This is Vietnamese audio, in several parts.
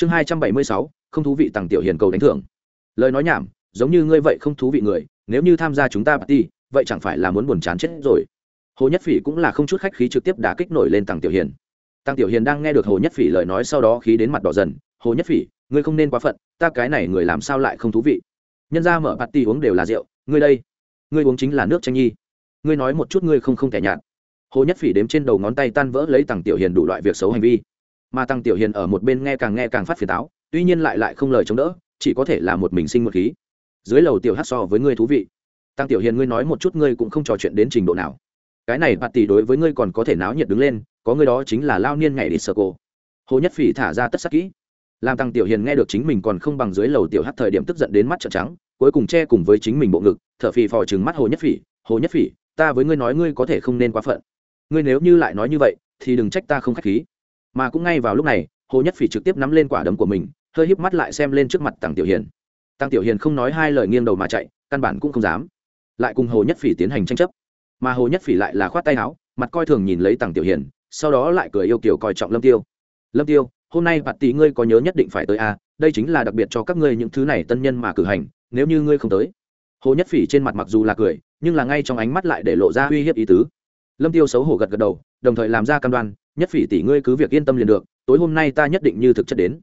chương hai trăm bảy mươi sáu, không thú vị tặng tiểu hiền cầu đánh thưởng. Lời nói nhảm, giống như ngươi vậy không thú vị người, nếu như tham gia chúng ta party, vậy chẳng phải là muốn buồn chán chết rồi. Hồ nhất phỉ cũng là không chút khách khí trực tiếp đã kích nổi lên tặng tiểu hiền. Tăng tiểu hiền đang nghe được hồ nhất phỉ lời nói sau đó khí đến mặt đỏ dần. Hồ nhất phỉ, ngươi không nên quá phận, ta cái này người làm sao lại không thú vị? Nhân ra mở party uống đều là rượu, ngươi đây, ngươi uống chính là nước chanh nhi. Ngươi nói một chút ngươi không không thể nhạt. Hồ nhất phỉ đếm trên đầu ngón tay tan vỡ lấy tăng tiểu hiền đủ loại việc xấu hành vi mà tăng tiểu hiền ở một bên nghe càng nghe càng phát phiền táo, tuy nhiên lại lại không lời chống đỡ, chỉ có thể là một mình sinh một khí. Dưới lầu tiểu hát so với ngươi thú vị. Tăng tiểu hiền ngươi nói một chút ngươi cũng không trò chuyện đến trình độ nào. Cái này bạt tỷ đối với ngươi còn có thể náo nhiệt đứng lên, có ngươi đó chính là lao niên ngày đi sơ cô. Hồ nhất phỉ thả ra tất sắc kỹ. Làm tăng tiểu hiền nghe được chính mình còn không bằng dưới lầu tiểu hát thời điểm tức giận đến mắt trợn trắng, cuối cùng che cùng với chính mình bộ ngực, thở phì phò trừng mắt hồ nhất phỉ. Hồ nhất phỉ, ta với ngươi nói ngươi có thể không nên quá phận. Ngươi nếu như lại nói như vậy, thì đừng trách ta không k h á c h khí mà cũng ngay vào lúc này hồ nhất phỉ trực tiếp nắm lên quả đấm của mình hơi híp mắt lại xem lên trước mặt tăng tiểu hiền. Tăng tiểu hiền không nói hai lời nghiêng đầu mà chạy căn bản cũng không dám. Lại cùng hồ nhất phỉ tiến hành tranh chấp. Mà hồ nhất phỉ lại là khoát tay áo mặt coi thường nhìn lấy tăng tiểu hiền sau đó lại cười yêu kiều coi trọng lâm tiêu. Lâm tiêu hôm nay bạn tỷ ngươi có nhớ nhất định phải tới a à, đây chính là đặc biệt cho các ngươi những thứ này tân nhân mà cử hành nếu như ngươi không tới. Hồ nhất phỉ trên mặt mặc dù là cười nhưng là ngay trong ánh mắt lại để lộ ra uy hiếp ý tứ. Lâm tiêu xấu hổ gật gật đầu đồng thời làm ra cam đoan nhất phỉ tỷ ngươi cứ việc yên tâm liền được, tối hôm nay ta nhất định như thực chất đến.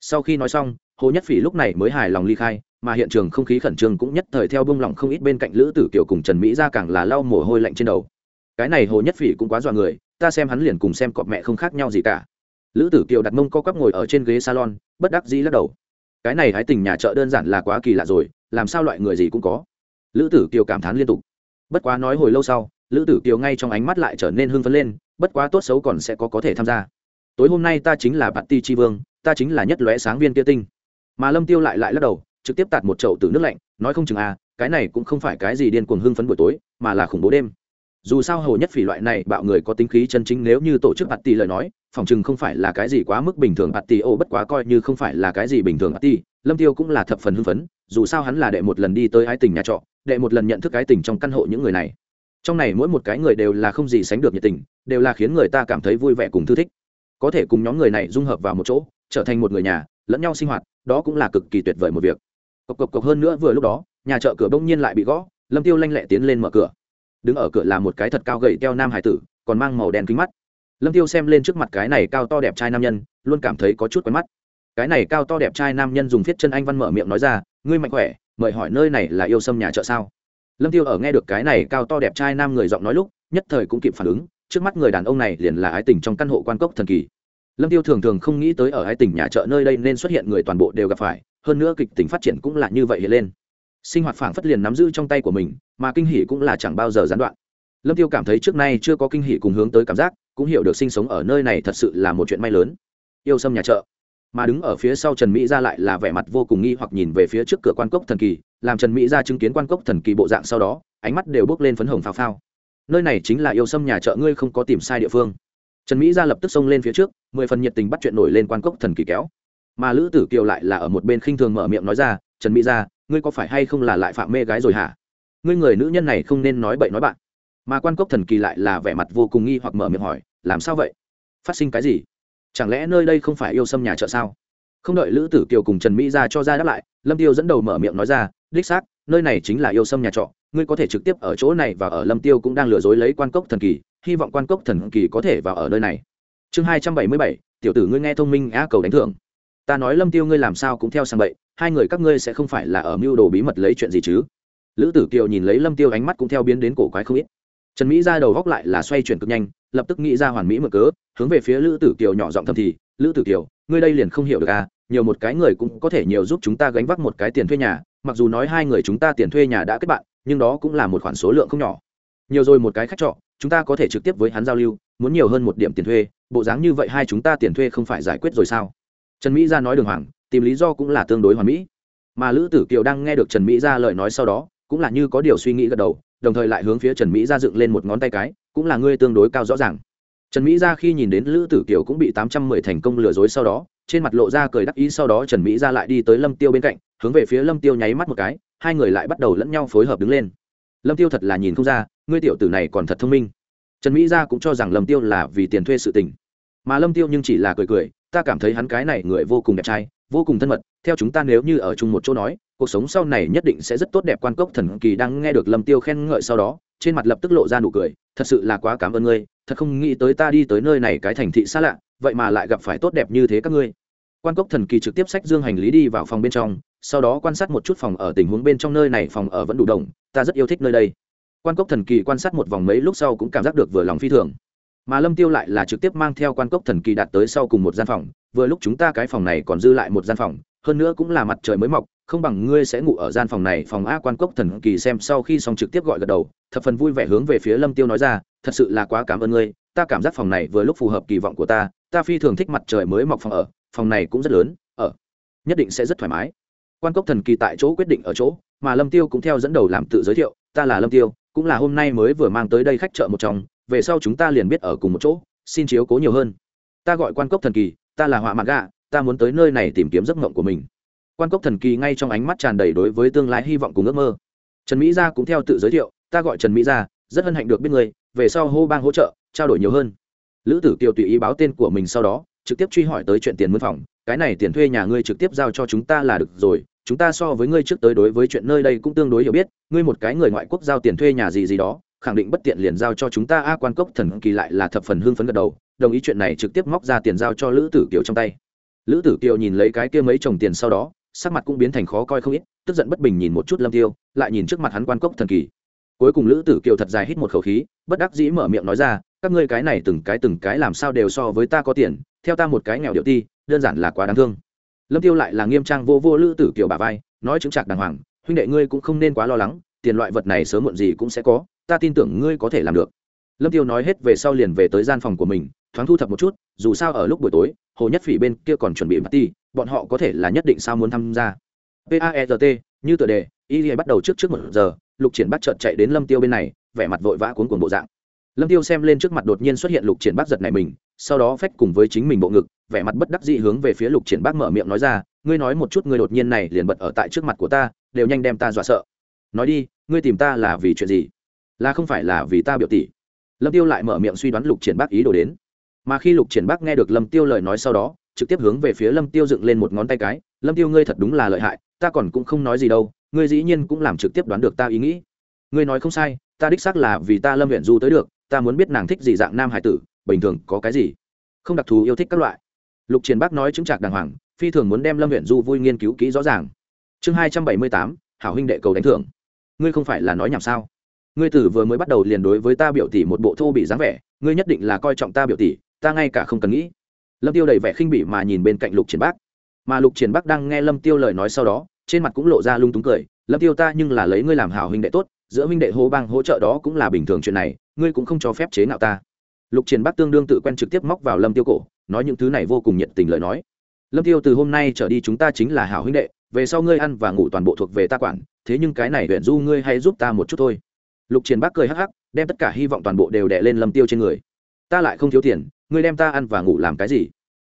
Sau khi nói xong, hồ nhất phỉ lúc này mới hài lòng ly khai, mà hiện trường không khí khẩn trương cũng nhất thời theo bông lỏng không ít bên cạnh lữ tử kiều cùng trần mỹ ra càng là lau mồ hôi lạnh trên đầu. Cái này hồ nhất phỉ cũng quá dọa người, ta xem hắn liền cùng xem cọp mẹ không khác nhau gì cả. Lữ tử kiều đặt mông co quắp ngồi ở trên ghế salon, bất đắc dĩ lắc đầu. Cái này hái tình nhà chợ đơn giản là quá kỳ lạ rồi, làm sao loại người gì cũng có. Lữ tử kiều cảm thán liên tục. Bất quá nói hồi lâu sau, lữ tử kiều ngay trong ánh mắt lại trở nên hưng phấn lên bất quá tốt xấu còn sẽ có có thể tham gia. Tối hôm nay ta chính là bạn ti tri vương, ta chính là nhất lóe sáng viên kia tinh. Mà lâm tiêu lại lại lắc đầu, trực tiếp tạt một chậu từ nước lạnh, nói không chừng à cái này cũng không phải cái gì điên cuồng hưng phấn buổi tối, mà là khủng bố đêm. Dù sao hầu nhất phỉ loại này bạo người có tính khí chân chính nếu như tổ chức bạt tỷ lời nói, phòng chừng không phải là cái gì quá mức bình thường bạt tỷ ô bất quá coi như không phải là cái gì bình thường bạt tỷ lâm tiêu cũng là thập phần hưng phấn, dù sao hắn là đệ một lần đi tới ái tình nhà trọ, đệ một lần nhận thức cái tình trong căn hộ những người này trong này mỗi một cái người đều là không gì sánh được nhiệt tình, đều là khiến người ta cảm thấy vui vẻ cùng thư thích. Có thể cùng nhóm người này dung hợp vào một chỗ, trở thành một người nhà, lẫn nhau sinh hoạt, đó cũng là cực kỳ tuyệt vời một việc. Cộc cộc cộc hơn nữa vừa lúc đó, nhà chợ cửa bỗng nhiên lại bị gõ, lâm tiêu lanh lẹ tiến lên mở cửa. Đứng ở cửa là một cái thật cao gậy teo nam hải tử, còn mang màu đen kính mắt. Lâm tiêu xem lên trước mặt cái này cao to đẹp trai nam nhân, luôn cảm thấy có chút quen mắt. Cái này cao to đẹp trai nam nhân dùng thiết chân anh văn mở miệng nói ra, ngươi mạnh khỏe, mời hỏi nơi này là yêu sâm nhà chợ sao? Lâm tiêu ở nghe được cái này cao to đẹp trai nam người giọng nói lúc, nhất thời cũng kịp phản ứng, trước mắt người đàn ông này liền là ái tình trong căn hộ quan cốc thần kỳ. Lâm tiêu thường thường không nghĩ tới ở ái tình nhà chợ nơi đây nên xuất hiện người toàn bộ đều gặp phải, hơn nữa kịch tính phát triển cũng là như vậy hiện lên. Sinh hoạt phảng phất liền nắm giữ trong tay của mình, mà kinh hỉ cũng là chẳng bao giờ gián đoạn. Lâm tiêu cảm thấy trước nay chưa có kinh hỉ cùng hướng tới cảm giác, cũng hiểu được sinh sống ở nơi này thật sự là một chuyện may lớn. Yêu xâm nhà chợ. Mà đứng ở phía sau trần mỹ ra lại là vẻ mặt vô cùng nghi hoặc nhìn về phía trước cửa quan cốc thần kỳ làm trần mỹ ra chứng kiến quan cốc thần kỳ bộ dạng sau đó, ánh mắt đều bước lên phấn hồng phao phao. Nơi này chính là yêu sâm nhà chợ, ngươi không có tìm sai địa phương. Trần mỹ ra lập tức xông lên phía trước, mười phần nhiệt tình bắt chuyện nổi lên quan cốc thần kỳ kéo. Mà lữ tử kiều lại là ở một bên khinh thường mở miệng nói ra, trần mỹ ra, ngươi có phải hay không là lại phạm mê gái rồi hả? Ngươi người nữ nhân này không nên nói bậy nói bạn. Mà quan cốc thần kỳ lại là vẻ mặt vô cùng nghi hoặc mở miệng hỏi, làm sao vậy? Phát sinh cái gì? Chẳng lẽ nơi đây không phải yêu sâm nhà chợ sao? Không đợi lữ tử kiều cùng trần mỹ ra cho ra đáp lại, lâm tiêu dẫn đầu mở miệng nói ra đích xác, nơi này chính là yêu sâm nhà trọ, ngươi có thể trực tiếp ở chỗ này và ở lâm tiêu cũng đang lừa dối lấy quan cốc thần kỳ, hy vọng quan cốc thần kỳ có thể vào ở nơi này. Chương hai trăm bảy mươi bảy, tiểu tử ngươi nghe thông minh, á, cầu đánh thưởng. Ta nói lâm tiêu ngươi làm sao cũng theo sang bậy, hai người các ngươi sẽ không phải là ở mưu đồ bí mật lấy chuyện gì chứ? Lữ tử kiều nhìn lấy lâm tiêu ánh mắt cũng theo biến đến cổ quái không ít. Trần mỹ ra đầu góc lại là xoay chuyển cực nhanh, lập tức nghĩ ra hoàn mỹ mở cớ, hướng về phía lữ tử kiều nhỏ giọng thầm thì, lữ tử kiều, ngươi đây liền không hiểu được à nhiều một cái người cũng có thể nhiều giúp chúng ta gánh vác một cái tiền thuê nhà, mặc dù nói hai người chúng ta tiền thuê nhà đã kết bạn, nhưng đó cũng là một khoản số lượng không nhỏ. Nhiều rồi một cái khách trọ, chúng ta có thể trực tiếp với hắn giao lưu, muốn nhiều hơn một điểm tiền thuê, bộ dáng như vậy hai chúng ta tiền thuê không phải giải quyết rồi sao? Trần mỹ ra nói đường hoàng, tìm lý do cũng là tương đối hoàn mỹ. Mà lữ tử kiều đang nghe được trần mỹ ra lời nói sau đó, cũng là như có điều suy nghĩ gật đầu, đồng thời lại hướng phía trần mỹ ra dựng lên một ngón tay cái, cũng là ngươi tương đối cao rõ ràng. Trần mỹ ra khi nhìn đến lữ tử kiều cũng bị tám trăm mười thành công lừa dối sau đó trên mặt lộ ra cười đắc ý, sau đó trần mỹ ra lại đi tới lâm tiêu bên cạnh, hướng về phía lâm tiêu nháy mắt một cái, hai người lại bắt đầu lẫn nhau phối hợp đứng lên. Lâm tiêu thật là nhìn không ra, ngươi tiểu tử này còn thật thông minh. Trần mỹ ra cũng cho rằng lâm tiêu là vì tiền thuê sự tình. Mà lâm tiêu nhưng chỉ là cười cười, ta cảm thấy hắn cái này người vô cùng đẹp trai, vô cùng thân mật, theo chúng ta nếu như ở chung một chỗ nói, cuộc sống sau này nhất định sẽ rất tốt đẹp. Quan cốc thần kỳ đang nghe được lâm tiêu khen ngợi sau đó, trên mặt lập tức lộ ra nụ cười, thật sự là quá cảm ơn ngươi, thật không nghĩ tới ta đi tới nơi này cái thành thị xa lạ vậy mà lại gặp phải tốt đẹp như thế các ngươi. Quan cốc thần kỳ trực tiếp sách dương hành lý đi vào phòng bên trong, sau đó quan sát một chút phòng ở tình huống bên trong nơi này phòng ở vẫn đủ đồng ta rất yêu thích nơi đây. Quan cốc thần kỳ quan sát một vòng mấy lúc sau cũng cảm giác được vừa lòng phi thường. Mà lâm tiêu lại là trực tiếp mang theo quan cốc thần kỳ đạt tới sau cùng một gian phòng, vừa lúc chúng ta cái phòng này còn dư lại một gian phòng, hơn nữa cũng là mặt trời mới mọc, không bằng ngươi sẽ ngủ ở gian phòng này, phòng a quan cốc thần kỳ xem sau khi xong trực tiếp gọi gật đầu, thập phần vui vẻ hướng về phía lâm tiêu nói ra, thật sự là quá cảm ơn ngươi, ta cảm giác phòng này vừa lúc phù hợp kỳ vọng của ta ta phi thường thích mặt trời mới mọc phòng ở, phòng này cũng rất lớn, ở, nhất định sẽ rất thoải mái. Quan cốc thần kỳ tại chỗ quyết định ở chỗ, mà lâm tiêu cũng theo dẫn đầu làm tự giới thiệu, ta là lâm tiêu, cũng là hôm nay mới vừa mang tới đây khách chợ một trong, về sau chúng ta liền biết ở cùng một chỗ, xin chiếu cố nhiều hơn. Ta gọi quan cốc thần kỳ, ta là họa Mạn gạ, ta muốn tới nơi này tìm kiếm giấc mộng của mình. Quan cốc thần kỳ ngay trong ánh mắt tràn đầy đối với tương lai hy vọng cùng ước mơ. Trần mỹ gia cũng theo tự giới thiệu, ta gọi trần mỹ gia, rất hân hạnh được biết người, về sau hô bang hỗ trợ, trao đổi nhiều hơn lữ tử kiều tùy ý báo tên của mình sau đó, trực tiếp truy hỏi tới chuyện tiền mướn phòng. Cái này tiền thuê nhà ngươi trực tiếp giao cho chúng ta là được rồi, chúng ta so với ngươi trước tới đối với chuyện nơi đây cũng tương đối hiểu biết. Ngươi một cái người ngoại quốc giao tiền thuê nhà gì gì đó, khẳng định bất tiện liền giao cho chúng ta. A, quan cốc thần kỳ lại là thập phần hưng phấn gật đầu, đồng ý chuyện này trực tiếp móc ra tiền giao cho lữ tử kiều trong tay. Lữ tử kiều nhìn lấy cái kia mấy chồng tiền sau đó, sắc mặt cũng biến thành khó coi không ít, tức giận bất bình nhìn một chút lâm tiêu, lại nhìn trước mặt hắn quan cốc thần kỳ cuối cùng lữ tử kiều thật dài hít một khẩu khí, bất đắc dĩ mở miệng nói ra, các ngươi cái này từng cái từng cái làm sao đều so với ta có tiền, theo ta một cái nghèo điệu ti, đơn giản là quá đáng thương. Lâm tiêu lại là nghiêm trang vô vô lữ tử kiều bà vai, nói chứng trạc đàng hoàng, huynh đệ ngươi cũng không nên quá lo lắng, tiền loại vật này sớm muộn gì cũng sẽ có, ta tin tưởng ngươi có thể làm được. Lâm tiêu nói hết về sau liền về tới gian phòng của mình, thoáng thu thập một chút, dù sao ở lúc buổi tối, hồ nhất phỉ bên kia còn chuẩn bị party, bọn họ có thể là nhất định sao muốn tham gia. Paert như tựa đề, y bắt đầu trước trước một giờ lục triển bắt chợt chạy đến lâm tiêu bên này, vẻ mặt vội vã cuốn cuồng bộ dạng. Lâm tiêu xem lên trước mặt đột nhiên xuất hiện lục triển bác giật này mình, sau đó phách cùng với chính mình bộ ngực, vẻ mặt bất đắc dĩ hướng về phía lục triển bác mở miệng nói ra, ngươi nói một chút, ngươi đột nhiên này liền bật ở tại trước mặt của ta, đều nhanh đem ta dọa sợ. Nói đi, ngươi tìm ta là vì chuyện gì? Là không phải là vì ta biểu tỷ. Lâm tiêu lại mở miệng suy đoán lục triển bác ý đồ đến. Mà khi lục triển bác nghe được lâm tiêu lời nói sau đó, trực tiếp hướng về phía lâm tiêu dựng lên một ngón tay cái, lâm tiêu ngươi thật đúng là lợi hại, ta còn cũng không nói gì đâu ngươi dĩ nhiên cũng làm trực tiếp đoán được ta ý nghĩ. Ngươi nói không sai, ta đích xác là vì ta lâm huyện du tới được, ta muốn biết nàng thích gì dạng nam hải tử, bình thường có cái gì. Không đặc thù yêu thích các loại. Lục triển bác nói chứng trạc đàng hoàng, phi thường muốn đem lâm huyện du vui nghiên cứu kỹ rõ ràng. Chương hai trăm bảy mươi tám, hảo huynh đệ cầu đánh thưởng. Ngươi không phải là nói nhảm sao? Ngươi tử vừa mới bắt đầu liền đối với ta biểu tỷ một bộ thô bị dáng vẻ, ngươi nhất định là coi trọng ta biểu tỷ, ta ngay cả không cần nghĩ. Lâm tiêu đầy vẻ khinh bỉ mà nhìn bên cạnh lục triển bác. Mà lục triển bác đang nghe lâm tiêu lời nói sau đó trên mặt cũng lộ ra lung túng cười, lâm tiêu ta nhưng là lấy ngươi làm hảo huynh đệ tốt, giữa huynh đệ hô bang hỗ trợ đó cũng là bình thường chuyện này, ngươi cũng không cho phép chế nào ta. Lục triển bắc tương đương tự quen trực tiếp móc vào lâm tiêu cổ, nói những thứ này vô cùng nhiệt tình lời nói. Lâm tiêu, từ hôm nay trở đi chúng ta chính là hảo huynh đệ, về sau ngươi ăn và ngủ toàn bộ thuộc về ta quản, thế nhưng cái này huyện du ngươi hay giúp ta một chút thôi. Lục triển bắc cười hắc hắc, đem tất cả hy vọng toàn bộ đều đè lên lâm tiêu trên người. Ta lại không thiếu tiền, ngươi đem ta ăn và ngủ làm cái gì?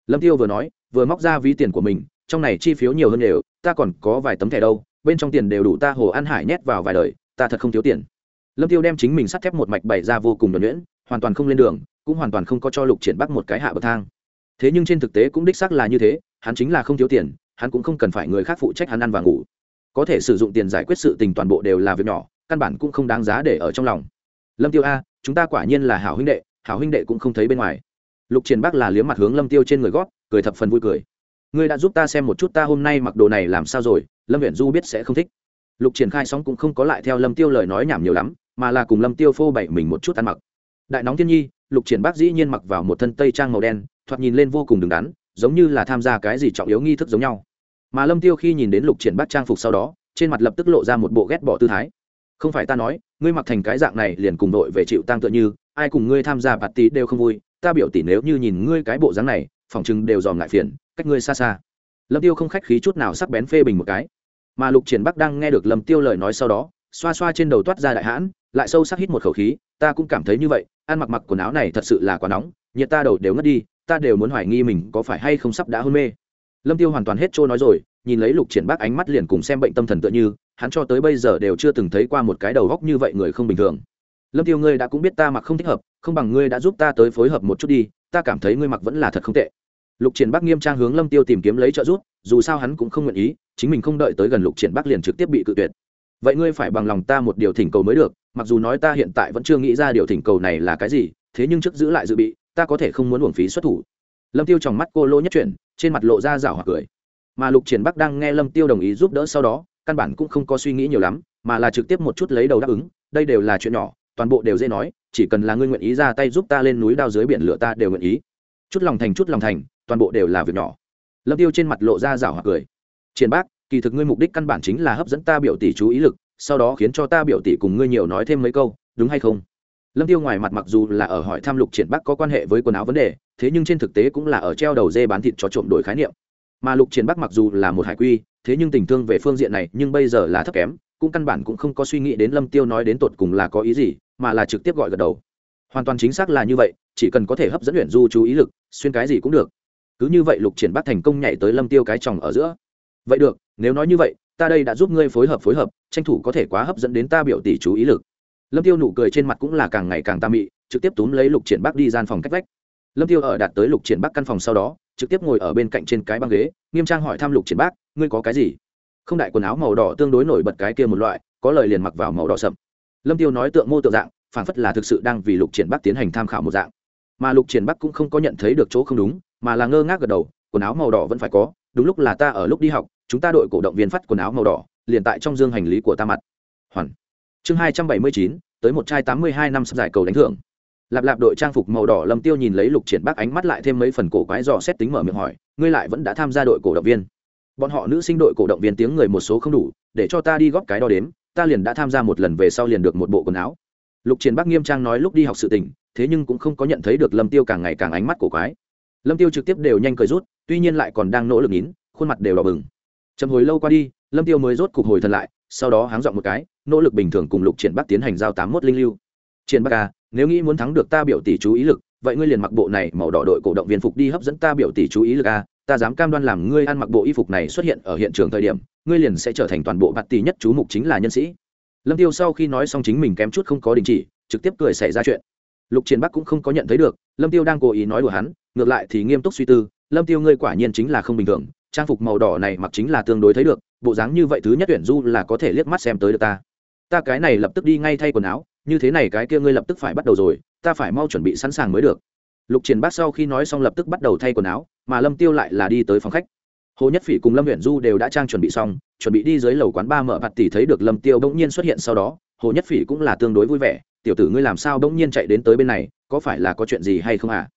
Lâm tiêu vừa nói, vừa móc ra ví tiền của mình, trong này chi phiếu nhiều hơn đều ta còn có vài tấm thẻ đâu, bên trong tiền đều đủ ta hồ an hải nhét vào vài đời, ta thật không thiếu tiền. Lâm tiêu đem chính mình sắt thép một mạch bày ra vô cùng nhuẩn nhuyễn, hoàn toàn không lên đường, cũng hoàn toàn không có cho lục triển bắc một cái hạ bậc thang. Thế nhưng trên thực tế cũng đích xác là như thế, hắn chính là không thiếu tiền, hắn cũng không cần phải người khác phụ trách hắn ăn và ngủ. Có thể sử dụng tiền giải quyết sự tình toàn bộ đều là việc nhỏ, căn bản cũng không đáng giá để ở trong lòng. Lâm tiêu a, chúng ta quả nhiên là hảo huynh đệ, hảo huynh đệ cũng không thấy bên ngoài. Lục triển bắc là liếm mặt hướng lâm tiêu trên người gót cười thập phần vui cười ngươi đã giúp ta xem một chút ta hôm nay mặc đồ này làm sao rồi, lâm viện du biết sẽ không thích. Lục triển khai sóng cũng không có lại theo lâm tiêu lời nói nhảm nhiều lắm, mà là cùng lâm tiêu phô bày mình một chút ăn mặc. Đại nóng thiên nhi, lục triển bác dĩ nhiên mặc vào một thân tây trang màu đen, thoạt nhìn lên vô cùng đứng đắn, giống như là tham gia cái gì trọng yếu nghi thức giống nhau. Mà lâm tiêu khi nhìn đến lục triển bác trang phục sau đó, trên mặt lập tức lộ ra một bộ ghét bỏ tư thái. Không phải ta nói, ngươi mặc thành cái dạng này liền cùng đội về chịu tăng tựa như, ai cùng ngươi tham gia bạt tí đều không vui, ta biểu tỷ nếu như nhìn ngươi cái bộ dáng này, phòng chừng đều dòm lại phiền cách ngươi xa xa. Lâm tiêu không khách khí chút nào sắc bén phê bình một cái. Mà lục triển bắc đang nghe được lâm tiêu lời nói sau đó, xoa xoa trên đầu toát ra đại hãn, lại sâu sắc hít một khẩu khí, ta cũng cảm thấy như vậy, ăn mặc mặc quần áo này thật sự là quá nóng, nhiệt ta đầu đều ngất đi, ta đều muốn hoài nghi mình có phải hay không sắp đã hôn mê. Lâm tiêu hoàn toàn hết trôi nói rồi, nhìn lấy lục triển bắc ánh mắt liền cùng xem bệnh tâm thần tựa như, hắn cho tới bây giờ đều chưa từng thấy qua một cái đầu góc như vậy người không bình thường. Lâm tiêu ngươi đã cũng biết ta mặc không thích hợp, không bằng ngươi đã giúp ta tới phối hợp một chút đi, ta cảm thấy ngươi mặc vẫn là thật không tệ lục triển bắc nghiêm trang hướng lâm tiêu tìm kiếm lấy trợ giúp, dù sao hắn cũng không nguyện ý, chính mình không đợi tới gần lục triển bắc liền trực tiếp bị cự tuyệt. Vậy ngươi phải bằng lòng ta một điều thỉnh cầu mới được, mặc dù nói ta hiện tại vẫn chưa nghĩ ra điều thỉnh cầu này là cái gì, thế nhưng trước giữ lại dự bị, ta có thể không muốn uổng phí xuất thủ. Lâm tiêu trong mắt cô lô nhất chuyển, trên mặt lộ ra rảo hoặc cười. Mà lục triển bắc đang nghe lâm tiêu đồng ý giúp đỡ sau đó, căn bản cũng không có suy nghĩ nhiều lắm, mà là trực tiếp một chút lấy đầu đáp ứng, đây đều là chuyện nhỏ, toàn bộ đều dễ nói, chỉ cần là ngươi nguyện ý ra tay giúp ta lên núi đao dưới biển lửa ta đều nguyện ý. Chút lòng thành, chút lòng thành toàn bộ đều là việc nhỏ. Lâm tiêu trên mặt lộ ra rảo hoặc cười. Triển bác, kỳ thực ngươi mục đích căn bản chính là hấp dẫn ta biểu tỷ chú ý lực, sau đó khiến cho ta biểu tỷ cùng ngươi nhiều nói thêm mấy câu, đúng hay không? Lâm tiêu ngoài mặt mặc dù là ở hỏi tham lục triển bắc có quan hệ với quần áo vấn đề, thế nhưng trên thực tế cũng là ở treo đầu dê bán thịt cho trộm đổi khái niệm. Mà lục triển bắc mặc dù là một hải quy, thế nhưng tình thương về phương diện này nhưng bây giờ là thấp kém, cũng căn bản cũng không có suy nghĩ đến lâm tiêu nói đến tột cùng là có ý gì, mà là trực tiếp gọi gật đầu. Hoàn toàn chính xác là như vậy, chỉ cần có thể hấp dẫn luyện du chú ý lực, xuyên cái gì cũng được cứ như vậy lục triển bắt thành công nhảy tới lâm tiêu cái chồng ở giữa. Vậy được, nếu nói như vậy, ta đây đã giúp ngươi phối hợp phối hợp, tranh thủ có thể quá hấp dẫn đến ta biểu tỷ chú ý lực. Lâm tiêu nụ cười trên mặt cũng là càng ngày càng ta mị, trực tiếp túm lấy lục triển bắc đi gian phòng cách vách. Lâm tiêu ở đạt tới lục triển bắc căn phòng sau đó, trực tiếp ngồi ở bên cạnh trên cái băng ghế, nghiêm trang hỏi thăm lục triển bắc ngươi có cái gì? Không đại quần áo màu đỏ tương đối nổi bật cái kia một loại, có lời liền mặc vào màu đỏ sậm. Lâm tiêu nói tượng mô tượng dạng phản phất là thực sự đang vì lục triển bắc tiến hành tham khảo một dạng. Mà lục triển bắc cũng không có nhận thấy được chỗ không đúng mà là ngơ ngác gật đầu, quần áo màu đỏ vẫn phải có, đúng lúc là ta ở lúc đi học, chúng ta đội cổ động viên phát quần áo màu đỏ, liền tại trong dương hành lý của ta mặt. Hoàn. Chương hai trăm bảy mươi chín, tới một trai tám mươi hai năm sắp giải cầu đánh thưởng. Lạp lạp đội trang phục màu đỏ lâm tiêu nhìn lấy lục triển bắc ánh mắt lại thêm mấy phần cổ quái dò xét tính mở miệng hỏi, ngươi lại vẫn đã tham gia đội cổ động viên? Bọn họ nữ sinh đội cổ động viên tiếng người một số không đủ, để cho ta đi góp cái đo đếm, ta liền đã tham gia một lần về sau liền được một bộ quần áo. Lục triển bắc nghiêm trang nói lúc đi học sự tình, thế nhưng cũng không có nhận thấy được lâm tiêu càng ngày càng ánh mắt cổ quái lâm tiêu trực tiếp đều nhanh cười rút, tuy nhiên lại còn đang nỗ lực nín, khuôn mặt đều đỏ bừng. Chậm hồi lâu qua đi, lâm tiêu mới rốt cục hồi thần lại, sau đó háng dọn một cái, nỗ lực bình thường cùng lục triển bắc tiến hành giao tám mốt linh lưu. Triển bắc à nếu nghĩ muốn thắng được ta biểu tỷ chú ý lực, vậy ngươi liền mặc bộ này màu đỏ đội cổ động viên phục đi hấp dẫn ta biểu tỷ chú ý lực à ta dám cam đoan làm ngươi ăn mặc bộ y phục này xuất hiện ở hiện trường thời điểm, ngươi liền sẽ trở thành toàn bộ mặt tỷ nhất chú mục chính là nhân sĩ. Lâm tiêu sau khi nói xong chính mình kém chút không có đình chỉ, trực tiếp cười xảy ra chuyện. Lục triển bắc cũng không có nhận thấy được, lâm tiêu đang cố ý nói đùa hắn ngược lại thì nghiêm túc suy tư, lâm tiêu ngươi quả nhiên chính là không bình thường, trang phục màu đỏ này mặc chính là tương đối thấy được, bộ dáng như vậy thứ nhất tuyển du là có thể liếc mắt xem tới được ta. Ta cái này lập tức đi ngay thay quần áo, như thế này cái kia ngươi lập tức phải bắt đầu rồi, ta phải mau chuẩn bị sẵn sàng mới được. Lục triển bác sau khi nói xong lập tức bắt đầu thay quần áo, mà lâm tiêu lại là đi tới phòng khách. Hồ nhất phỉ cùng lâm huyện du đều đã trang chuẩn bị xong, chuẩn bị đi dưới lầu quán ba mở mặt tỷ thấy được lâm tiêu bỗng nhiên xuất hiện sau đó, hồ nhất phỉ cũng là tương đối vui vẻ, tiểu tử ngươi làm sao bỗng nhiên chạy đến tới bên này, có phải là có chuyện gì hay không à?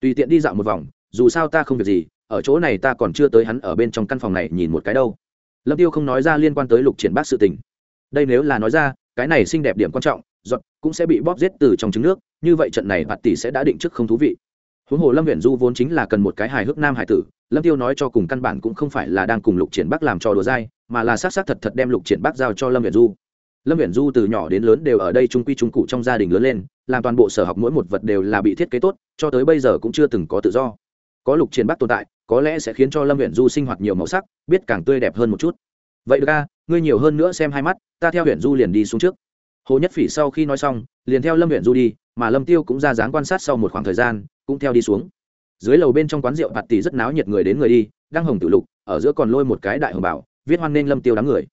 Tùy tiện đi dạo một vòng, dù sao ta không việc gì, ở chỗ này ta còn chưa tới hắn ở bên trong căn phòng này nhìn một cái đâu. Lâm tiêu không nói ra liên quan tới lục triển bác sự tình. Đây nếu là nói ra, cái này xinh đẹp điểm quan trọng, giọt cũng sẽ bị bóp giết từ trong trứng nước, như vậy trận này bạt tỷ sẽ đã định trước không thú vị. Huống hồ lâm huyện du vốn chính là cần một cái hài hước nam hải tử, lâm tiêu nói cho cùng căn bản cũng không phải là đang cùng lục triển bắc làm trò đùa dai, mà là xác xác thật thật đem lục triển bắc giao cho lâm huyện du lâm viễn du từ nhỏ đến lớn đều ở đây trung quy trung cụ trong gia đình lớn lên, làm toàn bộ sở học mỗi một vật đều là bị thiết kế tốt, cho tới bây giờ cũng chưa từng có tự do. Có lục triển bắc tồn tại, có lẽ sẽ khiến cho lâm viễn du sinh hoạt nhiều màu sắc, biết càng tươi đẹp hơn một chút. Vậy được a ngươi nhiều hơn nữa xem hai mắt, ta theo huyện du liền đi xuống trước. Hồ nhất phỉ sau khi nói xong, liền theo lâm huyện du đi, mà lâm tiêu cũng ra dáng quan sát sau một khoảng thời gian, cũng theo đi xuống. Dưới lầu bên trong quán rượu bạt tỷ rất náo nhiệt người đến người đi, đang hồng tự lục, ở giữa còn lôi một cái đại hồng bảo, viết hoan nên lâm tiêu đám người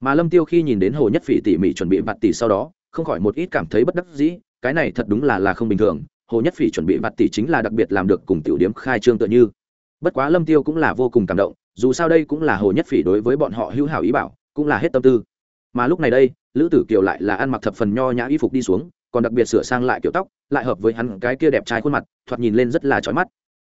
mà lâm tiêu khi nhìn đến hồ nhất phỉ tỉ mỉ chuẩn bị vặt tỷ sau đó, không khỏi một ít cảm thấy bất đắc dĩ, cái này thật đúng là là không bình thường. Hồ nhất phỉ chuẩn bị vặt tỷ chính là đặc biệt làm được cùng tiểu điếm khai trương tựa như. Bất quá lâm tiêu cũng là vô cùng cảm động, dù sao đây cũng là hồ nhất phỉ đối với bọn họ hữu hảo ý bảo, cũng là hết tâm tư. Mà lúc này đây, lữ tử kiều lại là ăn mặc thập phần nho nhã y phục đi xuống, còn đặc biệt sửa sang lại kiểu tóc, lại hợp với hắn cái kia đẹp trai khuôn mặt, thoạt nhìn lên rất là chói mắt.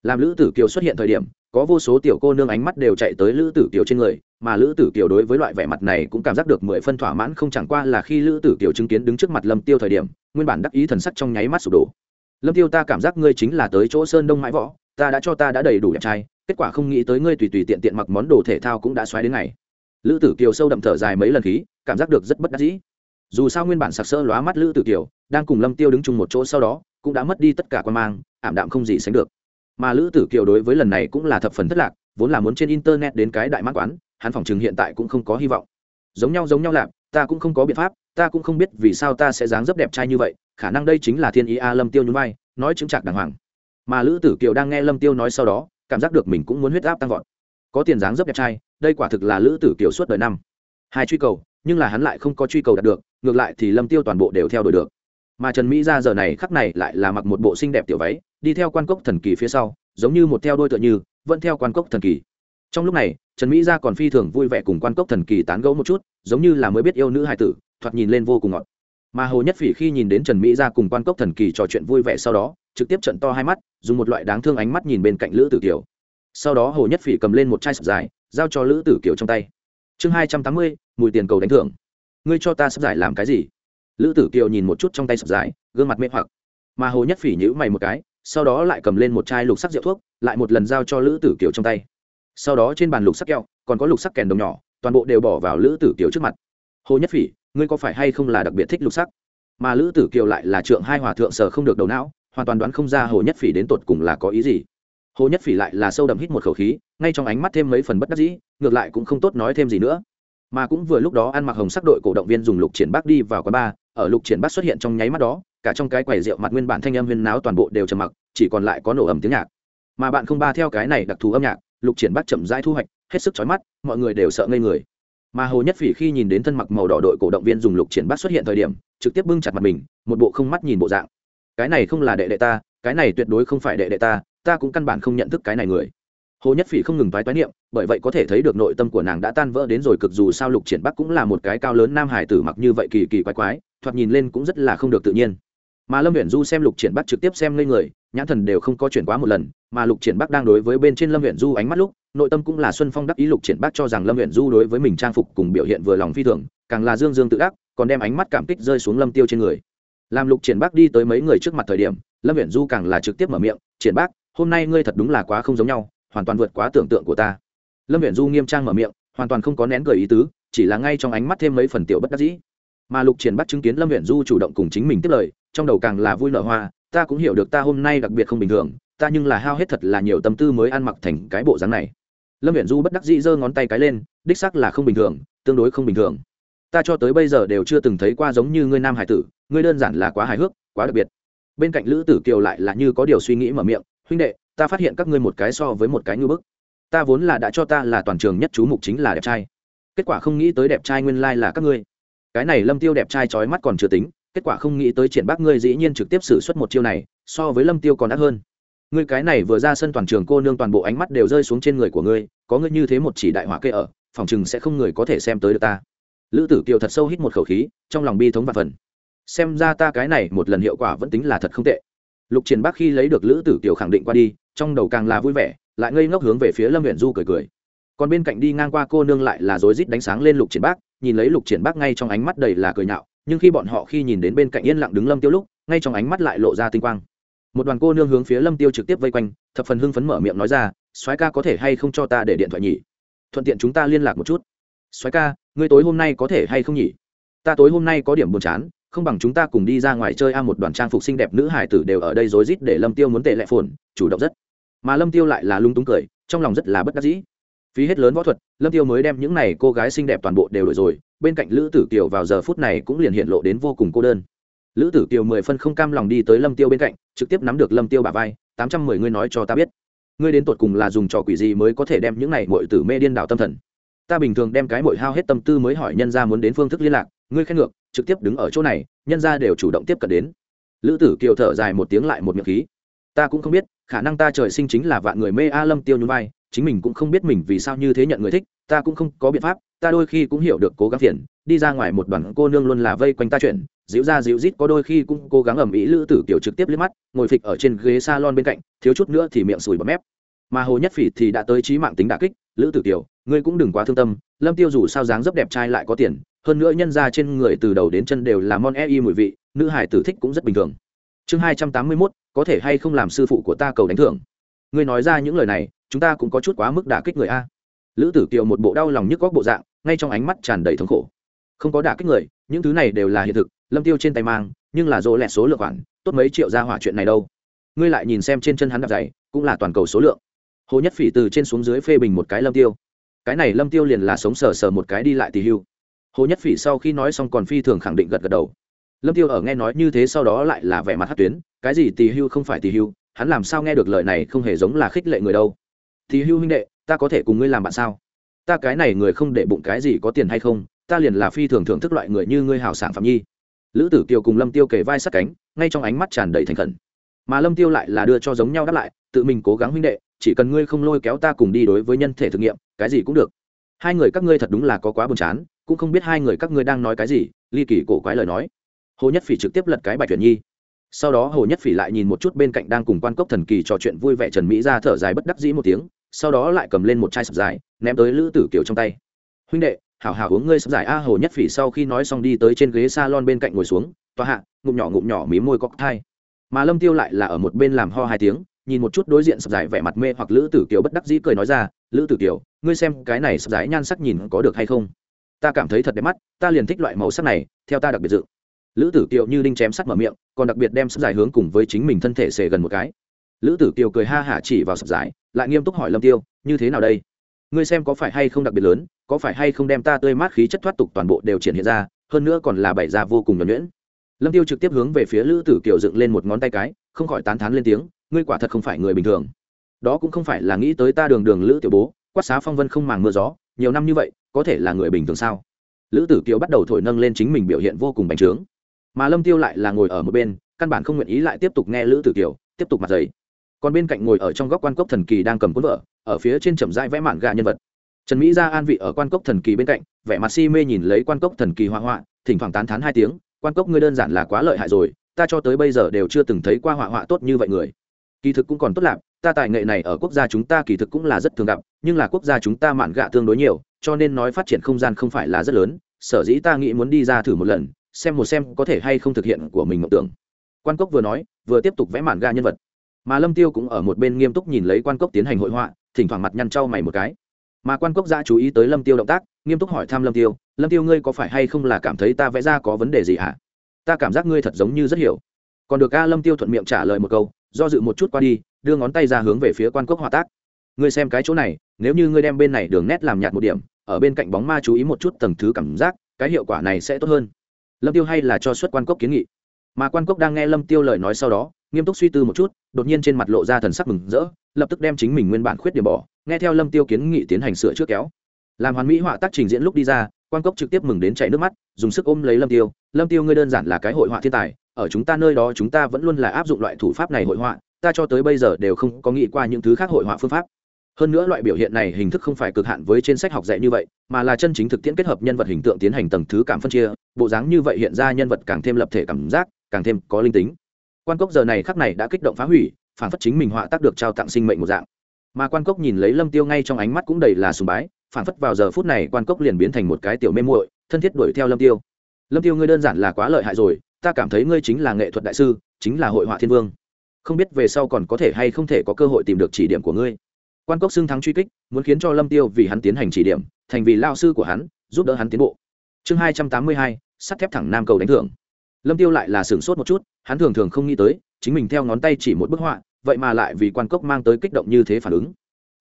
Làm lữ tử kiều xuất hiện thời điểm có vô số tiểu cô nương ánh mắt đều chạy tới lữ tử kiều trên người, mà lữ tử kiều đối với loại vẻ mặt này cũng cảm giác được mười phân thỏa mãn không chẳng qua là khi lữ tử kiều chứng kiến đứng trước mặt lâm tiêu thời điểm, nguyên bản đắc ý thần sắc trong nháy mắt sụp đổ. Lâm tiêu, ta cảm giác ngươi chính là tới chỗ sơn đông mãi võ, ta đã cho ta đã đầy đủ đẹp trai, kết quả không nghĩ tới ngươi tùy tùy tiện tiện mặc món đồ thể thao cũng đã xoáy đến ngày. Lữ tử kiều sâu đậm thở dài mấy lần khí, cảm giác được rất bất đắc dĩ. Dù sao nguyên bản sặc sỡ lóa mắt lữ tử kiều, đang cùng lâm tiêu đứng chung một chỗ sau đó, cũng đã mất đi tất cả quan mang, ảm đạm không gì sánh được mà lữ tử kiều đối với lần này cũng là thập phần thất lạc, vốn là muốn trên internet đến cái đại mát quán, hắn phòng chừng hiện tại cũng không có hy vọng. Giống nhau giống nhau lạp, ta cũng không có biện pháp, ta cũng không biết vì sao ta sẽ dáng dấp đẹp trai như vậy, khả năng đây chính là thiên ý a lâm tiêu nhún vai, nói chứng trạc đàng hoàng. Mà lữ tử kiều đang nghe lâm tiêu nói sau đó, cảm giác được mình cũng muốn huyết áp tăng vọt. Có tiền dáng dấp đẹp trai, đây quả thực là lữ tử kiều suốt đời năm. Hai truy cầu, nhưng là hắn lại không có truy cầu đạt được, ngược lại thì lâm tiêu toàn bộ đều theo đuổi được. Mà trần mỹ ra giờ này khắc này lại là mặc một bộ xinh đẹp tiểu váy đi theo quan cốc thần kỳ phía sau, giống như một theo đôi tựa như, vẫn theo quan cốc thần kỳ. Trong lúc này, trần mỹ gia còn phi thường vui vẻ cùng quan cốc thần kỳ tán gẫu một chút, giống như là mới biết yêu nữ hai tử, thoạt nhìn lên vô cùng ngọt. Mà hồ nhất phỉ khi nhìn đến trần mỹ gia cùng quan cốc thần kỳ trò chuyện vui vẻ sau đó, trực tiếp trận to hai mắt, dùng một loại đáng thương ánh mắt nhìn bên cạnh lữ tử kiều. Sau đó hồ nhất phỉ cầm lên một chai sập dài, giao cho lữ tử kiều trong tay. Chương hai trăm tám mươi, mùi tiền cầu đánh thưởng. Ngươi cho ta sắp giải làm cái gì? Lữ tử kiều nhìn một chút trong tay sập dài, gương mặt mê hoặc. Mà hồ nhất phỉ nhữ mày một cái sau đó lại cầm lên một chai lục sắc rượu thuốc, lại một lần giao cho lữ tử kiều trong tay. Sau đó trên bàn lục sắc kẹo, còn có lục sắc kèn đồng nhỏ, toàn bộ đều bỏ vào lữ tử kiều trước mặt. Hồ nhất phỉ, ngươi có phải hay không là đặc biệt thích lục sắc? Mà lữ tử kiều lại là trượng hai hòa thượng sở không được đầu não, hoàn toàn đoán không ra hồ nhất phỉ đến tột cùng là có ý gì. Hồ nhất phỉ lại là sâu đậm hít một khẩu khí, ngay trong ánh mắt thêm mấy phần bất đắc dĩ, ngược lại cũng không tốt nói thêm gì nữa. Mà cũng vừa lúc đó ăn mặc hồng sắc đội cổ động viên dùng lục triển bác đi vào quán bar, ở lục triển bác xuất hiện trong nháy mắt đó cả trong cái quầy rượu mặt nguyên bản thanh âm huyên náo toàn bộ đều trầm mặc, chỉ còn lại có nổ ầm tiếng nhạc. Mà bạn không ba theo cái này đặc thù âm nhạc, lục triển bác chậm rãi thu hoạch, hết sức chói mắt, mọi người đều sợ ngây người. Mà hồ nhất phỉ khi nhìn đến thân mặc màu đỏ đội cổ động viên dùng lục triển bác xuất hiện thời điểm, trực tiếp bưng chặt mặt mình, một bộ không mắt nhìn bộ dạng. Cái này không là đệ đệ ta, cái này tuyệt đối không phải đệ đệ ta ta cũng căn bản không nhận thức cái này người. Hồ nhất phỉ không ngừng toái toái niệm, bởi vậy có thể thấy được nội tâm của nàng đã tan vỡ đến rồi cực dù sao lục triển bắc cũng là một cái cao lớn nam hải tử mặc như vậy kỳ kỳ quái quái, thoạt nhìn lên cũng rất là không được tự nhiên mà lâm huyện du xem lục triển bắc trực tiếp xem lên người, nhãn thần đều không có chuyển quá một lần, mà lục triển bắc đang đối với bên trên lâm huyện du ánh mắt lúc, nội tâm cũng là xuân phong đắc ý lục triển bắc cho rằng lâm huyện du đối với mình trang phục cùng biểu hiện vừa lòng phi thường, càng là dương dương tự đắc, còn đem ánh mắt cảm kích rơi xuống lâm tiêu trên người. Làm lục triển bắc đi tới mấy người trước mặt thời điểm, lâm huyện du càng là trực tiếp mở miệng, triển bắc, hôm nay ngươi thật đúng là quá không giống nhau, hoàn toàn vượt quá tưởng tượng của ta. Lâm huyện du nghiêm trang mở miệng, hoàn toàn không có nén cười ý tứ, chỉ là ngay trong ánh mắt thêm mấy phần tiểu bất đắc dĩ. Mà lục triển bắc chứng kiến lâm huyện du chủ động cùng chính mình tiếp lời trong đầu càng là vui nở hoa, ta cũng hiểu được ta hôm nay đặc biệt không bình thường, ta nhưng là hao hết thật là nhiều tâm tư mới ăn mặc thành cái bộ dáng này. Lâm huyện du bất đắc dĩ giơ ngón tay cái lên, đích sắc là không bình thường, tương đối không bình thường. Ta cho tới bây giờ đều chưa từng thấy qua giống như ngươi nam hải tử, ngươi đơn giản là quá hài hước, quá đặc biệt. Bên cạnh lữ tử kiều lại là như có điều suy nghĩ mở miệng, huynh đệ, ta phát hiện các ngươi một cái so với một cái ngư bức. Ta vốn là đã cho ta là toàn trường nhất chú mục chính là đẹp trai. Kết quả không nghĩ tới đẹp trai nguyên lai là các ngươi. Cái này lâm tiêu đẹp trai trói mắt còn chưa tính kết quả không nghĩ tới triển bác ngươi dĩ nhiên trực tiếp xử suất một chiêu này, so với lâm tiêu còn đắt hơn. Ngươi cái này vừa ra sân toàn trường cô nương toàn bộ ánh mắt đều rơi xuống trên người của ngươi, có ngươi như thế một chỉ đại hỏa kê ở, phòng chừng sẽ không người có thể xem tới được ta. Lữ tử kiều thật sâu hít một khẩu khí, trong lòng bi thống và phần. Xem ra ta cái này một lần hiệu quả vẫn tính là thật không tệ. Lục triển bác khi lấy được lữ tử kiều khẳng định qua đi, trong đầu càng là vui vẻ, lại ngây ngốc hướng về phía lâm huyện du cười cười. Còn bên cạnh đi ngang qua cô nương lại là rối rít đánh sáng lên lục triển bác, nhìn lấy lục triển bác ngay trong ánh mắt đầy là cười nhạo nhưng khi bọn họ khi nhìn đến bên cạnh yên lặng đứng lâm tiêu lúc, ngay trong ánh mắt lại lộ ra tinh quang. Một đoàn cô nương hướng phía lâm tiêu trực tiếp vây quanh, thập phần hưng phấn mở miệng nói ra, soái ca có thể hay không cho ta để điện thoại nhỉ? Thuận tiện chúng ta liên lạc một chút. Soái ca, ngươi tối hôm nay có thể hay không nhỉ? Ta tối hôm nay có điểm buồn chán, không bằng chúng ta cùng đi ra ngoài chơi a, một đoàn trang phục xinh đẹp nữ hải tử đều ở đây rối rít để lâm tiêu muốn tệ lệ phồn, chủ động rất. Mà lâm tiêu lại là lung túng cười, trong lòng rất là bất đắc dĩ. Phí hết lớn võ thuật, lâm tiêu mới đem những này cô gái xinh đẹp toàn bộ đều đổi rồi bên cạnh lữ tử kiều vào giờ phút này cũng liền hiện lộ đến vô cùng cô đơn. Lữ tử kiều mười phân không cam lòng đi tới lâm tiêu bên cạnh, trực tiếp nắm được lâm tiêu bả vai, tám trăm mười ngươi nói cho ta biết, ngươi đến tột cùng là dùng trò quỷ gì mới có thể đem những này muội tử mê điên đảo tâm thần? Ta bình thường đem cái muội hao hết tâm tư mới hỏi nhân gia muốn đến phương thức liên lạc, ngươi khen ngược, trực tiếp đứng ở chỗ này, nhân gia đều chủ động tiếp cận đến. Lữ tử kiều thở dài một tiếng lại một miệng khí. Ta cũng không biết, khả năng ta trời sinh chính là vạn người mê a lâm tiêu nhún vai, chính mình cũng không biết mình vì sao như thế nhận người thích, ta cũng không có biện pháp ta đôi khi cũng hiểu được cố gắng phiền, đi ra ngoài một đoàn cô nương luôn là vây quanh ta chuyện, dịu ra dịu rít, có đôi khi cũng cố gắng ẩm ý lữ tử kiểu trực tiếp liếc mắt, ngồi phịch ở trên ghế salon bên cạnh, thiếu chút nữa thì miệng sùi bọt mép. Mà hồ nhất phỉ thì đã tới trí mạng tính đả kích, lữ tử kiểu, ngươi cũng đừng quá thương tâm, lâm tiêu dù sao dáng dấp đẹp trai lại có tiền, hơn nữa nhân ra trên người từ đầu đến chân đều là mon e y mùi vị, nữ hải tử thích cũng rất bình thường. Chương hai trăm tám mươi mốt, có thể hay không làm sư phụ của ta cầu đánh thưởng? Ngươi nói ra những lời này, chúng ta cũng có chút quá mức đả kích người a lữ tử kiều một bộ đau lòng nhức góc bộ dạng, ngay trong ánh mắt tràn đầy thống khổ. Không có đả kích người, những thứ này đều là hiện thực, lâm tiêu trên tay mang, nhưng là dỗ lẹt số lượng khoản, tốt mấy triệu ra hỏa chuyện này đâu. Ngươi lại nhìn xem trên chân hắn đạp dày cũng là toàn cầu số lượng. Hồ nhất phỉ từ trên xuống dưới phê bình một cái lâm tiêu. Cái này lâm tiêu liền là sống sờ sờ một cái đi lại tỉ hưu. Hồ nhất phỉ sau khi nói xong còn phi thường khẳng định gật gật đầu. Lâm tiêu ở nghe nói như thế sau đó lại là vẻ mặt hát tuyến, cái gì tỳ hưu không phải tỳ hưu, hắn làm sao nghe được lời này không hề giống là khích lệ người đâu. Thì hưu huynh đệ ta có thể cùng ngươi làm bạn sao? Ta cái này người không để bụng cái gì có tiền hay không, ta liền là phi thường thưởng thức loại người như ngươi hào sản phạm nhi. Lữ tử kiều cùng lâm tiêu kề vai sát cánh, ngay trong ánh mắt tràn đầy thành khẩn. Mà lâm tiêu lại là đưa cho giống nhau đáp lại, tự mình cố gắng huynh đệ, chỉ cần ngươi không lôi kéo ta cùng đi đối với nhân thể thực nghiệm, cái gì cũng được. Hai người các ngươi thật đúng là có quá buồn chán, cũng không biết hai người các ngươi đang nói cái gì, ly kỳ cổ quái lời nói. Hồ nhất phỉ trực tiếp lật cái bạch tuyển nhi. Sau đó hồ nhất phỉ lại nhìn một chút bên cạnh đang cùng quan cốc thần kỳ trò chuyện vui vẻ trần mỹ ra thở dài bất đắc dĩ một tiếng sau đó lại cầm lên một chai sập dài, ném tới lữ tử kiều trong tay. Huynh đệ, hảo hảo uống ngươi sập dài a hồ nhất phỉ sau khi nói xong đi tới trên ghế s a lon bên cạnh ngồi xuống tòa hạ, ngụm nhỏ ngụm nhỏ mí môi cóc thai. Mà lâm tiêu lại là ở một bên làm ho hai tiếng, nhìn một chút đối diện sập dài vẻ mặt mê hoặc lữ tử kiều bất đắc dĩ cười nói ra, lữ tử kiều, ngươi xem cái này sập dài nhan sắc nhìn có được hay không? Ta cảm thấy thật đẹp mắt, ta liền thích loại màu sắc này, theo ta đặc biệt dự. Lữ tử kiều như đinh chém sắt mở miệng, còn đặc biệt đem sắp dài hướng cùng với chính mình thân thể xề gần một cái lữ tử kiều cười ha hả chỉ vào sập dài lại nghiêm túc hỏi lâm tiêu, như thế nào đây? Ngươi xem có phải hay không đặc biệt lớn, có phải hay không đem ta tươi mát khí chất thoát tục toàn bộ đều triển hiện ra, hơn nữa còn là bày ra vô cùng nhuẩn nhuyễn. Lâm tiêu trực tiếp hướng về phía lữ tử kiều dựng lên một ngón tay cái, không khỏi tán thán lên tiếng, ngươi quả thật không phải người bình thường. Đó cũng không phải là nghĩ tới ta đường đường lữ tiểu bố, quát xá phong vân không màng mưa gió, nhiều năm như vậy, có thể là người bình thường sao? Lữ tử kiều bắt đầu thổi nâng lên chính mình biểu hiện vô cùng bành trướng. Mà lâm tiêu lại là ngồi ở một bên, căn bản không nguyện ý lại tiếp tục nghe lữ tử kiều, tiếp tục mặt giấy còn bên cạnh ngồi ở trong góc quan cốc thần kỳ đang cầm cuốn vợ ở phía trên chậm rãi vẽ mạn gà nhân vật. Trần mỹ ra an vị ở quan cốc thần kỳ bên cạnh, vẻ mặt si mê nhìn lấy quan cốc thần kỳ hoa họa, thỉnh thoảng tán thán hai tiếng, quan cốc ngươi đơn giản là quá lợi hại rồi, ta cho tới bây giờ đều chưa từng thấy qua họa họa tốt như vậy người. Kỳ thực cũng còn tốt lạc ta tài nghệ này ở quốc gia chúng ta kỳ thực cũng là rất thường gặp, nhưng là quốc gia chúng ta mạn gạ tương đối nhiều, cho nên nói phát triển không gian không phải là rất lớn, sở dĩ ta nghĩ muốn đi ra thử một lần, xem một xem có thể hay không thực hiện của mình mộng tưởng. Quan cốc vừa nói, vừa tiếp tục vẽ mạn gà nhân vật mà lâm tiêu cũng ở một bên nghiêm túc nhìn lấy quan cốc tiến hành hội họa, thỉnh thoảng mặt nhăn trau mày một cái. Mà quan cốc ra chú ý tới lâm tiêu động tác, nghiêm túc hỏi thăm lâm tiêu lâm tiêu ngươi có phải hay không là cảm thấy ta vẽ ra có vấn đề gì hả? Ta cảm giác ngươi thật giống như rất hiểu. Còn được a, lâm tiêu thuận miệng trả lời một câu, do dự một chút qua đi, đưa ngón tay ra hướng về phía quan cốc họa tác. Ngươi xem cái chỗ này, nếu như ngươi đem bên này đường nét làm nhạt một điểm, ở bên cạnh bóng ma chú ý một chút tầng thứ cảm giác, cái hiệu quả này sẽ tốt hơn. Lâm tiêu hay là cho xuất quan cốc kiến nghị mà quan cốc đang nghe lâm tiêu lời nói sau đó, nghiêm túc suy tư một chút, đột nhiên trên mặt lộ ra thần sắc mừng rỡ, lập tức đem chính mình nguyên bản khuyết điểm bỏ, nghe theo lâm tiêu kiến nghị tiến hành sửa trước kéo. Làm hoàn mỹ họa tác trình diễn lúc đi ra, quan cốc trực tiếp mừng đến chảy nước mắt, dùng sức ôm lấy lâm tiêu lâm tiêu ngươi đơn giản là cái hội họa thiên tài, ở chúng ta nơi đó chúng ta vẫn luôn là áp dụng loại thủ pháp này hội họa, ta cho tới bây giờ đều không có nghĩ qua những thứ khác hội họa phương pháp. Hơn nữa loại biểu hiện này hình thức không phải cực hạn với trên sách học dạy như vậy, mà là chân chính thực tiễn kết hợp nhân vật hình tượng tiến hành tầng thứ cảm phân chia, bộ dáng như vậy hiện ra nhân vật càng thêm lập thể cảm giác càng thêm có linh tính. Quan cốc giờ này khắc này đã kích động phá hủy, phản phất chính mình họa tác được trao tặng sinh mệnh một dạng. Mà quan cốc nhìn lấy lâm tiêu ngay trong ánh mắt cũng đầy là sùng bái, phản phất vào giờ phút này quan cốc liền biến thành một cái tiểu mê muội, thân thiết đuổi theo lâm tiêu. Lâm tiêu, ngươi đơn giản là quá lợi hại rồi, ta cảm thấy ngươi chính là nghệ thuật đại sư, chính là hội họa thiên vương. Không biết về sau còn có thể hay không thể có cơ hội tìm được chỉ điểm của ngươi. Quan cốc xưng thắng truy kích, muốn khiến cho lâm tiêu vì hắn tiến hành chỉ điểm, thành vì lao sư của hắn, giúp đỡ hắn tiến bộ. Chương hai trăm tám mươi hai, sắt thép thẳng nam cầu đánh thưởng lâm tiêu lại là sửng sốt một chút, hắn thường thường không nghĩ tới, chính mình theo ngón tay chỉ một bức họa, vậy mà lại vì quan cốc mang tới kích động như thế phản ứng.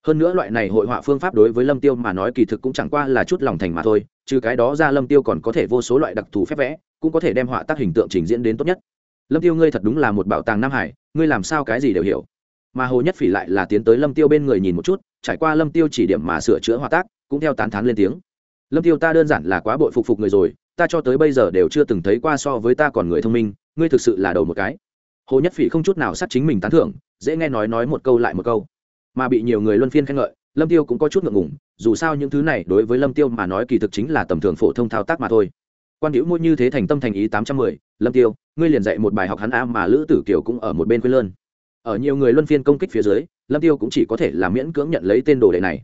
Hơn nữa loại này hội họa phương pháp đối với lâm tiêu mà nói kỳ thực cũng chẳng qua là chút lòng thành mà thôi, trừ cái đó ra lâm tiêu còn có thể vô số loại đặc thù phép vẽ, cũng có thể đem họa tác hình tượng trình diễn đến tốt nhất. Lâm tiêu ngươi thật đúng là một bảo tàng nam hải, ngươi làm sao cái gì đều hiểu. Mà hồ nhất phỉ lại là tiến tới lâm tiêu bên người nhìn một chút, trải qua lâm tiêu chỉ điểm mà sửa chữa họa tác, cũng theo tán thán lên tiếng. Lâm tiêu ta đơn giản là quá bội phục phục người rồi ta cho tới bây giờ đều chưa từng thấy qua so với ta còn người thông minh, ngươi thực sự là đầu một cái. Hồ nhất phỉ không chút nào sát chính mình tán thưởng, dễ nghe nói nói một câu lại một câu. Mà bị nhiều người luân phiên khen ngợi, lâm tiêu cũng có chút ngượng ngùng, dù sao những thứ này đối với lâm tiêu mà nói kỳ thực chính là tầm thường phổ thông thao tác mà thôi. Quan hữu mua như thế thành tâm thành ý tám trăm mười, lâm tiêu, ngươi liền dạy một bài học hắn a mà lữ tử kiều cũng ở một bên quê lơn. Ở nhiều người luân phiên công kích phía dưới, lâm tiêu cũng chỉ có thể là miễn cưỡng nhận lấy tên đồ đệ này.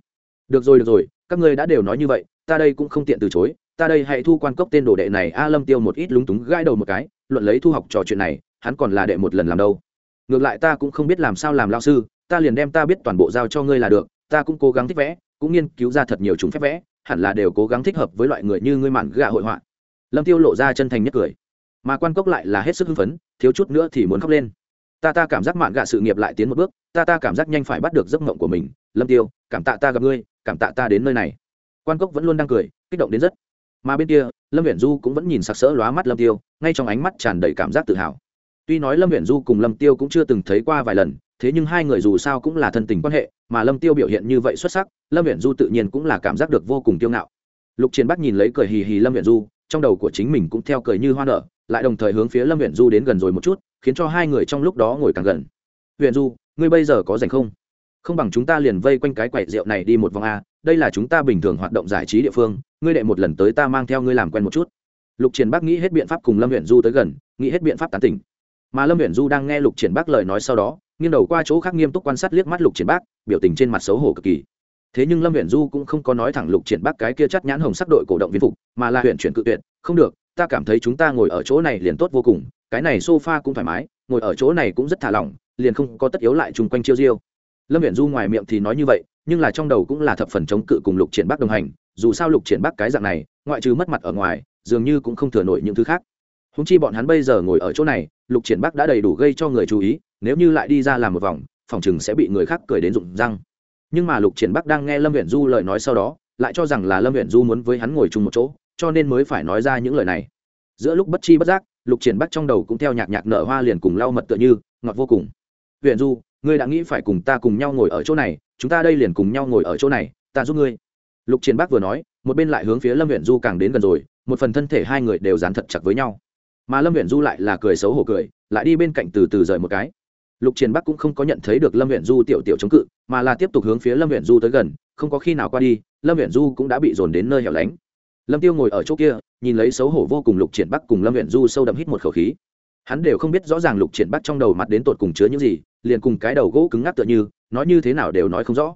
Được rồi được rồi, các ngươi đã đều nói như vậy, ta đây cũng không tiện từ chối ta đây hãy thu quan cốc tên đồ đệ này, a lâm tiêu một ít lúng túng gãi đầu một cái, luận lấy thu học trò chuyện này, hắn còn là đệ một lần làm đâu. Ngược lại ta cũng không biết làm sao làm lao sư, ta liền đem ta biết toàn bộ giao cho ngươi là được, ta cũng cố gắng thích vẽ, cũng nghiên cứu ra thật nhiều chúng phép vẽ, hẳn là đều cố gắng thích hợp với loại người như ngươi mạn gạ hội họa. Lâm tiêu lộ ra chân thành nhất cười. Mà quan cốc lại là hết sức hưng phấn, thiếu chút nữa thì muốn khóc lên. Ta ta cảm giác mạn gạ sự nghiệp lại tiến một bước, ta ta cảm giác nhanh phải bắt được giấc mộng của mình. Lâm tiêu, cảm tạ ta gặp ngươi, cảm tạ ta đến nơi này. Quan cốc vẫn luôn đang cười, kích động đến rất mà bên kia, lâm viễn du cũng vẫn nhìn sặc sỡ lóa mắt lâm tiêu, ngay trong ánh mắt tràn đầy cảm giác tự hào. Tuy nói lâm viễn du cùng lâm tiêu cũng chưa từng thấy qua vài lần, thế nhưng hai người dù sao cũng là thân tình quan hệ, mà lâm tiêu biểu hiện như vậy xuất sắc, lâm viễn du tự nhiên cũng là cảm giác được vô cùng kiêu ngạo. Lục chiến bắc nhìn lấy cười hì hì lâm viễn du, trong đầu của chính mình cũng theo cười như hoa nở, lại đồng thời hướng phía lâm viễn du đến gần rồi một chút, khiến cho hai người trong lúc đó ngồi càng gần. Viễn du, ngươi bây giờ có rảnh không? Không bằng chúng ta liền vây quanh cái quậy rượu này đi một vòng a, đây là chúng ta bình thường hoạt động giải trí địa phương ngươi đệ một lần tới ta mang theo ngươi làm quen một chút. Lục triển bắc nghĩ hết biện pháp cùng lâm huyện du tới gần, nghĩ hết biện pháp tán tỉnh. Mà lâm huyện du đang nghe lục triển bắc lời nói sau đó, nghiêng đầu qua chỗ khác nghiêm túc quan sát liếc mắt lục triển bắc biểu tình trên mặt xấu hổ cực kỳ. Thế nhưng lâm huyện du cũng không có nói thẳng lục triển bắc cái kia chắc nhãn hồng sắc đội cổ động viên phục, mà là huyện chuyển cự tuyệt, không được, ta cảm thấy chúng ta ngồi ở chỗ này liền tốt vô cùng, cái này sofa cũng thoải mái, ngồi ở chỗ này cũng rất thả lỏng, liền không có tất yếu lại chung quanh chiêu diêu. Lâm huyện du ngoài miệng thì nói như vậy, nhưng là trong đầu cũng là thập phần chống cự cùng lục triển bắc đồng hành dù sao lục triển bắc cái dạng này, ngoại trừ mất mặt ở ngoài, dường như cũng không thừa nổi những thứ khác. Húng chi bọn hắn bây giờ ngồi ở chỗ này, lục triển bắc đã đầy đủ gây cho người chú ý, nếu như lại đi ra làm một vòng, phòng chừng sẽ bị người khác cười đến rụng răng. Nhưng mà lục triển bắc đang nghe lâm huyện du lời nói sau đó, lại cho rằng là lâm huyện du muốn với hắn ngồi chung một chỗ, cho nên mới phải nói ra những lời này. Giữa lúc bất chi bất giác, lục triển bắc trong đầu cũng theo nhạc nhạc nở hoa liền cùng lau mật tựa như, ngọt vô cùng. Huyện du, ngươi đã nghĩ phải cùng ta cùng nhau ngồi ở chỗ này, chúng ta đây liền cùng nhau ngồi ở chỗ này, ta giúp ngươi lục triển bác vừa nói, một bên lại hướng phía lâm huyện du càng đến gần rồi, một phần thân thể hai người đều dán thật chặt với nhau. Mà lâm huyện du lại là cười xấu hổ cười, lại đi bên cạnh từ từ rời một cái. Lục triển bắc cũng không có nhận thấy được lâm huyện du tiểu tiểu chống cự, mà là tiếp tục hướng phía lâm huyện du tới gần, không có khi nào qua đi, lâm huyện du cũng đã bị dồn đến nơi hẻo lánh. Lâm tiêu ngồi ở chỗ kia, nhìn lấy xấu hổ vô cùng lục triển bắc cùng lâm huyện du sâu đậm hít một khẩu khí. Hắn đều không biết rõ ràng lục triển bắc trong đầu mặt đến tột cùng chứa những gì, liền cùng cái đầu gỗ cứng ngắc tựa như, nói như thế nào đều nói không rõ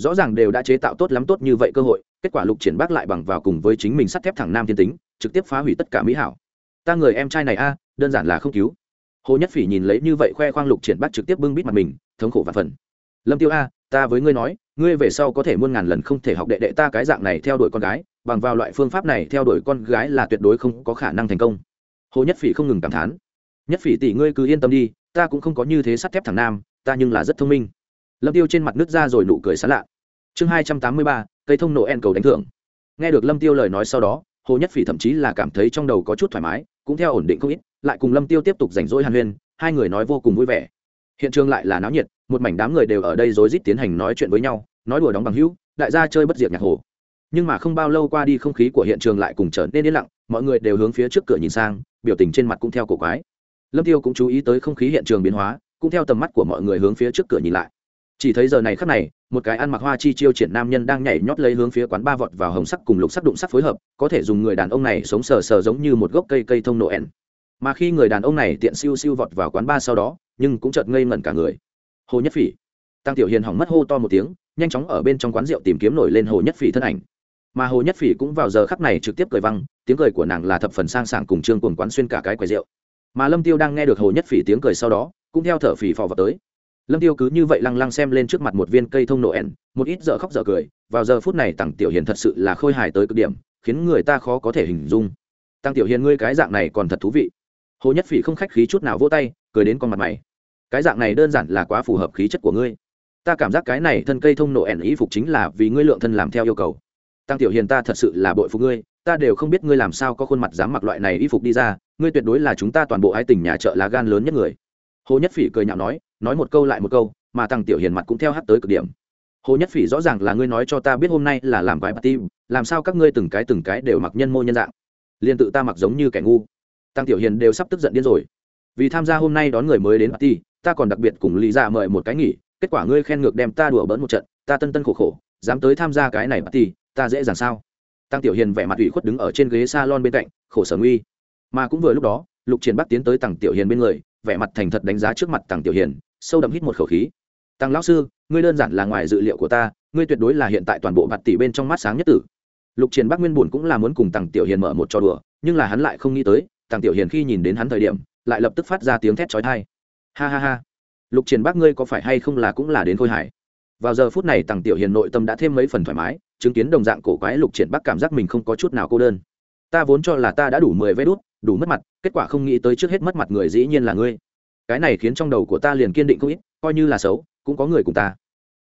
rõ ràng đều đã chế tạo tốt lắm tốt như vậy cơ hội, kết quả lục triển bác lại bằng vào cùng với chính mình sắt thép thẳng nam thiên tính, trực tiếp phá hủy tất cả mỹ hảo. Ta người em trai này a, đơn giản là không cứu. Hồ nhất phỉ nhìn lấy như vậy khoe khoang lục triển bác trực tiếp bưng bít mặt mình, thống khổ và phần. Lâm tiêu a, ta với ngươi nói, ngươi về sau có thể muôn ngàn lần không thể học đệ đệ ta cái dạng này theo đuổi con gái, bằng vào loại phương pháp này theo đuổi con gái là tuyệt đối không có khả năng thành công. Hồ nhất phỉ không ngừng cảm thán. Nhất phỉ tỷ ngươi cứ yên tâm đi, ta cũng không có như thế sắt thép thẳng nam, ta nhưng là rất thông minh. Lâm tiêu trên mặt nước ra rồi nụ cười sán lạ chương hai trăm tám mươi ba, cây thông nổ en cầu đánh thưởng. Nghe được lâm tiêu lời nói sau đó, hồ nhất phỉ thậm chí là cảm thấy trong đầu có chút thoải mái, cũng theo ổn định không ít, lại cùng lâm tiêu tiếp tục rảnh rỗi hàn huyên, hai người nói vô cùng vui vẻ. Hiện trường lại là náo nhiệt, một mảnh đám người đều ở đây rối rít tiến hành nói chuyện với nhau, nói đùa đóng bằng hữu, đại gia chơi bất diệt nhạc hồ. Nhưng mà không bao lâu qua đi không khí của hiện trường lại cùng trở nên yên lặng, mọi người đều hướng phía trước cửa nhìn sang, biểu tình trên mặt cũng theo cổ quái. Lâm tiêu cũng chú ý tới không khí hiện trường biến hóa, cũng theo tầm mắt của mọi người hướng phía trước cửa nhìn lại. Chỉ thấy giờ này khắc này một cái ăn mặc hoa chi chiêu triển nam nhân đang nhảy nhót lấy hướng phía quán ba vọt vào hồng sắc cùng lục sắc đụng sắc phối hợp, có thể dùng người đàn ông này sống sờ sờ giống như một gốc cây cây thông noel. Mà khi người đàn ông này tiện siêu siêu vọt vào quán ba sau đó, nhưng cũng chợt ngây ngẩn cả người. Hồ nhất phỉ. Tăng tiểu hiền hỏng mất hô to một tiếng, nhanh chóng ở bên trong quán rượu tìm kiếm nổi lên hồ nhất phỉ thân ảnh. Mà hồ nhất phỉ cũng vào giờ khắc này trực tiếp cười văng, tiếng cười của nàng là thập phần sang sảng cùng trương cùng quán xuyên cả cái quầy rượu. Mà lâm tiêu đang nghe được hồ nhất phỉ tiếng cười sau đó, cũng theo thở phì phò vào tới lâm tiêu cứ như vậy lăng lăng xem lên trước mặt một viên cây thông nổ ẻn, một ít dở khóc dở cười, vào giờ phút này tăng tiểu hiền thật sự là khôi hài tới cực điểm, khiến người ta khó có thể hình dung. Tăng tiểu hiền ngươi cái dạng này còn thật thú vị. Hồ nhất phỉ không khách khí chút nào vỗ tay, cười đến con mặt mày. Cái dạng này đơn giản là quá phù hợp khí chất của ngươi. Ta cảm giác cái này thân cây thông nổ ẻn ý phục chính là vì ngươi lượng thân làm theo yêu cầu. Tăng tiểu hiền ta thật sự là bội phục ngươi, ta đều không biết ngươi làm sao có khuôn mặt dám mặc loại này y phục đi ra, ngươi tuyệt đối là chúng ta toàn bộ ái tình nhà chợ lá gan lớn nhất người. Hồ nhất phỉ cười nhạo nói nói một câu lại một câu, mà tăng tiểu hiền mặt cũng theo hát tới cực điểm. Hồ nhất phỉ rõ ràng là ngươi nói cho ta biết hôm nay là làm vài party, làm sao các ngươi từng cái từng cái đều mặc nhân mô nhân dạng. Liền tự ta mặc giống như kẻ ngu. Tăng tiểu hiền đều sắp tức giận điên rồi. Vì tham gia hôm nay đón người mới đến party, ta còn đặc biệt cùng lý ra mời một cái nghỉ, kết quả ngươi khen ngược đem ta đùa bỡn một trận, ta tân tân khổ khổ, dám tới tham gia cái này party, ta dễ dàng sao? Tăng tiểu hiền vẻ mặt ủy khuất đứng ở trên ghế salon bên cạnh, khổ sở nguy. Mà cũng vừa lúc đó, lục triển bắc tiến tới tăng tiểu hiền bên người, vẻ mặt thành thật đánh giá trước mặt tăng tiểu hiền sâu đậm hít một khẩu khí. Tăng lão sư, ngươi đơn giản là ngoài dự liệu của ta, ngươi tuyệt đối là hiện tại toàn bộ mặt tỷ bên trong mắt sáng nhất tử. Lục triển bắc nguyên buồn cũng là muốn cùng tăng tiểu hiền mở một trò đùa, nhưng là hắn lại không nghĩ tới, tăng tiểu hiền khi nhìn đến hắn thời điểm, lại lập tức phát ra tiếng thét chói tai. Ha ha ha. Lục triển bắc ngươi có phải hay không là cũng là đến khôi hải vào giờ phút này tăng tiểu hiền nội tâm đã thêm mấy phần thoải mái, chứng kiến đồng dạng cổ quái lục triển bắc cảm giác mình không có chút nào cô đơn. Ta vốn cho là ta đã đủ mười vé đút, đủ mất mặt, kết quả không nghĩ tới trước hết mất mặt người dĩ nhiên là ngươi cái này khiến trong đầu của ta liền kiên định không ít coi như là xấu cũng có người cùng ta.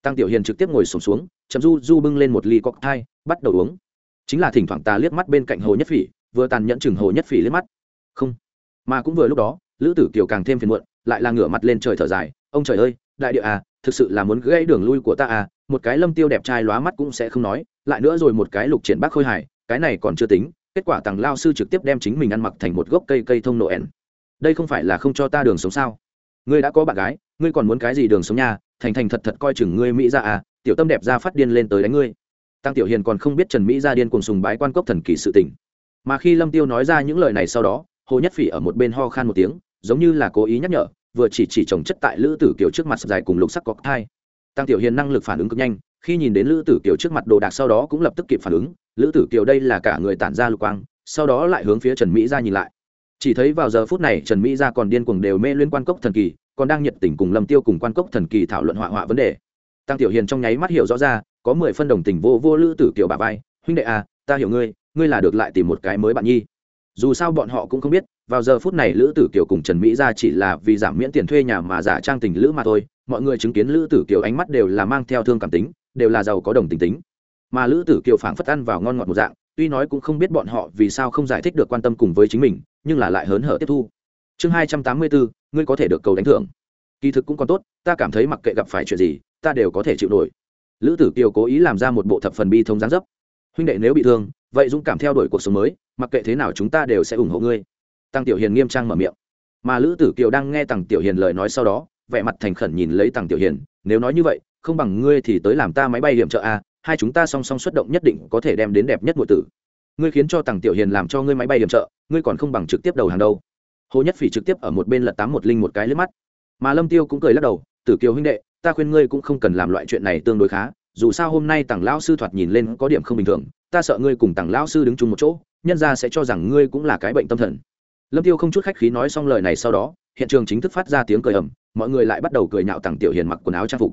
Tăng tiểu hiền trực tiếp ngồi sùng xuống, xuống chậm du du bưng lên một ly cocktail bắt đầu uống. Chính là thỉnh thoảng ta liếc mắt bên cạnh hồ nhất phỉ vừa tàn nhẫn chừng hồ nhất phỉ liếc mắt. Không. Mà cũng vừa lúc đó lữ tử kiều càng thêm phiền muộn lại là ngửa mặt lên trời thở dài ông trời ơi đại địa à thực sự là muốn gãy đường lui của ta à một cái lâm tiêu đẹp trai lóa mắt cũng sẽ không nói lại nữa rồi một cái lục triển bác khôi hài cái này còn chưa tính kết quả tàng lao sư trực tiếp đem chính mình ăn mặc thành một gốc cây cây thông noel đây không phải là không cho ta đường sống sao? Ngươi đã có bạn gái, ngươi còn muốn cái gì đường sống nha? Thành thành thật thật coi chừng ngươi mỹ ra à tiểu tâm đẹp ra phát điên lên tới đánh ngươi. Tăng tiểu hiền còn không biết trần mỹ ra điên cùng sùng bái quan cốc thần kỳ sự tình. Mà khi lâm tiêu nói ra những lời này sau đó, hồ nhất phỉ ở một bên ho khan một tiếng, giống như là cố ý nhắc nhở, vừa chỉ chỉ trồng chất tại lữ tử kiều trước mặt dài cùng lục sắc có thai. Tăng tiểu hiền năng lực phản ứng cực nhanh, khi nhìn đến lữ tử kiều trước mặt đồ đạc sau đó cũng lập tức kịp phản ứng. Lữ tử kiều đây là cả người tản ra lục quang, sau đó lại hướng phía trần mỹ ra nhìn lại chỉ thấy vào giờ phút này, trần mỹ Gia còn điên cuồng đều mê liên quan cốc thần kỳ, còn đang nhiệt tình cùng lâm tiêu cùng quan cốc thần kỳ thảo luận họa họa vấn đề. Tăng tiểu hiền trong nháy mắt hiểu rõ ra, có mười phân đồng tình vô vô lữ tử kiểu bà vai. Huynh đệ à ta hiểu ngươi ngươi là được lại tìm một cái mới bạn nhi. Dù sao bọn họ cũng không biết, vào giờ phút này lữ tử kiều cùng trần mỹ ra chỉ là vì giảm miễn tiền thuê nhà mà giả trang tình lữ mà thôi. Mọi người chứng kiến lữ tử kiều ánh mắt đều là mang theo thương cảm tính, đều là giàu có đồng tình tính. Mà lữ tử kiều phảng phất ăn vào ngon ngọt một dạng, tuy nói cũng không biết bọn họ vì sao không giải thích được quan tâm cùng với chính mình nhưng là lại hớn hở tiếp thu. Chương hai trăm tám mươi bốn, ngươi có thể được cầu đánh thưởng. Kỳ thực cũng còn tốt, ta cảm thấy mặc kệ gặp phải chuyện gì, ta đều có thể chịu nổi. Lữ tử kiều cố ý làm ra một bộ thập phần bi thông gián dấp. Huynh đệ nếu bị thương, vậy dũng cảm theo đuổi cuộc sống mới, mặc kệ thế nào chúng ta đều sẽ ủng hộ ngươi. Tăng tiểu hiền nghiêm trang mở miệng. Mà lữ tử kiều đang nghe tăng tiểu hiền lời nói sau đó, vẻ mặt thành khẩn nhìn lấy tăng tiểu hiền, nếu nói như vậy, không bằng ngươi thì tới làm ta máy bay hiểm trợ a, hai chúng ta song song xuất động nhất định có thể đem đến đẹp nhất mọi tử ngươi khiến cho tăng tiểu hiền làm cho ngươi máy bay hiểm trợ, ngươi còn không bằng trực tiếp đầu hàng đâu. Hồ nhất phỉ trực tiếp ở một bên lật tám một linh một cái lướt mắt. Mà lâm tiêu cũng cười lắc đầu, tử kiều huynh đệ, ta khuyên ngươi cũng không cần làm loại chuyện này tương đối khá, dù sao hôm nay tằng lão sư thoạt nhìn lên có điểm không bình thường, ta sợ ngươi cùng tằng lão sư đứng chung một chỗ, nhân ra sẽ cho rằng ngươi cũng là cái bệnh tâm thần. Lâm tiêu không chút khách khí nói xong lời này sau đó, hiện trường chính thức phát ra tiếng cười ầm, mọi người lại bắt đầu cười nhạo tằng tiểu hiền mặc quần áo trang phục.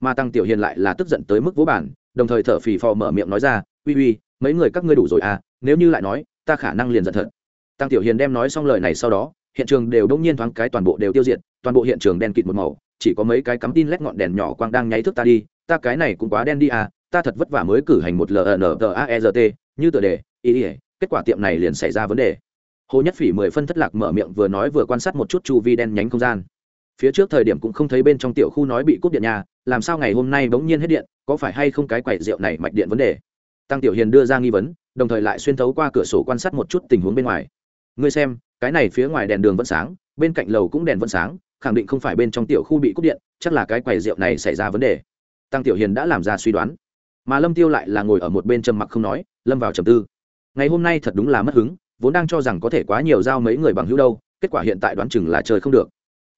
Mà Tăng tiểu hiền lại là tức giận tới mức vỗ bản đồng thời thở phì phò mở miệng nói ra, uy uy mấy người các ngươi đủ rồi à nếu như lại nói, ta khả năng liền giận thật. Tăng tiểu hiền đem nói xong lời này sau đó, hiện trường đều đông nhiên thoáng cái toàn bộ đều tiêu diệt, toàn bộ hiện trường đen kịt một màu, chỉ có mấy cái cắm tin lét ngọn đèn nhỏ quang đang nháy thức ta đi, ta cái này cũng quá đen đi à ta thật vất vả mới cử hành một lntaert như tựa đề, ý ý, kết quả tiệm này liền xảy ra vấn đề. Hồ nhất phỉ mười phân thất lạc mở miệng vừa nói vừa quan sát một chút chu vi đen nhánh không gian. Phía trước thời điểm cũng không thấy bên trong tiểu khu nói bị cúp điện nhà, làm sao ngày hôm nay bỗng nhiên hết điện, có phải hay không cái quầy rượu này mạch điện vấn đề? Tăng tiểu hiền đưa ra nghi vấn, đồng thời lại xuyên thấu qua cửa sổ quan sát một chút tình huống bên ngoài. Ngươi xem, cái này phía ngoài đèn đường vẫn sáng, bên cạnh lầu cũng đèn vẫn sáng, khẳng định không phải bên trong tiểu khu bị cúp điện, chắc là cái quầy rượu này xảy ra vấn đề. Tăng tiểu hiền đã làm ra suy đoán. Mà lâm tiêu lại là ngồi ở một bên trầm mặc không nói, lâm vào trầm tư. Ngày hôm nay thật đúng là mất hứng, vốn đang cho rằng có thể quá nhiều giao mấy người bằng hữu đâu, kết quả hiện tại đoán chừng là trời không được.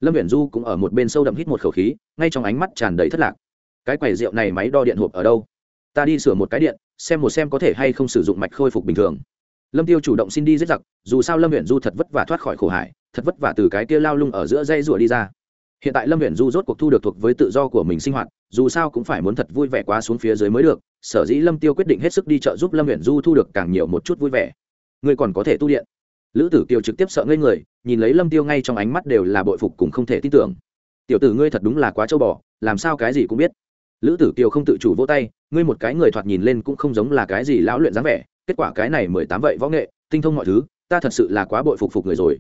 Lâm viễn du cũng ở một bên sâu đậm hít một khẩu khí, ngay trong ánh mắt tràn đầy thất lạc. Cái quầy rượu này máy đo điện hộp ở đâu? Ta đi sửa một cái điện xem một xem có thể hay không sử dụng mạch khôi phục bình thường. Lâm tiêu chủ động xin đi giết giặc, dù sao lâm huyện du thật vất vả thoát khỏi khổ hải, thật vất vả từ cái kia lao lung ở giữa dây rủa đi ra. Hiện tại lâm huyện du rốt cuộc thu được thuộc với tự do của mình sinh hoạt, dù sao cũng phải muốn thật vui vẻ quá xuống phía dưới mới được, sở dĩ lâm tiêu quyết định hết sức đi chợ giúp lâm huyện du thu được càng nhiều một chút vui vẻ. Người còn có thể tu điện. Lữ tử kiều trực tiếp sợ ngây người, nhìn lấy lâm tiêu ngay trong ánh mắt đều là bội phục cùng không thể tin tưởng. Tiểu tử ngươi thật đúng là quá châu bò, làm sao cái gì cũng biết lữ tử kiều không tự chủ vỗ tay, ngươi một cái người thoạt nhìn lên cũng không giống là cái gì lão luyện dáng vẻ, kết quả cái này mười tám vậy võ nghệ, tinh thông mọi thứ, ta thật sự là quá bội phục phục người rồi.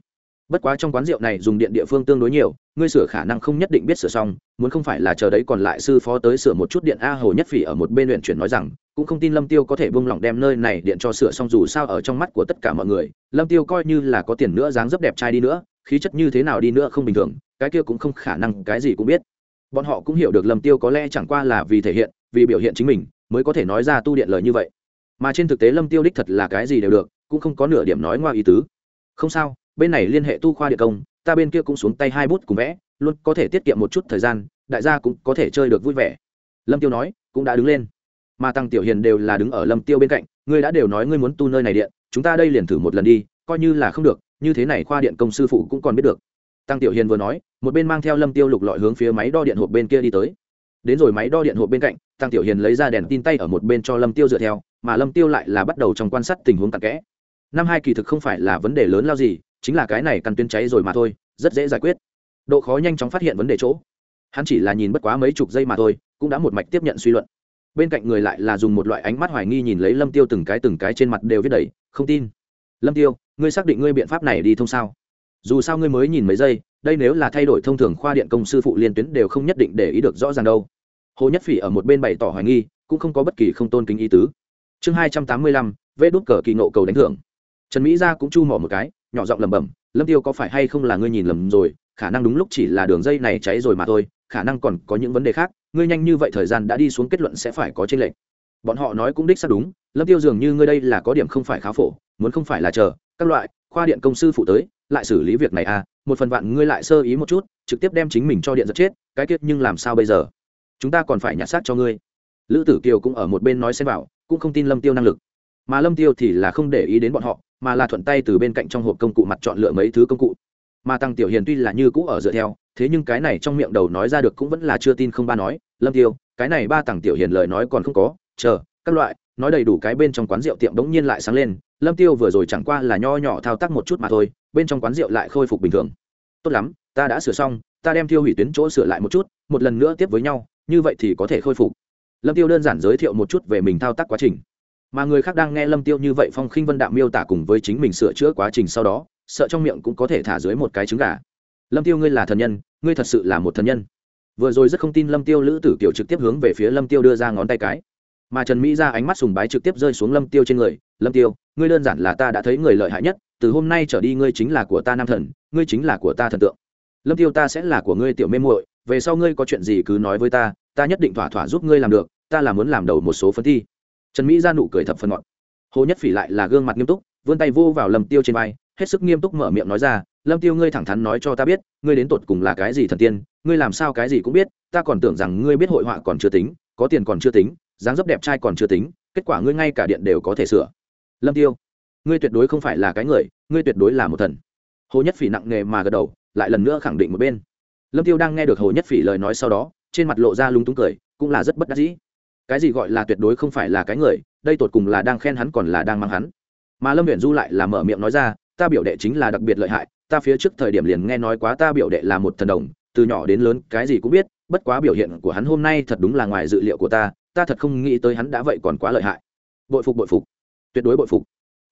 Bất quá trong quán rượu này dùng điện địa phương tương đối nhiều, ngươi sửa khả năng không nhất định biết sửa xong, muốn không phải là chờ đấy còn lại sư phó tới sửa một chút điện a hồ nhất phỉ ở một bên luyện chuyển nói rằng, cũng không tin lâm tiêu có thể buông lỏng đem nơi này điện cho sửa xong dù sao ở trong mắt của tất cả mọi người, lâm tiêu coi như là có tiền nữa dáng dấp đẹp trai đi nữa, khí chất như thế nào đi nữa không bình thường, cái kia cũng không khả năng, cái gì cũng biết bọn họ cũng hiểu được lâm tiêu có lẽ chẳng qua là vì thể hiện, vì biểu hiện chính mình, mới có thể nói ra tu điện lời như vậy. Mà trên thực tế lâm tiêu đích thật là cái gì đều được, cũng không có nửa điểm nói ngoa ý tứ. Không sao, bên này liên hệ tu khoa điện công, ta bên kia cũng xuống tay hai bút cùng vẽ, luôn có thể tiết kiệm một chút thời gian, đại gia cũng có thể chơi được vui vẻ. Lâm tiêu nói, cũng đã đứng lên. Mà tăng tiểu hiền đều là đứng ở lâm tiêu bên cạnh, ngươi đã đều nói ngươi muốn tu nơi này điện, chúng ta đây liền thử một lần đi, coi như là không được, như thế này khoa điện công sư phụ cũng còn biết được tăng tiểu hiền vừa nói, một bên mang theo lâm tiêu lục lọi hướng phía máy đo điện hộp bên kia đi tới. Đến rồi máy đo điện hộp bên cạnh, tăng tiểu hiền lấy ra đèn tin tay ở một bên cho lâm tiêu dựa theo, mà lâm tiêu lại là bắt đầu trong quan sát tình huống tạc kẽ. Năm hai kỳ thực không phải là vấn đề lớn lao gì, chính là cái này căn tuyến cháy rồi mà thôi, rất dễ giải quyết. Độ khó nhanh chóng phát hiện vấn đề chỗ. Hắn chỉ là nhìn bất quá mấy chục giây mà thôi, cũng đã một mạch tiếp nhận suy luận. Bên cạnh người lại là dùng một loại ánh mắt hoài nghi nhìn lấy lâm tiêu từng cái từng cái trên mặt đều viết đầy, không tin. Lâm tiêu, ngươi xác định ngươi biện pháp này đi thông sao? Dù sao ngươi mới nhìn mấy giây, đây nếu là thay đổi thông thường khoa điện công sư phụ liên tuyến đều không nhất định để ý được rõ ràng đâu. Hồ nhất phỉ ở một bên bày tỏ hoài nghi, cũng không có bất kỳ không tôn kính ý tứ. Chương hai trăm tám mươi lăm, vê đốt cờ kỳ nộ cầu đánh thưởng. Trần mỹ gia cũng chu mỏ một cái, nhỏ giọng lẩm bẩm, lâm tiêu có phải hay không là ngươi nhìn lầm rồi, khả năng đúng lúc chỉ là đường dây này cháy rồi mà thôi, khả năng còn có những vấn đề khác, ngươi nhanh như vậy thời gian đã đi xuống kết luận sẽ phải có tranh lệch. Bọn họ nói cũng đích xác đúng, lâm tiêu dường như ngươi đây là có điểm không phải khá phổ, muốn không phải là chờ, các loại, khoa điện công sư phụ tới lại xử lý việc này à một phần vạn ngươi lại sơ ý một chút, trực tiếp đem chính mình cho điện giật chết, cái kiết nhưng làm sao bây giờ? Chúng ta còn phải nhặt xác cho ngươi. Lữ tử kiều cũng ở một bên nói xem vào, cũng không tin lâm tiêu năng lực. Mà lâm tiêu thì là không để ý đến bọn họ, mà là thuận tay từ bên cạnh trong hộp công cụ mặt chọn lựa mấy thứ công cụ. Mà tăng tiểu hiền tuy là như cũ ở dựa theo, thế nhưng cái này trong miệng đầu nói ra được cũng vẫn là chưa tin không ba nói, lâm tiêu, cái này ba tăng tiểu hiền lời nói còn không có, chờ, các loại. Nói đầy đủ cái bên trong quán rượu tiệm bỗng nhiên lại sáng lên, lâm tiêu vừa rồi chẳng qua là nho nhỏ thao tác một chút mà thôi bên trong quán rượu lại khôi phục bình thường. Tốt lắm, ta đã sửa xong, ta đem tiêu hủy tuyến chỗ sửa lại một chút, một lần nữa tiếp với nhau, như vậy thì có thể khôi phục. Lâm tiêu đơn giản giới thiệu một chút về mình thao tác quá trình. Mà người khác đang nghe lâm tiêu như vậy phong khinh vân đạm miêu tả cùng với chính mình sửa chữa quá trình sau đó, sợ trong miệng cũng có thể thả dưới một cái trứng gà. Lâm tiêu ngươi là thần nhân, ngươi thật sự là một thần nhân. Vừa rồi rất không tin lâm tiêu lữ tử kiều trực tiếp hướng về phía lâm tiêu đưa ra ngón tay cái. Mà trần mỹ ra ánh mắt sùng bái trực tiếp rơi xuống lâm tiêu trên người. Lâm tiêu, ngươi đơn giản là ta đã thấy người lợi hại nhất từ hôm nay trở đi ngươi chính là của ta nam thần, ngươi chính là của ta thần tượng. Lâm tiêu ta sẽ là của ngươi tiểu mê muội, về sau ngươi có chuyện gì cứ nói với ta ta nhất định thỏa thỏa giúp ngươi làm được, ta là muốn làm đầu một số phân thi. Trần mỹ ra nụ cười thập phần ngọt. Hồ nhất phỉ lại là gương mặt nghiêm túc, vươn tay vô vào lâm tiêu trên vai, hết sức nghiêm túc mở miệng nói ra, lâm tiêu ngươi thẳng thắn nói cho ta biết, ngươi đến tột cùng là cái gì thần tiên, ngươi làm sao cái gì cũng biết, ta còn tưởng rằng ngươi biết hội họa còn chưa tính, có tiền còn chưa tính, dáng dấp đẹp trai còn chưa tính, kết quả ngươi ngay cả điện đều có thể sửa. Lâm tiêu ngươi tuyệt đối không phải là cái người, ngươi tuyệt đối là một thần. Hồ nhất phỉ nặng nề mà gật đầu, lại lần nữa khẳng định một bên. Lâm tiêu đang nghe được hồ nhất phỉ lời nói sau đó, trên mặt lộ ra lúng túng cười, cũng là rất bất đắc dĩ. Cái gì gọi là tuyệt đối không phải là cái người, đây tột cùng là đang khen hắn còn là đang mang hắn. Mà lâm huyện du lại là mở miệng nói ra, ta biểu đệ chính là đặc biệt lợi hại, ta phía trước thời điểm liền nghe nói quá ta biểu đệ là một thần đồng, từ nhỏ đến lớn cái gì cũng biết, bất quá biểu hiện của hắn hôm nay thật đúng là ngoài dự liệu của ta ta thật không nghĩ tới hắn đã vậy còn quá lợi hại. Bội phục bội phục. Tuyệt đối bội phục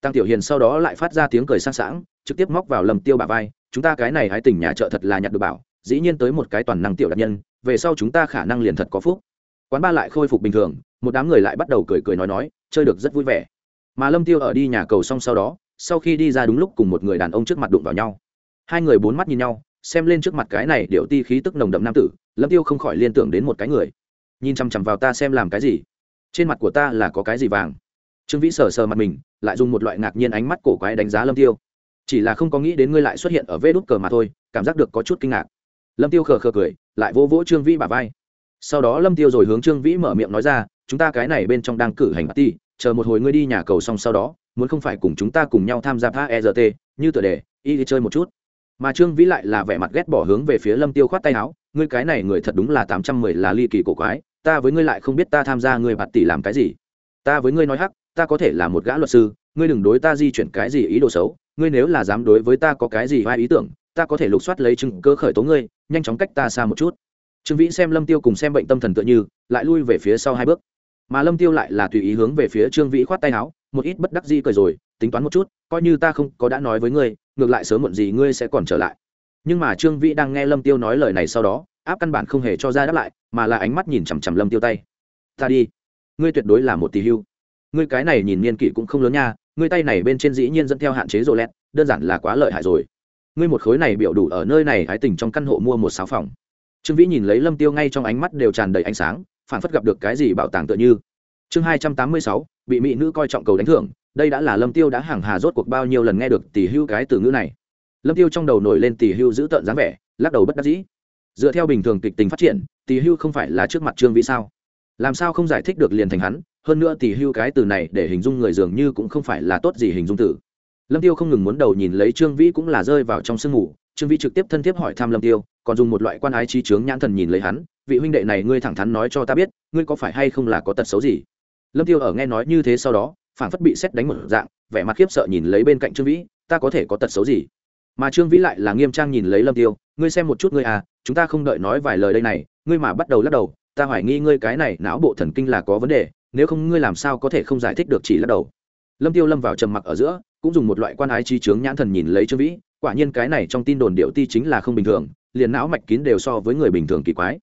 tăng tiểu hiền sau đó lại phát ra tiếng cười sang sảng, trực tiếp móc vào lầm tiêu bà vai, chúng ta cái này hái tỉnh nhà chợ thật là nhặt được bảo, dĩ nhiên tới một cái toàn năng tiểu đặc nhân, về sau chúng ta khả năng liền thật có phúc. Quán ba lại khôi phục bình thường, một đám người lại bắt đầu cười cười nói nói, chơi được rất vui vẻ. Mà lâm tiêu ở đi nhà cầu xong sau đó, sau khi đi ra đúng lúc cùng một người đàn ông trước mặt đụng vào nhau. Hai người bốn mắt nhìn nhau, xem lên trước mặt cái này điệu ti khí tức nồng đậm nam tử, lâm tiêu không khỏi liên tưởng đến một cái người. Nhìn chằm chằm vào ta xem làm cái gì. Trên mặt của ta là có cái gì vàng? Trương vĩ sờ sờ mặt mình, lại dùng một loại ngạc nhiên ánh mắt cổ quái đánh giá lâm tiêu. Chỉ là không có nghĩ đến ngươi lại xuất hiện ở vê đút cờ mà thôi, cảm giác được có chút kinh ngạc. Lâm tiêu khờ khờ cười, lại vỗ vỗ trương vĩ bà vai. Sau đó lâm tiêu rồi hướng trương vĩ mở miệng nói ra, chúng ta cái này bên trong đang cử hành ti chờ một hồi ngươi đi nhà cầu xong sau đó, muốn không phải cùng chúng ta cùng nhau tham gia tha ert như tựa đề, y đi chơi một chút. Mà trương vĩ lại là vẻ mặt ghét bỏ hướng về phía lâm tiêu khoát tay áo, ngươi cái này người thật đúng là tám trăm mười là ly kỳ cổ quái, ta với ngươi lại không biết ta tham gia ngươi bạt tỷ làm cái gì. Ta với ngươi nói hắc ta có thể là một gã luật sư, ngươi đừng đối ta di chuyển cái gì ý đồ xấu, ngươi nếu là dám đối với ta có cái gì vai ý tưởng, ta có thể lục soát lấy chứng cơ khởi tố ngươi, nhanh chóng cách ta xa một chút. Trương vĩ xem lâm tiêu cùng xem bệnh tâm thần tựa như, lại lui về phía sau hai bước. Mà lâm tiêu lại là tùy ý hướng về phía trương vĩ khoát tay áo, một ít bất đắc dĩ cười rồi, tính toán một chút, coi như ta không có đã nói với ngươi, ngược lại sớm muộn gì ngươi sẽ còn trở lại. Nhưng mà trương vĩ đang nghe lâm tiêu nói lời này sau đó, áp căn bản không hề cho ra đáp lại, mà là ánh mắt nhìn chằm chằm lâm tiêu tay. Ta đi. Ngươi tuyệt đối là một tỷ hưu ngươi cái này nhìn niên kỷ cũng không lớn nha, ngươi tay này bên trên dĩ nhiên dẫn theo hạn chế rồi lẹt đơn giản là quá lợi hại rồi. Ngươi một khối này biểu đủ ở nơi này, hái tình trong căn hộ mua một sáu phòng. Trương vĩ nhìn lấy lâm tiêu ngay trong ánh mắt đều tràn đầy ánh sáng, phản phất gặp được cái gì bảo tàng tựa như. Chương hai trăm tám mươi sáu, bị mỹ nữ coi trọng cầu đánh thưởng, đây đã là lâm tiêu đã hàng hà rốt cuộc bao nhiêu lần nghe được tỷ hưu cái từ ngữ này. Lâm tiêu trong đầu nổi lên tỷ hưu giữ tợn dáng vẻ, lắc đầu bất đắc dĩ. Dựa theo bình thường kịch tình phát triển tỷ hưu không phải là trước mặt trương vĩ sao? Làm sao không giải thích được liền thành hắn hơn nữa tỷ hưu cái từ này để hình dung người dường như cũng không phải là tốt gì hình dung từ lâm tiêu không ngừng muốn đầu nhìn lấy trương vĩ cũng là rơi vào trong sương mù. Trương vĩ trực tiếp thân thiết hỏi thăm lâm tiêu, còn dùng một loại quan ái trí chướng nhãn thần nhìn lấy hắn, vị huynh đệ này ngươi thẳng thắn nói cho ta biết, ngươi có phải hay không là có tật xấu gì? Lâm tiêu ở nghe nói như thế sau đó phản phất bị xét đánh một dạng, vẻ mặt khiếp sợ nhìn lấy bên cạnh trương vĩ, ta có thể có tật xấu gì? Mà trương vĩ lại là nghiêm trang nhìn lấy lâm tiêu, ngươi xem một chút ngươi à chúng ta không đợi nói vài lời đây này, ngươi mà bắt đầu lắc đầu, ta hoài nghi ngươi cái này não bộ thần kinh là có vấn đề nếu không ngươi làm sao có thể không giải thích được chỉ lắc đầu. Lâm tiêu lâm vào trầm mặc ở giữa, cũng dùng một loại quan ái chi chướng nhãn thần nhìn lấy trương vĩ, quả nhiên cái này trong tin đồn điệu ti chính là không bình thường, liền não mạch kín đều so với người bình thường kỳ quái.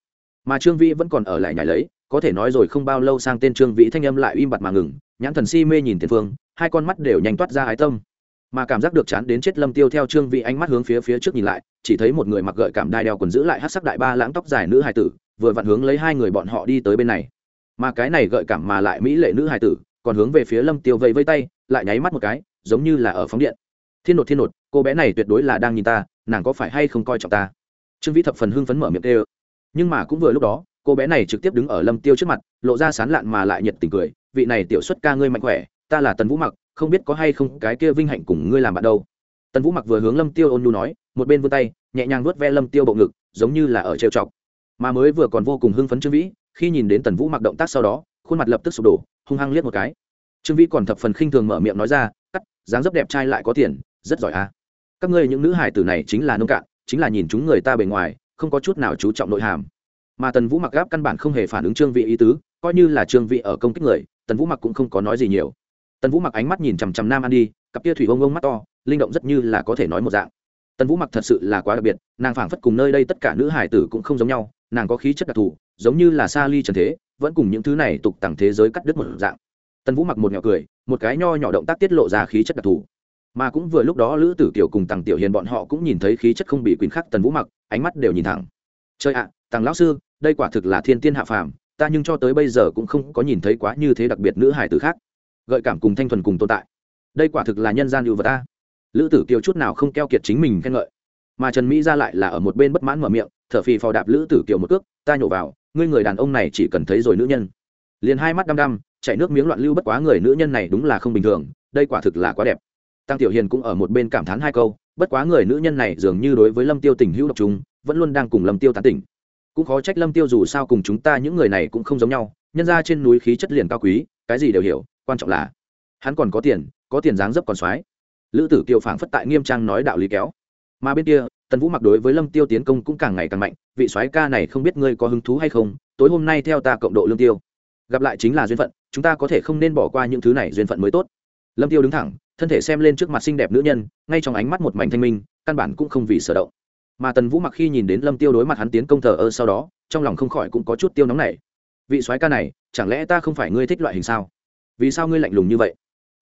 Mà trương vĩ vẫn còn ở lại nhảy lấy, có thể nói rồi không bao lâu sang tên trương vĩ thanh âm lại im bặt mà ngừng, nhãn thần si mê nhìn tiền phương, hai con mắt đều nhanh toát ra ái tâm. Mà cảm giác được chán đến chết lâm tiêu theo trương vĩ ánh mắt hướng phía phía trước nhìn lại, chỉ thấy một người mặc gợi cảm đai đeo quần giữ lại hát sắc đại ba lãng tóc dài nữ hài tử, vừa vặn hướng lấy hai người bọn họ đi tới bên này mà cái này gợi cảm mà lại mỹ lệ nữ hài tử, còn hướng về phía lâm tiêu vẫy vây tay, lại nháy mắt một cái, giống như là ở phóng điện. Thiên nột thiên nột, cô bé này tuyệt đối là đang nhìn ta, nàng có phải hay không coi trọng ta? Trương vĩ thập phần hưng phấn mở miệng tê nhưng mà cũng vừa lúc đó, cô bé này trực tiếp đứng ở lâm tiêu trước mặt, lộ ra sán lạn mà lại nhiệt tình cười, vị này tiểu xuất ca ngươi mạnh khỏe, ta là tần vũ mặc, không biết có hay không cái kia vinh hạnh cùng ngươi làm bạn đâu. Tần vũ mặc vừa hướng lâm tiêu ôn nhu nói, một bên vươn tay, nhẹ nhàng vuốt ve lâm tiêu bộ ngực, giống như là ở trêu chọc. Mà mới vừa còn vô cùng hưng phấn trương vĩ khi nhìn đến tần vũ mặc động tác sau đó, khuôn mặt lập tức sụp đổ, hung hăng liếc một cái. Trương vĩ còn thập phần khinh thường mở miệng nói ra, cắt, dáng dấp đẹp trai lại có tiền, rất giỏi à các ngươi những nữ hải tử này chính là nông cạn, chính là nhìn chúng người ta bề ngoài, không có chút nào chú trọng nội hàm. Mà tần vũ mặc gáp căn bản không hề phản ứng trương vị ý tứ, coi như là trương vị ở công kích người, tần vũ mặc cũng không có nói gì nhiều. Tần vũ mặc ánh mắt nhìn chằm chằm nam an đi, cặp kia thủy ông ông mắt to, linh động rất như là có thể nói một dạng. Tần vũ mặc thật sự là quá đặc biệt, nàng phảng phất cùng nơi đây tất cả nữ hải tử cũng không giống nhau, nàng có khí chất đặc thù giống như là sa ly trần thế vẫn cùng những thứ này tục tặng thế giới cắt đứt một dạng. Tần vũ mặc một nhỏ cười một cái nho nhỏ động tác tiết lộ ra khí chất đặc thù. Mà cũng vừa lúc đó lữ tử kiều cùng tằng tiểu hiền bọn họ cũng nhìn thấy khí chất không bị quyền khắc tần vũ mặc ánh mắt đều nhìn thẳng. Chơi ạ à, tằng lão sư đây quả thực là thiên tiên hạ phàm ta nhưng cho tới bây giờ cũng không có nhìn thấy quá như thế đặc biệt nữ hải tử khác. Gợi cảm cùng thanh thuần cùng tồn tại đây quả thực là nhân gian ưu vật ta. Lữ tử kiều chút nào không keo kiệt chính mình khen ngợi mà trần mỹ ra lại là ở một bên bất mãn mở miệng, thở phì phò đạp lữ tử kiều một cước, ta nhổ vào, ngươi người đàn ông này chỉ cần thấy rồi nữ nhân. Liền hai mắt đăm đăm chạy nước miếng loạn lưu bất quá người nữ nhân này đúng là không bình thường, đây quả thực là quá đẹp. Tăng tiểu hiền cũng ở một bên cảm thán hai câu, bất quá người nữ nhân này dường như đối với lâm tiêu tình hữu độc chúng vẫn luôn đang cùng lâm tiêu tán tỉnh. Cũng khó trách lâm tiêu dù sao cùng chúng ta những người này cũng không giống nhau, nhân ra trên núi khí chất liền cao quý, cái gì đều hiểu, quan trọng là hắn còn có tiền có tiền dáng dấp còn soái lữ tử kiều phảng phất tại nghiêm trang nói đạo lý kéo mà bên kia, tần vũ mặc đối với lâm tiêu tiến công cũng càng ngày càng mạnh, vị soái ca này không biết ngươi có hứng thú hay không, tối hôm nay theo ta cộng độ lương tiêu. Gặp lại chính là duyên phận, chúng ta có thể không nên bỏ qua những thứ này duyên phận mới tốt. Lâm tiêu đứng thẳng, thân thể xem lên trước mặt xinh đẹp nữ nhân, ngay trong ánh mắt một mảnh thanh minh, căn bản cũng không vì sở động. Mà tần vũ mặc khi nhìn đến lâm tiêu đối mặt hắn tiến công thờ ơ sau đó, trong lòng không khỏi cũng có chút tiêu nóng này vị soái ca này, chẳng lẽ ta không phải ngươi thích loại hình sao? Vì sao ngươi lạnh lùng như vậy?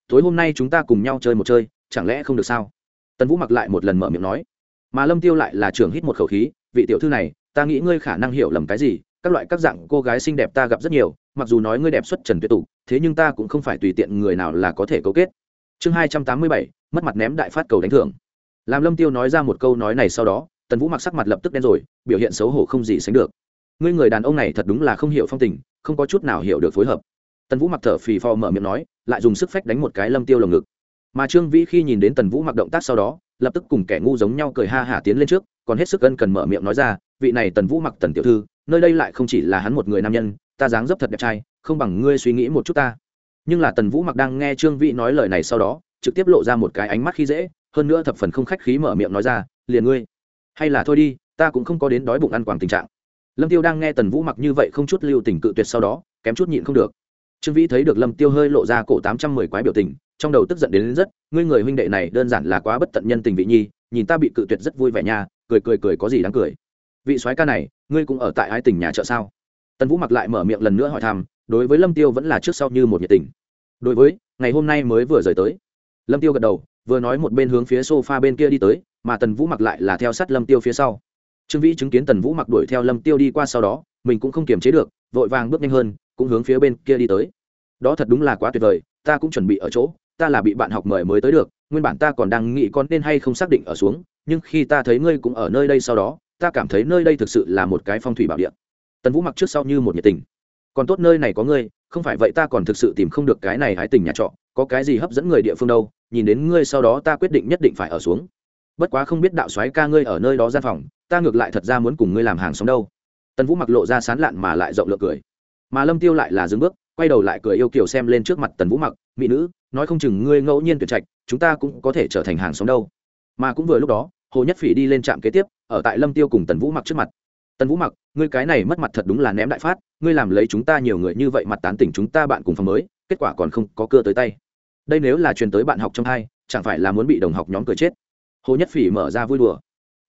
Tối hôm nay chúng ta cùng nhau chơi một chơi, chẳng lẽ không được sao? Tần vũ mặc lại một lần mở miệng nói mà lâm tiêu lại là trưởng hít một khẩu khí, vị tiểu thư này, ta nghĩ ngươi khả năng hiểu lầm cái gì, các loại các dạng cô gái xinh đẹp ta gặp rất nhiều, mặc dù nói ngươi đẹp xuất trần tuyệt tụ thế nhưng ta cũng không phải tùy tiện người nào là có thể cấu kết. Chương hai trăm tám mươi bảy, mất mặt ném đại phát cầu đánh thưởng. Làm lâm tiêu nói ra một câu nói này sau đó, tần vũ mặc sắc mặt lập tức đen rồi, biểu hiện xấu hổ không gì sánh được. Ngươi người đàn ông này thật đúng là không hiểu phong tình, không có chút nào hiểu được phối hợp. Tần vũ mặc thở phì phò mở miệng nói, lại dùng sức phách đánh một cái lâm tiêu lồng ngực. Mà trương vĩ khi nhìn đến tần vũ mặc động tác sau đó lập tức cùng kẻ ngu giống nhau cười ha hả tiến lên trước, còn hết sức ân cần mở miệng nói ra, vị này tần vũ mặc tần tiểu thư, nơi đây lại không chỉ là hắn một người nam nhân, ta dáng dấp thật đẹp trai, không bằng ngươi suy nghĩ một chút ta. Nhưng là tần vũ mặc đang nghe trương vĩ nói lời này sau đó, trực tiếp lộ ra một cái ánh mắt khi dễ, hơn nữa thập phần không khách khí mở miệng nói ra, liền ngươi, hay là thôi đi, ta cũng không có đến đói bụng ăn quàng tình trạng. Lâm tiêu đang nghe tần vũ mặc như vậy không chút lưu tình cự tuyệt sau đó, kém chút nhịn không được trương vĩ thấy được lâm tiêu hơi lộ ra cổ tám trăm mười quái biểu tình trong đầu tức giận đến, đến rất ngươi người huynh đệ này đơn giản là quá bất tận nhân tình vị nhi nhìn ta bị cự tuyệt rất vui vẻ nha cười cười cười có gì đáng cười. Vị soái ca này ngươi cũng ở tại ái tình nhà chợ sao? Tần vũ mặc lại mở miệng lần nữa hỏi thăm đối với lâm tiêu vẫn là trước sau như một nhiệt tình. Đối với ngày hôm nay mới vừa rời tới. Lâm tiêu gật đầu vừa nói một bên hướng phía sofa bên kia đi tới mà tần vũ mặc lại là theo sát lâm tiêu phía sau. Trương vĩ chứng kiến tần vũ mặc đuổi theo lâm tiêu đi qua sau đó mình cũng không kiềm chế được vội vàng bước nhanh hơn cũng hướng phía bên kia đi tới. Đó thật đúng là quá tuyệt vời, ta cũng chuẩn bị ở chỗ, ta là bị bạn học mời mới tới được, nguyên bản ta còn đang nghĩ con nên hay không xác định ở xuống, nhưng khi ta thấy ngươi cũng ở nơi đây sau đó, ta cảm thấy nơi đây thực sự là một cái phong thủy bảo địa. Tần vũ mặc trước sau như một nhiệt tình. Còn tốt nơi này có ngươi, không phải vậy ta còn thực sự tìm không được cái này hái tình nhà trọ, có cái gì hấp dẫn người địa phương đâu, nhìn đến ngươi sau đó ta quyết định nhất định phải ở xuống. Bất quá không biết đạo soái ca ngươi ở nơi đó gian phòng, ta ngược lại thật ra muốn cùng ngươi làm hàng sống đâu. Tần vũ mặc lộ ra sán lạn mà lại rộng lượng cười mà lâm tiêu lại là dừng bước, quay đầu lại cười yêu kiều xem lên trước mặt tần vũ mặc, mỹ nữ, nói không chừng ngươi ngẫu nhiên tuyệt trạch, chúng ta cũng có thể trở thành hàng sống đâu. Mà cũng vừa lúc đó, hồ nhất phỉ đi lên trạm kế tiếp, ở tại lâm tiêu cùng tần vũ mặc trước mặt. Tần vũ mặc, ngươi cái này mất mặt thật đúng là ném đại phát, ngươi làm lấy chúng ta nhiều người như vậy mặt tán tỉnh chúng ta bạn cùng phòng mới, kết quả còn không có cơ tới tay. Đây nếu là truyền tới bạn học trong hai, chẳng phải là muốn bị đồng học nhóm cười chết? Hồ nhất phỉ mở ra vui đùa.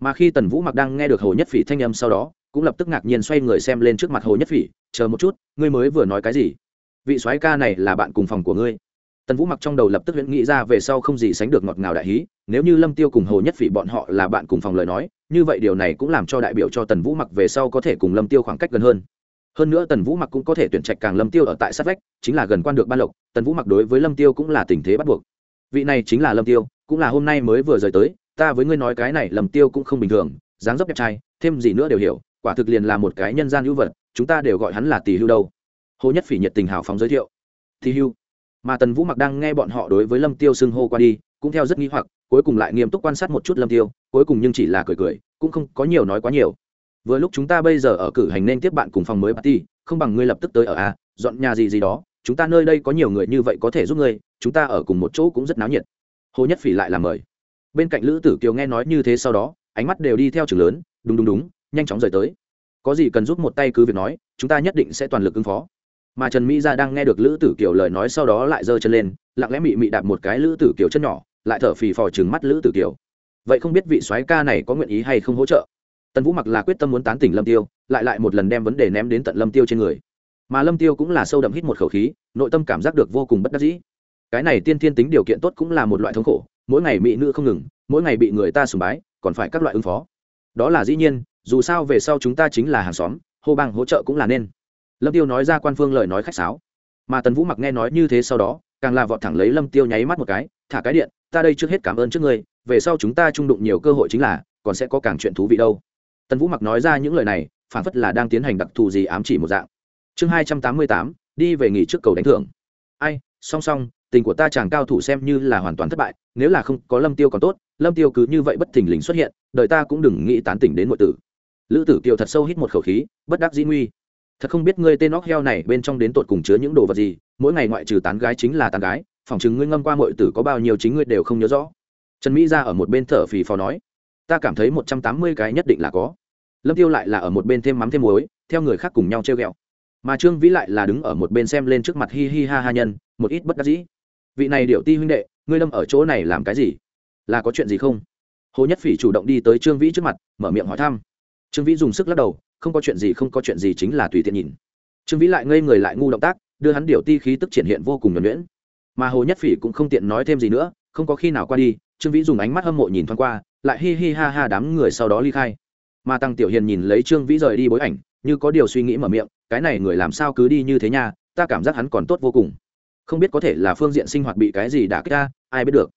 Mà khi tần vũ mặc đang nghe được hồ nhất phỉ thanh âm sau đó cũng lập tức ngạc nhiên xoay người xem lên trước mặt hồ nhất phỉ, chờ một chút, ngươi mới vừa nói cái gì? Vị soái ca này là bạn cùng phòng của ngươi. Tần vũ mặc trong đầu lập tức huyễn nghĩ ra về sau không gì sánh được ngọt ngào đại hí, nếu như lâm tiêu cùng hồ nhất phỉ bọn họ là bạn cùng phòng lời nói, như vậy điều này cũng làm cho đại biểu cho tần vũ mặc về sau có thể cùng lâm tiêu khoảng cách gần hơn. Hơn nữa tần vũ mặc cũng có thể tuyển trạch càng lâm tiêu ở tại sát vách, chính là gần quan được ban lộc, tần vũ mặc đối với lâm tiêu cũng là tình thế bắt buộc. Vị này chính là lâm tiêu, cũng là hôm nay mới vừa rời tới, ta với ngươi nói cái này lâm tiêu cũng không bình thường, dáng dấp đẹp trai, thêm gì nữa đều hiểu quả thực liền là một cái nhân gian hữu vật, chúng ta đều gọi hắn là tỷ hưu đâu. Hồ nhất phỉ nhiệt tình hào phóng giới thiệu. Tỷ hưu. Mà tần vũ mặc đang nghe bọn họ đối với lâm tiêu xưng hô qua đi, cũng theo rất nghi hoặc, cuối cùng lại nghiêm túc quan sát một chút lâm tiêu, cuối cùng nhưng chỉ là cười cười, cũng không có nhiều nói quá nhiều. Vừa lúc chúng ta bây giờ ở cử hành nên tiếp bạn cùng phòng mới party, không bằng ngươi lập tức tới ở a, dọn nhà gì gì đó, chúng ta nơi đây có nhiều người như vậy có thể giúp ngươi, chúng ta ở cùng một chỗ cũng rất náo nhiệt. Hồ nhất phỉ lại làm mời. Bên cạnh lữ tử kiều nghe nói như thế sau đó, ánh mắt đều đi theo trường lớn, đúng đúng đúng nhanh chóng rời tới. Có gì cần giúp một tay cứ việc nói, chúng ta nhất định sẽ toàn lực ứng phó. Mà trần mỹ gia đang nghe được lữ tử kiều lời nói sau đó lại giơ chân lên, lặng lẽ mị mị đạp một cái lữ tử kiều chân nhỏ, lại thở phì phò chừng mắt lữ tử kiều. Vậy không biết vị soái ca này có nguyện ý hay không hỗ trợ? Tần vũ mặc là quyết tâm muốn tán tỉnh lâm tiêu, lại lại một lần đem vấn đề ném đến tận lâm tiêu trên người. Mà lâm tiêu cũng là sâu đậm hít một khẩu khí, nội tâm cảm giác được vô cùng bất đắc dĩ. Cái này tiên thiên tính điều kiện tốt cũng là một loại thống khổ, mỗi ngày mỹ nữ không ngừng, mỗi ngày bị người ta sùng bái, còn phải các loại ứng phó. Đó là dĩ nhiên dù sao về sau chúng ta chính là hàng xóm, hô bang hỗ trợ cũng là nên. Lâm tiêu nói ra quan phương lời nói khách sáo. Mà tần vũ mặc nghe nói như thế sau đó, càng là vọt thẳng lấy lâm tiêu nháy mắt một cái, thả cái điện, ta đây trước hết cảm ơn trước ngươi, về sau chúng ta trung đụng nhiều cơ hội chính là, còn sẽ có càng chuyện thú vị đâu. Tần vũ mặc nói ra những lời này phản phất là đang tiến hành đặc thù gì ám chỉ một dạng. Chương hai trăm tám mươi tám, đi về nghỉ trước cầu đánh thưởng. Ai, song song, tình của ta chàng cao thủ xem như là hoàn toàn thất bại, nếu là không có lâm tiêu còn tốt, lâm tiêu cứ như vậy bất thình lình xuất hiện đợi ta cũng đừng nghĩ tán tỉnh đến mọi tử lữ tử kiều thật sâu hít một khẩu khí, bất đắc dĩ nguy. Thật không biết ngươi tên óc heo này bên trong đến tột cùng chứa những đồ vật gì, mỗi ngày ngoại trừ tán gái chính là tán gái phỏng chừng ngươi ngâm qua mọi tử có bao nhiêu chính ngươi đều không nhớ rõ. Trần mỹ ra ở một bên thở phì phò nói, ta cảm thấy một trăm tám mươi cái nhất định là có. Lâm tiêu lại là ở một bên thêm mắm thêm muối, theo người khác cùng nhau treo ghẹo. Mà trương vĩ lại là đứng ở một bên xem lên trước mặt hi hi ha ha nhân, một ít bất đắc dĩ. Vị này điệu ti huynh đệ, ngươi lâm ở chỗ này làm cái gì? Là có chuyện gì không? Hồ nhất phỉ chủ động đi tới trương vĩ trước mặt, mở miệng hỏi thăm trương vĩ dùng sức lắc đầu, không có chuyện gì, không có chuyện gì chính là tùy tiện nhìn. Trương vĩ lại ngây người lại ngu động tác, đưa hắn điều ti khí tức triển hiện vô cùng nhuẩn nhuyễn. Mà hồ nhất phỉ cũng không tiện nói thêm gì nữa, không có khi nào qua đi, trương vĩ dùng ánh mắt hâm mộ nhìn thoáng qua, lại hi hi ha ha đám người sau đó ly khai. Mà tăng tiểu hiền nhìn lấy trương vĩ rời đi bối ảnh, như có điều suy nghĩ mở miệng, cái này người làm sao cứ đi như thế nha, ta cảm giác hắn còn tốt vô cùng. Không biết có thể là phương diện sinh hoạt bị cái gì đã kích ta, ai biết được.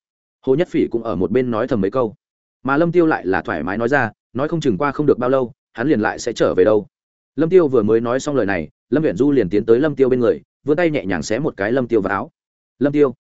Hồ nhất phỉ cũng ở một bên nói thầm mấy câu. Mà lâm tiêu lại là thoải mái nói ra nói không chừng qua không được bao lâu, hắn liền lại sẽ trở về đâu. Lâm tiêu vừa mới nói xong lời này, lâm viễn du liền tiến tới lâm tiêu bên người, vươn tay nhẹ nhàng xé một cái lâm tiêu vào áo. Lâm tiêu.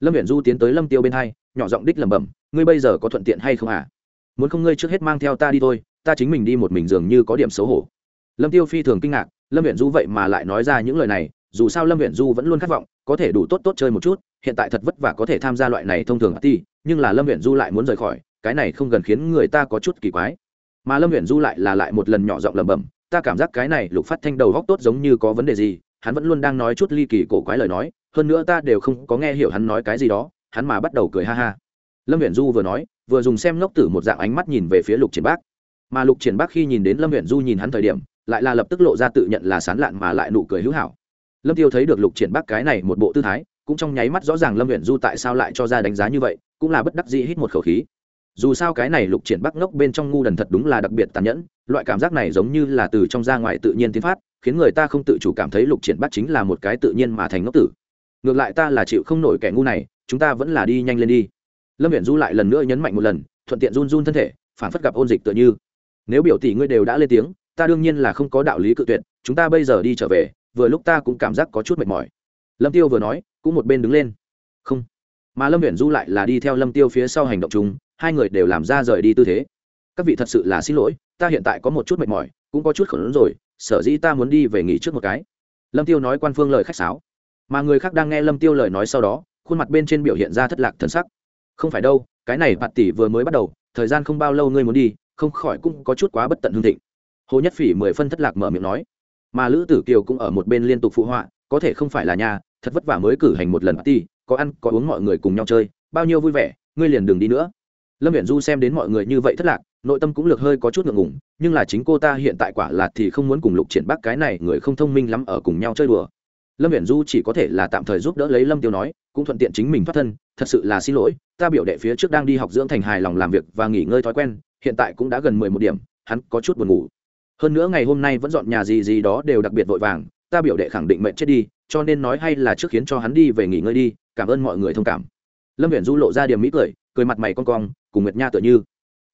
Lâm viễn du tiến tới lâm tiêu bên hai, nhỏ giọng đích lẩm bẩm, ngươi bây giờ có thuận tiện hay không à muốn không ngươi trước hết mang theo ta đi thôi, ta chính mình đi một mình dường như có điểm xấu hổ. Lâm tiêu phi thường kinh ngạc, lâm viễn du vậy mà lại nói ra những lời này, dù sao lâm viễn du vẫn luôn khát vọng, có thể đủ tốt tốt chơi một chút, hiện tại thật vất vả có thể tham gia loại này thông thường ti nhưng là lâm viễn du lại muốn rời khỏi, cái này không gần khiến người ta có chút kỳ quái mà lâm nguyện du lại là lại một lần nhỏ giọng lẩm bẩm, ta cảm giác cái này lục phát thanh đầu góc tốt giống như có vấn đề gì. Hắn vẫn luôn đang nói chút ly kỳ cổ quái lời nói, hơn nữa ta đều không có nghe hiểu hắn nói cái gì đó, hắn mà bắt đầu cười ha ha. Lâm nguyện du vừa nói, vừa dùng xem ngốc tử một dạng ánh mắt nhìn về phía lục triển bác. Mà lục triển bác khi nhìn đến lâm nguyện du nhìn hắn thời điểm, lại là lập tức lộ ra tự nhận là sán lạn mà lại nụ cười hữu hảo. Lâm tiêu thấy được lục triển bác cái này một bộ tư thái, cũng trong nháy mắt rõ ràng lâm nguyện du tại sao lại cho ra đánh giá như vậy, cũng là bất đắc dĩ hít một khẩu khí dù sao cái này lục triển bắc ngốc bên trong ngu đần thật đúng là đặc biệt tàn nhẫn, loại cảm giác này giống như là từ trong ra ngoài tự nhiên tiến phát, khiến người ta không tự chủ cảm thấy lục triển bắc chính là một cái tự nhiên mà thành ngốc tử. Ngược lại ta là chịu không nổi kẻ ngu này, chúng ta vẫn là đi nhanh lên đi. Lâm viện du lại lần nữa nhấn mạnh một lần, thuận tiện run run thân thể, phản phất gặp ôn dịch tựa như. Nếu biểu tỷ ngươi đều đã lên tiếng, ta đương nhiên là không có đạo lý cự tuyệt, chúng ta bây giờ đi trở về, vừa lúc ta cũng cảm giác có chút mệt mỏi. Lâm tiêu vừa nói, cũng một bên đứng lên. Không. Mà lâm viện du lại là đi theo lâm tiêu phía sau hành động chúng hai người đều làm ra rời đi tư thế. Các vị thật sự là xin lỗi, ta hiện tại có một chút mệt mỏi, cũng có chút khẩn rồi, sở dĩ ta muốn đi về nghỉ trước một cái. Lâm tiêu nói quan phương lời khách sáo. Mà người khác đang nghe lâm tiêu lời nói sau đó, khuôn mặt bên trên biểu hiện ra thất lạc thần sắc. Không phải đâu, cái này bạt tỷ vừa mới bắt đầu, thời gian không bao lâu ngươi muốn đi, không khỏi cũng có chút quá bất tận hương thịnh. Hồ nhất phỉ mười phân thất lạc mở miệng nói. Mà lữ tử kiều cũng ở một bên liên tục phụ họa, có thể không phải là nhà, thật vất vả mới cử hành một lần party, có ăn, có uống mọi người cùng nhau chơi, bao nhiêu vui vẻ, ngươi liền đừng đi nữa lâm viện du xem đến mọi người như vậy thất lạc, nội tâm cũng lược hơi có chút ngượng ngùng, nhưng là chính cô ta hiện tại quả là thì không muốn cùng lục triển bác cái này người không thông minh lắm ở cùng nhau chơi đùa. Lâm viện du chỉ có thể là tạm thời giúp đỡ lấy lâm tiêu nói, cũng thuận tiện chính mình thoát thân, thật sự là xin lỗi, ta biểu đệ phía trước đang đi học dưỡng thành hài lòng làm việc và nghỉ ngơi thói quen, hiện tại cũng đã gần mười một điểm, hắn có chút buồn ngủ. Hơn nữa ngày hôm nay vẫn dọn nhà gì gì đó đều đặc biệt vội vàng, ta biểu đệ khẳng định mệnh chết đi, cho nên nói hay là trước khiến cho hắn đi về nghỉ ngơi đi, cảm ơn mọi người thông cảm. Lâm viện du lộ ra điểm mỹ cười cười mặt mày con cong cùng nguyệt nha tựa như.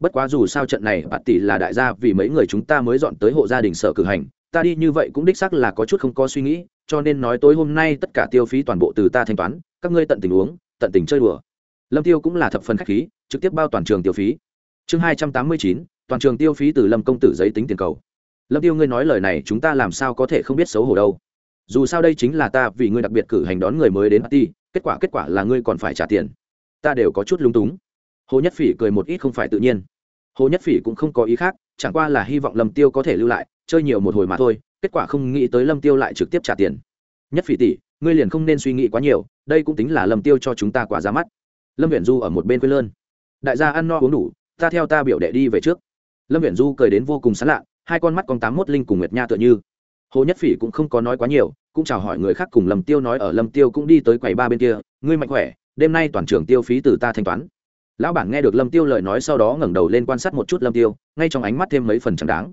Bất quá dù sao trận này bạt tỷ là đại gia, vì mấy người chúng ta mới dọn tới hộ gia đình sở cử hành, ta đi như vậy cũng đích xác là có chút không có suy nghĩ, cho nên nói tối hôm nay tất cả tiêu phí toàn bộ từ ta thanh toán, các ngươi tận tình uống, tận tình chơi đùa. Lâm tiêu cũng là thập phần khách khí, trực tiếp bao toàn trường tiêu phí. Chương hai trăm tám mươi chín, toàn trường tiêu phí từ lâm công tử giấy tính tiền cầu. Lâm tiêu ngươi nói lời này chúng ta làm sao có thể không biết xấu hổ đâu. Dù sao đây chính là ta vì ngươi đặc biệt cử hành đón người mới đến party kết quả kết quả là ngươi còn phải trả tiền. Ta đều có chút lung túng hồ nhất phỉ cười một ít không phải tự nhiên. Hồ nhất phỉ cũng không có ý khác, chẳng qua là hy vọng lâm tiêu có thể lưu lại, chơi nhiều một hồi mà thôi, kết quả không nghĩ tới lâm tiêu lại trực tiếp trả tiền. Nhất phỉ tỷ, ngươi liền không nên suy nghĩ quá nhiều, đây cũng tính là lâm tiêu cho chúng ta quả ra mắt. Lâm viễn du ở một bên quê lơn. Đại gia ăn no uống đủ, ta theo ta biểu đệ đi về trước. Lâm viễn du cười đến vô cùng sán lạ hai con mắt con tám mốt linh cùng nguyệt nha tựa như. Hồ nhất phỉ cũng không có nói quá nhiều, cũng chào hỏi người khác cùng lâm tiêu nói ở lâm tiêu cũng đi tới quầy ba bên kia, ngươi mạnh khỏe, đêm nay toàn trường tiêu phí từ ta thanh toán lão bản nghe được lâm tiêu lời nói sau đó ngẩng đầu lên quan sát một chút lâm tiêu ngay trong ánh mắt thêm mấy phần chẳng đáng.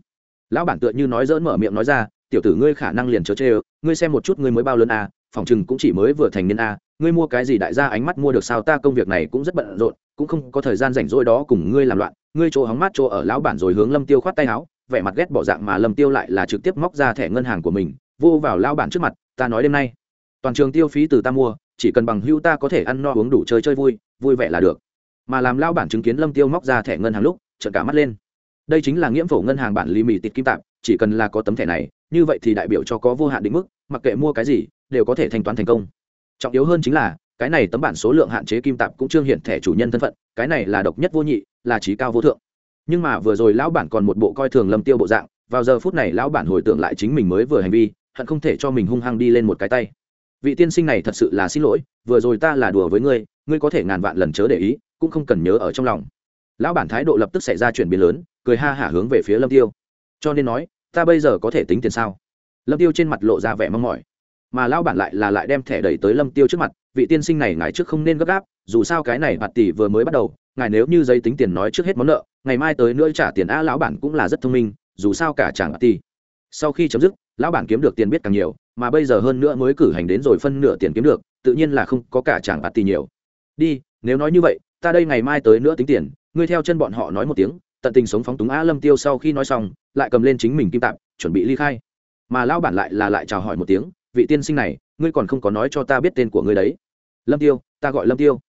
Lão bản tựa như nói dỡn mở miệng nói ra tiểu tử ngươi khả năng liền chớ chê ngươi xem một chút ngươi mới bao lớn à, phòng chừng cũng chỉ mới vừa thành niên a ngươi mua cái gì đại gia ánh mắt mua được sao ta công việc này cũng rất bận rộn cũng không có thời gian rảnh rỗi đó cùng ngươi làm loạn. Ngươi chỗ hóng mát chỗ ở lão bản rồi hướng lâm tiêu khoát tay áo vẻ mặt ghét bỏ dạng mà lâm tiêu lại là trực tiếp móc ra thẻ ngân hàng của mình vô vào lão bản trước mặt ta nói đêm nay toàn trường tiêu phí từ ta mua chỉ cần bằng hưu ta có thể ăn no uống đủ chơi chơi vui vui vẻ là được mà làm lão bản chứng kiến lâm tiêu móc ra thẻ ngân hàng lúc, trợn cả mắt lên. Đây chính là nghiễm phổ ngân hàng bản lì mì tịt kim tạp chỉ cần là có tấm thẻ này, như vậy thì đại biểu cho có vô hạn định mức, mặc kệ mua cái gì, đều có thể thanh toán thành công. Trọng yếu hơn chính là, cái này tấm bản số lượng hạn chế kim tạp cũng trương hiện thẻ chủ nhân thân phận, cái này là độc nhất vô nhị, là trí cao vô thượng. Nhưng mà vừa rồi lão bản còn một bộ coi thường lâm tiêu bộ dạng, vào giờ phút này lão bản hồi tưởng lại chính mình mới vừa hành vi, hận không thể cho mình hung hăng đi lên một cái tay vị tiên sinh này thật sự là xin lỗi, vừa rồi ta là đùa với ngươi ngươi có thể ngàn vạn lần chớ để ý, cũng không cần nhớ ở trong lòng. Lão bản thái độ lập tức xảy ra chuyển biến lớn, cười ha hả hướng về phía lâm tiêu. Cho nên nói, ta bây giờ có thể tính tiền sao? Lâm tiêu trên mặt lộ ra vẻ mong mỏi. Mà lão bản lại là lại đem thẻ đẩy tới lâm tiêu trước mặt, vị tiên sinh này ngài trước không nên gấp gáp, dù sao cái này bạt tỷ vừa mới bắt đầu, ngài nếu như giấy tính tiền nói trước hết món nợ, ngày mai tới nữa trả tiền a lão bản cũng là rất thông minh, dù sao cả chẳng bạt tỷ. Sau khi chấm dứt, lão bản kiếm được tiền biết càng nhiều mà bây giờ hơn nữa mới cử hành đến rồi phân nửa tiền kiếm được, tự nhiên là không có cả chẳng bạt tỷ nhiều. Đi, nếu nói như vậy, ta đây ngày mai tới nữa tính tiền, ngươi theo chân bọn họ nói một tiếng, tận tình sống phóng túng á. lâm tiêu sau khi nói xong, lại cầm lên chính mình kim tạm chuẩn bị ly khai. Mà lão bản lại là lại chào hỏi một tiếng, vị tiên sinh này, ngươi còn không có nói cho ta biết tên của ngươi đấy. Lâm tiêu, ta gọi lâm tiêu.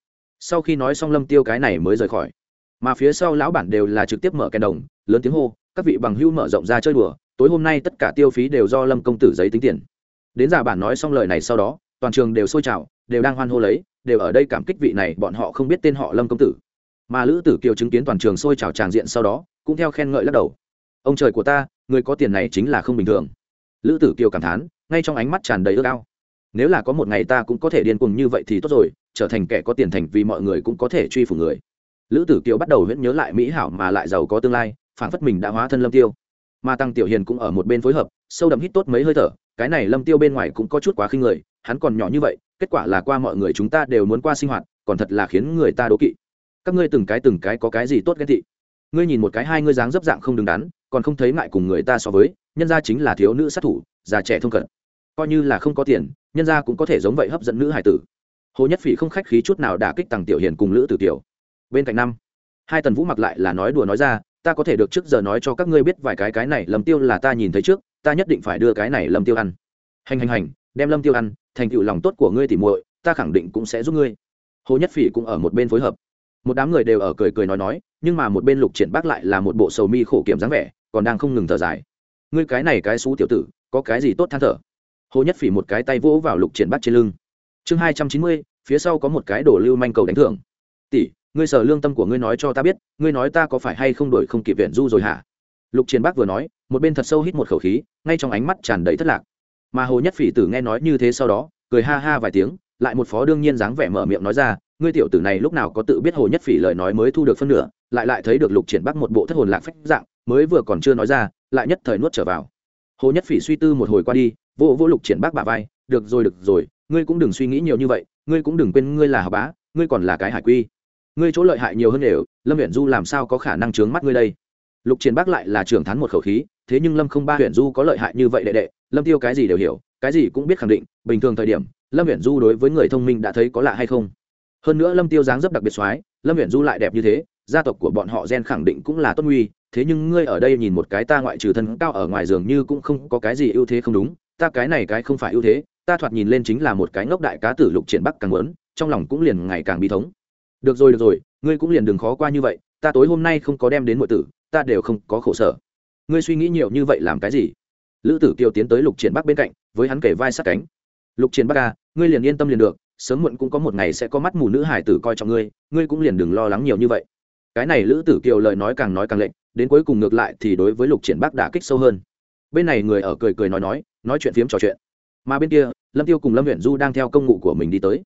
Sau khi nói xong lâm tiêu cái này mới rời khỏi. Mà phía sau lão bản đều là trực tiếp mở kèn đồng, lớn tiếng hô, các vị bằng hưu mở rộng ra chơi đùa, tối hôm nay tất cả tiêu phí đều do lâm công tử giấy tính tiền đến giả bản nói xong lời này sau đó, toàn trường đều sôi trào, đều đang hoan hô lấy, đều ở đây cảm kích vị này, bọn họ không biết tên họ lâm công tử. Mà lữ tử kiều chứng kiến toàn trường sôi trào tràng diện sau đó, cũng theo khen ngợi lắc đầu. Ông trời của ta, người có tiền này chính là không bình thường. Lữ tử kiều cảm thán, ngay trong ánh mắt tràn đầy ước ao. Nếu là có một ngày ta cũng có thể điên cuồng như vậy thì tốt rồi, trở thành kẻ có tiền thành vì mọi người cũng có thể truy phủ người. Lữ tử kiều bắt đầu huyễn nhớ lại mỹ hảo mà lại giàu có tương lai phản phất mình đã hóa thân lâm tiêu. Mà tăng tiểu hiền cũng ở một bên phối hợp, sâu đậm hít tốt mấy hơi thở cái này lâm tiêu bên ngoài cũng có chút quá khinh người, hắn còn nhỏ như vậy, kết quả là qua mọi người chúng ta đều muốn qua sinh hoạt, còn thật là khiến người ta đố kỵ. Các ngươi từng cái từng cái có cái gì tốt ghen thị ngươi nhìn một cái hai ngươi dáng dấp dạng không đứng đắn, còn không thấy ngại cùng người ta so với, nhân gia chính là thiếu nữ sát thủ, già trẻ thông cận. Coi như là không có tiền, nhân gia cũng có thể giống vậy hấp dẫn nữ hải tử. Hồ nhất phỉ không khách khí chút nào đả kích tằng tiểu hiền cùng lữ tử tiểu. Bên cạnh năm, hai tần vũ mặc lại là nói đùa nói ra, ta có thể được trước giờ nói cho các ngươi biết vài cái cái này lâm tiêu là ta nhìn thấy trước ta nhất định phải đưa cái này lâm tiêu ăn. Hành hành hành, đem lâm tiêu ăn, thành tựu lòng tốt của ngươi tỉ muội, ta khẳng định cũng sẽ giúp ngươi. Hồ nhất phỉ cũng ở một bên phối hợp. Một đám người đều ở cười cười nói nói, nhưng mà một bên lục triển bác lại là một bộ sầu mi khổ kiểm dáng vẻ, còn đang không ngừng thở dài. Ngươi cái này cái xú tiểu tử, có cái gì tốt than thở? Hồ nhất phỉ một cái tay vỗ vào lục triển bác trên lưng. Chương hai trăm chín mươi, phía sau có một cái đổ lưu manh cầu đánh thưởng. Tỷ, ngươi sở lương tâm của ngươi nói cho ta biết, ngươi nói ta có phải hay không đổi không kịp viện du rồi hả? Lục triển bác vừa nói, một bên thật sâu hít một khẩu khí, ngay trong ánh mắt tràn đầy thất lạc. Mà hồ nhất phỉ tử nghe nói như thế sau đó, cười ha ha vài tiếng, lại một phó đương nhiên dáng vẻ mở miệng nói ra, ngươi tiểu tử này lúc nào có tự biết hồ nhất phỉ lời nói mới thu được phân nửa, lại lại thấy được lục triển bắc một bộ thất hồn lạc phách dạng, mới vừa còn chưa nói ra, lại nhất thời nuốt trở vào. Hồ nhất phỉ suy tư một hồi qua đi vô vô lục triển bắc bả vai, được rồi được rồi, ngươi cũng đừng suy nghĩ nhiều như vậy, ngươi cũng đừng quên ngươi là hà bá, ngươi còn là cái hải quy. Ngươi chỗ lợi hại nhiều hơn đều, lâm viện du làm sao có khả năng chướng mắt ngươi đây? Lục triển bắc lại là trưởng thán một khẩu khí, thế nhưng lâm không ba huyện du có lợi hại như vậy đệ đệ, lâm tiêu cái gì đều hiểu, cái gì cũng biết khẳng định, bình thường thời điểm, lâm huyện du đối với người thông minh đã thấy có lạ hay không? Hơn nữa lâm tiêu dáng dấp đặc biệt soái lâm huyện du lại đẹp như thế, gia tộc của bọn họ gen khẳng định cũng là tốt nguy, thế nhưng ngươi ở đây nhìn một cái ta ngoại trừ thân cao ở ngoài giường như cũng không có cái gì ưu thế không đúng, ta cái này cái không phải ưu thế, ta thoạt nhìn lên chính là một cái ngốc đại cá tử lục triển bắc càng lớn trong lòng cũng liền ngày càng bi thống. Được rồi được rồi, ngươi cũng liền đừng khó qua như vậy, ta tối hôm nay không có đem đến mọi tử ta đều không có khổ sở. Ngươi suy nghĩ nhiều như vậy làm cái gì? Lữ tử kiều tiến tới lục triển bắc bên cạnh với hắn kể vai sát cánh. Lục triển bắc a, ngươi liền yên tâm liền được sớm muộn cũng có một ngày sẽ có mắt mù nữ hải tử coi trọng ngươi ngươi cũng liền đừng lo lắng nhiều như vậy. Cái này lữ tử kiều lời nói càng nói càng lệnh đến cuối cùng ngược lại thì đối với lục triển bắc đã kích sâu hơn. Bên này người ở cười cười nói nói nói chuyện phiếm trò chuyện. Mà bên kia lâm tiêu cùng lâm huyện du đang theo công ngụ của mình đi tới.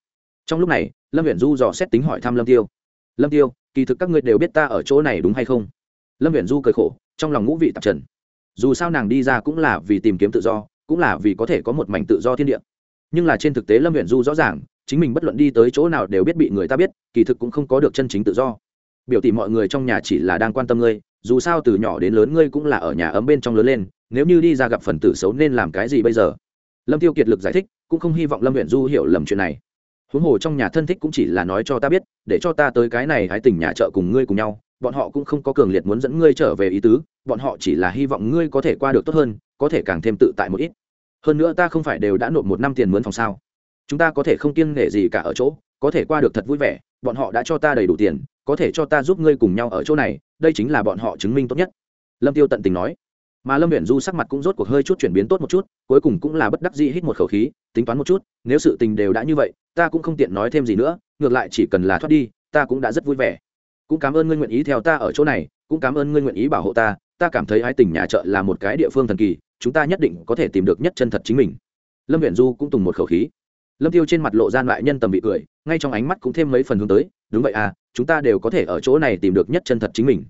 Trong lúc này lâm huyện du dò xét tính hỏi thăm lâm tiêu. Lâm tiêu kỳ thực các ngươi đều biết ta ở chỗ này đúng hay không? Lâm huyện du cười khổ, trong lòng ngũ vị tạp trần. Dù sao nàng đi ra cũng là vì tìm kiếm tự do, cũng là vì có thể có một mảnh tự do thiên địa. Nhưng là trên thực tế lâm huyện du rõ ràng, chính mình bất luận đi tới chỗ nào đều biết bị người ta biết, kỳ thực cũng không có được chân chính tự do. Biểu tỷ mọi người trong nhà chỉ là đang quan tâm ngươi, dù sao từ nhỏ đến lớn ngươi cũng là ở nhà ấm bên trong lớn lên, nếu như đi ra gặp phần tử xấu nên làm cái gì bây giờ? Lâm tiêu kiệt lực giải thích, cũng không hy vọng lâm huyện du hiểu lầm chuyện này. Huống hồ trong nhà thân thích cũng chỉ là nói cho ta biết, để cho ta tới cái này hái tình nhà chợ cùng ngươi cùng nhau bọn họ cũng không có cường liệt muốn dẫn ngươi trở về ý tứ, bọn họ chỉ là hy vọng ngươi có thể qua được tốt hơn, có thể càng thêm tự tại một ít. Hơn nữa ta không phải đều đã nộp một năm tiền mướn phòng sao? Chúng ta có thể không kiêng nể gì cả ở chỗ, có thể qua được thật vui vẻ, bọn họ đã cho ta đầy đủ tiền, có thể cho ta giúp ngươi cùng nhau ở chỗ này, đây chính là bọn họ chứng minh tốt nhất. Lâm tiêu tận tình nói. Mà lâm huyện du sắc mặt cũng rốt cuộc hơi chút chuyển biến tốt một chút, cuối cùng cũng là bất đắc dĩ hít một khẩu khí, tính toán một chút, nếu sự tình đều đã như vậy, ta cũng không tiện nói thêm gì nữa, ngược lại chỉ cần là thoát đi, ta cũng đã rất vui vẻ cũng cảm ơn ngươi nguyện ý theo ta ở chỗ này, cũng cảm ơn ngươi nguyện ý bảo hộ ta ta cảm thấy ái tình nhà chợ là một cái địa phương thần kỳ, chúng ta nhất định có thể tìm được nhất chân thật chính mình. Lâm viện du cũng tùng một khẩu khí. Lâm tiêu trên mặt lộ gian lại nhân tầm bị cười, ngay trong ánh mắt cũng thêm mấy phần hướng tới, đúng vậy à chúng ta đều có thể ở chỗ này tìm được nhất chân thật chính mình.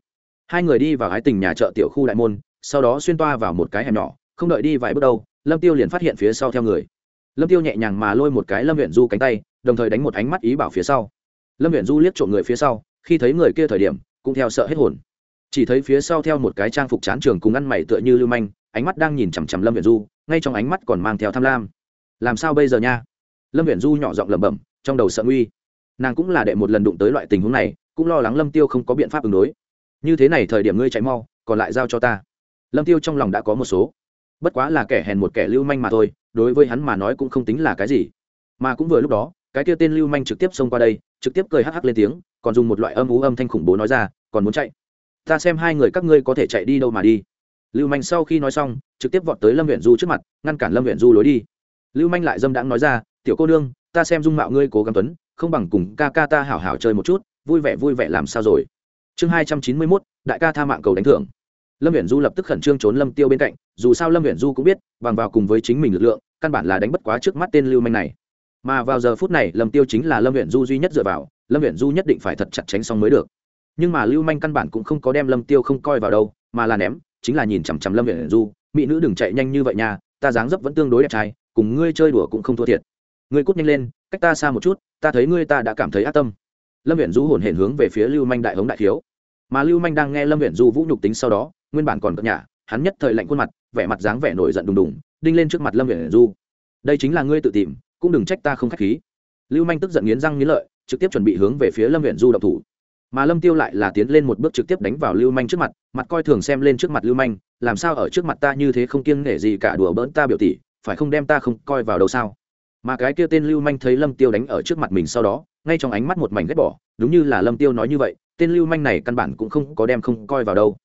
Hai người đi vào ái tình nhà chợ tiểu khu đại môn, sau đó xuyên toa vào một cái hẻm nhỏ, không đợi đi vài bước đâu, lâm tiêu liền phát hiện phía sau theo người. Lâm tiêu nhẹ nhàng mà lôi một cái lâm huyện du cánh tay, đồng thời đánh một ánh mắt ý bảo phía sau. Lâm huyện du liếc trộm người phía sau khi thấy người kia thời điểm, cũng theo sợ hết hồn. Chỉ thấy phía sau theo một cái trang phục chán trường cùng ăn mày tựa như lưu manh, ánh mắt đang nhìn chằm chằm lâm viện du, ngay trong ánh mắt còn mang theo tham lam. Làm sao bây giờ nha? Lâm viện du nhỏ giọng lẩm bẩm, trong đầu sợ nguy. Nàng cũng là đệ một lần đụng tới loại tình huống này, cũng lo lắng lâm tiêu không có biện pháp ứng đối. Như thế này thời điểm ngươi chạy mau, còn lại giao cho ta. Lâm tiêu trong lòng đã có một số. Bất quá là kẻ hèn một kẻ lưu manh mà thôi, đối với hắn mà nói cũng không tính là cái gì. Mà cũng vừa lúc đó, cái kia tên lưu manh trực tiếp xông qua đây, trực tiếp cười hắc hắc lên tiếng còn dùng một loại âm ú âm thanh khủng bố nói ra, còn muốn chạy? Ta xem hai người các ngươi có thể chạy đi đâu mà đi. Lưu manh sau khi nói xong, trực tiếp vọt tới lâm huyện du trước mặt, ngăn cản lâm huyện du lối đi. Lưu manh lại dâm đãng nói ra, tiểu cô nương, ta xem dung mạo ngươi cố gắng tuấn, không bằng cùng ca ca ta hảo hảo chơi một chút, vui vẻ vui vẻ làm sao rồi? Chương hai trăm chín mươi mốt, đại ca tha mạng cầu đánh thưởng. Lâm huyện du lập tức khẩn trương trốn lâm tiêu bên cạnh, dù sao lâm huyện du cũng biết, bằng vào cùng với chính mình lực lượng, căn bản là đánh bất quá trước mắt tên lưu manh này. Mà vào giờ phút này, lâm tiêu chính là lâm huyện du duy nhất dựa vào lâm Viễn du nhất định phải thật chặt tránh xong mới được. Nhưng mà lưu manh căn bản cũng không có đem lâm tiêu không coi vào đâu, mà là ném, chính là nhìn chằm chằm lâm Viễn du, mỹ nữ đừng chạy nhanh như vậy nha, ta dáng dấp vẫn tương đối đẹp trai, cùng ngươi chơi đùa cũng không thua thiệt. Ngươi cút nhanh lên, cách ta xa một chút, ta thấy ngươi ta đã cảm thấy ác tâm. Lâm Viễn du hồn hển hướng về phía lưu manh đại hống đại thiếu. Mà lưu manh đang nghe lâm Viễn du vũ nhục tính sau đó, nguyên bản còn cất nhà hắn nhất thời lạnh khuôn mặt, vẻ mặt dáng vẻ nổi giận đùng đùng, đinh lên trước mặt lâm Viễn du. Đây chính là ngươi tự tìm, cũng đừng trách ta không khách khí. Lưu manh tức giận nghiến răng nghiến lợi trực tiếp chuẩn bị hướng về phía lâm huyện du độc thủ. Mà lâm tiêu lại là tiến lên một bước trực tiếp đánh vào lưu manh trước mặt mặt coi thường xem lên trước mặt lưu manh, làm sao ở trước mặt ta như thế không kiêng nể gì cả đùa bỡn ta biểu tỷ, phải không đem ta không coi vào đâu sao? Mà cái kia tên lưu manh thấy lâm tiêu đánh ở trước mặt mình sau đó, ngay trong ánh mắt một mảnh ghét bỏ, đúng như là lâm tiêu nói như vậy, tên lưu manh này căn bản cũng không có đem không coi vào đâu.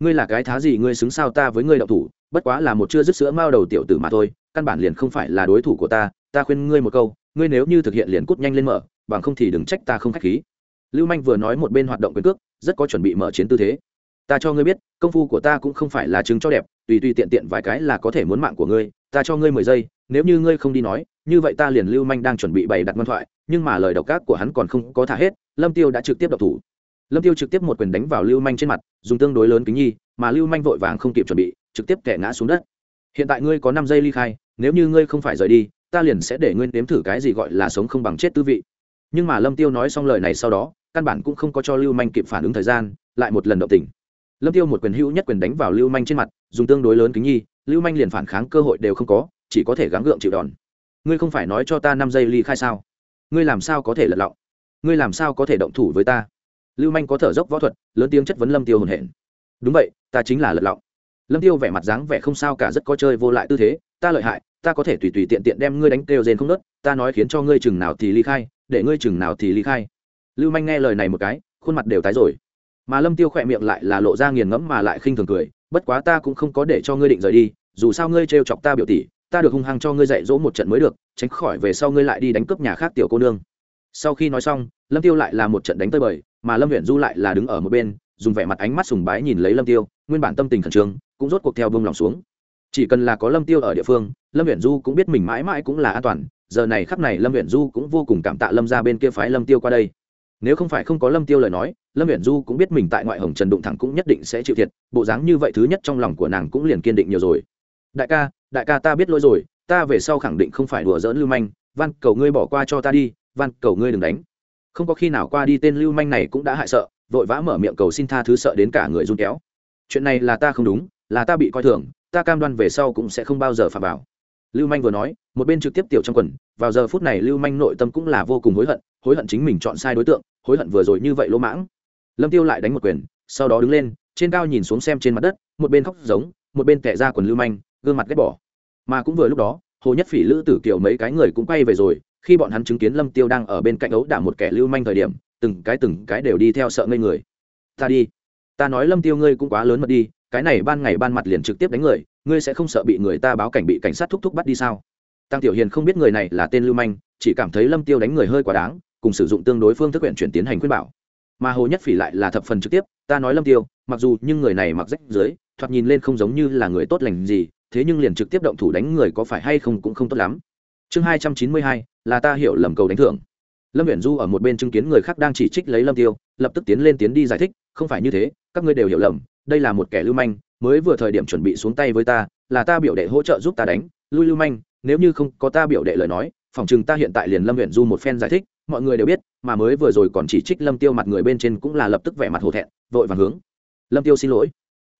Ngươi là cái thá gì, ngươi xứng sao ta với ngươi đậu thủ, bất quá là một chưa dứt sữa mao đầu tiểu tử mà thôi, căn bản liền không phải là đối thủ của ta ta khuyên ngươi một câu, ngươi nếu như thực hiện liền cút nhanh lên mở bằng không thì đừng trách ta không khách khí. Lưu manh vừa nói một bên hoạt động quyền cước, rất có chuẩn bị mở chiến tư thế. Ta cho ngươi biết, công phu của ta cũng không phải là chứng cho đẹp, tùy tùy tiện tiện vài cái là có thể muốn mạng của ngươi, ta cho ngươi mười giây, nếu như ngươi không đi nói, như vậy ta liền lưu manh đang chuẩn bị bày đặt ngoan thoại, nhưng mà lời độc ác của hắn còn không có thả hết, lâm tiêu đã trực tiếp độc thủ. Lâm tiêu trực tiếp một quyền đánh vào lưu manh trên mặt, dùng tương đối lớn kính nhi, mà lưu manh vội vàng không kịp chuẩn bị, trực tiếp kẻ ngã xuống đất. Hiện tại ngươi có năm giây ly khai, nếu như ngươi không phải rời đi, ta liền sẽ để ngươi nếm thử cái gì gọi là sống không bằng chết tư vị nhưng mà lâm tiêu nói xong lời này sau đó, căn bản cũng không có cho lưu manh kịp phản ứng thời gian, lại một lần động tình. Lâm tiêu một quyền hữu nhất quyền đánh vào lưu manh trên mặt, dùng tương đối lớn kính nhi, lưu manh liền phản kháng cơ hội đều không có, chỉ có thể gắng gượng chịu đòn. Ngươi không phải nói cho ta năm giây ly khai sao? Ngươi làm sao có thể lật lọng? Ngươi làm sao có thể động thủ với ta? Lưu manh có thở dốc võ thuật, lớn tiếng chất vấn lâm tiêu hồn hển. Đúng vậy, ta chính là lật lọng. Lâm tiêu vẻ mặt dáng vẻ không sao cả, rất có chơi vô lại tư thế. Ta lợi hại, ta có thể tùy tùy tiện tiện đem ngươi đánh kêu rên không nớt. Ta nói khiến cho ngươi chừng nào thì ly khai để ngươi chừng nào thì ly khai. Lưu manh nghe lời này một cái, khuôn mặt đều tái rồi. Mà lâm tiêu khỏe miệng lại là lộ ra nghiền ngẫm mà lại khinh thường cười, bất quá ta cũng không có để cho ngươi định rời đi, dù sao ngươi trêu chọc ta biểu tỷ, ta được hung hăng cho ngươi dạy dỗ một trận mới được, tránh khỏi về sau ngươi lại đi đánh cướp nhà khác tiểu cô nương. Sau khi nói xong, lâm tiêu lại là một trận đánh tơi bời, mà lâm huyện du lại là đứng ở một bên, dùng vẻ mặt ánh mắt sùng bái nhìn lấy lâm tiêu, nguyên bản tâm tình khẩn trương, cũng rốt cuộc theo bông lòng xuống. Chỉ cần là có lâm tiêu ở địa phương, lâm huyện du cũng biết mình mãi mãi cũng là an toàn giờ này khắp này lâm huyện du cũng vô cùng cảm tạ lâm ra bên kia phái lâm tiêu qua đây. Nếu không phải không có lâm tiêu lời nói, lâm huyện du cũng biết mình tại ngoại hồng trần đụng thẳng cũng nhất định sẽ chịu thiệt, bộ dáng như vậy thứ nhất trong lòng của nàng cũng liền kiên định nhiều rồi. Đại ca đại ca ta biết lỗi rồi, ta về sau khẳng định không phải đùa giỡn lưu manh, van cầu ngươi bỏ qua cho ta đi, van cầu ngươi đừng đánh. Không có khi nào qua đi tên lưu manh này cũng đã hại sợ, vội vã mở miệng cầu xin tha thứ sợ đến cả người run kéo. Chuyện này là ta không đúng, là ta bị coi thường, ta cam đoan về sau cũng sẽ không bao giờ phạm vào. Lưu manh vừa nói một bên trực tiếp tiểu trong quần, vào giờ phút này lưu manh nội tâm cũng là vô cùng hối hận hối hận chính mình chọn sai đối tượng, hối hận vừa rồi như vậy lỗ mãng. Lâm tiêu lại đánh một quyền, sau đó đứng lên, trên cao nhìn xuống xem trên mặt đất, một bên khóc giống, một bên tẻ ra quần lưu manh, gương mặt ghét bỏ. Mà cũng vừa lúc đó, hồ nhất phỉ lữ tử kiều mấy cái người cũng quay về rồi, khi bọn hắn chứng kiến lâm tiêu đang ở bên cạnh ấu đả một kẻ lưu manh thời điểm, từng cái từng cái đều đi theo sợ ngây người. Ta đi, ta nói lâm tiêu ngươi cũng quá lớn mật đi, cái này ban ngày ban mặt liền trực tiếp đánh người, ngươi sẽ không sợ bị người ta báo cảnh bị cảnh sát thúc thúc bắt đi sao? Tăng tiểu hiền không biết người này là tên lưu manh, chỉ cảm thấy lâm tiêu đánh người hơi quá đáng, cùng sử dụng tương đối phương thức huyện chuyển tiến hành khuyên bảo. Mà hồ nhất phỉ lại là thập phần trực tiếp, ta nói lâm tiêu, mặc dù nhưng người này mặc rách dưới, thoạt nhìn lên không giống như là người tốt lành gì, thế nhưng liền trực tiếp động thủ đánh người có phải hay không cũng không tốt lắm. Chương hai trăm chín mươi hai, là ta hiểu lầm cầu đánh thưởng. Lâm viễn du ở một bên chứng kiến người khác đang chỉ trích lấy lâm tiêu, lập tức tiến lên tiến đi giải thích, không phải như thế, các ngươi đều hiểu lầm, đây là một kẻ lưu manh, mới vừa thời điểm chuẩn bị xuống tay với ta, là ta biểu đệ hỗ trợ giúp ta đánh, lui lưu manh nếu như không có ta biểu đệ lời nói, phòng chừng ta hiện tại liền lâm huyện du một phen giải thích, mọi người đều biết, mà mới vừa rồi còn chỉ trích lâm tiêu mặt người bên trên cũng là lập tức vẻ mặt hổ thẹn, vội vàng hướng. Lâm tiêu xin lỗi.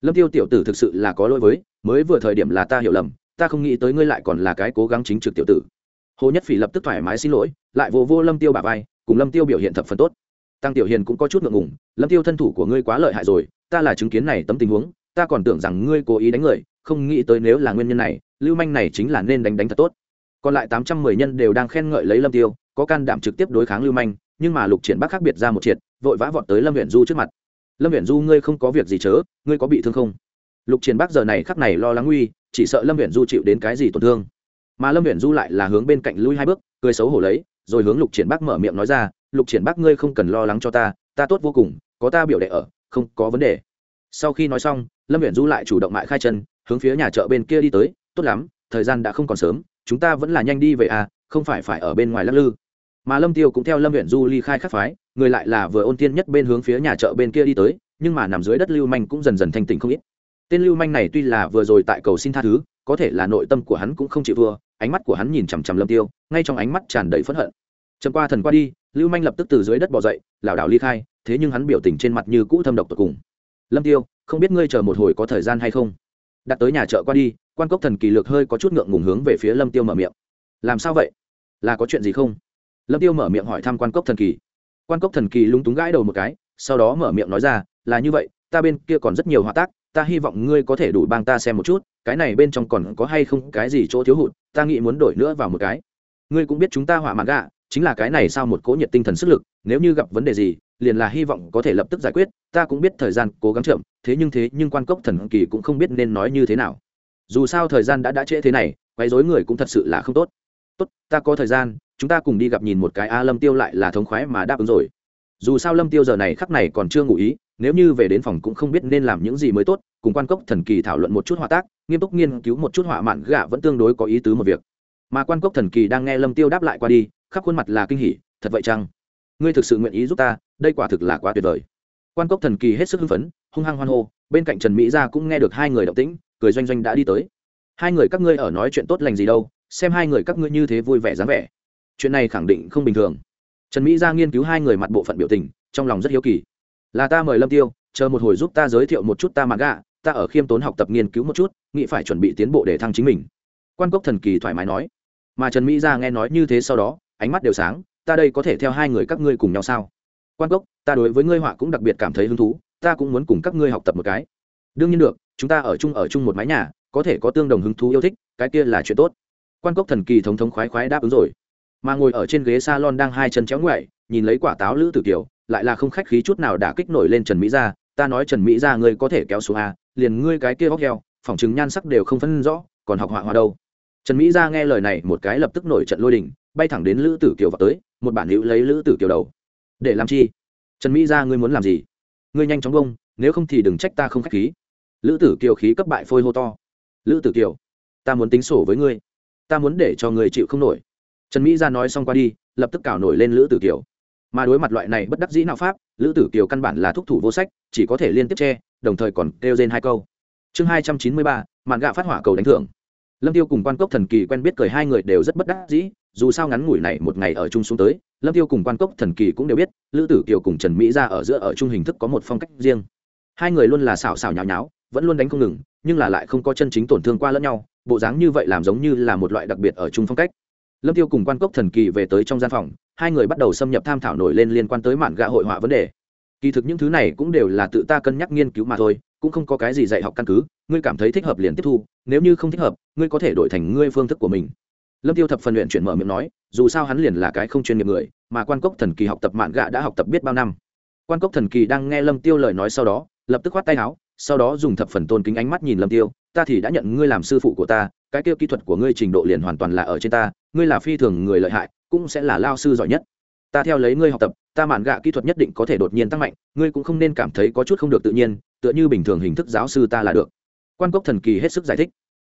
Lâm tiêu tiểu tử thực sự là có lỗi với, mới vừa thời điểm là ta hiểu lầm, ta không nghĩ tới ngươi lại còn là cái cố gắng chính trực tiểu tử. Hồ nhất phỉ lập tức thoải mái xin lỗi, lại vô vô lâm tiêu bà vai, cùng lâm tiêu biểu hiện thập phần tốt. Tăng tiểu hiền cũng có chút ngượng ngùng, lâm tiêu thân thủ của ngươi quá lợi hại rồi, ta là chứng kiến này tấm tình huống, ta còn tưởng rằng ngươi cố ý đánh người, không nghĩ tới nếu là nguyên nhân này lưu manh này chính là nên đánh đánh thật tốt. Còn lại tám trăm mười nhân đều đang khen ngợi lấy lâm tiêu, có can đảm trực tiếp đối kháng lưu manh, nhưng mà lục triển bắc khác biệt ra một triệt, vội vã vọt tới lâm huyện du trước mặt. Lâm huyện du, ngươi không có việc gì chớ, ngươi có bị thương không? Lục triển bắc giờ này khắc này lo lắng nguy chỉ sợ lâm huyện du chịu đến cái gì tổn thương. Mà lâm huyện du lại là hướng bên cạnh lui hai bước, cười xấu hổ lấy, rồi hướng lục triển bắc mở miệng nói ra, lục triển bắc, ngươi không cần lo lắng cho ta ta tốt vô cùng, có ta biểu đệ ở, không có vấn đề. Sau khi nói xong, lâm huyện du lại chủ động mại khai chân, hướng phía nhà chợ bên kia đi tới tốt lắm, thời gian đã không còn sớm, chúng ta vẫn là nhanh đi về à không phải phải ở bên ngoài lắc lư. Mà lâm tiêu cũng theo lâm huyện du ly khai khắc phái, người lại là vừa ôn tiên nhất bên hướng phía nhà chợ bên kia đi tới, nhưng mà nằm dưới đất lưu manh cũng dần dần thanh tỉnh không ít. Tên lưu manh này tuy là vừa rồi tại cầu xin tha thứ, có thể là nội tâm của hắn cũng không chịu thua, ánh mắt của hắn nhìn chằm chằm lâm tiêu, ngay trong ánh mắt tràn đầy phẫn hận. Chậm qua thần qua đi, lưu manh lập tức từ dưới đất bỏ dậy, lảo đảo ly khai, thế nhưng hắn biểu tình trên mặt như cũ thâm độc tột cùng. Lâm tiêu, không biết ngươi chờ một hồi có thời gian hay không? Đặt tới nhà chợ qua đi quan cốc thần kỳ lược hơi có chút ngượng ngùng hướng về phía lâm tiêu mở miệng làm sao vậy là có chuyện gì không lâm tiêu mở miệng hỏi thăm quan cốc thần kỳ quan cốc thần kỳ lúng túng gãi đầu một cái sau đó mở miệng nói ra là như vậy ta bên kia còn rất nhiều hòa tác ta hy vọng ngươi có thể đủ bang ta xem một chút cái này bên trong còn có hay không cái gì chỗ thiếu hụt ta nghĩ muốn đổi nữa vào một cái ngươi cũng biết chúng ta hỏa mạn gạ chính là cái này sao một cố nhiệt tinh thần sức lực nếu như gặp vấn đề gì liền là hy vọng có thể lập tức giải quyết ta cũng biết thời gian cố gắng chậm thế nhưng thế nhưng quan cốc thần kỳ cũng không biết nên nói như thế nào dù sao thời gian đã đã trễ thế này, quấy rối người cũng thật sự là không tốt. Tốt, ta có thời gian, chúng ta cùng đi gặp nhìn một cái a lâm tiêu lại là thống khoái mà đáp ứng rồi. Dù sao lâm tiêu giờ này khắc này còn chưa ngủ ý, nếu như về đến phòng cũng không biết nên làm những gì mới tốt, cùng quan cốc thần kỳ thảo luận một chút họa tác, nghiêm túc nghiên cứu một chút họa mạn gạ vẫn tương đối có ý tứ một việc. Mà quan cốc thần kỳ đang nghe lâm tiêu đáp lại qua đi, khắp khuôn mặt là kinh hỉ, thật vậy chăng? Ngươi thực sự nguyện ý giúp ta, đây quả thực là quá tuyệt vời. Quan cốc thần kỳ hết sức hưng phấn, hung hăng hoan hô, bên cạnh trần mỹ gia cũng nghe được hai người động tĩnh cười doanh doanh đã đi tới. Hai người các ngươi ở nói chuyện tốt lành gì đâu, xem hai người các ngươi như thế vui vẻ dáng vẻ. Chuyện này khẳng định không bình thường. Trần mỹ gia nghiên cứu hai người mặt bộ phận biểu tình, trong lòng rất hiếu kỳ. Là ta mời lâm tiêu, chờ một hồi giúp ta giới thiệu một chút ta mặt gạ, ta ở khiêm tốn học tập nghiên cứu một chút, nghĩ phải chuẩn bị tiến bộ để thăng chính mình. Quan cốc thần kỳ thoải mái nói. Mà trần mỹ gia nghe nói như thế sau đó, ánh mắt đều sáng, ta đây có thể theo hai người các ngươi cùng nhau sao? Quan cốc, ta đối với ngươi họa cũng đặc biệt cảm thấy hứng thú, ta cũng muốn cùng các ngươi học tập một cái. Đương nhiên được chúng ta ở chung ở chung một mái nhà, có thể có tương đồng hứng thú yêu thích, cái kia là chuyện tốt. Quan cốc thần kỳ thống thống khoái khoái đáp ứng rồi. Mà ngồi ở trên ghế salon đang hai chân chéo ngoại nhìn lấy quả táo lữ tử kiều, lại là không khách khí chút nào đã kích nổi lên trần mỹ gia, ta nói trần mỹ gia ngươi có thể kéo xuống a, liền ngươi cái kia góc heo phỏng chứng nhan sắc đều không phân rõ, còn học họa hoa đâu. Trần mỹ gia nghe lời này một cái lập tức nổi trận lôi đình, bay thẳng đến lữ tử kiều vào tới, một bản hữu lấy lữ tử kiều đầu. Để làm chi? Trần mỹ gia ngươi muốn làm gì? Ngươi nhanh chóng bông, nếu không thì đừng trách ta không khách khí lữ tử kiều khí cấp bại phôi hô to. Lữ tử kiều, ta muốn tính sổ với ngươi. Ta muốn để cho người chịu không nổi. Trần mỹ gia nói xong qua đi, lập tức cào nổi lên lữ tử kiều. Mà đối mặt loại này bất đắc dĩ nào pháp, lữ tử kiều căn bản là thúc thủ vô sách, chỉ có thể liên tiếp che, đồng thời còn kêu trên hai câu. Chương hai trăm chín mươi ba màn gạ phát hỏa cầu đánh thưởng. Lâm tiêu cùng quan cốc thần kỳ quen biết cười hai người đều rất bất đắc dĩ, dù sao ngắn ngủi này một ngày ở chung xuống tới, lâm tiêu cùng quan cốc thần kỳ cũng đều biết, lữ tử kiều cùng trần mỹ ra ở giữa ở chung hình thức có một phong cách riêng. Hai người luôn là xảo xảo nhào nháo vẫn luôn đánh không ngừng, nhưng là lại không có chân chính tổn thương qua lẫn nhau, bộ dáng như vậy làm giống như là một loại đặc biệt ở chung phong cách. Lâm tiêu cùng quan cốc thần kỳ về tới trong gian phòng, hai người bắt đầu xâm nhập tham thảo nổi lên liên quan tới mạn gạ hội họa vấn đề. Kỳ thực những thứ này cũng đều là tự ta cân nhắc nghiên cứu mà thôi, cũng không có cái gì dạy học căn cứ, ngươi cảm thấy thích hợp liền tiếp thu, nếu như không thích hợp, ngươi có thể đổi thành ngươi phương thức của mình. Lâm tiêu thập phần luyện chuyển mở miệng nói, dù sao hắn liền là cái không chuyên nghiệp người, mà quan cốc thần kỳ học tập mạn gạ đã học tập biết bao năm. Quan cốc thần kỳ đang nghe lâm tiêu lời nói sau đó, lập tức khoát tay áo sau đó dùng thập phần tôn kính ánh mắt nhìn lâm tiêu, ta thì đã nhận ngươi làm sư phụ của ta, cái tiêu kỹ thuật của ngươi trình độ liền hoàn toàn là ở trên ta, ngươi là phi thường người lợi hại, cũng sẽ là lao sư giỏi nhất. Ta theo lấy ngươi học tập, ta mạn gạ kỹ thuật nhất định có thể đột nhiên tăng mạnh, ngươi cũng không nên cảm thấy có chút không được tự nhiên, tựa như bình thường hình thức giáo sư ta là được. Quan cốc thần kỳ hết sức giải thích.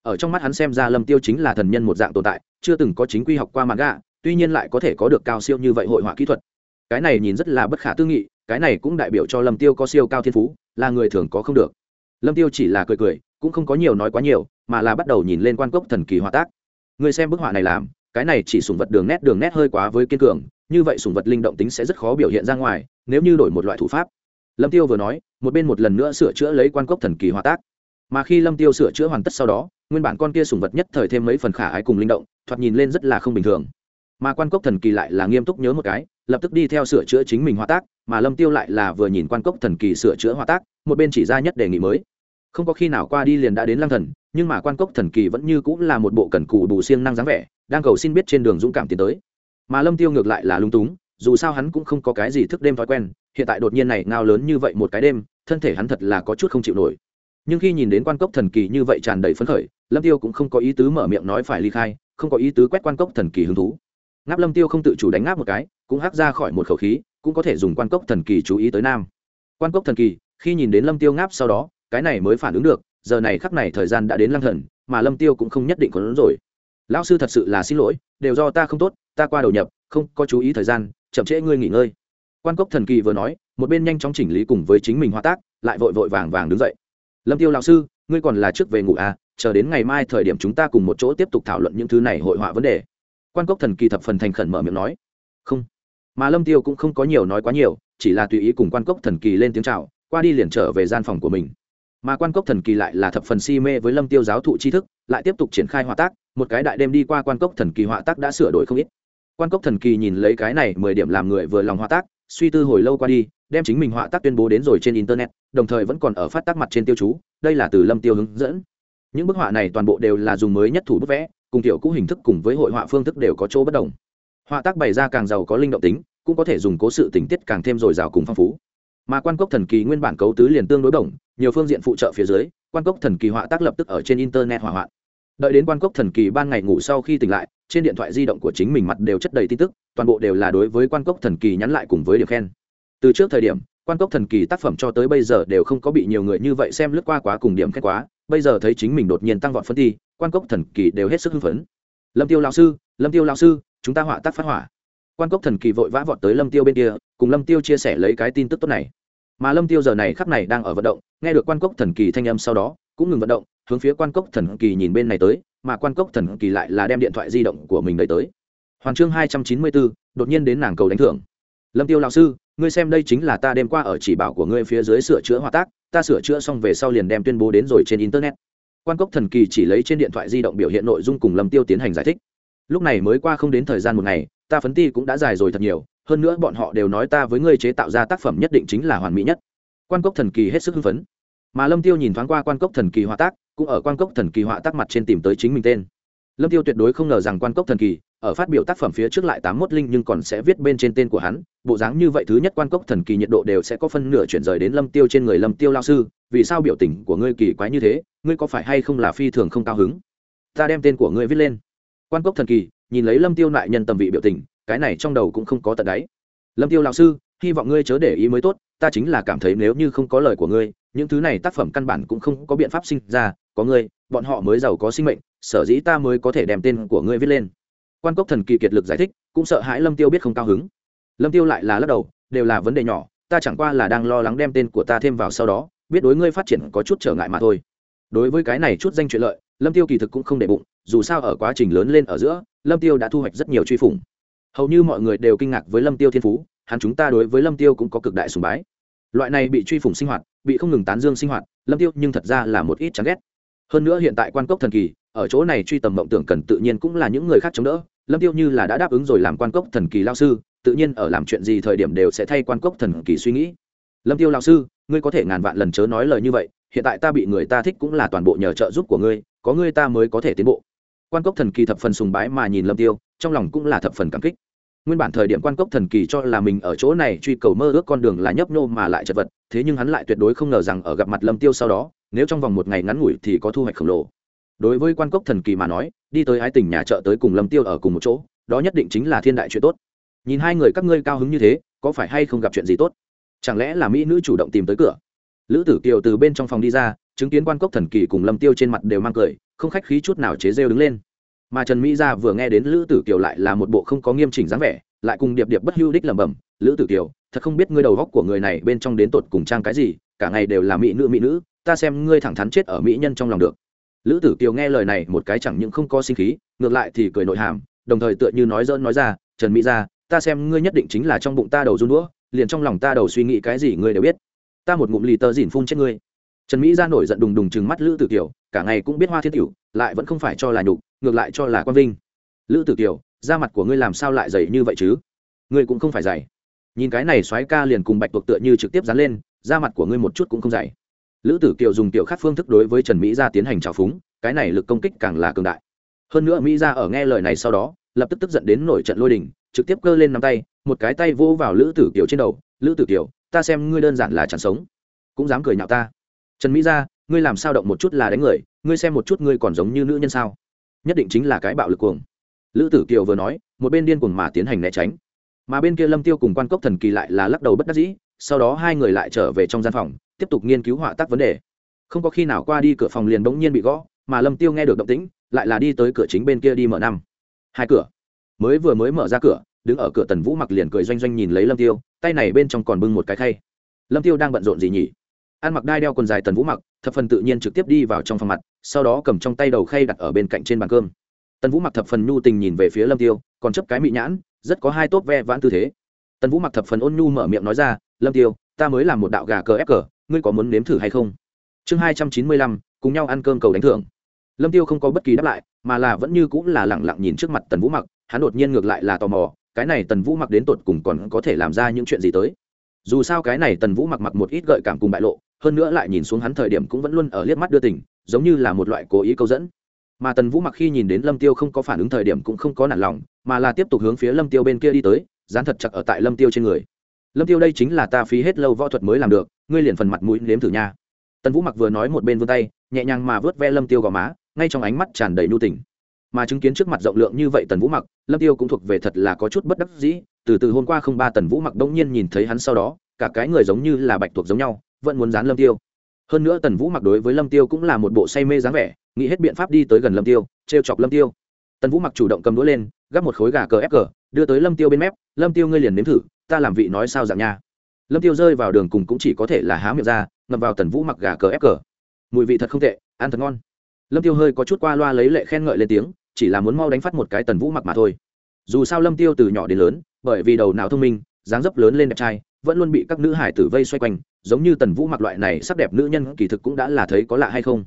Ở trong mắt hắn xem ra lâm tiêu chính là thần nhân một dạng tồn tại, chưa từng có chính quy học qua mạn gạ, tuy nhiên lại có thể có được cao siêu như vậy hội họa kỹ thuật. Cái này nhìn rất là bất khả tư nghị, cái này cũng đại biểu cho lâm tiêu có siêu cao thiên phú là người thường có không được. Lâm tiêu chỉ là cười cười, cũng không có nhiều nói quá nhiều, mà là bắt đầu nhìn lên quan cốc thần kỳ họa tác. Người xem bức họa này làm, cái này chỉ sùng vật đường nét đường nét hơi quá với kiên cường, như vậy sùng vật linh động tính sẽ rất khó biểu hiện ra ngoài, nếu như đổi một loại thủ pháp. Lâm tiêu vừa nói, một bên một lần nữa sửa chữa lấy quan cốc thần kỳ họa tác. Mà khi lâm tiêu sửa chữa hoàn tất sau đó, nguyên bản con kia sùng vật nhất thời thêm mấy phần khả ái cùng linh động, thoạt nhìn lên rất là không bình thường. Mà quan cốc thần kỳ lại là nghiêm túc nhớ một cái, lập tức đi theo sửa chữa chính mình họa tác, mà lâm tiêu lại là vừa nhìn quan cốc thần kỳ sửa chữa họa tác một bên chỉ ra nhất đề nghị mới. Không có khi nào qua đi liền đã đến lăng thần, nhưng mà quan cốc thần kỳ vẫn như cũng là một bộ cẩn cù đủ siêng năng dáng vẻ, đang cầu xin biết trên đường dũng cảm tiến tới. Mà lâm tiêu ngược lại là lung túng, dù sao hắn cũng không có cái gì thức đêm thói quen, hiện tại đột nhiên này ngao lớn như vậy một cái đêm, thân thể hắn thật là có chút không chịu nổi. Nhưng khi nhìn đến quan cốc thần kỳ như vậy tràn đầy phấn khởi, lâm tiêu cũng không có ý tứ mở miệng nói phải ly khai, không có ý tứ quét quan cốc thần kỳ hứng thú. Ngáp lâm tiêu không tự chủ đánh ngáp một cái, cũng hắc ra khỏi một khẩu khí, cũng có thể dùng quan cốc thần kỳ chú ý tới nam. Quan cốc thần kỳ khi nhìn đến lâm tiêu ngáp sau đó, cái này mới phản ứng được, giờ này khắc này thời gian đã đến lăng thần, mà lâm tiêu cũng không nhất định có lớn rồi. Lão sư thật sự là xin lỗi, đều do ta không tốt, ta qua đầu nhập, không có chú ý thời gian, chậm trễ ngươi nghỉ ngơi. Quan cốc thần kỳ vừa nói, một bên nhanh chóng chỉnh lý cùng với chính mình hóa tác, lại vội vội vàng vàng đứng dậy. Lâm tiêu lão sư, ngươi còn là trước về ngủ à chờ đến ngày mai thời điểm chúng ta cùng một chỗ tiếp tục thảo luận những thứ này hội họa vấn đề. Quan cốc thần kỳ thập phần thành khẩn mở miệng nói. Không. Mà lâm tiêu cũng không có nhiều nói quá nhiều, chỉ là tùy ý cùng quan cốc thần kỳ lên tiếng chào qua đi liền trở về gian phòng của mình. Mà quan cốc thần kỳ lại là thập phần si mê với lâm tiêu giáo thụ tri thức, lại tiếp tục triển khai họa tác, một cái đại đêm đi qua quan cốc thần kỳ họa tác đã sửa đổi không ít. Quan cốc thần kỳ nhìn lấy cái này mười điểm làm người vừa lòng họa tác, suy tư hồi lâu qua đi, đem chính mình họa tác tuyên bố đến rồi trên internet, đồng thời vẫn còn ở phát tác mặt trên tiêu chú, đây là từ lâm tiêu hướng dẫn. Những bức họa này toàn bộ đều là dùng mới nhất thủ bức vẽ, cùng tiểu cũ hình thức cùng với hội họa phương thức đều có chỗ bất đồng. Họa tác bày ra càng giàu có linh động tính, cũng có thể dùng cố sự tình tiết càng thêm dồi dào cùng phong phú mà quan cốc thần kỳ nguyên bản cấu tứ liền tương đối đồng nhiều phương diện phụ trợ phía dưới, quan cốc thần kỳ họa tác lập tức ở trên internet hỏa hoạn. Đợi đến quan cốc thần kỳ ban ngày ngủ sau khi tỉnh lại, trên điện thoại di động của chính mình mặt đều chất đầy tin tức, toàn bộ đều là đối với quan cốc thần kỳ nhắn lại cùng với điểm khen. Từ trước thời điểm, quan cốc thần kỳ tác phẩm cho tới bây giờ đều không có bị nhiều người như vậy xem lướt qua quá cùng điểm khen quá, bây giờ thấy chính mình đột nhiên tăng vọt phân thi, quan cốc thần kỳ đều hết sức hưng phấn. Lâm tiêu lão sư, lâm tiêu lão sư, chúng ta họa tác phát hỏa. Quan cốc thần kỳ vội vã vọt tới lâm tiêu bên kia, cùng lâm tiêu chia sẻ lấy cái tin tức tốt này mà lâm tiêu giờ này khắc này đang ở vận động, nghe được quan cốc thần kỳ thanh âm sau đó, cũng ngừng vận động, hướng phía quan cốc thần kỳ nhìn bên này tới, mà quan cốc thần kỳ lại là đem điện thoại di động của mình đẩy tới. Hoàn chương hai trăm chín mươi bốn, đột nhiên đến nàng cầu đánh thưởng. Lâm tiêu lão sư, ngươi xem đây chính là ta đêm qua ở chỉ bảo của ngươi phía dưới sửa chữa hòa tác, ta sửa chữa xong về sau liền đem tuyên bố đến rồi trên internet. Quan cốc thần kỳ chỉ lấy trên điện thoại di động biểu hiện nội dung cùng lâm tiêu tiến hành giải thích. Lúc này mới qua không đến thời gian một ngày, ta phấn ti cũng đã dài rồi thật nhiều hơn nữa bọn họ đều nói ta với ngươi chế tạo ra tác phẩm nhất định chính là hoàn mỹ nhất. Quan cốc thần kỳ hết sức hưng phấn. Mà lâm tiêu nhìn thoáng qua quan cốc thần kỳ họa tác, cũng ở quan cốc thần kỳ họa tác mặt trên tìm tới chính mình tên. Lâm tiêu tuyệt đối không ngờ rằng quan cốc thần kỳ, ở phát biểu tác phẩm phía trước lại tám mốt linh nhưng còn sẽ viết bên trên tên của hắn. Bộ dáng như vậy thứ nhất quan cốc thần kỳ nhiệt độ đều sẽ có phân nửa chuyển rời đến lâm tiêu trên người lâm tiêu lao sư. Vì sao biểu tình của ngươi kỳ quái như thế? Ngươi có phải hay không là phi thường không cao hứng? Ta đem tên của ngươi viết lên. Quan cốc thần kỳ nhìn lấy lâm tiêu lại nhân tầm vị biểu tình cái này trong đầu cũng không có tận đáy. Lâm tiêu lão sư, hy vọng ngươi chớ để ý mới tốt, ta chính là cảm thấy nếu như không có lời của ngươi, những thứ này tác phẩm căn bản cũng không có biện pháp sinh ra, có ngươi, bọn họ mới giàu có sinh mệnh, sở dĩ ta mới có thể đem tên của ngươi viết lên. Quan cốc thần kỳ kiệt lực giải thích, cũng sợ hãi lâm tiêu biết không cao hứng. Lâm tiêu lại là lắc đầu, đều là vấn đề nhỏ, ta chẳng qua là đang lo lắng đem tên của ta thêm vào sau đó, biết đối ngươi phát triển có chút trở ngại mà thôi. Đối với cái này chút danh chuyện lợi, lâm tiêu kỳ thực cũng không để bụng, dù sao ở quá trình lớn lên ở giữa, lâm tiêu đã thu hoạch rất nhiều truy phủng hầu như mọi người đều kinh ngạc với lâm tiêu thiên phú, hắn chúng ta đối với lâm tiêu cũng có cực đại sùng bái. Loại này bị truy phủng sinh hoạt, bị không ngừng tán dương sinh hoạt, lâm tiêu nhưng thật ra là một ít chán ghét. Hơn nữa hiện tại quan cốc thần kỳ, ở chỗ này truy tầm mộng tưởng cần tự nhiên cũng là những người khác chống đỡ. Lâm tiêu như là đã đáp ứng rồi làm quan cốc thần kỳ lao sư, tự nhiên ở làm chuyện gì thời điểm đều sẽ thay quan cốc thần kỳ suy nghĩ. Lâm tiêu lao sư, ngươi có thể ngàn vạn lần chớ nói lời như vậy, hiện tại ta bị người ta thích cũng là toàn bộ nhờ trợ giúp của ngươi, có ngươi ta mới có thể tiến bộ. Quan cốc thần kỳ thập phần sùng bái mà nhìn lâm tiêu trong lòng cũng là thập phần cảm kích. Nguyên bản thời điểm quan cốc thần kỳ cho là mình ở chỗ này truy cầu mơ ước con đường là nhấp nô mà lại chật vật, thế nhưng hắn lại tuyệt đối không ngờ rằng ở gặp mặt lâm tiêu sau đó, nếu trong vòng một ngày ngắn ngủi thì có thu hoạch khổng lồ. Đối với quan cốc thần kỳ mà nói, đi tới ái tình nhà chợ tới cùng lâm tiêu ở cùng một chỗ, đó nhất định chính là thiên đại chuyện tốt. Nhìn hai người các ngươi cao hứng như thế, có phải hay không gặp chuyện gì tốt? Chẳng lẽ là mỹ nữ chủ động tìm tới cửa? Lữ tử kiều từ bên trong phòng đi ra, chứng kiến quan cốc thần kỳ cùng lâm tiêu trên mặt đều mang cười, không khách khí chút nào chế rêu đứng lên mà trần mỹ gia vừa nghe đến lữ tử kiều lại là một bộ không có nghiêm chỉnh dáng vẻ, lại cùng điệp điệp bất hưu đích lẩm bẩm, lữ tử kiều, thật không biết ngươi đầu góc của người này bên trong đến tột cùng trang cái gì, cả ngày đều là mỹ nữ mỹ nữ, ta xem ngươi thẳng thắn chết ở mỹ nhân trong lòng được. Lữ tử kiều nghe lời này một cái chẳng những không có sinh khí, ngược lại thì cười nội hàm, đồng thời tựa như nói dỡn nói ra, trần mỹ gia, ta xem ngươi nhất định chính là trong bụng ta đầu run đũa, liền trong lòng ta đầu suy nghĩ cái gì ngươi đều biết. Ta một ngụm lì tơ dỉn phun chết ngươi. Trần mỹ gia nổi giận đùng đùng chừng mắt lữ tử kiều cả ngày cũng biết hoa thiên tiểu, lại vẫn không phải cho là nhục, ngược lại cho là quang vinh. Lữ tử kiều, da mặt của ngươi làm sao lại dày như vậy chứ? Ngươi cũng không phải dày. Nhìn cái này xoáy ca liền cùng bạch tuộc tựa như trực tiếp dán lên, da mặt của ngươi một chút cũng không dày. Lữ tử kiều dùng tiểu khác phương thức đối với trần mỹ gia tiến hành trào phúng, cái này lực công kích càng là cường đại. Hơn nữa mỹ gia ở nghe lời này sau đó, lập tức tức giận đến nổi trận lôi đình, trực tiếp cơ lên nắm tay, một cái tay vô vào lữ tử kiều trên đầu. Lữ tử kiều, ta xem ngươi đơn giản là chẳng sống, cũng dám cười nhạo ta. Trần mỹ gia ngươi làm sao động một chút là đánh người, ngươi xem một chút ngươi còn giống như nữ nhân sao? Nhất định chính là cái bạo lực cuồng. Lữ tử kiều vừa nói, một bên điên cuồng mà tiến hành né tránh. Mà bên kia lâm tiêu cùng quan cốc thần kỳ lại là lắc đầu bất đắc dĩ, sau đó hai người lại trở về trong gian phòng, tiếp tục nghiên cứu họa tác vấn đề. Không có khi nào qua đi cửa phòng liền bỗng nhiên bị gõ, mà lâm tiêu nghe được động tĩnh, lại là đi tới cửa chính bên kia đi mở năm. Hai cửa. Mới vừa mới mở ra cửa, đứng ở cửa tần vũ mặc liền cười doanh doanh nhìn lấy lâm tiêu, tay này bên trong còn bưng một cái khay. Lâm tiêu đang bận rộn gì nhỉ? Ăn mặc đai đeo quần dài tần vũ mặc thập phần tự nhiên trực tiếp đi vào trong phòng mặt, sau đó cầm trong tay đầu khay đặt ở bên cạnh trên bàn cơm. Tần vũ mặc thập phần nhu tình nhìn về phía lâm tiêu, còn chấp cái mị nhãn, rất có hai tốt ve vãn tư thế. Tần vũ mặc thập phần ôn nhu mở miệng nói ra, lâm tiêu, ta mới làm một đạo gà cờ ép cờ, ngươi có muốn nếm thử hay không? Chương hai trăm chín mươi lăm, cùng nhau ăn cơm cầu đánh thưởng. Lâm tiêu không có bất kỳ đáp lại, mà là vẫn như cũng là lẳng lặng nhìn trước mặt tần vũ mặc, hắn đột nhiên ngược lại là tò mò, cái này tần vũ mặc đến tột cùng còn có thể làm ra những chuyện gì tới? Dù sao cái này tần vũ mặc mặc một ít gợi cảm cùng bại lộ hơn nữa lại nhìn xuống hắn thời điểm cũng vẫn luôn ở liếc mắt đưa tình, giống như là một loại cố ý câu dẫn. Mà tần vũ mặc khi nhìn đến lâm tiêu không có phản ứng thời điểm cũng không có nản lòng, mà là tiếp tục hướng phía lâm tiêu bên kia đi tới, dán thật chặt ở tại lâm tiêu trên người. Lâm tiêu đây chính là ta phí hết lâu võ thuật mới làm được, ngươi liền phần mặt mũi nếm thử nha. Tần vũ mặc vừa nói một bên vươn tay, nhẹ nhàng mà vớt ve lâm tiêu gò má, ngay trong ánh mắt tràn đầy nhu tình. Mà chứng kiến trước mặt rộng lượng như vậy tần vũ mặc, lâm tiêu cũng thuộc về thật là có chút bất đắc dĩ, từ từ hôm qua không ba tần vũ mặc đông nhiên nhìn thấy hắn sau đó, cả cái người giống như là bạch tuộc giống nhau vẫn muốn dán lâm tiêu. Hơn nữa tần vũ mặc đối với lâm tiêu cũng là một bộ say mê dáng vẻ, nghĩ hết biện pháp đi tới gần lâm tiêu, trêu chọc lâm tiêu. Tần vũ mặc chủ động cầm đũa lên, gắp một khối gà cờ ép cờ, đưa tới lâm tiêu bên mép, lâm tiêu ngươi liền nếm thử, ta làm vị nói sao dạng nha. Lâm tiêu rơi vào đường cùng cũng chỉ có thể là há miệng ra ngập vào tần vũ mặc gà cờ ép cờ. Mùi vị thật không tệ, ăn thật ngon. Lâm tiêu hơi có chút qua loa lấy lệ khen ngợi lên tiếng, chỉ là muốn mau đánh phát một cái tần vũ mặc mà thôi. Dù sao lâm tiêu từ nhỏ đến lớn, bởi vì đầu não thông minh, dáng dấp lớn lên đẹp trai vẫn luôn bị các nữ hải tử vây xoay quanh, giống như tần vũ mặc loại này sắc đẹp nữ nhân, kỳ thực cũng đã là thấy có lạ hay không.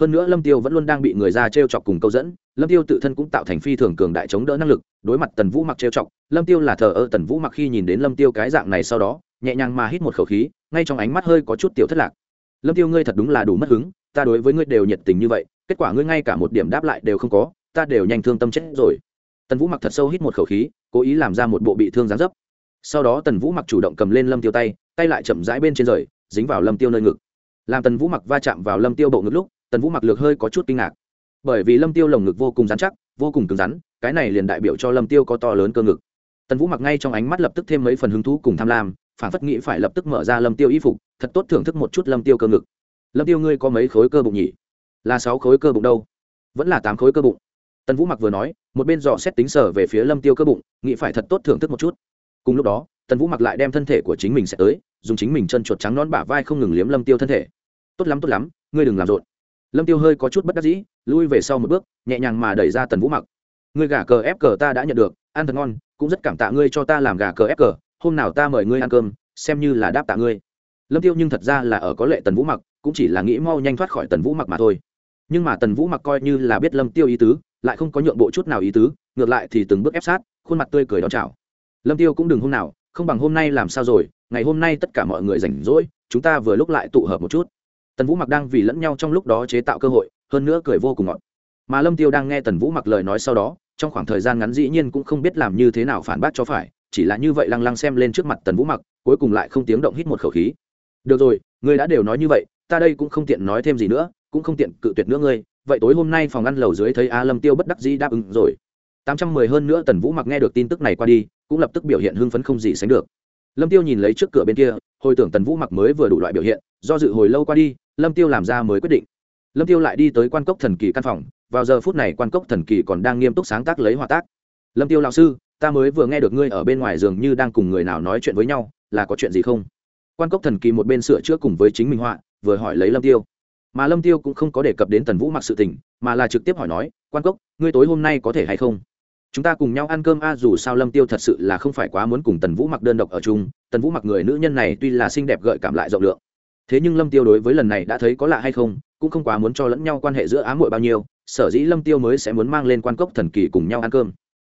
Hơn nữa lâm tiêu vẫn luôn đang bị người ra t r e o chọc cùng câu dẫn, lâm tiêu tự thân cũng tạo thành phi thường cường đại chống đỡ năng lực, đối mặt tần vũ mặc t r e o chọc, lâm tiêu là thờ ơ tần vũ mặc khi nhìn đến lâm tiêu cái dạng này sau đó, nhẹ nhàng mà hít một khẩu khí, ngay trong ánh mắt hơi có chút tiểu thất lạc. Lâm tiêu ngươi thật đúng là đủ mất hứng, ta đối với ngươi đều nhiệt tình như vậy, kết quả ngươi ngay cả một điểm đáp lại đều không có, ta đều nhanh thương tâm chết rồi. Tần vũ mặc thật sâu hít một khẩu khí, cố ý làm ra một bộ bị thương gián dấp sau đó tần vũ mặc chủ động cầm lên lâm tiêu tay tay lại chậm rãi bên trên rời, dính vào lâm tiêu nơi ngực. Làm tần vũ mặc va chạm vào lâm tiêu bộ ngực lúc, tần vũ mặc lược hơi có chút kinh ngạc. Bởi vì lâm tiêu lồng ngực vô cùng rắn chắc, vô cùng cứng rắn, cái này liền đại biểu cho lâm tiêu có to lớn cơ ngực. Tần vũ mặc ngay trong ánh mắt lập tức thêm mấy phần hứng thú cùng tham lam, phản phất nghĩ phải lập tức mở ra lâm tiêu y phục, thật tốt thưởng thức một chút lâm tiêu cơ ngực. Lâm tiêu ngươi có mấy khối cơ bụng nhỉ? Là sáu khối cơ bụng đâu. Vẫn là tám khối cơ bụng. Tần vũ mặc vừa nói, một bên dò xét tính sở về phía lâm tiêu cơ bụng, nghĩ phải thật tốt thưởng thức một chút cùng lúc đó, tần vũ mặc lại đem thân thể của chính mình sẽ tới, dùng chính mình chân chuột trắng nón bả vai không ngừng liếm lâm tiêu thân thể. Tốt lắm tốt lắm, ngươi đừng làm rộn. Lâm tiêu hơi có chút bất đắc dĩ, lui về sau một bước, nhẹ nhàng mà đẩy ra tần vũ mặc. Ngươi gà cờ ép cờ ta đã nhận được, ăn thật ngon, cũng rất cảm tạ ngươi cho ta làm gà cờ ép cờ, hôm nào ta mời ngươi ăn cơm, xem như là đáp tạ ngươi. Lâm tiêu nhưng thật ra là ở có lệ tần vũ mặc, cũng chỉ là nghĩ mau nhanh thoát khỏi tần vũ mặc mà thôi. Nhưng mà tần vũ mặc coi như là biết lâm tiêu ý tứ, lại không có nhượng bộ chút nào ý tứ, ngược lại thì từng bước ép sát, khuôn mặt tươi cười đón chào lâm tiêu cũng đừng hôm nào, không bằng hôm nay làm sao rồi, ngày hôm nay tất cả mọi người rảnh rỗi, chúng ta vừa lúc lại tụ hợp một chút. Tần vũ mặc đang vì lẫn nhau trong lúc đó chế tạo cơ hội, hơn nữa cười vô cùng ngọt. Mà lâm tiêu đang nghe tần vũ mặc lời nói sau đó, trong khoảng thời gian ngắn dĩ nhiên cũng không biết làm như thế nào phản bác cho phải, chỉ là như vậy lăng lăng xem lên trước mặt tần vũ mặc, cuối cùng lại không tiếng động hít một khẩu khí. Được rồi người đã đều nói như vậy, ta đây cũng không tiện nói thêm gì nữa, cũng không tiện cự tuyệt nữa ngươi, vậy tối hôm nay phòng ăn lầu dưới thấy a lâm tiêu bất đắc dĩ đáp ứng rồi. Tám trăm mười hơn nữa tần vũ mặc nghe được tin tức này qua đi cũng lập tức biểu hiện hưng phấn không gì sánh được. Lâm tiêu nhìn lấy trước cửa bên kia, hồi tưởng tần vũ mặc mới vừa đủ loại biểu hiện, do dự hồi lâu qua đi, lâm tiêu làm ra mới quyết định. Lâm tiêu lại đi tới quan cốc thần kỳ căn phòng, vào giờ phút này quan cốc thần kỳ còn đang nghiêm túc sáng tác lấy hòa tác. Lâm tiêu lão sư, ta mới vừa nghe được ngươi ở bên ngoài giường như đang cùng người nào nói chuyện với nhau, là có chuyện gì không? Quan cốc thần kỳ một bên sửa chữa cùng với chính minh họa, vừa hỏi lấy lâm tiêu. Mà lâm tiêu cũng không có đề cập đến tần vũ mặc sự tình, mà là trực tiếp hỏi nói, quan cốc, ngươi tối hôm nay có thể hay không? Chúng ta cùng nhau ăn cơm a, dù sao lâm tiêu thật sự là không phải quá muốn cùng tần vũ mặc đơn độc ở chung, tần vũ mặc người nữ nhân này tuy là xinh đẹp gợi cảm lại rộng lượng. Thế nhưng lâm tiêu đối với lần này đã thấy có lạ hay không, cũng không quá muốn cho lẫn nhau quan hệ giữa ám muội bao nhiêu, sở dĩ lâm tiêu mới sẽ muốn mang lên quan cốc thần kỳ cùng nhau ăn cơm.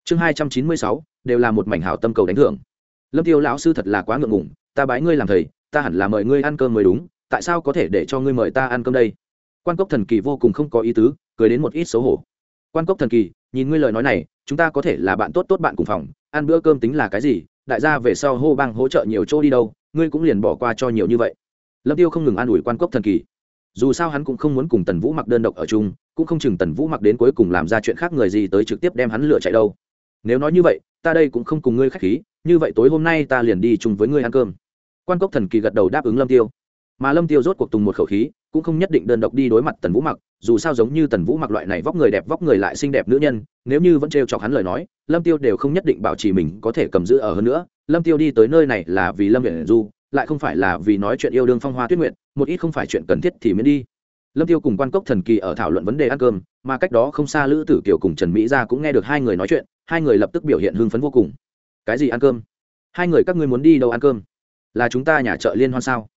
Chương hai trăm chín mươi sáu, đều là một mảnh hảo tâm cầu đánh thưởng. Lâm tiêu lão sư thật là quá ngượng ngùng, ta bái ngươi làm thầy, ta hẳn là mời ngươi ăn cơm mới đúng, tại sao có thể để cho ngươi mời ta ăn cơm đây? Quan cốc thần kỳ vô cùng không có ý tứ, cười đến một ít xấu hổ. Quan cốc thần kỳ, nhìn ngươi lời nói này chúng ta có thể là bạn tốt tốt bạn cùng phòng, ăn bữa cơm tính là cái gì, đại gia về sau hô bang hỗ trợ nhiều chỗ đi đâu, ngươi cũng liền bỏ qua cho nhiều như vậy. Lâm tiêu không ngừng an ủi quan cốc thần kỳ. Dù sao hắn cũng không muốn cùng tần vũ mặc đơn độc ở chung, cũng không chừng tần vũ mặc đến cuối cùng làm ra chuyện khác người gì tới trực tiếp đem hắn lựa chạy đâu. Nếu nói như vậy, ta đây cũng không cùng ngươi khách khí, như vậy tối hôm nay ta liền đi chung với ngươi ăn cơm. Quan cốc thần kỳ gật đầu đáp ứng lâm tiêu. Mà lâm tiêu rốt cuộc tùng một khẩu khí cũng không nhất định đơn độc đi đối mặt tần vũ mặc, dù sao giống như tần vũ mặc loại này vóc người đẹp vóc người lại xinh đẹp nữ nhân, nếu như vẫn trêu chọc hắn lời nói, lâm tiêu đều không nhất định bảo trì mình có thể cầm giữ ở hơn nữa. Lâm tiêu đi tới nơi này là vì lâm nguyện du, lại không phải là vì nói chuyện yêu đương phong hoa tuyết nguyện một ít không phải chuyện cần thiết thì miễn đi. Lâm tiêu cùng quan cốc thần kỳ ở thảo luận vấn đề ăn cơm, mà cách đó không xa lữ tử kiều cùng trần mỹ gia cũng nghe được hai người nói chuyện, hai người lập tức biểu hiện hưng phấn vô cùng. Cái gì ăn cơm? Hai người các ngươi muốn đi đâu ăn cơm? Là chúng ta nhà chợ liên hoan sao?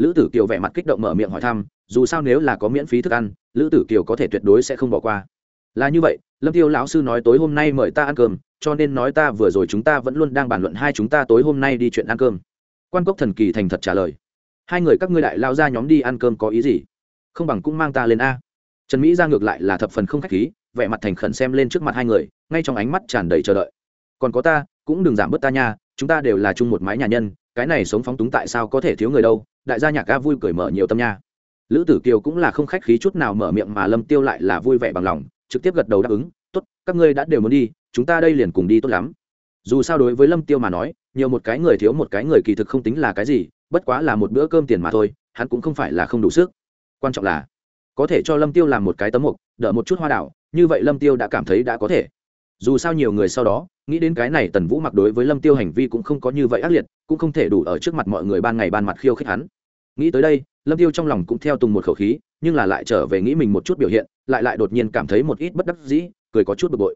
Lữ tử kiều vẻ mặt kích động mở miệng hỏi thăm, dù sao nếu là có miễn phí thức ăn, lữ tử kiều có thể tuyệt đối sẽ không bỏ qua. Là như vậy, lâm tiêu lão sư nói tối hôm nay mời ta ăn cơm, cho nên nói ta vừa rồi chúng ta vẫn luôn đang bàn luận hai chúng ta tối hôm nay đi chuyện ăn cơm. Quan cốc thần kỳ thành thật trả lời. Hai người các ngươi đại lao ra nhóm đi ăn cơm có ý gì? Không bằng cũng mang ta lên a. Trần mỹ ra ngược lại là thập phần không khách khí, vẻ mặt thành khẩn xem lên trước mặt hai người, ngay trong ánh mắt tràn đầy chờ đợi. Còn có ta, cũng đừng giảm bớt ta nha, chúng ta đều là chung một mái nhà nhân, cái này sống phóng túng tại sao có thể thiếu người đâu? Đại gia nhạc ca vui cười mở nhiều tâm nha. Lữ tử kiều cũng là không khách khí chút nào mở miệng mà lâm tiêu lại là vui vẻ bằng lòng, trực tiếp gật đầu đáp ứng, tốt, các ngươi đã đều muốn đi, chúng ta đây liền cùng đi tốt lắm. Dù sao đối với lâm tiêu mà nói, nhiều một cái người thiếu một cái người kỳ thực không tính là cái gì, bất quá là một bữa cơm tiền mà thôi, hắn cũng không phải là không đủ sức. Quan trọng là, có thể cho lâm tiêu làm một cái tấm mục, đỡ một chút hoa đảo, như vậy lâm tiêu đã cảm thấy đã có thể dù sao nhiều người sau đó, nghĩ đến cái này tần vũ mặc đối với lâm tiêu hành vi cũng không có như vậy ác liệt, cũng không thể đủ ở trước mặt mọi người ban ngày ban mặt khiêu khích hắn. Nghĩ tới đây, lâm tiêu trong lòng cũng theo tùng một khẩu khí, nhưng là lại trở về nghĩ mình một chút biểu hiện, lại lại đột nhiên cảm thấy một ít bất đắc dĩ, cười có chút bực bội.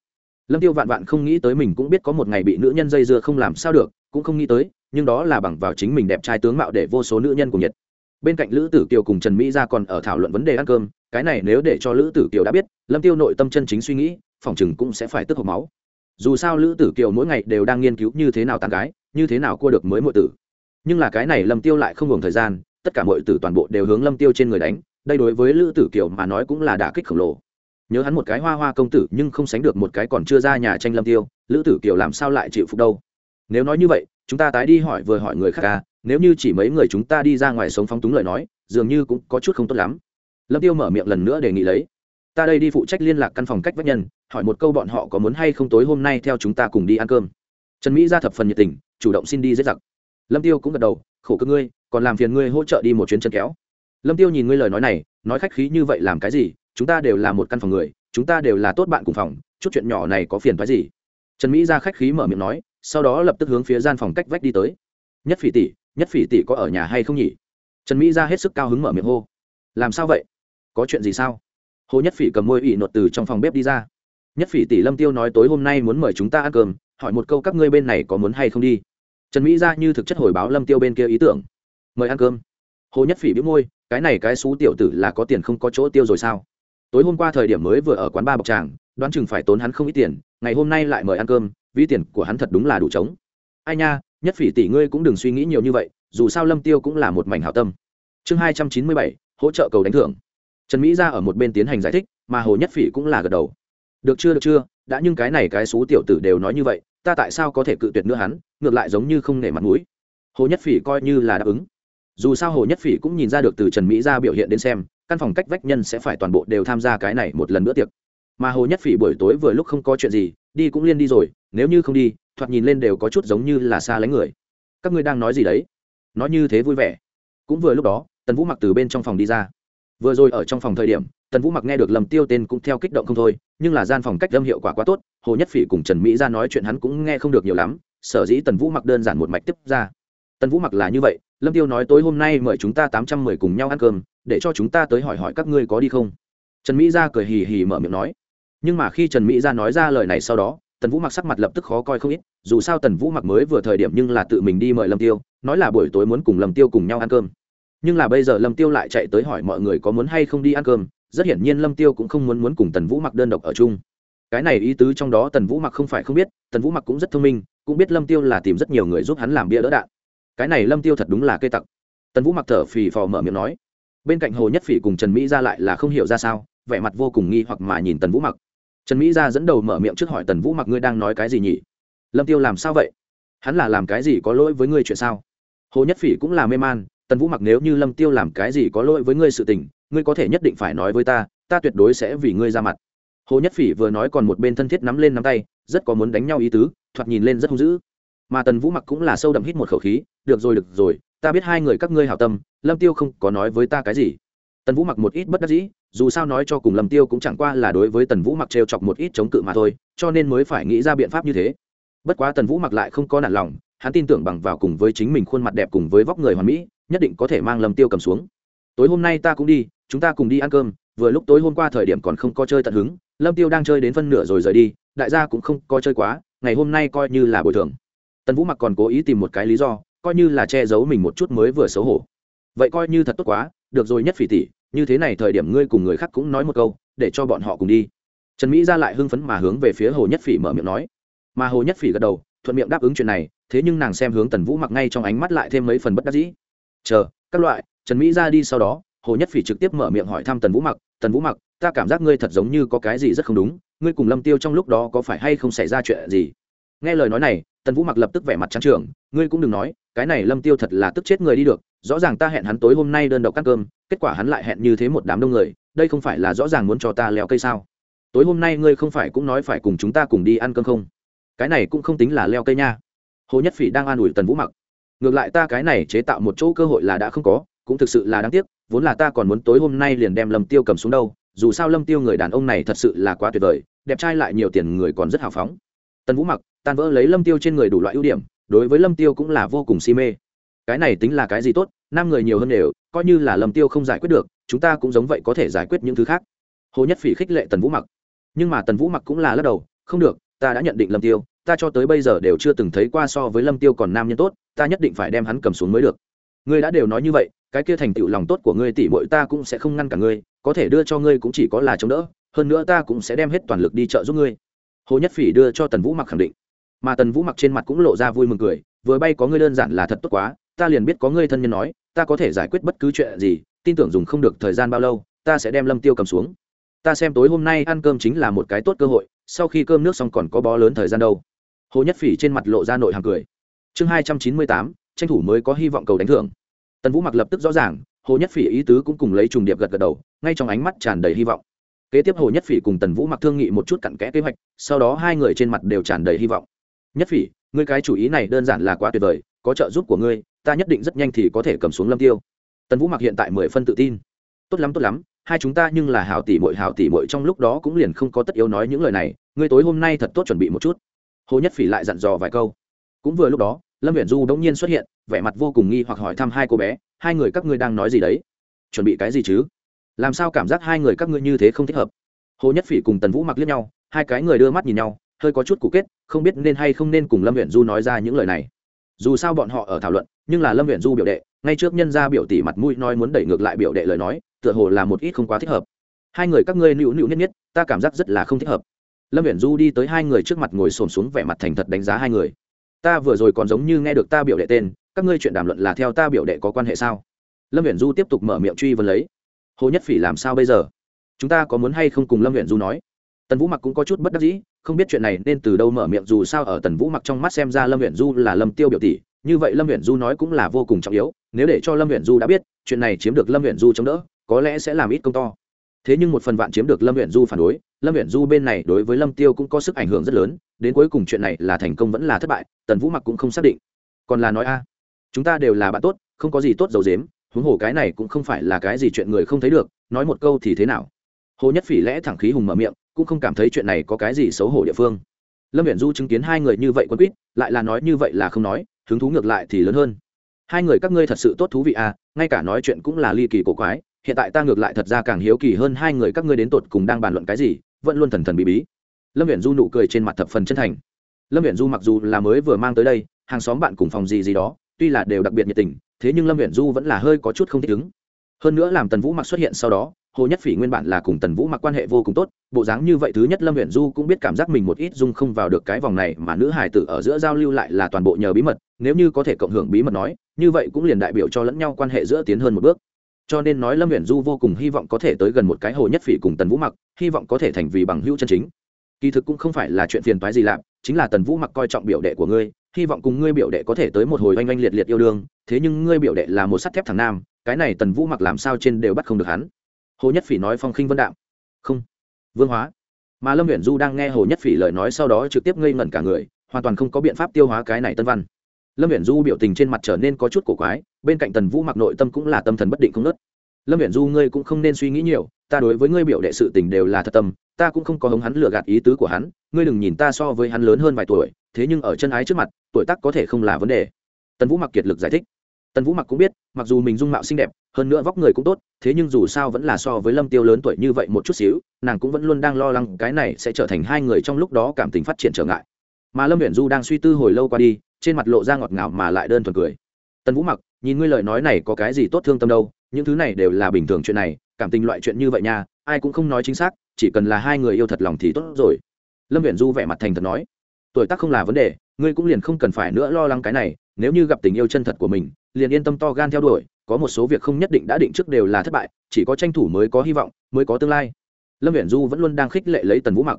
Lâm tiêu vạn vạn không nghĩ tới mình cũng biết có một ngày bị nữ nhân dây dưa không làm sao được, cũng không nghĩ tới, nhưng đó là bằng vào chính mình đẹp trai tướng mạo để vô số nữ nhân của nhiệt. Bên cạnh lữ tử kiều cùng trần mỹ gia còn ở thảo luận vấn đề ăn cơm, cái này nếu để cho lữ tử kiều đã biết, lâm tiêu nội tâm chân chính suy nghĩ phòng chừng cũng sẽ phải tức hộc máu. Dù sao lữ tử kiều mỗi ngày đều đang nghiên cứu như thế nào tàn gái, như thế nào cua được mới mọi tử. Nhưng là cái này lâm tiêu lại không ngừng thời gian, tất cả mọi tử toàn bộ đều hướng lâm tiêu trên người đánh, đây đối với lữ tử kiều mà nói cũng là đả kích khổng lồ. Nhớ hắn một cái hoa hoa công tử nhưng không sánh được một cái còn chưa ra nhà tranh lâm tiêu, lữ tử kiều làm sao lại chịu phục đâu? Nếu nói như vậy, chúng ta tái đi hỏi vừa hỏi người khác ca nếu như chỉ mấy người chúng ta đi ra ngoài sống phóng túng lời nói, dường như cũng có chút không tốt lắm. Lâm tiêu mở miệng lần nữa đề nghị lấy ta đây đi phụ trách liên lạc căn phòng cách vách nhân, hỏi một câu bọn họ có muốn hay không tối hôm nay theo chúng ta cùng đi ăn cơm. Trần mỹ ra thập phần nhiệt tình, chủ động xin đi dễ giặc. Lâm tiêu cũng gật đầu, khổ cơ ngươi, còn làm phiền ngươi hỗ trợ đi một chuyến chân kéo. Lâm tiêu nhìn ngươi lời nói này, nói khách khí như vậy làm cái gì, chúng ta đều là một căn phòng người, chúng ta đều là tốt bạn cùng phòng, chút chuyện nhỏ này có phiền phái gì? Trần mỹ ra khách khí mở miệng nói, sau đó lập tức hướng phía gian phòng cách vách đi tới. Nhất phỉ tỷ, nhất phỉ tỷ có ở nhà hay không nhỉ? Trần mỹ ra hết sức cao hứng mở miệng hô. Làm sao vậy? Có chuyện gì sao? Hồ nhất phỉ cầm môi ỉ nột từ trong phòng bếp đi ra. Nhất phỉ tỷ lâm tiêu nói tối hôm nay muốn mời chúng ta ăn cơm, hỏi một câu các ngươi bên này có muốn hay không đi. Trần mỹ ra như thực chất hồi báo lâm tiêu bên kia ý tưởng. Mời ăn cơm. Hồ nhất phỉ biếu môi, cái này cái xú tiểu tử là có tiền không có chỗ tiêu rồi sao? Tối hôm qua thời điểm mới vừa ở quán ba bọc tràng, đoán chừng phải tốn hắn không ít tiền, ngày hôm nay lại mời ăn cơm vì tiền của hắn thật đúng là đủ trống. Ai nha, nhất phỉ tỷ ngươi cũng đừng suy nghĩ nhiều như vậy, dù sao lâm tiêu cũng là một mảnh hảo tâm. Chương hai trăm chín mươi bảy, hỗ trợ cầu đánh thưởng trần mỹ ra ở một bên tiến hành giải thích, mà hồ nhất phỉ cũng là gật đầu. Được chưa được chưa, đã nhưng cái này cái xú tiểu tử đều nói như vậy, ta tại sao có thể cự tuyệt nữa hắn, ngược lại giống như không nể mặt mũi. Hồ nhất phỉ coi như là đáp ứng. Dù sao hồ nhất phỉ cũng nhìn ra được từ trần mỹ ra biểu hiện đến xem, căn phòng cách vách nhân sẽ phải toàn bộ đều tham gia cái này một lần nữa tiệc. Mà hồ nhất phỉ buổi tối vừa lúc không có chuyện gì, đi cũng liên đi rồi, nếu như không đi, thoạt nhìn lên đều có chút giống như là xa lánh người. Các ngươi đang nói gì đấy? Nói như thế vui vẻ. Cũng vừa lúc đó, tần vũ mặc từ bên trong phòng đi ra vừa rồi ở trong phòng thời điểm, tần vũ mặc nghe được lầm tiêu tên cũng theo kích động không thôi, nhưng là gian phòng cách lâm hiệu quả quá tốt, hồ nhất phỉ cùng trần mỹ ra nói chuyện hắn cũng nghe không được nhiều lắm, sở dĩ tần vũ mặc đơn giản một mạch tiếp ra. Tần vũ mặc là như vậy, lâm tiêu nói tối hôm nay mời chúng ta tám trăm mười cùng nhau ăn cơm, để cho chúng ta tới hỏi hỏi các ngươi có đi không? Trần mỹ ra cười hì hì mở miệng nói. Nhưng mà khi trần mỹ ra nói ra lời này sau đó, tần vũ mặc sắc mặt lập tức khó coi không ít, dù sao tần vũ mặc mới vừa thời điểm nhưng là tự mình đi mời lâm tiêu, nói là buổi tối muốn cùng lâm tiêu cùng nhau ăn cơm nhưng là bây giờ lâm tiêu lại chạy tới hỏi mọi người có muốn hay không đi ăn cơm, rất hiển nhiên lâm tiêu cũng không muốn muốn cùng tần vũ mặc đơn độc ở chung. Cái này ý tứ trong đó tần vũ mặc không phải không biết, tần vũ mặc cũng rất thông minh, cũng biết lâm tiêu là tìm rất nhiều người giúp hắn làm bia đỡ đạn. Cái này lâm tiêu thật đúng là cây tặc. Tần vũ mặc thở phì phò mở miệng nói. Bên cạnh hồ nhất phỉ cùng trần mỹ ra lại là không hiểu ra sao, vẻ mặt vô cùng nghi hoặc mà nhìn tần vũ mặc. Trần mỹ ra dẫn đầu mở miệng trước hỏi tần vũ mặc ngươi đang nói cái gì nhỉ? Lâm tiêu làm sao vậy? Hắn là làm cái gì có lỗi với ngươi chuyện sao? Hồ nhất phỉ cũng là mê man tần vũ mặc nếu như lâm tiêu làm cái gì có lỗi với ngươi sự tình, ngươi có thể nhất định phải nói với ta ta tuyệt đối sẽ vì ngươi ra mặt. Hồ nhất phỉ vừa nói còn một bên thân thiết nắm lên nắm tay, rất có muốn đánh nhau ý tứ, thoạt nhìn lên rất hung dữ. Mà tần vũ mặc cũng là sâu đậm hít một khẩu khí, được rồi được rồi, ta biết hai người các ngươi hảo tâm, lâm tiêu không có nói với ta cái gì. Tần vũ mặc một ít bất đắc dĩ, dù sao nói cho cùng lâm tiêu cũng chẳng qua là đối với tần vũ mặc trêu chọc một ít chống cự mà thôi, cho nên mới phải nghĩ ra biện pháp như thế. Bất quá tần vũ mặc lại không có nản lòng, hắn tin tưởng bằng vào cùng với chính mình khuôn mặt đẹp cùng với vóc người hoàn mỹ nhất định có thể mang lâm tiêu cầm xuống. Tối hôm nay ta cũng đi, chúng ta cùng đi ăn cơm, vừa lúc tối hôm qua thời điểm còn không có chơi tận hứng, lâm tiêu đang chơi đến phân nửa rồi rời đi, đại gia cũng không có chơi quá, ngày hôm nay coi như là bồi thường. Tần vũ mặc còn cố ý tìm một cái lý do, coi như là che giấu mình một chút mới vừa xấu hổ. Vậy coi như thật tốt quá, được rồi nhất phỉ tỷ như thế này thời điểm ngươi cùng người khác cũng nói một câu, để cho bọn họ cùng đi. Trần mỹ ra lại hưng phấn mà hướng về phía hồ nhất phỉ mở miệng nói. Mà hồ nhất phỉ gật đầu, thuận miệng đáp ứng chuyện này, thế nhưng nàng xem hướng tần vũ mặc ngay trong ánh mắt lại thêm mấy phần bất đắc dĩ chờ, các loại, trần mỹ ra đi sau đó, hồ nhất phỉ trực tiếp mở miệng hỏi thăm tần vũ mặc, tần vũ mặc, ta cảm giác ngươi thật giống như có cái gì rất không đúng, ngươi cùng lâm tiêu trong lúc đó có phải hay không xảy ra chuyện gì? Nghe lời nói này, tần vũ mặc lập tức vẻ mặt trắng trường ngươi cũng đừng nói, cái này lâm tiêu thật là tức chết người đi được, rõ ràng ta hẹn hắn tối hôm nay đơn độc ăn cơm, kết quả hắn lại hẹn như thế một đám đông người, đây không phải là rõ ràng muốn cho ta leo cây sao? Tối hôm nay ngươi không phải cũng nói phải cùng chúng ta cùng đi ăn cơm không? Cái này cũng không tính là leo cây nha. Hồ nhất phỉ đang an ủi tần vũ mặc ngược lại ta cái này chế tạo một chỗ cơ hội là đã không có, cũng thực sự là đáng tiếc, vốn là ta còn muốn tối hôm nay liền đem lâm tiêu cầm xuống đâu, dù sao lâm tiêu người đàn ông này thật sự là quá tuyệt vời, đẹp trai lại nhiều tiền người còn rất hào phóng. Tần vũ mặc, tan vỡ lấy lâm tiêu trên người đủ loại ưu điểm, đối với lâm tiêu cũng là vô cùng si mê. Cái này tính là cái gì tốt, năm người nhiều hơn đều, coi như là lâm tiêu không giải quyết được, chúng ta cũng giống vậy có thể giải quyết những thứ khác. Hồ nhất phỉ khích lệ tần vũ mặc. Nhưng mà tần vũ mặc cũng là lắc đầu, không được, ta đã nhận định lâm tiêu, ta cho tới bây giờ đều chưa từng thấy qua so với lâm tiêu còn nam nhân tốt ta nhất định phải đem hắn cầm xuống mới được. Ngươi đã đều nói như vậy, cái kia thành tựu lòng tốt của ngươi tỷ muội ta cũng sẽ không ngăn cả ngươi, có thể đưa cho ngươi cũng chỉ có là chống đỡ, hơn nữa ta cũng sẽ đem hết toàn lực đi trợ giúp ngươi. Hồ nhất phỉ đưa cho tần vũ mặc khẳng định. Mà tần vũ mặc trên mặt cũng lộ ra vui mừng cười, vừa bay có ngươi đơn giản là thật tốt quá, ta liền biết có ngươi thân nhân nói, ta có thể giải quyết bất cứ chuyện gì, tin tưởng dùng không được thời gian bao lâu, ta sẽ đem lâm tiêu cầm xuống. Ta xem tối hôm nay ăn cơm chính là một cái tốt cơ hội, sau khi cơm nước xong còn có bó lớn thời gian đâu. Hồ nhất phỉ trên mặt lộ ra nội hàng cười chương hai trăm chín mươi tám, tranh thủ mới có hy vọng cầu đánh thưởng. Tần vũ mặc lập tức rõ ràng, hồ nhất phỉ ý tứ cũng cùng lấy trùng điệp gật gật đầu, ngay trong ánh mắt tràn đầy hy vọng. Kế tiếp hồ nhất phỉ cùng tần vũ mặc thương nghị một chút cặn kẽ kế hoạch, sau đó hai người trên mặt đều tràn đầy hy vọng. Nhất phỉ, ngươi cái chủ ý này đơn giản là quá tuyệt vời, có trợ giúp của ngươi, ta nhất định rất nhanh thì có thể cầm xuống lâm tiêu. Tần vũ mặc hiện tại mười phân tự tin. Tốt lắm tốt lắm, hai chúng ta nhưng là hào tỷ mội hào tỷ mội trong lúc đó cũng liền không có tất yếu nói những lời này, ngươi tối hôm nay thật tốt chuẩn bị một chút. Hồ nhất phỉ lại dặn dò vài câu. Cũng vừa lúc đó lâm viện du đ ỗ n g nhiên xuất hiện, vẻ mặt vô cùng nghi hoặc hỏi thăm hai cô bé, hai người các ngươi đang nói gì đấy? Chuẩn bị cái gì chứ? Làm sao cảm giác hai người các ngươi như thế không thích hợp? Hồ nhất phỉ cùng tần vũ mặc liếc nhau, hai cái người đưa mắt nhìn nhau, hơi có chút cũ kết, không biết nên hay không nên cùng lâm viện du nói ra những lời này. Dù sao bọn họ ở thảo luận, nhưng là lâm viện du biểu đệ, ngay trước nhân ra biểu tỷ mặt mũi nói muốn đẩy ngược lại biểu đệ lời nói, tựa hồ là một ít không quá thích hợp. Hai người các ngươi nịu nịu nhất nhất ta cảm giác rất là không thích hợp. Lâm viễn du đi tới hai người trước mặt ngồi xổm xuống vẻ mặt thành thật đánh giá hai người ta vừa rồi còn giống như nghe được ta biểu đệ tên, các ngươi chuyện đàm luận là theo ta biểu đệ có quan hệ sao? Lâm viễn du tiếp tục mở miệng truy vấn lấy. Hồ nhất phỉ làm sao bây giờ? Chúng ta có muốn hay không cùng lâm viễn du nói? Tần vũ mặc cũng có chút bất đắc dĩ, không biết chuyện này nên từ đâu mở miệng dù sao ở tần vũ mặc trong mắt xem ra lâm viễn du là lâm tiêu biểu tỷ, như vậy lâm viễn du nói cũng là vô cùng trọng yếu, nếu để cho lâm viễn du đã biết, chuyện này chiếm được lâm viễn du chống đỡ, có lẽ sẽ làm ít công to. Thế nhưng một phần vạn chiếm được lâm viễn du phản đối, lâm viễn du bên này đối với lâm tiêu cũng có sức ảnh hưởng rất lớn đến cuối cùng chuyện này là thành công vẫn là thất bại, tần vũ mặc cũng không xác định. Còn là nói, a, chúng ta đều là bạn tốt, không có gì tốt dầu dếm huống hồ cái này cũng không phải là cái gì chuyện người không thấy được, nói một câu thì thế nào? Hồ nhất phỉ lẽ thẳng khí hùng mở miệng, cũng không cảm thấy chuyện này có cái gì xấu hổ địa phương. Lâm Viễn du chứng kiến hai người như vậy quân quýt, lại là nói như vậy là không nói, hứng thú ngược lại thì lớn hơn. Hai người các ngươi thật sự tốt thú vị à ngay cả nói chuyện cũng là ly kỳ cổ quái, hiện tại ta ngược lại thật ra càng hiếu kỳ hơn hai người các ngươi đến tột cùng đang bàn luận cái gì, vẫn luôn thần thần bí bí lâm viễn du nụ cười trên mặt thập phần chân thành. Lâm viễn du mặc dù là mới vừa mang tới đây, hàng xóm bạn cùng phòng gì gì đó, tuy là đều đặc biệt nhiệt tình, thế nhưng lâm viễn du vẫn là hơi có chút không thích ứng. Hơn nữa làm tần vũ mặc xuất hiện sau đó, hồ nhất phỉ nguyên bản là cùng tần vũ mặc quan hệ vô cùng tốt, bộ dáng như vậy thứ nhất lâm huyện du cũng biết cảm giác mình một ít dung không vào được cái vòng này mà nữ hải tử ở giữa giao lưu lại là toàn bộ nhờ bí mật, nếu như có thể cộng hưởng bí mật nói, như vậy cũng liền đại biểu cho lẫn nhau quan hệ giữa tiến hơn một bước. Cho nên nói lâm huyện du vô cùng hy vọng có thể tới gần một cái hồ nhất phỉ cùng tần vũ mặc, hy vọng có thể thành vì bằng hữu chân chính kỳ thực cũng không phải là chuyện phiền toái gì lạ, chính là tần vũ mặc coi trọng biểu đệ của ngươi, hy vọng cùng ngươi biểu đệ có thể tới một hồi oanh oanh liệt liệt yêu đương, thế nhưng ngươi biểu đệ là một sắt thép thằng nam, cái này tần vũ mặc làm sao trên đều bắt không được hắn. Hồ nhất phỉ nói phong khinh vân đạm. Không. Vương hóa. Mà lâm huyện du đang nghe hồ nhất phỉ lời nói sau đó trực tiếp ngây ngẩn cả người, hoàn toàn không có biện pháp tiêu hóa cái này tân văn. Lâm huyện du biểu tình trên mặt trở nên có chút cổ quái, bên cạnh tần vũ mặc nội tâm cũng là tâm thần bất định không nớt lâm viện du, ngươi cũng không nên suy nghĩ nhiều, ta đối với ngươi biểu đệ sự tình đều là thật tâm, ta cũng không có hống hắn lừa gạt ý tứ của hắn, ngươi đừng nhìn ta so với hắn lớn hơn vài tuổi, thế nhưng ở chân ái trước mặt, tuổi tác có thể không là vấn đề. Tần vũ mặc kiệt lực giải thích. Tần vũ mặc cũng biết, mặc dù mình dung mạo xinh đẹp, hơn nữa vóc người cũng tốt, thế nhưng dù sao vẫn là so với lâm tiêu lớn tuổi như vậy một chút xíu, nàng cũng vẫn luôn đang lo lắng cái này sẽ trở thành hai người trong lúc đó cảm tình phát triển trở ngại. Mà lâm huyện du đang suy tư hồi lâu qua đi, trên mặt lộ ra ngọt ngào mà lại đơn thuần cười. Tần vũ mặc, nhìn ngươi lời nói này có cái gì tốt thương tâm đâu những thứ này đều là bình thường chuyện này, cảm tình loại chuyện như vậy nha, ai cũng không nói chính xác, chỉ cần là hai người yêu thật lòng thì tốt rồi. Lâm Viễn du vẻ mặt thành thật nói, tuổi tác không là vấn đề, ngươi cũng liền không cần phải nữa lo lắng cái này, nếu như gặp tình yêu chân thật của mình, liền yên tâm to gan theo đuổi, có một số việc không nhất định đã định trước đều là thất bại, chỉ có tranh thủ mới có hy vọng, mới có tương lai. Lâm viễn du vẫn luôn đang khích lệ lấy tần vũ mặc.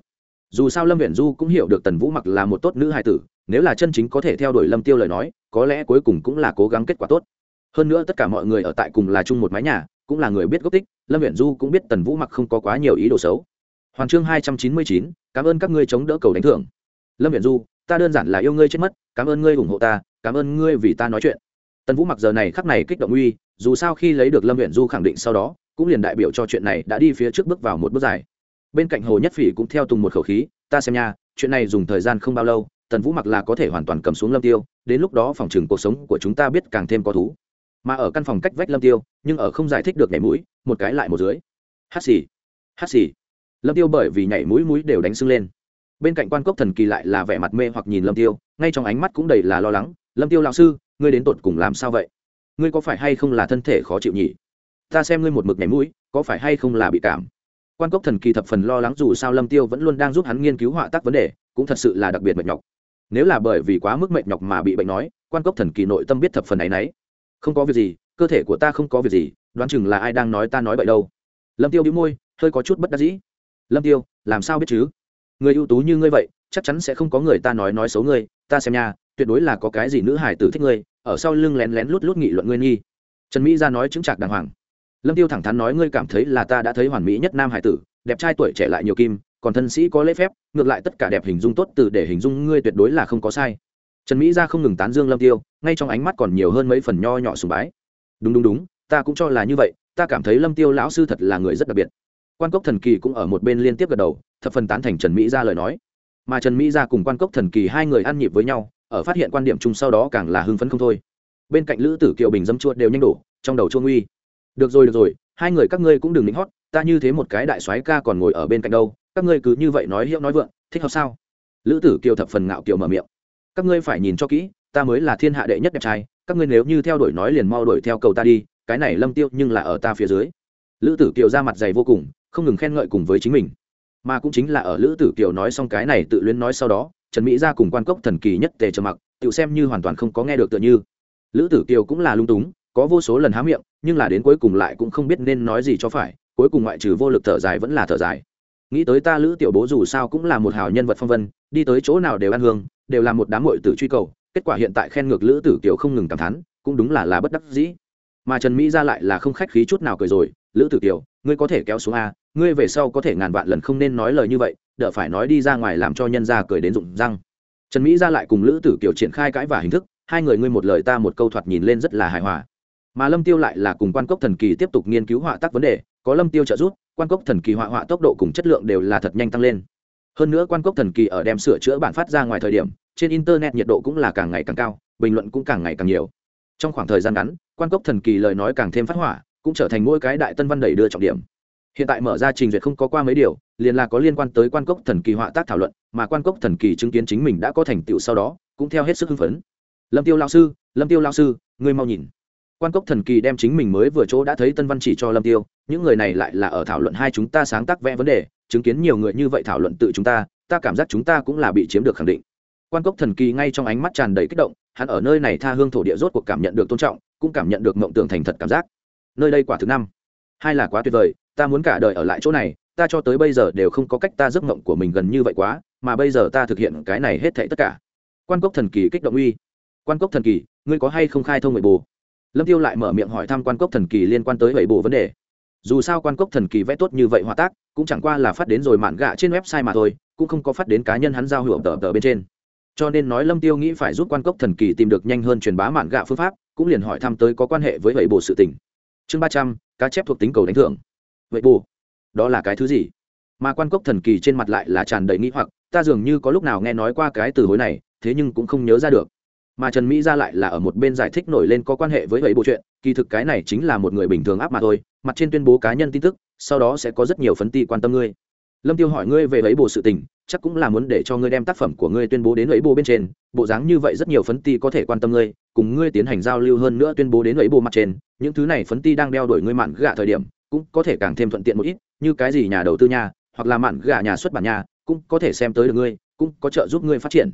Dù sao lâm viễn du cũng hiểu được tần vũ mặc là một tốt nữ hài tử, nếu là chân chính có thể theo đuổi lâm tiêu lời nói, có lẽ cuối cùng cũng là cố gắng kết quả tốt hơn nữa tất cả mọi người ở tại cùng là chung một mái nhà, cũng là người biết gốc tích, lâm viễn du cũng biết tần vũ mặc không có quá nhiều ý đồ xấu. Hoàn chương hai trăm chín mươi chín, cảm ơn các ngươi chống đỡ cầu đánh thưởng. Lâm viễn du, ta đơn giản là yêu ngươi chết mất, cảm ơn ngươi ủng hộ ta, cảm ơn ngươi vì ta nói chuyện. Tần vũ mặc giờ này khắc này kích động uy, dù sao khi lấy được lâm viễn du khẳng định sau đó, cũng liền đại biểu cho chuyện này đã đi phía trước bước vào một bước dài. Bên cạnh hồ nhất phỉ cũng theo tùng một khẩu khí, ta xem nha, chuyện này dùng thời gian không bao lâu, tần vũ mặc là có thể hoàn toàn cầm xuống lâm tiêu, đến lúc đó phòng trừng cuộc sống của chúng ta biết càng thêm có thú mà ở căn phòng cách vách lâm tiêu, nhưng ở không giải thích được nhảy mũi, một cái lại một dưới. Hát xì hát xì. Lâm tiêu bởi vì nhảy mũi mũi đều đánh sưng lên. Bên cạnh quan cốc thần kỳ lại là vẻ mặt mê hoặc nhìn lâm tiêu, ngay trong ánh mắt cũng đầy là lo lắng. Lâm tiêu lão sư, ngươi đến tột cùng làm sao vậy? Ngươi có phải hay không là thân thể khó chịu nhỉ? Ta xem ngươi một mực nhảy mũi, có phải hay không là bị cảm? Quan cốc thần kỳ thập phần lo lắng dù sao lâm tiêu vẫn luôn đang giúp hắn nghiên cứu họa tác vấn đề, cũng thật sự là đặc biệt mệt nhọc. Nếu là bởi vì quá mức mệt nhọc mà bị bệnh nói, quan cốc thần kỳ nội tâm biết thập phần ấy nấy không có việc gì, cơ thể của ta không có việc gì, đoán chừng là ai đang nói ta nói vậy đâu. Lâm tiêu bĩu môi, hơi có chút bất đắc dĩ. Lâm tiêu, làm sao biết chứ? Người ưu tú như ngươi vậy, chắc chắn sẽ không có người ta nói nói xấu ngươi. Ta xem nha, tuyệt đối là có cái gì nữ hải tử thích ngươi, ở sau lưng lén lén lút lút nghị luận ngươi nghi. Trần mỹ ra nói chứng trạc đàng hoàng. Lâm tiêu thẳng thắn nói ngươi cảm thấy là ta đã thấy hoàn mỹ nhất nam hải tử, đẹp trai tuổi trẻ lại nhiều kim, còn thân sĩ có lễ phép, ngược lại tất cả đẹp hình dung tốt từ để hình dung ngươi tuyệt đối là không có sai. Trần mỹ ra không ngừng tán dương lâm tiêu ngay trong ánh mắt còn nhiều hơn mấy phần nho nhỏ sùng bái. Đúng đúng đúng, ta cũng cho là như vậy, ta cảm thấy lâm tiêu lão sư thật là người rất đặc biệt. Quan cốc thần kỳ cũng ở một bên liên tiếp gật đầu, thập phần tán thành trần mỹ ra lời nói. Mà trần mỹ ra cùng quan cốc thần kỳ hai người ăn nhịp với nhau, ở phát hiện quan điểm chung sau đó càng là hưng phấn không thôi. Bên cạnh lữ tử kiều bình dâm chuột đều nhanh đổ, trong đầu chuông uy được rồi được rồi, hai người các ngươi cũng đừng lính hót, ta như thế một cái đại soái ca còn ngồi ở bên cạnh đâu, các ngươi cứ như vậy nói hiệu nói vượng, thích hợp sao? Lữ tử kiều thập phần ngạo kiều mở miệng. Các ngươi phải nhìn cho kỹ ta mới là thiên hạ đệ nhất đẹp trai, các ngươi nếu như theo đuổi nói liền mau đuổi theo cầu ta đi, cái này lâm tiêu nhưng là ở ta phía dưới. Lữ tử kiều ra mặt dày vô cùng, không ngừng khen ngợi cùng với chính mình. Mà cũng chính là ở lữ tử kiều nói xong cái này tự luyến nói sau đó, trần mỹ ra cùng quan cốc thần kỳ nhất tề trầm mặc tự xem như hoàn toàn không có nghe được tựa như. Lữ tử kiều cũng là lung túng, có vô số lần há miệng, nhưng là đến cuối cùng lại cũng không biết nên nói gì cho phải, cuối cùng ngoại trừ vô lực thở dài vẫn là thở dài. Nghĩ tới ta lữ tiểu bố dù sao cũng là một hào nhân vật phong vân, đi tới chỗ nào đều ăn hương, đều là một đám mội tử truy cầu kết quả hiện tại khen ngược lữ tử kiều không ngừng cảm thán, cũng đúng là là bất đắc dĩ. Mà trần mỹ ra lại là không khách khí chút nào cười rồi, lữ tử kiều, ngươi có thể kéo xuống a, ngươi về sau có thể ngàn vạn lần không nên nói lời như vậy, đỡ phải nói đi ra ngoài làm cho nhân ra cười đến rụng răng. Trần mỹ ra lại cùng lữ tử kiều triển khai cãi và hình thức, hai người ngươi một lời ta một câu thoạt nhìn lên rất là hài hòa. Mà lâm tiêu lại là cùng quan cốc thần kỳ tiếp tục nghiên cứu họa tác vấn đề, có lâm tiêu trợ giúp, quan cốc thần kỳ họa họa tốc độ cùng chất lượng đều là thật nhanh tăng lên. Hơn nữa quan cốc thần kỳ ở đem sửa chữa bản phát ra ngoài thời điểm trên internet nhiệt độ cũng là càng ngày càng cao, bình luận cũng càng ngày càng nhiều. Trong khoảng thời gian ngắn, quan cốc thần kỳ lời nói càng thêm phát hỏa, cũng trở thành mỗi cái đại tân văn đẩy đưa trọng điểm. Hiện tại mở ra trình duyệt không có qua mấy điều, liền là có liên quan tới quan cốc thần kỳ họa tác thảo luận, mà quan cốc thần kỳ chứng kiến chính mình đã có thành tựu sau đó, cũng theo hết sức hưng phấn. Lâm tiêu lao sư, lâm tiêu lao sư, ngươi mau nhìn. Quan cốc thần kỳ đem chính mình mới vừa chỗ đã thấy tân văn chỉ cho lâm tiêu, những người này lại là ở thảo luận hai chúng ta sáng tác vẽ vấn đề, chứng kiến nhiều người như vậy thảo luận tự chúng ta ta cảm giác chúng ta cũng là bị chiếm được khẳng định quan cốc thần kỳ ngay trong ánh mắt tràn đầy kích động, hắn ở nơi này tha hương thổ địa rốt cuộc cảm nhận được tôn trọng, cũng cảm nhận được mộng tưởng thành thật cảm giác. Nơi đây quả thứ năm. Hai là quá tuyệt vời, ta muốn cả đời ở lại chỗ này, ta cho tới bây giờ đều không có cách ta giấc mộng của mình gần như vậy quá, mà bây giờ ta thực hiện cái này hết thảy tất cả. Quan cốc thần kỳ kích động uy. Quan cốc thần kỳ, ngươi có hay không khai thông nội bồ? Lâm tiêu lại mở miệng hỏi thăm quan cốc thần kỳ liên quan tới bảy bộ vấn đề. Dù sao quan cốc thần kỳ vẽ tốt như vậy hòa tác, cũng chẳng qua là phát đến rồi mạn gạ trên website mà thôi, cũng không có phát đến cá nhân hắn giao hưởng tờ tờ bên trên cho nên nói lâm tiêu nghĩ phải giúp quan cốc thần kỳ tìm được nhanh hơn truyền bá mạn gạ phương pháp, cũng liền hỏi thăm tới có quan hệ với vậy bộ sự tình. Chương ba trăm, cá chép thuộc tính cầu đánh thưởng. Vậy bù đó là cái thứ gì? Mà quan cốc thần kỳ trên mặt lại là tràn đầy nghĩ hoặc, ta dường như có lúc nào nghe nói qua cái từ hối này, thế nhưng cũng không nhớ ra được. Mà trần mỹ ra lại là ở một bên giải thích nổi lên có quan hệ với vậy bộ chuyện, kỳ thực cái này chính là một người bình thường áp mà thôi, mặt trên tuyên bố cá nhân tin tức, sau đó sẽ có rất nhiều phấn ti quan tâm ngươi. Lâm tiêu hỏi ngươi về ấy bộ sự tình chắc cũng là muốn để cho ngươi đem tác phẩm của ngươi tuyên bố đến ấy bộ bên trên, bộ dáng như vậy rất nhiều phấn ti có thể quan tâm ngươi, cùng ngươi tiến hành giao lưu hơn nữa tuyên bố đến ấy bộ mặt trên, những thứ này phấn ti đang đeo đuổi ngươi mạn gạ thời điểm, cũng có thể càng thêm thuận tiện một ít, như cái gì nhà đầu tư nhà hoặc là mạn gạ nhà xuất bản nhà cũng có thể xem tới được ngươi, cũng có trợ giúp ngươi phát triển.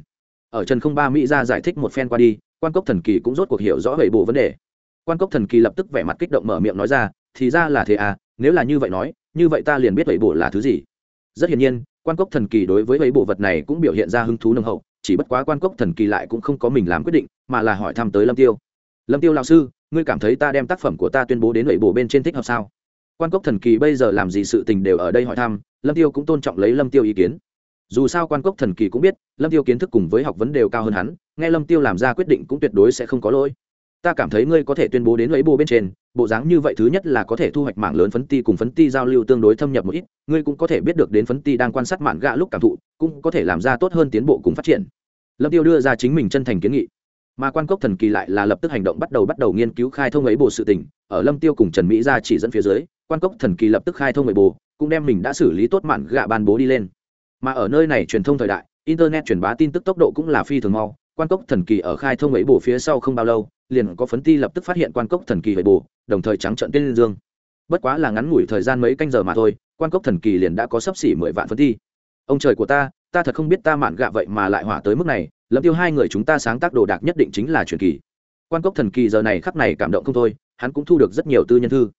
Ở trần không ba mỹ ra giải thích một phen qua đi, quan cốc thần kỳ cũng rốt cuộc hiểu rõ về bộ vấn đề. Quan cốc thần kỳ lập tức vẻ mặt kích động mở miệng nói ra, thì ra là thế à nếu là như vậy nói, như vậy ta liền biết vậy bộ là thứ gì. Rất hiển nhiên quan cốc thần kỳ đối với mấy bộ vật này cũng biểu hiện ra hứng thú nồng hậu, chỉ bất quá quan cốc thần kỳ lại cũng không có mình làm quyết định, mà là hỏi thăm tới lâm tiêu. Lâm tiêu lão sư, ngươi cảm thấy ta đem tác phẩm của ta tuyên bố đến vậy bộ bên trên thích hợp sao? Quan cốc thần kỳ bây giờ làm gì sự tình đều ở đây hỏi thăm, lâm tiêu cũng tôn trọng lấy lâm tiêu ý kiến. Dù sao quan cốc thần kỳ cũng biết, lâm tiêu kiến thức cùng với học vấn đều cao hơn hắn, nghe lâm tiêu làm ra quyết định cũng tuyệt đối sẽ không có lỗi ta cảm thấy ngươi có thể tuyên bố đến lấy bộ bên trên, bộ dáng như vậy thứ nhất là có thể thu hoạch mạng lớn phấn ti cùng phấn ti giao lưu tương đối thâm nhập một ít, ngươi cũng có thể biết được đến phấn ti đang quan sát mạng gạ lúc cảm thụ, cũng có thể làm ra tốt hơn tiến bộ cùng phát triển. Lâm tiêu đưa ra chính mình chân thành kiến nghị. Mà quan cốc thần kỳ lại là lập tức hành động bắt đầu bắt đầu nghiên cứu khai thông ấy bộ sự tình, ở lâm tiêu cùng trần mỹ ra chỉ dẫn phía dưới, quan cốc thần kỳ lập tức khai thông ấy bộ cũng đem mình đã xử lý tốt mạn gạ ban bố đi lên. Mà ở nơi này truyền thông thời đại, internet truyền bá tin tức tốc độ cũng là phi thường mau quan cốc thần kỳ ở khai thông ấy bổ phía sau không bao lâu, liền có phấn ti lập tức phát hiện quan cốc thần kỳ ấy bổ, đồng thời trắng trận tên liên dương. Bất quá là ngắn ngủi thời gian mấy canh giờ mà thôi, quan cốc thần kỳ liền đã có sấp xỉ mười vạn phấn ti. Ông trời của ta ta thật không biết ta mạn gạ vậy mà lại hỏa tới mức này, lâm tiêu hai người chúng ta sáng tác đồ đạc nhất định chính là truyền kỳ. Quan cốc thần kỳ giờ này khắc này cảm động không thôi, hắn cũng thu được rất nhiều tư nhân thư.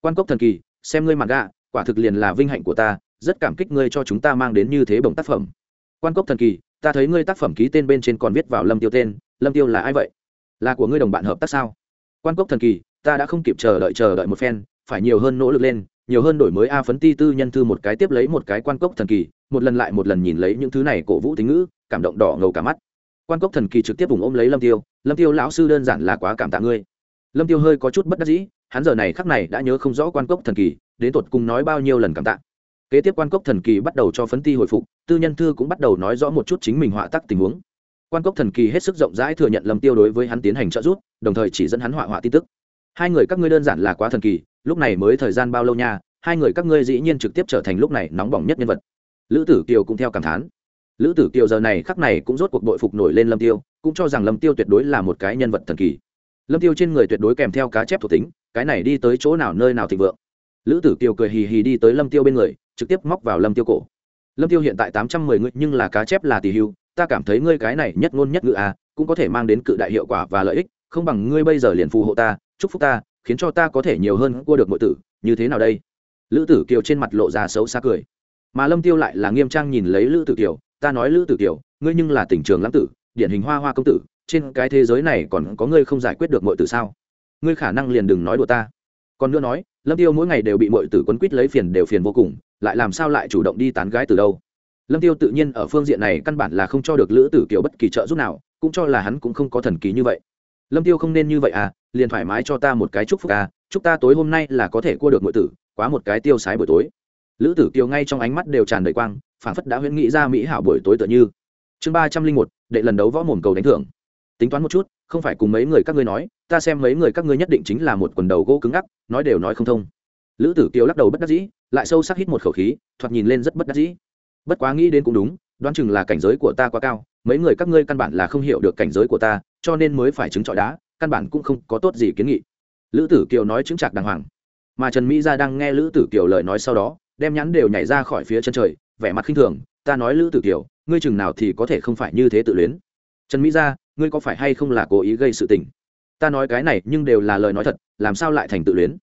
Quan cốc thần kỳ, xem ngươi mạn gạ, quả thực liền là vinh hạnh của ta, rất cảm kích ngươi cho chúng ta mang đến như thế bổng tác phẩm. Quan cốc thần kỳ ta thấy ngươi tác phẩm ký tên bên trên còn viết vào lâm tiêu tên, lâm tiêu là ai vậy? Là của ngươi đồng bạn hợp tác sao? Quan cốc thần kỳ, ta đã không kịp chờ đợi chờ đợi một phen, phải nhiều hơn nỗ lực lên, nhiều hơn đổi mới a phấn ti tư nhân thư một cái tiếp lấy một cái quan cốc thần kỳ, một lần lại một lần nhìn lấy những thứ này cổ vũ tính ngữ, cảm động đỏ ngầu cả mắt. Quan cốc thần kỳ trực tiếp vùng ôm lấy lâm tiêu lâm tiêu lão sư đơn giản là quá cảm tạ ngươi. Lâm tiêu hơi có chút bất đắc dĩ, hắn giờ này khắc này đã nhớ không rõ quan cốc thần kỳ, đến tột cùng nói bao nhiêu lần cảm tạ kế tiếp quan cốc thần kỳ bắt đầu cho phấn ti hồi phục, tư nhân thư cũng bắt đầu nói rõ một chút chính mình họa tác tình huống. Quan cốc thần kỳ hết sức rộng rãi thừa nhận lâm tiêu đối với hắn tiến hành trợ giúp, đồng thời chỉ dẫn hắn họa họa tin tức. Hai người các ngươi đơn giản là quá thần kỳ, lúc này mới thời gian bao lâu nha? Hai người các ngươi dĩ nhiên trực tiếp trở thành lúc này nóng bỏng nhất nhân vật. Lữ tử kiều cũng theo cảm thán. Lữ tử kiều giờ này khắc này cũng rốt cuộc đội phục nổi lên lâm tiêu, cũng cho rằng lâm tiêu tuyệt đối là một cái nhân vật thần kỳ. Lâm tiêu trên người tuyệt đối kèm theo cá chép thuộc tính, cái này đi tới chỗ nào nơi nào thịnh vượng. Lữ tử kiều cười hì hì đi tới lâm tiêu bên người trực tiếp móc vào lâm tiêu cổ. Lâm tiêu hiện tại tám trăm mười ngươi, nhưng là cá chép là tỷ hưu, ta cảm thấy ngươi cái này nhất ngôn nhất ngữ à cũng có thể mang đến cự đại hiệu quả và lợi ích, không bằng ngươi bây giờ liền phù hộ ta, chúc phúc ta, khiến cho ta có thể nhiều hơn cua được nội tử, như thế nào đây? Lữ tử kiều trên mặt lộ ra xấu xa cười. Mà lâm tiêu lại là nghiêm trang nhìn lấy lữ tử kiều, ta nói lữ tử kiều, ngươi nhưng là tỉnh trường lãng tử, điển hình hoa hoa công tử, trên cái thế giới này còn có ngươi không giải quyết được mọi tử sao? Ngươi khả năng liền đừng nói đùa ta. Còn nữa nói, lâm tiêu mỗi ngày đều bị mọi tử quấn quýt lấy phiền đều phiền vô cùng lại làm sao lại chủ động đi tán gái từ đâu? Lâm tiêu tự nhiên ở phương diện này căn bản là không cho được lữ tử kiều bất kỳ trợ giúp nào, cũng cho là hắn cũng không có thần kỳ như vậy. Lâm tiêu không nên như vậy à liền thoải mái cho ta một cái chúc phúc à chúc ta tối hôm nay là có thể cua được mọi tử, quá một cái tiêu sái buổi tối. Lữ tử kiều ngay trong ánh mắt đều tràn đầy quang, phảng phất đã huyễn nghĩ ra mỹ hảo buổi tối tựa như. Chương ba trăm linh một, đệ lần đấu võ mồm cầu đánh thưởng. Tính toán một chút, không phải cùng mấy người các ngươi nói, ta xem mấy người các ngươi nhất định chính là một quần đầu gỗ cứng ngắc, nói đều nói không thông. Lữ tử kiều lắc đầu bất đắc dĩ lại sâu sắc hít một khẩu khí, thoạt nhìn lên rất bất đắc dĩ. Bất quá nghĩ đến cũng đúng, đoán chừng là cảnh giới của ta quá cao, mấy người các ngươi căn bản là không hiểu được cảnh giới của ta, cho nên mới phải chứng trọi đá, căn bản cũng không có tốt gì kiến nghị. Lữ tử kiều nói chứng chạc đàng hoàng. Mà trần mỹ gia đang nghe lữ tử kiều lời nói sau đó, đem nhắn đều nhảy ra khỏi phía chân trời, vẻ mặt khinh thường, ta nói lữ tử kiều, ngươi chừng nào thì có thể không phải như thế tự luyến? Trần mỹ gia, ngươi có phải hay không là cố ý gây sự tình? Ta nói cái này nhưng đều là lời nói thật, làm sao lại thành tự luyến?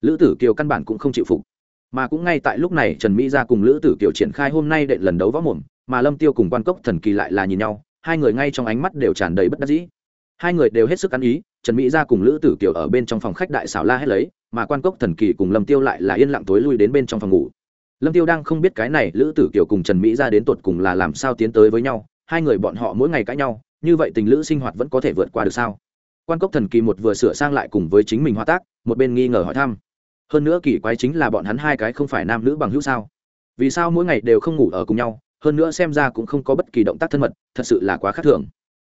Lữ tử kiều căn bản cũng không chịu phục mà cũng ngay tại lúc này trần mỹ gia cùng lữ tử kiều triển khai hôm nay đệ lần đấu võ mồm, mà lâm tiêu cùng quan cốc thần kỳ lại là nhìn nhau, hai người ngay trong ánh mắt đều tràn đầy bất đắc dĩ. Hai người đều hết sức ăn ý, trần mỹ gia cùng lữ tử kiều ở bên trong phòng khách đại xảo la hết lấy, mà quan cốc thần kỳ cùng lâm tiêu lại là yên lặng tối lui đến bên trong phòng ngủ. Lâm tiêu đang không biết cái này, lữ tử kiều cùng trần mỹ gia đến tột cùng là làm sao tiến tới với nhau, hai người bọn họ mỗi ngày cãi nhau, như vậy tình lữ sinh hoạt vẫn có thể vượt qua được sao? Quan cốc thần kỳ một vừa sửa sang lại cùng với chính mình hóa tác, một bên nghi ngờ hỏi thăm hơn nữa kỳ quái chính là bọn hắn hai cái không phải nam nữ bằng hữu sao? Vì sao mỗi ngày đều không ngủ ở cùng nhau? Hơn nữa xem ra cũng không có bất kỳ động tác thân mật, thật sự là quá khác thường.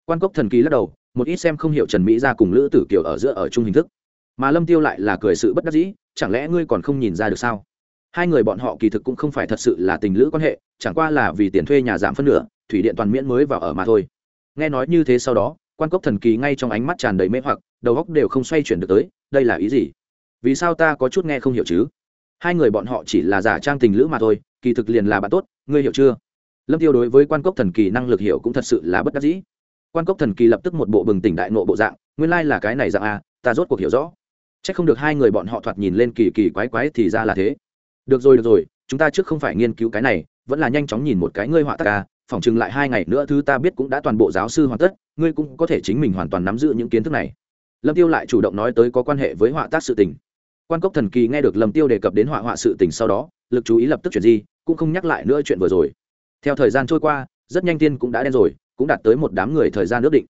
Quan cốc thần kỳ lắc đầu, một ít xem không hiểu trần mỹ ra cùng lữ tử kiều ở giữa ở chung hình thức. Mà lâm tiêu lại là cười sự bất đắc dĩ, chẳng lẽ ngươi còn không nhìn ra được sao? Hai người bọn họ kỳ thực cũng không phải thật sự là tình lữ quan hệ, chẳng qua là vì tiền thuê nhà giảm phân nửa, thủy điện toàn miễn mới vào ở mà thôi. Nghe nói như thế sau đó, quan cốc thần kỳ ngay trong ánh mắt tràn đầy mê hoặc, đầu óc đều không xoay chuyển được tới, đây là ý gì? Vì sao ta có chút nghe không hiểu chứ? Hai người bọn họ chỉ là giả trang tình lữ mà thôi kỳ thực liền là bạn tốt ngươi hiểu chưa? Lâm tiêu đối với quan cốc thần kỳ năng lực hiểu cũng thật sự là bất đắc dĩ. Quan cốc thần kỳ lập tức một bộ bừng tỉnh đại nộ bộ dạng nguyên lai là cái này dạng a à, ta rốt cuộc hiểu rõ. C h ắ c không được hai người bọn họ thoạt nhìn lên kỳ kỳ quái quái thì ra là thế. Được rồi được rồi chúng ta trước không phải nghiên cứu cái này vẫn là nhanh chóng nhìn một cái ngươi họa tác ca phỏng chừng lại hai ngày nữa thứ ta biết cũng đã toàn bộ giáo sư hoàn tất ngươi cũng có thể chính mình hoàn toàn nắm giữ những kiến thức này. Lâm tiêu lại chủ động nói tới có quan hệ với họa tác sự tình quan cốc thần kỳ nghe được lâm tiêu đề cập đến họa họa sự tình sau đó lực chú ý lập tức chuyển di cũng không nhắc lại nữa chuyện vừa rồi theo thời gian trôi qua rất nhanh tiên cũng đã đen rồi cũng đạt tới một đám người thời gian ước định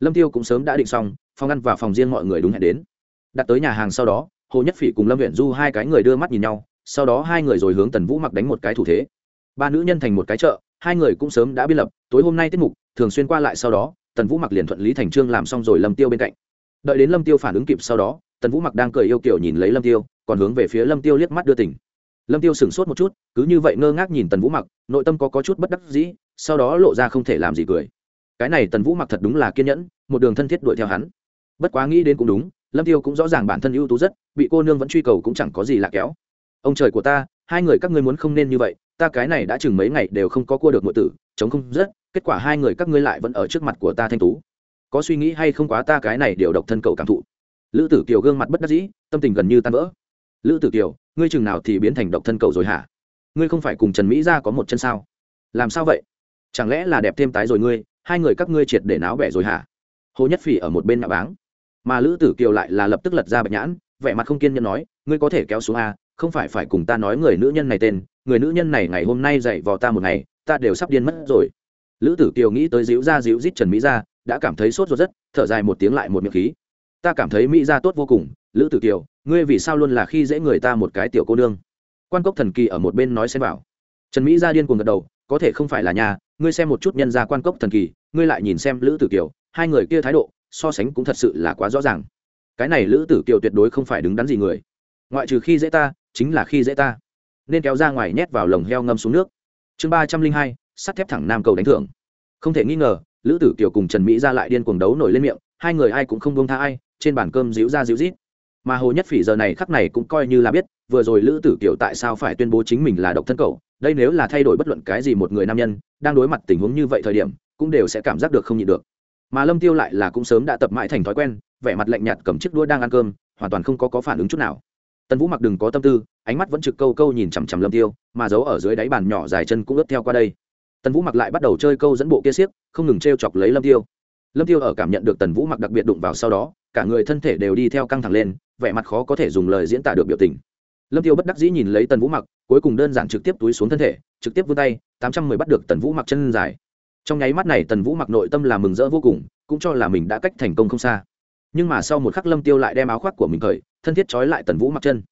lâm tiêu cũng sớm đã định xong phòng ăn và phòng riêng mọi người đúng hẹn đến đặt tới nhà hàng sau đó hồ nhất phỉ cùng lâm huyện du hai cái người đưa mắt nhìn nhau sau đó hai người rồi hướng tần vũ mặc đánh một cái thủ thế ba nữ nhân thành một cái chợ hai người cũng sớm đã biên lập tối hôm nay tiết mục thường xuyên qua lại sau đó tần vũ mặc liền thuận lý thành trương làm xong rồi lâm tiêu bên cạnh đợi đến lâm tiêu phản ứng kịp sau đó tần vũ mặc đang cười yêu kiểu nhìn lấy lâm tiêu, còn hướng về phía lâm tiêu liếc mắt đưa tỉnh lâm tiêu sửng sốt một chút, cứ như vậy ngơ ngác nhìn tần vũ mặc, nội tâm có có chút bất đắc dĩ, sau đó lộ ra không thể làm gì cười. Cái này tần vũ mặc thật đúng là kiên nhẫn, một đường thân thiết đuổi theo hắn. Bất quá nghĩ đến cũng đúng, lâm tiêu cũng rõ ràng bản thân ưu tú rất, bị cô nương vẫn truy cầu cũng chẳng có gì lạ kéo. Ông trời của ta, hai người các ngươi muốn không nên như vậy, ta cái này đã chừng mấy ngày đều không có cua được nội tử, chống không rất, kết quả hai người các ngươi lại vẫn ở trước mặt của ta thanh tú. Có suy nghĩ hay không quá ta cái này đều độc thân cầu cảm thụ lữ tử kiều gương mặt bất đắc dĩ, tâm tình gần như tan vỡ. Lữ tử kiều, ngươi chừng nào thì biến thành độc thân cầu rồi hả? Ngươi không phải cùng trần mỹ ra có một chân sao? Làm sao vậy? Chẳng lẽ là đẹp thêm tái rồi ngươi, hai người các ngươi triệt để náo bẻ rồi hả? Hồ nhất phỉ ở một bên nạ báng. Mà lữ tử kiều lại là lập tức lật ra bạch nhãn, vẻ mặt không kiên nhẫn nói, ngươi có thể kéo xuống a, không phải phải cùng ta nói người nữ nhân này tên, người nữ nhân này ngày hôm nay dạy vào ta một ngày, ta đều sắp điên mất rồi. Lữ tử kiều nghĩ tới dịu ra dịu rít trần mỹ ra đã cảm thấy sốt ruột rất, thở dài một tiếng lại một miệng khí ta cảm thấy mỹ gia tốt vô cùng, lữ tử kiều, ngươi vì sao luôn là khi dễ người ta một cái tiểu cô nương? Quan cốc thần kỳ ở một bên nói xem bảo. Trần mỹ gia điên cuồng gật đầu, có thể không phải là nhà, ngươi xem một chút nhân gia quan cốc thần kỳ, ngươi lại nhìn xem lữ tử kiều, hai người kia thái độ, so sánh cũng thật sự là quá rõ ràng. Cái này lữ tử kiều tuyệt đối không phải đứng đắn gì người. Ngoại trừ khi dễ ta, chính là khi dễ ta. Nên kéo ra ngoài nhét vào lồng heo ngâm xuống nước. Chương ba trăm linh hai, sắt thép thẳng nam cầu đánh thưởng. Không thể nghi ngờ, lữ tử kiều cùng trần mỹ ra lại điên cuồng đấu nổi lên miệng, hai người ai cũng không buông tha ai trên bàn cơm díu ra díu rít. Mà hồ nhất phỉ giờ này khắc này cũng coi như là biết, vừa rồi lữ tử kiều tại sao phải tuyên bố chính mình là độc thân cầu đây nếu là thay đổi bất luận cái gì một người nam nhân, đang đối mặt tình huống như vậy thời điểm, cũng đều sẽ cảm giác được không nhịn được. Mà lâm tiêu lại là cũng sớm đã tập mãi thành thói quen, vẻ mặt lạnh nhạt cầm chiếc đũa đang ăn cơm, hoàn toàn không có có phản ứng chút nào. Tần vũ mặc đừng có tâm tư, ánh mắt vẫn trực câu câu nhìn chằm chằm lâm tiêu, mà giấu ở dưới đáy bàn nhỏ dài chân cũng ướt theo qua đây. Tần vũ mặc lại bắt đầu chơi câu dẫn bộ kia xiếc, không ngừng t chọc lấy lâm tiêu lâm tiêu ở cảm nhận được tần vũ mặc đặc biệt đụng vào sau đó, cả người thân thể đều đi theo căng thẳng lên, vẻ mặt khó có thể dùng lời diễn tả được biểu tình. Lâm tiêu bất đắc dĩ nhìn lấy tần vũ mặc, cuối cùng đơn giản trực tiếp túi xuống thân thể, trực tiếp vươn tay, tám trăm mười bắt được tần vũ mặc chân dài. Trong nháy mắt này tần vũ mặc nội tâm là mừng rỡ vô cùng, cũng cho là mình đã cách thành công không xa. Nhưng mà sau một khắc lâm tiêu lại đem áo khoác của mình cởi, thân thiết trói lại tần vũ mặc chân.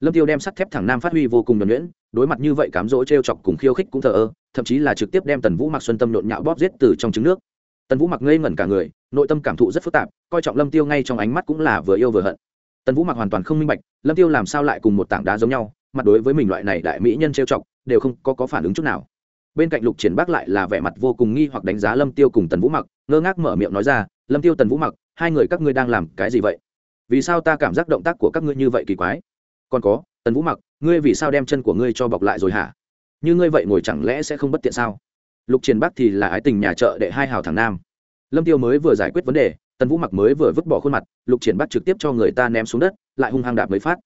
Lâm tiêu đem sắt thép thẳng nam phát huy vô cùng nhuẩn nhuyễn, đối mặt như vậy cám dỗ t chọc cùng khiêu khích cũng thờ ơ, thậm chí là trực tiếp đem tần vũ mặc xuân tâm nhộn nhạo bóp giết từ trong trứng nước tần vũ mặc ngây ngẩn cả người nội tâm cảm thụ rất phức tạp coi trọng lâm tiêu ngay trong ánh mắt cũng là vừa yêu vừa hận. Tần vũ mặc hoàn toàn không minh bạch lâm tiêu làm sao lại cùng một tảng đá giống nhau mặt đối với mình loại này đại mỹ nhân trêu chọc đều không có, có phản ứng chút nào. Bên cạnh lục triển bác lại là vẻ mặt vô cùng nghi hoặc đánh giá lâm tiêu cùng tần vũ mặc ngơ ngác mở miệng nói ra lâm tiêu tần vũ mặc hai người các ngươi đang làm cái gì vậy? Vì sao ta cảm giác động tác của các ngươi như vậy kỳ quái? Còn có tần vũ mặc ngươi vì sao đem chân của ngươi cho bọc lại rồi hả? Như ngươi vậy ngồi chẳng lẽ sẽ không bất tiện sao? Lục triển bắc thì là ái tình nhà chợ đệ hai hào thằng nam. Lâm tiêu mới vừa giải quyết vấn đề, tần vũ mặc mới vừa vứt bỏ khuôn mặt, lục triển bắc trực tiếp cho người ta ném xuống đất, lại hung hăng đạp mới phát.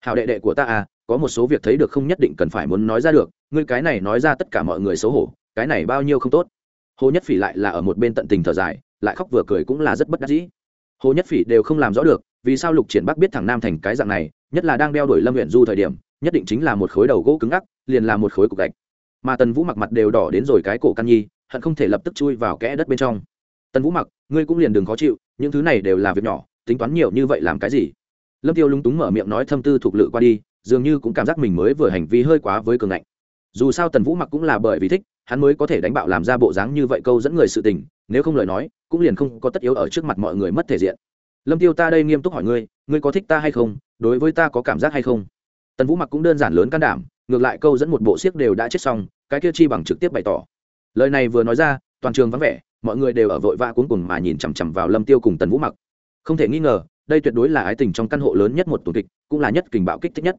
Hào đệ đệ của ta à có một số việc thấy được không nhất định cần phải muốn nói ra được, ngươi cái này nói ra tất cả mọi người xấu hổ, cái này bao nhiêu không tốt. Hồ nhất phỉ lại là ở một bên tận tình thở dài, lại khóc vừa cười cũng là rất bất đắc dĩ. Hồ nhất phỉ đều không làm rõ được, vì sao lục triển bắc biết thằng nam thành cái dạng này, nhất là đang đeo đuổi lâm huyện du thời điểm, nhất định chính là một khối đầu gỗ cứng ngắc, liền là một khối cục gạch mà tần vũ mặc mặt đều đỏ đến rồi cái cổ căn nhi, hận không thể lập tức chui vào kẽ đất bên trong. Tần vũ mặc, ngươi cũng liền đừng khó chịu, những thứ này đều là việc nhỏ, tính toán nhiều như vậy làm cái gì? Lâm tiêu lúng túng mở miệng nói thâm tư thuộc lự qua đi, dường như cũng cảm giác mình mới vừa hành vi hơi quá với cường ngạnh. Dù sao tần vũ mặc cũng là bởi vì thích, hắn mới có thể đánh bạo làm ra bộ dáng như vậy câu dẫn người sự tình, nếu không lời nói, cũng liền không có tất yếu ở trước mặt mọi người mất thể diện. Lâm tiêu, ta đây nghiêm túc hỏi ngươi ngươi có thích ta hay không? Đối với ta có cảm giác hay không? Tần vũ mặc cũng đơn giản lớn can đảm ngược lại câu dẫn một bộ siếc đều đã chết xong, cái kia chi bằng trực tiếp bày tỏ. Lời này vừa nói ra, toàn trường vắng vẻ, mọi người đều ở vội vã cuốn cùng mà nhìn chằm chằm vào lâm tiêu cùng tần vũ mặc. Không thể nghi ngờ, đây tuyệt đối là ái tình trong căn hộ lớn nhất một tuần kịch, cũng là nhất kình bạo kích thích nhất.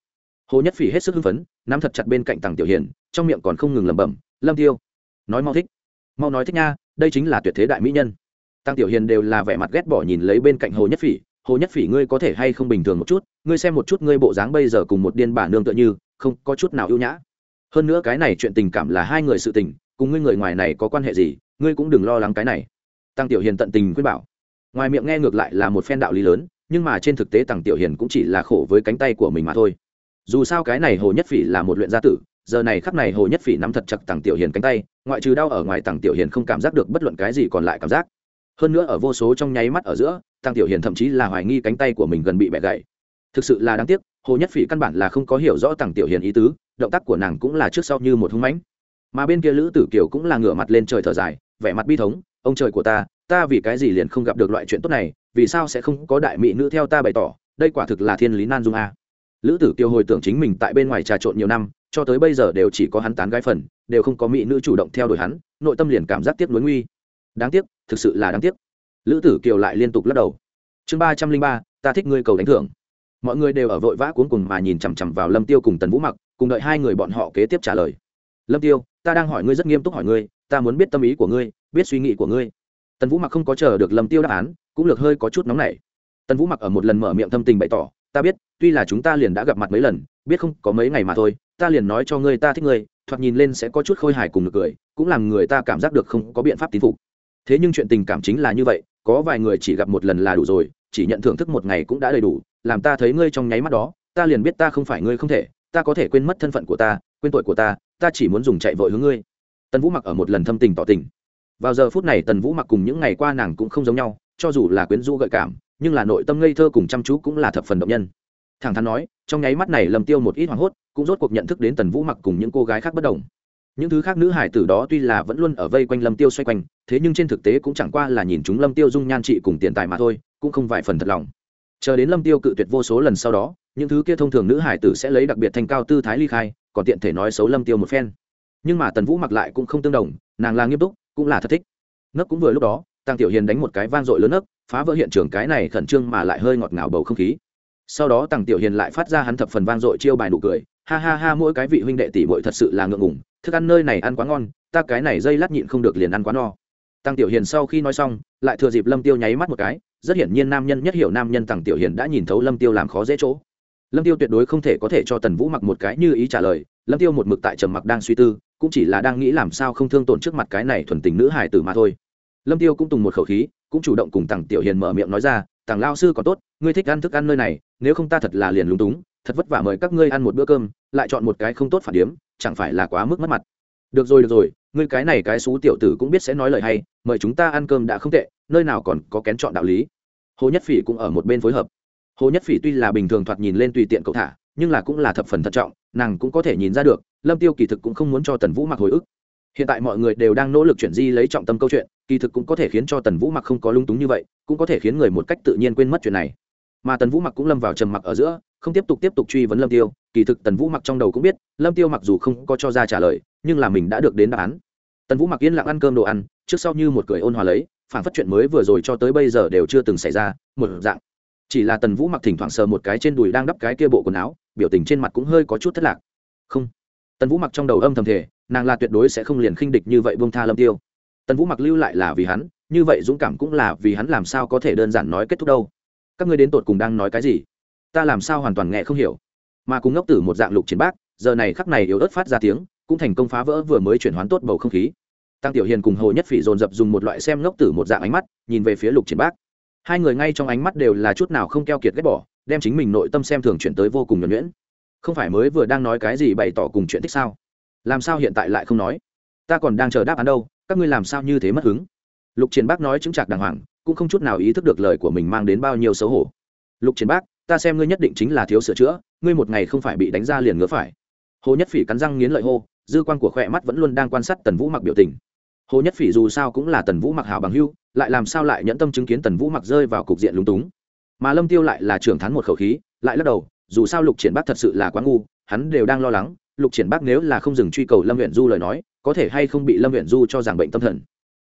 Hồ nhất phỉ hết sức hưng phấn, nắm thật chặt bên cạnh tàng tiểu hiền, trong miệng còn không ngừng lẩm bẩm, lâm tiêu, nói mau thích, mau nói thích nha, đây chính là tuyệt thế đại mỹ nhân. Tăng tiểu hiền đều là vẻ mặt ghét bỏ nhìn lấy bên cạnh hồ nhất phỉ, hồ nhất phỉ ngươi có thể hay không bình thường một chút, ngươi xem một chút ngươi bộ dáng bây giờ cùng một điên bà nương tựa như không có chút nào ưu nhã. Hơn nữa cái này chuyện tình cảm là hai người sự tình, cùng ngươi người ngoài này có quan hệ gì, ngươi cũng đừng lo lắng cái này. Tăng tiểu hiền tận tình khuyên bảo. Ngoài miệng nghe ngược lại là một phen đạo lý lớn, nhưng mà trên thực tế tăng tiểu hiền cũng chỉ là khổ với cánh tay của mình mà thôi. Dù sao cái này hồ nhất phỉ là một luyện gia tử, giờ này khắp này hồ nhất phỉ nắm thật chặt tăng tiểu hiền cánh tay, ngoại trừ đau ở ngoài tăng tiểu hiền không cảm giác được bất luận cái gì còn lại cảm giác. Hơn nữa ở vô số trong nháy mắt ở giữa, tăng tiểu hiền thậm chí là hoài nghi cánh tay của mình gần bị bẻ gãy. Thực sự là đáng tiếc hồ nhất phỉ căn bản là không có hiểu rõ tằng tiểu hiền ý tứ, động tác của nàng cũng là trước sau như một hung mãnh. Mà bên kia lữ tử kiều cũng là ngửa mặt lên trời thở dài, vẻ mặt bi thống, ông trời của ta ta vì cái gì liền không gặp được loại chuyện tốt này, vì sao sẽ không có đại mỹ nữ theo ta bày tỏ, đây quả thực là thiên lý nan dung a. Lữ tử kiều hồi tưởng chính mình tại bên ngoài trà trộn nhiều năm, cho tới bây giờ đều chỉ có hắn tán gái phần, đều không có mỹ nữ chủ động theo đuổi hắn, nội tâm liền cảm giác tiếc nuối nguy. Đáng tiếc, thực sự là đáng tiếc. Lữ tử kiều lại liên tục lắc đầu. Chương ba trăm linh ba, ta thích ngươi cầu đánh thưởng mọi người đều ở vội vã cuốn cùng mà nhìn chằm chằm vào lâm tiêu cùng tần vũ mặc, cùng đợi hai người bọn họ kế tiếp trả lời. Lâm tiêu, ta đang hỏi ngươi rất nghiêm túc hỏi ngươi, ta muốn biết tâm ý của ngươi, biết suy nghĩ của ngươi. Tần vũ mặc không có chờ được lâm tiêu đáp án, cũng lược hơi có chút nóng nảy. Tần vũ mặc ở một lần mở miệng thâm tình bày tỏ, ta biết, tuy là chúng ta liền đã gặp mặt mấy lần, biết không có mấy ngày mà thôi, ta liền nói cho ngươi ta thích ngươi. Thoạt nhìn lên sẽ có chút khôi hài cùng được cười, cũng làm người ta cảm giác được không có biện pháp tín phục. Thế nhưng chuyện tình cảm chính là như vậy, có vài người chỉ gặp một lần là đủ rồi chỉ nhận thưởng thức một ngày cũng đã đầy đủ, làm ta thấy ngươi trong nháy mắt đó, ta liền biết ta không phải ngươi không thể, ta có thể quên mất thân phận của ta, quên tội của ta ta chỉ muốn dùng chạy vội hướng ngươi. Tần vũ mặc ở một lần thâm tình tỏ tình. Vào giờ phút này, tần vũ mặc cùng những ngày qua nàng cũng không giống nhau, cho dù là quyến rũ gợi cảm, nhưng là nội tâm ngây thơ cùng chăm chú cũng là thập phần động nhân. Thẳng thắn nói, trong nháy mắt này lầm tiêu một ít hoảng hốt, cũng rốt cuộc nhận thức đến tần vũ mặc cùng những cô gái khác bất đồng. Những thứ khác nữ hải tử đó tuy là vẫn luôn ở vây quanh lâm tiêu xoay quanh, thế nhưng trên thực tế cũng chẳng qua là nhìn chúng lâm tiêu dung nhan trị cùng tiền tài mà thôi cũng không vài phần thật lòng. Chờ đến lâm tiêu cự tuyệt vô số lần sau đó, những thứ kia thông thường nữ hải tử sẽ lấy đặc biệt thanh cao tư thái ly khai, còn tiện thể nói xấu lâm tiêu một phen. Nhưng mà tần vũ mặc lại cũng không tương đồng, nàng là nghiêm túc, cũng là thật thích. Nấc cũng vừa lúc đó tăng tiểu hiền đánh một cái vang dội lớn nấc, phá vỡ hiện trường cái này khẩn trương mà lại hơi ngọt ngào bầu không khí. Sau đó tăng tiểu hiền lại phát ra hắn thập phần vang dội chiêu bài nụ cười, ha ha ha, mỗi cái vị huynh đệ tỷ bội thật sự là ngượng ngùng, thức ăn nơi này ăn quá ngon, ta cái này dây lát nhịn không được liền ăn quá no. Tăng tiểu hiền sau khi nói xong, lại thừa dịp lâm tiêu nháy mắt một cái rất hiển nhiên nam nhân nhất hiểu nam nhân tằng tiểu hiền đã nhìn thấu lâm tiêu làm khó dễ chỗ. Lâm tiêu tuyệt đối không thể có thể cho tần vũ mặc một cái như ý trả lời, lâm tiêu một mực tại trầm mặc đang suy tư, cũng chỉ là đang nghĩ làm sao không thương tổn trước mặt cái này thuần tình nữ hài tử mà thôi. Lâm tiêu cũng tùng một khẩu khí, cũng chủ động cùng tằng tiểu hiền mở miệng nói ra, tằng lao sư còn tốt, ngươi thích ăn thức ăn nơi này, nếu không ta thật là liền lúng túng, thật vất vả mời các ngươi ăn một bữa cơm, lại chọn một cái không tốt phản điếm chẳng phải là quá mức mất mặt. Được rồi được rồi ngươi cái này cái xú tiểu tử cũng biết sẽ nói lời hay, mời chúng ta ăn cơm đã không tệ, nơi nào còn có kén chọn đạo lý. Hồ nhất phỉ cũng ở một bên phối hợp. Hồ nhất phỉ tuy là bình thường thoạt nhìn lên tùy tiện cậu thả, nhưng là cũng là thập phần thận trọng, nàng cũng có thể nhìn ra được, lâm tiêu kỳ thực cũng không muốn cho tần vũ mặc hồi ức. Hiện tại mọi người đều đang nỗ lực chuyển di lấy trọng tâm câu chuyện, kỳ thực cũng có thể khiến cho tần vũ mặc không có lung túng như vậy, cũng có thể khiến người một cách tự nhiên quên mất chuyện này. Mà tần vũ mặc cũng lâm vào trầm mặc ở giữa, không tiếp tục tiếp tục truy vấn lâm tiêu, kỳ thực tần vũ mặc trong đầu cũng biết, lâm tiêu mặc dù không có cho ra trả lời nhưng là mình đã được đến đáp án. Tần vũ mặc yên lặng ăn cơm đồ ăn, trước sau như một cười ôn hòa lấy phản phát chuyện mới vừa rồi cho tới bây giờ đều chưa từng xảy ra, một dạng. Chỉ là tần vũ mặc thỉnh thoảng sờ một cái trên đùi đang đắp cái kia bộ quần áo, biểu tình trên mặt cũng hơi có chút thất lạc. Không. Tần vũ mặc trong đầu âm thầm thể nàng là tuyệt đối sẽ không liền khinh địch như vậy buông tha lâm tiêu. Tần vũ mặc lưu lại là vì hắn, như vậy dũng cảm cũng là vì hắn làm sao có thể đơn giản nói kết thúc đâu. Các ngươi đến tột cùng đang nói cái gì? Ta làm sao hoàn toàn nghe không hiểu. Mà cùng ngốc tử một dạng lục chiến bác, giờ này khắc này yếu ớt phát ra tiếng cũng thành công phá vỡ vừa mới chuyển hoán tốt bầu không khí. Tăng tiểu hiền cùng hồ nhất phỉ dồn dập dùng một loại xem ngốc tử một dạng ánh mắt, nhìn về phía lục triển bác. Hai người ngay trong ánh mắt đều là chút nào không keo kiệt ghét bỏ, đem chính mình nội tâm xem thường chuyển tới vô cùng nhuẩn nhuyễn. Không phải mới vừa đang nói cái gì bày tỏ cùng chuyện thích sao? Làm sao hiện tại lại không nói? Ta còn đang chờ đáp án đâu, các ngươi làm sao như thế mất hứng? Lục triển bác nói chứng chạc đàng hoàng, cũng không chút nào ý thức được lời của mình mang đến bao nhiêu xấu hổ. Lục triển bác, ta xem ngươi nhất định chính là thiếu sửa chữa, ngươi một ngày không phải bị đánh ra liền ngứa phải. Hồ nhất phỉ cắn răng nghiến lợi hô dư quan của khỏe mắt vẫn luôn đang quan sát tần vũ mặc biểu tình. Hồ nhất phỉ dù sao cũng là tần vũ mặc hảo bằng hưu lại làm sao lại nhẫn tâm chứng kiến tần vũ mặc rơi vào cục diện lúng túng. Mà lâm tiêu lại là trưởng thắn một khẩu khí, lại lắc đầu, dù sao lục triển bác thật sự là quá ngu, hắn đều đang lo lắng, lục triển bác nếu là không dừng truy cầu lâm huyện du lời nói, có thể hay không bị lâm huyện du cho rằng bệnh tâm thần.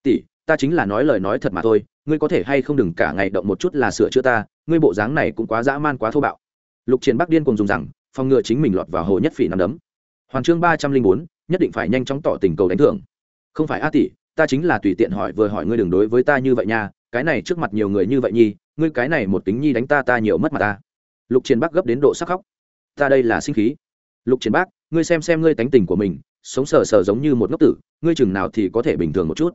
Tỷ, ta chính là nói lời nói thật mà thôi, ngươi có thể hay không đừng cả ngày động một chút là sửa chữa ta, ngươi bộ dáng này cũng quá dã man quá thô bạo. Lục triển Bác điên cùng dùng rằng, phòng ngừa chính mình lọt vào hồ nhất phỉ nằm đấm hoàn chương ba trăm linh bốn, nhất định phải nhanh chóng tỏ tình cầu đánh thưởng. Không phải a tỷ, ta chính là tùy tiện hỏi vừa hỏi ngươi đừng đối với ta như vậy nha, cái này trước mặt nhiều người như vậy nhi, ngươi cái này một tính nhi đánh ta ta nhiều mất mặt ta. Lục triển bắc gấp đến độ sắc khóc. Ta đây là sinh khí. Lục triển bắc ngươi xem xem ngươi tánh tình của mình, sống sờ sờ giống như một ngốc tử, ngươi chừng nào thì có thể bình thường một chút.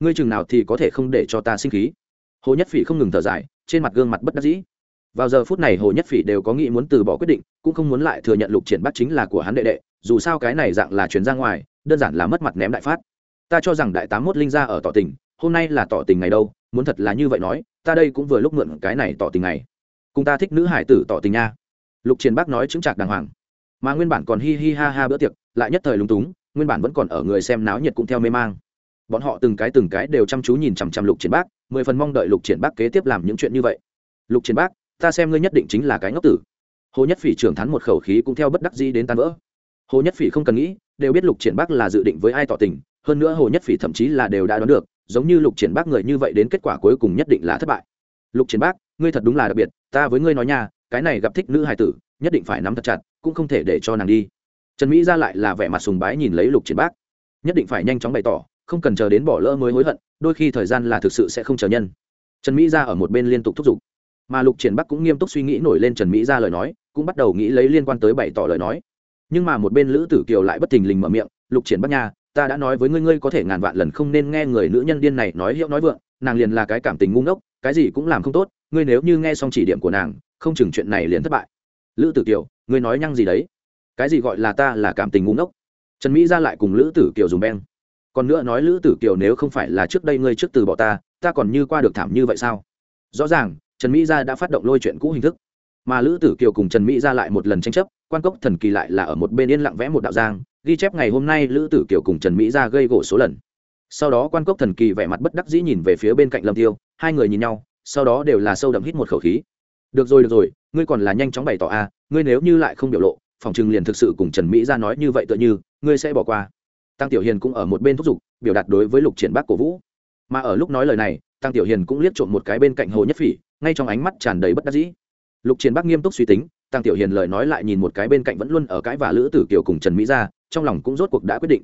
Ngươi chừng nào thì có thể không để cho ta sinh khí. Hồ nhất phỉ không ngừng thở dài, trên mặt gương mặt bất đắc dĩ vào giờ phút này hồ nhất phỉ đều có nghĩ muốn từ bỏ quyết định, cũng không muốn lại thừa nhận lục triển bắt chính là của hắn đệ đệ, dù sao cái này dạng là chuyển ra ngoài, đơn giản là mất mặt ném đại phát. Ta cho rằng đại tám mốt linh ra ở tỏ tình, hôm nay là tỏ tình ngày đâu, muốn thật là như vậy nói, ta đây cũng vừa lúc mượn cái này tỏ tình ngày. Cùng ta thích nữ hải tử tỏ tình nha. Lục triển bác nói chứng trạc đàng hoàng. Mà nguyên bản còn hi hi ha ha bữa tiệc, lại nhất thời lúng túng, nguyên bản vẫn còn ở người xem náo nhiệt cũng theo mê mang. Bọn họ từng cái từng cái đều chăm chú nhìn chằm chằm lục triển bác, mười phần mong đợi lục triển bác kế tiếp làm những chuyện như vậy. Lục triển bác ta xem ngươi nhất định chính là cái ngốc tử. Hồ nhất phỉ trưởng thắn một khẩu khí cũng theo bất đắc dĩ đến tan vỡ. Hồ nhất phỉ không cần nghĩ, đều biết lục triển bác là dự định với ai tỏ tình, hơn nữa hồ nhất phỉ thậm chí là đều đã đoán được, giống như lục triển bác người như vậy đến kết quả cuối cùng nhất định là thất bại. Lục triển bác, ngươi thật đúng là đặc biệt, ta với ngươi nói nha, cái này gặp thích nữ hài tử, nhất định phải nắm thật chặt, cũng không thể để cho nàng đi. Trần mỹ ra lại là vẻ mặt sùng bái nhìn lấy lục triển bác. Nhất định phải nhanh chóng bày tỏ, không cần chờ đến bỏ lỡ mới hối hận, đôi khi thời gian là thực sự sẽ không chờ nhân. Trần mỹ ra ở một bên liên tục thúc giục mà lục triển bắc cũng nghiêm túc suy nghĩ nổi lên trần mỹ ra lời nói, cũng bắt đầu nghĩ lấy liên quan tới bày tỏ lời nói. Nhưng mà một bên lữ tử kiều lại bất thình lình mở miệng, lục triển bắc nha, ta đã nói với ngươi ngươi có thể ngàn vạn lần không nên nghe người nữ nhân điên này nói hiệu nói vượng, nàng liền là cái cảm tình ngu ngốc, cái gì cũng làm không tốt, ngươi nếu như nghe xong chỉ điểm của nàng, không chừng chuyện này liền thất bại. Lữ tử kiều, ngươi nói nhăng gì đấy? Cái gì gọi là ta là cảm tình ngu ngốc? Trần mỹ ra lại cùng lữ tử kiều dùng beng. Còn nữa nói lữ tử kiều nếu không phải là trước đây ngươi trước từ bỏ ta ta còn như qua được thảm như vậy sao? Rõ ràng trần mỹ gia đã phát động lôi chuyện cũ hình thức. Mà lữ tử kiều cùng trần mỹ gia lại một lần tranh chấp, quan cốc thần kỳ lại là ở một bên yên lặng vẽ một đạo giang, ghi chép ngày hôm nay lữ tử kiều cùng trần mỹ gia gây gỗ số lần. Sau đó quan cốc thần kỳ vẻ mặt bất đắc dĩ nhìn về phía bên cạnh lâm tiêu, hai người nhìn nhau, sau đó đều là sâu đậm hít một khẩu khí. Được rồi được rồi, ngươi còn là nhanh chóng bày tỏ a, ngươi nếu như lại không biểu lộ, phòng trừng liền thực sự cùng trần mỹ gia nói như vậy tựa như, ngươi sẽ bỏ qua. Tăng tiểu hiền cũng ở một bên thúc giục, biểu đạt đối với lục triển bác cổ vũ. Mà ở lúc nói lời này, tăng tiểu hiền cũng liếc trộm một cái bên cạnh hồ nhất phỉ ngay trong ánh mắt tràn đầy bất đắc dĩ. Lục Chiến bắc nghiêm túc suy tính tăng tiểu hiền lời nói lại nhìn một cái bên cạnh vẫn luôn ở cái và lữ tử kiều cùng trần mỹ ra trong lòng cũng rốt cuộc đã quyết định.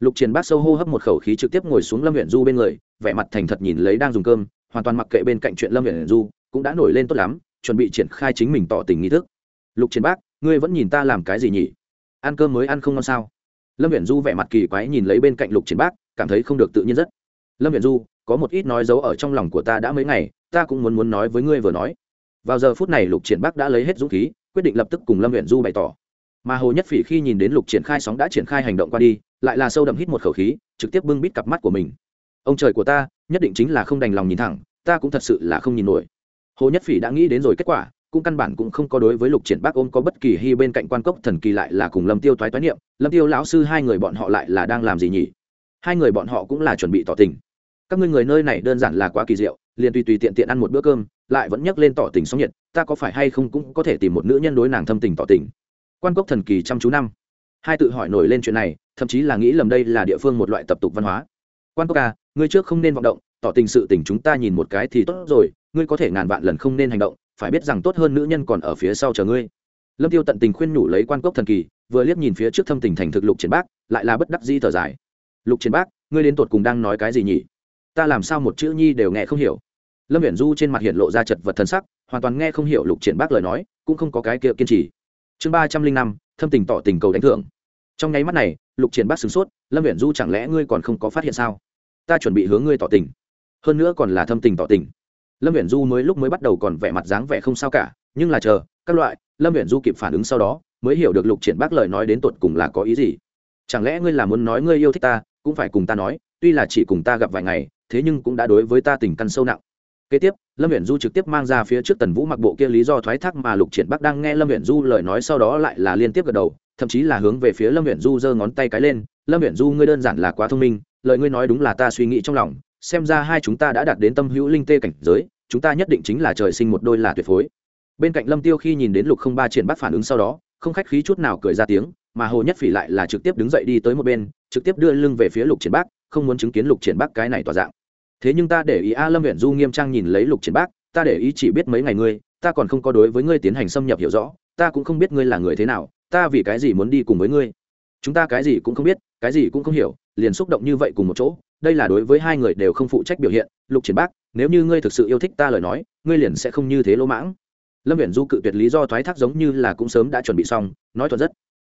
Lục Chiến bắc sâu hô hấp một khẩu khí trực tiếp ngồi xuống lâm huyện du bên người, vẻ mặt thành thật nhìn lấy đang dùng cơm, hoàn toàn mặc kệ bên cạnh chuyện lâm huyện du, cũng đã nổi lên tốt lắm, chuẩn bị triển khai chính mình tỏ tình nghi thức. Lục Chiến bắc, ngươi vẫn nhìn ta làm cái gì nhỉ? Ăn cơm mới ăn không ngon sao? Lâm huyện du vẻ mặt kỳ quái nhìn lấy bên cạnh lục Chiến bắc, cảm thấy không được tự nhiên rất. Lâm huyện du, có một ít nói dấu ở trong lòng của ta đã mấy ngày ta cũng muốn muốn nói với ngươi vừa nói. Vào giờ phút này lục triển bắc đã lấy hết dũng khí, quyết định lập tức cùng lâm huyện du bày tỏ. Mà hồ nhất phỉ khi nhìn đến lục triển khai sóng đã triển khai hành động qua đi, lại là sâu đậm hít một khẩu khí, trực tiếp bưng bít cặp mắt của mình. Ông trời của ta, nhất định chính là không đành lòng nhìn thẳng, ta cũng thật sự là không nhìn nổi. Hồ nhất phỉ đã nghĩ đến rồi kết quả, cũng căn bản cũng không có đối với lục triển bắc ôm có bất kỳ hy bên cạnh quan cốc thần kỳ lại là cùng lâm tiêu toái toái niệm, lâm tiêu lão sư hai người bọn họ lại là đang làm gì nhỉ? Hai người bọn họ cũng là chuẩn bị tỏ tình. Các ngươi người nơi này đơn giản là quá kỳ diệu liền tùy tùy tiện tiện ăn một bữa cơm, lại vẫn nhắc lên tỏ tình sóng nhiệt, ta có phải hay không cũng có thể tìm một nữ nhân đối nàng thâm tình tỏ tình. Quan cốc thần kỳ chăm chú năm. Hai tự hỏi nổi lên chuyện này, thậm chí là nghĩ lầm đây là địa phương một loại tập tục văn hóa. Quan cốc ca, ngươi trước không nên vọng động, tỏ tình sự tình chúng ta nhìn một cái thì tốt rồi, ngươi có thể ngàn vạn lần không nên hành động, phải biết rằng tốt hơn nữ nhân còn ở phía sau chờ ngươi. Lâm tiêu tận tình khuyên nhủ lấy quan cốc thần kỳ, vừa liếc nhìn phía trước thâm tình thành thực lục triển bác, lại là bất đắc di thở dài. Lục triển bác, ngươi đến tột cùng đang nói cái gì nhỉ? Ta làm sao một chữ nhi đều nghe không hiểu? Lâm viễn du trên mặt hiện lộ ra chật vật thân sắc, hoàn toàn nghe không hiểu lục triển bác lời nói, cũng không có cái kia kiên trì. Chương ba trăm linh năm, thâm tình tỏ tình cầu đánh thưởng. Trong nháy mắt này, lục triển bác sửng sốt, lâm viễn du chẳng lẽ ngươi còn không có phát hiện sao? Ta chuẩn bị hướng ngươi tỏ tình. Hơn nữa còn là thâm tình tỏ tình. Lâm viễn du mới lúc mới bắt đầu còn vẻ mặt dáng vẻ không sao cả, nhưng là chờ, các loại, lâm viễn du kịp phản ứng sau đó, mới hiểu được lục triển bác lời nói đến tột cùng là có ý gì. Chẳng lẽ ngươi là muốn nói ngươi yêu thích ta, cũng phải cùng ta nói, tuy là chỉ cùng ta gặp vài ngày thế nhưng cũng đã đối với ta tình căn sâu nặng. Kế tiếp, lâm huyện du trực tiếp mang ra phía trước tần vũ mặc bộ kia lý do thoái thác mà lục triển bắc đang nghe lâm huyện du lời nói sau đó lại là liên tiếp gật đầu, thậm chí là hướng về phía lâm huyện du giơ ngón tay cái lên, lâm huyện du, ngươi đơn giản là quá thông minh, lời ngươi nói đúng là ta suy nghĩ trong lòng, xem ra hai chúng ta đã đạt đến tâm hữu linh tê cảnh giới, chúng ta nhất định chính là trời sinh một đôi là tuyệt phối. Bên cạnh lâm tiêu khi nhìn đến lục không ba triển bắc phản ứng sau đó, không khách khí chút nào cười ra tiếng, mà hồ nhất phỉ lại là trực tiếp đứng dậy đi tới một bên, trực tiếp đưa lưng về phía lục triển bắc, không muốn chứng kiến lục triển bắc cái này tỏa dạng thế nhưng ta để ý a lâm huyện du nghiêm trang nhìn lấy lục triển bác, ta để ý chỉ biết mấy ngày ngươi, ta còn không có đối với ngươi tiến hành xâm nhập hiểu rõ, ta cũng không biết ngươi là người thế nào, ta vì cái gì muốn đi cùng với ngươi. Chúng ta cái gì cũng không biết, cái gì cũng không hiểu, liền xúc động như vậy cùng một chỗ, đây là đối với hai người đều không phụ trách biểu hiện. Lục triển bác, nếu như ngươi thực sự yêu thích ta lời nói, ngươi liền sẽ không như thế lỗ mãng. Lâm huyện du cự tuyệt lý do thoái thác giống như là cũng sớm đã chuẩn bị xong, nói thuật rất.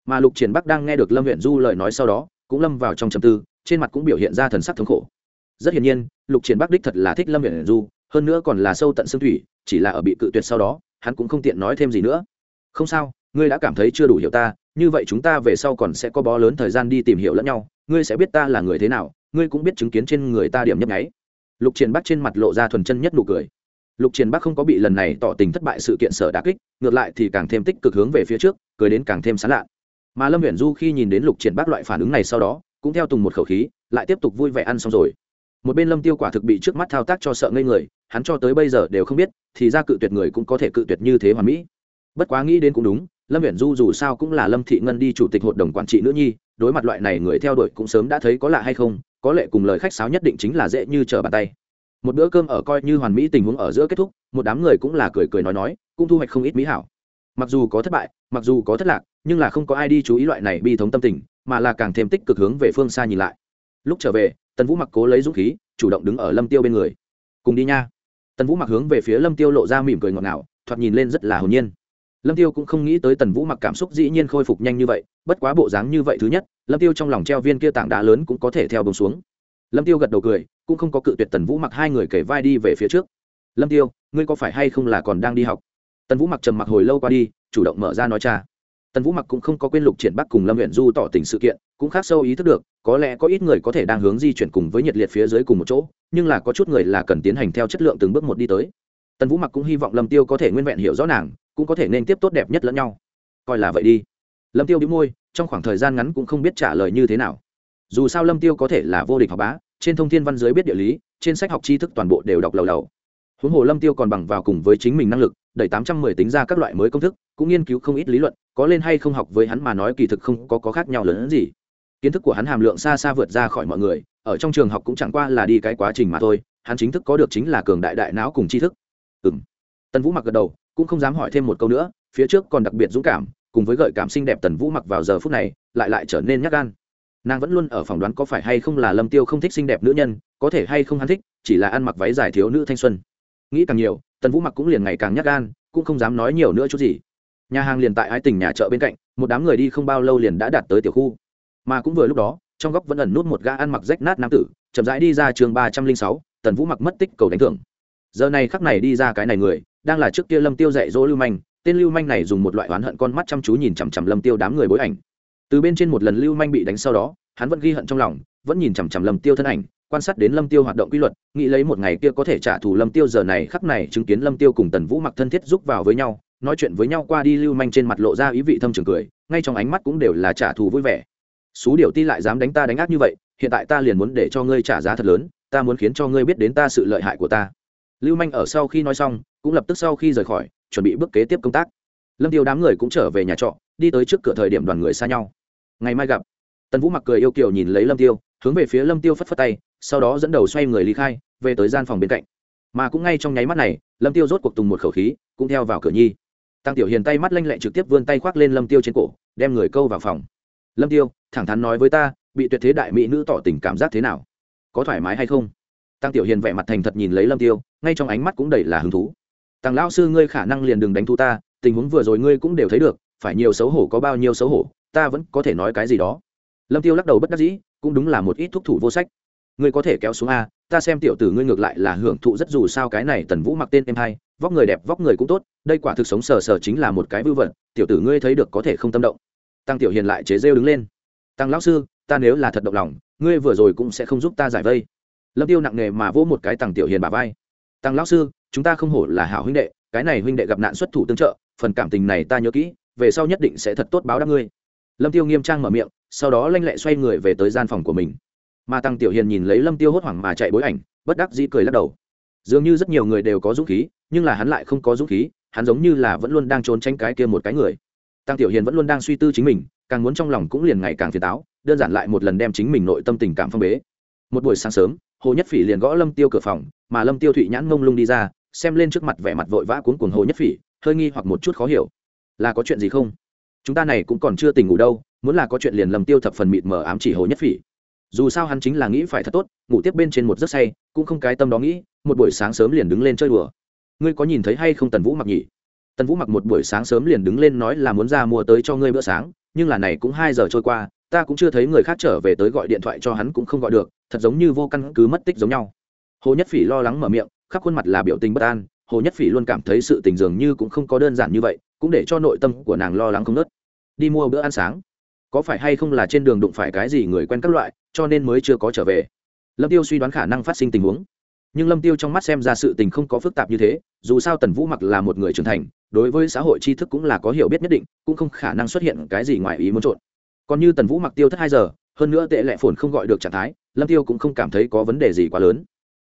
Mà lục triển bắc đang nghe được lâm huyện du lời nói sau đó, cũng lâm vào trong trầm tư, trên mặt cũng biểu hiện ra thần sắc thống khổ rất hiển nhiên, lục triển bắc đích thật là thích lâm huyện du, hơn nữa còn là sâu tận xương thủy, chỉ là ở bị cự tuyệt sau đó, hắn cũng không tiện nói thêm gì nữa. Không sao, ngươi đã cảm thấy chưa đủ hiểu ta, như vậy chúng ta về sau còn sẽ có bó lớn thời gian đi tìm hiểu lẫn nhau, ngươi sẽ biết ta là người thế nào, ngươi cũng biết chứng kiến trên người ta điểm nhấp nháy. Lục triển bắc trên mặt lộ ra thuần chân nhất nụ cười. Lục triển bắc không có bị lần này tỏ tình thất bại sự kiện sở đà kích, ngược lại thì càng thêm tích cực hướng về phía trước, cười đến càng thêm sán lạ. Mà lâm huyện du khi nhìn đến lục triển bắc loại phản ứng này sau đó, cũng theo tùng một khẩu khí, lại tiếp tục vui vẻ ăn xong rồi một bên lâm tiêu quả thực bị trước mắt thao tác cho sợ ngây người, hắn cho tới bây giờ đều không biết, thì ra cự tuyệt người cũng có thể cự tuyệt như thế hoàn mỹ. Bất quá nghĩ đến cũng đúng, lâm Viễn du dù sao cũng là lâm thị ngân đi chủ tịch hội đồng quản trị nữ nhi, đối mặt loại này người theo đuổi cũng sớm đã thấy có lạ hay không, có lệ cùng lời khách sáo nhất định chính là dễ như trở bàn tay. Một bữa cơm ở coi như hoàn mỹ tình huống ở giữa kết thúc, một đám người cũng là cười cười nói nói, cũng thu hoạch không ít mỹ hảo. Mặc dù có thất bại, mặc dù có thất lạc, nhưng là không có ai đi chú ý loại này bi thống tâm tình, mà là càng thêm tích cực hướng về phương xa nhìn lại. Lúc trở về tần vũ mặc cố lấy dũng khí, chủ động đứng ở lâm tiêu bên người. Cùng đi nha. Tần vũ mặc hướng về phía lâm tiêu lộ ra mỉm cười ngọt ngào, thoạt nhìn lên rất là hồn nhiên. Lâm tiêu cũng không nghĩ tới tần vũ mặc cảm xúc dĩ nhiên khôi phục nhanh như vậy, bất quá bộ dáng như vậy thứ nhất, lâm tiêu trong lòng treo viên kia tảng đá lớn cũng có thể theo bông xuống. Lâm tiêu gật đầu cười, cũng không có cự tuyệt tần vũ mặc hai người kể vai đi về phía trước. Lâm tiêu, ngươi có phải hay không là còn đang đi học? Tần vũ mặc trầm mặc hồi lâu qua đi, chủ động mở ra nói cha. Tần vũ mặc cũng không có quên lục triển bắc cùng lâm huyện du tỏ tình sự kiện cũng khác sâu ý thức được có lẽ có ít người có thể đang hướng di chuyển cùng với nhiệt liệt phía dưới cùng một chỗ nhưng là có chút người là cần tiến hành theo chất lượng từng bước một đi tới. Tần vũ mặc cũng hy vọng lâm tiêu có thể nguyên vẹn hiểu rõ nàng cũng có thể nên tiếp tốt đẹp nhất lẫn nhau. Coi là vậy đi. Lâm tiêu đĩu môi trong khoảng thời gian ngắn cũng không biết trả lời như thế nào. Dù sao lâm tiêu có thể là vô địch học bá trên thông thiên văn giới biết địa lý trên sách học tri thức toàn bộ đều đọc lầu lầu. Huống hồ lâm tiêu còn bằng vào cùng với chính mình năng lực đẩy tám trăm mười tính ra các loại mới công thức cũng nghiên cứu không ít lý luận có lên hay không học với hắn mà nói kỳ thực không có, có khác nhau lớn hơn gì kiến thức của hắn hàm lượng xa xa vượt ra khỏi mọi người, ở trong trường học cũng chẳng qua là đi cái quá trình mà thôi, hắn chính thức có được chính là cường đại đại não cùng tri thức. Ừm. Tần vũ mặc gật đầu, cũng không dám hỏi thêm một câu nữa, phía trước còn đặc biệt dũng cảm, cùng với gợi cảm xinh đẹp tần vũ mặc vào giờ phút này, lại lại trở nên nhát gan. Nàng vẫn luôn ở phỏng đoán có phải hay không là lâm tiêu không thích xinh đẹp nữ nhân, có thể hay không hắn thích, chỉ là ăn mặc váy dài thiếu nữ thanh xuân. Nghĩ càng nhiều, tần vũ mặc cũng liền ngày càng nhát gan, cũng không dám nói nhiều nữa chút gì. Nhà hàng liền tại ái tình nhà chợ bên cạnh, một đám người đi không bao lâu liền đã đạt tới tiểu khu mà cũng vừa lúc đó, trong góc vẫn ẩn nút một gã ăn mặc rách nát nam tử, chậm rãi đi ra trường ba trăm linh sáu, tần vũ mặc mất tích cầu đánh thưởng. Giờ này khắc này đi ra cái này người, đang là trước kia lâm tiêu dạy dỗ lưu manh, tên lưu manh này dùng một loại oán hận con mắt chăm chú nhìn chằm chằm lâm tiêu đám người bối ảnh. Từ bên trên một lần lưu manh bị đánh sau đó, hắn vẫn ghi hận trong lòng, vẫn nhìn chằm chằm lâm tiêu thân ảnh, quan sát đến lâm tiêu hoạt động quy luật, nghĩ lấy một ngày kia có thể trả thù lâm tiêu giờ này khắc này chứng kiến lâm tiêu cùng tần vũ mặc thân thiết giúp vào với nhau, nói chuyện với nhau qua đi lưu manh trên mặt lộ ra ý vị thâm trường cười, ngay trong ánh mắt cũng đều là trả thù vui vẻ xú điệu ti lại dám đánh ta đánh ác như vậy, hiện tại ta liền muốn để cho ngươi trả giá thật lớn, ta muốn khiến cho ngươi biết đến ta sự lợi hại của ta. Lưu manh ở sau khi nói xong, cũng lập tức sau khi rời khỏi, chuẩn bị bước kế tiếp công tác. Lâm tiêu đám người cũng trở về nhà trọ, đi tới trước cửa thời điểm đoàn người xa nhau. Ngày mai gặp. Tần vũ mặc cười yêu kiều nhìn lấy lâm tiêu, hướng về phía lâm tiêu phất phất tay, sau đó dẫn đầu xoay người ly khai, về tới gian phòng bên cạnh. Mà cũng ngay trong nháy mắt này, lâm tiêu rốt cuộc tùng một khẩu khí, cũng theo vào cửa nhi. Tăng tiểu hiền tay mắt lanh lẹ trực tiếp vươn tay khoác lên lâm tiêu trên cổ, đem người câu vào phòng lâm tiêu, thẳng thắn nói với ta, bị tuyệt thế đại mỹ nữ tỏ tình cảm giác thế nào? Có thoải mái hay không? Tăng tiểu hiền vẻ mặt thành thật nhìn lấy lâm tiêu, ngay trong ánh mắt cũng đầy là hứng thú. Tăng lão sư ngươi khả năng liền đừng đánh thu ta, tình huống vừa rồi ngươi cũng đều thấy được, phải nhiều xấu hổ có bao nhiêu xấu hổ, ta vẫn có thể nói cái gì đó. Lâm tiêu lắc đầu bất đắc dĩ, cũng đúng là một ít thúc thủ vô sách. Ngươi có thể kéo xuống a, ta xem tiểu tử ngươi ngược lại là hưởng thụ rất dù sao cái này tần vũ mặc tên em hay, vóc người đẹp vóc người cũng tốt, đây quả thực sống sờ sờ chính là một cái vư vận tiểu tử ngươi thấy được có thể không tâm động tăng tiểu hiền lại chế rêu đứng lên. Tăng lão sư, ta nếu là thật động lòng, ngươi vừa rồi cũng sẽ không giúp ta giải vây. Lâm tiêu nặng nề mà vỗ một cái tăng tiểu hiền bà vai. Tăng lão sư, chúng ta không hổ là hảo huynh đệ, cái này huynh đệ gặp nạn xuất thủ tương trợ, phần cảm tình này ta nhớ kỹ, về sau nhất định sẽ thật tốt báo đáp ngươi. Lâm tiêu nghiêm trang mở miệng, sau đó lanh lẹ xoay người về tới gian phòng của mình. Mà tăng tiểu hiền nhìn lấy lâm tiêu hốt hoảng mà chạy bối ảnh, bất đắc dĩ cười lắc đầu. Dường như rất nhiều người đều có dũng khí, nhưng là hắn lại không có dũng khí, hắn giống như là vẫn luôn đang trốn tránh cái kia một cái người tăng tiểu hiền vẫn luôn đang suy tư chính mình, càng muốn trong lòng cũng liền ngày càng phiền táo, đơn giản lại một lần đem chính mình nội tâm tình cảm phong bế. Một buổi sáng sớm, hồ nhất phỉ liền gõ lâm tiêu cửa phòng, mà lâm tiêu thụy nhãn ngông lung đi ra, xem lên trước mặt vẻ mặt vội vã cuốn cuồng hồ nhất phỉ, hơi nghi hoặc một chút khó hiểu. Là có chuyện gì không? Chúng ta này cũng còn chưa tỉnh ngủ đâu, muốn là có chuyện liền lâm tiêu thập phần mịt mờ ám chỉ hồ nhất phỉ. Dù sao hắn chính là nghĩ phải thật tốt, ngủ tiếp bên trên một giấc say, cũng không cái tâm đó nghĩ, một buổi sáng sớm liền đứng lên chơi đùa. Ngươi có nhìn thấy hay không tần vũ mặc nhỉ? Tần vũ mặc một buổi sáng sớm liền đứng lên nói là muốn ra mua tới cho ngươi bữa sáng, nhưng là này cũng hai giờ trôi qua, ta cũng chưa thấy người khác trở về tới gọi điện thoại cho hắn cũng không gọi được, thật giống như vô căn cứ mất tích giống nhau. Hồ nhất phỉ lo lắng mở miệng, khắp khuôn mặt là biểu tình bất an, hồ nhất phỉ luôn cảm thấy sự tình dường như cũng không có đơn giản như vậy, cũng để cho nội tâm của nàng lo lắng không nớt đi mua bữa ăn sáng. Có phải hay không là trên đường đụng phải cái gì người quen các loại, cho nên mới chưa có trở về. Lâm tiêu suy đoán khả năng phát sinh tình huống nhưng lâm tiêu trong mắt xem ra sự tình không có phức tạp như thế, dù sao tần vũ mặc là một người trưởng thành, đối với xã hội tri thức cũng là có hiểu biết nhất định, cũng không khả năng xuất hiện cái gì ngoài ý muốn trộn. Còn như tần vũ mặc tiêu thất hai giờ, hơn nữa tệ lệ phồn không gọi được trạng thái, lâm tiêu cũng không cảm thấy có vấn đề gì quá lớn.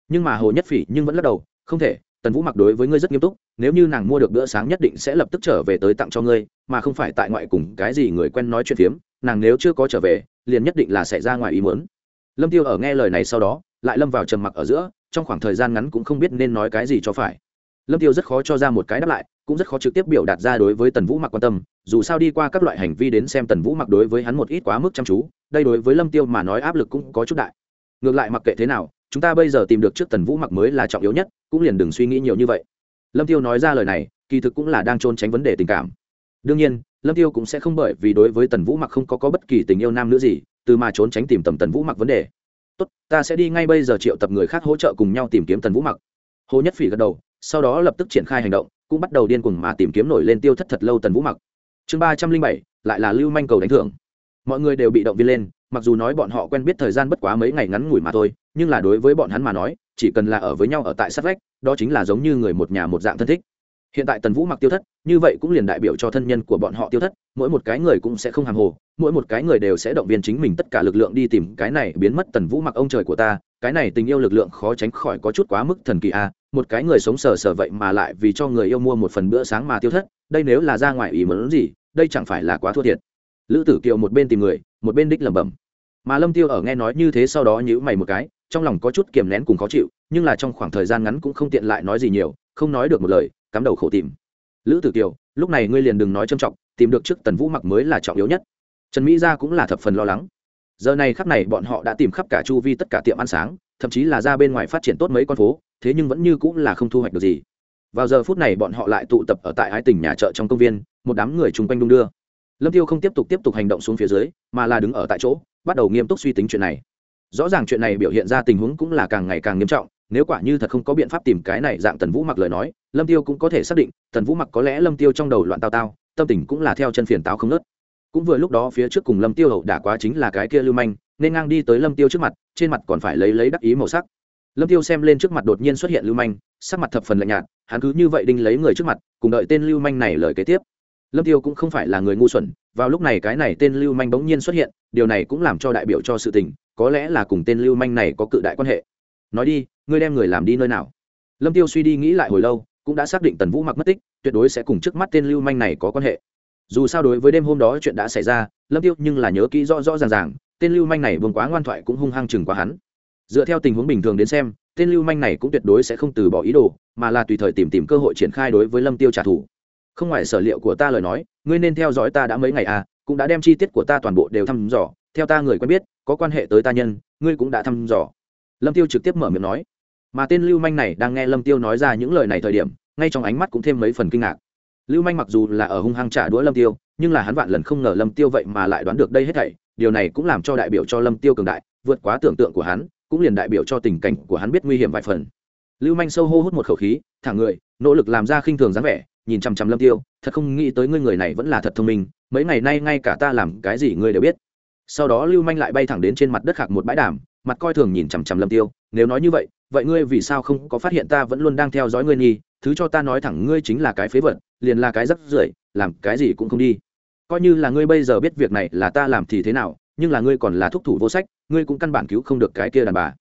Nhưng mà hồ nhất phỉ nhưng vẫn lắc đầu, không thể, tần vũ mặc đối với ngươi rất nghiêm túc, nếu như nàng mua được bữa sáng nhất định sẽ lập tức trở về tới tặng cho ngươi, mà không phải tại ngoại cùng cái gì người quen nói chuyện phiếm, nàng nếu chưa có trở về, liền nhất định là sẽ ra ngoài ý muốn. Lâm tiêu ở nghe lời này sau đó, lại lâm vào trầm mặc ở giữa trong khoảng thời gian ngắn cũng không biết nên nói cái gì cho phải. Lâm tiêu rất khó cho ra một cái đáp lại cũng rất khó trực tiếp biểu đạt ra đối với tần vũ mặc quan tâm dù sao đi qua các loại hành vi đến xem tần vũ mặc đối với hắn một ít quá mức chăm chú đây đối với lâm tiêu mà nói áp lực cũng có chút đại. Ngược lại mặc kệ thế nào chúng ta bây giờ tìm được trước tần vũ mặc mới là trọng yếu nhất cũng liền đừng suy nghĩ nhiều như vậy. Lâm tiêu nói ra lời này kỳ thực cũng là đang trôn tránh vấn đề tình cảm. Đương nhiên lâm tiêu cũng sẽ không bởi vì đối với tần vũ mặc không có, có bất kỳ tình yêu nam nữ gì từ mà trốn tránh tìm tầm tần vũ mặc vấn đề tốt, ta sẽ đi ngay bây giờ triệu tập người khác hỗ trợ cùng nhau tìm kiếm tần vũ mặc. Hồ nhất phỉ gật đầu, sau đó lập tức triển khai hành động, cũng bắt đầu điên cuồng mà tìm kiếm nổi lên tiêu thất thật lâu tần vũ mặc. Chương ba trăm linh bảy, lại là lưu manh cầu đánh thưởng. Mọi người đều bị động viên lên, mặc dù nói bọn họ quen biết thời gian bất quá mấy ngày ngắn ngủi mà thôi, nhưng là đối với bọn hắn mà nói, chỉ cần là ở với nhau ở tại sát vách, đó chính là giống như người một nhà một dạng thân thích hiện tại tần vũ mặc tiêu thất, như vậy cũng liền đại biểu cho thân nhân của bọn họ tiêu thất, mỗi một cái người cũng sẽ không hàng hồ, mỗi một cái người đều sẽ động viên chính mình tất cả lực lượng đi tìm cái này biến mất tần vũ mặc ông trời của ta, cái này tình yêu lực lượng khó tránh khỏi có chút quá mức thần kỳ a à. một cái người sống sờ sờ vậy mà lại vì cho người yêu mua một phần bữa sáng mà tiêu thất, đây nếu là ra ngoài ý muốn gì, đây chẳng phải là quá thua thiệt. Lữ tử kiều một bên tìm người, một bên đích lẩm bẩm. Mà lâm tiêu ở nghe nói như thế sau đó nhíu mày một cái, trong lòng có chút kiềm nén cùng khó chịu, nhưng là trong khoảng thời gian ngắn cũng không tiện lại nói gì nhiều, không nói được một lời cắm đầu khổ tìm. Lữ tử kiều, lúc này ngươi liền đừng nói trâm trọng, tìm được trước tần vũ mặc mới là trọng yếu nhất. Trần mỹ gia cũng là thập phần lo lắng. Giờ này khắp này bọn họ đã tìm khắp cả chu vi tất cả tiệm ăn sáng, thậm chí là ra bên ngoài phát triển tốt mấy con phố, thế nhưng vẫn như cũng là không thu hoạch được gì. Vào giờ phút này bọn họ lại tụ tập ở tại ái tỉnh nhà chợ trong công viên, một đám người chung quanh đung đưa. Lâm tiêu không tiếp tục tiếp tục hành động xuống phía dưới, mà là đứng ở tại chỗ, bắt đầu nghiêm túc suy tính chuyện này. Rõ ràng chuyện này biểu hiện ra tình huống cũng là càng ngày càng nghiêm trọng nếu quả như thật không có biện pháp tìm cái này dạng tần vũ mặc lời nói, lâm tiêu cũng có thể xác định, tần vũ mặc có lẽ lâm tiêu trong đầu loạn tao tao, tâm tình cũng là theo chân phiền táo không nớt cũng vừa lúc đó phía trước cùng lâm tiêu hậu đả quá chính là cái kia lưu manh, nên ngang đi tới lâm tiêu trước mặt, trên mặt còn phải lấy lấy đắc ý màu sắc. Lâm tiêu xem lên trước mặt đột nhiên xuất hiện lưu manh, sắc mặt thập phần lạnh nhạt, hắn cứ như vậy đinh lấy người trước mặt, cùng đợi tên lưu manh này lời kế tiếp. Lâm tiêu cũng không phải là người ngu xuẩn, vào lúc này cái này tên lưu manh bỗng nhiên xuất hiện, điều này cũng làm cho đại biểu cho sự tình, có lẽ là cùng tên lưu manh này có cự đại quan hệ. Nói đi ngươi đem người làm đi nơi nào? Lâm tiêu suy đi nghĩ lại hồi lâu, cũng đã xác định tần vũ mặc mất tích, tuyệt đối sẽ cùng trước mắt tên lưu manh này có quan hệ. Dù sao đối với đêm hôm đó chuyện đã xảy ra, lâm tiêu nhưng là nhớ kỹ rõ rõ ràng ràng, tên lưu manh này vương quá ngoan thoại cũng hung hăng chừng quá hắn. Dựa theo tình huống bình thường đến xem, tên lưu manh này cũng tuyệt đối sẽ không từ bỏ ý đồ, mà là tùy thời tìm tìm cơ hội triển khai đối với lâm tiêu trả thù. Không ngoài sở liệu của ta lời nói, ngươi nên theo dõi ta đã mấy ngày à cũng đã đem chi tiết của ta toàn bộ đều thăm dò, theo ta người quen biết, có quan hệ tới ta nhân, ngươi cũng đã thăm dò. Lâm tiêu trực tiếp mở miệng nói mà tên lưu manh này đang nghe lâm tiêu nói ra những lời này thời điểm, ngay trong ánh mắt cũng thêm mấy phần kinh ngạc. Lưu manh mặc dù là ở hung hăng trả đũa lâm tiêu, nhưng là hắn vạn lần không ngờ lâm tiêu vậy mà lại đoán được đây hết thảy, điều này cũng làm cho đại biểu cho lâm tiêu cường đại, vượt quá tưởng tượng của hắn, cũng liền đại biểu cho tình cảnh của hắn biết nguy hiểm vài phần. Lưu manh sâu hô hút một khẩu khí thẳng người, nỗ lực làm ra khinh thường dáng vẻ, nhìn chằm chằm lâm tiêu, thật không nghĩ tới ngươi người này vẫn là thật thông minh, mấy ngày nay ngay cả ta làm cái gì ngươi đều biết. Sau đó lưu manh lại bay thẳng đến trên mặt đất khạc một bãi đàm, mặt coi thường nhìn chằm chằm lâm tiêu nếu nói như vậy vậy ngươi vì sao không có phát hiện ta vẫn luôn đang theo dõi ngươi nghi thứ cho ta nói thẳng ngươi chính là cái phế vật, liền là cái rắc rưởi, làm cái gì cũng không đi. Coi như là ngươi bây giờ biết việc này là ta làm thì thế nào, nhưng là ngươi còn là thúc thủ vô sách, ngươi cũng căn bản cứu không được cái kia đàn bà.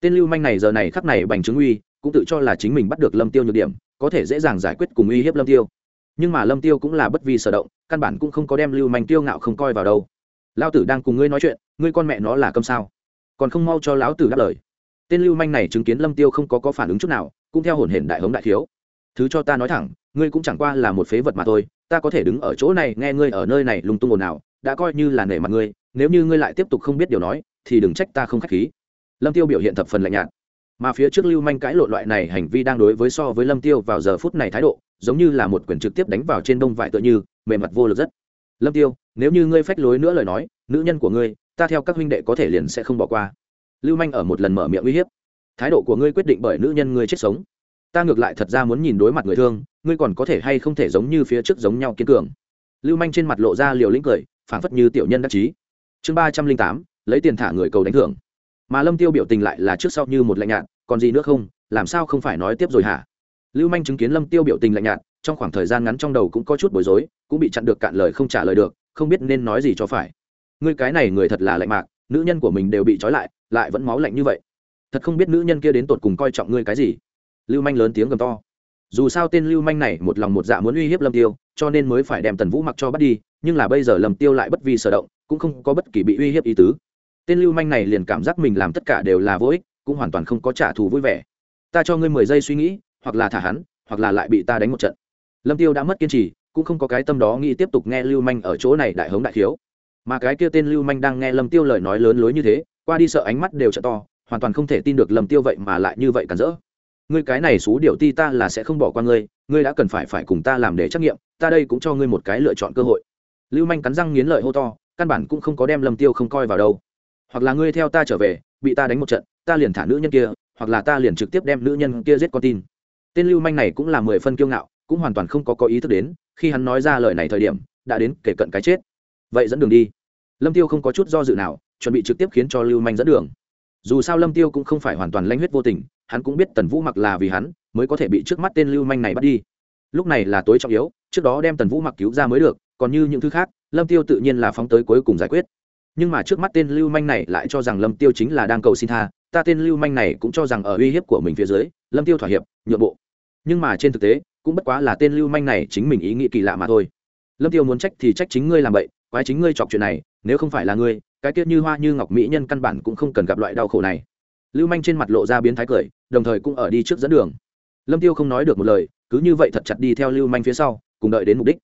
Tên lưu manh này giờ này khắc này bành chứng uy, cũng tự cho là chính mình bắt được lâm tiêu nhược điểm, có thể dễ dàng giải quyết cùng uy hiếp lâm tiêu. Nhưng mà lâm tiêu cũng là bất vi sở động, căn bản cũng không có đem lưu manh tiêu ngạo không coi vào đâu. Lao tử đang cùng ngươi nói chuyện, ngươi con mẹ nó là câm sao? Còn không mau cho lão tử đáp lời tên lưu manh này chứng kiến lâm tiêu không có có phản ứng chút nào, cũng theo hồn hển đại hống đại thiếu thứ cho ta nói thẳng, ngươi cũng chẳng qua là một phế vật mà thôi, ta có thể đứng ở chỗ này nghe ngươi ở nơi này lung tung ồn nào đã coi như là nể mặt ngươi, nếu như ngươi lại tiếp tục không biết điều nói, thì đừng trách ta không khách khí. Lâm tiêu biểu hiện thập phần lạnh nhạt. Mà phía trước lưu manh cãi lộn loại này hành vi đang đối với so với lâm tiêu vào giờ phút này thái độ, giống như là một quyền trực tiếp đánh vào trên đông vải tựa như mềm mặt vô lực rất. Lâm tiêu, nếu như ngươi phách lối nữa lời nói, nữ nhân của ngươi, ta theo các huynh đệ có thể liền sẽ không bỏ qua lưu manh ở một lần mở miệng uy hiếp. Thái độ của ngươi quyết định bởi nữ nhân ngươi chết sống. Ta ngược lại thật ra muốn nhìn đối mặt người thương, ngươi còn có thể hay không thể giống như phía trước giống nhau kiên cường. Lưu manh trên mặt lộ ra liều lĩnh cười, phảng phất như tiểu nhân đắc chí. Chương ba trăm linh tám, lấy tiền thả người cầu đánh thưởng. Mà lâm tiêu biểu tình lại là trước sau như một lạnh nhạt, còn gì nữa không, làm sao không phải nói tiếp rồi hả? Lưu manh chứng kiến lâm tiêu biểu tình lạnh nhạt, trong khoảng thời gian ngắn trong đầu cũng có chút bối rối, cũng bị chặn được cạn lời không trả lời được, không biết nên nói gì cho phải. Ngươi cái này người thật là lạnh mạc, nữ nhân của mình đều bị trói lại lại vẫn máu lạnh như vậy. Thật không biết nữ nhân kia đến tột cùng coi trọng ngươi cái gì. Lưu manh lớn tiếng gầm to. Dù sao tên lưu manh này một lòng một dạ muốn uy hiếp lâm tiêu, cho nên mới phải đem tần vũ mặc cho bắt đi, nhưng là bây giờ lâm tiêu lại bất vi sở động, cũng không có bất kỳ bị uy hiếp ý tứ. Tên lưu manh này liền cảm giác mình làm tất cả đều là vô ích, cũng hoàn toàn không có trả thù vui vẻ. Ta cho ngươi mười giây suy nghĩ, hoặc là thả hắn, hoặc là lại bị ta đánh một trận. Lâm tiêu đã mất kiên trì, cũng không có cái tâm đó nghĩ tiếp tục nghe lưu manh ở chỗ này đại hống đại thiếu mà cái kia tên lưu manh đang nghe lâm tiêu lời nói lớn lối như thế qua đi sợ ánh mắt đều trợ to, hoàn toàn không thể tin được lâm tiêu vậy mà lại như vậy cản rỡ. Ngươi cái này xú điệu ti ta là sẽ không bỏ qua ngươi ngươi đã cần phải phải cùng ta làm để trắc nghiệm ta đây cũng cho ngươi một cái lựa chọn cơ hội. Lưu manh cắn răng nghiến lợi hô to, căn bản cũng không có đem lâm tiêu không coi vào đâu. Hoặc là ngươi theo ta trở về, bị ta đánh một trận, ta liền thả nữ nhân kia, hoặc là ta liền trực tiếp đem nữ nhân kia giết con tin. Tên lưu manh này cũng là mười phân kiêu ngạo, cũng hoàn toàn không có có ý thức đến, khi hắn nói ra lời này thời điểm, đã đến kể cận cái chết. Vậy dẫn đường đi lâm tiêu không có chút do dự nào, chuẩn bị trực tiếp khiến cho lưu manh dẫn đường. Dù sao lâm tiêu cũng không phải hoàn toàn lanh huyết vô tình, hắn cũng biết tần vũ mặc là vì hắn, mới có thể bị trước mắt tên lưu manh này bắt đi. Lúc này là tối trọng yếu, trước đó đem tần vũ mặc cứu ra mới được, còn như những thứ khác, lâm tiêu tự nhiên là phóng tới cuối cùng giải quyết. Nhưng mà trước mắt tên lưu manh này lại cho rằng lâm tiêu chính là đang cầu xin tha, ta tên lưu manh này cũng cho rằng ở uy hiếp của mình phía dưới, lâm tiêu thỏa hiệp, nhượng bộ. Nhưng mà trên thực tế, cũng bất quá là tên lưu manh này chính mình ý nghĩ kỳ lạ mà thôi. Lâm tiêu muốn trách thì trách chính ngươi làm vậy quái chính ngươi chọc chuyện này nếu không phải là ngươi, cái tiết như hoa như ngọc mỹ nhân căn bản cũng không cần gặp loại đau khổ này. Lưu manh trên mặt lộ ra biến thái cười, đồng thời cũng ở đi trước dẫn đường. Lâm tiêu không nói được một lời, cứ như vậy thật chặt đi theo lưu manh phía sau, cùng đợi đến mục đích.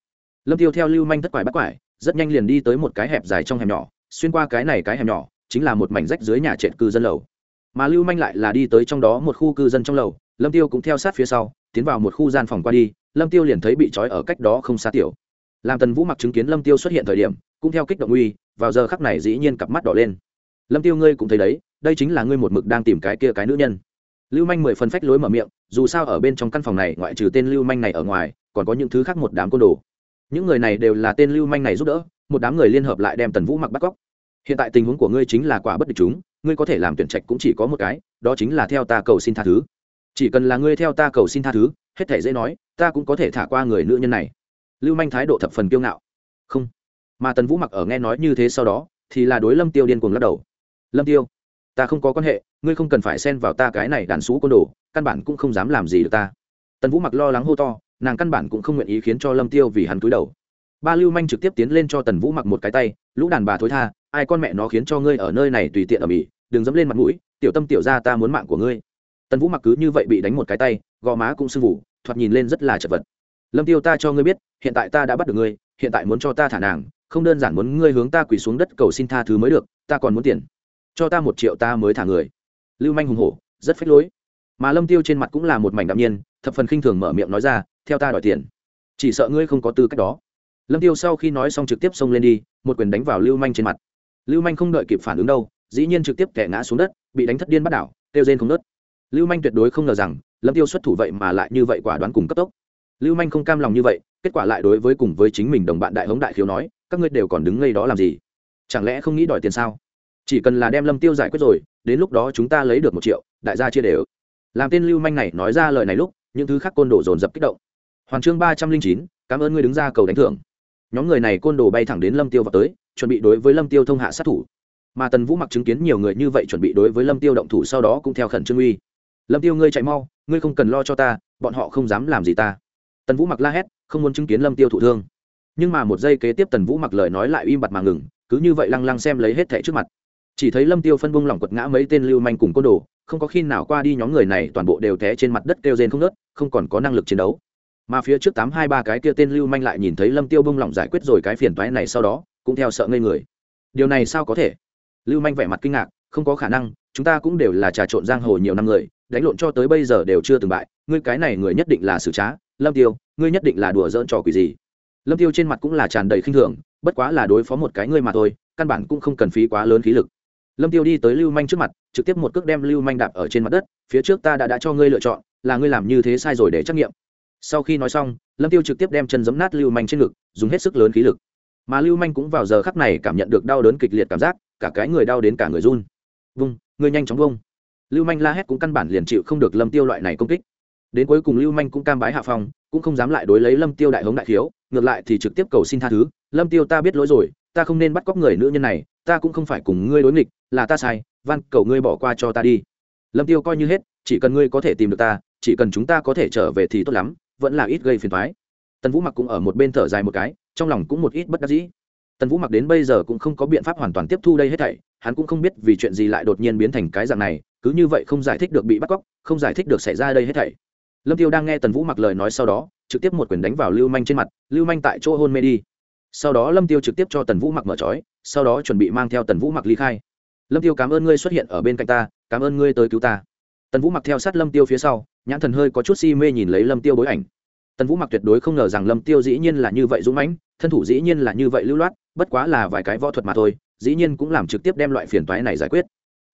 Lâm tiêu theo lưu manh thất quải bắt quải, rất nhanh liền đi tới một cái hẹp dài trong hẻm nhỏ, xuyên qua cái này cái hẻm nhỏ, chính là một mảnh rách dưới nhà trệt cư dân lầu. Mà lưu manh lại là đi tới trong đó một khu cư dân trong lầu, lâm tiêu cũng theo sát phía sau, tiến vào một khu gian phòng qua đi, lâm tiêu liền thấy bị trói ở cách đó không xa tiểu. Làm tần vũ mặc chứng kiến lâm tiêu xuất hiện thời điểm, cũng theo kích động uy vào giờ khắc này dĩ nhiên cặp mắt đỏ lên. Lâm tiêu ngươi cũng thấy đấy, đây chính là ngươi một mực đang tìm cái kia cái nữ nhân. Lưu manh mười phần phách lối mở miệng, dù sao ở bên trong căn phòng này, ngoại trừ tên lưu manh này ở ngoài, còn có những thứ khác một đám côn đồ. Những người này đều là tên lưu manh này giúp đỡ, một đám người liên hợp lại đem tần vũ mặc bắt cóc. Hiện tại tình huống của ngươi chính là quả bất địch chúng, ngươi có thể làm tuyển trạch cũng chỉ có một cái, đó chính là theo ta cầu xin tha thứ. Chỉ cần là ngươi theo ta cầu xin tha thứ, hết thể dễ nói, ta cũng có thể thả qua người nữ nhân này. Lưu manh thái độ thập phần kiêu ngạo. Không mà tần vũ mặc ở nghe nói như thế sau đó, thì là đối lâm tiêu điên cuồng lắc đầu. Lâm tiêu, ta không có quan hệ, ngươi không cần phải xen vào ta cái này đàn xú côn đồ, căn bản cũng không dám làm gì được ta. Tần vũ mặc lo lắng hô to, nàng căn bản cũng không nguyện ý khiến cho lâm tiêu vì hắn cúi đầu. Ba lưu manh trực tiếp tiến lên cho tần vũ mặc một cái tay, lũ đàn bà thối tha, ai con mẹ nó khiến cho ngươi ở nơi này tùy tiện ở mỹ, đừng dẫm lên mặt mũi, tiểu tâm tiểu ra ta muốn mạng của ngươi. Tần vũ mặc cứ như vậy bị đánh một cái tay, gò má cũng sưng vù, thoạt nhìn lên rất là chật vật. Lâm tiêu ta cho ngươi biết, hiện tại ta đã bắt được ngươi, hiện tại muốn cho ta thả nàng không đơn giản muốn ngươi hướng ta quỳ xuống đất cầu xin tha thứ mới được, ta còn muốn tiền. Cho ta một triệu ta mới thả người. Lưu manh hùng hổ, rất phách lối. Mà lâm tiêu trên mặt cũng là một mảnh đạm nhiên, thập phần khinh thường mở miệng nói ra, theo ta đòi tiền. Chỉ sợ ngươi không có tư cách đó. Lâm tiêu sau khi nói xong trực tiếp xông lên đi, một quyền đánh vào lưu manh trên mặt. Lưu manh không đợi kịp phản ứng đâu, dĩ nhiên trực tiếp kẻ ngã xuống đất, bị đánh thất điên bắt đảo tiêu rên không nớt lưu manh tuyệt đối không ngờ rằng, lâm tiêu xuất thủ vậy mà lại như vậy quả đoán cùng cấp tốc. Lưu manh không cam lòng như vậy, kết quả lại đối với cùng với chính mình đồng bạn đại hống đại khiếu nói các ngươi đều còn đứng ngây đó làm gì? Chẳng lẽ không nghĩ đòi tiền sao? Chỉ cần là đem lâm tiêu giải quyết rồi, đến lúc đó chúng ta lấy được một triệu, đại gia chia đều. Làm tên lưu manh này nói ra lời này lúc, những thứ khác côn đồ dồn dập kích động. Hoàng chương ba trăm linh chín, cảm ơn ngươi đứng ra cầu đánh thưởng. Nhóm người này côn đồ bay thẳng đến lâm tiêu vào tới, chuẩn bị đối với lâm tiêu thông hạ sát thủ. Mà tần vũ mặc chứng kiến nhiều người như vậy chuẩn bị đối với lâm tiêu động thủ sau đó cũng theo khẩn trương uy. Lâm tiêu ngươi chạy mau, ngươi không cần lo cho ta, bọn họ không dám làm gì ta. Tần vũ mặc la hét, không muốn chứng kiến lâm tiêu thụ thương nhưng mà một giây kế tiếp tần vũ mặc lời nói lại im bặt mà ngừng, cứ như vậy lăng lăng xem lấy hết thẻ trước mặt. Chỉ thấy lâm tiêu phân bung lỏng quật ngã mấy tên lưu manh cùng côn đồ, không có khi nào qua đi nhóm người này toàn bộ đều té trên mặt đất kêu rên không nớt không còn có năng lực chiến đấu. Mà phía trước tám hai ba cái kia tên lưu manh lại nhìn thấy lâm tiêu bung lỏng giải quyết rồi cái phiền toái này sau đó, cũng theo sợ ngây người. Điều này sao có thể? Lưu manh vẻ mặt kinh ngạc, không có khả năng, chúng ta cũng đều là trà trộn giang hồ nhiều năm người, đánh lộn cho tới bây giờ đều chưa từng bại, ngươi cái này người nhất định là xử trá, lâm tiêu, ngươi nhất định là đùa dỡn trò quỷ gì? Lâm tiêu trên mặt cũng là tràn đầy khinh thường, bất quá là đối phó một cái ngươi mà thôi, căn bản cũng không cần phí quá lớn khí lực. Lâm tiêu đi tới lưu manh trước mặt, trực tiếp một cước đem lưu manh đạp ở trên mặt đất, phía trước ta đã đã cho ngươi lựa chọn, là ngươi làm như thế sai rồi để trắc nghiệm sau khi nói xong, lâm tiêu trực tiếp đem chân giấm nát lưu manh trên ngực, dùng hết sức lớn khí lực. Mà lưu manh cũng vào giờ khắc này cảm nhận được đau đớn kịch liệt cảm giác, cả cái người đau đến cả người run. Vung, ngươi nhanh chóng vung. Lưu manh la hét cũng căn bản liền chịu không được lâm tiêu loại này công kích. Đến cuối cùng lưu manh cũng cam bái hạ phòng cũng không dám lại đối lấy lâm tiêu đại hống đại thiếu ngược lại thì trực tiếp cầu xin tha thứ. Lâm tiêu ta biết lỗi rồi, ta không nên bắt cóc người nữ nhân này, ta cũng không phải cùng ngươi đối nghịch, là ta sai, van, cầu ngươi bỏ qua cho ta đi. Lâm tiêu coi như hết, chỉ cần ngươi có thể tìm được ta, chỉ cần chúng ta có thể trở về thì tốt lắm, vẫn là ít gây phiền toái. Tần vũ mặc cũng ở một bên thở dài một cái, trong lòng cũng một ít bất đắc dĩ. Tần vũ mặc đến bây giờ cũng không có biện pháp hoàn toàn tiếp thu đây hết thảy, hắn cũng không biết vì chuyện gì lại đột nhiên biến thành cái dạng này, cứ như vậy không giải thích được bị bắt cóc, không giải thích được xảy ra đây hết thảy lâm tiêu đang nghe tần vũ mặc lời nói sau đó, trực tiếp một quyền đánh vào lưu manh trên mặt, lưu manh tại chỗ hôn mê đi. Sau đó lâm tiêu trực tiếp cho tần vũ mặc mở trói, sau đó chuẩn bị mang theo tần vũ mặc ly khai. Lâm tiêu cảm ơn ngươi xuất hiện ở bên cạnh ta, cảm ơn ngươi tới cứu ta. Tần vũ mặc theo sát lâm tiêu phía sau, nhãn thần hơi có chút si mê nhìn lấy lâm tiêu bối ảnh. Tần vũ mặc tuyệt đối không ngờ rằng lâm tiêu dĩ nhiên là như vậy dũng mãnh, thân thủ dĩ nhiên là như vậy lưu loát, bất quá là vài cái võ thuật mà thôi, dĩ nhiên cũng làm trực tiếp đem loại phiền toái này giải quyết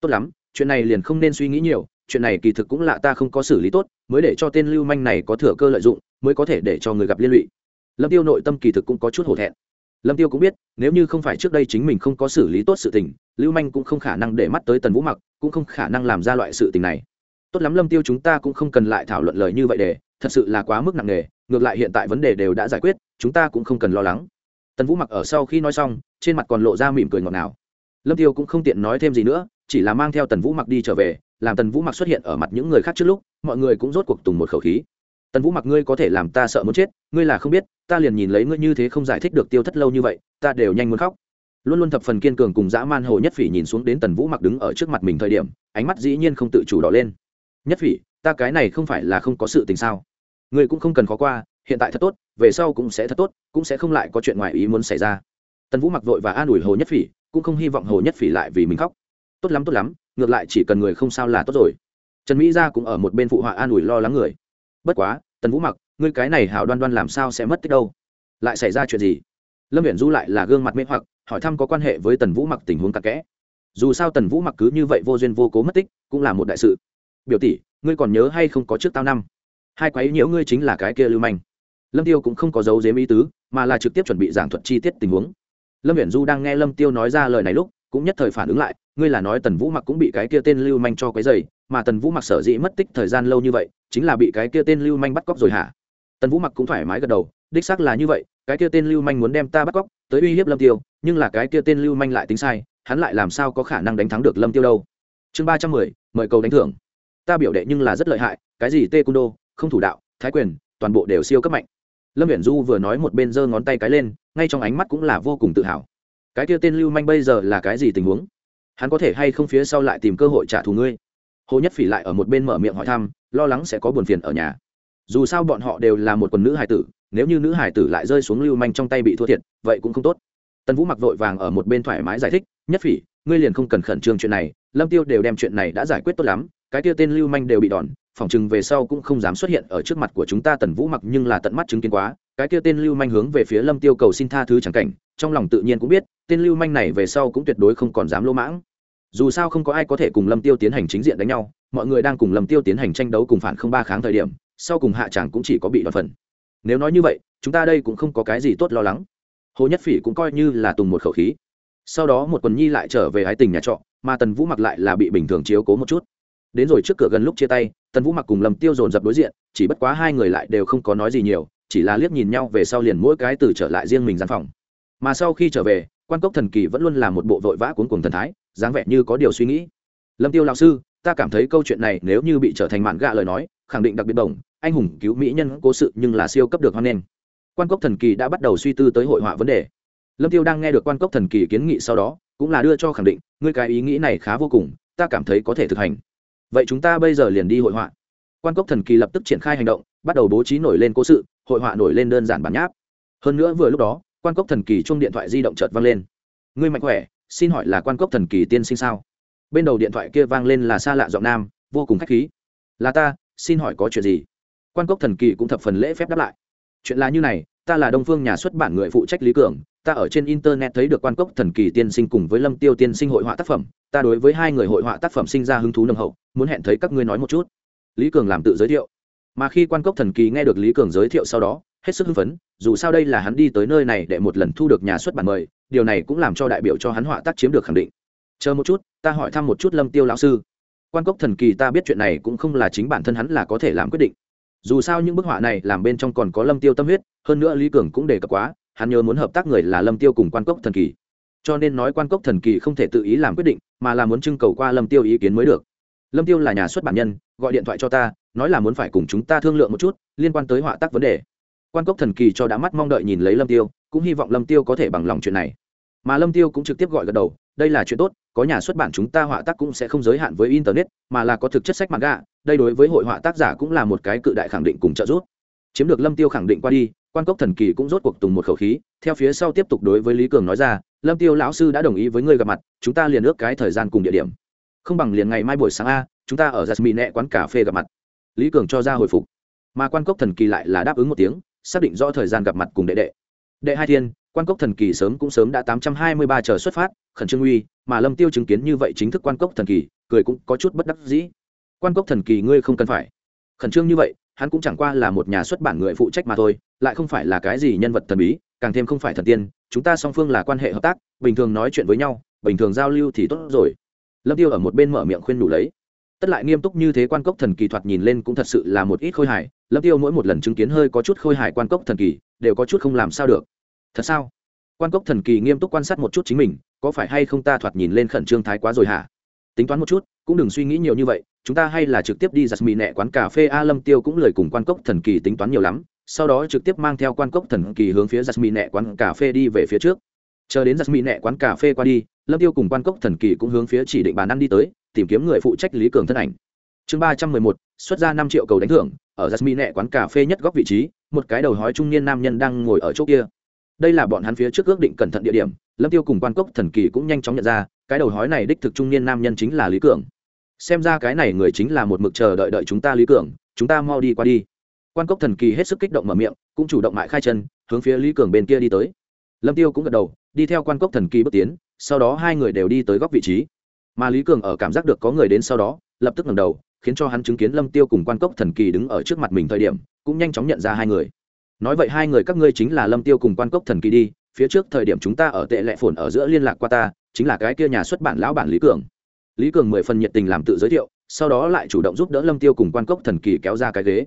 tốt lắm, chuyện này liền không nên suy nghĩ nhiều, chuyện này kỳ thực cũng là ta không có xử lý tốt, mới để cho tên lưu manh này có thừa cơ lợi dụng, mới có thể để cho người gặp liên lụy. Lâm tiêu nội tâm kỳ thực cũng có chút hổ thẹn. Lâm tiêu cũng biết, nếu như không phải trước đây chính mình không có xử lý tốt sự tình, lưu manh cũng không khả năng để mắt tới tần vũ mặc, cũng không khả năng làm ra loại sự tình này. Tốt lắm lâm tiêu chúng ta cũng không cần lại thảo luận lời như vậy để, thật sự là quá mức nặng nề, ngược lại hiện tại vấn đề đều đã giải quyết, chúng ta cũng không cần lo lắng. Tần vũ mặc ở sau khi nói xong, trên mặt còn lộ ra mỉm cười ngọt ngào. Lâm tiêu cũng không tiện nói thêm gì nữa chỉ là mang theo tần vũ mặc đi trở về, làm tần vũ mặc xuất hiện ở mặt những người khác trước lúc, mọi người cũng rốt cuộc tùng một khẩu khí. Tần vũ mặc, ngươi có thể làm ta sợ muốn chết, ngươi là không biết, ta liền nhìn lấy ngươi như thế không giải thích được tiêu thất lâu như vậy, ta đều nhanh muốn khóc. Luôn luôn thập phần kiên cường cùng dã man hồ nhất phỉ nhìn xuống đến tần vũ mặc đứng ở trước mặt mình thời điểm, ánh mắt dĩ nhiên không tự chủ đỏ lên. Nhất phỉ, ta cái này không phải là không có sự tình sao? Ngươi cũng không cần khó qua, hiện tại thật tốt, về sau cũng sẽ thật tốt, cũng sẽ không lại có chuyện ngoài ý muốn xảy ra. Tần vũ mặc vội và an ủi hồ nhất phỉ, cũng không hy vọng hồ nhất phỉ lại vì mình khóc tốt lắm tốt lắm, ngược lại chỉ cần người không sao là tốt rồi. Trần mỹ gia cũng ở một bên phụ họa an ủi lo lắng người. Bất quá, tần vũ mặc, ngươi cái này hảo đoan đoan làm sao sẽ mất tích đâu? Lại xảy ra chuyện gì? Lâm viễn du lại là gương mặt mê hoặc, hỏi thăm có quan hệ với tần vũ mặc tình huống cặn kẽ. Dù sao tần vũ mặc cứ như vậy vô duyên vô cố mất tích, cũng là một đại sự. Biểu tỷ, ngươi còn nhớ hay không có trước tao năm? Hai quái nhiễu ngươi chính là cái kia lưu manh. Lâm tiêu cũng không có dấu dếm ý tứ, mà là trực tiếp chuẩn bị giảng thuật chi tiết tình huống. Lâm viễn du đang nghe lâm tiêu nói ra lời này lúc, cũng nhất thời phản ứng lại ngươi là nói tần vũ mặc cũng bị cái kia tên lưu manh cho cái dày mà tần vũ mặc sở dĩ mất tích thời gian lâu như vậy, chính là bị cái kia tên lưu manh bắt cóc rồi hả? Tần vũ mặc cũng thoải mái gật đầu, đích xác là như vậy, cái kia tên lưu manh muốn đem ta bắt cóc, tới uy hiếp lâm tiêu, nhưng là cái kia tên lưu manh lại tính sai, hắn lại làm sao có khả năng đánh thắng được lâm tiêu đâu? Chương ba trăm mười, mời cầu đánh thưởng. Ta biểu đệ nhưng là rất lợi hại, cái gì tê cung đô không thủ đạo, thái quyền, toàn bộ đều siêu cấp mạnh. Lâm viễn du vừa nói một bên giơ ngón tay cái lên, ngay trong ánh mắt cũng là vô cùng tự hào. Cái kia tên lưu manh bây giờ là cái gì tình huống? Hắn có thể hay không phía sau lại tìm cơ hội trả thù ngươi? Hồ nhất phỉ lại ở một bên mở miệng hỏi thăm, lo lắng sẽ có buồn phiền ở nhà. Dù sao bọn họ đều là một quần nữ hải tử, nếu như nữ hải tử lại rơi xuống lưu manh trong tay bị thua thiệt, vậy cũng không tốt. Tần vũ mặc vội vàng ở một bên thoải mái giải thích, nhất phỉ, ngươi liền không cần khẩn trương chuyện này, lâm tiêu đều đem chuyện này đã giải quyết tốt lắm, cái Tiêu tên lưu manh đều bị đòn phòng chừng về sau cũng không dám xuất hiện ở trước mặt của chúng ta. Tần vũ mặc nhưng là tận mắt chứng kiến quá cái kia tên lưu manh hướng về phía lâm tiêu cầu xin tha thứ chẳng cảnh, trong lòng tự nhiên cũng biết, tên lưu manh này về sau cũng tuyệt đối không còn dám lỗ mãng. Dù sao không có ai có thể cùng lâm tiêu tiến hành chính diện đánh nhau, mọi người đang cùng lâm tiêu tiến hành tranh đấu cùng phản không ba kháng thời điểm, sau cùng hạ tràng cũng chỉ có bị đoạt phần. Nếu nói như vậy, chúng ta đây cũng không có cái gì tốt lo lắng. Hồ nhất phỉ cũng coi như là tùng một khẩu khí. Sau đó một quần nhi lại trở về ái tình nhà trọ, mà tần vũ mặc lại là bị bình thường chiếu cố một chút. Đến rồi trước cửa gần lúc chia tay, tần vũ mặc cùng lâm tiêu dồn dập đối diện, chỉ bất quá hai người lại đều không có nói gì nhiều chỉ là liếc nhìn nhau về sau liền mỗi cái từ trở lại riêng mình gian phòng. Mà sau khi trở về quan cốc thần kỳ vẫn luôn là một bộ vội vã cuốn cùng thần thái dáng vẻ như có điều suy nghĩ. Lâm tiêu lão sư ta cảm thấy câu chuyện này nếu như bị trở thành mạn gạ lời nói khẳng định đặc biệt bổng, anh hùng cứu mỹ nhân cố sự nhưng là siêu cấp được hoan nghênh. Quan cốc thần kỳ đã bắt đầu suy tư tới hội họa vấn đề. Lâm tiêu đang nghe được quan cốc thần kỳ kiến nghị sau đó cũng là đưa cho khẳng định ngươi cái ý nghĩ này khá vô cùng ta cảm thấy có thể thực hành. Vậy chúng ta bây giờ liền đi hội họa. Quan cốc thần kỳ lập tức triển khai hành động bắt đầu bố trí nổi lên cố sự, hội họa nổi lên đơn giản bản nháp. Hơn nữa vừa lúc đó, quan cốc thần kỳ chung điện thoại di động chợt vang lên. Ngươi mạnh khỏe, xin hỏi là quan cốc thần kỳ tiên sinh sao? Bên đầu điện thoại kia vang lên là xa lạ giọng nam, vô cùng k h á c h khí. Là ta, xin hỏi có chuyện gì? Quan cốc thần kỳ cũng thập phần lễ phép đáp lại. Chuyện là như này, ta là đông phương nhà xuất bản người phụ trách lý cường, ta ở trên internet thấy được quan cốc thần kỳ tiên sinh cùng với lâm tiêu tiên sinh hội họa tác phẩm, ta đối với hai người hội họa tác phẩm sinh ra hứng thú nồng hậu, muốn hẹn thấy các ngươi nói một chút. Lý cường làm tự giới thiệu mà khi quan cốc thần kỳ nghe được lý cường giới thiệu sau đó, hết sức hưng phấn, dù sao đây là hắn đi tới nơi này để một lần thu được nhà xuất bản mời, điều này cũng làm cho đại biểu cho hắn họa tác chiếm được khẳng định. Chờ một chút, ta hỏi thăm một chút lâm tiêu lão sư. Quan cốc thần kỳ ta biết chuyện này cũng không là chính bản thân hắn là có thể làm quyết định. Dù sao những bức họa này làm bên trong còn có lâm tiêu tâm huyết, hơn nữa lý cường cũng đề cập quá, hắn nhớ muốn hợp tác người là lâm tiêu cùng quan cốc thần kỳ. Cho nên nói quan cốc thần kỳ không thể tự ý làm quyết định, mà là muốn trưng cầu qua lâm tiêu ý kiến mới được. Lâm tiêu là nhà xuất bản nhân, gọi điện thoại cho ta nói là muốn phải cùng chúng ta thương lượng một chút, liên quan tới họa tác vấn đề. Quan cốc thần kỳ cho đã mắt mong đợi nhìn lấy lâm tiêu, cũng hy vọng lâm tiêu có thể bằng lòng chuyện này. Mà lâm tiêu cũng trực tiếp gọi gật đầu, đây là chuyện tốt, có nhà xuất bản chúng ta họa tác cũng sẽ không giới hạn với internet, mà là có thực chất sách manga, đây đối với hội họa tác giả cũng là một cái cự đại khẳng định cùng trợ giúp. Chiếm được lâm tiêu khẳng định qua đi, quan cốc thần kỳ cũng rốt cuộc tùng một khẩu khí, theo phía sau tiếp tục đối với lý cường nói ra, lâm tiêu lão sư đã đồng ý với ngươi gặp mặt, chúng ta liền ước cái thời gian cùng địa điểm. Không bằng liền ngày mai buổi sáng a, chúng ta ở jasmine nẹ quán cà phê gặp mặt lý cường cho ra hồi phục. Mà quan cốc thần kỳ lại là đáp ứng một tiếng, xác định rõ thời gian gặp mặt cùng đệ đệ. Đệ hai thiên, quan cốc thần kỳ sớm cũng sớm đã tám trăm hai mươi ba chờ xuất phát, khẩn trương uy, mà lâm tiêu chứng kiến như vậy chính thức quan cốc thần kỳ, cười cũng có chút bất đắc dĩ. Quan cốc thần kỳ ngươi không cần phải. Khẩn trương như vậy, hắn cũng chẳng qua là một nhà xuất bản người phụ trách mà thôi, lại không phải là cái gì nhân vật thần bí, càng thêm không phải thần tiên, chúng ta song phương là quan hệ hợp tác, bình thường nói chuyện với nhau, bình thường giao lưu thì tốt rồi. Lâm tiêu ở một bên mở miệng khuyên đủ lấy tất lại nghiêm túc như thế quan cốc thần kỳ thoạt nhìn lên cũng thật sự là một ít khôi hài. Lâm tiêu mỗi một lần chứng kiến hơi có chút khôi hài quan cốc thần kỳ, đều có chút không làm sao được. Thật sao? Quan cốc thần kỳ nghiêm túc quan sát một chút chính mình, có phải hay không ta thoạt nhìn lên khẩn trương thái quá rồi hả? Tính toán một chút, cũng đừng suy nghĩ nhiều như vậy, chúng ta hay là trực tiếp đi giặt mì nẹ quán cà phê. A, lâm tiêu cũng lời cùng quan cốc thần kỳ tính toán nhiều lắm, sau đó trực tiếp mang theo quan cốc thần kỳ hướng phía giặt mì nẹ quán cà phê đi về phía trước. Chờ đến giặt mì nẹ quán cà phê qua đi, lâm tiêu cùng quan cốc thần kỳ cũng hướng phía chỉ định bàn ăn đi tới tìm kiếm người phụ trách lý cường thân ảnh. Chương ba trăm mười một, xuất ra năm triệu cầu đánh thưởng, ở jasmine nẹ quán cà phê nhất góc vị trí, một cái đầu hói trung niên nam nhân đang ngồi ở chỗ kia. Đây là bọn hắn phía trước ước định cẩn thận địa điểm, lâm tiêu cùng quan cốc thần kỳ cũng nhanh chóng nhận ra, cái đầu hói này đích thực trung niên nam nhân chính là lý cường. Xem ra cái này người chính là một mực chờ đợi đợi chúng ta lý cường, chúng ta mau đi qua đi. Quan cốc thần kỳ hết sức kích động mở miệng, cũng chủ động mại khai chân, hướng phía lý cường bên kia đi tới. Lâm tiêu cũng gật đầu, đi theo quan cốc thần kỳ bước tiến, sau đó hai người đều đi tới góc vị trí mà lý cường ở cảm giác được có người đến sau đó, lập tức ngẩng đầu, khiến cho hắn chứng kiến lâm tiêu cùng quan cốc thần kỳ đứng ở trước mặt mình thời điểm, cũng nhanh chóng nhận ra hai người. Nói vậy hai người các ngươi chính là lâm tiêu cùng quan cốc thần kỳ đi, phía trước thời điểm chúng ta ở tệ lệ phồn ở giữa liên lạc qua ta, chính là cái kia nhà xuất bản lão bản lý cường. Lý cường mười phần nhiệt tình làm tự giới thiệu, sau đó lại chủ động giúp đỡ lâm tiêu cùng quan cốc thần kỳ kéo ra cái ghế.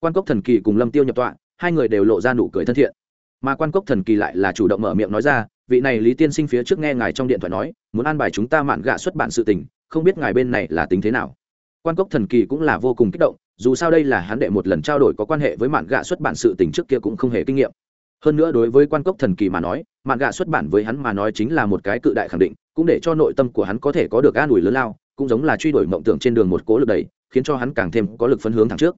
Quan cốc thần kỳ cùng lâm tiêu nhập tọa, hai người đều lộ ra nụ cười thân thiện. Mà quan cốc thần kỳ lại là chủ động mở miệng nói ra vị này lý tiên sinh phía trước nghe ngài trong điện thoại nói, muốn an bài chúng ta mạn gạ xuất bản sự tình, không biết ngài bên này là tính thế nào. Quan cốc thần kỳ cũng là vô cùng kích động, dù sao đây là hắn đệ một lần trao đổi có quan hệ với mạn gạ xuất bản sự tình trước kia cũng không hề kinh nghiệm. Hơn nữa đối với quan cốc thần kỳ mà nói, mạn gạ xuất bản với hắn mà nói chính là một cái cự đại khẳng định, cũng để cho nội tâm của hắn có thể có được an ủi lớn lao, cũng giống là truy đuổi mộng tưởng trên đường một cố lực đầy khiến cho hắn càng thêm có lực phấn hướng thẳng trước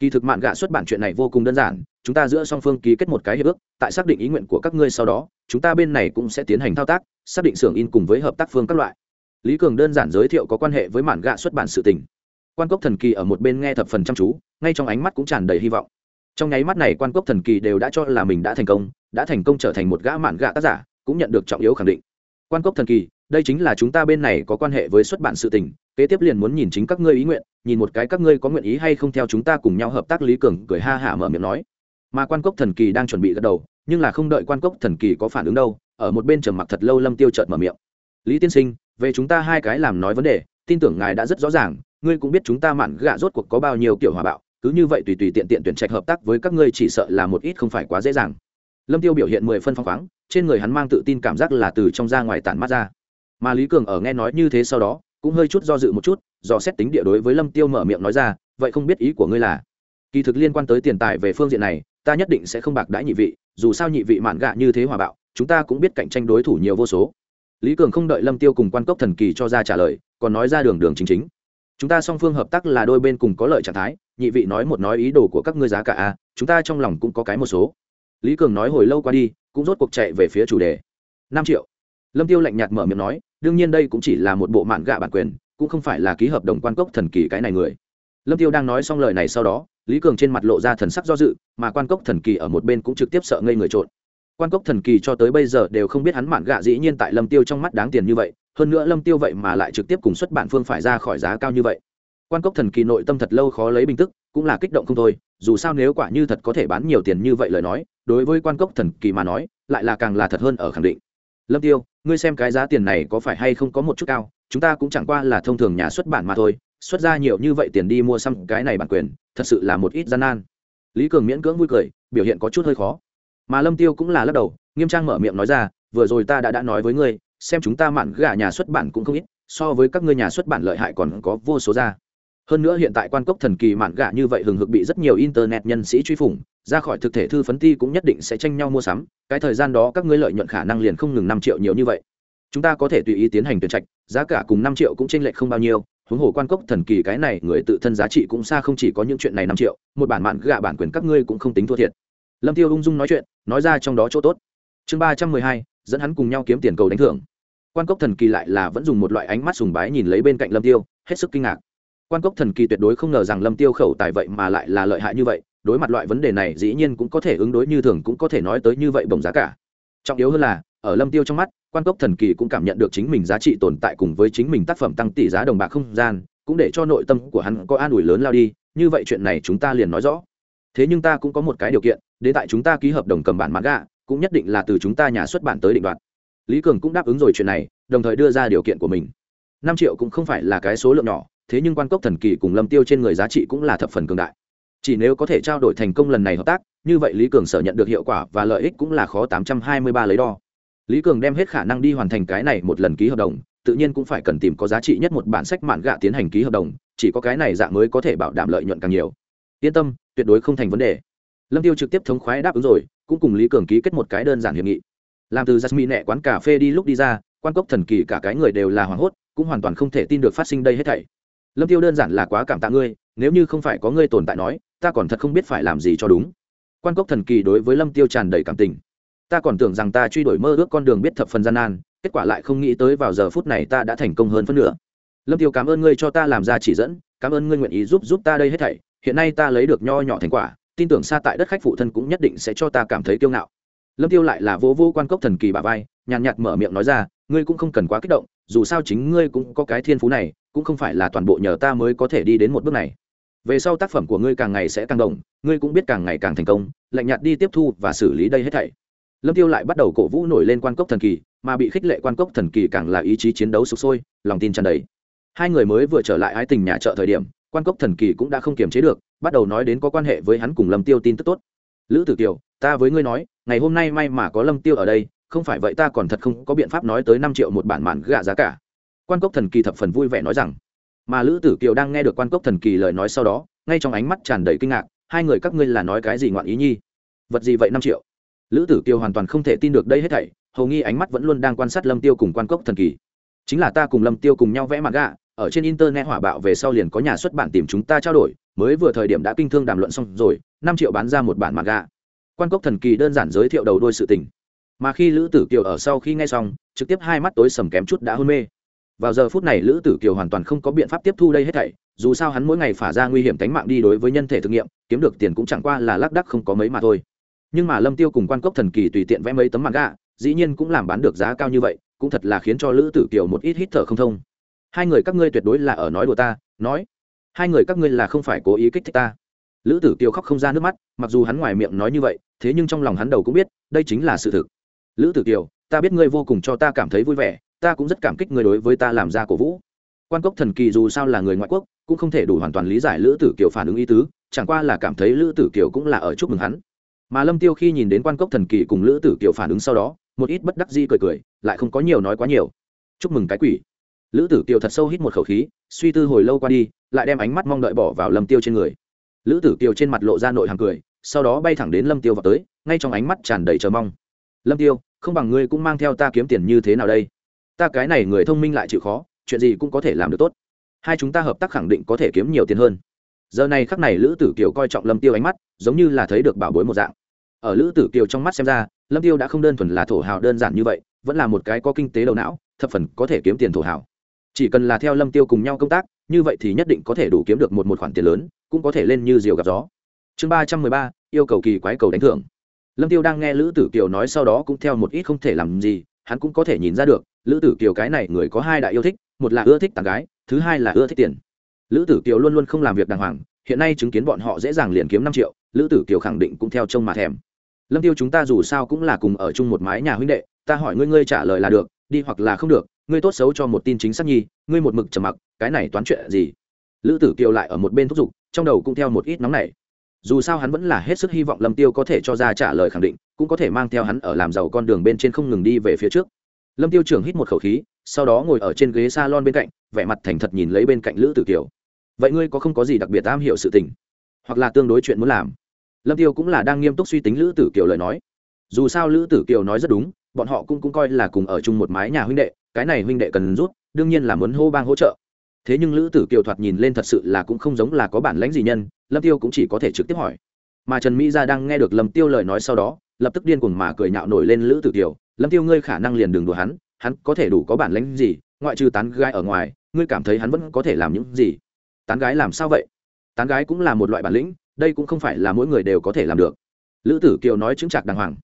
kỳ thực mạn gạ xuất bản chuyện này vô cùng đơn giản, chúng ta giữa song phương ký kết một cái hiệp ước, tại xác định ý nguyện của các ngươi sau đó, chúng ta bên này cũng sẽ tiến hành thao tác, xác định xưởng in cùng với hợp tác phương các loại. Lý cường đơn giản giới thiệu có quan hệ với mạn gạ xuất bản sự tình. Quan cốc thần kỳ ở một bên nghe thập phần chăm chú, ngay trong ánh mắt cũng tràn đầy hy vọng. Trong nháy mắt này, quan cốc thần kỳ đều đã cho là mình đã thành công, đã thành công trở thành một gã mạn gạ tác giả, cũng nhận được trọng yếu khẳng định. Quan cốc thần kỳ đây chính là chúng ta bên này có quan hệ với xuất bản sự tình, kế tiếp liền muốn nhìn chính các ngươi ý nguyện, nhìn một cái các ngươi có nguyện ý hay không theo chúng ta cùng nhau hợp tác lý cường cười ha hả mở miệng nói. Mà quan cốc thần kỳ đang chuẩn bị gật đầu, nhưng là không đợi quan cốc thần kỳ có phản ứng đâu, ở một bên trầm mặc thật lâu lâm tiêu chợt mở miệng. Lý tiên sinh, về chúng ta hai cái làm nói vấn đề, tin tưởng ngài đã rất rõ ràng, ngươi cũng biết chúng ta mạn gạ rốt cuộc có bao nhiêu kiểu hòa bạo, cứ như vậy tùy tùy tiện tiện tuyển trạch hợp tác với các ngươi chỉ sợ là một ít không phải quá dễ dàng. Lâm tiêu biểu hiện mười phân phong khoáng, trên người hắn mang tự tin cảm giác là từ trong ra ngoài tản mắt ra mà lý cường ở nghe nói như thế sau đó, cũng hơi chút do dự một chút do xét tính địa đối với lâm tiêu mở miệng nói ra, vậy không biết ý của ngươi là, kỳ thực liên quan tới tiền tài về phương diện này, ta nhất định sẽ không bạc đãi nhị vị, dù sao nhị vị mạn gạ như thế hòa bạo, chúng ta cũng biết cạnh tranh đối thủ nhiều vô số. Lý cường không đợi lâm tiêu cùng quan cốc thần kỳ cho ra trả lời, còn nói ra đường đường chính chính. Chúng ta song phương hợp tác là đôi bên cùng có lợi trạng thái, nhị vị nói một nói ý đồ của các ngươi giá cả a, chúng ta trong lòng cũng có cái một số. Lý cường nói hồi lâu qua đi, cũng rốt cuộc chạy về phía chủ đề. Năm triệu. Lâm tiêu lạnh nhạt mở miệng nói đương nhiên đây cũng chỉ là một bộ mạn gạ bản quyền, cũng không phải là ký hợp đồng quan cốc thần kỳ cái này người. Lâm tiêu đang nói xong lời này sau đó, lý cường trên mặt lộ ra thần sắc do dự, mà quan cốc thần kỳ ở một bên cũng trực tiếp sợ ngây người trộn. Quan cốc thần kỳ cho tới bây giờ đều không biết hắn mạn gạ dĩ nhiên tại lâm tiêu trong mắt đáng tiền như vậy, hơn nữa lâm tiêu vậy mà lại trực tiếp cùng xuất bản phương phải ra khỏi giá cao như vậy. Quan cốc thần kỳ nội tâm thật lâu khó lấy bình tức, cũng là kích động không thôi, dù sao nếu quả như thật có thể bán nhiều tiền như vậy lời nói, đối với quan cốc thần kỳ mà nói, lại là càng là thật hơn ở khẳng định. Lâm tiêu ngươi xem cái giá tiền này có phải hay không có một chút cao, chúng ta cũng chẳng qua là thông thường nhà xuất bản mà thôi, xuất ra nhiều như vậy tiền đi mua xăm cái này bản quyền, thật sự là một ít gian nan. Lý cường miễn cưỡng vui cười, biểu hiện có chút hơi khó. Mà lâm tiêu cũng là lắc đầu, nghiêm trang mở miệng nói ra, vừa rồi ta đã đã nói với ngươi, xem chúng ta mạn gà nhà xuất bản cũng không ít, so với các ngươi nhà xuất bản lợi hại còn có vô số ra. Hơn nữa hiện tại quan cốc thần kỳ mạn gà như vậy hừng hực bị rất nhiều internet nhân sĩ truy phủng ra khỏi thực thể thư phấn ti cũng nhất định sẽ tranh nhau mua sắm, cái thời gian đó các ngươi lợi nhuận khả năng liền không ngừng năm triệu nhiều như vậy. Chúng ta có thể tùy ý tiến hành tuyển trạch, giá cả cùng năm triệu cũng chênh lệch không bao nhiêu, huống hồ quan cốc thần kỳ cái này người tự thân giá trị cũng xa không chỉ có những chuyện này năm triệu, một bản mạn gạ bản quyền các ngươi cũng không tính thua thiệt. Lâm tiêu ung dung nói chuyện, nói ra trong đó chỗ tốt. Chương ba trăm mười hai, dẫn hắn cùng nhau kiếm tiền cầu đánh thưởng. Quan cốc thần kỳ lại là vẫn dùng một loại ánh mắt sùng bái nhìn lấy bên cạnh lâm tiêu, hết sức kinh ngạc. Quan cốc thần kỳ tuyệt đối không ngờ rằng lâm tiêu khẩu tài vậy mà lại là lợi hại như vậy đối mặt loại vấn đề này dĩ nhiên cũng có thể ứng đối như thường cũng có thể nói tới như vậy bổng giá cả. Trọng yếu hơn là, ở lâm tiêu trong mắt, quan cốc thần kỳ cũng cảm nhận được chính mình giá trị tồn tại cùng với chính mình tác phẩm tăng tỷ giá đồng bạc không gian, cũng để cho nội tâm của hắn có an ủi lớn lao đi, như vậy chuyện này chúng ta liền nói rõ. Thế nhưng ta cũng có một cái điều kiện, đến tại chúng ta ký hợp đồng cầm bản mặt gạ cũng nhất định là từ chúng ta nhà xuất bản tới định đoạt. Lý cường cũng đáp ứng rồi chuyện này, đồng thời đưa ra điều kiện của mình. Năm triệu cũng không phải là cái số lượng nhỏ, thế nhưng quan cốc thần kỳ cùng lâm tiêu trên người giá trị cũng là thập phần cường đại chỉ nếu có thể trao đổi thành công lần này hợp tác, như vậy lý cường sở nhận được hiệu quả và lợi ích cũng là khó tám trăm hai mươi ba lấy đo. Lý cường đem hết khả năng đi hoàn thành cái này một lần ký hợp đồng, tự nhiên cũng phải cần tìm có giá trị nhất một bản sách mạn gạ tiến hành ký hợp đồng, chỉ có cái này dạng mới có thể bảo đảm lợi nhuận càng nhiều. Yên tâm, tuyệt đối không thành vấn đề. Lâm tiêu trực tiếp thống khoái đáp ứng rồi, cũng cùng lý cường ký kết một cái đơn giản hiệp nghị. Làm từ jasmine nẹ quán cà phê đi lúc đi ra, quan cốc thần kỳ cả cái người đều là hoảng hốt, cũng hoàn toàn không thể tin được phát sinh đây hết thảy. Lâm tiêu đơn giản là quá cảm tạ ngươi, nếu như không phải có ngươi tồn tại nói ta còn thật không biết phải làm gì cho đúng. Quan cốc thần kỳ đối với lâm tiêu tràn đầy cảm tình. Ta còn tưởng rằng ta truy đuổi mơ ước con đường biết thập phần gian nan, kết quả lại không nghĩ tới vào giờ phút này ta đã thành công hơn phân nửa. Lâm tiêu cảm ơn ngươi cho ta làm ra chỉ dẫn, cảm ơn ngươi nguyện ý giúp giúp ta đây hết thảy. Hiện nay ta lấy được nho nhỏ thành quả, tin tưởng xa tại đất khách phụ thân cũng nhất định sẽ cho ta cảm thấy kiêu ngạo. Lâm tiêu lại là vô vô quan cốc thần kỳ bà vai, nhàn nhạt mở miệng nói ra, ngươi cũng không cần quá kích động, dù sao chính ngươi cũng có cái thiên phú này, cũng không phải là toàn bộ nhờ ta mới có thể đi đến một bước này về sau tác phẩm của ngươi càng ngày sẽ càng đồng, ngươi cũng biết càng ngày càng thành công, lạnh nhạt đi tiếp thu và xử lý đây hết thảy. Lâm tiêu lại bắt đầu cổ vũ nổi lên quan cốc thần kỳ, mà bị khích lệ quan cốc thần kỳ càng là ý chí chiến đấu sục sôi, lòng tin tràn đầy. Hai người mới vừa trở lại ái tình nhà chợ thời điểm, quan cốc thần kỳ cũng đã không kiềm chế được, bắt đầu nói đến có quan hệ với hắn cùng lâm tiêu tin tức tốt. Lữ tử kiều, ta với ngươi nói, ngày hôm nay may mà có lâm tiêu ở đây, không phải vậy ta còn thật không có biện pháp nói tới năm triệu một bản mạn gạ giá cả. Quan cốc thần kỳ thập phần vui vẻ nói rằng mà lữ tử kiều đang nghe được quan cốc thần kỳ lời nói sau đó, ngay trong ánh mắt tràn đầy kinh ngạc, hai người các ngươi là nói cái gì ngoạn ý nhi? Vật gì vậy năm triệu? Lữ tử kiều hoàn toàn không thể tin được đây hết thảy, hầu nghi ánh mắt vẫn luôn đang quan sát lâm tiêu cùng quan cốc thần kỳ. Chính là ta cùng lâm tiêu cùng nhau vẽ mặt gạ ở trên internet hỏa bạo về sau liền có nhà xuất bản tìm chúng ta trao đổi, mới vừa thời điểm đã kinh thương đàm luận xong rồi, năm triệu bán ra một bản mặt gạ quan cốc thần kỳ đơn giản giới thiệu đầu đôi sự tình. Mà khi lữ tử kiều ở sau khi nghe xong, trực tiếp hai mắt tối sầm kém chút đã hôn mê vào giờ phút này, lữ tử kiều hoàn toàn không có biện pháp tiếp thu đây hết thảy, dù sao hắn mỗi ngày phả ra nguy hiểm tính mạng đi đối với nhân thể thực nghiệm, kiếm được tiền cũng chẳng qua là lác đắc không có mấy mà thôi. Nhưng mà lâm tiêu cùng quan cốc thần kỳ tùy tiện vẽ mấy tấm mặt gạ dĩ nhiên cũng làm bán được giá cao như vậy, cũng thật là khiến cho lữ tử kiều một ít hít thở không thông. Hai người các ngươi tuyệt đối là ở nói đùa ta, nói. Hai người các ngươi là không phải cố ý kích thích ta. Lữ tử kiều khóc không ra nước mắt, mặc dù hắn ngoài miệng nói như vậy, thế nhưng trong lòng hắn đầu cũng biết, đây chính là sự thực. Lữ tử kiều, ta biết ngươi vô cùng cho ta cảm thấy vui vẻ ta cũng rất cảm kích người đối với ta làm ra cổ vũ. Quan cốc thần kỳ dù sao là người ngoại quốc, cũng không thể đủ hoàn toàn lý giải lữ tử kiều phản ứng ý tứ, chẳng qua là cảm thấy lữ tử kiều cũng là ở chúc mừng hắn. Mà lâm tiêu khi nhìn đến quan cốc thần kỳ cùng lữ tử kiều phản ứng sau đó, một ít bất đắc di cười cười, lại không có nhiều nói quá nhiều. Chúc mừng cái quỷ. Lữ tử kiều thật sâu hít một khẩu khí, suy tư hồi lâu qua đi, lại đem ánh mắt mong đợi bỏ vào lâm tiêu trên người. Lữ tử kiều trên mặt lộ ra nội hàng cười, sau đó bay thẳng đến lâm tiêu vào tới, ngay trong ánh mắt tràn đầy chờ mong. Lâm tiêu, không bằng ngươi cũng mang theo ta kiếm tiền như thế nào đây? Ta cái này người thông minh lại chịu khó, chuyện gì cũng có thể làm được tốt. Hai chúng ta hợp tác khẳng định có thể kiếm nhiều tiền hơn. Giờ này khắc này lữ tử kiều coi trọng lâm tiêu ánh mắt, giống như là thấy được bảo bối một dạng. Ở lữ tử kiều trong mắt xem ra, lâm tiêu đã không đơn thuần là thổ hào đơn giản như vậy, vẫn là một cái có kinh tế đầu não, thập phần có thể kiếm tiền thổ hào. Chỉ cần là theo lâm tiêu cùng nhau công tác, như vậy thì nhất định có thể đủ kiếm được một một khoản tiền lớn, cũng có thể lên như diều gặp gió. Chương ba trăm mười ba, yêu cầu kỳ quái cầu đánh thưởng. Lâm tiêu đang nghe lữ tử kiều nói sau đó cũng theo một ít không thể làm gì, hắn cũng có thể nhìn ra được lữ tử kiều cái này người có hai đại yêu thích, một là ưa thích tàn gái, thứ hai là ưa thích tiền. Lữ tử kiều luôn luôn không làm việc đàng hoàng, hiện nay chứng kiến bọn họ dễ dàng liền kiếm năm triệu, lữ tử kiều khẳng định cũng theo trông mà thèm. Lâm tiêu chúng ta dù sao cũng là cùng ở chung một mái nhà huynh đệ, ta hỏi ngươi ngươi trả lời là được, đi hoặc là không được, ngươi tốt xấu cho một tin chính xác nhi, ngươi một mực trầm mặc, cái này toán chuyện gì? Lữ tử kiều lại ở một bên thúc giục, trong đầu cũng theo một ít nóng này dù sao hắn vẫn là hết sức hy vọng lâm tiêu có thể cho ra trả lời khẳng định, cũng có thể mang theo hắn ở làm giàu con đường bên trên không ngừng đi về phía trước lâm tiêu trưởng hít một khẩu khí, sau đó ngồi ở trên ghế salon bên cạnh, vẻ mặt thành thật nhìn lấy bên cạnh lữ tử kiều. Vậy ngươi có không có gì đặc biệt am hiểu sự tình, hoặc là tương đối chuyện muốn làm? Lâm tiêu cũng là đang nghiêm túc suy tính lữ tử kiều lời nói. Dù sao lữ tử kiều nói rất đúng, bọn họ cũng cũng coi là cùng ở chung một mái nhà huynh đệ, cái này huynh đệ cần rút, đương nhiên là muốn hô bang hỗ trợ. Thế nhưng lữ tử kiều thoạt nhìn lên thật sự là cũng không giống là có bản lãnh gì nhân, lâm tiêu cũng chỉ có thể trực tiếp hỏi. Mà trần mỹ gia đang nghe được lâm tiêu lời nói sau đó lập tức điên cuồng mà cười nhạo nổi lên lữ tử kiều, lâm tiêu ngươi khả năng liền đường đùa hắn hắn có thể đủ có bản lãnh gì, ngoại trừ tán gái ở ngoài, ngươi cảm thấy hắn vẫn có thể làm những gì? Tán gái làm sao vậy? Tán gái cũng là một loại bản lĩnh, đây cũng không phải là mỗi người đều có thể làm được. Lữ tử kiều nói chứng chặt đàng hoàng.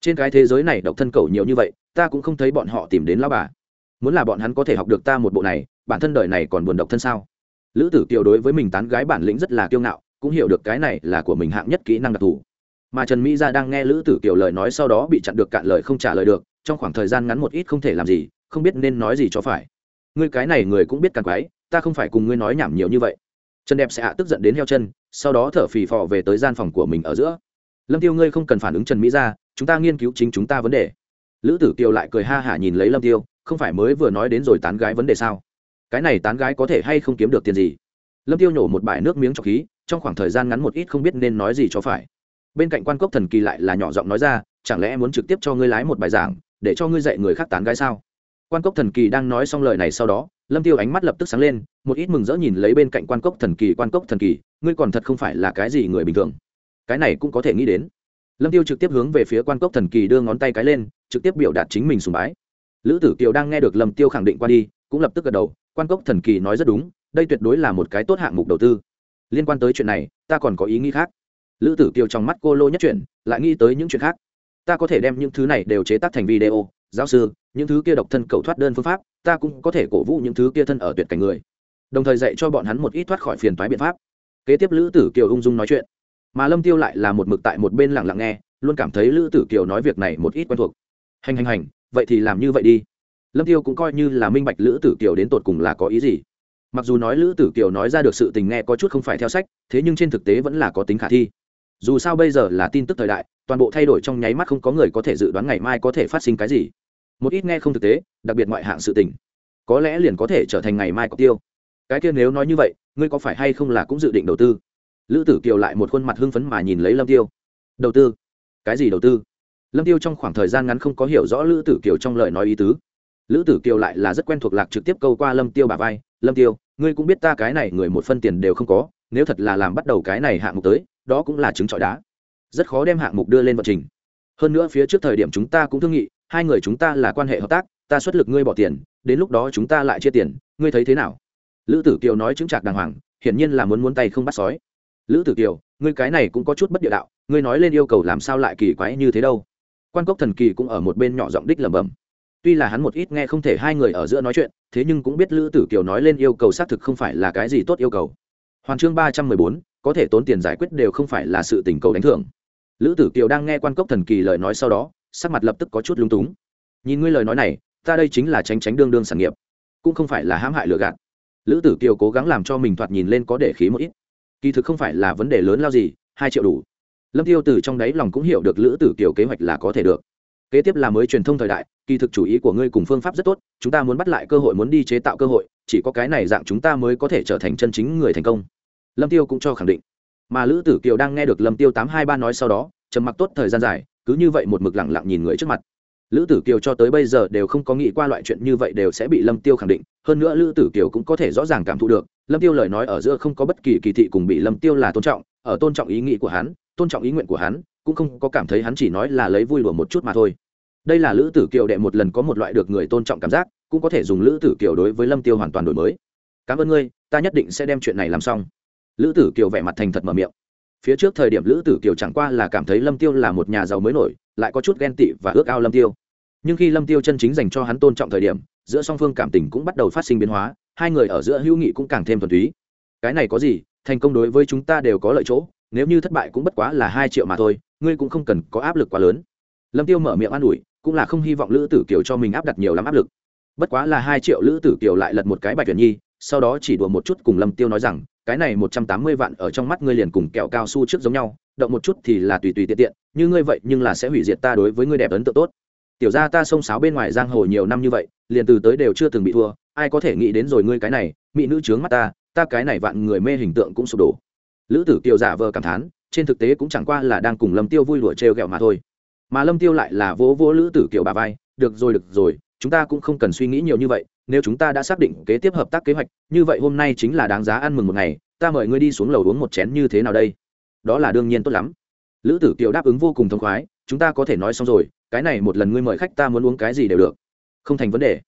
Trên cái thế giới này độc thân cầu nhiều như vậy, ta cũng không thấy bọn họ tìm đến lao bà. Muốn là bọn hắn có thể học được ta một bộ này, bản thân đời này còn buồn độc thân sao? Lữ tử kiều đối với mình tán gái bản lĩnh rất là kiêu ngạo, cũng hiểu được cái này là của mình hạng nhất kỹ năng đặc thù mà trần mỹ gia đang nghe lữ tử kiều lời nói sau đó bị chặn được cạn lời không trả lời được trong khoảng thời gian ngắn một ít không thể làm gì không biết nên nói gì cho phải. Ngươi cái này người cũng biết càng quái ta không phải cùng ngươi nói nhảm nhiều như vậy. Trần đẹp sẽ hạ tức giận đến heo chân sau đó thở phì phò về tới gian phòng của mình ở giữa. Lâm tiêu ngươi không cần phản ứng trần mỹ Gia, chúng ta nghiên cứu chính chúng ta vấn đề. Lữ tử kiều lại cười ha hả nhìn lấy lâm tiêu không phải mới vừa nói đến rồi tán gái vấn đề sao? Cái này tán gái có thể hay không kiếm được tiền gì? Lâm tiêu nhổ một bãi nước miếng cho khí trong khoảng thời gian ngắn một ít không biết nên nói gì cho phải bên cạnh quan cốc thần kỳ lại là nhỏ giọng nói ra, chẳng lẽ muốn trực tiếp cho ngươi lái một bài giảng, để cho ngươi dạy người khác tán gái sao? Quan cốc thần kỳ đang nói xong lời này sau đó, lâm tiêu ánh mắt lập tức sáng lên, một ít mừng rỡ nhìn lấy bên cạnh quan cốc thần kỳ, quan cốc thần kỳ, ngươi còn thật không phải là cái gì người bình thường. Cái này cũng có thể nghĩ đến. Lâm tiêu trực tiếp hướng về phía quan cốc thần kỳ đưa ngón tay cái lên, trực tiếp biểu đạt chính mình sùng bái. Lữ tử kiều đang nghe được lâm tiêu khẳng định qua đi, cũng lập tức gật đầu, quan cốc thần kỳ nói rất đúng, đây tuyệt đối là một cái tốt hạng mục đầu tư. Liên quan tới chuyện này, ta còn có ý nghĩ khác lữ tử kiều trong mắt cô lô nhất chuyện lại nghĩ tới những chuyện khác. Ta có thể đem những thứ này đều chế tác thành video, giáo sư, những thứ kia độc thân cầu thoát đơn phương pháp, ta cũng có thể cổ vũ những thứ kia thân ở tuyệt cảnh người. Đồng thời dạy cho bọn hắn một ít thoát khỏi phiền toái biện pháp. Kế tiếp lữ tử kiều ung dung nói chuyện. Mà lâm tiêu lại là một mực tại một bên lặng lặng nghe, luôn cảm thấy lữ tử kiều nói việc này một ít quen thuộc. Hành hành hành, vậy thì làm như vậy đi. Lâm tiêu cũng coi như là minh bạch lữ tử kiều đến tột cùng là có ý gì. Mặc dù nói lữ tử kiều nói ra được sự tình nghe có chút không phải theo sách, thế nhưng trên thực tế vẫn là có tính khả thi dù sao bây giờ là tin tức thời đại, toàn bộ thay đổi trong nháy mắt không có người có thể dự đoán ngày mai có thể phát sinh cái gì. Một ít nghe không thực tế, đặc biệt ngoại hạng sự tình, có lẽ liền có thể trở thành ngày mai có tiêu. Cái kia nếu nói như vậy, ngươi có phải hay không là cũng dự định đầu tư? Lữ tử kiều lại một khuôn mặt hưng phấn mà nhìn lấy lâm tiêu. Đầu tư? Cái gì đầu tư? Lâm tiêu trong khoảng thời gian ngắn không có hiểu rõ lữ tử kiều trong lời nói ý tứ. Lữ tử kiều lại là rất quen thuộc lạc trực tiếp câu qua lâm tiêu bà vai. Lâm tiêu, ngươi cũng biết ta cái này người một phân tiền đều không có, nếu thật là làm bắt đầu cái này hạng mục tới đó cũng là chứng trọi đá. Rất khó đem hạng mục đưa lên vận trình. Hơn nữa phía trước thời điểm chúng ta cũng thương nghị, hai người chúng ta là quan hệ hợp tác, ta xuất lực ngươi bỏ tiền, đến lúc đó chúng ta lại chia tiền, ngươi thấy thế nào? Lữ tử kiều nói chứng trạc đàng hoàng, hiển nhiên là muốn muốn tay không bắt sói. Lữ tử kiều, ngươi cái này cũng có chút bất địa đạo, ngươi nói lên yêu cầu làm sao lại kỳ quái như thế đâu. Quan cốc thần kỳ cũng ở một bên nhỏ giọng đích lẩm bẩm. Tuy là hắn một ít nghe không thể hai người ở giữa nói chuyện, thế nhưng cũng biết lữ tử kiều nói lên yêu cầu xác thực không phải là cái gì tốt yêu cầu. Hoàn chương ba trăm mười bốn có thể tốn tiền giải quyết đều không phải là sự tình cầu đánh thưởng. Lữ tử kiều đang nghe quan cốc thần kỳ lời nói sau đó, sắc mặt lập tức có chút lúng túng. Nhìn ngươi lời nói này, ta đây chính là tránh tránh đương đương sản nghiệp, cũng không phải là hãm hại lừa gạt. Lữ tử kiều cố gắng làm cho mình thoạt nhìn lên có để khí một ít. Kỳ thực không phải là vấn đề lớn lao gì, hai triệu đủ. Lâm tiêu từ trong đáy lòng cũng hiểu được lữ tử kiều kế hoạch là có thể được. Kế tiếp là mới truyền thông thời đại, kỳ thực chủ ý của ngươi cùng phương pháp rất tốt, chúng ta muốn bắt lại cơ hội, muốn đi chế tạo cơ hội, chỉ có cái này dạng chúng ta mới có thể trở thành chân chính người thành công lâm tiêu cũng cho khẳng định. Mà lữ tử kiều đang nghe được lâm tiêu tám hai ba nói sau đó, trầm mặc tốt thời gian dài, cứ như vậy một mực lặng lặng nhìn người trước mặt. Lữ tử kiều cho tới bây giờ đều không có nghĩ qua loại chuyện như vậy đều sẽ bị lâm tiêu khẳng định, hơn nữa lữ tử kiều cũng có thể rõ ràng cảm thụ được, lâm tiêu lời nói ở giữa không có bất kỳ kỳ thị cùng bị lâm tiêu là tôn trọng, ở tôn trọng ý nghĩ của hắn, tôn trọng ý nguyện của hắn, cũng không có cảm thấy hắn chỉ nói là lấy vui đùa một chút mà thôi. Đây là lữ tử kiều đệ một lần có một loại được người tôn trọng cảm giác, cũng có thể dùng lữ tử kiều đối với lâm tiêu hoàn toàn đổi mới. Cảm ơn ngươi, ta nhất định sẽ đem chuyện này làm xong lữ tử kiều vẻ mặt thành thật mở miệng. Phía trước thời điểm lữ tử kiều chẳng qua là cảm thấy lâm tiêu là một nhà giàu mới nổi, lại có chút ghen tị và ước ao lâm tiêu. Nhưng khi lâm tiêu chân chính dành cho hắn tôn trọng thời điểm, giữa song phương cảm tình cũng bắt đầu phát sinh biến hóa, hai người ở giữa hữu nghị cũng càng thêm thuần túy. Cái này có gì, thành công đối với chúng ta đều có lợi chỗ, nếu như thất bại cũng bất quá là hai triệu mà thôi, ngươi cũng không cần có áp lực quá lớn. Lâm tiêu mở miệng an ủi, cũng là không hy vọng lữ tử kiều cho mình áp đặt nhiều lắm áp lực. Bất quá là hai triệu lữ tử kiều lại lật một cái bạch tuyển nhi, sau đó chỉ đùa một chút cùng lâm tiêu nói rằng cái này một trăm tám mươi vạn ở trong mắt ngươi liền cùng kẹo cao su trước giống nhau, động một chút thì là tùy tùy tiện tiện, như ngươi vậy nhưng là sẽ hủy diệt ta đối với ngươi đẹp ấn tượng tốt. Tiểu ra ta xông xáo bên ngoài giang hồ nhiều năm như vậy, liền từ tới đều chưa từng bị thua, ai có thể nghĩ đến rồi ngươi cái này, mỹ nữ trướng mắt ta ta cái này vạn người mê hình tượng cũng sụp đổ. Lữ tử kiều giả vờ cảm thán, trên thực tế cũng chẳng qua là đang cùng lâm tiêu vui lụa trêu ghẹo mà thôi. Mà lâm tiêu lại là vỗ vỗ lữ tử kiều bà vai, được rồi được rồi, chúng ta cũng không cần suy nghĩ nhiều như vậy nếu chúng ta đã xác định kế tiếp hợp tác kế hoạch, như vậy hôm nay chính là đáng giá ăn mừng một ngày, ta mời ngươi đi xuống lầu uống một chén như thế nào đây? Đó là đương nhiên tốt lắm. Lữ tử kiều đáp ứng vô cùng thông khoái, chúng ta có thể nói xong rồi, cái này một lần ngươi mời khách ta muốn uống cái gì đều được. Không thành vấn đề.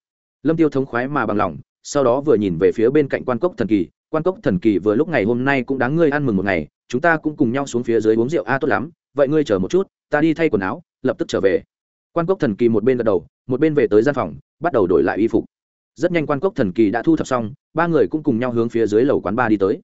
Lâm tiêu thống khoái mà bằng lòng, sau đó vừa nhìn về phía bên cạnh quan cốc thần kỳ, quan cốc thần kỳ vừa lúc ngày hôm nay cũng đáng ngươi ăn mừng một ngày, chúng ta cũng cùng nhau xuống phía dưới uống rượu, a, tốt lắm, vậy ngươi chờ một chút, ta đi thay quần áo, lập tức trở về. Quan cốc thần kỳ một bên gật đầu, một bên về tới gian phòng, bắt đầu đổi lại y phục rất nhanh quan cốc thần kỳ đã thu thập xong, ba người cũng cùng nhau hướng phía dưới lầu quán ba đi tới.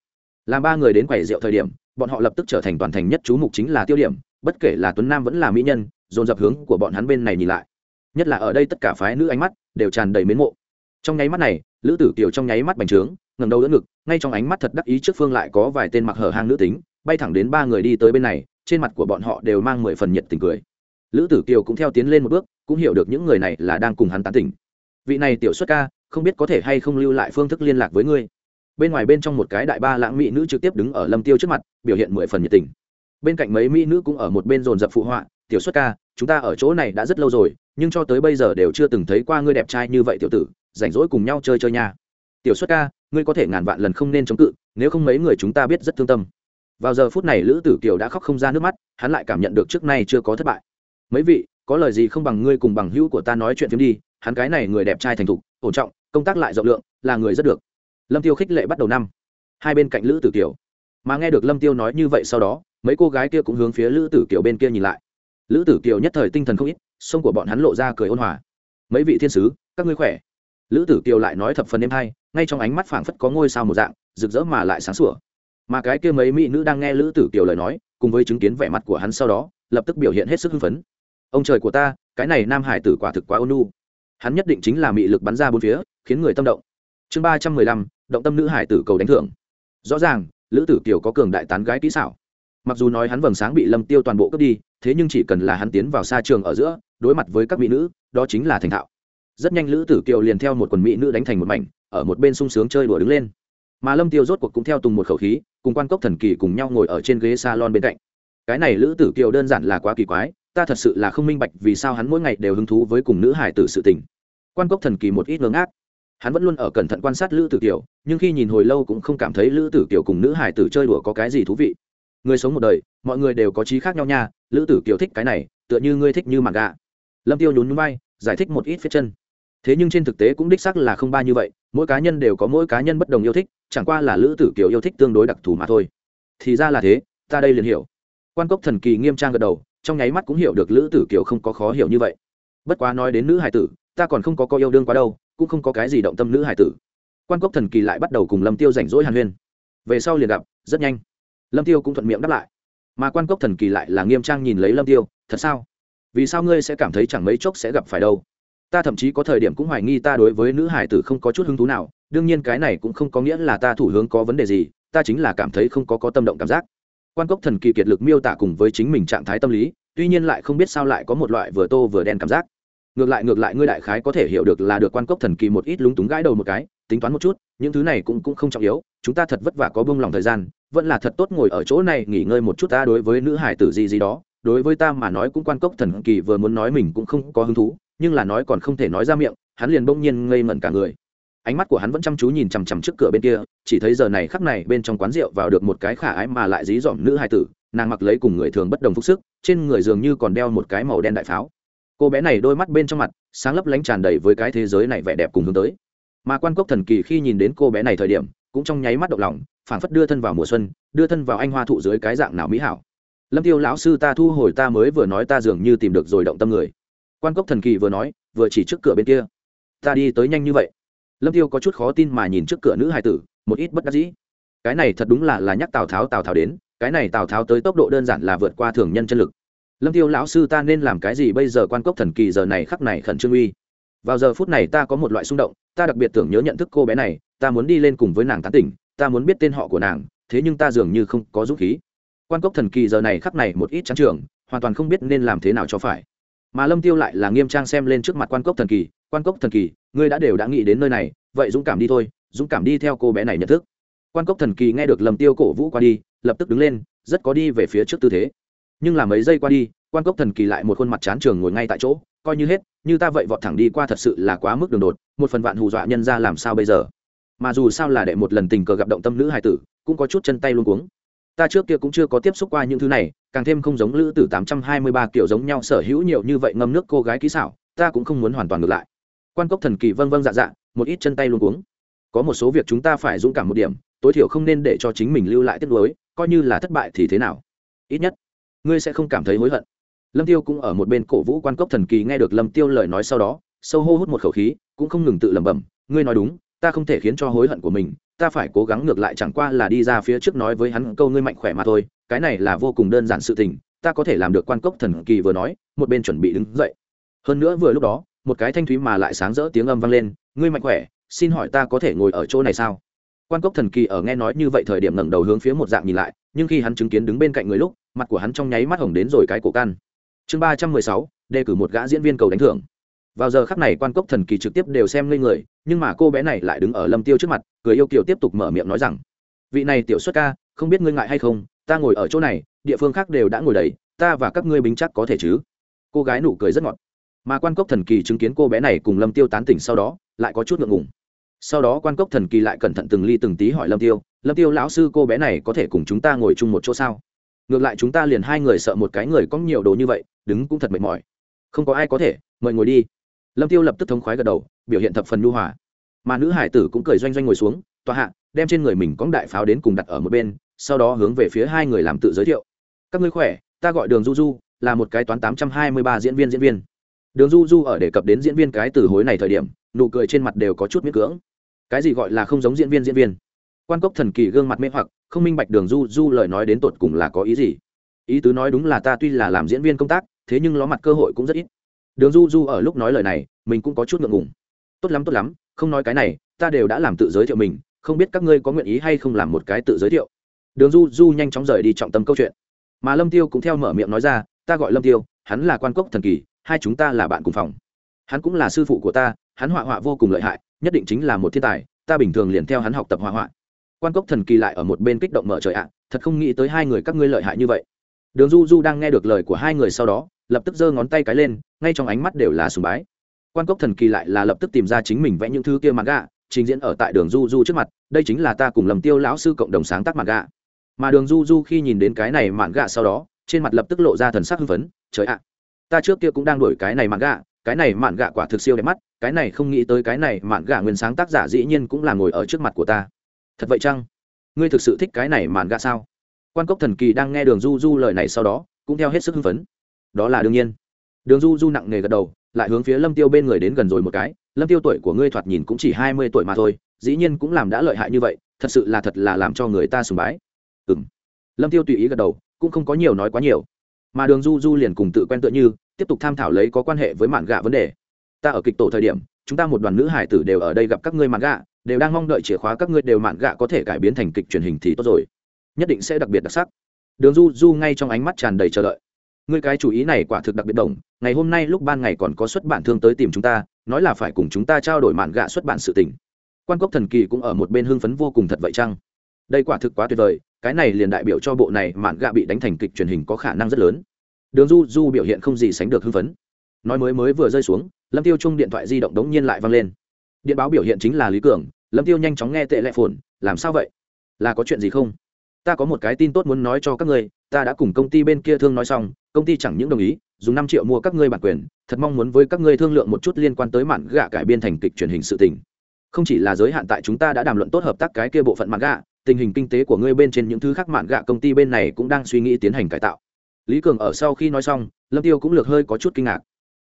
Làm ba người đến quầy rượu thời điểm, bọn họ lập tức trở thành toàn thành nhất chú mục chính là tiêu điểm, bất kể là tuấn nam vẫn là mỹ nhân, dồn dập hướng của bọn hắn bên này nhìn lại. Nhất là ở đây tất cả phái nữ ánh mắt đều tràn đầy mến mộ. Trong nháy mắt này, lữ tử kiều trong nháy mắt bành trướng ngầm đầu đỡ ngực, ngay trong ánh mắt thật đắc ý trước phương lại có vài tên mặc hở hang nữ tính, bay thẳng đến ba người đi tới bên này, trên mặt của bọn họ đều mang mười phần nhiệt tình cười. Lữ tử kiều cũng theo tiến lên một bước, cũng hiểu được những người này là đang cùng hắn tán tỉnh. Vị này tiểu xuất ca không biết có thể hay không lưu lại phương thức liên lạc với ngươi. Bên ngoài bên trong một cái đại ba lãng mỹ nữ trực tiếp đứng ở lâm tiêu trước mặt, biểu hiện mười phần nhiệt tình. Bên cạnh mấy mỹ nữ cũng ở một bên dồn dập phụ họa, tiểu xuất ca, chúng ta ở chỗ này đã rất lâu rồi, nhưng cho tới bây giờ đều chưa từng thấy qua ngươi đẹp trai như vậy tiểu tử, rảnh rỗi cùng nhau chơi chơi nha. Tiểu xuất ca, ngươi có thể ngàn vạn lần không nên chống cự, nếu không mấy người chúng ta biết rất thương tâm. Vào giờ phút này lữ tử kiều đã khóc không ra nước mắt, hắn lại cảm nhận được trước nay chưa có thất bại. Mấy vị, có lời gì không bằng ngươi cùng bằng hữu của ta nói chuyện phim đi, hắn cái này người đẹp trai thành thục, ổn trọng công tác lại rộng lượng, là người rất được. Lâm tiêu khích lệ bắt đầu năm. Hai bên cạnh lữ tử kiều. Mà nghe được lâm tiêu nói như vậy sau đó, mấy cô gái kia cũng hướng phía lữ tử kiều bên kia nhìn lại. Lữ tử kiều nhất thời tinh thần không ít, sông của bọn hắn lộ ra cười ôn hòa. Mấy vị thiên sứ, các ngươi khỏe? Lữ tử kiều lại nói thập phần đêm hay, ngay trong ánh mắt phảng phất có ngôi sao một dạng, rực rỡ mà lại sáng sủa. Mà cái kia mấy mỹ nữ đang nghe lữ tử kiều lời nói, cùng với chứng kiến vẻ mặt của hắn sau đó, lập tức biểu hiện hết sức hưng phấn. Ông trời của ta, cái này nam hải tử quả thực quá ôn nu hắn nhất định chính là mị lực bắn ra bốn phía, khiến người tâm động. Chương ba trăm mười lăm, động tâm nữ hải tử cầu đánh thưởng. Rõ ràng, lữ tử kiều có cường đại tán gái kỹ xảo. Mặc dù nói hắn vầng sáng bị lâm tiêu toàn bộ cướp đi, thế nhưng chỉ cần là hắn tiến vào xa trường ở giữa, đối mặt với các mỹ nữ, đó chính là thành thạo. Rất nhanh lữ tử kiều liền theo một quần mỹ nữ đánh thành một mảnh, ở một bên sung sướng chơi đùa đứng lên. Mà lâm tiêu rốt cuộc cũng theo tùng một khẩu khí, cùng quan cốc thần kỳ cùng nhau ngồi ở trên ghế salon bên cạnh. Cái này lữ tử kiều đơn giản là quá kỳ quái ta thật sự là không minh bạch vì sao hắn mỗi ngày đều hứng thú với cùng nữ hải tử sự tình. Quan cốc thần kỳ một ít ngưỡng ác hắn vẫn luôn ở cẩn thận quan sát lữ tử kiều, nhưng khi nhìn hồi lâu cũng không cảm thấy lữ tử kiều cùng nữ hải tử chơi đùa có cái gì thú vị. Người sống một đời, mọi người đều có trí khác nhau nha, lữ tử kiều thích cái này, tựa như ngươi thích như mặt gà. Lâm tiêu nhún nhún bay giải thích một ít phía chân. Thế nhưng trên thực tế cũng đích xác là không ba như vậy, mỗi cá nhân đều có mỗi cá nhân bất đồng yêu thích, chẳng qua là lữ tử kiều yêu thích tương đối đặc thù mà thôi. Thì ra là thế, ta đây liền hiểu. Quan cốc thần kỳ nghiêm trang gật đầu trong nháy mắt cũng hiểu được lữ tử kiều không có khó hiểu như vậy. Bất quá nói đến nữ hải tử, ta còn không có coi yêu đương quá đâu, cũng không có cái gì động tâm nữ hải tử. Quan cốc thần kỳ lại bắt đầu cùng lâm tiêu rảnh rỗi hàn huyên. Về sau liền gặp, rất nhanh. Lâm tiêu cũng thuận miệng đáp lại. Mà quan cốc thần kỳ lại là nghiêm trang nhìn lấy lâm tiêu, thật sao? Vì sao ngươi sẽ cảm thấy chẳng mấy chốc sẽ gặp phải đâu? Ta thậm chí có thời điểm cũng hoài nghi ta đối với nữ hải tử không có chút hứng thú nào, đương nhiên cái này cũng không có nghĩa là ta thủ hướng có vấn đề gì, ta chính là cảm thấy không có có tâm động cảm giác quan cốc thần kỳ kiệt lực miêu tả cùng với chính mình trạng thái tâm lý, tuy nhiên lại không biết sao lại có một loại vừa tô vừa đen cảm giác. Ngược lại ngược lại ngươi đại khái có thể hiểu được là được quan cốc thần kỳ một ít lúng túng gãi đầu một cái, tính toán một chút, những thứ này cũng cũng không trọng yếu, chúng ta thật vất vả có bông lòng thời gian, vẫn là thật tốt ngồi ở chỗ này nghỉ ngơi một chút ta đối với nữ hải tử gì gì đó, đối với ta mà nói cũng quan cốc thần kỳ vừa muốn nói mình cũng không có hứng thú, nhưng là nói còn không thể nói ra miệng, hắn liền bỗng nhiên ngây ngẩn cả người ánh mắt của hắn vẫn chăm chú nhìn chằm chằm trước cửa bên kia, chỉ thấy giờ này khắc này bên trong quán rượu vào được một cái khả ái mà lại dí dỏm nữ hài tử, nàng mặc lấy cùng người thường bất đồng phúc sức, trên người dường như còn đeo một cái màu đen đại pháo. Cô bé này đôi mắt bên trong mặt, sáng lấp lánh tràn đầy với cái thế giới này vẻ đẹp cùng hướng tới. Mà quan cốc thần kỳ khi nhìn đến cô bé này thời điểm, cũng trong nháy mắt động lòng, phảng phất đưa thân vào mùa xuân, đưa thân vào anh hoa thụ dưới cái dạng nào mỹ hảo. Lâm tiêu lão sư ta thu hồi ta mới vừa nói ta dường như tìm được rồi động tâm người. Quan cốc thần kỳ vừa nói, vừa chỉ trước cửa bên kia. Ta đi tới nhanh như vậy lâm tiêu có chút khó tin mà nhìn trước cửa nữ hài tử, một ít bất đắc dĩ. Cái này thật đúng là là nhắc tào tháo tào tháo đến, cái này tào tháo tới tốc độ đơn giản là vượt qua thường nhân chân lực. Lâm tiêu lão sư ta nên làm cái gì bây giờ quan cốc thần kỳ giờ này khắc này khẩn trương uy. Vào giờ phút này ta có một loại xung động, ta đặc biệt tưởng nhớ nhận thức cô bé này, ta muốn đi lên cùng với nàng tán tỉnh, ta muốn biết tên họ của nàng, thế nhưng ta dường như không có dũng khí. Quan cốc thần kỳ giờ này khắc này một ít trắng trường, hoàn toàn không biết nên làm thế nào cho phải. Mà lâm tiêu lại là nghiêm trang xem lên trước mặt quan cốc thần kỳ quan cốc thần kỳ, ngươi đã đều đã nghĩ đến nơi này, vậy dũng cảm đi thôi, dũng cảm đi theo cô bé này nhận thức. Quan cốc thần kỳ nghe được lầm tiêu cổ vũ qua đi, lập tức đứng lên, rất có đi về phía trước tư thế. Nhưng là mấy giây qua đi, quan cốc thần kỳ lại một khuôn mặt chán trường ngồi ngay tại chỗ, coi như hết, như ta vậy vọt thẳng đi qua thật sự là quá mức đường đột, một phần vạn hù dọa nhân ra làm sao bây giờ? Mà dù sao là đệ một lần tình cờ gặp động tâm nữ hài tử, cũng có chút chân tay luôn cuống. Ta trước kia cũng chưa có tiếp xúc qua những thứ này, càng thêm không giống lữ tử tám trăm hai mươi ba kiểu giống nhau sở hữu nhiều như vậy ngâm nước cô gái kỹ xảo, ta cũng không muốn hoàn toàn ngược lại quan cốc thần kỳ vân vân dạ dạ một ít chân tay luôn cuống. Có một số việc chúng ta phải dũng cảm một điểm, tối thiểu không nên để cho chính mình lưu lại tiếp nối coi như là thất bại thì thế nào? Ít nhất, ngươi sẽ không cảm thấy hối hận. Lâm tiêu cũng ở một bên cổ vũ quan cốc thần kỳ nghe được lâm tiêu lời nói sau đó, sâu hô hút một khẩu khí, cũng không ngừng tự lẩm bẩm, ngươi nói đúng, ta không thể khiến cho hối hận của mình, ta phải cố gắng ngược lại chẳng qua là đi ra phía trước nói với hắn câu ngươi mạnh khỏe mà thôi, cái này là vô cùng đơn giản sự tình, ta có thể làm được. Quan cốc thần kỳ vừa nói, một bên chuẩn bị đứng dậy. Hơn nữa vừa lúc đó một cái thanh thúy mà lại sáng rỡ tiếng âm vang lên, ngươi mạnh khỏe, xin hỏi ta có thể ngồi ở chỗ này sao? Quan cốc thần kỳ ở nghe nói như vậy thời điểm ngẩng đầu hướng phía một dạng nhìn lại, nhưng khi hắn chứng kiến đứng bên cạnh người lúc, mặt của hắn trong nháy mắt hồng đến rồi cái cổ căn. Chương ba trăm mười sáu, đề cử một gã diễn viên cầu đánh thưởng. Vào giờ khắc này, quan cốc thần kỳ trực tiếp đều xem ngây người, nhưng mà cô bé này lại đứng ở lâm tiêu trước mặt, cười yêu kiều tiếp tục mở miệng nói rằng, vị này tiểu xuất ca, không biết ngươi ngại hay không, ta ngồi ở chỗ này, địa phương khác đều đã ngồi đầy, ta và các ngươi bính chắc có thể chứ? Cô gái nụ cười rất ngọt mà quan cốc thần kỳ chứng kiến cô bé này cùng lâm tiêu tán tỉnh sau đó, lại có chút ngượng ngùng. Sau đó quan cốc thần kỳ lại cẩn thận từng ly từng tí hỏi lâm tiêu lâm tiêu, lão sư cô bé này có thể cùng chúng ta ngồi chung một chỗ sao? Ngược lại chúng ta liền hai người sợ một cái người có nhiều đồ như vậy, đứng cũng thật mệt mỏi. Không có ai có thể, mời ngồi đi. Lâm tiêu lập tức thống khoái gật đầu, biểu hiện thập phần nhu hòa. Mà nữ hải tử cũng cười doanh doanh ngồi xuống, tòa hạ, đem trên người mình cóng đại pháo đến cùng đặt ở một bên, sau đó hướng về phía hai người làm tự giới thiệu. Các ngươi khỏe, ta gọi đường du du, là một cái toán tám trăm hai mươi ba diễn viên diễn viên đường du du ở đề cập đến diễn viên cái từ hối này thời điểm, nụ cười trên mặt đều có chút miễn cưỡng. Cái gì gọi là không giống diễn viên diễn viên? Quan cốc thần kỳ gương mặt mê hoặc, không minh bạch đường du du lời nói đến tột cùng là có ý gì? Ý tứ nói đúng là ta tuy là làm diễn viên công tác, thế nhưng ló mặt cơ hội cũng rất ít. Đường du du ở lúc nói lời này, mình cũng có chút ngượng ngùng. Tốt lắm tốt lắm, không nói cái này, ta đều đã làm tự giới thiệu mình, không biết các ngươi có nguyện ý hay không làm một cái tự giới thiệu. Đường du du nhanh chóng rời đi trọng tâm câu chuyện. Mà lâm tiêu cũng theo mở miệng nói ra, ta gọi lâm tiêu, hắn là quan cốc thần kỳ hai chúng ta là bạn cùng phòng. Hắn cũng là sư phụ của ta, hắn họa họa vô cùng lợi hại, nhất định chính là một thiên tài, ta bình thường liền theo hắn học tập họa họa. Quan cốc thần kỳ lại ở một bên kích động mở trời ạ, thật không nghĩ tới hai người các ngươi lợi hại như vậy. Đường du du đang nghe được lời của hai người sau đó, lập tức giơ ngón tay cái lên, ngay trong ánh mắt đều là sùng bái. Quan cốc thần kỳ lại là lập tức tìm ra chính mình vẽ những thứ kia mặt gạ, trình diễn ở tại đường du du trước mặt, đây chính là ta cùng lầm tiêu lão sư cộng đồng sáng tác mặt gạ. Mà đường du du khi nhìn đến cái này mạn gạ sau đó, trên mặt lập tức lộ ra thần sắc hưng phấn, trời ạ ta trước kia cũng đang đổi cái này mạn gạ, cái này mạn gạ quả thực siêu đẹp mắt, cái này không nghĩ tới cái này mạn gạ nguyên sáng tác giả dĩ nhiên cũng là ngồi ở trước mặt của ta. Thật vậy chăng? Ngươi thực sự thích cái này mạn gạ sao? Quan cốc thần kỳ đang nghe đường du du lời này sau đó, cũng theo hết sức hưng phấn. Đó là đương nhiên. Đường du du nặng nề gật đầu, lại hướng phía lâm tiêu bên người đến gần rồi một cái. Lâm tiêu tuổi của ngươi thoạt nhìn cũng chỉ hai mươi tuổi mà thôi, dĩ nhiên cũng làm đã lợi hại như vậy, thật sự là thật là làm cho người ta sùng bái. Ừm. Lâm tiêu tùy ý gật đầu, cũng không có nhiều nói quá nhiều mà đường du du liền cùng tự quen tựa như, tiếp tục tham thảo lấy có quan hệ với mạn gạ vấn đề. Ta ở kịch tổ thời điểm, chúng ta một đoàn nữ hải tử đều ở đây gặp các ngươi mạn gạ, đều đang mong đợi chìa khóa các ngươi đều mạn gạ có thể cải biến thành kịch truyền hình thì tốt rồi. Nhất định sẽ đặc biệt đặc sắc. Đường du du ngay trong ánh mắt tràn đầy chờ đợi. Ngươi cái chủ ý này quả thực đặc biệt đồng, ngày hôm nay lúc ban ngày còn có xuất bản thương tới tìm chúng ta, nói là phải cùng chúng ta trao đổi mạn gạ xuất bản sự tình. Quan cốc thần kỳ cũng ở một bên hưng phấn vô cùng thật vậy chăng? Đây quả thực quá tuyệt vời, cái này liền đại biểu cho bộ này mạn gạ bị đánh thành kịch truyền hình có khả năng rất lớn. Đường du du biểu hiện không gì sánh được hưng phấn. Nói mới mới vừa rơi xuống, lâm tiêu chung điện thoại di động đống nhiên lại vang lên. Điện báo biểu hiện chính là lý cường, lâm tiêu nhanh chóng nghe tệ lệ phồn làm sao vậy? Là có chuyện gì không? Ta có một cái tin tốt muốn nói cho các ngươi, ta đã cùng công ty bên kia thương nói xong, công ty chẳng những đồng ý, dùng năm triệu mua các ngươi bản quyền, thật mong muốn với các ngươi thương lượng một chút liên quan tới mạn gạ cải biên thành kịch truyền hình sự tình. Không chỉ là giới hạn tại chúng ta đã đàm luận tốt hợp tác cái kia bộ phận mạn gạ tình hình kinh tế của ngươi bên trên những thứ khác mạn gạ công ty bên này cũng đang suy nghĩ tiến hành cải tạo. Lý cường ở sau khi nói xong, lâm tiêu cũng lược hơi có chút kinh ngạc.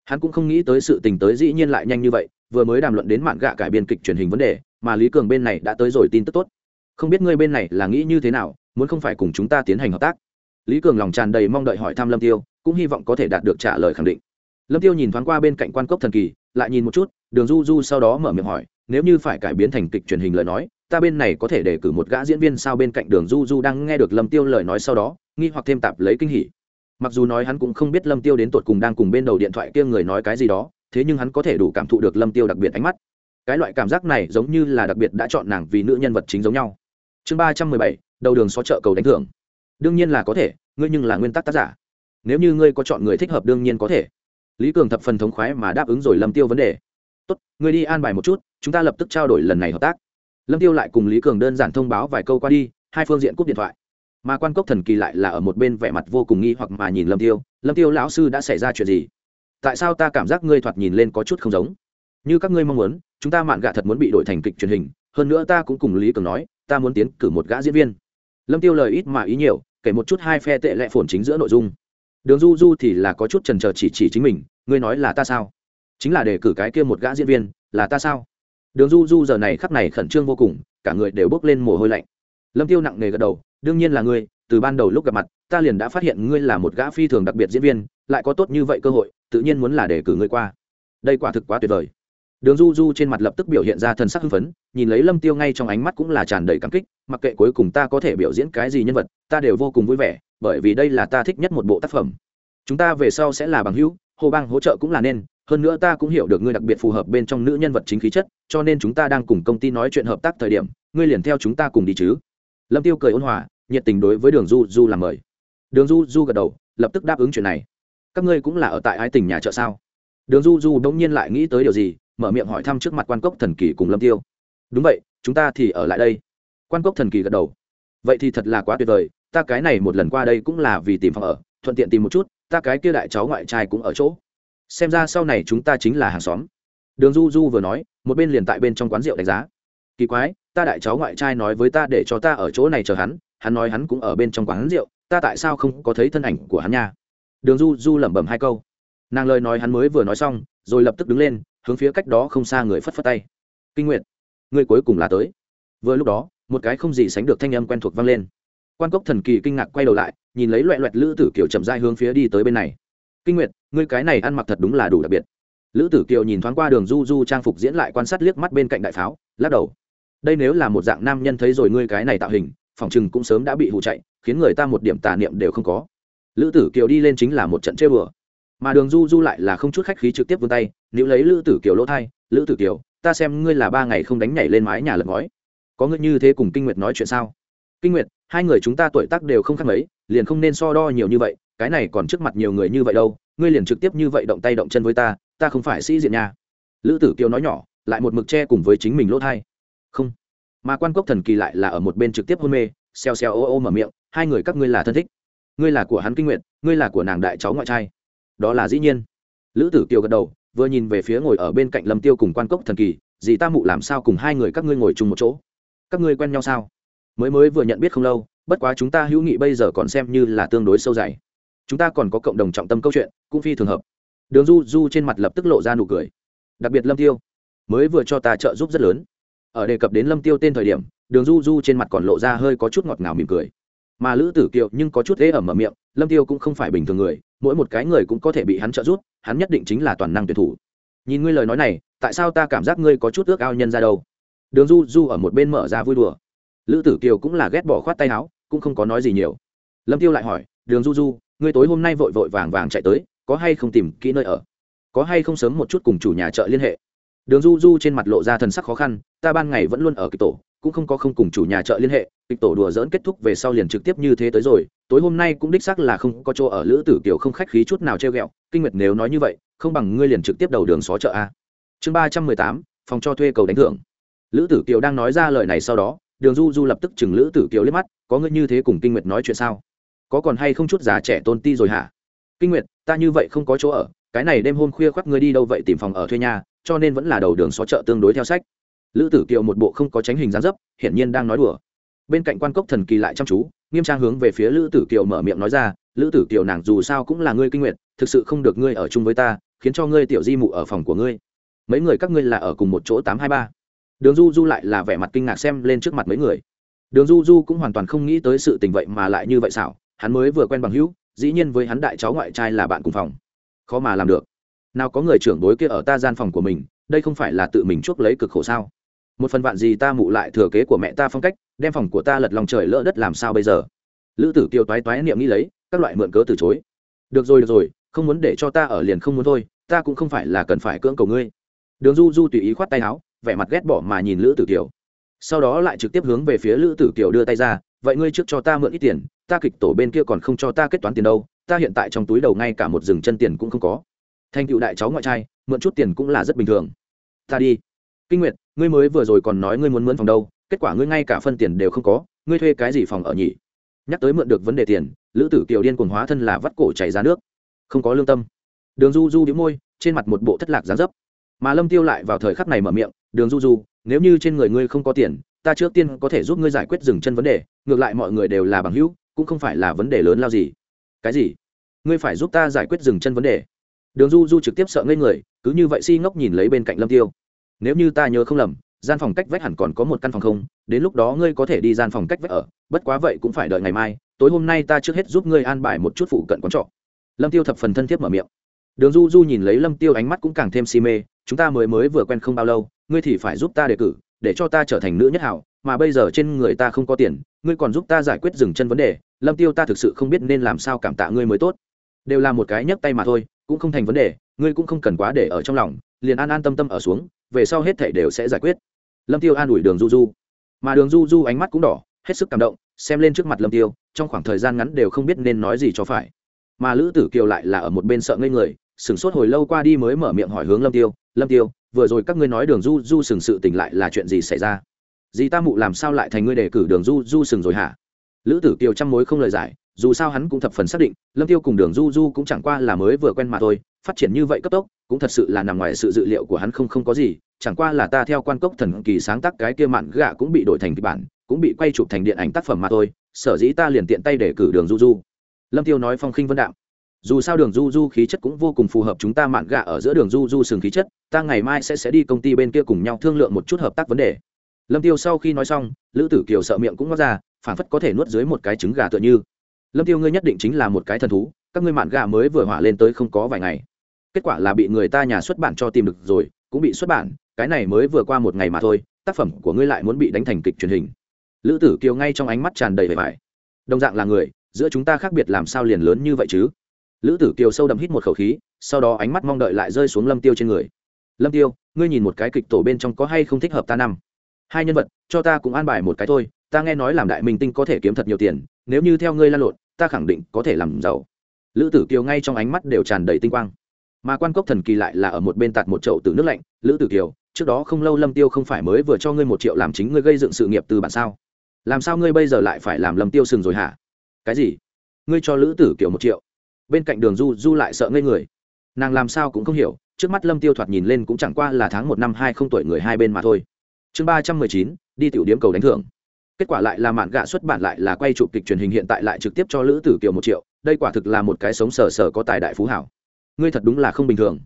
Hắn cũng không nghĩ tới sự tình tới dĩ nhiên lại nhanh như vậy, vừa mới đàm luận đến mạn gạ cải biên kịch truyền hình vấn đề, mà lý cường bên này đã tới rồi tin tức tốt. Không biết ngươi bên này là nghĩ như thế nào, muốn không phải cùng chúng ta tiến hành hợp tác? Lý cường lòng tràn đầy mong đợi hỏi thăm lâm tiêu, cũng hy vọng có thể đạt được trả lời khẳng định. Lâm tiêu nhìn thoáng qua bên cạnh quan cốc thần kỳ, lại nhìn một chút, đường du du sau đó mở miệng hỏi, nếu như phải cải biến thành kịch truyền hình lời nói ta bên này có thể để cử một gã diễn viên sao bên cạnh đường du du đang nghe được lâm tiêu lời nói sau đó, nghi hoặc thêm tạp lấy kinh hỉ. Mặc dù nói hắn cũng không biết lâm tiêu đến tột cùng đang cùng bên đầu điện thoại kia người nói cái gì đó, thế nhưng hắn có thể đủ cảm thụ được lâm tiêu đặc biệt ánh mắt. Cái loại cảm giác này giống như là đặc biệt đã chọn nàng vì nữ nhân vật chính giống nhau. Chương ba trăm mười bảy, đầu đường xó chợ cầu đánh thưởng. Đương nhiên là có thể, ngươi nhưng là nguyên tắc tác giả. Nếu như ngươi có chọn người thích hợp đương nhiên có thể. Lý cường thập phần thống khoái mà đáp ứng rồi lâm tiêu vấn đề. Tốt, ngươi đi an bài một chút, chúng ta lập tức trao đổi lần này hợp tác lâm tiêu lại cùng lý cường đơn giản thông báo vài câu qua đi, hai phương diện cúp điện thoại. Mà quan cốc thần kỳ lại là ở một bên vẻ mặt vô cùng nghi hoặc mà nhìn lâm tiêu lâm tiêu lão sư đã xảy ra chuyện gì? Tại sao ta cảm giác ngươi thoạt nhìn lên có chút không giống? Như các ngươi mong muốn, chúng ta mạn gạ thật muốn bị đổi thành kịch truyền hình, hơn nữa ta cũng cùng lý cường nói, ta muốn tiến cử một gã diễn viên. Lâm tiêu lời ít mà ý nhiều, kể một chút hai phe tệ lệ phồn chính giữa nội dung. Đường du du thì là có chút trần trờ chỉ chỉ chính mình, ngươi nói là ta sao? Chính là để cử cái kia một gã diễn viên, là ta sao? Đường du du giờ này khắc này khẩn trương vô cùng, cả người đều bốc lên mồ hôi lạnh. Lâm tiêu nặng nề gật đầu, đương nhiên là ngươi, từ ban đầu lúc gặp mặt, ta liền đã phát hiện ngươi là một gã phi thường đặc biệt diễn viên, lại có tốt như vậy cơ hội, tự nhiên muốn là để cử ngươi qua. Đây quả thực quá tuyệt vời. Đường du du trên mặt lập tức biểu hiện ra thần sắc hưng phấn, nhìn lấy lâm tiêu ngay trong ánh mắt cũng là tràn đầy cảm kích, mặc kệ cuối cùng ta có thể biểu diễn cái gì nhân vật, ta đều vô cùng vui vẻ, bởi vì đây là ta thích nhất một bộ tác phẩm. Chúng ta về sau sẽ là bằng hữu, hồ bang hỗ trợ cũng là nên hơn nữa ta cũng hiểu được ngươi đặc biệt phù hợp bên trong nữ nhân vật chính khí chất, cho nên chúng ta đang cùng công ty nói chuyện hợp tác thời điểm, ngươi liền theo chúng ta cùng đi chứ. Lâm tiêu cười ôn hòa, nhiệt tình đối với đường du du làm mời. Đường du du gật đầu, lập tức đáp ứng chuyện này. Các ngươi cũng là ở tại ái tình nhà chợ sao? Đường du du bỗng nhiên lại nghĩ tới điều gì, mở miệng hỏi thăm trước mặt quan cốc thần kỳ cùng lâm tiêu. Đúng vậy, chúng ta thì ở lại đây. Quan cốc thần kỳ gật đầu. Vậy thì thật là quá tuyệt vời, ta cái này một lần qua đây cũng là vì tìm phòng ở, thuận tiện tìm một chút, ta cái kia đại cháu ngoại trai cũng ở chỗ xem ra sau này chúng ta chính là hàng xóm. Đường du du vừa nói, một bên liền tại bên trong quán rượu đánh giá. Kỳ quái, ta đại cháu ngoại trai nói với ta để cho ta ở chỗ này chờ hắn hắn nói hắn cũng ở bên trong quán rượu, ta tại sao không có thấy thân ảnh của hắn nha? Đường du du lẩm bẩm hai câu. Nàng lời nói hắn mới vừa nói xong, rồi lập tức đứng lên, hướng phía cách đó không xa người phất phất tay. Kinh nguyện người cuối cùng là tới. Vừa lúc đó, một cái không gì sánh được thanh âm quen thuộc vang lên. Quan cốc thần kỳ kinh ngạc quay đầu lại, nhìn lấy loẹ loẹt lữ tử kiểu chậm dai hướng phía đi tới bên này kinh nguyệt, ngươi cái này ăn mặc thật đúng là đủ đặc biệt. Lữ tử kiều nhìn thoáng qua đường du du trang phục diễn lại quan sát liếc mắt bên cạnh đại pháo, lắc đầu. Đây nếu là một dạng nam nhân thấy rồi ngươi cái này tạo hình, phòng chừng cũng sớm đã bị hụ chạy, khiến người ta một điểm tà niệm đều không có. Lữ tử kiều đi lên chính là một trận chơi bừa. Mà đường du du lại là không chút khách khí trực tiếp vươn tay nếu lấy lữ tử kiều lỗ thai lữ tử kiều, ta xem ngươi là ba ngày không đánh nhảy lên mái nhà lật ngói. Có ngươi như thế cùng kinh nguyệt nói chuyện sao? Kinh nguyệt, hai người chúng ta tuổi tác đều không khác mấy, liền không nên so đo nhiều như vậy cái này còn trước mặt nhiều người như vậy đâu, ngươi liền trực tiếp như vậy động tay động chân với ta ta không phải sĩ diện nha. Lữ tử kiều nói nhỏ, lại một mực che cùng với chính mình lỗ thai. Không. Mà quan cốc thần kỳ lại là ở một bên trực tiếp hôn mê, xèo xèo ô ô mở miệng, hai người các ngươi là thân thích. Ngươi là của hắn kinh nguyện ngươi là của nàng đại cháu ngoại trai. Đó là dĩ nhiên. Lữ tử kiều gật đầu, vừa nhìn về phía ngồi ở bên cạnh lâm tiêu cùng quan cốc thần kỳ, dì ta mụ làm sao cùng hai người các ngươi ngồi chung một chỗ? Các ngươi quen nhau sao? Mới mới vừa nhận biết không lâu, bất quá chúng ta hữu nghị bây giờ còn xem như là tương đối sâu dày chúng ta còn có cộng đồng trọng tâm câu chuyện, cũng phi thường hợp. Đường du du trên mặt lập tức lộ ra nụ cười. Đặc biệt lâm tiêu mới vừa cho ta trợ giúp rất lớn. Ở đề cập đến lâm tiêu tên thời điểm, đường du du trên mặt còn lộ ra hơi có chút ngọt ngào mỉm cười. Mà lữ tử kiều nhưng có chút ế ẩm ở miệng, lâm tiêu cũng không phải bình thường người, mỗi một cái người cũng có thể bị hắn trợ giúp, hắn nhất định chính là toàn năng tuyển thủ. Nhìn ngươi lời nói này, tại sao ta cảm giác ngươi có chút ước ao nhân ra đâu? Đường du du ở một bên mở ra vui đùa. Lữ tử kiều cũng là ghét bỏ khoát tay áo, cũng không có nói gì nhiều. Lâm tiêu lại hỏi, đường du du ngươi tối hôm nay vội vội vàng vàng chạy tới, có hay không tìm kỹ nơi ở? Có hay không sớm một chút cùng chủ nhà chợ liên hệ? Đường du du trên mặt lộ ra thần sắc khó khăn, ta ban ngày vẫn luôn ở kịch tổ, cũng không có không cùng chủ nhà chợ liên hệ, kịch tổ đùa dỡn kết thúc về sau liền trực tiếp như thế tới rồi, tối hôm nay cũng đích xác là không có chỗ ở, lữ tử kiều không khách khí chút nào treo ghẹo, kinh nguyệt nếu nói như vậy, không bằng ngươi liền trực tiếp đầu đường xó chợ a. Chương ba trăm mười tám, phòng cho thuê cầu đánh thưởng. Lữ tử kiều đang nói ra lời này sau đó, đường du du lập tức chừng lữ tử kiều liếc mắt, có ngươi như thế cùng kinh nguyệt nói chuyện sao? Có còn hay không chút già trẻ tôn ti rồi hả? Kinh nguyệt ta như vậy không có chỗ ở cái này đêm hôm khuya khoác ngươi đi đâu vậy tìm phòng ở thuê nhà cho nên vẫn là đầu đường xó chợ tương đối theo sách. Lữ tử kiều một bộ không có tránh hình dáng dấp hiển nhiên đang nói đùa. Bên cạnh quan cốc thần kỳ lại chăm chú nghiêm trang hướng về phía lữ tử kiều mở miệng nói ra lữ tử kiều nàng dù sao cũng là ngươi kinh Nguyệt, thực sự không được ngươi ở chung với ta khiến cho ngươi tiểu di mụ ở phòng của ngươi. Mấy người các ngươi là ở cùng một chỗ tám hai ba. Đường du du lại là vẻ mặt kinh ngạc xem lên trước mặt mấy người. Đường du du cũng hoàn toàn không nghĩ tới sự tình vậy mà lại như vậy xảo hắn mới vừa quen bằng hữu, dĩ nhiên với hắn đại cháu ngoại trai là bạn cùng phòng. Khó mà làm được. Nào có người trưởng bối kia ở ta gian phòng của mình, đây không phải là tự mình chuốc lấy cực khổ sao? Một phần vạn gì ta mụ lại thừa kế của mẹ ta phong cách, đem phòng của ta lật lòng trời lỡ đất làm sao bây giờ? Lữ tử kiều toái toái niệm nghĩ lấy, các loại mượn cớ từ chối. Được rồi được rồi, không muốn để cho ta ở liền không muốn thôi, ta cũng không phải là cần phải cưỡng cầu ngươi. Đường du du tùy ý khoát tay áo, vẻ mặt ghét bỏ mà nhìn lữ tử kiều. Sau đó lại trực tiếp hướng về phía lữ tử kiều đưa tay ra vậy ngươi trước cho ta mượn ít tiền, ta kịch tổ bên kia còn không cho ta kết toán tiền đâu, ta hiện tại trong túi đầu ngay cả một rừng chân tiền cũng không có. Thành cựu đại cháu ngoại trai, mượn chút tiền cũng là rất bình thường. Ta đi. Kinh nguyệt, ngươi mới vừa rồi còn nói ngươi muốn mướn phòng đâu, kết quả ngươi ngay cả phân tiền đều không có, ngươi thuê cái gì phòng ở nhỉ? Nhắc tới mượn được vấn đề tiền, lữ tử kiều điên cuồng hóa thân là vắt cổ chảy ra nước. Không có lương tâm. Đường du du đĩu môi, trên mặt một bộ thất lạc gián dấp. Mà lâm tiêu lại vào thời khắc này mở miệng, đường du du, nếu như trên người ngươi không có tiền, ta trước tiên có thể giúp ngươi giải quyết dừng chân vấn đề ngược lại mọi người đều là bằng hữu, cũng không phải là vấn đề lớn lao gì. Cái gì? Ngươi phải giúp ta giải quyết dừng chân vấn đề. Đường du du trực tiếp sợ ngây người, cứ như vậy si ngốc nhìn lấy bên cạnh lâm tiêu. Nếu như ta nhớ không lầm, gian phòng cách vách hẳn còn có một căn phòng không, đến lúc đó ngươi có thể đi gian phòng cách vách ở, bất quá vậy cũng phải đợi ngày mai, tối hôm nay ta trước hết giúp ngươi an bài một chút phụ cận quán trọ. Lâm tiêu thập phần thân thiết mở miệng. Đường du du nhìn lấy lâm tiêu ánh mắt cũng càng thêm si mê, chúng ta mới mới vừa quen không bao lâu, ngươi thì phải giúp ta đề cử để cho ta trở thành nữ nhất hảo, mà bây giờ trên người ta không có tiền, ngươi còn giúp ta giải quyết dừng chân vấn đề, lâm tiêu ta thực sự không biết nên làm sao cảm tạ ngươi mới tốt. Đều là một cái nhấc tay mà thôi, cũng không thành vấn đề, ngươi cũng không cần quá để ở trong lòng, liền an an tâm tâm ở xuống, về sau hết thảy đều sẽ giải quyết. Lâm tiêu an ủi đường du du. Mà đường du du ánh mắt cũng đỏ, hết sức cảm động, xem lên trước mặt lâm tiêu, trong khoảng thời gian ngắn đều không biết nên nói gì cho phải. Mà lữ tử kiều lại là ở một bên sợ ngây người, sửng sốt hồi lâu qua đi mới mở miệng hỏi hướng lâm tiêu lâm tiêu vừa rồi các ngươi nói đường du du sừng sự tỉnh lại là chuyện gì xảy ra? Dì ta mụ làm sao lại thành ngươi đề cử đường du du sừng rồi hả? Lữ tử kiều trăm mối không lời giải, dù sao hắn cũng thập phần xác định, lâm tiêu cùng đường du du cũng chẳng qua là mới vừa quen mà thôi, phát triển như vậy cấp tốc, cũng thật sự là nằm ngoài sự dự liệu của hắn không không có gì, chẳng qua là ta theo quan cốc thần kỳ sáng tác cái kia mạn gạ cũng bị đổi thành kịch bản, cũng bị quay chụp thành điện ảnh tác phẩm mà thôi, sở dĩ ta liền tiện tay để cử đường du du. Lâm tiêu nói phong khinh vân đạo dù sao đường du du khí chất cũng vô cùng phù hợp chúng ta mạn gạ ở giữa đường du du sừng khí chất, ta ngày mai sẽ sẽ đi công ty bên kia cùng nhau thương lượng một chút hợp tác vấn đề. Lâm tiêu sau khi nói xong, lữ tử kiều sợ miệng cũng ngót ra phản phất có thể nuốt dưới một cái trứng gà tựa như. Lâm tiêu ngươi nhất định chính là một cái thần thú, các ngươi mạn gà mới vừa hỏa lên tới không có vài ngày. Kết quả là bị người ta nhà xuất bản cho tìm được rồi, cũng bị xuất bản, cái này mới vừa qua một ngày mà thôi, tác phẩm của ngươi lại muốn bị đánh thành kịch truyền hình. Lữ tử kiều ngay trong ánh mắt tràn đầy vẻ vải. Đồng dạng là người, giữa chúng ta khác biệt làm sao liền lớn như vậy chứ? Lữ tử kiều sâu đậm hít một khẩu khí, sau đó ánh mắt mong đợi lại rơi xuống lâm tiêu trên người. Lâm tiêu, ngươi nhìn một cái kịch tổ bên trong có hay không thích hợp ta năm? Hai nhân vật, cho ta cũng an bài một cái thôi, ta nghe nói làm đại minh tinh có thể kiếm thật nhiều tiền, nếu như theo ngươi lan lộn, ta khẳng định có thể làm giàu. Lữ tử kiều ngay trong ánh mắt đều tràn đầy tinh quang. Mà quan cốc thần kỳ lại là ở một bên tạt một chậu từ nước lạnh, lữ tử kiều, trước đó không lâu lâm tiêu không phải mới vừa cho ngươi một triệu làm chính ngươi gây dựng sự nghiệp từ bản sao? Làm sao ngươi bây giờ lại phải làm lâm tiêu sừng rồi hả? Cái gì? Ngươi cho lữ tử kiều một triệu bên cạnh đường du du lại sợ ngây người. Nàng làm sao cũng không hiểu, trước mắt lâm tiêu thoạt nhìn lên cũng chẳng qua là tháng một năm hai không tuổi người hai bên mà thôi. Chương ba trăm mười chín, đi tiểu điếm cầu đánh thưởng. Kết quả lại là mạn gạ xuất bản lại là quay chụp kịch truyền hình hiện tại lại trực tiếp cho lữ tử kiều một triệu, đây quả thực là một cái sống sờ sờ có tài đại phú hảo. Ngươi thật đúng là không bình thường.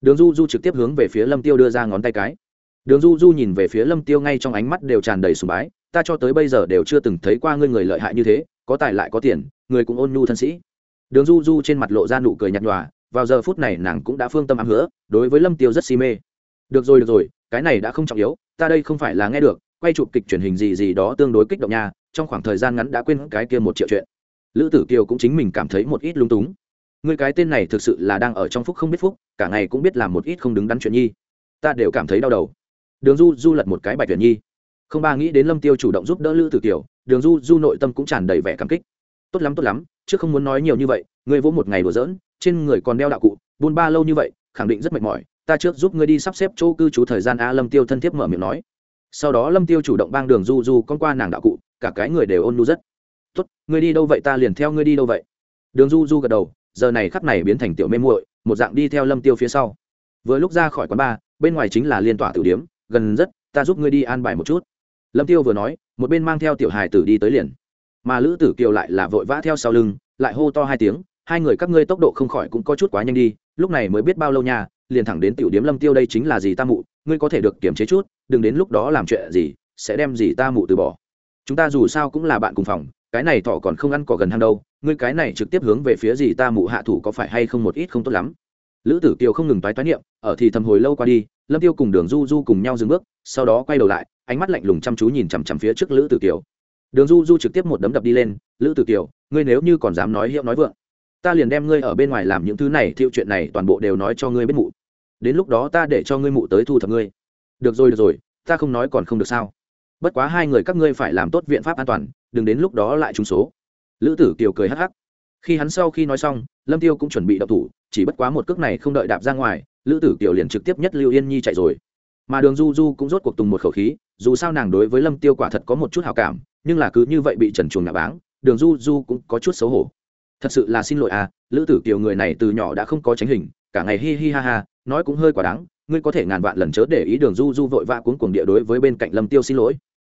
Đường du du trực tiếp hướng về phía lâm tiêu đưa ra ngón tay cái. Đường du du nhìn về phía lâm tiêu ngay trong ánh mắt đều tràn đầy sùng bái, ta cho tới bây giờ đều chưa từng thấy qua ngươi người lợi hại như thế, có tài lại có tiền, người cũng ôn nhu thân sĩ đường du du trên mặt lộ ra nụ cười nhạt nhòa, vào giờ phút này nàng cũng đã phương tâm ám hứa, đối với lâm tiêu rất si mê. Được rồi được rồi, cái này đã không trọng yếu, ta đây không phải là nghe được, quay chụp kịch truyền hình gì gì đó tương đối kích động nha, trong khoảng thời gian ngắn đã quên cái kia một triệu chuyện. Lữ tử kiều cũng chính mình cảm thấy một ít lung túng. Người cái tên này thực sự là đang ở trong phúc không biết phúc, cả ngày cũng biết làm một ít không đứng đắn chuyện nhi. Ta đều cảm thấy đau đầu. Đường du du lật một cái bạch tuyển nhi. Không ba nghĩ đến lâm tiêu chủ động giúp đỡ lữ tử kiều, đường du du nội tâm cũng tràn đầy vẻ cảm kích. Tốt lắm tốt lắm chứ không muốn nói nhiều như vậy, ngươi vỗ một ngày đùa giỡn, trên người còn đeo đạo cụ, buôn ba lâu như vậy, khẳng định rất mệt mỏi, ta trước giúp ngươi đi sắp xếp chỗ cư trú thời gian a lâm tiêu thân thiết mở miệng nói. Sau đó lâm tiêu chủ động bang đường du du con qua nàng đạo cụ, cả cái người đều ôn nu rất. Tốt, ngươi đi đâu vậy ta liền theo ngươi đi đâu vậy. Đường du du gật đầu, giờ này khắp này biến thành tiểu mê muội, một dạng đi theo lâm tiêu phía sau. Vừa lúc ra khỏi quán bar bên ngoài chính là liên tỏa tử điếm, gần rất, ta giúp ngươi đi an bài một chút. Lâm tiêu vừa nói, một bên mang theo tiểu hài tử đi tới liền mà lữ tử kiều lại là vội vã theo sau lưng, lại hô to hai tiếng, hai người các ngươi tốc độ không khỏi cũng có chút quá nhanh đi, lúc này mới biết bao lâu nha, liền thẳng đến tiểu điếm lâm tiêu đây chính là gì ta mụ, ngươi có thể được kiềm chế chút, đừng đến lúc đó làm chuyện gì, sẽ đem gì ta mụ từ bỏ. Chúng ta dù sao cũng là bạn cùng phòng, cái này thọ còn không ăn cỏ gần hang đâu, ngươi cái này trực tiếp hướng về phía gì ta mụ hạ thủ có phải hay không một ít không tốt lắm. Lữ tử kiều không ngừng tái toái niệm, ở thì thầm hồi lâu qua đi, lâm tiêu cùng đường du du cùng nhau dừng bước, sau đó quay đầu lại, ánh mắt lạnh lùng chăm chú nhìn chằm chằm phía trước lữ tử kiều đường du du trực tiếp một đấm đập đi lên, lữ tử kiều, ngươi nếu như còn dám nói hiệu nói vượng, ta liền đem ngươi ở bên ngoài làm những thứ này, thiệu chuyện này toàn bộ đều nói cho ngươi biết mụ. Đến lúc đó ta để cho ngươi mụ tới thu thập ngươi. Được rồi được rồi, ta không nói còn không được sao? Bất quá hai người các ngươi phải làm tốt viện pháp an toàn, đừng đến lúc đó lại trúng số. Lữ tử kiều cười hắc hắc. Khi hắn sau khi nói xong, lâm tiêu cũng chuẩn bị đập thủ, chỉ bất quá một cước này không đợi đạp ra ngoài, lữ tử kiều liền trực tiếp nhất lưu yên nhi chạy rồi. Mà đường du du cũng rốt cuộc tùng một khẩu khí, dù sao nàng đối với lâm tiêu quả thật có một chút hào cảm nhưng là cứ như vậy bị trần chuồng nạ báng, đường du du cũng có chút xấu hổ. Thật sự là xin lỗi à lữ tử kiều người này từ nhỏ đã không có tránh hình, cả ngày hi hi ha ha, nói cũng hơi quả đáng, ngươi có thể ngàn vạn lần chớ để ý đường du du vội vã cuốn cuồng địa đối với bên cạnh lâm tiêu xin lỗi.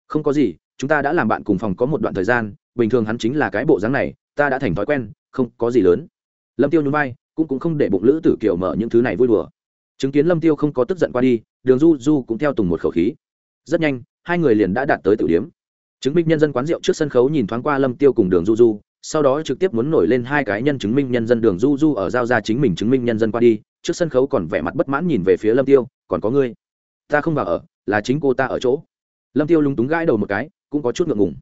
Không có gì, chúng ta đã làm bạn cùng phòng có một đoạn thời gian, bình thường hắn chính là cái bộ dáng này, ta đã thành thói quen, không có gì lớn. Lâm tiêu nhún vai, cũng cũng không để bụng lữ tử kiều mở những thứ này vui đùa. Chứng kiến lâm tiêu không có tức giận qua đi, đường du du cũng theo tùng một khẩu khí. Rất nhanh, hai người liền đã đạt tới tử điếm chứng minh nhân dân quán rượu trước sân khấu nhìn thoáng qua lâm tiêu cùng đường du du, sau đó trực tiếp muốn nổi lên hai cái nhân chứng minh nhân dân đường du du ở giao ra chính mình chứng minh nhân dân qua đi, trước sân khấu còn vẻ mặt bất mãn nhìn về phía lâm tiêu, còn có ngươi? Ta không vào ở, là chính cô ta ở chỗ. Lâm tiêu lúng túng gãi đầu một cái, cũng có chút ngượng ngùng.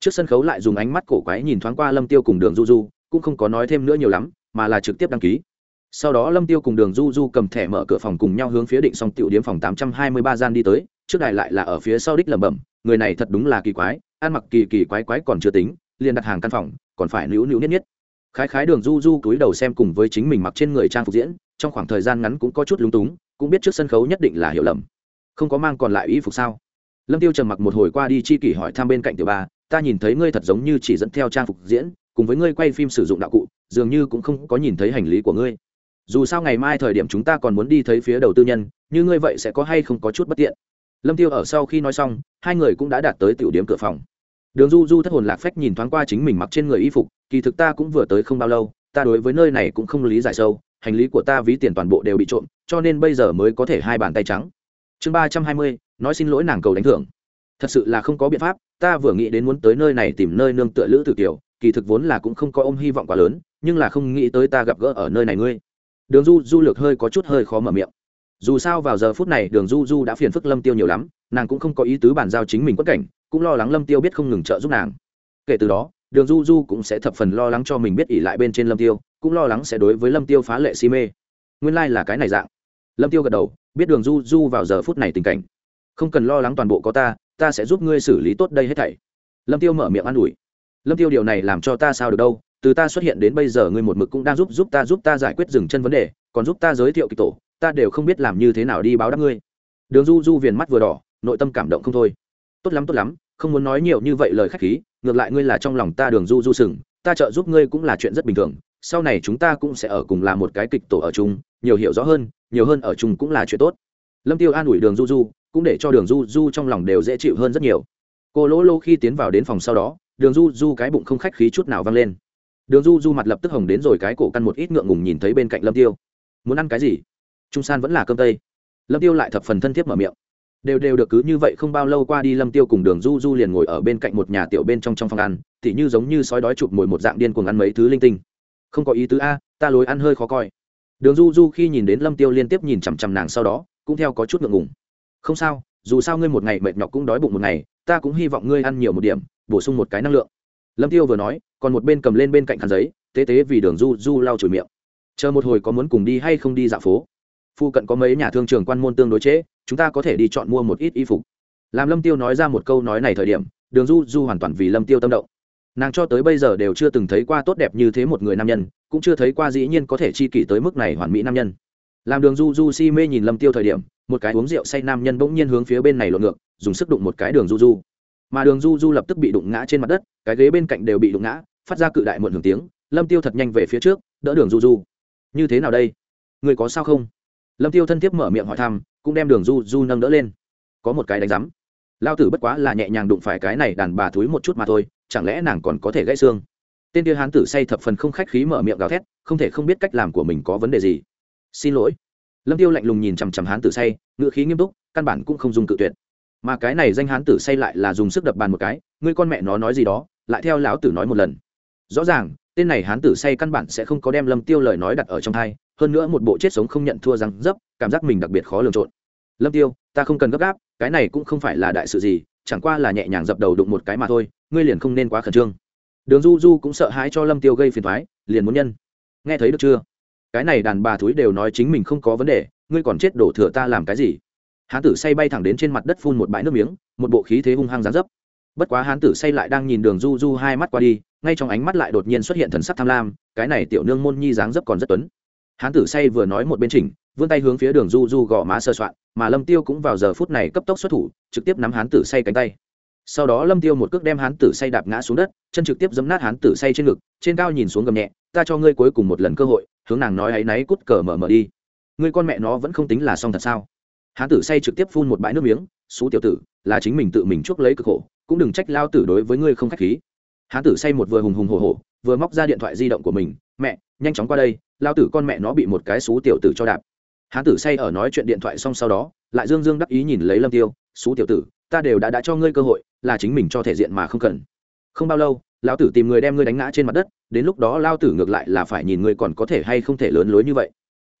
Trước sân khấu lại dùng ánh mắt cổ quái nhìn thoáng qua lâm tiêu cùng đường du du, cũng không có nói thêm nữa nhiều lắm, mà là trực tiếp đăng ký. Sau đó lâm tiêu cùng đường du du cầm thẻ mở cửa phòng cùng nhau hướng phía định song tiểu điếm phòng tám trăm hai mươi ba gian đi tới trước đài lại là ở phía sau đích lẩm bẩm, người này thật đúng là kỳ quái, ăn mặc kỳ kỳ quái quái còn chưa tính, liền đặt hàng căn phòng, còn phải nữu nữu nhất nhất khái khái đường du du cúi đầu xem cùng với chính mình mặc trên người trang phục diễn, trong khoảng thời gian ngắn cũng có chút lúng túng, cũng biết trước sân khấu nhất định là hiểu lầm. Không có mang còn lại y phục sao? Lâm tiêu trầm mặc một hồi qua đi chi kỷ hỏi thăm bên cạnh tiểu ba, ta nhìn thấy ngươi thật giống như chỉ dẫn theo trang phục diễn, cùng với ngươi quay phim sử dụng đạo cụ, dường như cũng không có nhìn thấy hành lý của ngươi. Dù sao ngày mai thời điểm chúng ta còn muốn đi thấy phía đầu tư nhân, như ngươi vậy sẽ có hay không có chút bất tiện? Lâm tiêu ở sau khi nói xong, hai người cũng đã đạt tới tiểu điểm cửa phòng. Đường du du thất hồn lạc phách nhìn thoáng qua chính mình mặc trên người y phục, kỳ thực ta cũng vừa tới không bao lâu, ta đối với nơi này cũng không lý giải sâu, hành lý của ta ví tiền toàn bộ đều bị trộm, cho nên bây giờ mới có thể hai bàn tay trắng. Chương ba trăm hai mươi, nói xin lỗi nàng cầu đánh thưởng. Thật sự là không có biện pháp, ta vừa nghĩ đến muốn tới nơi này tìm nơi nương tựa lữ tử kiều kỳ thực vốn là cũng không có ôm hy vọng quá lớn, nhưng là không nghĩ tới ta gặp gỡ ở nơi này ngươi. Đường du du lược hơi có chút hơi khó mở miệng dù sao vào giờ phút này đường du du đã phiền phức lâm tiêu nhiều lắm, nàng cũng không có ý tứ bàn giao chính mình quất cảnh, cũng lo lắng lâm tiêu biết không ngừng trợ giúp nàng. Kể từ đó, đường du du cũng sẽ thập phần lo lắng cho mình biết ỉ lại bên trên lâm tiêu, cũng lo lắng sẽ đối với lâm tiêu phá lệ si mê. Nguyên lai là cái này dạng. Lâm tiêu gật đầu, biết đường du du vào giờ phút này tình cảnh. Không cần lo lắng toàn bộ có ta ta sẽ giúp ngươi xử lý tốt đây hết thảy. Lâm tiêu mở miệng an ủi. Lâm tiêu điều này làm cho ta sao được đâu, từ ta xuất hiện đến bây giờ ngươi một mực cũng đang giúp giúp ta giúp ta giải quyết dừng chân vấn đề, còn giúp ta giới thiệu kịch tổ ta đều không biết làm như thế nào đi báo đáp ngươi. Đường du du viền mắt vừa đỏ, nội tâm cảm động không thôi. Tốt lắm tốt lắm, không muốn nói nhiều như vậy lời khách khí, ngược lại ngươi là trong lòng ta đường du du sừng, ta trợ giúp ngươi cũng là chuyện rất bình thường, sau này chúng ta cũng sẽ ở cùng là một cái kịch tổ ở chung, nhiều hiểu rõ hơn, nhiều hơn ở chung cũng là chuyện tốt. Lâm tiêu an ủi đường du du, cũng để cho đường du du trong lòng đều dễ chịu hơn rất nhiều. Cô lỗ lô khi tiến vào đến phòng sau đó, đường du du cái bụng không khách khí chút nào văng lên. Đường du du mặt lập tức hồng đến rồi cái cổ căn một ít ngượng ngùng nhìn thấy bên cạnh lâm tiêu. Muốn ăn cái gì? Trung san vẫn là cơm tây. Lâm tiêu lại thập phần thân thiết mở miệng. Đều đều được cứ như vậy không bao lâu qua đi, lâm tiêu cùng đường du du liền ngồi ở bên cạnh một nhà tiểu bên trong trong phòng ăn thì như giống như sói đói chụp mồi một dạng điên cuồng ăn mấy thứ linh tinh. Không có ý tứ a, ta lối ăn hơi khó coi. Đường du du khi nhìn đến lâm tiêu liên tiếp nhìn chằm chằm nàng sau đó, cũng theo có chút ngượng ngùng. Không sao, dù sao ngươi một ngày mệt nhọc cũng đói bụng một ngày, ta cũng hy vọng ngươi ăn nhiều một điểm, bổ sung một cái năng lượng. Lâm tiêu vừa nói, còn một bên cầm lên bên cạnh khăn giấy, tế tế vì đường du du lau chùi miệng. Chờ một hồi có muốn cùng đi hay không đi dạo phố phu cận có mấy nhà thương trường quan môn tương đối chế, chúng ta có thể đi chọn mua một ít y phục. Làm lâm tiêu nói ra một câu nói này thời điểm đường du du hoàn toàn vì lâm tiêu tâm động. Nàng cho tới bây giờ đều chưa từng thấy qua tốt đẹp như thế một người nam nhân cũng chưa thấy qua dĩ nhiên có thể chi kỷ tới mức này hoàn mỹ nam nhân. Làm đường du du si mê nhìn lâm tiêu thời điểm một cái uống rượu say nam nhân bỗng nhiên hướng phía bên này lộn ngược dùng sức đụng một cái đường du du. Mà đường du du lập tức bị đụng ngã trên mặt đất cái ghế bên cạnh đều bị đụng ngã phát ra cự đại muộn hưởng tiếng lâm tiêu thật nhanh về phía trước đỡ đường du du. Như thế nào đây? Người có sao không? Lâm tiêu thân thiết mở miệng hỏi thăm, cũng đem đường du du nâng đỡ lên. Có một cái đánh rắm lao tử bất quá là nhẹ nhàng đụng phải cái này đàn bà thúi một chút mà thôi, chẳng lẽ nàng còn có thể gãy xương? Tên kia hán tử say thập phần không khách khí mở miệng gào thét, không thể không biết cách làm của mình có vấn đề gì. Xin lỗi. Lâm tiêu lạnh lùng nhìn chằm chằm hán tử say ngựa khí nghiêm túc, căn bản cũng không dùng cự tuyệt. Mà cái này danh hán tử say lại là dùng sức đập bàn một cái, ngươi con mẹ nó nói gì đó, lại theo lão tử nói một lần. Rõ ràng, tên này hán tử say căn bản sẽ không có đem lâm tiêu lời nói đặt ở trong thai hơn nữa một bộ chết sống không nhận thua rằng dấp, cảm giác mình đặc biệt khó lường trộn. Lâm tiêu, ta không cần gấp gáp, cái này cũng không phải là đại sự gì, chẳng qua là nhẹ nhàng dập đầu đụng một cái mà thôi, ngươi liền không nên quá khẩn trương. Đường du du cũng sợ hãi cho lâm tiêu gây phiền thoái liền muốn nhân. Nghe thấy được chưa? Cái này đàn bà thúi đều nói chính mình không có vấn đề, ngươi còn chết đổ thừa ta làm cái gì? Hán tử say bay thẳng đến trên mặt đất phun một bãi nước miếng, một bộ khí thế hung hăng dán dấp. Bất quá hán tử say lại đang nhìn đường du du hai mắt qua đi, ngay trong ánh mắt lại đột nhiên xuất hiện thần sắc tham lam, cái này tiểu nương môn nhi dáng dấp còn rất tuấn hán tử say vừa nói một bên chỉnh, vươn tay hướng phía đường du du gõ má sơ soạn, mà lâm tiêu cũng vào giờ phút này cấp tốc xuất thủ, trực tiếp nắm hán tử say cánh tay. Sau đó lâm tiêu một cước đem hán tử say đạp ngã xuống đất, chân trực tiếp giấm nát hán tử say trên ngực, trên cao nhìn xuống gầm nhẹ, ta cho ngươi cuối cùng một lần cơ hội, hướng nàng nói ấy náy cút cờ mở mở đi. Ngươi con mẹ nó vẫn không tính là xong thật sao? Hán tử say trực tiếp phun một bãi nước miếng xú tiểu tử, là chính mình tự mình chuốc lấy cực khổ, cũng đừng trách lao tử đối với ngươi không khách khí. Hán tử say một vừa hùng hùng hổ hổ vừa móc ra điện thoại di động của mình, mẹ, nhanh chóng qua đây, lao tử con mẹ nó bị một cái xú tiểu tử cho đạp. Hán tử say ở nói chuyện điện thoại xong sau đó, lại dương dương đắc ý nhìn lấy lâm tiêu, xú tiểu tử, ta đều đã đã cho ngươi cơ hội, là chính mình cho thể diện mà không cần. Không bao lâu lao tử tìm người đem ngươi đánh ngã trên mặt đất, đến lúc đó lao tử ngược lại là phải nhìn ngươi còn có thể hay không thể lớn lối như vậy.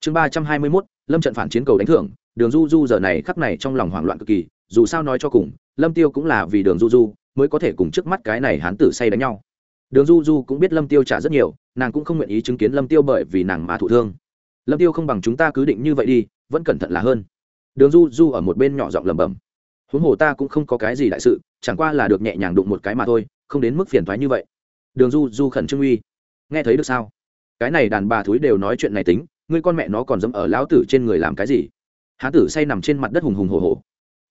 Chương ba trăm hai mươi mốt, lâm trận phản chiến cầu đánh thưởng, đường du du giờ này khắc này trong lòng hoảng loạn cực kỳ, dù sao nói cho cùng, lâm tiêu cũng là vì đường du du mới có thể cùng trước mắt cái này hán tử say đánh nhau đường du du cũng biết lâm tiêu trả rất nhiều, nàng cũng không nguyện ý chứng kiến lâm tiêu bởi vì nàng mà thụ thương. Lâm tiêu không bằng chúng ta cứ định như vậy đi, vẫn cẩn thận là hơn. Đường du du ở một bên nhỏ giọng lẩm bẩm. Huống hồ ta cũng không có cái gì đại sự, chẳng qua là được nhẹ nhàng đụng một cái mà thôi, không đến mức phiền thoái như vậy. Đường du du khẩn trương uy. Nghe thấy được sao? Cái này đàn bà thúi đều nói chuyện này tính, ngươi con mẹ nó còn dẫm ở lão tử trên người làm cái gì? Hán tử say nằm trên mặt đất hùng hùng hồ hồ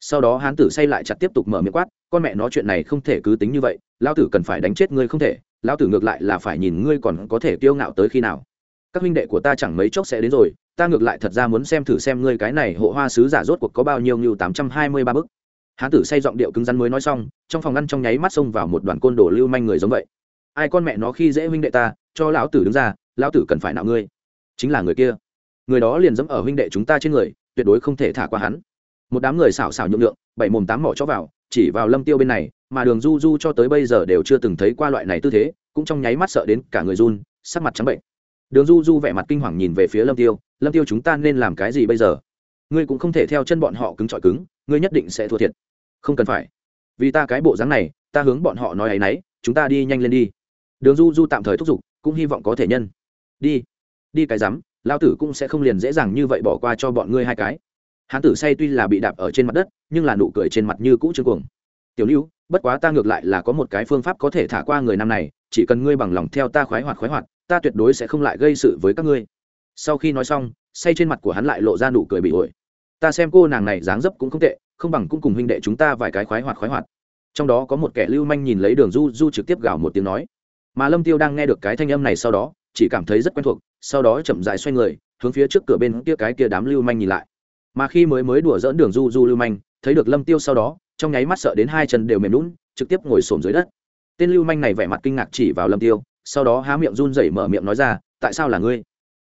sau đó hán tử say lại chặt tiếp tục mở miệng quát, con mẹ nó chuyện này không thể cứ tính như vậy, lão tử cần phải đánh chết ngươi không thể lão tử ngược lại là phải nhìn ngươi còn có thể kiêu ngạo tới khi nào. Các huynh đệ của ta chẳng mấy chốc sẽ đến rồi, ta ngược lại thật ra muốn xem thử xem ngươi cái này hộ hoa sứ giả rốt cuộc có bao nhiêu như tám trăm hai mươi ba bức. Hán tử say giọng điệu cứng rắn mới nói xong, trong phòng ngăn trong nháy mắt xông vào một đoàn côn đồ lưu manh người giống vậy. Ai con mẹ nó khi dễ huynh đệ ta, cho lão tử đứng ra, lão tử cần phải nạo ngươi. Chính là người kia. Người đó liền dẫm ở huynh đệ chúng ta trên người, tuyệt đối không thể thả qua hắn. Một đám người xảo xảo nhượng lượng bảy mồm tám mỏ cho vào chỉ vào lâm tiêu bên này, mà đường du du cho tới bây giờ đều chưa từng thấy qua loại này tư thế, cũng trong nháy mắt sợ đến cả người run, sắc mặt trắng bệnh. Đường du du vẻ mặt kinh hoàng nhìn về phía lâm tiêu lâm tiêu chúng ta nên làm cái gì bây giờ? Ngươi cũng không thể theo chân bọn họ cứng trọi cứng, ngươi nhất định sẽ thua thiệt. Không cần phải. Vì ta cái bộ dáng này, ta hướng bọn họ nói ấy nấy, chúng ta đi nhanh lên đi. Đường du du tạm thời thúc giục, cũng hy vọng có thể nhân. Đi đi cái rắm lao tử cũng sẽ không liền dễ dàng như vậy bỏ qua cho bọn ngươi hai cái hán tử say tuy là bị đạp ở trên mặt đất, nhưng là nụ cười trên mặt như cũ chưa cuồng. Tiểu lưu, bất quá ta ngược lại là có một cái phương pháp có thể thả qua người năm này, chỉ cần ngươi bằng lòng theo ta khoái hoạt khoái hoạt, ta tuyệt đối sẽ không lại gây sự với các ngươi. Sau khi nói xong, say trên mặt của hắn lại lộ ra nụ cười bị ổi. Ta xem cô nàng này dáng dấp cũng không tệ, không bằng cũng cùng huynh đệ chúng ta vài cái khoái hoạt khoái hoạt. Trong đó có một kẻ lưu manh nhìn lấy đường du du trực tiếp gào một tiếng nói. Mà lâm tiêu đang nghe được cái thanh âm này sau đó, chỉ cảm thấy rất quen thuộc, sau đó chậm rãi xoay người, hướng phía trước cửa bên kia cái kia đám lưu manh nhìn lại mà khi mới mới đùa dỡn đường du du lưu manh, thấy được lâm tiêu sau đó, trong nháy mắt sợ đến hai chân đều mềm lún trực tiếp ngồi xổm dưới đất. Tên lưu manh này vẻ mặt kinh ngạc chỉ vào lâm tiêu, sau đó há miệng run rẩy mở miệng nói ra, tại sao là ngươi?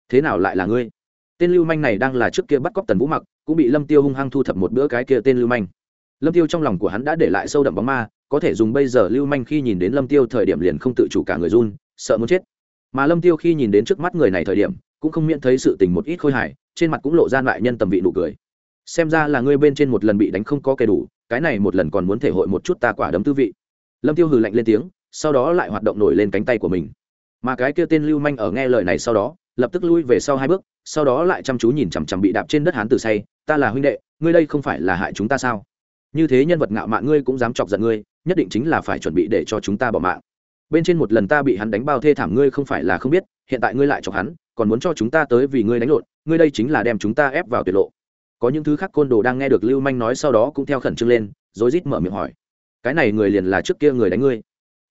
Thế nào lại là ngươi? Tên lưu manh này đang là trước kia bắt cóc tần vũ mặc, cũng bị lâm tiêu hung hăng thu thập một bữa cái kia tên lưu manh. Lâm tiêu trong lòng của hắn đã để lại sâu đậm bóng ma, có thể dùng bây giờ lưu manh khi nhìn đến lâm tiêu thời điểm liền không tự chủ cả người run, sợ muốn chết. Mà lâm tiêu khi nhìn đến trước mắt người này thời điểm cũng không miễn thấy sự tình một ít khôi hài, trên mặt cũng lộ ra lại nhân tầm vị nụ cười. Xem ra là ngươi bên trên một lần bị đánh không có kẻ đủ, cái này một lần còn muốn thể hội một chút ta quả đấm tư vị. Lâm tiêu hừ lạnh lên tiếng, sau đó lại hoạt động nổi lên cánh tay của mình. Mà cái kia tên lưu manh ở nghe lời này sau đó, lập tức lui về sau hai bước, sau đó lại chăm chú nhìn chằm chằm bị đạp trên đất hán tử say, ta là huynh đệ, ngươi đây không phải là hại chúng ta sao? Như thế nhân vật ngạo mạn ngươi cũng dám chọc giận ngươi, nhất định chính là phải chuẩn bị để cho chúng ta bỏ mạng. Bên trên một lần ta bị hắn đánh bao thê thảm ngươi không phải là không biết hiện tại ngươi lại chọc hắn, còn muốn cho chúng ta tới vì ngươi đánh lộn, ngươi đây chính là đem chúng ta ép vào tuyệt lộ. Có những thứ khác côn đồ đang nghe được lưu manh nói sau đó cũng theo khẩn trương lên, rối rít mở miệng hỏi. Cái này người liền là trước kia người đánh ngươi.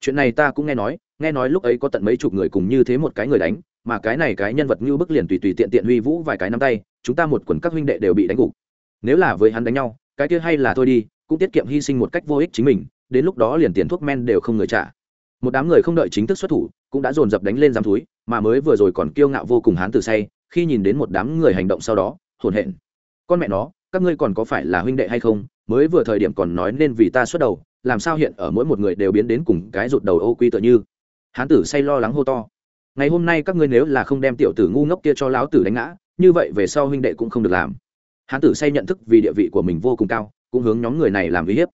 Chuyện này ta cũng nghe nói nghe nói lúc ấy có tận mấy chục người cùng như thế một cái người đánh, mà cái này cái nhân vật như bức liền tùy tùy tiện tiện huy vũ vài cái nắm tay, chúng ta một quần các huynh đệ đều bị đánh gục. Nếu là với hắn đánh nhau, cái kia hay là thôi đi, cũng tiết kiệm hy sinh một cách vô ích chính mình, đến lúc đó liền tiền thuốc men đều không người trả một đám người không đợi chính thức xuất thủ, cũng đã dồn dập đánh lên giam túi mà mới vừa rồi còn kiêu ngạo vô cùng hán tử say, khi nhìn đến một đám người hành động sau đó, hồn hển con mẹ nó, các ngươi còn có phải là huynh đệ hay không? Mới vừa thời điểm còn nói nên vì ta xuất đầu, làm sao hiện ở mỗi một người đều biến đến cùng cái rụt đầu ô quy tựa như? Hán tử say lo lắng hô to. Ngày hôm nay các ngươi nếu là không đem tiểu tử ngu ngốc kia cho lão tử đánh ngã, như vậy về sau huynh đệ cũng không được làm. Hán tử say nhận thức vì địa vị của mình vô cùng cao, cũng hướng nhóm người này làm uy hiếp.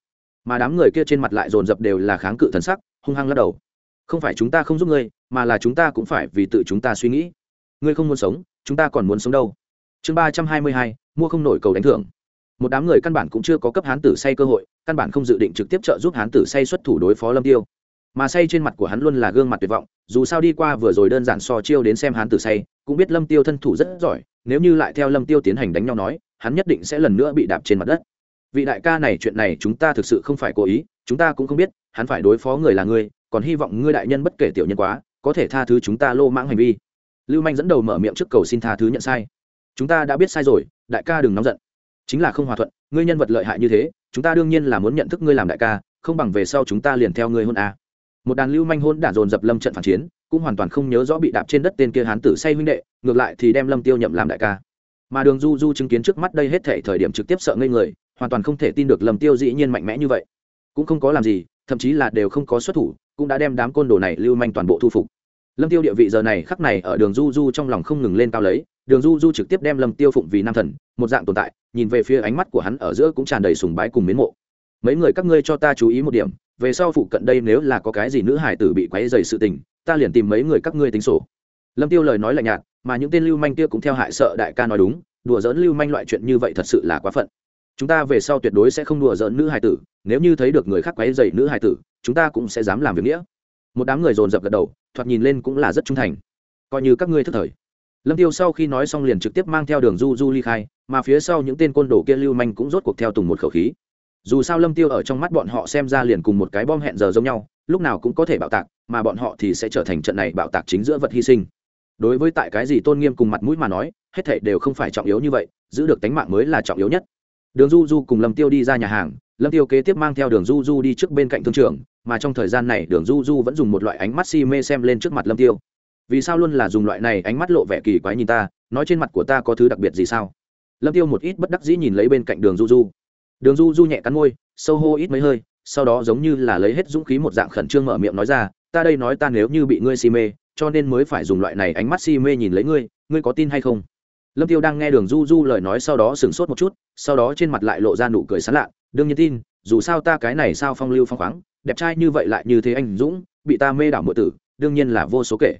Mà đám người kia trên mặt lại dồn dập đều là kháng cự thần sắc hung hăng lắc đầu. Không phải chúng ta không giúp ngươi, mà là chúng ta cũng phải vì tự chúng ta suy nghĩ. Ngươi không muốn sống, chúng ta còn muốn sống đâu. Chương ba trăm hai mươi hai, mua không nổi cầu đánh thưởng. Một đám người căn bản cũng chưa có cấp hán tử say cơ hội, căn bản không dự định trực tiếp trợ giúp hán tử say xuất thủ đối phó lâm tiêu. Mà say trên mặt của hắn luôn là gương mặt tuyệt vọng, dù sao đi qua vừa rồi đơn giản so chiêu đến xem hán tử say, cũng biết lâm tiêu thân thủ rất giỏi, nếu như lại theo lâm tiêu tiến hành đánh nhau nói, hắn nhất định sẽ lần nữa bị đạp trên mặt đất. Vị đại ca này, chuyện này chúng ta thực sự không phải cố ý, chúng ta cũng không biết hắn phải đối phó người là ngươi, còn hy vọng ngươi đại nhân bất kể tiểu nhân quá, có thể tha thứ chúng ta lô mãng hành vi. Lưu manh dẫn đầu mở miệng trước cầu xin tha thứ nhận sai. Chúng ta đã biết sai rồi, đại ca đừng nóng giận. Chính là không hòa thuận, ngươi nhân vật lợi hại như thế, chúng ta đương nhiên là muốn nhận thức ngươi làm đại ca, không bằng về sau chúng ta liền theo ngươi hôn a. Một đàn lưu manh hôn đản dồn dập lâm trận phản chiến, cũng hoàn toàn không nhớ rõ bị đạp trên đất tên kia hán tử say huynh đệ, ngược lại thì đem lâm tiêu nhậm làm đại ca. Mà đường du du chứng kiến trước mắt đây hết thể thời điểm trực tiếp sợ ngây người, hoàn toàn không thể tin được lâm tiêu dĩ nhiên mạnh mẽ như vậy. Cũng không có làm gì thậm chí là đều không có xuất thủ, cũng đã đem đám côn đồ này lưu manh toàn bộ thu phục. Lâm tiêu địa vị giờ này khắc này ở đường du du trong lòng không ngừng lên cao lấy, đường du du trực tiếp đem lâm tiêu phụng vì nam thần, một dạng tồn tại, nhìn về phía ánh mắt của hắn ở giữa cũng tràn đầy sùng bái cùng mến mộ. Mấy người các ngươi cho ta chú ý một điểm, về sau phụ cận đây nếu là có cái gì nữ hải tử bị quấy dày sự tình, ta liền tìm mấy người các ngươi tính sổ. Lâm tiêu lời nói lạnh nhạt, mà những tên lưu manh kia cũng theo hại sợ đại ca nói đúng, đùa giỡn lưu manh loại chuyện như vậy thật sự là quá phận chúng ta về sau tuyệt đối sẽ không đùa giỡn nữ hài tử, nếu như thấy được người khác quấy dày nữ hài tử, chúng ta cũng sẽ dám làm việc nghĩa. Một đám người dồn dập gật đầu, thoạt nhìn lên cũng là rất trung thành. Coi như các ngươi thức thời. Lâm tiêu sau khi nói xong liền trực tiếp mang theo đường du du ly khai, mà phía sau những tên côn đồ kia lưu manh cũng rốt cuộc theo tùng một khẩu khí. Dù sao lâm tiêu ở trong mắt bọn họ xem ra liền cùng một cái bom hẹn giờ giống nhau, lúc nào cũng có thể bạo tạc, mà bọn họ thì sẽ trở thành trận này bạo tạc chính giữa vật hy sinh. Đối với tại cái gì tôn nghiêm cùng mặt mũi mà nói, hết thảy đều không phải trọng yếu như vậy, giữ được tánh mạng mới là trọng yếu nhất đường du du cùng lâm tiêu đi ra nhà hàng, lâm tiêu kế tiếp mang theo đường du du đi trước bên cạnh thương trường, mà trong thời gian này đường du du vẫn dùng một loại ánh mắt si mê xem lên trước mặt lâm tiêu. Vì sao luôn là dùng loại này ánh mắt lộ vẻ kỳ quái nhìn ta, nói trên mặt của ta có thứ đặc biệt gì sao? Lâm tiêu một ít bất đắc dĩ nhìn lấy bên cạnh đường du du. Đường du du nhẹ cắn môi, sâu hô ít mấy hơi, sau đó giống như là lấy hết dũng khí một dạng khẩn trương mở miệng nói ra, ta đây nói ta nếu như bị ngươi si mê, cho nên mới phải dùng loại này ánh mắt si mê nhìn lấy ngươi ngươi có tin hay không? Lâm tiêu đang nghe đường du du lời nói sau đó sửng sốt một chút, sau đó trên mặt lại lộ ra nụ cười sán lạ, đương nhiên tin, dù sao ta cái này sao phong lưu phong khoáng, đẹp trai như vậy lại như thế anh dũng, bị ta mê đảo mượn tử, đương nhiên là vô số kể.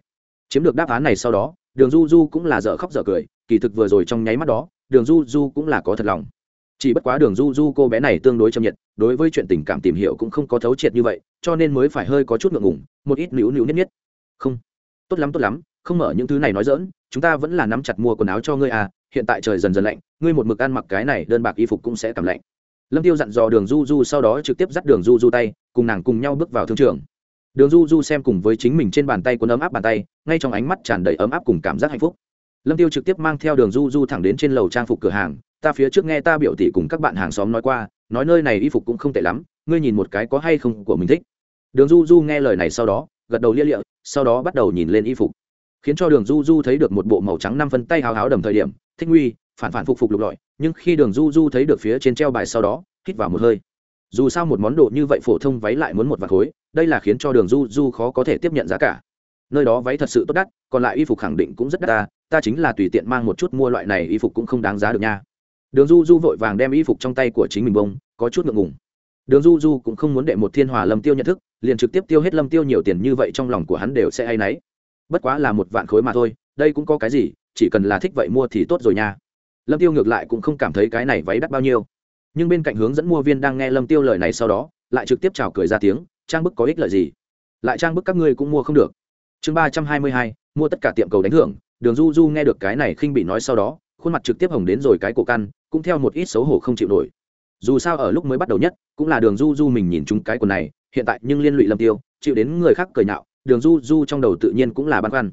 Chiếm được đáp án này sau đó, đường du du cũng là dở khóc dở cười, kỳ thực vừa rồi trong nháy mắt đó, đường du du cũng là có thật lòng. Chỉ bất quá đường du du cô bé này tương đối chậm nhiệt, đối với chuyện tình cảm tìm hiểu cũng không có thấu triệt như vậy, cho nên mới phải hơi có chút ngượng ngùng, một ít nữu nữu nhất nhất không, tốt lắm tốt lắm không mở những thứ này nói dỡn, chúng ta vẫn là nắm chặt mua quần áo cho ngươi à hiện tại trời dần dần lạnh, ngươi một mực ăn mặc cái này, đơn bạc y phục cũng sẽ cảm lạnh. Lâm tiêu dặn dò đường du du sau đó trực tiếp dắt đường du du tay, cùng nàng cùng nhau bước vào thương trường. Đường du du xem cùng với chính mình trên bàn tay cuốn ấm áp bàn tay, ngay trong ánh mắt tràn đầy ấm áp cùng cảm giác hạnh phúc. Lâm tiêu trực tiếp mang theo đường du du thẳng đến trên lầu trang phục cửa hàng, ta phía trước nghe ta biểu tỷ cùng các bạn hàng xóm nói qua, nói nơi này y phục cũng không tệ lắm, ngươi nhìn một cái có hay không của mình thích. Đường du du nghe lời này sau đó, gật đầu lia lịa, sau đó bắt đầu nhìn lên y phục khiến cho đường du du thấy được một bộ màu trắng năm phân tay hào háo đầm thời điểm, thích nguy, phản phản phục phục lục lọi, nhưng khi đường du du thấy được phía trên treo bài sau đó, hít vào một hơi. Dù sao một món đồ như vậy phổ thông váy lại muốn một vạt khối, đây là khiến cho đường du du khó có thể tiếp nhận giá cả. Nơi đó váy thật sự tốt đắt, còn lại y phục khẳng định cũng rất đắt ta ta chính là tùy tiện mang một chút mua loại này y phục cũng không đáng giá được nha. Đường du du vội vàng đem y phục trong tay của chính mình bông, có chút ngượng ngùng. Đường du du cũng không muốn đệ một thiên hòa lâm tiêu nhận thức, liền trực tiếp tiêu hết lâm tiêu nhiều tiền như vậy trong lòng của hắn đều sẽ hay náy bất quá là một vạn khối mà thôi, đây cũng có cái gì, chỉ cần là thích vậy mua thì tốt rồi nha. Lâm tiêu ngược lại cũng không cảm thấy cái này váy đắt bao nhiêu. Nhưng bên cạnh hướng dẫn mua viên đang nghe lâm tiêu lời này sau đó, lại trực tiếp chào cười ra tiếng, trang bức có ích lợi gì? Lại trang bức các ngươi cũng mua không được. Chương ba trăm hai mươi hai, mua tất cả tiệm cầu đánh thưởng. Đường du du nghe được cái này khinh bị nói sau đó, khuôn mặt trực tiếp hồng đến rồi cái cổ căn, cũng theo một ít xấu hổ không chịu nổi. Dù sao ở lúc mới bắt đầu nhất, cũng là đường du du mình nhìn chúng cái quần này, hiện tại nhưng liên lụy lâm tiêu, chịu đến người khác cười nhạo đường du du trong đầu tự nhiên cũng là băn khoăn.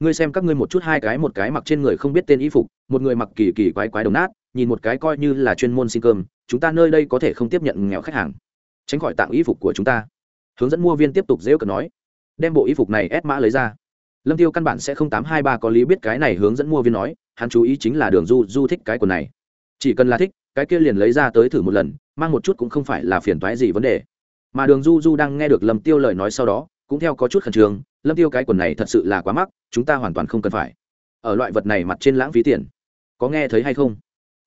Ngươi xem các ngươi một chút hai cái một cái mặc trên người không biết tên y phục, một người mặc kỳ kỳ quái quái đồng nát, nhìn một cái coi như là chuyên môn xin cơm, chúng ta nơi đây có thể không tiếp nhận nghèo khách hàng. Tránh khỏi tặng y phục của chúng ta. Hướng dẫn mua viên tiếp tục dễ cần nói. Đem bộ y phục này ép mã lấy ra. Lâm tiêu căn bản sẽ không tám hai ba có lý biết cái này hướng dẫn mua viên nói, hắn chú ý chính là đường du du thích cái quần này. Chỉ cần là thích, cái kia liền lấy ra tới thử một lần, mang một chút cũng không phải là phiền toái gì vấn đề. Mà đường du du đang nghe được lâm tiêu lời nói sau đó cũng theo có chút khẩn trương, lâm tiêu cái quần này thật sự là quá mắc, chúng ta hoàn toàn không cần phải. Ở loại vật này mặt trên lãng phí tiền. Có nghe thấy hay không?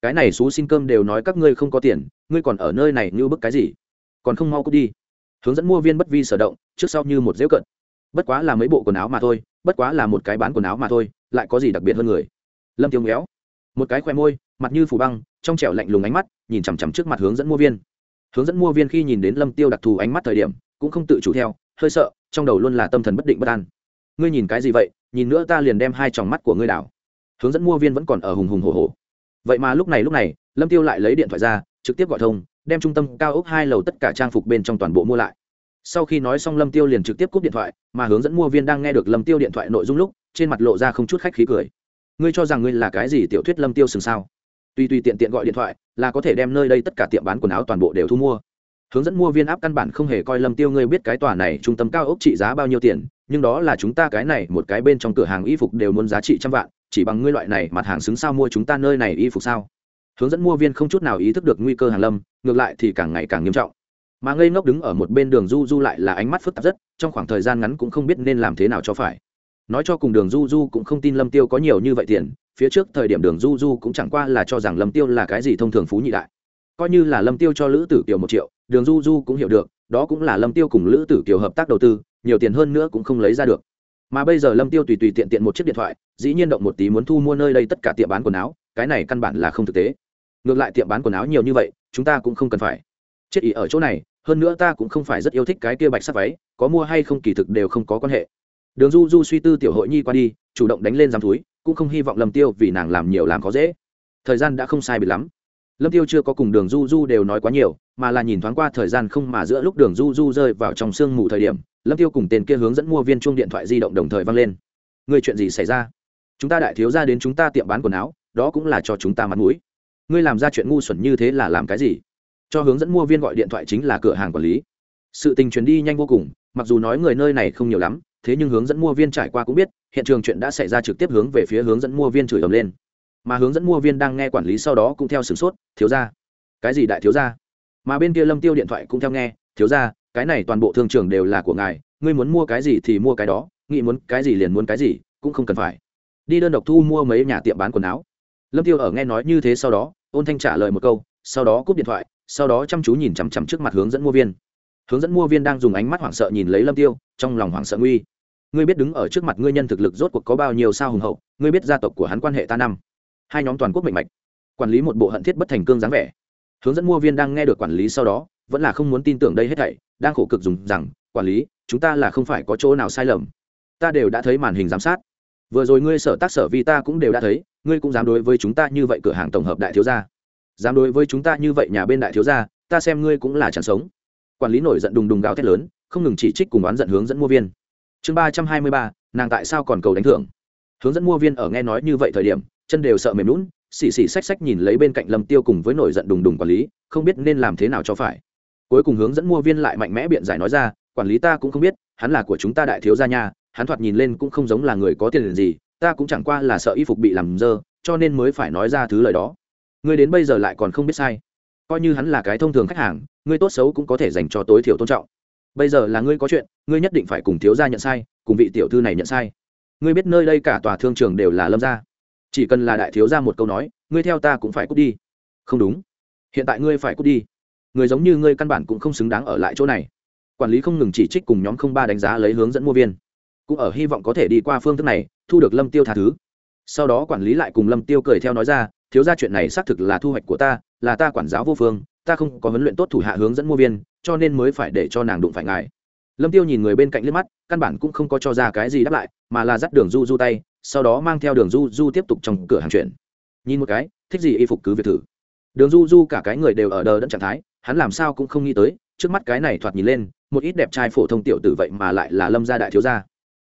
Cái này xú xin cơm đều nói các ngươi không có tiền, ngươi còn ở nơi này như bức cái gì? Còn không mau cút đi. Hướng dẫn mua viên bất vi sở động, trước sau như một dễu cận. Bất quá là mấy bộ quần áo mà thôi, bất quá là một cái bán quần áo mà thôi, lại có gì đặc biệt hơn người? Lâm tiêu nghéo một cái khoe môi, mặt như phủ băng, trong trẻo lạnh lùng ánh mắt, nhìn chằm chằm trước mặt hướng dẫn mua viên. Hướng dẫn mua viên khi nhìn đến lâm tiêu đặc thù ánh mắt thời điểm, cũng không tự chủ theo, hơi sợ trong đầu luôn là tâm thần bất định bất an. Ngươi nhìn cái gì vậy? Nhìn nữa ta liền đem hai tròng mắt của ngươi đảo. Hướng dẫn mua viên vẫn còn ở hùng hùng hồ hồ vậy mà lúc này lúc này, lâm tiêu lại lấy điện thoại ra, trực tiếp gọi thông, đem trung tâm cao ốc hai lầu tất cả trang phục bên trong toàn bộ mua lại. Sau khi nói xong lâm tiêu liền trực tiếp cúp điện thoại, mà hướng dẫn mua viên đang nghe được lâm tiêu điện thoại nội dung lúc, trên mặt lộ ra không chút khách khí cười. Ngươi cho rằng ngươi là cái gì, tiểu thuyết lâm tiêu sừng sao? Tuy tùy tiện tiện gọi điện thoại, là có thể đem nơi đây tất cả tiệm bán quần áo toàn bộ đều thu mua hướng dẫn mua viên áp căn bản không hề coi lâm tiêu ngươi biết cái tòa này trung tâm cao ốc trị giá bao nhiêu tiền, nhưng đó là chúng ta cái này một cái bên trong cửa hàng y phục đều muốn giá trị trăm vạn, chỉ bằng ngươi loại này mặt hàng xứng sao mua chúng ta nơi này y phục sao? Hướng dẫn mua viên không chút nào ý thức được nguy cơ hàng lâm, ngược lại thì càng ngày càng nghiêm trọng. Mà ngây ngốc đứng ở một bên đường du du lại là ánh mắt phức tạp rất, trong khoảng thời gian ngắn cũng không biết nên làm thế nào cho phải. Nói cho cùng đường du du cũng không tin lâm tiêu có nhiều như vậy tiền, phía trước thời điểm đường du du cũng chẳng qua là cho rằng lâm tiêu là cái gì thông thường phú nhị đại coi như là lâm tiêu cho lữ tử kiều một triệu, đường du du cũng hiểu được, đó cũng là lâm tiêu cùng lữ tử kiều hợp tác đầu tư, nhiều tiền hơn nữa cũng không lấy ra được. Mà bây giờ lâm tiêu tùy tùy tiện tiện một chiếc điện thoại, dĩ nhiên động một tí muốn thu mua nơi đây tất cả tiệm bán quần áo, cái này căn bản là không thực tế. Ngược lại tiệm bán quần áo nhiều như vậy, chúng ta cũng không cần phải. Chết ý ở chỗ này, hơn nữa ta cũng không phải rất yêu thích cái kia bạch sắc váy, có mua hay không kỳ thực đều không có quan hệ. Đường du du suy tư tiểu hội nhi qua đi, chủ động đánh lên giam túi, cũng không hy vọng lâm tiêu vì nàng làm nhiều làm khó dễ. Thời gian đã không sai biệt lắm lâm tiêu chưa có cùng đường du du đều nói quá nhiều, mà là nhìn thoáng qua thời gian không mà giữa lúc đường du du rơi vào trong sương mù thời điểm, lâm tiêu cùng tên kia hướng dẫn mua viên chuông điện thoại di động đồng thời vang lên. Người chuyện gì xảy ra? Chúng ta đại thiếu ra đến chúng ta tiệm bán quần áo, đó cũng là cho chúng ta mặt mũi. Ngươi làm ra chuyện ngu xuẩn như thế là làm cái gì? Cho hướng dẫn mua viên gọi điện thoại chính là cửa hàng quản lý. Sự tình chuyển đi nhanh vô cùng, mặc dù nói người nơi này không nhiều lắm, thế nhưng hướng dẫn mua viên trải qua cũng biết, hiện trường chuyện đã xảy ra trực tiếp hướng về phía hướng dẫn mua viên chửi ầm lên mà hướng dẫn mua viên đang nghe quản lý sau đó cũng theo sửng sốt, thiếu ra cái gì đại thiếu ra mà bên kia lâm tiêu điện thoại cũng theo nghe, thiếu ra cái này toàn bộ thương trường đều là của ngài, ngươi muốn mua cái gì thì mua cái đó, nghĩ muốn cái gì liền muốn cái gì, cũng không cần phải. Đi đơn độc thu mua mấy nhà tiệm bán quần áo. Lâm tiêu ở nghe nói như thế sau đó, ôn thanh trả lời một câu, sau đó cúp điện thoại, sau đó chăm chú nhìn chằm chằm trước mặt hướng dẫn mua viên. Hướng dẫn mua viên đang dùng ánh mắt hoảng sợ nhìn lấy lâm tiêu, trong lòng hoảng sợ nguy. Ngươi biết đứng ở trước mặt ngươi nhân thực lực rốt cuộc có bao nhiêu sao hùng hậu, ngươi biết gia tộc của hắn quan hệ ta năm hai nhóm toàn quốc mệnh mạch. Quản lý một bộ hận thiết bất thành cương dáng vẻ. Hướng dẫn mua viên đang nghe được quản lý sau đó, vẫn là không muốn tin tưởng đây hết thảy, đang khổ cực dùng rằng, quản lý, chúng ta là không phải có chỗ nào sai lầm. Ta đều đã thấy màn hình giám sát. Vừa rồi ngươi sở tác sở vi ta cũng đều đã thấy, ngươi cũng dám đối với chúng ta như vậy cửa hàng tổng hợp đại thiếu gia. Dám đối với chúng ta như vậy nhà bên đại thiếu gia, ta xem ngươi cũng là chẳng sống. Quản lý nổi giận đùng đùng gào thét lớn, không ngừng chỉ trích cùng oán giận hướng dẫn mua viên. Chương ba trăm hai mươi ba, nàng tại sao còn cầu đánh thưởng? Hướng dẫn mua viên ở nghe nói như vậy thời điểm, chân đều sợ mềm lún xì xì xách xách nhìn lấy bên cạnh lâm tiêu cùng với nổi giận đùng đùng quản lý, không biết nên làm thế nào cho phải. Cuối cùng hướng dẫn mua viên lại mạnh mẽ biện giải nói ra, quản lý ta cũng không biết, hắn là của chúng ta đại thiếu gia nha, hắn thoạt nhìn lên cũng không giống là người có tiền gì, ta cũng chẳng qua là sợ y phục bị làm dơ, cho nên mới phải nói ra thứ lời đó. Ngươi đến bây giờ lại còn không biết sai. Coi như hắn là cái thông thường khách hàng, ngươi tốt xấu cũng có thể dành cho tối thiểu tôn trọng. Bây giờ là ngươi có chuyện, ngươi nhất định phải cùng thiếu gia nhận sai, cùng vị tiểu thư này nhận sai ngươi biết nơi đây cả tòa thương trường đều là lâm gia. Chỉ cần là đại thiếu gia một câu nói, ngươi theo ta cũng phải cút đi. Không đúng. Hiện tại ngươi phải cút đi. Người giống như ngươi căn bản cũng không xứng đáng ở lại chỗ này. Quản lý không ngừng chỉ trích cùng nhóm không ba đánh giá lấy hướng dẫn mua viên. Cũng ở hy vọng có thể đi qua phương thức này, thu được lâm tiêu tha thứ. Sau đó quản lý lại cùng lâm tiêu cười theo nói ra, thiếu ra chuyện này xác thực là thu hoạch của ta, là ta quản giáo vô phương, ta không có huấn luyện tốt thủ hạ hướng dẫn mua viên, cho nên mới phải để cho nàng đụng phải ngài. Lâm tiêu nhìn người bên cạnh liếc mắt, căn bản cũng không có cho ra cái gì đáp lại mà là dắt đường du du tay, sau đó mang theo đường du du tiếp tục trong cửa hàng chuyển. Nhìn một cái, thích gì y phục cứ việc thử. Đường du du cả cái người đều ở đờ đẫn trạng thái, hắn làm sao cũng không nghĩ tới, trước mắt cái này thoạt nhìn lên, một ít đẹp trai phổ thông tiểu tử vậy mà lại là lâm gia đại thiếu gia.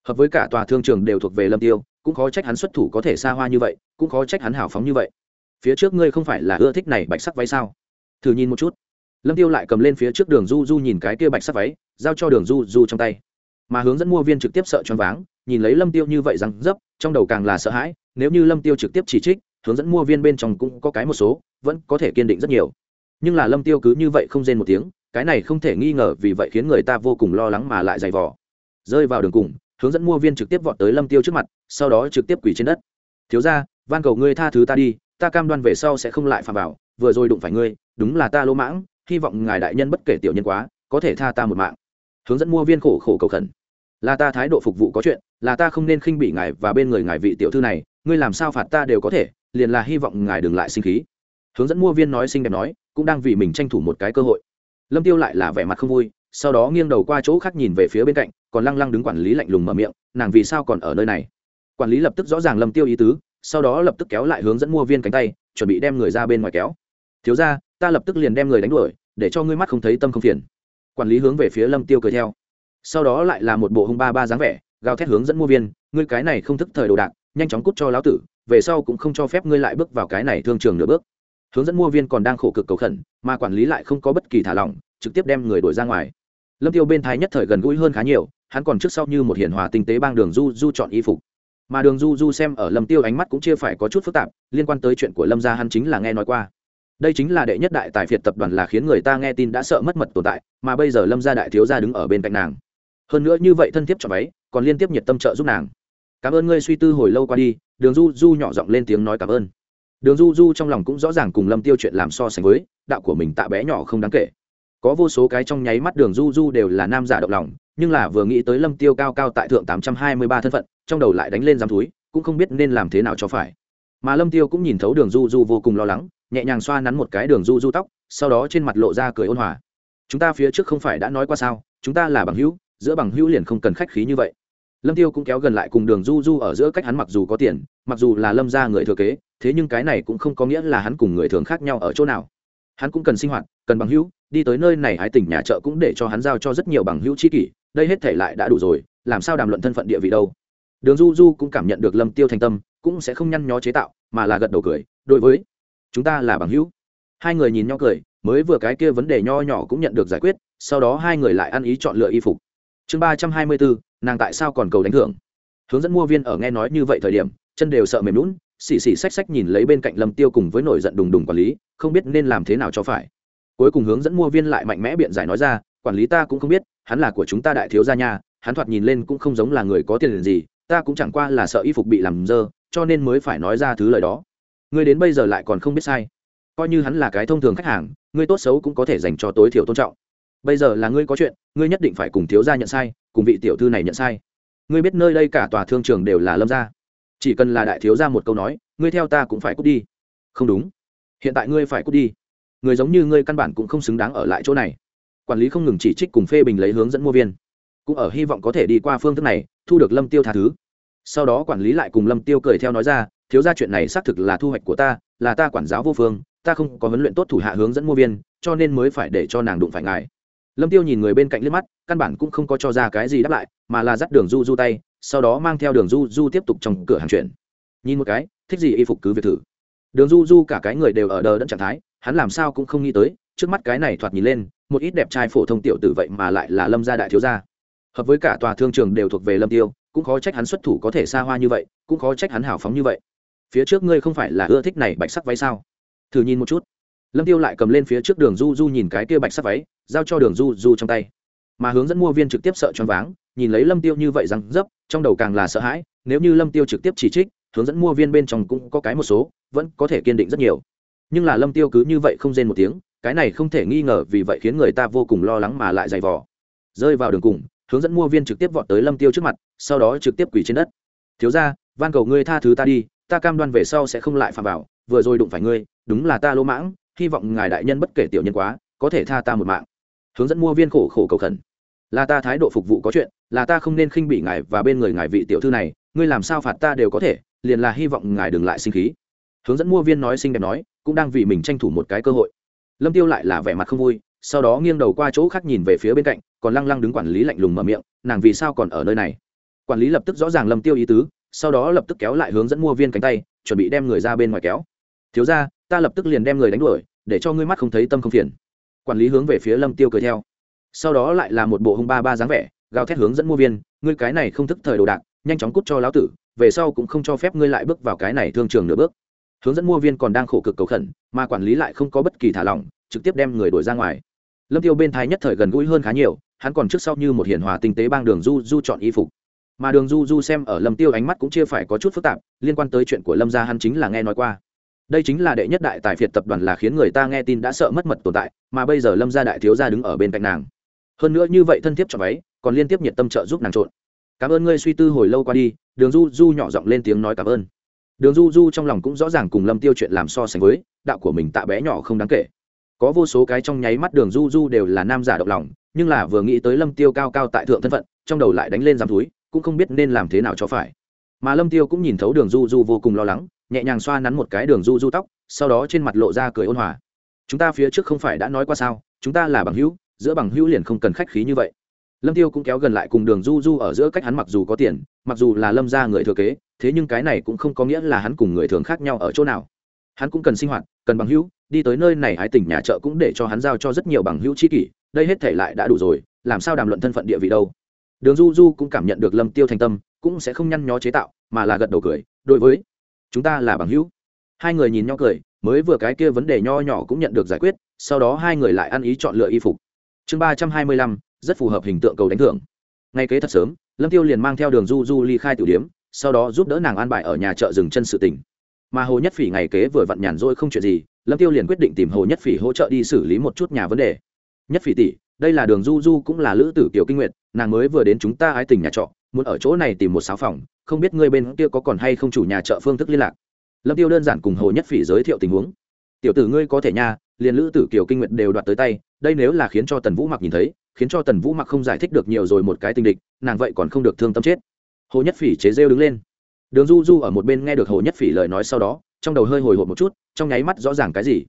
Hợp với cả tòa thương trường đều thuộc về lâm tiêu, cũng khó trách hắn xuất thủ có thể xa hoa như vậy, cũng khó trách hắn hào phóng như vậy. Phía trước ngươi không phải là ưa thích này bạch sắc váy sao? Thử nhìn một chút. Lâm tiêu lại cầm lên phía trước đường du du nhìn cái kia bạch sắc váy, giao cho đường du du trong tay. Mà hướng dẫn mua viên trực tiếp sợ choáng váng nhìn lấy lâm tiêu như vậy rằng dấp, trong đầu càng là sợ hãi, nếu như lâm tiêu trực tiếp chỉ trích, hướng dẫn mua viên bên trong cũng có cái một số, vẫn có thể kiên định rất nhiều. Nhưng là lâm tiêu cứ như vậy không rên một tiếng, cái này không thể nghi ngờ vì vậy khiến người ta vô cùng lo lắng mà lại dày vò. Rơi vào đường cùng, hướng dẫn mua viên trực tiếp vọt tới lâm tiêu trước mặt, sau đó trực tiếp quỳ trên đất. Thiếu ra van cầu ngươi tha thứ ta đi, ta cam đoan về sau sẽ không lại phạm vào, vừa rồi đụng phải ngươi, đúng là ta lỗ mãng, hy vọng ngài đại nhân bất kể tiểu nhân quá, có thể tha ta một mạng. Hướng dẫn mua viên khổ khổ cầu khẩn là ta thái độ phục vụ có chuyện, là ta không nên khinh bị ngài và bên người ngài vị tiểu thư này, ngươi làm sao phạt ta đều có thể, liền là hy vọng ngài đừng lại sinh khí. Hướng dẫn mua viên nói xinh đẹp nói, cũng đang vì mình tranh thủ một cái cơ hội. Lâm tiêu lại là vẻ mặt không vui, sau đó nghiêng đầu qua chỗ khác nhìn về phía bên cạnh, còn lăng lăng đứng quản lý lạnh lùng mở miệng, nàng vì sao còn ở nơi này? Quản lý lập tức rõ ràng lâm tiêu ý tứ, sau đó lập tức kéo lại hướng dẫn mua viên cánh tay, chuẩn bị đem người ra bên ngoài kéo. Thiếu ra ta lập tức liền đem người đánh đuổi, để cho ngươi mắt không thấy tâm không phiền. Quản lý hướng về phía lâm tiêu cười theo sau đó lại là một bộ hung ba ba dáng vẻ, gào thét hướng dẫn mua viên, ngươi cái này không thức thời đồ đạc, nhanh chóng cút cho lão tử, về sau cũng không cho phép ngươi lại bước vào cái này thương trường nửa bước. Hướng dẫn mua viên còn đang khổ cực cầu khẩn, mà quản lý lại không có bất kỳ thả lỏng, trực tiếp đem người đuổi ra ngoài. Lâm tiêu bên thái nhất thời gần gũi hơn khá nhiều, hắn còn trước sau như một hiền hòa tinh tế bang đường du du chọn y phục. Mà đường du du xem ở lâm tiêu ánh mắt cũng chia phải có chút phức tạp, liên quan tới chuyện của lâm gia hắn chính là nghe nói qua. Đây chính là đệ nhất đại tài phiệt tập đoàn là khiến người ta nghe tin đã sợ mất mật tồn tại, mà bây giờ lâm gia đại thiếu gia đứng ở bên cạnh nàng hơn nữa như vậy thân thiết cho váy, còn liên tiếp nhiệt tâm trợ giúp nàng. Cảm ơn ngươi suy tư hồi lâu qua đi, đường du du nhỏ giọng lên tiếng nói cảm ơn. Đường du du trong lòng cũng rõ ràng cùng lâm tiêu chuyện làm so sánh với, đạo của mình tạ bé nhỏ không đáng kể. Có vô số cái trong nháy mắt đường du du đều là nam giả động lòng, nhưng là vừa nghĩ tới lâm tiêu cao cao tại thượng tám trăm hai mươi ba thân phận, trong đầu lại đánh lên giam túi cũng không biết nên làm thế nào cho phải. Mà lâm tiêu cũng nhìn thấu đường du du vô cùng lo lắng, nhẹ nhàng xoa nắn một cái đường du du tóc, sau đó trên mặt lộ ra cười ôn hòa. Chúng ta phía trước không phải đã nói qua sao? Chúng ta là bằng hữu giữa bằng hữu liền không cần khách khí như vậy. Lâm tiêu cũng kéo gần lại cùng đường du du ở giữa cách hắn mặc dù có tiền, mặc dù là lâm gia người thừa kế, thế nhưng cái này cũng không có nghĩa là hắn cùng người thường khác nhau ở chỗ nào. Hắn cũng cần sinh hoạt, cần bằng hữu, đi tới nơi này hái tỉnh nhà chợ cũng để cho hắn giao cho rất nhiều bằng hữu chi kỷ, đây hết thể lại đã đủ rồi, làm sao đàm luận thân phận địa vị đâu. Đường du du cũng cảm nhận được lâm tiêu thành tâm, cũng sẽ không nhăn nhó chế tạo, mà là gật đầu cười, đối với chúng ta là bằng hữu. Hai người nhìn nhau cười, mới vừa cái kia vấn đề nho nhỏ cũng nhận được giải quyết, sau đó hai người lại ăn ý chọn lựa y phục chương ba trăm hai mươi bốn nàng tại sao còn cầu đánh thưởng? Hướng dẫn mua viên ở nghe nói như vậy thời điểm, chân đều sợ mềm lún xì xì xách xách nhìn lấy bên cạnh lâm tiêu cùng với nổi giận đùng đùng quản lý, không biết nên làm thế nào cho phải. Cuối cùng hướng dẫn mua viên lại mạnh mẽ biện giải nói ra, quản lý ta cũng không biết, hắn là của chúng ta đại thiếu gia nha, hắn thoạt nhìn lên cũng không giống là người có tiền gì, ta cũng chẳng qua là sợ y phục bị làm dơ, cho nên mới phải nói ra thứ lời đó. Ngươi đến bây giờ lại còn không biết sai. Coi như hắn là cái thông thường khách hàng, ngươi tốt xấu cũng có thể dành cho tối thiểu tôn trọng bây giờ là ngươi có chuyện, ngươi nhất định phải cùng thiếu gia nhận sai, cùng vị tiểu thư này nhận sai. Ngươi biết nơi đây cả tòa thương trường đều là lâm gia. Chỉ cần là đại thiếu gia một câu nói, ngươi theo ta cũng phải cút đi. Không đúng. Hiện tại ngươi phải cút đi. Người giống như ngươi căn bản cũng không xứng đáng ở lại chỗ này. Quản lý không ngừng chỉ trích cùng phê bình lấy hướng dẫn mua viên. Cũng ở hy vọng có thể đi qua phương thức này, thu được lâm tiêu tha thứ. Sau đó quản lý lại cùng lâm tiêu cười theo nói ra, thiếu ra chuyện này xác thực là thu hoạch của ta, là ta quản giáo vô phương, ta không có huấn luyện tốt thủ hạ hướng dẫn mua viên, cho nên mới phải để cho nàng đụng phải ngài lâm tiêu nhìn người bên cạnh liếc mắt, căn bản cũng không có cho ra cái gì đáp lại, mà là dắt đường du du tay, sau đó mang theo đường du du tiếp tục trong cửa hàng chuyển. Nhìn một cái, thích gì y phục cứ việc thử. Đường du du cả cái người đều ở đờ đẫn trạng thái, hắn làm sao cũng không nghĩ tới, trước mắt cái này thoạt nhìn lên, một ít đẹp trai phổ thông tiểu tử vậy mà lại là lâm gia đại thiếu gia. Hợp với cả tòa thương trường đều thuộc về lâm tiêu, cũng khó trách hắn xuất thủ có thể xa hoa như vậy, cũng khó trách hắn hào phóng như vậy. Phía trước ngươi không phải là ưa thích này bạch sắc váy sao? Thử nhìn một chút lâm tiêu lại cầm lên phía trước đường du du nhìn cái kia bạch sắc váy, giao cho đường du du trong tay. Mà hướng dẫn mua viên trực tiếp sợ choáng váng, nhìn lấy lâm tiêu như vậy rằng dấp, trong đầu càng là sợ hãi, nếu như lâm tiêu trực tiếp chỉ trích, hướng dẫn mua viên bên trong cũng có cái một số, vẫn có thể kiên định rất nhiều. Nhưng là lâm tiêu cứ như vậy không rên một tiếng, cái này không thể nghi ngờ vì vậy khiến người ta vô cùng lo lắng mà lại dày vò. Rơi vào đường cùng, hướng dẫn mua viên trực tiếp vọt tới lâm tiêu trước mặt, sau đó trực tiếp quỳ trên đất. Thiếu ra van cầu ngươi tha thứ ta đi, ta cam đoan về sau sẽ không lại phạm vào, vừa rồi đụng phải ngươi, đúng là ta lỗ mãng hy vọng ngài đại nhân bất kể tiểu nhân quá, có thể tha ta một mạng. Hướng dẫn mua viên khổ khổ cầu khẩn. Là ta thái độ phục vụ có chuyện, là ta không nên khinh bị ngài và bên người ngài vị tiểu thư này, ngươi làm sao phạt ta đều có thể, liền là hy vọng ngài đừng lại sinh khí. Hướng dẫn mua viên nói xinh đẹp nói, cũng đang vì mình tranh thủ một cái cơ hội. Lâm tiêu lại là vẻ mặt không vui, sau đó nghiêng đầu qua chỗ khác nhìn về phía bên cạnh, còn lăng lăng đứng quản lý lạnh lùng mở miệng, nàng vì sao còn ở nơi này? Quản lý lập tức rõ ràng lâm tiêu ý tứ, sau đó lập tức kéo lại hướng dẫn mua viên cánh tay, chuẩn bị đem người ra bên ngoài kéo. Thiếu ra ta lập tức liền đem người đánh đuổi để cho ngươi mắt không thấy tâm không phiền. Quản lý hướng về phía lâm tiêu cười theo. Sau đó lại là một bộ hung ba ba dáng vẻ, gào thét hướng dẫn mua viên, ngươi cái này không thức thời đồ đạc, nhanh chóng cút cho lão tử, về sau cũng không cho phép ngươi lại bước vào cái này thương trường nửa bước. Hướng dẫn mua viên còn đang khổ cực cầu khẩn, mà quản lý lại không có bất kỳ thả lỏng, trực tiếp đem người đuổi ra ngoài. Lâm tiêu bên thái nhất thời gần gũi hơn khá nhiều, hắn còn trước sau như một hiền hòa tinh tế bang đường du du chọn y phục. Mà đường du du xem ở lâm tiêu ánh mắt cũng chia phải có chút phức tạp, liên quan tới chuyện của lâm gia hắn chính là nghe nói qua đây chính là đệ nhất đại tài phiệt tập đoàn là khiến người ta nghe tin đã sợ mất mật tồn tại, mà bây giờ lâm gia đại thiếu gia đứng ở bên cạnh nàng. Hơn nữa như vậy thân thiết cho váy, còn liên tiếp nhiệt tâm trợ giúp nàng trộn. Cảm ơn ngươi suy tư hồi lâu qua đi, đường du du nhỏ giọng lên tiếng nói cảm ơn. Đường du du trong lòng cũng rõ ràng cùng lâm tiêu chuyện làm so sánh với, đạo của mình tạ bé nhỏ không đáng kể. Có vô số cái trong nháy mắt đường du du đều là nam giả động lòng, nhưng là vừa nghĩ tới lâm tiêu cao cao tại thượng thân phận, trong đầu lại đánh lên giảm túi, cũng không biết nên làm thế nào cho phải. Mà lâm tiêu cũng nhìn thấu đường du du vô cùng lo lắng nhẹ nhàng xoa nắn một cái đường du du tóc, sau đó trên mặt lộ ra cười ôn hòa. Chúng ta phía trước không phải đã nói qua sao? Chúng ta là bằng hữu, giữa bằng hữu liền không cần khách khí như vậy. Lâm tiêu cũng kéo gần lại cùng đường du du ở giữa cách hắn mặc dù có tiền, mặc dù là lâm gia người thừa kế, thế nhưng cái này cũng không có nghĩa là hắn cùng người thường khác nhau ở chỗ nào. Hắn cũng cần sinh hoạt, cần bằng hữu, đi tới nơi này hái tỉnh nhà chợ cũng để cho hắn giao cho rất nhiều bằng hữu chi kỷ, đây hết thể lại đã đủ rồi, làm sao đàm luận thân phận địa vị đâu? Đường du du cũng cảm nhận được lâm tiêu thành tâm, cũng sẽ không nhăn nhó chế tạo, mà là gật đầu cười, đối với chúng ta là bằng hữu. Hai người nhìn nhau cười, mới vừa cái kia vấn đề nho nhỏ cũng nhận được giải quyết, sau đó hai người lại ăn ý chọn lựa y phục. Chương ba trăm hai mươi lăm, rất phù hợp hình tượng cầu đánh thưởng. Ngay kế thật sớm, lâm tiêu liền mang theo đường du du ly khai tiểu điếm, sau đó giúp đỡ nàng an bài ở nhà chợ dừng chân sự tỉnh mà hồ nhất phỉ ngày kế vừa vặn nhàn rỗi không chuyện gì, lâm tiêu liền quyết định tìm hồ nhất phỉ hỗ trợ đi xử lý một chút nhà vấn đề. Nhất phỉ tỷ, đây là đường du du cũng là lữ tử kiều kinh nguyệt, nàng mới vừa đến chúng ta ái tình nhà trọ, muốn ở chỗ này tìm một sáu phòng không biết ngươi bên kia có còn hay không chủ nhà chợ phương thức liên lạc. Lâm tiêu đơn giản cùng hồ nhất phỉ giới thiệu tình huống. Tiểu tử ngươi có thể nha, liền lữ tử kiều kinh nguyệt đều đoạt tới tay, đây nếu là khiến cho tần vũ mặc nhìn thấy, khiến cho tần vũ mặc không giải thích được nhiều rồi một cái tình địch, nàng vậy còn không được thương tâm chết. Hồ nhất phỉ chế rêu đứng lên. Đường du du ở một bên nghe được hồ nhất phỉ lời nói sau đó, trong đầu hơi hồi hộp một chút, trong nháy mắt rõ ràng cái gì?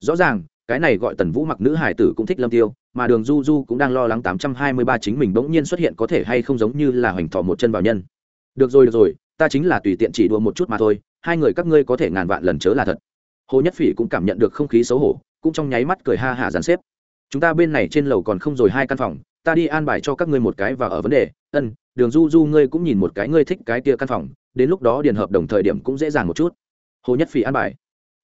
Rõ ràng, cái này gọi tần vũ mặc nữ hải tử cũng thích lâm tiêu, mà đường du du cũng đang lo lắng tám trăm hai mươi ba chính mình bỗng nhiên xuất hiện có thể hay không giống như là hoành thọ một chân vào nhân được rồi được rồi, ta chính là tùy tiện chỉ đùa một chút mà thôi, hai người các ngươi có thể ngàn vạn lần chớ là thật. Hồ nhất phỉ cũng cảm nhận được không khí xấu hổ, cũng trong nháy mắt cười ha hả dàn xếp. Chúng ta bên này trên lầu còn không rồi hai căn phòng, ta đi an bài cho các ngươi một cái và ở vấn đề. Ân, đường du du ngươi cũng nhìn một cái, ngươi thích cái kia căn phòng, đến lúc đó điền hợp đồng thời điểm cũng dễ dàng một chút. Hồ nhất phỉ an bài.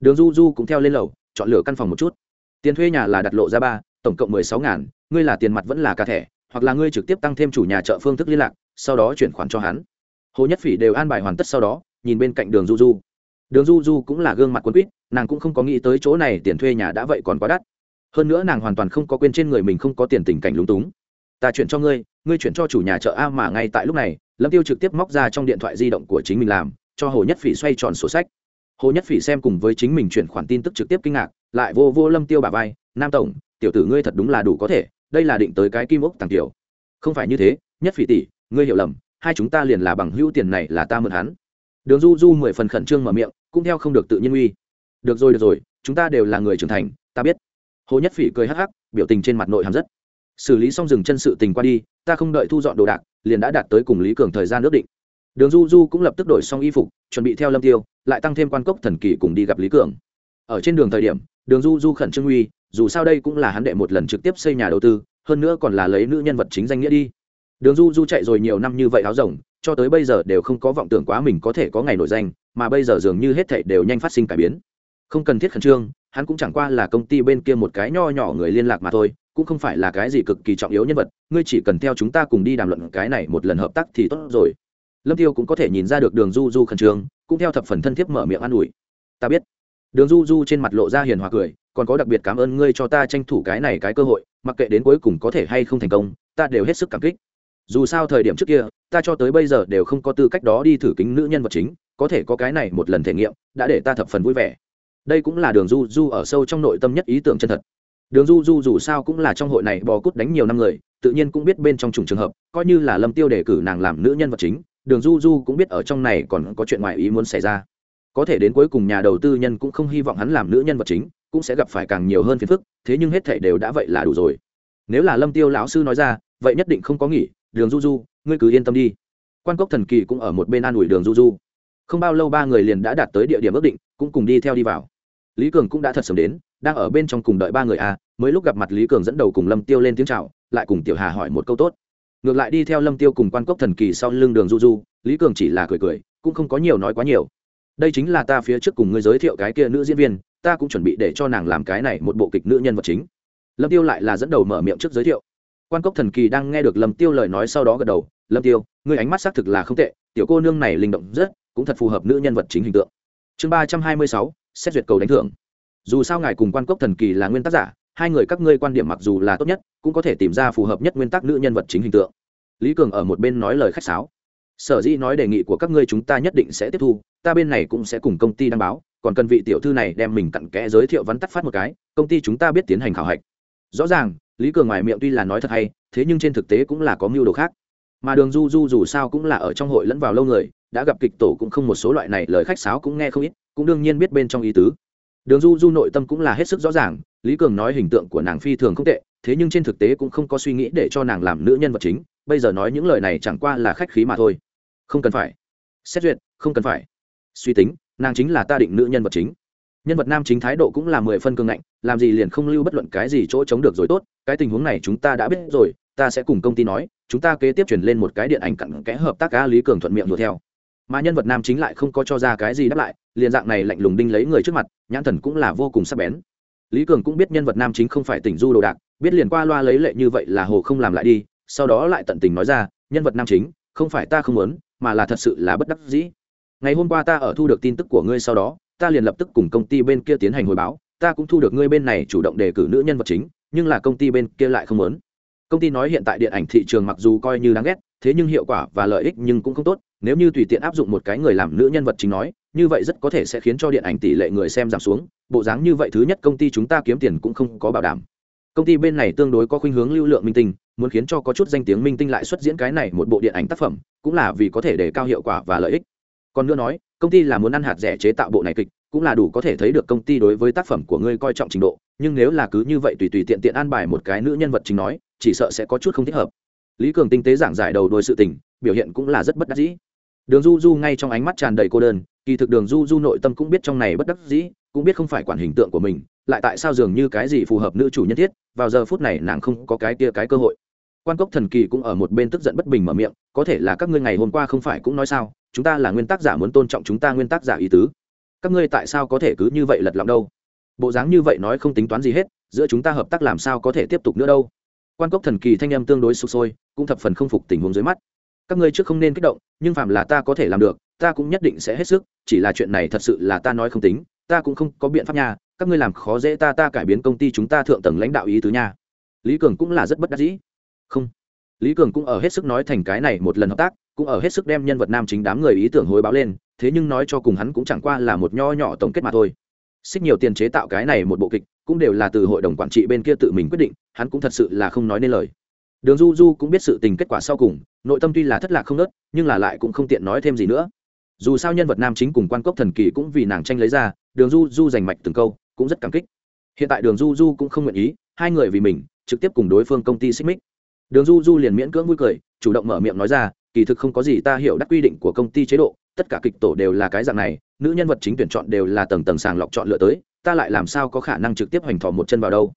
Đường du du cũng theo lên lầu, chọn lựa căn phòng một chút. Tiền thuê nhà là đặt lộ ra ba, tổng cộng mười sáu ngàn, ngươi là tiền mặt vẫn là cả thẻ, hoặc là ngươi trực tiếp tăng thêm chủ nhà chợ phương thức liên lạc, sau đó chuyển khoản cho hắn hồ nhất phỉ đều an bài hoàn tất sau đó, nhìn bên cạnh đường du du. Đường du du cũng là gương mặt quân quýt, nàng cũng không có nghĩ tới chỗ này tiền thuê nhà đã vậy còn quá đắt. Hơn nữa nàng hoàn toàn không có quên trên người mình không có tiền tình cảnh lúng túng. Ta chuyển cho ngươi ngươi chuyển cho chủ nhà chợ a mà ngay tại lúc này, lâm tiêu trực tiếp móc ra trong điện thoại di động của chính mình làm, cho hồ nhất phỉ xoay tròn sổ sách. Hồ nhất phỉ xem cùng với chính mình chuyển khoản tin tức trực tiếp kinh ngạc, lại vô vô lâm tiêu bà vai, nam tổng, tiểu tử ngươi thật đúng là đủ có thể, đây là định tới cái kim ốc tàng tiểu. Không phải như thế, nhất phỉ tỷ, ngươi hiểu lầm hai chúng ta liền là bằng hữu tiền này là ta mượn hắn. Đường du du mười phần khẩn trương mở miệng, cũng theo không được tự nhiên uy. Được rồi được rồi, chúng ta đều là người trưởng thành, ta biết. Hồ nhất phỉ cười hắc hắc, biểu tình trên mặt nội hàm rất. Xử lý xong dừng chân sự tình qua đi, ta không đợi thu dọn đồ đạc, liền đã đạt tới cùng lý cường thời gian ước định. Đường du du cũng lập tức đổi xong y phục, chuẩn bị theo lâm tiêu, lại tăng thêm quan cốc thần kỳ cùng đi gặp lý cường. Ở trên đường thời điểm, đường du du khẩn trương uy, dù sao đây cũng là hắn đệ một lần trực tiếp xây nhà đầu tư, hơn nữa còn là lấy nữ nhân vật chính danh nghĩa đi đường du du chạy rồi nhiều năm như vậy áo rồng, cho tới bây giờ đều không có vọng tưởng quá mình có thể có ngày nổi danh, mà bây giờ dường như hết thảy đều nhanh phát sinh cải biến. Không cần thiết khẩn trương, hắn cũng chẳng qua là công ty bên kia một cái nho nhỏ người liên lạc mà thôi, cũng không phải là cái gì cực kỳ trọng yếu nhân vật, ngươi chỉ cần theo chúng ta cùng đi đàm luận cái này một lần hợp tác thì tốt rồi. Lâm tiêu cũng có thể nhìn ra được đường du du khẩn trương, cũng theo thập phần thân thiết mở miệng an ủi. Ta biết. Đường du du trên mặt lộ ra hiền hòa cười, còn có đặc biệt cảm ơn ngươi cho ta tranh thủ cái này cái cơ hội, mặc kệ đến cuối cùng có thể hay không thành công, ta đều hết sức cảm kích dù sao thời điểm trước kia, ta cho tới bây giờ đều không có tư cách đó đi thử kính nữ nhân vật chính, có thể có cái này một lần thể nghiệm, đã để ta thập phần vui vẻ. Đây cũng là đường du du ở sâu trong nội tâm nhất ý tưởng chân thật. Đường du du dù sao cũng là trong hội này bò cút đánh nhiều năm người, tự nhiên cũng biết bên trong trùng trường hợp, coi như là lâm tiêu đề cử nàng làm nữ nhân vật chính, đường du du cũng biết ở trong này còn có chuyện ngoài ý muốn xảy ra. Có thể đến cuối cùng nhà đầu tư nhân cũng không hy vọng hắn làm nữ nhân vật chính, cũng sẽ gặp phải càng nhiều hơn phiền phức, thế nhưng hết thể đều đã vậy là đủ rồi. Nếu là lâm tiêu lão sư nói ra, vậy nhất định không có nghỉ đường du du, ngươi cứ yên tâm đi. Quan cốc thần kỳ cũng ở một bên an ủi đường du du. Không bao lâu ba người liền đã đạt tới địa điểm ước định, cũng cùng đi theo đi vào. Lý cường cũng đã thật sớm đến, đang ở bên trong cùng đợi ba người a mới lúc gặp mặt lý cường dẫn đầu cùng lâm tiêu lên tiếng chào, lại cùng tiểu hà hỏi một câu tốt. Ngược lại đi theo lâm tiêu cùng quan cốc thần kỳ sau lưng đường du du, lý cường chỉ là cười cười, cũng không có nhiều nói quá nhiều. Đây chính là ta phía trước cùng ngươi giới thiệu cái kia nữ diễn viên, ta cũng chuẩn bị để cho nàng làm cái này một bộ kịch nữ nhân vật chính. Lâm tiêu lại là dẫn đầu mở miệng trước giới thiệu quan cốc thần kỳ đang nghe được lâm tiêu lời nói sau đó gật đầu, lâm tiêu người ánh mắt xác thực là không tệ, tiểu cô nương này linh động rất, cũng thật phù hợp nữ nhân vật chính hình tượng. Chương ba trăm hai mươi sáu, xét duyệt cầu đánh thưởng. Dù sao ngài cùng quan cốc thần kỳ là nguyên tác giả, hai người các ngươi quan điểm mặc dù là tốt nhất, cũng có thể tìm ra phù hợp nhất nguyên tắc nữ nhân vật chính hình tượng. Lý cường ở một bên nói lời khách sáo. Sở dĩ nói đề nghị của các ngươi chúng ta nhất định sẽ tiếp thu, ta bên này cũng sẽ cùng công ty đăng báo, còn cần vị tiểu thư này đem mình cặn kẽ giới thiệu vắn tắt phát một cái, công ty chúng ta biết tiến hành khảo hạch. Rõ ràng lý cường ngoài miệng tuy là nói thật hay, thế nhưng trên thực tế cũng là có mưu đồ khác. Mà đường du du dù sao cũng là ở trong hội lẫn vào lâu người, đã gặp kịch tổ cũng không một số loại này lời khách sáo cũng nghe không ít, cũng đương nhiên biết bên trong ý tứ. Đường du du nội tâm cũng là hết sức rõ ràng, lý cường nói hình tượng của nàng phi thường không tệ, thế nhưng trên thực tế cũng không có suy nghĩ để cho nàng làm nữ nhân vật chính, bây giờ nói những lời này chẳng qua là khách khí mà thôi. Không cần phải. Xét duyệt, không cần phải. Suy tính, nàng chính là ta định nữ nhân vật chính nhân vật nam chính thái độ cũng là mười phân cường ngạnh, làm gì liền không lưu bất luận cái gì chỗ chống được rồi tốt, cái tình huống này chúng ta đã biết rồi, ta sẽ cùng công ty nói, chúng ta kế tiếp chuyển lên một cái điện ảnh cặn kẽ hợp tác cá lý cường thuận miệng đuổi theo. Mà nhân vật nam chính lại không có cho ra cái gì đáp lại, liền dạng này lạnh lùng đinh lấy người trước mặt, nhãn thần cũng là vô cùng sắc bén. Lý cường cũng biết nhân vật nam chính không phải tỉnh du đồ đạc, biết liền qua loa lấy lệ như vậy là hồ không làm lại đi, sau đó lại tận tình nói ra, nhân vật nam chính, không phải ta không muốn, mà là thật sự là bất đắc dĩ. Ngày hôm qua ta ở thu được tin tức của ngươi sau đó ta liền lập tức cùng công ty bên kia tiến hành hồi báo, ta cũng thu được ngươi bên này chủ động đề cử nữ nhân vật chính, nhưng là công ty bên kia lại không muốn. Công ty nói hiện tại điện ảnh thị trường mặc dù coi như đáng ghét, thế nhưng hiệu quả và lợi ích nhưng cũng không tốt, nếu như tùy tiện áp dụng một cái người làm nữ nhân vật chính nói, như vậy rất có thể sẽ khiến cho điện ảnh tỷ lệ người xem giảm xuống, bộ dáng như vậy thứ nhất công ty chúng ta kiếm tiền cũng không có bảo đảm. Công ty bên này tương đối có khuynh hướng lưu lượng minh tinh, muốn khiến cho có chút danh tiếng minh tinh lại xuất diễn cái này một bộ điện ảnh tác phẩm, cũng là vì có thể để cao hiệu quả và lợi ích. Còn nữa nói công ty là muốn ăn hạt rẻ chế tạo bộ này kịch, cũng là đủ có thể thấy được công ty đối với tác phẩm của ngươi coi trọng trình độ, nhưng nếu là cứ như vậy tùy tùy tiện tiện an bài một cái nữ nhân vật chính nói, chỉ sợ sẽ có chút không thích hợp. Lý cường tinh tế giảng giải đầu đôi sự tình, biểu hiện cũng là rất bất đắc dĩ. Đường du du ngay trong ánh mắt tràn đầy cô đơn, kỳ thực đường du du nội tâm cũng biết trong này bất đắc dĩ, cũng biết không phải quản hình tượng của mình, lại tại sao dường như cái gì phù hợp nữ chủ nhân thiết, vào giờ phút này nàng không có cái kia cái cơ hội quan cốc thần kỳ cũng ở một bên tức giận bất bình mở miệng, có thể là các ngươi ngày hôm qua không phải cũng nói sao, chúng ta là nguyên tác giả muốn tôn trọng chúng ta nguyên tác giả ý tứ. Các ngươi tại sao có thể cứ như vậy lật lọng đâu? Bộ dáng như vậy nói không tính toán gì hết, giữa chúng ta hợp tác làm sao có thể tiếp tục nữa đâu? Quan cốc thần kỳ thanh em tương đối sụp sôi, cũng thập phần không phục tình huống dưới mắt. Các ngươi trước không nên kích động, nhưng phạm là ta có thể làm được, ta cũng nhất định sẽ hết sức, chỉ là chuyện này thật sự là ta nói không tính, ta cũng không có biện pháp nha, các ngươi làm khó dễ ta ta cải biến công ty chúng ta thượng tầng lãnh đạo ý tứ nha. Lý cường cũng là rất bất đắc dĩ không. Lý cường cũng ở hết sức nói thành cái này một lần hợp tác, cũng ở hết sức đem nhân vật nam chính đám người ý tưởng hối báo lên, thế nhưng nói cho cùng hắn cũng chẳng qua là một nho nhỏ tổng kết mà thôi. Xích nhiều tiền chế tạo cái này một bộ kịch, cũng đều là từ hội đồng quản trị bên kia tự mình quyết định, hắn cũng thật sự là không nói nên lời. Đường du du cũng biết sự tình kết quả sau cùng, nội tâm tuy là thất lạc không nớt, nhưng là lại cũng không tiện nói thêm gì nữa. Dù sao nhân vật nam chính cùng quan cốc thần kỳ cũng vì nàng tranh lấy ra, đường du du giành mạch từng câu, cũng rất cảm kích. Hiện tại đường du du cũng không nguyện ý, hai người vì mình, trực tiếp cùng đối phương công ty xích mích đường du du liền miễn cưỡng vui cười, chủ động mở miệng nói ra, kỳ thực không có gì ta hiểu đắc quy định của công ty chế độ, tất cả kịch tổ đều là cái dạng này, nữ nhân vật chính tuyển chọn đều là tầng tầng sàng lọc chọn lựa tới, ta lại làm sao có khả năng trực tiếp hoành thò một chân vào đâu?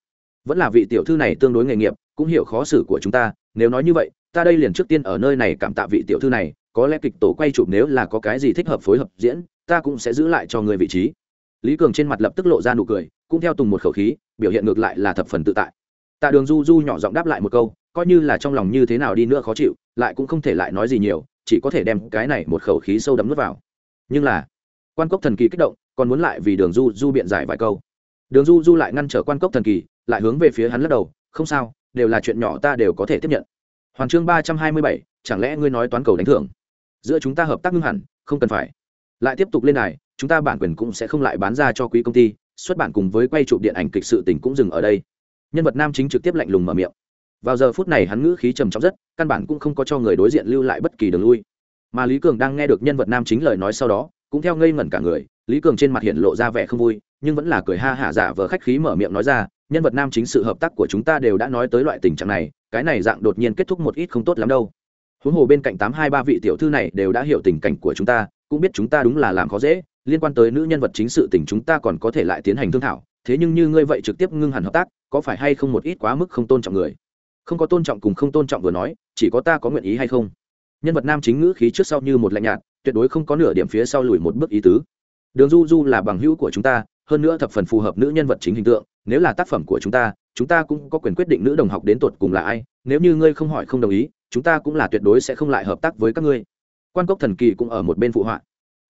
Vẫn là vị tiểu thư này tương đối nghề nghiệp, cũng hiểu khó xử của chúng ta, nếu nói như vậy, ta đây liền trước tiên ở nơi này cảm tạ vị tiểu thư này, có lẽ kịch tổ quay chụp nếu là có cái gì thích hợp phối hợp diễn, ta cũng sẽ giữ lại cho người vị trí. Lý cường trên mặt lập tức lộ ra nụ cười, cũng theo tùng một khẩu khí, biểu hiện ngược lại là thập phần tự tại. Tạ đường du du nhỏ giọng đáp lại một câu coi như là trong lòng như thế nào đi nữa khó chịu, lại cũng không thể lại nói gì nhiều, chỉ có thể đem cái này một khẩu khí sâu đấm nuốt vào. Nhưng là, quan cốc thần kỳ kích động, còn muốn lại vì đường du du biện giải vài câu. Đường du du lại ngăn trở quan cốc thần kỳ, lại hướng về phía hắn lắc đầu, không sao, đều là chuyện nhỏ ta đều có thể tiếp nhận. Hoàn chương ba trăm hai mươi bảy, chẳng lẽ ngươi nói toán cầu đánh thưởng? Giữa chúng ta hợp tác ngưng hẳn, không cần phải. Lại tiếp tục lên này chúng ta bản quyền cũng sẽ không lại bán ra cho quý công ty, xuất bản cùng với quay chụp điện ảnh kịch sự tình cũng dừng ở đây. Nhân vật nam chính trực tiếp lạnh lùng mở miệng vào giờ phút này hắn ngữ khí trầm trọng rất, căn bản cũng không có cho người đối diện lưu lại bất kỳ đường lui. Mà lý cường đang nghe được nhân vật nam chính lời nói sau đó, cũng theo ngây ngẩn cả người, lý cường trên mặt hiện lộ ra vẻ không vui, nhưng vẫn là cười ha hả giả vờ khách khí mở miệng nói ra, nhân vật nam chính sự hợp tác của chúng ta đều đã nói tới loại tình trạng này, cái này dạng đột nhiên kết thúc một ít không tốt lắm đâu. Huống hồ bên cạnh tám hai ba vị tiểu thư này đều đã hiểu tình cảnh của chúng ta, cũng biết chúng ta đúng là làm khó dễ, liên quan tới nữ nhân vật chính sự tình chúng ta còn có thể lại tiến hành thương thảo, thế nhưng như ngươi vậy trực tiếp ngưng hẳn hợp tác, có phải hay không một ít quá mức không tôn trọng người? Không có tôn trọng cùng không tôn trọng vừa nói, chỉ có ta có nguyện ý hay không? Nhân vật nam chính ngữ khí trước sau như một lạnh nhạt, tuyệt đối không có nửa điểm phía sau lùi một bước ý tứ. Đường du du là bằng hữu của chúng ta, hơn nữa thập phần phù hợp nữ nhân vật chính hình tượng, nếu là tác phẩm của chúng ta chúng ta cũng có quyền quyết định nữ đồng học đến tột cùng là ai, nếu như ngươi không hỏi không đồng ý, chúng ta cũng là tuyệt đối sẽ không lại hợp tác với các ngươi. Quan cốc thần kỳ cũng ở một bên phụ họa.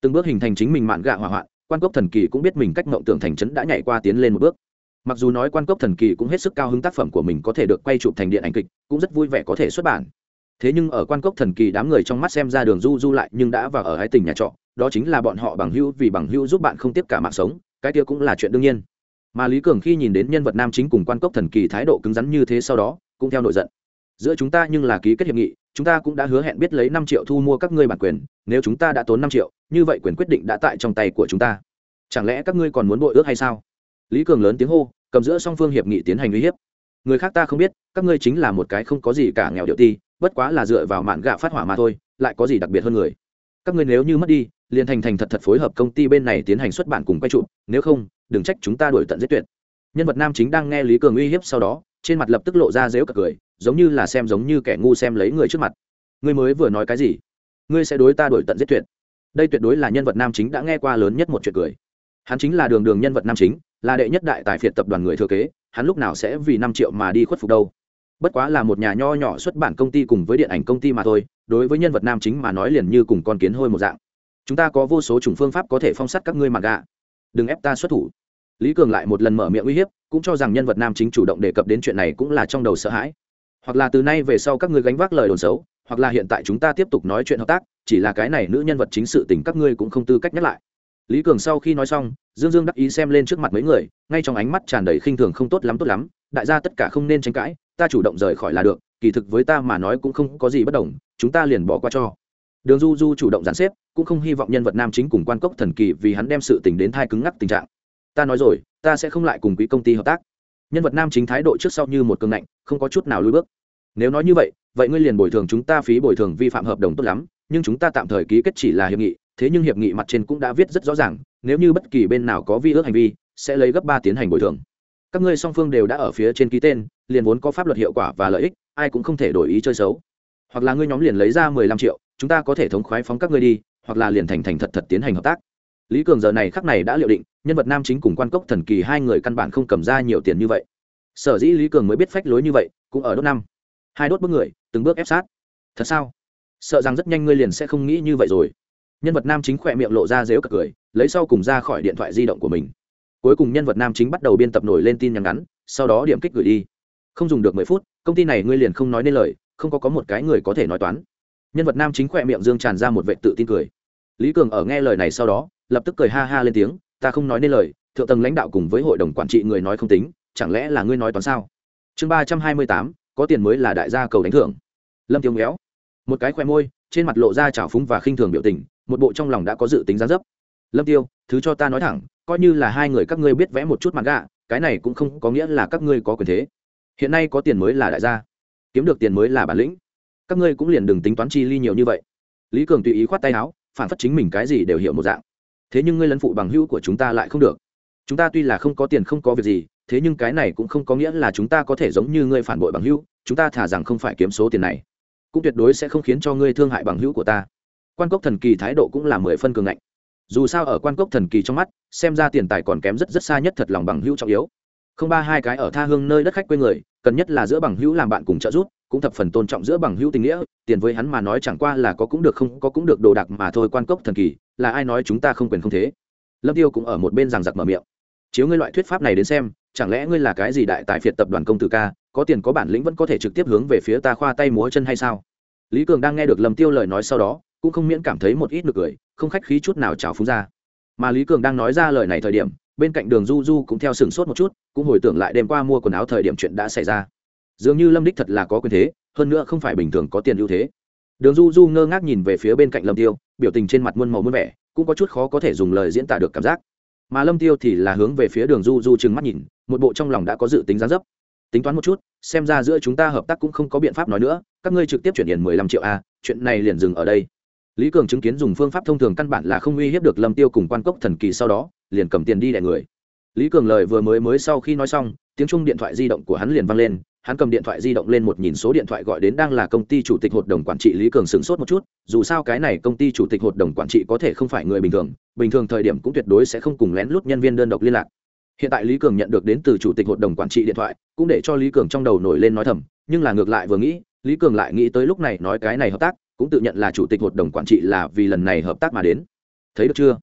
Từng bước hình thành chính mình mạn gạ hỏa hoạn, quan cốc thần kỳ cũng biết mình cách mộng tưởng thành trấn đã nhảy qua tiến lên một bước mặc dù nói quan cốc thần kỳ cũng hết sức cao hứng tác phẩm của mình có thể được quay chụp thành điện ảnh kịch, cũng rất vui vẻ có thể xuất bản. Thế nhưng ở quan cốc thần kỳ đám người trong mắt xem ra đường du du lại nhưng đã vào ở hai tỉnh nhà trọ, đó chính là bọn họ bằng hữu vì bằng hữu giúp bạn không tiếp cả mạng sống, cái kia cũng là chuyện đương nhiên. Mà lý cường khi nhìn đến nhân vật nam chính cùng quan cốc thần kỳ thái độ cứng rắn như thế sau đó, cũng theo nội giận. Giữa chúng ta nhưng là ký kết hiệp nghị, chúng ta cũng đã hứa hẹn biết lấy năm triệu thu mua các ngươi bản quyền, nếu chúng ta đã tốn năm triệu, như vậy quyền quyết định đã tại trong tay của chúng ta. Chẳng lẽ các ngươi còn muốn bội ước hay sao? Lý cường lớn tiếng hô, cầm giữa song phương hiệp nghị tiến hành uy hiếp. Người khác ta không biết, các ngươi chính là một cái không có gì cả nghèo điệu ti, bất quá là dựa vào mạn gạ phát hỏa mà thôi, lại có gì đặc biệt hơn người. Các ngươi nếu như mất đi, liền thành thành thật thật phối hợp công ty bên này tiến hành xuất bản cùng quay trụ, nếu không, đừng trách chúng ta đổi tận giết tuyệt. Nhân vật nam chính đang nghe lý cường uy hiếp sau đó, trên mặt lập tức lộ ra dếu cật cười, giống như là xem giống như kẻ ngu xem lấy người trước mặt. Ngươi mới vừa nói cái gì? Ngươi sẽ đối ta đổi tận giết tuyệt. Đây tuyệt đối là nhân vật nam chính đã nghe qua lớn nhất một chuyện cười hắn chính là đường đường nhân vật nam chính, là đệ nhất đại tài phiệt tập đoàn người thừa kế, hắn lúc nào sẽ vì năm triệu mà đi khuất phục đâu? Bất quá là một nhà nho nhỏ xuất bản công ty cùng với điện ảnh công ty mà thôi, đối với nhân vật nam chính mà nói liền như cùng con kiến hôi một dạng. Chúng ta có vô số chủng phương pháp có thể phong sát các ngươi mặt gạ. Đừng ép ta xuất thủ. Lý cường lại một lần mở miệng uy hiếp, cũng cho rằng nhân vật nam chính chủ động đề cập đến chuyện này cũng là trong đầu sợ hãi. Hoặc là từ nay về sau các ngươi gánh vác lời đồn xấu, hoặc là hiện tại chúng ta tiếp tục nói chuyện hợp tác, chỉ là cái này nữ nhân vật chính sự tình các ngươi cũng không tư cách nhắc lại lý cường sau khi nói xong, dương dương đắc ý xem lên trước mặt mấy người, ngay trong ánh mắt tràn đầy khinh thường không tốt lắm tốt lắm, đại gia tất cả không nên tranh cãi, ta chủ động rời khỏi là được, kỳ thực với ta mà nói cũng không có gì bất đồng, chúng ta liền bỏ qua cho. Đường du du chủ động giàn xếp, cũng không hy vọng nhân vật nam chính cùng quan cốc thần kỳ vì hắn đem sự tình đến thai cứng ngắc tình trạng. Ta nói rồi, ta sẽ không lại cùng quỹ công ty hợp tác. Nhân vật nam chính thái độ trước sau như một cường ngạnh, không có chút nào lùi bước. Nếu nói như vậy vậy ngươi liền bồi thường chúng ta phí bồi thường vi phạm hợp đồng tốt lắm, nhưng chúng ta tạm thời ký kết chỉ là hiệp nghị thế nhưng hiệp nghị mặt trên cũng đã viết rất rõ ràng, nếu như bất kỳ bên nào có vi ước hành vi, sẽ lấy gấp ba tiến hành bồi thường. Các ngươi song phương đều đã ở phía trên ký tên, liền vốn có pháp luật hiệu quả và lợi ích, ai cũng không thể đổi ý chơi xấu. Hoặc là ngươi nhóm liền lấy ra mười lăm triệu, chúng ta có thể thống khoái phóng các ngươi đi, hoặc là liền thành thành thật thật tiến hành hợp tác. Lý cường giờ này khắc này đã liệu định, nhân vật nam chính cùng quan cốc thần kỳ hai người căn bản không cầm ra nhiều tiền như vậy. Sở dĩ lý cường mới biết phách lối như vậy, cũng ở đốt năm. Hai đốt bước người, từng bước ép sát. Thật sao? Sợ rằng rất nhanh ngươi liền sẽ không nghĩ như vậy rồi nhân vật nam chính khỏe miệng lộ ra dếu cật cười, lấy sau cùng ra khỏi điện thoại di động của mình. Cuối cùng nhân vật nam chính bắt đầu biên tập nổi lên tin nhắn ngắn, sau đó điểm kích gửi đi. Không dùng được mười phút, công ty này ngươi liền không nói nên lời, không có có một cái người có thể nói toán. Nhân vật nam chính khỏe miệng dương tràn ra một vệ tự tin cười. Lý cường ở nghe lời này sau đó, lập tức cười ha ha lên tiếng, ta không nói nên lời, thượng tầng lãnh đạo cùng với hội đồng quản trị người nói không tính, chẳng lẽ là ngươi nói toán sao? Chương ba trăm hai mươi tám, có tiền mới là đại gia cầu đánh thưởng. Lâm tiêu méo một cái khoe môi, trên mặt lộ ra trào phúng và khinh thường biểu tình một bộ trong lòng đã có dự tính gián dấp. Lâm tiêu, thứ cho ta nói thẳng, coi như là hai người các ngươi biết vẽ một chút mặt gạ cái này cũng không có nghĩa là các ngươi có quyền thế. Hiện nay có tiền mới là đại gia, kiếm được tiền mới là bản lĩnh. Các ngươi cũng liền đừng tính toán chi ly nhiều như vậy. Lý cường tùy ý khoát tay áo, phản phất chính mình cái gì đều hiểu một dạng. Thế nhưng ngươi lấn phụ bằng hữu của chúng ta lại không được. Chúng ta tuy là không có tiền không có việc gì, thế nhưng cái này cũng không có nghĩa là chúng ta có thể giống như ngươi phản bội bằng hữu, chúng ta thả rằng không phải kiếm số tiền này. Cũng tuyệt đối sẽ không khiến cho ngươi thương hại bằng hữu của ta quan cốc thần kỳ thái độ cũng là mười phân cường ngạnh. Dù sao ở quan cốc thần kỳ trong mắt, xem ra tiền tài còn kém rất rất xa nhất thật lòng bằng hữu trọng yếu. Không ba hai cái ở tha hương nơi đất khách quê người, cần nhất là giữa bằng hữu làm bạn cùng trợ giúp, cũng thập phần tôn trọng giữa bằng hữu tình nghĩa, tiền với hắn mà nói chẳng qua là có cũng được không, có cũng được đồ đạc mà thôi quan cốc thần kỳ, là ai nói chúng ta không quyền không thế? Lâm tiêu cũng ở một bên rằng giặc mở miệng. Chiếu ngươi loại thuyết pháp này đến xem, chẳng lẽ ngươi là cái gì đại tài phiệt tập đoàn công tử ca, có tiền có bản lĩnh vẫn có thể trực tiếp hướng về phía ta khoa tay múa chân hay sao? Lý cường đang nghe được lâm tiêu lời nói sau đó cũng không miễn cảm thấy một ít nực cười, không khách khí chút nào trào phúng ra. Mà lý cường đang nói ra lời này thời điểm, bên cạnh đường du du cũng theo sừng sốt một chút, cũng hồi tưởng lại đêm qua mua quần áo thời điểm chuyện đã xảy ra. Dường như lâm đích thật là có quyền thế, hơn nữa không phải bình thường có tiền ưu thế. Đường du du ngơ ngác nhìn về phía bên cạnh lâm tiêu, biểu tình trên mặt muôn màu muôn vẻ, cũng có chút khó có thể dùng lời diễn tả được cảm giác. Mà lâm tiêu thì là hướng về phía đường du du trừng mắt nhìn, một bộ trong lòng đã có dự tính gián dấp. Tính toán một chút, xem ra giữa chúng ta hợp tác cũng không có biện pháp nói nữa, các ngươi trực tiếp chuyển tiền mười lăm triệu a, chuyện này liền dừng ở đây lý cường chứng kiến dùng phương pháp thông thường căn bản là không uy hiếp được lâm tiêu cùng quan cốc thần kỳ sau đó, liền cầm tiền đi đẻ người. Lý cường lời vừa mới mới sau khi nói xong, tiếng chung điện thoại di động của hắn liền vang lên, hắn cầm điện thoại di động lên một nhìn số điện thoại gọi đến đang là công ty chủ tịch hội đồng quản trị lý cường sửng sốt một chút, dù sao cái này công ty chủ tịch hội đồng quản trị có thể không phải người bình thường bình thường thời điểm cũng tuyệt đối sẽ không cùng lén lút nhân viên đơn độc liên lạc. Hiện tại lý cường nhận được đến từ chủ tịch hội đồng quản trị điện thoại, cũng để cho lý cường trong đầu nổi lên nói thầm, nhưng là ngược lại vừa nghĩ lý cường lại nghĩ tới lúc này nói cái này hợp tác, cũng tự nhận là chủ tịch hội đồng quản trị là vì lần này hợp tác mà đến. Thấy được chưa?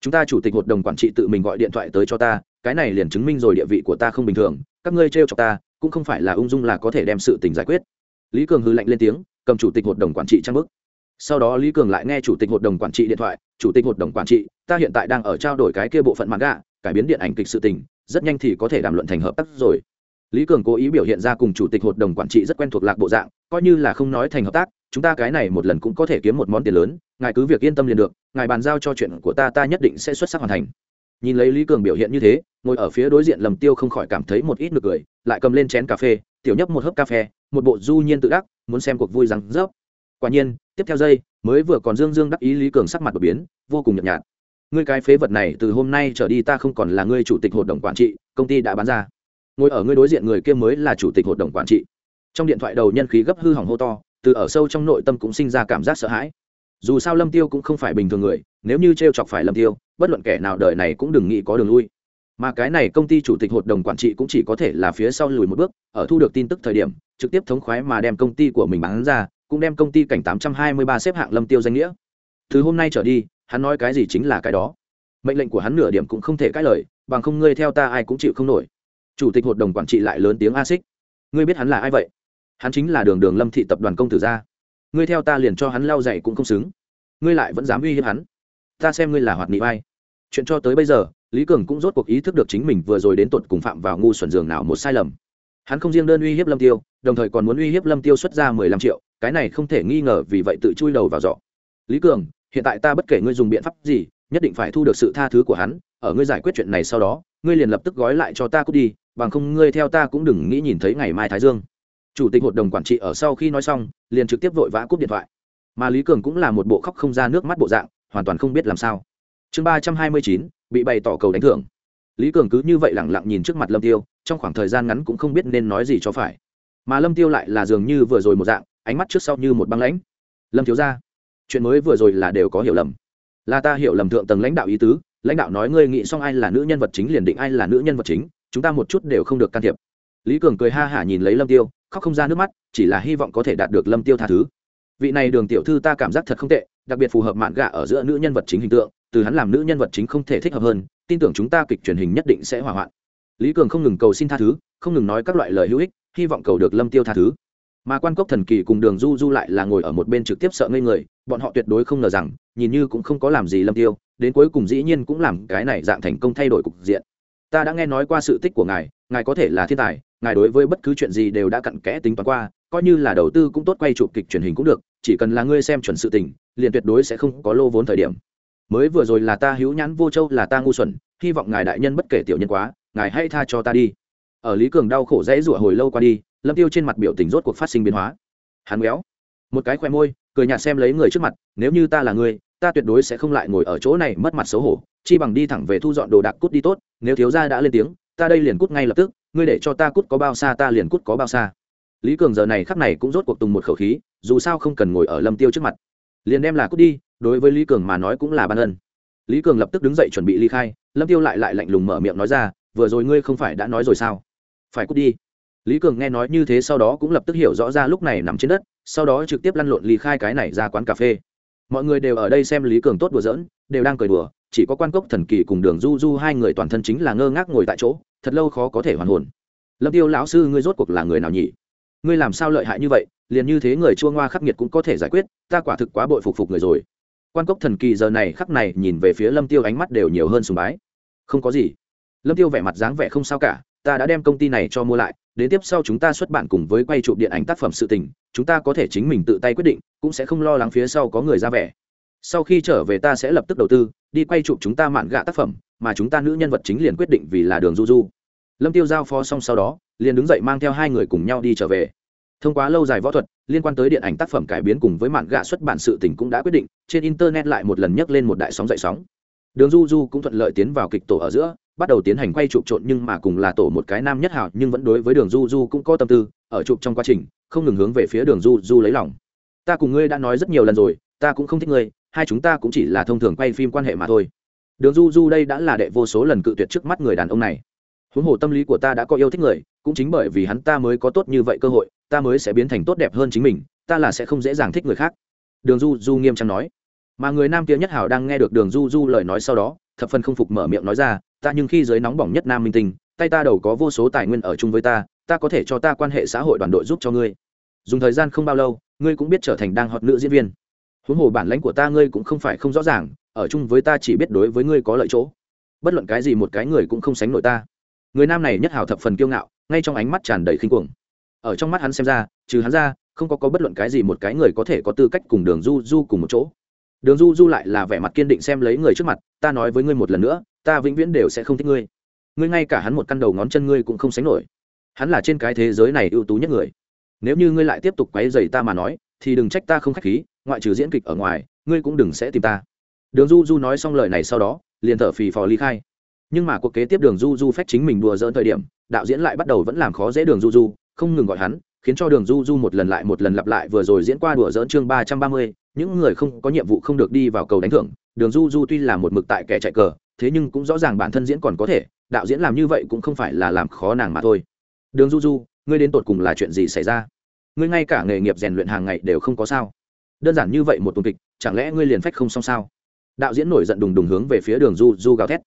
Chúng ta chủ tịch hội đồng quản trị tự mình gọi điện thoại tới cho ta, cái này liền chứng minh rồi địa vị của ta không bình thường, các ngươi trêu chọc ta, cũng không phải là ung dung là có thể đem sự tình giải quyết. Lý cường hư lạnh lên tiếng, cầm chủ tịch hội đồng quản trị trang bức. Sau đó lý cường lại nghe chủ tịch hội đồng quản trị điện thoại, chủ tịch hội đồng quản trị, ta hiện tại đang ở trao đổi cái kia bộ phận mặt gạ cải biến điện ảnh kịch sự tình, rất nhanh thì có thể đàm luận thành hợp tác rồi lý cường cố ý biểu hiện ra cùng chủ tịch hội đồng quản trị rất quen thuộc lạc bộ dạng, coi như là không nói thành hợp tác, chúng ta cái này một lần cũng có thể kiếm một món tiền lớn, ngài cứ việc yên tâm liền được, ngài bàn giao cho chuyện của ta ta nhất định sẽ xuất sắc hoàn thành. Nhìn lấy lý cường biểu hiện như thế, ngồi ở phía đối diện lầm tiêu không khỏi cảm thấy một ít nực cười, lại cầm lên chén cà phê, tiểu nhấp một hớp cà phê, một bộ du nhiên tự đắc, muốn xem cuộc vui rằng rớp. Quả nhiên, tiếp theo giây, mới vừa còn dương dương đắc ý lý cường sắc mặt đột biến, vô cùng nhợt nhạt. Ngươi cái phế vật này từ hôm nay trở đi ta không còn là ngươi chủ tịch hội đồng quản trị, công ty đã bán ra ngồi ở ngươi đối diện người kia mới là chủ tịch hội đồng quản trị. Trong điện thoại đầu nhân khí gấp hư hỏng hô to, từ ở sâu trong nội tâm cũng sinh ra cảm giác sợ hãi. Dù sao lâm tiêu cũng không phải bình thường người, nếu như t chọc phải lâm tiêu, bất luận kẻ nào đời này cũng đừng nghĩ có đường lui. Mà cái này công ty chủ tịch hội đồng quản trị cũng chỉ có thể là phía sau lùi một bước, ở thu được tin tức thời điểm, trực tiếp thống khoái mà đem công ty của mình bán ra, cũng đem công ty cảnh 823 xếp hạng lâm tiêu danh nghĩa. Từ hôm nay trở đi, hắn nói cái gì chính là cái đó. Mệnh lệnh của hắn nửa điểm cũng không thể cãi lời, bằng không ngươi theo ta ai cũng chịu không nổi chủ tịch hội đồng quản trị lại lớn tiếng a xích. Ngươi biết hắn là ai vậy? Hắn chính là đường đường lâm thị tập đoàn công tử gia. Ngươi theo ta liền cho hắn lao dạy cũng không xứng. Ngươi lại vẫn dám uy hiếp hắn. Ta xem ngươi là hoạt nghị vai. Chuyện cho tới bây giờ, lý cường cũng rốt cuộc ý thức được chính mình vừa rồi đến tột cùng phạm vào ngu xuẩn giường nào một sai lầm. Hắn không riêng đơn uy hiếp lâm tiêu, đồng thời còn muốn uy hiếp lâm tiêu xuất ra mười lăm triệu, cái này không thể nghi ngờ vì vậy tự chui đầu vào giỏ. Lý cường, hiện tại ta bất kể ngươi dùng biện pháp gì, nhất định phải thu được sự tha thứ của hắn, ở ngươi giải quyết chuyện này sau đó, ngươi liền lập tức gói lại cho ta cút đi bằng không ngươi theo ta cũng đừng nghĩ nhìn thấy ngày mai thái dương. Chủ tịch hội đồng quản trị ở sau khi nói xong, liền trực tiếp vội vã cúp điện thoại. Mà lý cường cũng là một bộ khóc không ra nước mắt bộ dạng, hoàn toàn không biết làm sao. Chương ba trăm hai mươi chín, bị bày tỏ cầu đánh thưởng. Lý cường cứ như vậy lẳng lặng nhìn trước mặt lâm tiêu, trong khoảng thời gian ngắn cũng không biết nên nói gì cho phải. Mà lâm tiêu lại là dường như vừa rồi một dạng, ánh mắt trước sau như một băng lãnh. Lâm thiếu ra chuyện mới vừa rồi là đều có hiểu lầm. Là ta hiểu lầm thượng tầng lãnh đạo ý tứ, lãnh đạo nói ngươi nghĩ xong ai là nữ nhân vật chính liền định ai là nữ nhân vật chính chúng ta một chút đều không được can thiệp. Lý cường cười ha hả nhìn lấy lâm tiêu, khóc không ra nước mắt, chỉ là hy vọng có thể đạt được lâm tiêu tha thứ. Vị này đường tiểu thư ta cảm giác thật không tệ, đặc biệt phù hợp mạn gạ ở giữa nữ nhân vật chính hình tượng, từ hắn làm nữ nhân vật chính không thể thích hợp hơn, tin tưởng chúng ta kịch truyền hình nhất định sẽ hỏa hoạn. Lý cường không ngừng cầu xin tha thứ, không ngừng nói các loại lời hữu ích, hy vọng cầu được lâm tiêu tha thứ. Mà quan cốc thần kỳ cùng đường du du lại là ngồi ở một bên trực tiếp sợ ngây người, bọn họ tuyệt đối không ngờ rằng, nhìn như cũng không có làm gì lâm tiêu, đến cuối cùng dĩ nhiên cũng làm cái này dạng thành công thay đổi cục diện ta đã nghe nói qua sự tích của ngài ngài có thể là thiên tài, ngài đối với bất cứ chuyện gì đều đã cặn kẽ tính toán qua, coi như là đầu tư cũng tốt, quay chụp kịch truyền hình cũng được, chỉ cần là ngươi xem chuẩn sự tình, liền tuyệt đối sẽ không có lô vốn thời điểm. Mới vừa rồi là ta hữu nhãn vô châu là ta ngu xuẩn, hy vọng ngài đại nhân bất kể tiểu nhân quá, ngài hãy tha cho ta đi. Ở lý cường đau khổ dãy rủa hồi lâu qua đi, lâm tiêu trên mặt biểu tình rốt cuộc phát sinh biến hóa. Hắn méo, một cái khoe môi, cười nhạt xem lấy người trước mặt, nếu như ta là ngươi ta tuyệt đối sẽ không lại ngồi ở chỗ này mất mặt xấu hổ, chi bằng đi thẳng về thu dọn đồ đạc cút đi tốt, nếu thiếu gia đã lên tiếng, ta đây liền cút ngay lập tức, ngươi để cho ta cút có bao xa ta liền cút có bao xa. Lý cường giờ này khắc này cũng rốt cuộc tùng một khẩu khí, dù sao không cần ngồi ở lâm tiêu trước mặt. Liền đem là cút đi, đối với lý cường mà nói cũng là ban ân. Lý cường lập tức đứng dậy chuẩn bị ly khai, lâm tiêu lại lại lạnh lùng mở miệng nói ra, vừa rồi ngươi không phải đã nói rồi sao? Phải cút đi. Lý cường nghe nói như thế sau đó cũng lập tức hiểu rõ ra lúc này nằm trên đất, sau đó trực tiếp lăn lộn ly khai cái này ra quán cà phê mọi người đều ở đây xem lý cường tốt đùa giỡn, đều đang cười đùa, chỉ có quan cốc thần kỳ cùng đường du du hai người toàn thân chính là ngơ ngác ngồi tại chỗ, thật lâu khó có thể hoàn hồn. Lâm tiêu lão sư ngươi rốt cuộc là người nào nhỉ? Ngươi làm sao lợi hại như vậy, liền như thế người chua ngoa khắc nghiệt cũng có thể giải quyết, ta quả thực quá bội phục phục người rồi. Quan cốc thần kỳ giờ này khắc này nhìn về phía lâm tiêu ánh mắt đều nhiều hơn sùng bái. Không có gì. Lâm tiêu vẻ mặt dáng vẻ không sao cả, ta đã đem công ty này cho mua lại đến tiếp sau chúng ta xuất bản cùng với quay chụp điện ảnh tác phẩm sự tình, chúng ta có thể chính mình tự tay quyết định, cũng sẽ không lo lắng phía sau có người ra vẻ. Sau khi trở về ta sẽ lập tức đầu tư, đi quay chụp chúng ta mạn gạ tác phẩm, mà chúng ta nữ nhân vật chính liền quyết định vì là đường du du. Lâm tiêu giao phó xong sau đó, liền đứng dậy mang theo hai người cùng nhau đi trở về. Thông qua lâu dài võ thuật, liên quan tới điện ảnh tác phẩm cải biến cùng với mạn gạ xuất bản sự tình cũng đã quyết định, trên internet lại một lần nhấc lên một đại sóng dậy sóng. Đường du du cũng thuận lợi tiến vào kịch tổ ở giữa bắt đầu tiến hành quay chụp trộn nhưng mà cùng là tổ một cái nam nhất hào, nhưng vẫn đối với đường du du cũng có tâm tư, ở chụp trong quá trình, không ngừng hướng về phía đường du du lấy lòng. Ta cùng ngươi đã nói rất nhiều lần rồi, ta cũng không thích ngươi, hai chúng ta cũng chỉ là thông thường quay phim quan hệ mà thôi. Đường du du đây đã là đệ vô số lần cự tuyệt trước mắt người đàn ông này. Huống hồ tâm lý của ta đã có yêu thích người, cũng chính bởi vì hắn ta mới có tốt như vậy cơ hội, ta mới sẽ biến thành tốt đẹp hơn chính mình, ta là sẽ không dễ dàng thích người khác. Đường du du nghiêm trang nói. Mà người nam kia nhất hảo đang nghe được đường du du lời nói sau đó, thập phần không phục mở miệng nói ra ta nhưng khi dưới nóng bỏng nhất nam minh tinh, tay ta đầu có vô số tài nguyên ở chung với ta ta có thể cho ta quan hệ xã hội đoàn đội giúp cho ngươi. Dùng thời gian không bao lâu, ngươi cũng biết trở thành đang hot nữ diễn viên. Huống hồ bản lãnh của ta ngươi cũng không phải không rõ ràng, ở chung với ta chỉ biết đối với ngươi có lợi chỗ. Bất luận cái gì một cái người cũng không sánh nổi ta. Người nam này nhất hào thập phần kiêu ngạo, ngay trong ánh mắt tràn đầy khinh cuồng. Ở trong mắt hắn xem ra, trừ hắn ra, không có có bất luận cái gì một cái người có thể có tư cách cùng đường du du cùng một chỗ. Đường du du lại là vẻ mặt kiên định xem lấy người trước mặt, ta nói với ngươi một lần nữa ta vĩnh viễn đều sẽ không thích ngươi. Ngươi ngay cả hắn một căn đầu ngón chân ngươi cũng không sánh nổi. Hắn là trên cái thế giới này ưu tú nhất người. Nếu như ngươi lại tiếp tục quấy dày ta mà nói, thì đừng trách ta không k h á c h khí, ngoại trừ diễn kịch ở ngoài, ngươi cũng đừng sẽ tìm ta. Đường du du nói xong lời này sau đó, liền thở phì phò ly khai. Nhưng mà cuộc kế tiếp đường du du phép chính mình đùa dỡn thời điểm, đạo diễn lại bắt đầu vẫn làm khó dễ đường du du, không ngừng gọi hắn, khiến cho đường du du một lần lại một lần lặp lại vừa rồi diễn qua đùa dỡn chương ba trăm ba mươi, những người không có nhiệm vụ không được đi vào cầu đánh thưởng. Đường du du tuy là một mực tại kẻ chạy cờ thế nhưng cũng rõ ràng bản thân diễn còn có thể, đạo diễn làm như vậy cũng không phải là làm khó nàng mà thôi. Đường du du, ngươi đến tột cùng là chuyện gì xảy ra? Ngươi ngay cả nghề nghiệp rèn luyện hàng ngày đều không có sao. Đơn giản như vậy một tuần kịch, chẳng lẽ ngươi liền phách không xong sao? Đạo diễn nổi giận đùng đùng hướng về phía đường du du gào thét.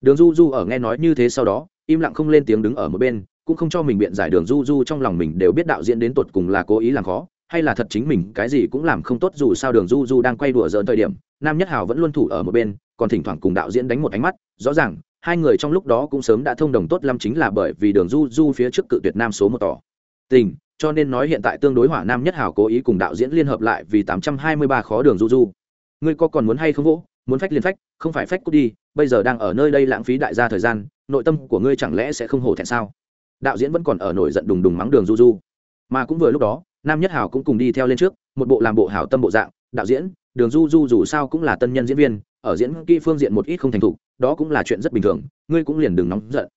Đường du du ở nghe nói như thế sau đó, im lặng không lên tiếng đứng ở một bên, cũng không cho mình biện giải đường du du trong lòng mình đều biết đạo diễn đến tột cùng là cố ý làm khó, hay là thật chính mình, cái gì cũng làm không tốt dù sao đường du du đang quay đùa dỡn thời điểm, nam nhất hào vẫn luôn thủ ở một bên còn thỉnh thoảng cùng đạo diễn đánh một ánh mắt, rõ ràng, hai người trong lúc đó cũng sớm đã thông đồng tốt lắm chính là bởi vì đường du du phía trước cự tuyệt nam số một tỏ. Tình, cho nên nói hiện tại tương đối hỏa nam nhất hào cố ý cùng đạo diễn liên hợp lại vì tám trăm hai mươi ba khó đường du du. Ngươi có còn muốn hay không vỗ? Muốn phách liền phách, không phải phách cút đi, bây giờ đang ở nơi đây lãng phí đại gia thời gian, nội tâm của ngươi chẳng lẽ sẽ không hổ thẹn sao? Đạo diễn vẫn còn ở nổi giận đùng đùng mắng đường du du. Mà cũng vừa lúc đó, nam nhất hào cũng cùng đi theo lên trước, một bộ làm bộ hảo tâm bộ dạng, đạo diễn, đường du du dù sao cũng là tân nhân diễn viên ở diễn kỹ phương diện một ít không thành thục, đó cũng là chuyện rất bình thường, ngươi cũng liền đừng nóng giận.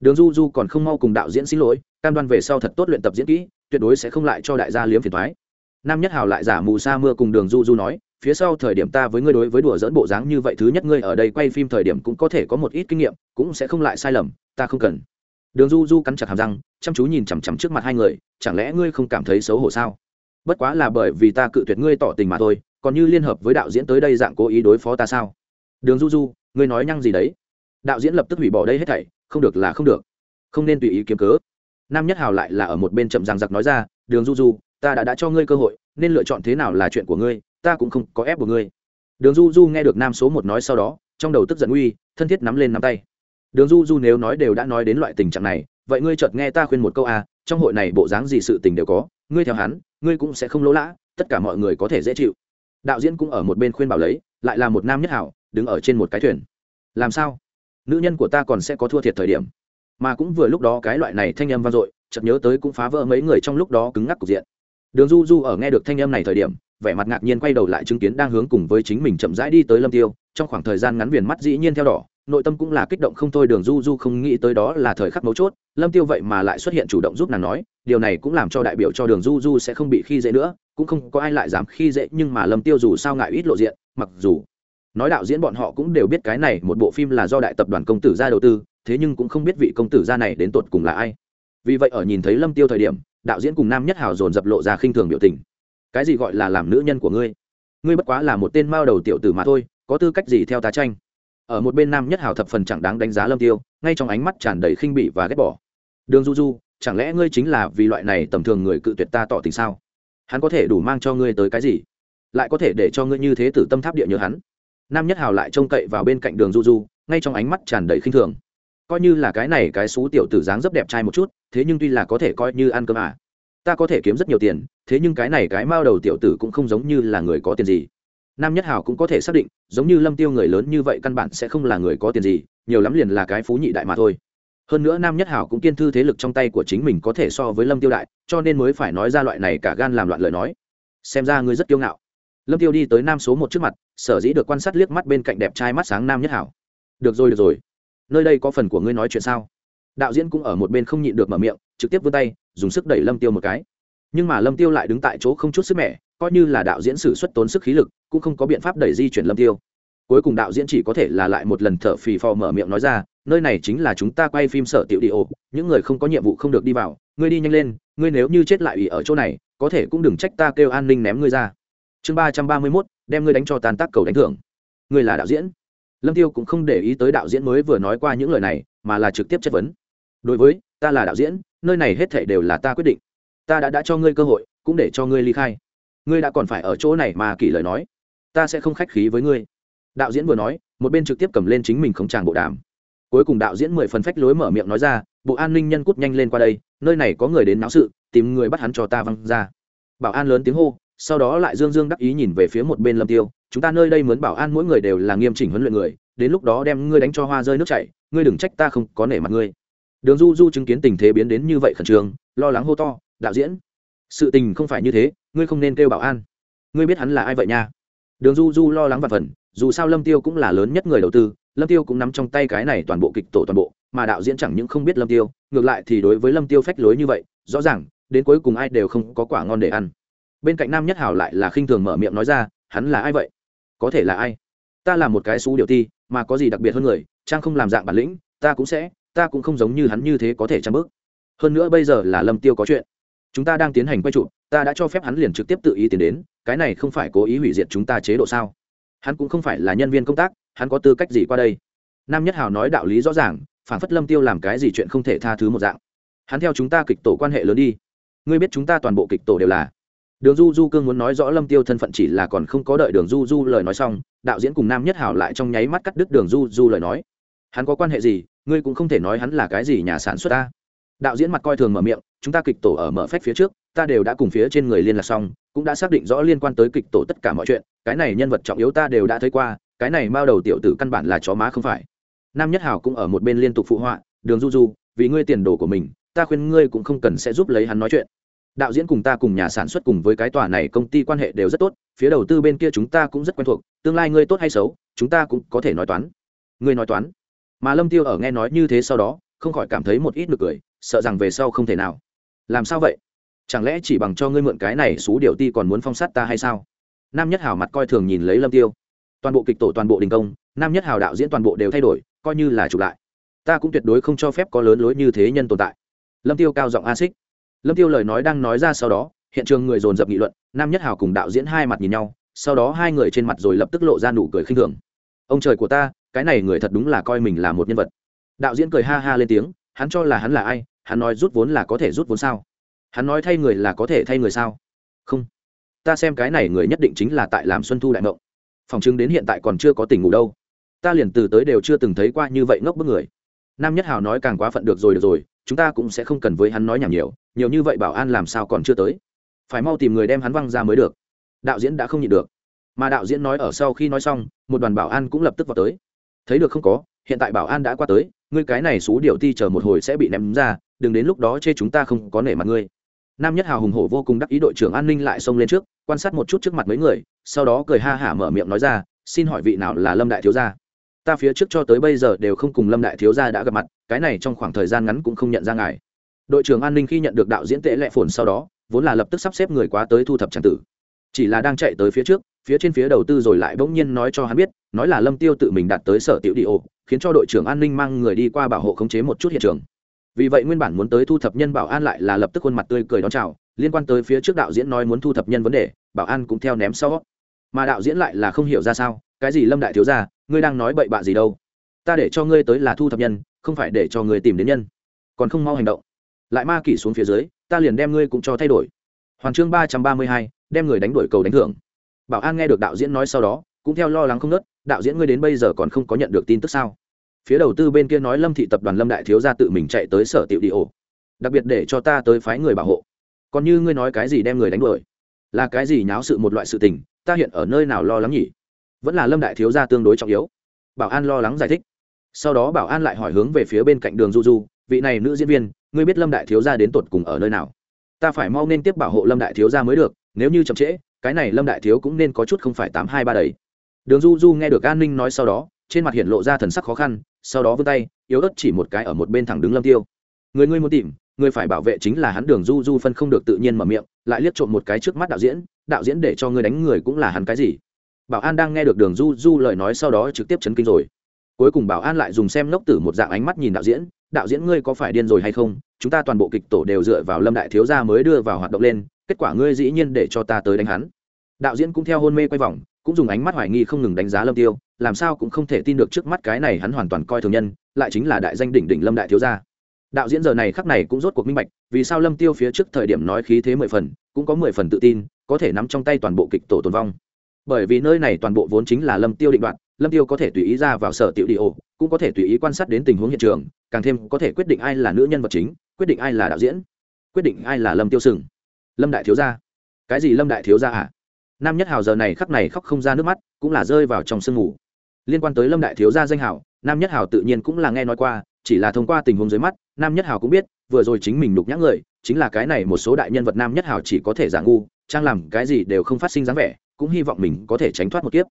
Đường du du còn không mau cùng đạo diễn xin lỗi, cam đoan về sau thật tốt luyện tập diễn kỹ, tuyệt đối sẽ không lại cho đại gia liếm phiền thoái nam nhất hào lại giả mù sa mưa cùng đường du du nói, phía sau thời điểm ta với ngươi đối với đùa dỡn bộ dáng như vậy thứ nhất ngươi ở đây quay phim thời điểm cũng có thể có một ít kinh nghiệm, cũng sẽ không lại sai lầm, ta không cần. Đường du du cắn chặt hàm răng, chăm chú nhìn chằm chằm trước mặt hai người, chẳng lẽ ngươi không cảm thấy xấu hổ sao? Bất quá là bởi vì ta cự tuyệt ngươi tỏ tình mà thôi, còn như liên hợp với đạo diễn tới đây dạng cố ý đối phó ta sao? Đường du du ngươi nói nhăng gì đấy? Đạo diễn lập tức hủy bỏ đây hết thảy, không được là không được. Không nên tùy ý kiếm cớ. Nam nhất hào lại là ở một bên chậm rằng giặc nói ra, đường du du ta đã đã cho ngươi cơ hội, nên lựa chọn thế nào là chuyện của ngươi, ta cũng không có ép của ngươi. Đường du du nghe được nam số một nói sau đó, trong đầu tức giận uy, thân thiết nắm lên nắm tay. Đường du du nếu nói đều đã nói đến loại tình trạng này, vậy ngươi chợt nghe ta khuyên một câu à trong hội này bộ dáng gì sự tình đều có, ngươi theo hắn, ngươi cũng sẽ không lỗ lã, tất cả mọi người có thể dễ chịu. Đạo diễn cũng ở một bên khuyên bảo lấy, lại là một nam nhất hảo đứng ở trên một cái thuyền. Làm sao? Nữ nhân của ta còn sẽ có thua thiệt thời điểm. Mà cũng vừa lúc đó cái loại này thanh âm vang dội, chợt nhớ tới cũng phá vỡ mấy người trong lúc đó cứng ngắc cục diện. Đường du du ở nghe được thanh âm này thời điểm, vẻ mặt ngạc nhiên quay đầu lại chứng kiến đang hướng cùng với chính mình chậm rãi đi tới lâm tiêu, trong khoảng thời gian ngắn viền mắt dĩ nhiên theo đỏ, nội tâm cũng là kích động không thôi, đường du du không nghĩ tới đó là thời khắc mấu chốt, lâm tiêu vậy mà lại xuất hiện chủ động giúp nàng nói, điều này cũng làm cho đại biểu cho đường du du sẽ không bị khi dễ nữa, cũng không có ai lại dám khi dễ, nhưng mà lâm tiêu dù sao ngại ít lộ diện, mặc dù nói đạo diễn bọn họ cũng đều biết cái này, một bộ phim là do đại tập đoàn công tử ra đầu tư, thế nhưng cũng không biết vị công tử gia này đến tột cùng là ai. Vì vậy ở nhìn thấy lâm tiêu thời điểm, đạo diễn cùng nam nhất hào dồn dập lộ ra khinh thường biểu tình. Cái gì gọi là làm nữ nhân của ngươi? Ngươi bất quá là một tên mao đầu tiểu tử mà thôi, có tư cách gì theo tá tranh? Ở một bên nam nhất hào thập phần chẳng đáng đánh giá lâm tiêu, ngay trong ánh mắt tràn đầy khinh bỉ và ghét bỏ. Đường du du, chẳng lẽ ngươi chính là vì loại này tầm thường người cự tuyệt ta tỏ tình sao? Hắn có thể đủ mang cho ngươi tới cái gì? Lại có thể để cho ngươi như thế tử tâm tháp địa nhớ hắn nam nhất hào lại trông cậy vào bên cạnh đường du du, ngay trong ánh mắt tràn đầy khinh thường. Coi như là cái này cái xú tiểu tử dáng rất đẹp trai một chút, thế nhưng tuy là có thể coi như ăn cơm à. Ta có thể kiếm rất nhiều tiền, thế nhưng cái này cái mao đầu tiểu tử cũng không giống như là người có tiền gì. Nam nhất hào cũng có thể xác định, giống như lâm tiêu người lớn như vậy căn bản sẽ không là người có tiền gì, nhiều lắm liền là cái phú nhị đại mà thôi. Hơn nữa nam nhất hào cũng kiên thư thế lực trong tay của chính mình có thể so với lâm tiêu đại, cho nên mới phải nói ra loại này cả gan làm loạn lời nói. Xem ra ngươi rất kiêu ngạo lâm tiêu đi tới nam số một trước mặt, sở dĩ được quan sát liếc mắt bên cạnh đẹp trai mắt sáng nam nhất hảo. Được rồi được rồi. Nơi đây có phần của ngươi nói chuyện sao? Đạo diễn cũng ở một bên không nhịn được mở miệng, trực tiếp vươn tay, dùng sức đẩy lâm tiêu một cái. Nhưng mà lâm tiêu lại đứng tại chỗ không chút sức mẻ, coi như là đạo diễn sử xuất tốn sức khí lực, cũng không có biện pháp đẩy di chuyển lâm tiêu. Cuối cùng đạo diễn chỉ có thể là lại một lần thở phì phò mở miệng nói ra, nơi này chính là chúng ta quay phim sở tiểu đi ổ, những người không có nhiệm vụ không được đi vào, ngươi đi nhanh lên, ngươi nếu như chết lại ủy ở chỗ này, có thể cũng đừng trách ta kêu an ninh ném ngươi ra chương ba trăm ba mươi mốt, đem ngươi đánh cho tàn tác cầu đánh thưởng. Ngươi là đạo diễn. Lâm tiêu cũng không để ý tới đạo diễn mới vừa nói qua những lời này, mà là trực tiếp chất vấn. Đối với, ta là đạo diễn, nơi này hết thảy đều là ta quyết định. Ta đã đã cho ngươi cơ hội, cũng để cho ngươi ly khai. Ngươi đã còn phải ở chỗ này mà kỷ lời nói. Ta sẽ không khách khí với ngươi. Đạo diễn vừa nói, một bên trực tiếp cầm lên chính mình không tràng bộ đàm. Cuối cùng đạo diễn mười phần phách lối mở miệng nói ra, bộ an ninh nhân cút nhanh lên qua đây, nơi này có người đến náo sự, tìm người bắt hắn cho ta văng ra. Bảo an lớn tiếng hô sau đó lại dương dương đắc ý nhìn về phía một bên lâm tiêu, chúng ta nơi đây mướn bảo an mỗi người đều là nghiêm chỉnh huấn luyện người, đến lúc đó đem ngươi đánh cho hoa rơi nước chảy, ngươi đừng trách ta không có nể mặt ngươi. Đường du du chứng kiến tình thế biến đến như vậy khẩn trương, lo lắng hô to, đạo diễn, sự tình không phải như thế, ngươi không nên kêu bảo an. Ngươi biết hắn là ai vậy nha? Đường du du lo lắng và phần, dù sao lâm tiêu cũng là lớn nhất người đầu tư, lâm tiêu cũng nắm trong tay cái này toàn bộ kịch tổ toàn bộ, mà đạo diễn chẳng những không biết lâm tiêu, ngược lại thì đối với lâm tiêu phách lối như vậy, rõ ràng, đến cuối cùng ai đều không có quả ngon để ăn bên cạnh nam nhất hảo lại là khinh thường mở miệng nói ra, hắn là ai vậy? Có thể là ai? Ta là một cái xú điều ti, mà có gì đặc biệt hơn người trang không làm dạng bản lĩnh, ta cũng sẽ, ta cũng không giống như hắn như thế có thể trang bước. Hơn nữa bây giờ là lâm tiêu có chuyện. Chúng ta đang tiến hành quay trụ, ta đã cho phép hắn liền trực tiếp tự ý tiến đến, cái này không phải cố ý hủy diệt chúng ta chế độ sao? Hắn cũng không phải là nhân viên công tác, hắn có tư cách gì qua đây? Nam nhất hào nói đạo lý rõ ràng, phản phất lâm tiêu làm cái gì chuyện không thể tha thứ một dạng. Hắn theo chúng ta kịch tổ quan hệ lớn đi. Ngươi biết chúng ta toàn bộ kịch tổ đều là đường du du cương muốn nói rõ lâm tiêu thân phận chỉ là còn không có đợi đường du du lời nói xong, đạo diễn cùng nam nhất hảo lại trong nháy mắt cắt đứt đường du du lời nói. Hắn có quan hệ gì, ngươi cũng không thể nói hắn là cái gì nhà sản xuất ta. Đạo diễn mặt coi thường mở miệng, chúng ta kịch tổ ở mở phép phía trước, ta đều đã cùng phía trên người liên lạc xong, cũng đã xác định rõ liên quan tới kịch tổ tất cả mọi chuyện, cái này nhân vật trọng yếu ta đều đã thấy qua, cái này mao đầu tiểu tử căn bản là chó má không phải. Nam nhất hảo cũng ở một bên liên tục phụ họa, đường du du, vì ngươi tiền đồ của mình, ta khuyên ngươi cũng không cần sẽ giúp lấy hắn nói chuyện đạo diễn cùng ta cùng nhà sản xuất cùng với cái tòa này công ty quan hệ đều rất tốt, phía đầu tư bên kia chúng ta cũng rất quen thuộc, tương lai ngươi tốt hay xấu, chúng ta cũng có thể nói toán. Ngươi nói toán? Mà lâm tiêu ở nghe nói như thế sau đó, không khỏi cảm thấy một ít nực cười, sợ rằng về sau không thể nào. Làm sao vậy? Chẳng lẽ chỉ bằng cho ngươi mượn cái này xú điều ti còn muốn phong sát ta hay sao? Nam nhất hào mặt coi thường nhìn lấy lâm tiêu. Toàn bộ kịch tổ, toàn bộ đình công, nam nhất hào đạo diễn toàn bộ đều thay đổi, coi như là chụp lại, ta cũng tuyệt đối không cho phép có lớn lối như thế nhân tồn tại. Lâm tiêu cao giọng a xích lâm tiêu lời nói đang nói ra sau đó, hiện trường người dồn dập nghị luận, nam nhất hào cùng đạo diễn hai mặt nhìn nhau, sau đó hai người trên mặt rồi lập tức lộ ra nụ cười khinh thường. Ông trời của ta, cái này người thật đúng là coi mình là một nhân vật. Đạo diễn cười ha ha lên tiếng, hắn cho là hắn là ai, hắn nói rút vốn là có thể rút vốn sao? Hắn nói thay người là có thể thay người sao? Không. Ta xem cái này người nhất định chính là tại làm xuân thu đại mộng phòng chứng đến hiện tại còn chưa có tình ngủ đâu. Ta liền từ tới đều chưa từng thấy qua như vậy ngốc bức người. Nam nhất hào nói càng quá phận được rồi được rồi, chúng ta cũng sẽ không cần với hắn nói nhảm nhiều nhiều như vậy bảo an làm sao còn chưa tới? Phải mau tìm người đem hắn văng ra mới được. Đạo diễn đã không nhịn được. Mà đạo diễn nói ở sau khi nói xong, một đoàn bảo an cũng lập tức vào tới. Thấy được không có, hiện tại bảo an đã qua tới, ngươi cái này xú điều ti chờ một hồi sẽ bị ném ra, đừng đến lúc đó chê chúng ta không có nể mặt ngươi. Nam nhất hào hùng hổ vô cùng đắc ý đội trưởng an ninh lại xông lên trước, quan sát một chút trước mặt mấy người, sau đó cười ha hả mở miệng nói ra, xin hỏi vị nào là lâm đại thiếu gia? Ta phía trước cho tới bây giờ đều không cùng lâm đại thiếu gia đã gặp mặt, cái này trong khoảng thời gian ngắn cũng không nhận ra ngài đội trưởng an ninh khi nhận được đạo diễn tệ lệ phồn sau đó, vốn là lập tức sắp xếp người quá tới thu thập tràng tử. Chỉ là đang chạy tới phía trước, phía trên phía đầu tư rồi lại bỗng nhiên nói cho hắn biết, nói là lâm tiêu tự mình đạt tới sở tiểu đi ô khiến cho đội trưởng an ninh mang người đi qua bảo hộ khống chế một chút hiện trường. Vì vậy nguyên bản muốn tới thu thập nhân bảo an lại là lập tức khuôn mặt tươi cười đón chào, liên quan tới phía trước đạo diễn nói muốn thu thập nhân vấn đề, bảo an cũng theo ném sau. Mà đạo diễn lại là không hiểu ra sao, cái gì lâm đại thiếu gia, ngươi đang nói bậy bạ gì đâu? Ta để cho ngươi tới là thu thập nhân, không phải để cho ngươi tìm đến nhân. Còn không mau hành động lại ma kỷ xuống phía dưới, ta liền đem ngươi cũng cho thay đổi. Hoàn chương ba trăm ba mươi hai, đem người đánh đổi cầu đánh thưởng. Bảo an nghe được đạo diễn nói sau đó, cũng theo lo lắng không nớt, đạo diễn ngươi đến bây giờ còn không có nhận được tin tức sao? Phía đầu tư bên kia nói lâm thị tập đoàn lâm đại thiếu gia tự mình chạy tới sở tiệu đi ổ. Đặc biệt để cho ta tới phái người bảo hộ. Còn như ngươi nói cái gì đem người đánh đuổi? Là cái gì nháo sự một loại sự tình, ta hiện ở nơi nào lo lắng nhỉ? Vẫn là lâm đại thiếu gia tương đối trọng yếu. Bảo an lo lắng giải thích. Sau đó bảo an lại hỏi hướng về phía bên cạnh đường du du, vị này nữ diễn viên ngươi biết lâm đại thiếu gia đến tột cùng ở nơi nào? Ta phải mau nên tiếp bảo hộ lâm đại thiếu gia mới được, nếu như chậm trễ, cái này lâm đại thiếu cũng nên có chút không phải tám hai ba đấy. Đường du du nghe được an ninh nói sau đó, trên mặt hiện lộ ra thần sắc khó khăn, sau đó vươn tay, yếu ớt chỉ một cái ở một bên thẳng đứng lâm tiêu. Người ngươi muốn tìm, người phải bảo vệ chính là hắn. Đường du du phân không được tự nhiên mở miệng, lại liếc trộm một cái trước mắt đạo diễn đạo diễn để cho ngươi đánh người cũng là hắn cái gì? Bảo an đang nghe được đường du du lời nói sau đó trực tiếp chấn kinh rồi. Cuối cùng bảo an lại dùng xem lốc tử một dạng ánh mắt nhìn đạo diễn đạo diễn ngươi có phải điên rồi hay không? Chúng ta toàn bộ kịch tổ đều dựa vào lâm đại thiếu gia mới đưa vào hoạt động lên, kết quả ngươi dĩ nhiên để cho ta tới đánh hắn. Đạo diễn cũng theo hôn mê quay vòng, cũng dùng ánh mắt hoài nghi không ngừng đánh giá lâm tiêu, làm sao cũng không thể tin được trước mắt cái này hắn hoàn toàn coi thường nhân, lại chính là đại danh đỉnh đỉnh lâm đại thiếu gia. Đạo diễn giờ này khắc này cũng rốt cuộc minh bạch, vì sao lâm tiêu phía trước thời điểm nói khí thế mười phần, cũng có mười phần tự tin, có thể nắm trong tay toàn bộ kịch tổ tồn vong. Bởi vì nơi này toàn bộ vốn chính là lâm tiêu định đoạt, lâm tiêu có thể tùy ý ra vào sở tiểu đi ổ cũng có thể tùy ý quan sát đến tình huống hiện trường, càng thêm có thể quyết định ai là nữ nhân vật chính, quyết định ai là đạo diễn, quyết định ai là lâm tiêu sừng. Lâm đại thiếu gia. Cái gì lâm đại thiếu gia à nam nhất hào giờ này khắc này khóc không ra nước mắt, cũng là rơi vào trong sương ngủ liên quan tới lâm đại thiếu gia danh hào, nam nhất hào tự nhiên cũng là nghe nói qua, chỉ là thông qua tình huống dưới mắt, nam nhất hào cũng biết, vừa rồi chính mình đục nhã người, chính là cái này một số đại nhân vật nam nhất hào chỉ có thể giả ngu, trang làm cái gì đều không phát sinh dáng vẻ, cũng hy vọng mình có thể tránh thoát một kiếp.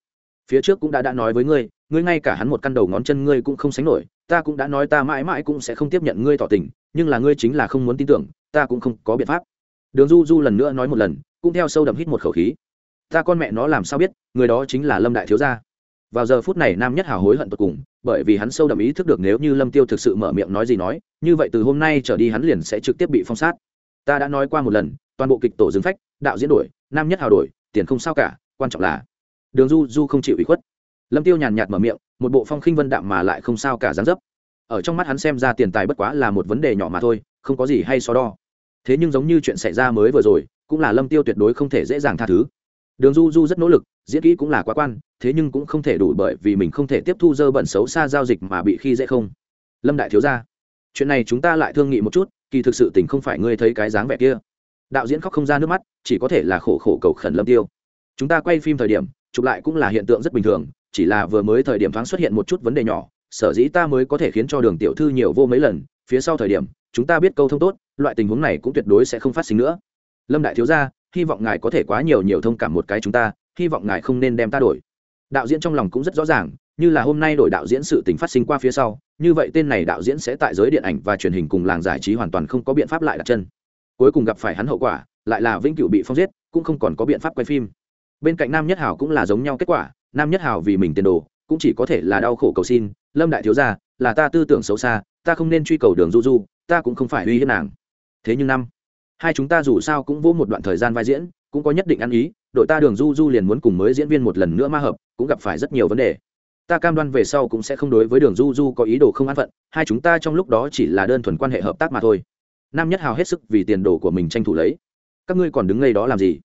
Phía trước cũng đã đã nói với ngươi ngươi ngay cả hắn một căn đầu ngón chân ngươi cũng không sánh nổi, ta cũng đã nói ta mãi mãi cũng sẽ không tiếp nhận ngươi tỏ tình, nhưng là ngươi chính là không muốn tin tưởng, ta cũng không có biện pháp. Đường du du lần nữa nói một lần, cũng theo sâu đậm hít một khẩu khí. Ta con mẹ nó làm sao biết, người đó chính là lâm đại thiếu gia. Vào giờ phút này nam nhất hào hối hận tột cùng, bởi vì hắn sâu đậm ý thức được nếu như lâm tiêu thực sự mở miệng nói gì nói, như vậy từ hôm nay trở đi hắn liền sẽ trực tiếp bị phong sát. Ta đã nói qua một lần, toàn bộ kịch tổ dừng phách, đạo diễn đổi, nam nhất hào đổi, tiền không sao cả, quan trọng là. Đường du du không chịu ủy khuất lâm tiêu nhàn nhạt mở miệng, một bộ phong khinh vân đạm mà lại không sao cả dáng dấp. Ở trong mắt hắn xem ra tiền tài bất quá là một vấn đề nhỏ mà thôi, không có gì hay so đo. Thế nhưng giống như chuyện xảy ra mới vừa rồi, cũng là lâm tiêu tuyệt đối không thể dễ dàng tha thứ. Đường du du rất nỗ lực, diễn kỹ cũng là quá quan, thế nhưng cũng không thể đủ bởi vì mình không thể tiếp thu dơ bẩn xấu xa giao dịch mà bị khi dễ không. Lâm đại thiếu gia, chuyện này chúng ta lại thương nghị một chút, kỳ thực sự tình không phải ngươi thấy cái dáng vẻ kia. Đạo diễn khóc không ra nước mắt, chỉ có thể là khổ khổ cầu khẩn lâm tiêu. Chúng ta quay phim thời điểm, chụp lại cũng là hiện tượng rất bình thường chỉ là vừa mới thời điểm thoáng xuất hiện một chút vấn đề nhỏ, sở dĩ ta mới có thể khiến cho đường tiểu thư nhiều vô mấy lần, phía sau thời điểm, chúng ta biết câu thông tốt, loại tình huống này cũng tuyệt đối sẽ không phát sinh nữa. Lâm đại thiếu gia, hy vọng ngài có thể quá nhiều nhiều thông cảm một cái chúng ta, hy vọng ngài không nên đem ta đổi. Đạo diễn trong lòng cũng rất rõ ràng, như là hôm nay đổi đạo diễn sự tình phát sinh qua phía sau, như vậy tên này đạo diễn sẽ tại giới điện ảnh và truyền hình cùng làng giải trí hoàn toàn không có biện pháp lại đặt chân. Cuối cùng gặp phải hắn hậu quả, lại là vĩnh cửu bị phong giết, cũng không còn có biện pháp quay phim. Bên cạnh nam nhất hảo cũng là giống nhau kết quả nam nhất Hào vì mình tiền đồ, cũng chỉ có thể là đau khổ cầu xin, lâm đại thiếu gia, là ta tư tưởng xấu xa, ta không nên truy cầu đường du du, ta cũng không phải uy hiếp nàng. Thế nhưng năm, hai chúng ta dù sao cũng vô một đoạn thời gian vai diễn, cũng có nhất định ăn ý, đội ta đường du du liền muốn cùng mới diễn viên một lần nữa ma hợp, cũng gặp phải rất nhiều vấn đề. Ta cam đoan về sau cũng sẽ không đối với đường du du có ý đồ không an phận, hai chúng ta trong lúc đó chỉ là đơn thuần quan hệ hợp tác mà thôi. Nam nhất hào hết sức vì tiền đồ của mình tranh thủ lấy. Các ngươi còn đứng ngay đó làm gì?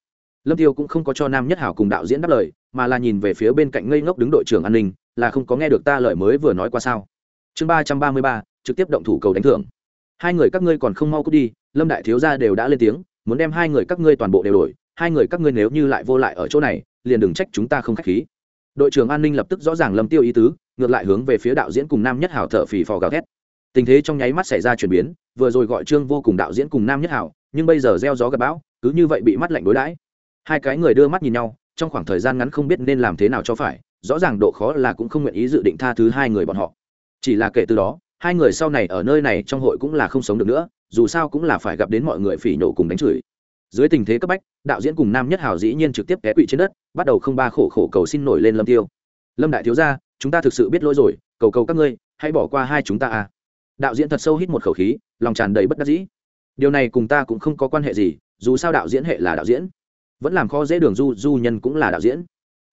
Lâm tiêu cũng không có cho nam nhất hào cùng đạo diễn đáp lời mà là nhìn về phía bên cạnh ngây ngốc đứng đội trưởng an ninh, là không có nghe được ta lời mới vừa nói qua sao? Chương ba trăm ba mươi ba, trực tiếp động thủ cầu đánh thưởng. Hai người các ngươi còn không mau cút đi, lâm đại thiếu gia đều đã lên tiếng, muốn đem hai người các ngươi toàn bộ đều đổi, hai người các ngươi nếu như lại vô lại ở chỗ này, liền đừng trách chúng ta không khách khí. Đội trưởng an ninh lập tức rõ ràng lâm tiêu ý tứ, ngược lại hướng về phía đạo diễn cùng nam nhất hảo thở phì phò gào thét. Tình thế trong nháy mắt xảy ra chuyển biến, vừa rồi gọi trương vô cùng đạo diễn cùng nam nhất hảo, nhưng bây giờ gieo gió gặp bão, cứ như vậy bị mắt lạnh đối đãi. Hai cái người đưa mắt nhìn nhau trong khoảng thời gian ngắn không biết nên làm thế nào cho phải, rõ ràng độ khó là cũng không nguyện ý dự định tha thứ hai người bọn họ. Chỉ là kể từ đó, hai người sau này ở nơi này trong hội cũng là không sống được nữa, dù sao cũng là phải gặp đến mọi người phỉ nổ cùng đánh chửi. Dưới tình thế cấp bách, đạo diễn cùng nam nhất hào dĩ nhiên trực tiếp té quỵ trên đất, bắt đầu không ba khổ khổ cầu xin nổi lên lâm tiêu. Lâm đại thiếu gia, chúng ta thực sự biết lỗi rồi, cầu cầu các ngươi, hãy bỏ qua hai chúng ta à. Đạo diễn thật sâu hít một khẩu khí, lòng tràn đầy bất đắc dĩ. Điều này cùng ta cũng không có quan hệ gì, dù sao đạo diễn hệ là đạo diễn vẫn làm khó dễ đường du du nhân cũng là đạo diễn.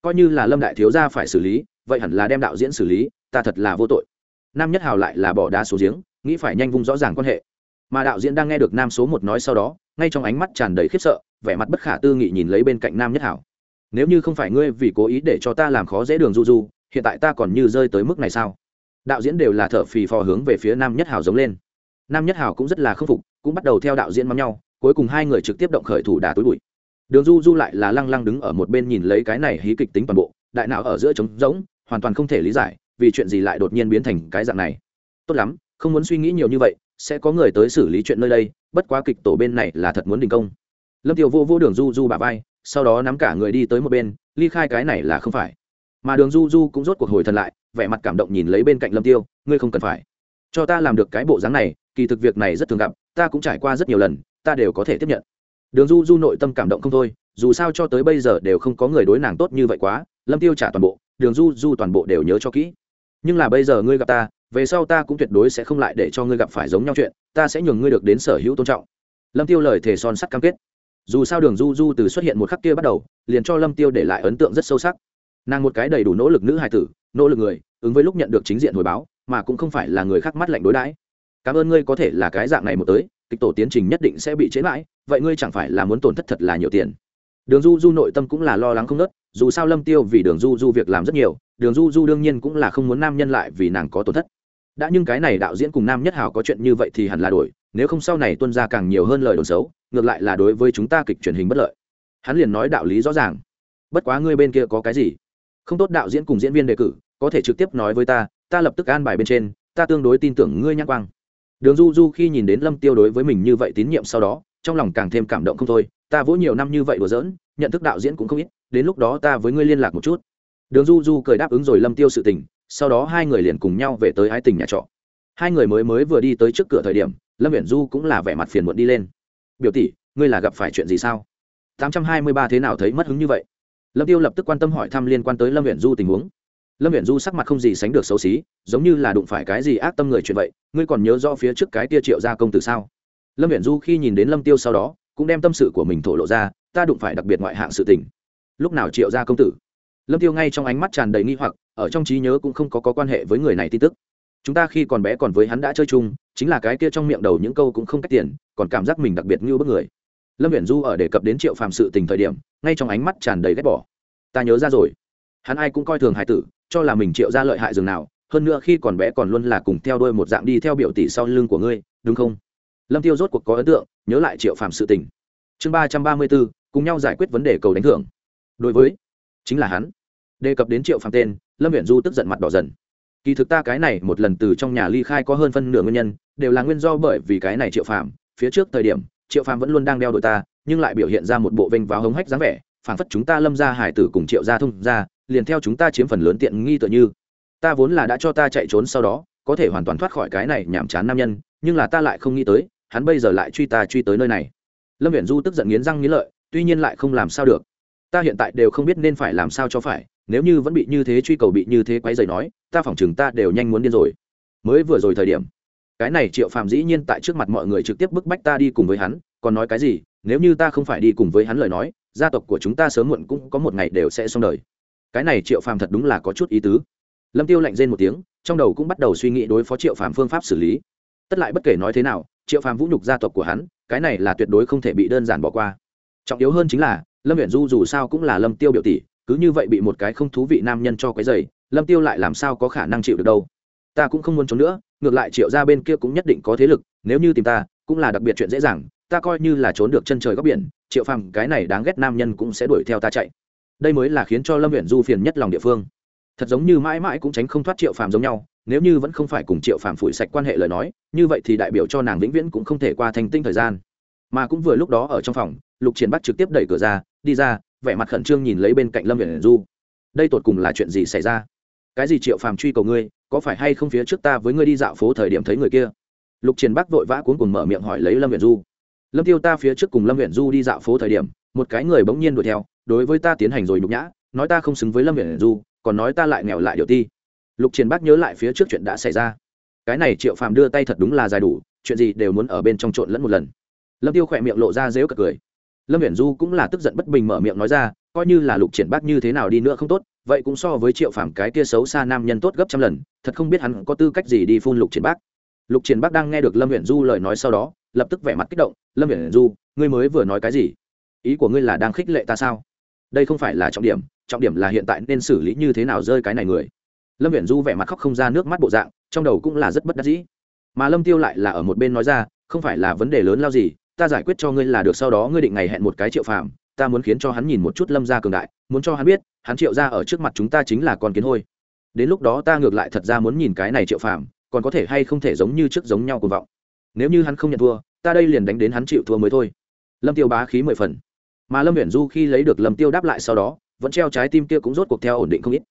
Coi như là lâm đại thiếu gia phải xử lý, vậy hẳn là đem đạo diễn xử lý, ta thật là vô tội. Nam nhất hào lại là bỏ đá xuống giếng, nghĩ phải nhanh vung rõ ràng quan hệ. Mà đạo diễn đang nghe được nam số một nói sau đó, ngay trong ánh mắt tràn đầy khiếp sợ, vẻ mặt bất khả tư nghị nhìn lấy bên cạnh nam nhất hảo nếu như không phải ngươi vì cố ý để cho ta làm khó dễ đường du du, hiện tại ta còn như rơi tới mức này sao? Đạo diễn đều là thở phì phò hướng về phía nam nhất hảo giống lên. Nam nhất hảo cũng rất là khâm phục, cũng bắt đầu theo đạo diễn mắm nhau, cuối cùng hai người trực tiếp động khởi thủ đà túi bụi đường du du lại là lăng lăng đứng ở một bên nhìn lấy cái này hí kịch tính toàn bộ, đại não ở giữa trống rỗng, hoàn toàn không thể lý giải, vì chuyện gì lại đột nhiên biến thành cái dạng này. Tốt lắm, không muốn suy nghĩ nhiều như vậy, sẽ có người tới xử lý chuyện nơi đây, bất quá kịch tổ bên này là thật muốn đình công. Lâm tiêu vô vô đường du du bà vai, sau đó nắm cả người đi tới một bên, ly khai cái này là không phải. Mà đường du du cũng rốt cuộc hồi thần lại, vẻ mặt cảm động nhìn lấy bên cạnh lâm tiêu, ngươi không cần phải. Cho ta làm được cái bộ dáng này, kỳ thực việc này rất thường gặp, ta cũng trải qua rất nhiều lần, ta đều có thể tiếp nhận đường du du nội tâm cảm động không thôi, dù sao cho tới bây giờ đều không có người đối nàng tốt như vậy quá, lâm tiêu trả toàn bộ, đường du du toàn bộ đều nhớ cho kỹ. Nhưng là bây giờ ngươi gặp ta, về sau ta cũng tuyệt đối sẽ không lại để cho ngươi gặp phải giống nhau chuyện, ta sẽ nhường ngươi được đến sở hữu tôn trọng. Lâm tiêu lời thề son sắt cam kết. Dù sao đường du du từ xuất hiện một khắc kia bắt đầu, liền cho lâm tiêu để lại ấn tượng rất sâu sắc. Nàng một cái đầy đủ nỗ lực nữ hài tử, nỗ lực người, ứng với lúc nhận được chính diện hồi báo, mà cũng không phải là người khác mắt lạnh đối đãi. Cảm ơn ngươi có thể là cái dạng này một tới kịch tổ tiến trình nhất định sẽ bị chế lại vậy ngươi chẳng phải là muốn tổn thất thật là nhiều tiền. Đường du du nội tâm cũng là lo lắng không nớt dù sao lâm tiêu vì đường du du việc làm rất nhiều, đường du du đương nhiên cũng là không muốn nam nhân lại vì nàng có tổn thất. Đã nhưng cái này đạo diễn cùng nam nhất hào có chuyện như vậy thì hẳn là đổi, nếu không sau này tuân ra càng nhiều hơn lời đồn xấu, ngược lại là đối với chúng ta kịch truyền hình bất lợi. Hắn liền nói đạo lý rõ ràng. Bất quá ngươi bên kia có cái gì? Không tốt đạo diễn cùng diễn viên đề cử, có thể trực tiếp nói với ta ta lập tức an bài bên trên, ta tương đối tin tưởng ngươi nhắc quang đường du du khi nhìn đến lâm tiêu đối với mình như vậy tín nhiệm sau đó, trong lòng càng thêm cảm động không thôi. Ta vỗ nhiều năm như vậy đùa giỡn, nhận thức đạo diễn cũng không ít, đến lúc đó ta với ngươi liên lạc một chút. Đường du du cười đáp ứng rồi lâm tiêu sự tình, sau đó hai người liền cùng nhau về tới ái tình nhà trọ. Hai người mới mới vừa đi tới trước cửa thời điểm, lâm viễn du cũng là vẻ mặt phiền muộn đi lên. Biểu tỷ, ngươi là gặp phải chuyện gì sao? Tám trăm hai mươi ba thế nào thấy mất hứng như vậy? Lâm tiêu lập tức quan tâm hỏi thăm liên quan tới lâm viễn du tình huống lâm viễn du sắc mặt không gì sánh được xấu xí giống như là đụng phải cái gì ác tâm người chuyện vậy ngươi còn nhớ rõ phía trước cái tia triệu gia công tử sao? Lâm viễn du khi nhìn đến lâm tiêu sau đó cũng đem tâm sự của mình thổ lộ ra ta đụng phải đặc biệt ngoại hạng sự tình. Lúc nào triệu gia công tử? Lâm tiêu ngay trong ánh mắt tràn đầy nghi hoặc ở trong trí nhớ cũng không có, có quan hệ với người này tin tức. Chúng ta khi còn bé còn với hắn đã chơi chung chính là cái kia trong miệng đầu những câu cũng không cách tiền còn cảm giác mình đặc biệt như bức người. Lâm viễn du ở đề cập đến triệu phàm sự tình thời điểm ngay trong ánh mắt tràn đầy ghét bỏ. Ta nhớ ra rồi. Hắn ai cũng coi thường hải tử cho là mình triệu ra lợi hại dường nào, hơn nữa khi còn bé còn luôn là cùng theo đuôi một dạng đi theo biểu tỷ sau lưng của ngươi, đúng không? Lâm tiêu rốt cuộc có ấn tượng, nhớ lại triệu phàm sự tình. Chương ba trăm ba mươi bốn, cùng nhau giải quyết vấn đề cầu đánh thưởng. Đối với, chính là hắn. Đề cập đến triệu phàm tên, lâm viện du tức giận mặt đỏ dần. Kỳ thực ta cái này một lần từ trong nhà ly khai có hơn phân nửa nguyên nhân, đều là nguyên do bởi vì cái này triệu phàm. Phía trước thời điểm, triệu phàm vẫn luôn đang đeo đội ta, nhưng lại biểu hiện ra một bộ vinh vào hống hách dáng vẻ, phảng phất chúng ta lâm ra hải tử cùng triệu gia thông ra liền theo chúng ta chiếm phần lớn tiện nghi tựa như. Ta vốn là đã cho ta chạy trốn sau đó, có thể hoàn toàn thoát khỏi cái này nhảm chán nam nhân, nhưng là ta lại không nghĩ tới, hắn bây giờ lại truy ta truy tới nơi này. Lâm viễn du tức giận nghiến răng nghiến lợi, tuy nhiên lại không làm sao được. Ta hiện tại đều không biết nên phải làm sao cho phải, nếu như vẫn bị như thế truy cầu bị như thế quấy dày nói, ta phỏng chừng ta đều nhanh muốn điên rồi. Mới vừa rồi thời điểm, cái này triệu phàm dĩ nhiên tại trước mặt mọi người trực tiếp bức bách ta đi cùng với hắn, còn nói cái gì, nếu như ta không phải đi cùng với hắn lời nói, gia tộc của chúng ta sớm muộn cũng có một ngày đều sẽ xong đời cái này triệu phàm thật đúng là có chút ý tứ. Lâm tiêu lạnh rên một tiếng, trong đầu cũng bắt đầu suy nghĩ đối phó triệu phàm phương pháp xử lý. Tất lại bất kể nói thế nào, triệu phàm vũ nhục gia tộc của hắn, cái này là tuyệt đối không thể bị đơn giản bỏ qua. Trọng yếu hơn chính là, lâm viện du dù sao cũng là lâm tiêu biểu tỷ, cứ như vậy bị một cái không thú vị nam nhân cho cái giày lâm tiêu lại làm sao có khả năng chịu được đâu? Ta cũng không muốn trốn nữa, ngược lại triệu ra bên kia cũng nhất định có thế lực, nếu như tìm ta, cũng là đặc biệt chuyện dễ dàng, ta coi như là trốn được chân trời góc biển, triệu phàm cái này đáng ghét nam nhân cũng sẽ đuổi theo ta chạy đây mới là khiến cho lâm huyện du phiền nhất lòng địa phương. Thật giống như mãi mãi cũng tránh không thoát triệu phàm giống nhau, nếu như vẫn không phải cùng triệu phàm phủi sạch quan hệ lời nói, như vậy thì đại biểu cho nàng vĩnh viễn cũng không thể qua thành tinh thời gian. Mà cũng vừa lúc đó ở trong phòng, lục triển bắt trực tiếp đẩy cửa ra, đi ra, vẻ mặt khẩn trương nhìn lấy bên cạnh lâm huyện du. Đây tột cùng là chuyện gì xảy ra? Cái gì triệu phàm truy cầu ngươi, có phải hay không phía trước ta với ngươi đi dạo phố thời điểm thấy người kia? Lục triển bắc vội vã cuốn cùng mở miệng hỏi lấy lâm huyện du. Lâm tiêu, ta phía trước cùng lâm huyện du đi dạo phố thời điểm, một cái người bỗng nhiên đuổi theo đối với ta tiến hành rồi nhục nhã, nói ta không xứng với lâm viện du, còn nói ta lại nghèo lại điều ti. Lục triển Bác nhớ lại phía trước chuyện đã xảy ra. Cái này triệu phàm đưa tay thật đúng là dài đủ, chuyện gì đều muốn ở bên trong trộn lẫn một lần. Lâm tiêu khỏe miệng lộ ra dếu cật cười. Lâm viễn du cũng là tức giận bất bình mở miệng nói ra, coi như là lục triển bác như thế nào đi nữa không tốt, vậy cũng so với triệu phàm cái kia xấu xa nam nhân tốt gấp trăm lần, thật không biết hắn có tư cách gì đi phun lục triển bác. Lục triển bác đang nghe được lâm viễn du lời nói sau đó, lập tức vẻ mặt kích động, lâm viễn du, ngươi mới vừa nói cái gì? Ý của ngươi là đang khích lệ ta sao? Đây không phải là trọng điểm trọng điểm là hiện tại nên xử lý như thế nào rơi cái này người. Lâm viễn du vẻ mặt khóc không ra nước mắt bộ dạng, trong đầu cũng là rất bất đắc dĩ. Mà lâm tiêu lại là ở một bên nói ra, không phải là vấn đề lớn lao gì, ta giải quyết cho ngươi là được, sau đó ngươi định ngày hẹn một cái triệu phàm, ta muốn khiến cho hắn nhìn một chút lâm gia cường đại, muốn cho hắn biết, hắn triệu gia ở trước mặt chúng ta chính là con kiến hôi. Đến lúc đó ta ngược lại thật ra muốn nhìn cái này triệu phàm, còn có thể hay không thể giống như trước giống nhau cuồng vọng. Nếu như hắn không nhận thua, ta đây liền đánh đến hắn chịu thua mới thôi. Lâm tiêu bá khí mười phần mà lâm uyển du khi lấy được lâm tiêu đáp lại sau đó, vẫn treo trái tim kia cũng rốt cuộc theo ổn định không ít.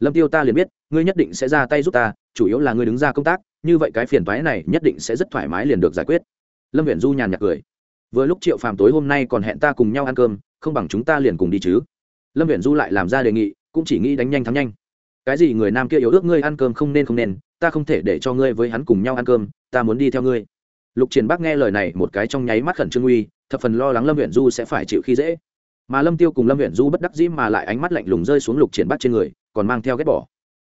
Lâm tiêu ta liền biết, ngươi nhất định sẽ ra tay giúp ta, chủ yếu là ngươi đứng ra công tác, như vậy cái phiền toái này nhất định sẽ rất thoải mái liền được giải quyết. Lâm uyển du nhàn nhạt cười. Vừa lúc triệu phàm tối hôm nay còn hẹn ta cùng nhau ăn cơm, không bằng chúng ta liền cùng đi chứ. Lâm uyển du lại làm ra đề nghị, cũng chỉ nghĩ đánh nhanh thắng nhanh. Cái gì người nam kia yếu ước ngươi ăn cơm không nên không nên, ta không thể để cho ngươi với hắn cùng nhau ăn cơm, ta muốn đi theo ngươi lục triển bắc nghe lời này một cái trong nháy mắt khẩn trương uy, thập phần lo lắng lâm huyện du sẽ phải chịu khi dễ. Mà lâm tiêu cùng lâm huyện du bất đắc dĩ mà lại ánh mắt lạnh lùng rơi xuống lục triển bắc trên người, còn mang theo ghét bỏ.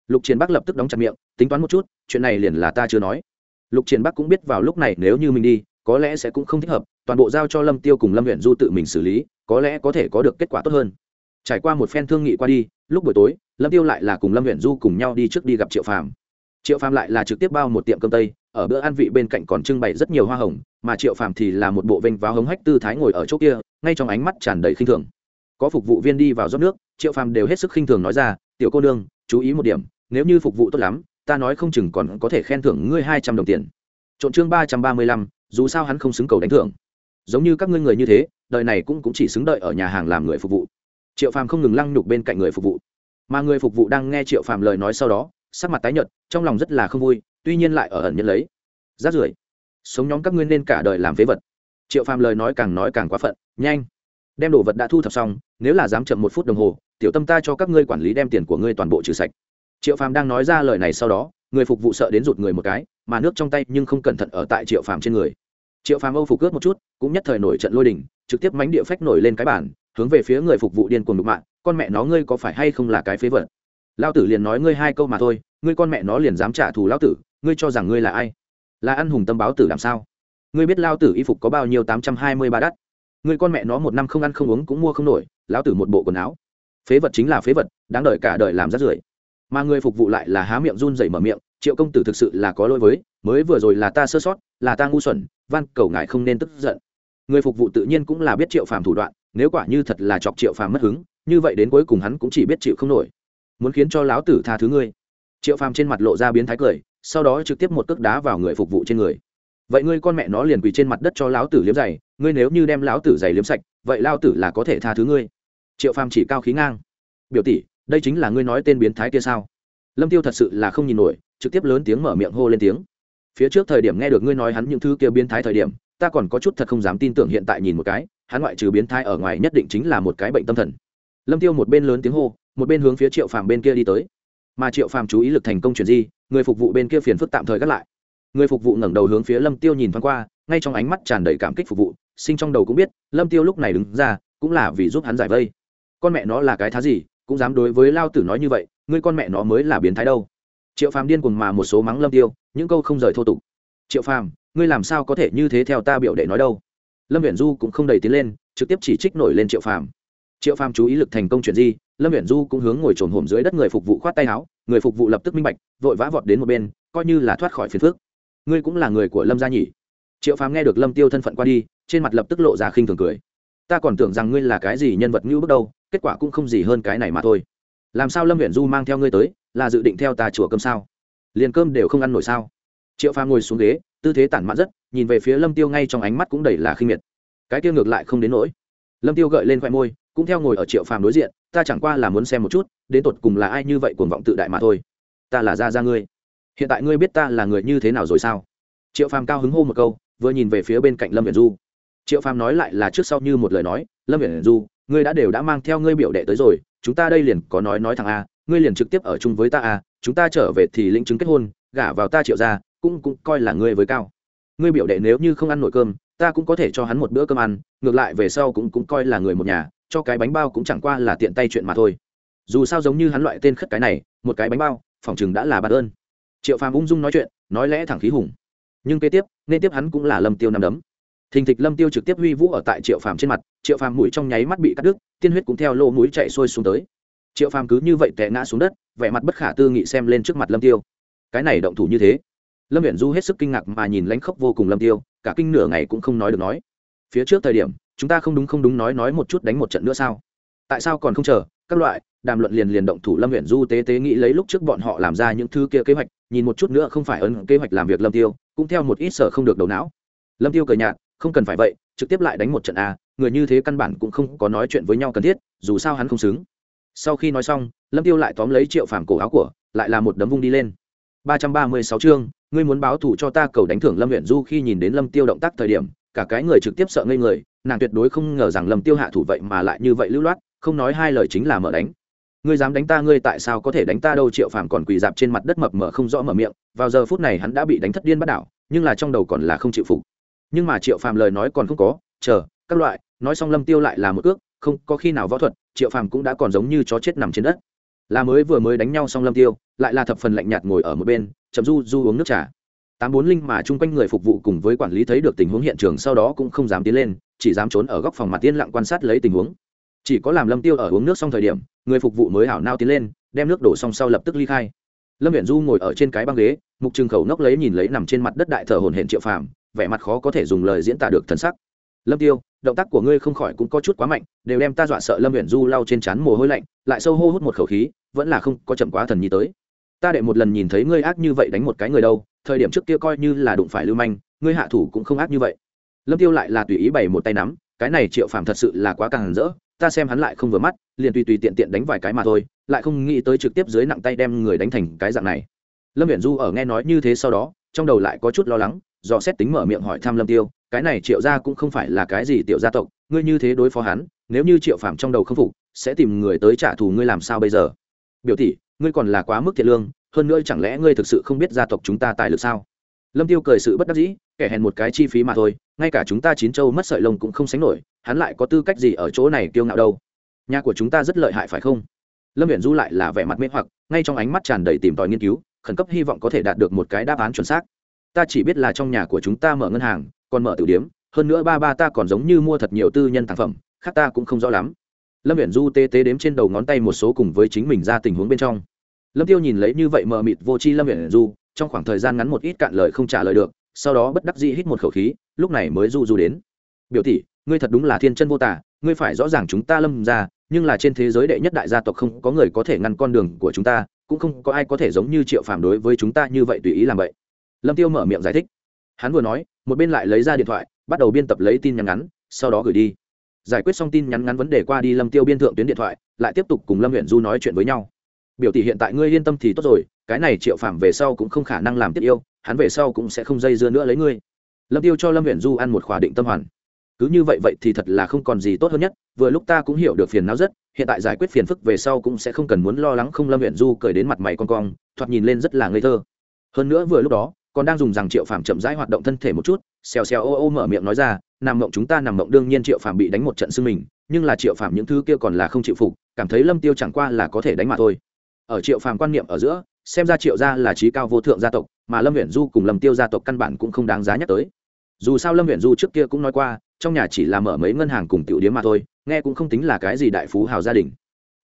Lục triển bắc lập tức đóng chặt miệng, tính toán một chút, chuyện này liền là ta chưa nói. Lục triển bắc cũng biết vào lúc này nếu như mình đi, có lẽ sẽ cũng không thích hợp, toàn bộ giao cho lâm tiêu cùng lâm huyện du tự mình xử lý, có lẽ có thể có được kết quả tốt hơn. Trải qua một phen thương nghị qua đi, lúc buổi tối, lâm tiêu lại là cùng lâm huyện du cùng nhau đi trước đi gặp triệu phàm triệu phàm lại là trực tiếp bao một tiệm cơm tây ở bữa ăn vị bên cạnh còn trưng bày rất nhiều hoa hồng mà triệu phàm thì là một bộ vênh váo hống hách tư thái ngồi ở chỗ kia ngay trong ánh mắt tràn đầy khinh thường. Có phục vụ viên đi vào rót nước triệu phàm đều hết sức khinh thường nói ra tiểu cô nương chú ý một điểm nếu như phục vụ tốt lắm ta nói không chừng còn có thể khen thưởng ngươi hai trăm đồng tiền. Trộn chương ba trăm ba mươi lăm dù sao hắn không xứng cầu đánh thưởng. Giống như các ngươi người như thế đời này cũng, cũng chỉ xứng đợi ở nhà hàng làm người phục vụ. Triệu phàm không ngừng lăng nhục bên cạnh người phục vụ. Mà người phục vụ đang nghe triệu phàm lời nói sau đó sắc mặt tái nhợt, trong lòng rất là không vui, tuy nhiên lại ở ẩn nhận lấy. Rát rưởi. Sống nhóm các ngươi nên cả đời làm phế vật. Triệu phàm lời nói càng nói càng quá phận, nhanh. Đem đồ vật đã thu thập xong, nếu là dám chậm một phút đồng hồ, tiểu tâm ta cho các ngươi quản lý đem tiền của ngươi toàn bộ trừ sạch. Triệu phàm đang nói ra lời này sau đó, người phục vụ sợ đến rụt người một cái, mà nước trong tay nhưng không cẩn thận ở tại triệu phàm trên người. Triệu phàm âu phục cướp một chút, cũng nhất thời nổi trận lôi đình, trực tiếp mánh địa phách nổi lên cái bản, hướng về phía người phục vụ điên cuồng đục mạng, con mẹ nó, ngươi có phải hay không là cái phế vật? Lao tử liền nói ngươi hai câu mà thôi, ngươi con mẹ nó liền dám trả thù lao tử, ngươi cho rằng ngươi là ai? Là ăn hùng tâm báo tử làm sao? Ngươi biết lao tử y phục có bao nhiêu tám trăm hai mươi ba đắt? Ngươi con mẹ nó một năm không ăn không uống cũng mua không nổi, lão tử một bộ quần áo. Phế vật chính là phế vật, đáng đợi cả đời làm rát rưởi. Mà người phục vụ lại là há miệng run rẩy mở miệng, triệu công tử thực sự là có lỗi với, mới vừa rồi là ta sơ sót, là ta ngu xuẩn, van cầu ngài không nên tức giận. Người phục vụ tự nhiên cũng là biết triệu phàm thủ đoạn, nếu quả như thật là chọc triệu phàm mất hứng, như vậy đến cuối cùng hắn cũng chỉ biết chịu không nổi muốn khiến cho lão tử tha thứ ngươi. Triệu phàm trên mặt lộ ra biến thái cười, sau đó trực tiếp một cước đá vào người phục vụ trên người. Vậy ngươi con mẹ nó liền quỳ trên mặt đất cho lão tử liếm giày, ngươi nếu như đem lão tử giày liếm sạch, vậy lao tử là có thể tha thứ ngươi. Triệu phàm chỉ cao khí ngang. Biểu tỷ, đây chính là ngươi nói tên biến thái kia sao? Lâm tiêu thật sự là không nhìn nổi, trực tiếp lớn tiếng mở miệng hô lên tiếng. Phía trước thời điểm nghe được ngươi nói hắn những thứ kia biến thái thời điểm, ta còn có chút thật không dám tin tưởng hiện tại nhìn một cái, hắn ngoại trừ biến thái ở ngoài nhất định chính là một cái bệnh tâm thần. Lâm tiêu một bên lớn tiếng hô một bên hướng phía triệu phàm bên kia đi tới. Mà triệu phàm chú ý lực thành công chuyển di, người phục vụ bên kia phiền phức tạm thời gác lại. Người phục vụ ngẩng đầu hướng phía lâm tiêu nhìn thoáng qua, ngay trong ánh mắt tràn đầy cảm kích phục vụ, sinh trong đầu cũng biết, lâm tiêu lúc này đứng ra, cũng là vì giúp hắn giải vây. Con mẹ nó là cái thá gì, cũng dám đối với lao tử nói như vậy, ngươi con mẹ nó mới là biến thái đâu. Triệu phàm điên cuồng mà một số mắng lâm tiêu, những câu không rời thô tục. Triệu phàm, ngươi làm sao có thể như thế theo ta biểu đệ nói đâu? Lâm viện du cũng không đầy tiến lên, trực tiếp chỉ trích nổi lên triệu phàm. Triệu phàm chú ý lực thành công chuyển di lâm viễn du cũng hướng ngồi trồn hổm dưới đất người phục vụ khoát tay áo, người phục vụ lập tức minh bạch, vội vã vọt đến một bên, coi như là thoát khỏi phiền phước ngươi cũng là người của lâm gia nhỉ? Triệu phàm nghe được lâm tiêu thân phận qua đi, trên mặt lập tức lộ ra khinh thường cười. Ta còn tưởng rằng ngươi là cái gì nhân vật ngưu bước đâu, kết quả cũng không gì hơn cái này mà thôi. Làm sao lâm viễn du mang theo ngươi tới, là dự định theo ta chùa cơm sao? Liền cơm đều không ăn nổi sao? Triệu phàm ngồi xuống ghế, tư thế tản mạn rất, nhìn về phía lâm tiêu ngay trong ánh mắt cũng đầy là khinh miệt. Cái tiêu ngược lại không đến nỗi. Lâm tiêu gợi lên khoe môi cũng theo ngồi ở triệu phàm đối diện, ta chẳng qua là muốn xem một chút, đến tột cùng là ai như vậy cuồng vọng tự đại mà thôi. Ta là gia gia ngươi. Hiện tại ngươi biết ta là người như thế nào rồi sao? Triệu phàm cao hứng hô một câu, vừa nhìn về phía bên cạnh lâm viện du. Triệu phàm nói lại là trước sau như một lời nói, lâm viện du, ngươi đã đều đã mang theo ngươi biểu đệ tới rồi, chúng ta đây liền có nói nói thằng a, ngươi liền trực tiếp ở chung với ta a, chúng ta trở về thì lĩnh chứng kết hôn, gả vào ta triệu ra cũng cũng coi là ngươi với cao. Ngươi biểu đệ nếu như không ăn nổi cơm, ta cũng có thể cho hắn một bữa cơm ăn, ngược lại về sau cũng cũng coi là người một nhà cho cái bánh bao cũng chẳng qua là tiện tay chuyện mà thôi. Dù sao giống như hắn loại tên khất cái này, một cái bánh bao, phòng chừng đã là bạt ơn. Triệu phàm ung dung nói chuyện, nói lẽ thẳng khí hùng. Nhưng kế tiếp nên tiếp hắn cũng là lâm tiêu nằm đấm. Thình thịch lâm tiêu trực tiếp huy vũ ở tại triệu phàm trên mặt, triệu phàm mũi trong nháy mắt bị cắt đứt, tiên huyết cũng theo lô mũi chạy xuôi xuống tới. Triệu phàm cứ như vậy tệ ngã xuống đất, vẻ mặt bất khả tư nghị xem lên trước mặt lâm tiêu. Cái này động thủ như thế. Lâm viện du hết sức kinh ngạc mà nhìn lánh khóc vô cùng lâm tiêu, cả kinh nửa ngày cũng không nói được nói. Phía trước thời điểm chúng ta không đúng không đúng nói nói một chút đánh một trận nữa sao? Tại sao còn không chờ? Các loại, đàm luận liền liền động thủ lâm huyện du tế tế nghĩ lấy lúc trước bọn họ làm ra những thứ kia kế hoạch, nhìn một chút nữa không phải ấn kế hoạch làm việc lâm tiêu, cũng theo một ít sở không được đầu não. Lâm tiêu cười nhạt, không cần phải vậy, trực tiếp lại đánh một trận a người như thế căn bản cũng không có nói chuyện với nhau cần thiết, dù sao hắn không xứng. Sau khi nói xong, lâm tiêu lại tóm lấy triệu phàm cổ áo của, lại là một đấm vung đi lên. Ba trăm ba mươi sáu chương, ngươi muốn báo thù cho ta cầu đánh thưởng lâm huyện du khi nhìn đến lâm tiêu động tác thời điểm cả cái người trực tiếp sợ ngây người, nàng tuyệt đối không ngờ rằng lâm tiêu hạ thủ vậy mà lại như vậy lưu loát, không nói hai lời chính là mở đánh. Ngươi dám đánh ta, ngươi tại sao có thể đánh ta đâu, triệu phàm còn quỳ dạp trên mặt đất mập mờ không rõ mở miệng, vào giờ phút này hắn đã bị đánh thất điên bắt đảo, nhưng là trong đầu còn là không chịu phục. Nhưng mà triệu phàm lời nói còn không có, chờ, các loại, nói xong lâm tiêu lại là một ước không có khi nào võ thuật, triệu phàm cũng đã còn giống như chó chết nằm trên đất. Là mới vừa mới đánh nhau xong lâm tiêu, lại là thập phần lạnh nhạt ngồi ở một bên, chậm du du uống nước trà tám bốn linh mà chung quanh người phục vụ cùng với quản lý thấy được tình huống hiện trường sau đó cũng không dám tiến lên, chỉ dám trốn ở góc phòng mặt tiên lặng quan sát lấy tình huống. Chỉ có làm lâm tiêu ở uống nước xong thời điểm, người phục vụ mới hảo nao tiến lên, đem nước đổ xong sau lập tức ly khai. Lâm viện du ngồi ở trên cái băng ghế, mục trừng khẩu nốc lấy nhìn lấy nằm trên mặt đất đại thờ hồn hển triệu phàm, vẻ mặt khó có thể dùng lời diễn tả được thân sắc. Lâm tiêu, động tác của ngươi không khỏi cũng có chút quá mạnh, đều đem ta dọa sợ. Lâm viện du lau trên trán mồ hôi lạnh, lại sâu hô hút một khẩu khí, vẫn là không có chậm quá thần nhi tới. Ta đệ một lần nhìn thấy ngươi ác như vậy đánh một cái người đâu thời điểm trước kia coi như là đụng phải lưu manh, ngươi hạ thủ cũng không ác như vậy. Lâm tiêu lại là tùy ý bày một tay nắm, cái này triệu phàm thật sự là quá càng rỡ, ta xem hắn lại không vừa mắt, liền tùy tùy tiện tiện đánh vài cái mà thôi, lại không nghĩ tới trực tiếp dưới nặng tay đem người đánh thành cái dạng này. Lâm viễn du ở nghe nói như thế sau đó, trong đầu lại có chút lo lắng do xét tính mở miệng hỏi thăm lâm tiêu, cái này triệu gia cũng không phải là cái gì tiểu gia tộc, ngươi như thế đối phó hắn, nếu như triệu phàm trong đầu không phục, sẽ tìm người tới trả thù ngươi làm sao bây giờ? Biểu tỷ, ngươi còn là quá mức thiệt lương hơn nữa chẳng lẽ ngươi thực sự không biết gia tộc chúng ta tài lực sao? Lâm tiêu cười sự bất đắc dĩ, kẻ hèn một cái chi phí mà thôi, ngay cả chúng ta chín châu mất sợi lông cũng không sánh nổi, hắn lại có tư cách gì ở chỗ này kiêu ngạo đâu? Nhà của chúng ta rất lợi hại phải không? Lâm viễn du lại là vẻ mặt mê hoặc, ngay trong ánh mắt tràn đầy tìm tòi nghiên cứu, khẩn cấp hy vọng có thể đạt được một cái đáp án chuẩn xác. Ta chỉ biết là trong nhà của chúng ta mở ngân hàng, còn mở tử điếm, hơn nữa ba ba ta còn giống như mua thật nhiều tư nhân sản phẩm, khác ta cũng không rõ lắm. Lâm viễn du tê tê đếm trên đầu ngón tay một số cùng với chính mình ra tình huống bên trong lâm tiêu nhìn lấy như vậy mờ mịt vô chi lâm viễn du, trong khoảng thời gian ngắn một ít cạn lời không trả lời được, sau đó bất đắc dĩ hít một khẩu khí, lúc này mới du du đến. Biểu tỷ, ngươi thật đúng là thiên chân vô tả, ngươi phải rõ ràng chúng ta lâm ra nhưng là trên thế giới đệ nhất đại gia tộc không có người có thể ngăn con đường của chúng ta, cũng không có ai có thể giống như triệu phàm đối với chúng ta như vậy tùy ý làm vậy. Lâm tiêu mở miệng giải thích. Hắn vừa nói, một bên lại lấy ra điện thoại, bắt đầu biên tập lấy tin nhắn ngắn, sau đó gửi đi. Giải quyết xong tin nhắn ngắn vấn đề qua đi, lâm tiêu biên thượng tuyến điện thoại, lại tiếp tục cùng lâm huyện du nói chuyện với nhau biểu tỷ hiện tại ngươi yên tâm thì tốt rồi, cái này triệu phạm về sau cũng không khả năng làm tiếp yêu, hắn về sau cũng sẽ không dây dưa nữa lấy ngươi. Lâm tiêu cho lâm huyện du ăn một khóa định tâm hoàn. Cứ như vậy vậy thì thật là không còn gì tốt hơn nhất, vừa lúc ta cũng hiểu được phiền não rất, hiện tại giải quyết phiền phức về sau cũng sẽ không cần muốn lo lắng không lâm huyện du cười đến mặt mày con cong, thoạt nhìn lên rất là ngây thơ. Hơn nữa vừa lúc đó, còn đang dùng rằng triệu phàm chậm rãi hoạt động thân thể một chút, xèo xèo ô ô mở miệng nói ra nằm mộng chúng ta nằm mộng đương nhiên triệu phàm bị đánh một trận xương mình, nhưng là triệu phàm những thứ kia còn là không chịu phục, cảm thấy lâm tiêu chẳng qua là có thể đánh mà thôi ở triệu phàm quan niệm ở giữa, xem ra triệu gia là trí cao vô thượng gia tộc, mà lâm huyện du cùng lâm tiêu gia tộc căn bản cũng không đáng giá nhắc tới. Dù sao lâm huyện du trước kia cũng nói qua, trong nhà chỉ là mở mấy ngân hàng cùng tiểu điếm mà thôi, nghe cũng không tính là cái gì đại phú hào gia đình.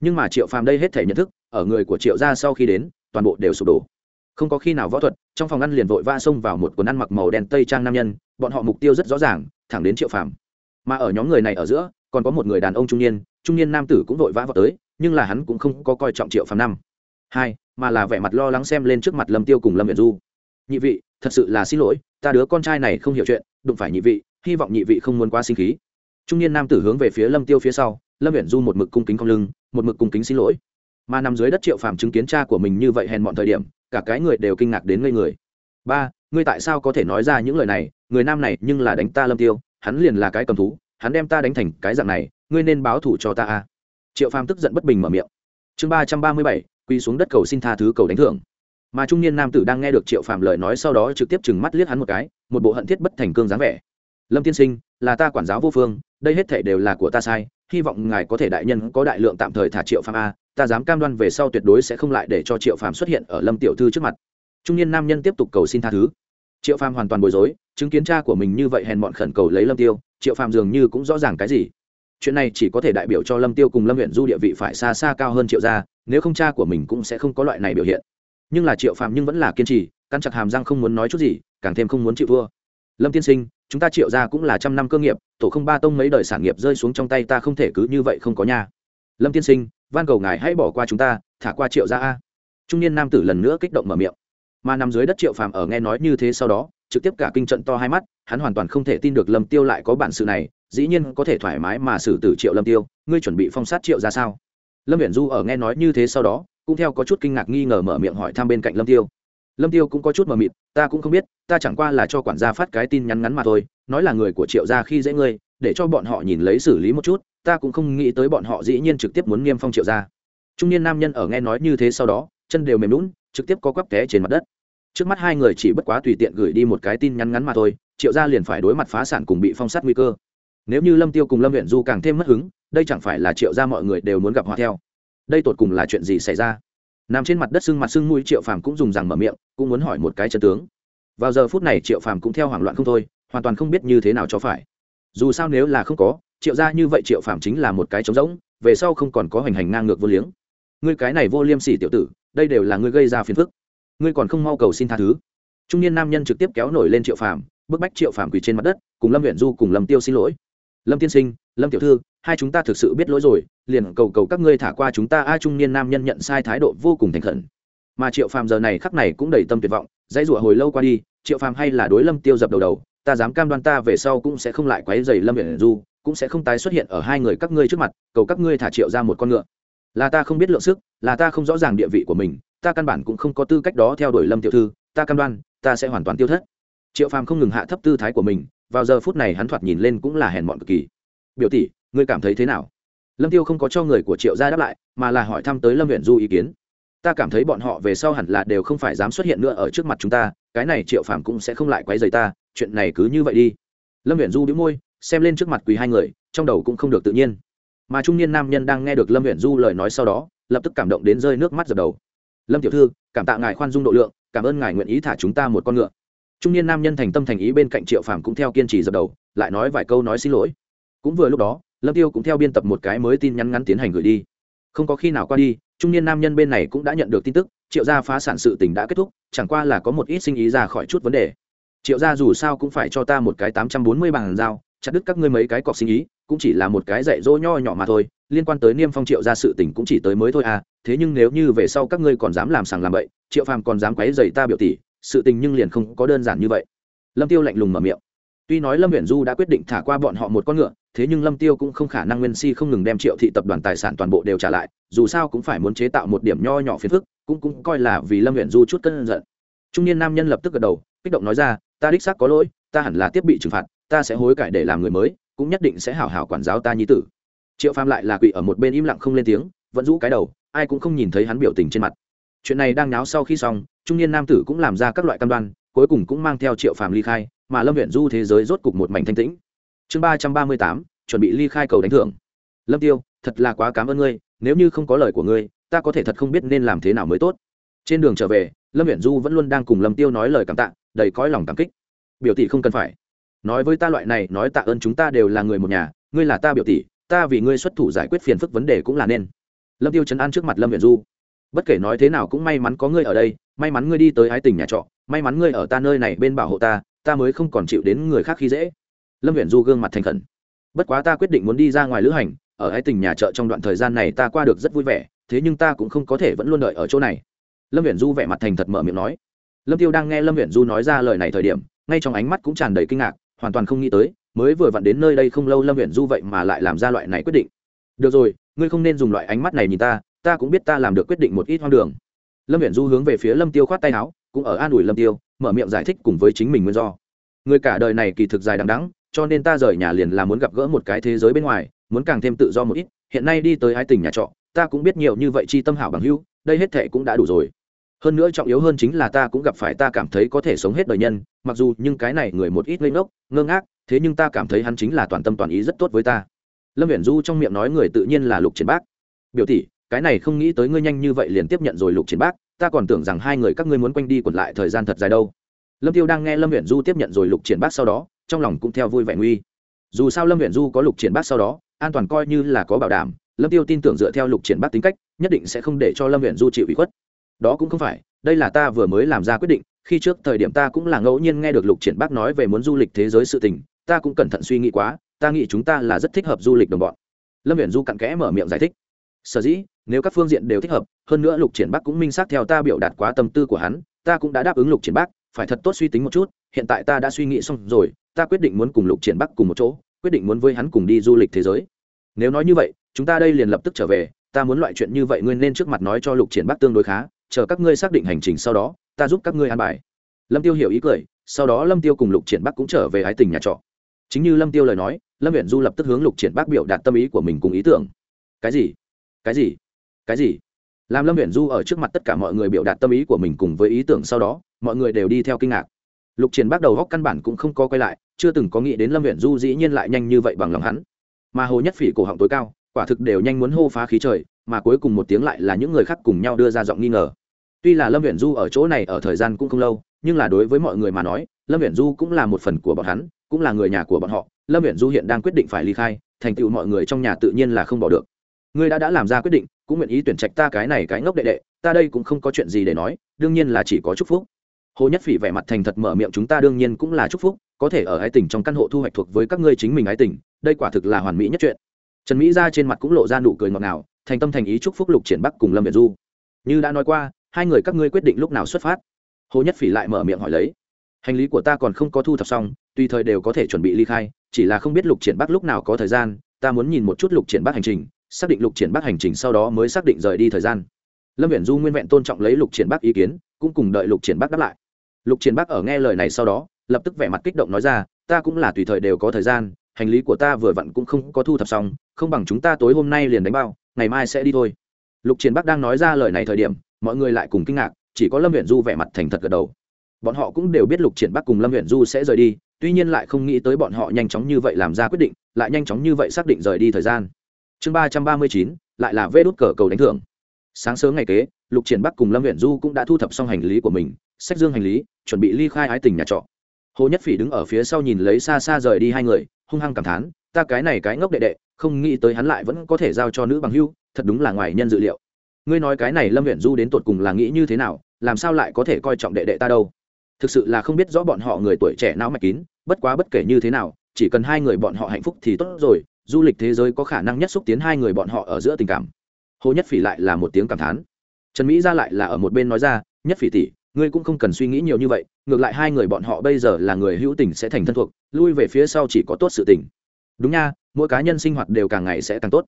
Nhưng mà triệu phàm đây hết thể nhận thức, ở người của triệu gia sau khi đến, toàn bộ đều sụp đổ. Không có khi nào võ thuật, trong phòng ăn liền vội va xông vào một quần ăn mặc màu đen tây trang nam nhân, bọn họ mục tiêu rất rõ ràng, thẳng đến triệu phàm. Mà ở nhóm người này ở giữa, còn có một người đàn ông trung niên trung niên nam tử cũng vội vã vào tới, nhưng là hắn cũng không có coi trọng triệu phàm năm hai, mà là vẻ mặt lo lắng xem lên trước mặt lâm tiêu cùng lâm viện du. Nhị vị, thật sự là xin lỗi, ta đứa con trai này không hiểu chuyện, đụng phải nhị vị, hy vọng nhị vị không muốn quá sinh khí. Trung niên nam tử hướng về phía lâm tiêu phía sau, lâm viện du một mực cung kính không lưng, một mực cung kính xin lỗi. Mà nằm dưới đất triệu phàm chứng kiến cha của mình như vậy hèn mọn thời điểm, cả cái người đều kinh ngạc đến ngây người. Ba, ngươi tại sao có thể nói ra những lời này? Người nam này nhưng là đánh ta lâm tiêu, hắn liền là cái cầm thú, hắn đem ta đánh thành cái dạng này, ngươi nên báo thủ cho ta a triệu phàm tức giận bất bình mở miệng. Chương ba trăm ba mươi bảy quy xuống đất cầu xin tha thứ cầu đánh thưởng. Mà trung niên nam tử đang nghe được triệu phàm lời nói sau đó trực tiếp chừng mắt liếc hắn một cái, một bộ hận thiết bất thành cương dáng vẻ. Lâm tiên sinh, là ta quản giáo vô phương, đây hết thể đều là của ta sai, hy vọng ngài có thể đại nhân có đại lượng tạm thời thả triệu phàm a, ta dám cam đoan về sau tuyệt đối sẽ không lại để cho triệu phàm xuất hiện ở lâm tiểu thư trước mặt. Trung niên nam nhân tiếp tục cầu xin tha thứ. Triệu phàm hoàn toàn bối rối, chứng kiến cha của mình như vậy hèn bọn khẩn cầu lấy lâm tiêu, triệu phàm dường như cũng rõ ràng cái gì chuyện này chỉ có thể đại biểu cho lâm tiêu cùng lâm huyện du địa vị phải xa xa cao hơn triệu gia, nếu không cha của mình cũng sẽ không có loại này biểu hiện. Nhưng là triệu phàm nhưng vẫn là kiên trì căn chặt hàm răng không muốn nói chút gì, càng thêm không muốn chịu thua. Lâm tiên sinh, chúng ta triệu gia cũng là trăm năm cơ nghiệp, tổ không ba tông mấy đời sản nghiệp rơi xuống trong tay ta không thể cứ như vậy không có nhà lâm tiên sinh, van cầu ngài hãy bỏ qua chúng ta, thả qua triệu gia a. Trung niên nam tử lần nữa kích động mở miệng. Mà nằm dưới đất triệu phàm ở nghe nói như thế sau đó, trực tiếp cả kinh trận to hai mắt, hắn hoàn toàn không thể tin được lâm tiêu lại có bản sự này dĩ nhiên có thể thoải mái mà xử tử triệu lâm tiêu, ngươi chuẩn bị phong sát triệu ra sao? Lâm viễn du ở nghe nói như thế sau đó, cũng theo có chút kinh ngạc nghi ngờ mở miệng hỏi thăm bên cạnh lâm tiêu. Lâm tiêu cũng có chút mờ mịt, ta cũng không biết, ta chẳng qua là cho quản gia phát cái tin nhắn ngắn mà thôi, nói là người của triệu gia khi dễ ngươi, để cho bọn họ nhìn lấy xử lý một chút, ta cũng không nghĩ tới bọn họ dĩ nhiên trực tiếp muốn nghiêm phong triệu gia. Trung niên nam nhân ở nghe nói như thế sau đó, chân đều mềm lún trực tiếp có quắp té trên mặt đất. Trước mắt hai người chỉ bất quá tùy tiện gửi đi một cái tin nhắn ngắn mà thôi, triệu gia liền phải đối mặt phá sản cùng bị phong sát nguy cơ nếu như lâm tiêu cùng lâm huyện du càng thêm mất hứng, đây chẳng phải là triệu ra mọi người đều muốn gặp họ theo. Đây tột cùng là chuyện gì xảy ra? Nằm trên mặt đất sưng mặt sưng mũi, triệu phàm cũng dùng rằng mở miệng, cũng muốn hỏi một cái chân tướng. Vào giờ phút này, triệu phàm cũng theo hoảng loạn không thôi, hoàn toàn không biết như thế nào cho phải. Dù sao nếu là không có, triệu ra như vậy triệu phàm chính là một cái trống rỗng, về sau không còn có hoành hành ngang ngược vô liếng. Ngươi cái này vô liêm sỉ tiểu tử, đây đều là ngươi gây ra phiền phức. Ngươi còn không mau cầu xin tha thứ. Trung niên nam nhân trực tiếp kéo nổi lên triệu phàm, bức bách triệu phàm quỳ trên mặt đất, cùng lâm huyện du cùng lâm tiêu xin lỗi lâm tiên sinh, lâm tiểu thư, hai chúng ta thực sự biết lỗi rồi, liền cầu cầu các ngươi thả qua chúng ta, a trung niên nam nhân nhận sai thái độ vô cùng thành khẩn. Mà triệu phàm giờ này khắc này cũng đầy tâm tuyệt vọng, dãy rủa hồi lâu qua đi, triệu phàm hay là đối lâm tiêu dập đầu đầu, ta dám cam đoan ta về sau cũng sẽ không lại quấy dày lâm biển du, cũng sẽ không tái xuất hiện ở hai người các ngươi trước mặt, cầu các ngươi thả triệu ra một con ngựa. Là ta không biết lượng sức, là ta không rõ ràng địa vị của mình, ta căn bản cũng không có tư cách đó theo đuổi lâm tiểu thư, ta cam đoan, ta sẽ hoàn toàn tiêu thất. Triệu phàm không ngừng hạ thấp tư thái của mình vào giờ phút này hắn thoạt nhìn lên cũng là hèn mọn cực kỳ. Biểu tỷ, ngươi cảm thấy thế nào? Lâm tiêu không có cho người của triệu gia đáp lại, mà là hỏi thăm tới lâm huyện du ý kiến. Ta cảm thấy bọn họ về sau hẳn là đều không phải dám xuất hiện nữa ở trước mặt chúng ta, cái này triệu phàm cũng sẽ không lại quấy rầy ta, chuyện này cứ như vậy đi. Lâm huyện du đĩu môi, xem lên trước mặt quỳ hai người, trong đầu cũng không được tự nhiên. Mà trung niên nam nhân đang nghe được lâm huyện du lời nói sau đó, lập tức cảm động đến rơi nước mắt dập đầu. Lâm tiểu thư, cảm tạ ngài khoan dung độ lượng, cảm ơn ngài nguyện ý thả chúng ta một con ngựa trung niên nam nhân thành tâm thành ý bên cạnh triệu phàm cũng theo kiên trì dập đầu, lại nói vài câu nói xin lỗi. Cũng vừa lúc đó, lâm tiêu cũng theo biên tập một cái mới tin nhắn ngắn tiến hành gửi đi. Không có khi nào qua đi, trung niên nam nhân bên này cũng đã nhận được tin tức, triệu gia phá sản sự tình đã kết thúc, chẳng qua là có một ít sinh ý ra khỏi chút vấn đề. Triệu gia dù sao cũng phải cho ta một cái tám trăm bốn mươi bằng dao chặt đứt các ngươi mấy cái cọc sinh ý, cũng chỉ là một cái dạy dỗ nho nhỏ mà thôi, liên quan tới niêm phong triệu gia sự tình cũng chỉ tới mới thôi à thế nhưng nếu như về sau các ngươi còn dám làm sàng làm bậy, triệu phàm còn dám quấy dày ta biểu tỷ sự tình nhưng liền không có đơn giản như vậy. Lâm tiêu lạnh lùng mở miệng. Tuy nói lâm huyện du đã quyết định thả qua bọn họ một con ngựa, thế nhưng lâm tiêu cũng không khả năng nguyên si không ngừng đem triệu thị tập đoàn tài sản toàn bộ đều trả lại, dù sao cũng phải muốn chế tạo một điểm nho nhỏ phiền phức, cũng cũng coi là vì lâm huyện du chút cân giận. Trung niên nam nhân lập tức gật đầu, kích động nói ra, ta đích xác có lỗi, ta hẳn là tiếp bị trừng phạt, ta sẽ hối cải để làm người mới, cũng nhất định sẽ hảo hảo quản giáo ta nhi tử. Triệu phàm lại là quỷ ở một bên im lặng không lên tiếng, vẫn rũ cái đầu, ai cũng không nhìn thấy hắn biểu tình trên mặt chuyện này đang náo sau khi xong, trung niên nam tử cũng làm ra các loại cam đoan, cuối cùng cũng mang theo triệu phàm ly khai, mà lâm huyện du thế giới rốt cục một mảnh thanh tĩnh. Chương ba trăm ba mươi tám, chuẩn bị ly khai cầu đánh thưởng. Lâm tiêu, thật là quá cảm ơn ngươi, nếu như không có lời của ngươi, ta có thể thật không biết nên làm thế nào mới tốt. Trên đường trở về, lâm huyện du vẫn luôn đang cùng lâm tiêu nói lời cảm tạ, đầy cõi lòng cảm kích. Biểu tỷ không cần phải. Nói với ta loại này, nói tạ ơn chúng ta đều là người một nhà, ngươi là ta biểu tỷ, ta vì ngươi xuất thủ giải quyết phiền phức vấn đề cũng là nên. Lâm tiêu chấn an trước mặt lâm huyện du bất kể nói thế nào cũng may mắn có ngươi ở đây, may mắn ngươi đi tới ái tình nhà trọ, may mắn ngươi ở ta nơi này bên bảo hộ ta ta mới không còn chịu đến người khác khi dễ. Lâm huyện du gương mặt thành khẩn. Bất quá ta quyết định muốn đi ra ngoài lữ hành, ở ái tình nhà trọ trong đoạn thời gian này ta qua được rất vui vẻ, thế nhưng ta cũng không có thể vẫn luôn đợi ở chỗ này. Lâm huyện du vẻ mặt thành thật mở miệng nói. Lâm tiêu đang nghe lâm huyện du nói ra lời này thời điểm, ngay trong ánh mắt cũng tràn đầy kinh ngạc, hoàn toàn không nghĩ tới, mới vừa vặn đến nơi đây không lâu lâm huyện du vậy mà lại làm ra loại này quyết định. Được rồi, ngươi không nên dùng loại ánh mắt này nhìn ta ta cũng biết ta làm được quyết định một ít hoang đường. Lâm Viễn du hướng về phía lâm tiêu khoát tay áo, cũng ở an ủi lâm tiêu, mở miệng giải thích cùng với chính mình nguyên do. Người cả đời này kỳ thực dài đằng đẵng, cho nên ta rời nhà liền là muốn gặp gỡ một cái thế giới bên ngoài, muốn càng thêm tự do một ít, hiện nay đi tới hai tỉnh nhà trọ, ta cũng biết nhiều như vậy chi tâm hảo bằng hữu, đây hết thệ cũng đã đủ rồi. Hơn nữa trọng yếu hơn chính là ta cũng gặp phải ta cảm thấy có thể sống hết đời nhân, mặc dù nhưng cái này người một ít ngây ngốc, ngơ ngác, thế nhưng ta cảm thấy hắn chính là toàn tâm toàn ý rất tốt với ta. Lâm viễn du trong miệng nói người tự nhiên là lục triển bác. Biểu tỷ cái này không nghĩ tới ngươi nhanh như vậy liền tiếp nhận rồi lục triển bác, ta còn tưởng rằng hai người các ngươi muốn quanh đi quẩn lại thời gian thật dài đâu. Lâm tiêu đang nghe lâm huyện du tiếp nhận rồi lục triển bác sau đó, trong lòng cũng theo vui vẻ nguy. Dù sao lâm huyện du có lục triển bác sau đó, an toàn coi như là có bảo đảm, lâm tiêu tin tưởng dựa theo lục triển bác tính cách, nhất định sẽ không để cho lâm huyện du chịu ủy khuất. Đó cũng không phải, đây là ta vừa mới làm ra quyết định, khi trước thời điểm ta cũng là ngẫu nhiên nghe được lục triển bác nói về muốn du lịch thế giới sự tình, ta cũng cẩn thận suy nghĩ quá, ta nghĩ chúng ta là rất thích hợp du lịch đồng bọn. Lâm huyện du cặn kẽ mở miệng giải thích sở dĩ, nếu các phương diện đều thích hợp, hơn nữa lục triển bắc cũng minh xác theo ta biểu đạt quá tâm tư của hắn, ta cũng đã đáp ứng lục triển bắc phải thật tốt suy tính một chút, hiện tại ta đã suy nghĩ xong rồi, ta quyết định muốn cùng lục triển bắc cùng một chỗ, quyết định muốn với hắn cùng đi du lịch thế giới. Nếu nói như vậy, chúng ta đây liền lập tức trở về, ta muốn loại chuyện như vậy ngươi nên trước mặt nói cho lục triển bắc tương đối khá, chờ các ngươi xác định hành trình sau đó, ta giúp các ngươi an bài. Lâm tiêu hiểu ý cười, sau đó lâm tiêu cùng lục triển bắc cũng trở về ái tình nhà trọ. Chính như lâm tiêu lời nói, lâm viện du lập tức hướng lục triển bắc biểu đạt tâm ý của mình cùng ý tưởng. Cái gì? Cái gì? Cái gì? Làm lâm huyện du ở trước mặt tất cả mọi người biểu đạt tâm ý của mình cùng với ý tưởng sau đó, mọi người đều đi theo kinh ngạc. Lục triển bắt đầu góc căn bản cũng không có quay lại, chưa từng có nghĩ đến lâm huyện du dĩ nhiên lại nhanh như vậy bằng lòng hắn. Mà hồ nhất phỉ cổ họng tối cao, quả thực đều nhanh muốn hô phá khí trời, mà cuối cùng một tiếng lại là những người khác cùng nhau đưa ra giọng nghi ngờ. Tuy là lâm huyện du ở chỗ này ở thời gian cũng không lâu, nhưng là đối với mọi người mà nói, lâm huyện du cũng là một phần của bọn hắn, cũng là người nhà của bọn họ. Lâm huyện du hiện đang quyết định phải ly khai, thành tựu mọi người trong nhà tự nhiên là không bỏ được ngươi đã đã làm ra quyết định, cũng nguyện ý tuyển trạch ta cái này cái ngốc đệ đệ, ta đây cũng không có chuyện gì để nói, đương nhiên là chỉ có chúc phúc. Hồ nhất phỉ vẻ mặt thành thật mở miệng, chúng ta đương nhiên cũng là chúc phúc, có thể ở ái tình trong căn hộ thu hoạch thuộc với các ngươi chính mình ái tình, đây quả thực là hoàn mỹ nhất chuyện. Trần mỹ ra trên mặt cũng lộ ra nụ cười ngọt ngào, thành tâm thành ý chúc phúc lục triển bắc cùng lâm việt du. Như đã nói qua, hai người các ngươi quyết định lúc nào xuất phát? Hồ nhất phỉ lại mở miệng hỏi lấy. Hành lý của ta còn không có thu thập xong, tùy thời đều có thể chuẩn bị ly khai, chỉ là không biết lục triển bắc lúc nào có thời gian, ta muốn nhìn một chút lục triển bắc hành trình xác định lục triển bắc hành trình sau đó mới xác định rời đi thời gian. Lâm viễn du nguyên vẹn tôn trọng lấy lục triển bắc ý kiến, cũng cùng đợi lục triển bắc đáp lại. Lục triển bắc ở nghe lời này sau đó, lập tức vẻ mặt kích động nói ra, ta cũng là tùy thời đều có thời gian, hành lý của ta vừa vặn cũng không có thu thập xong, không bằng chúng ta tối hôm nay liền đánh bao, ngày mai sẽ đi thôi. Lục triển bắc đang nói ra lời này thời điểm, mọi người lại cùng kinh ngạc, chỉ có lâm viễn du vẻ mặt thành thật gật đầu. Bọn họ cũng đều biết lục triển bắc cùng lâm viễn du sẽ rời đi, tuy nhiên lại không nghĩ tới bọn họ nhanh chóng như vậy làm ra quyết định, lại nhanh chóng như vậy xác định rời đi thời gian chương ba trăm ba mươi chín, lại là vê đốt cờ cầu đánh thưởng. Sáng sớm ngày kế, lục triển bắc cùng lâm huyện du cũng đã thu thập xong hành lý của mình sách dương hành lý, chuẩn bị ly khai ái tình nhà trọ. Hồ nhất phỉ đứng ở phía sau nhìn lấy xa xa rời đi hai người, hung hăng cảm thán, ta cái này cái ngốc đệ đệ, không nghĩ tới hắn lại vẫn có thể giao cho nữ bằng hưu, thật đúng là ngoài nhân dự liệu. Ngươi nói cái này lâm huyện du đến tột cùng là nghĩ như thế nào, làm sao lại có thể coi trọng đệ đệ ta đâu? Thực sự là không biết rõ bọn họ người tuổi trẻ não mạch kín, bất quá bất kể như thế nào, chỉ cần hai người bọn họ hạnh phúc thì tốt rồi du lịch thế giới có khả năng nhất xúc tiến hai người bọn họ ở giữa tình cảm. Hồ nhất phỉ lại là một tiếng cảm thán. Trần mỹ ra lại là ở một bên nói ra, nhất phỉ tỷ, ngươi cũng không cần suy nghĩ nhiều như vậy, ngược lại hai người bọn họ bây giờ là người hữu tình sẽ thành thân thuộc, lui về phía sau chỉ có tốt sự tình. Đúng nha, mỗi cá nhân sinh hoạt đều càng ngày sẽ càng tốt.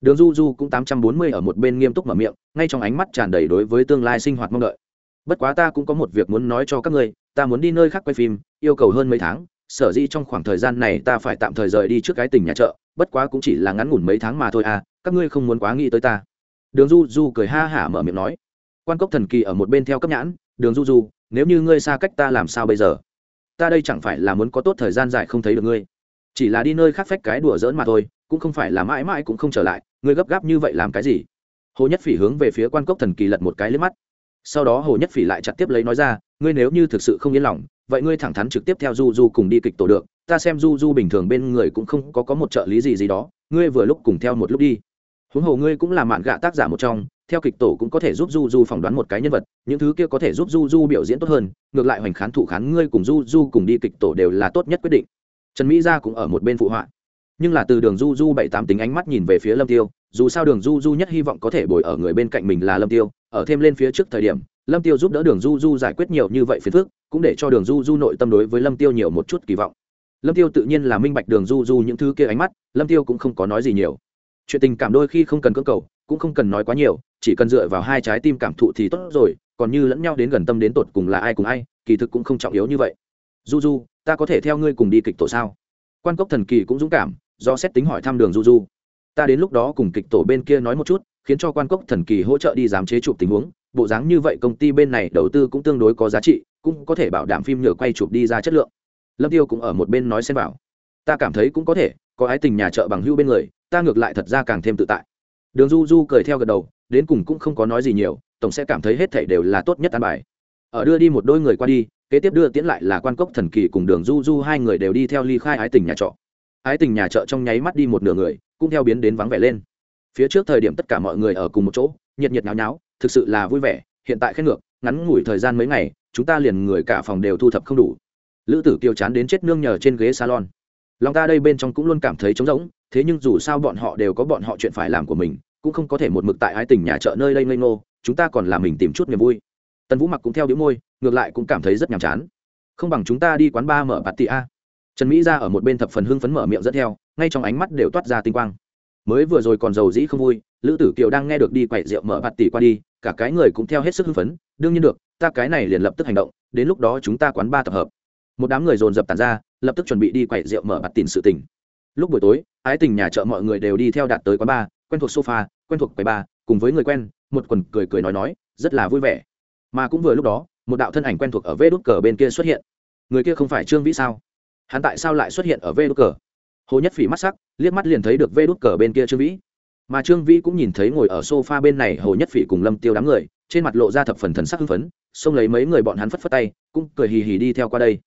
Đường du du cũng tám trăm bốn mươi ở một bên nghiêm túc mở miệng, ngay trong ánh mắt tràn đầy đối với tương lai sinh hoạt mong đợi. Bất quá ta cũng có một việc muốn nói cho các ngươi, ta muốn đi nơi khác quay phim, yêu cầu hơn mấy tháng sở dĩ trong khoảng thời gian này ta phải tạm thời rời đi trước cái tỉnh nhà chợ, bất quá cũng chỉ là ngắn ngủn mấy tháng mà thôi à các ngươi không muốn quá nghĩ tới ta. Đường du du cười ha hả mở miệng nói. Quan cốc thần kỳ ở một bên theo cấp nhãn, đường du du, nếu như ngươi xa cách ta làm sao bây giờ? Ta đây chẳng phải là muốn có tốt thời gian dài không thấy được ngươi. Chỉ là đi nơi khác phách cái đùa giỡn mà thôi, cũng không phải là mãi mãi cũng không trở lại, ngươi gấp gáp như vậy làm cái gì? Hồ nhất phỉ hướng về phía quan cốc thần kỳ lật một cái lên mắt. Sau đó hồ nhất phỉ lại chặt tiếp lấy nói ra ngươi nếu như thực sự không yên lòng, vậy ngươi thẳng thắn trực tiếp theo du du cùng đi kịch tổ được, ta xem du du bình thường bên người cũng không có có một trợ lý gì gì đó, ngươi vừa lúc cùng theo một lúc đi. Huống hồ ngươi cũng là mạn gạ tác giả một trong, theo kịch tổ cũng có thể giúp du du phỏng đoán một cái nhân vật, những thứ kia có thể giúp du du biểu diễn tốt hơn, ngược lại hoành khán thủ khán ngươi cùng du du cùng đi kịch tổ đều là tốt nhất quyết định. Trần mỹ gia cũng ở một bên phụ họa. Nhưng là từ đường du du bảy tám tính ánh mắt nhìn về phía lâm tiêu, dù sao đường du du nhất hy vọng có thể bồi ở người bên cạnh mình là lâm tiêu, ở thêm lên phía trước thời điểm lâm tiêu giúp đỡ đường du du giải quyết nhiều như vậy phiền phức, cũng để cho đường du du nội tâm đối với lâm tiêu nhiều một chút kỳ vọng. Lâm tiêu tự nhiên là minh bạch đường du du những thứ kia ánh mắt, lâm tiêu cũng không có nói gì nhiều. Chuyện tình cảm đôi khi không cần cưỡng cầu, cũng không cần nói quá nhiều, chỉ cần dựa vào hai trái tim cảm thụ thì tốt rồi, còn như lẫn nhau đến gần tâm đến tột cùng là ai cùng ai, kỳ thực cũng không trọng yếu như vậy. Du du, ta có thể theo ngươi cùng đi kịch tổ sao? Quan cốc thần kỳ cũng dũng cảm, do xét tính hỏi thăm đường du du. Ta đến lúc đó cùng kịch tổ bên kia nói một chút, khiến cho quan cốc thần kỳ hỗ trợ đi giám chế chụp tình huống bộ dáng như vậy công ty bên này đầu tư cũng tương đối có giá trị, cũng có thể bảo đảm phim nhựa quay chụp đi ra chất lượng. Lâm tiêu cũng ở một bên nói xem bảo ta cảm thấy cũng có thể, có ái tình nhà chợ bằng hưu bên người, ta ngược lại thật ra càng thêm tự tại. Đường du du cười theo gật đầu, đến cùng cũng không có nói gì nhiều, tổng sẽ cảm thấy hết thảy đều là tốt nhất an bài. Ở đưa đi một đôi người qua đi, kế tiếp đưa tiễn lại là quan cốc thần kỳ cùng đường du du hai người đều đi theo ly khai ái tình nhà trọ. Ái tình nhà trọ trong nháy mắt đi một nửa người, cũng theo biến đến vắng vẻ lên. Phía trước thời điểm tất cả mọi người ở cùng một chỗ, nhiệt nhiệt náo náo thực sự là vui vẻ, hiện tại khen ngược, ngắn ngủi thời gian mấy ngày, chúng ta liền người cả phòng đều thu thập không đủ. Lữ tử kiều chán đến chết nương nhờ trên ghế salon. Lòng ta đây bên trong cũng luôn cảm thấy trống rỗng, thế nhưng dù sao bọn họ đều có bọn họ chuyện phải làm của mình, cũng không có thể một mực tại ái tình nhà chợ nơi đây ngây ngô, chúng ta còn làm mình tìm chút niềm vui. Tần vũ mặc cũng theo đĩu môi, ngược lại cũng cảm thấy rất nhàm chán. Không bằng chúng ta đi quán ba mở bạt tị a. Trần mỹ ra ở một bên thập phần hưng phấn mở miệng dẫn theo, ngay trong ánh mắt đều toát ra tinh quang mới vừa rồi còn giàu dĩ không vui, lữ tử kiều đang nghe được đi quậy rượu mở bạt tỷ qua đi, cả cái người cũng theo hết sức hưng phấn, đương nhiên được, ta cái này liền lập tức hành động, đến lúc đó chúng ta quán ba tập hợp. Một đám người dồn dập tàn ra, lập tức chuẩn bị đi quậy rượu mở bạt tỉn sự tình. Lúc buổi tối, ái tình nhà chợ mọi người đều đi theo đạt tới quán ba, quen thuộc sofa, quen thuộc quầy ba, cùng với người quen, một quần cười cười nói nói, rất là vui vẻ. Mà cũng vừa lúc đó, một đạo thân ảnh quen thuộc ở vê đốt cờ bên kia xuất hiện. Người kia không phải trương vĩ sao? Hắn tại sao lại xuất hiện ở vê đốt cờ? Hồ nhất phỉ mắt sắc, liếc mắt liền thấy được vê đút cờ bên kia trương vĩ. Mà trương vĩ cũng nhìn thấy ngồi ở sofa bên này hồ nhất phỉ cùng lâm tiêu đám người, trên mặt lộ ra thập phần thần sắc hưng phấn, xông lấy mấy người bọn hắn phất phất tay, cũng cười hì hì đi theo qua đây.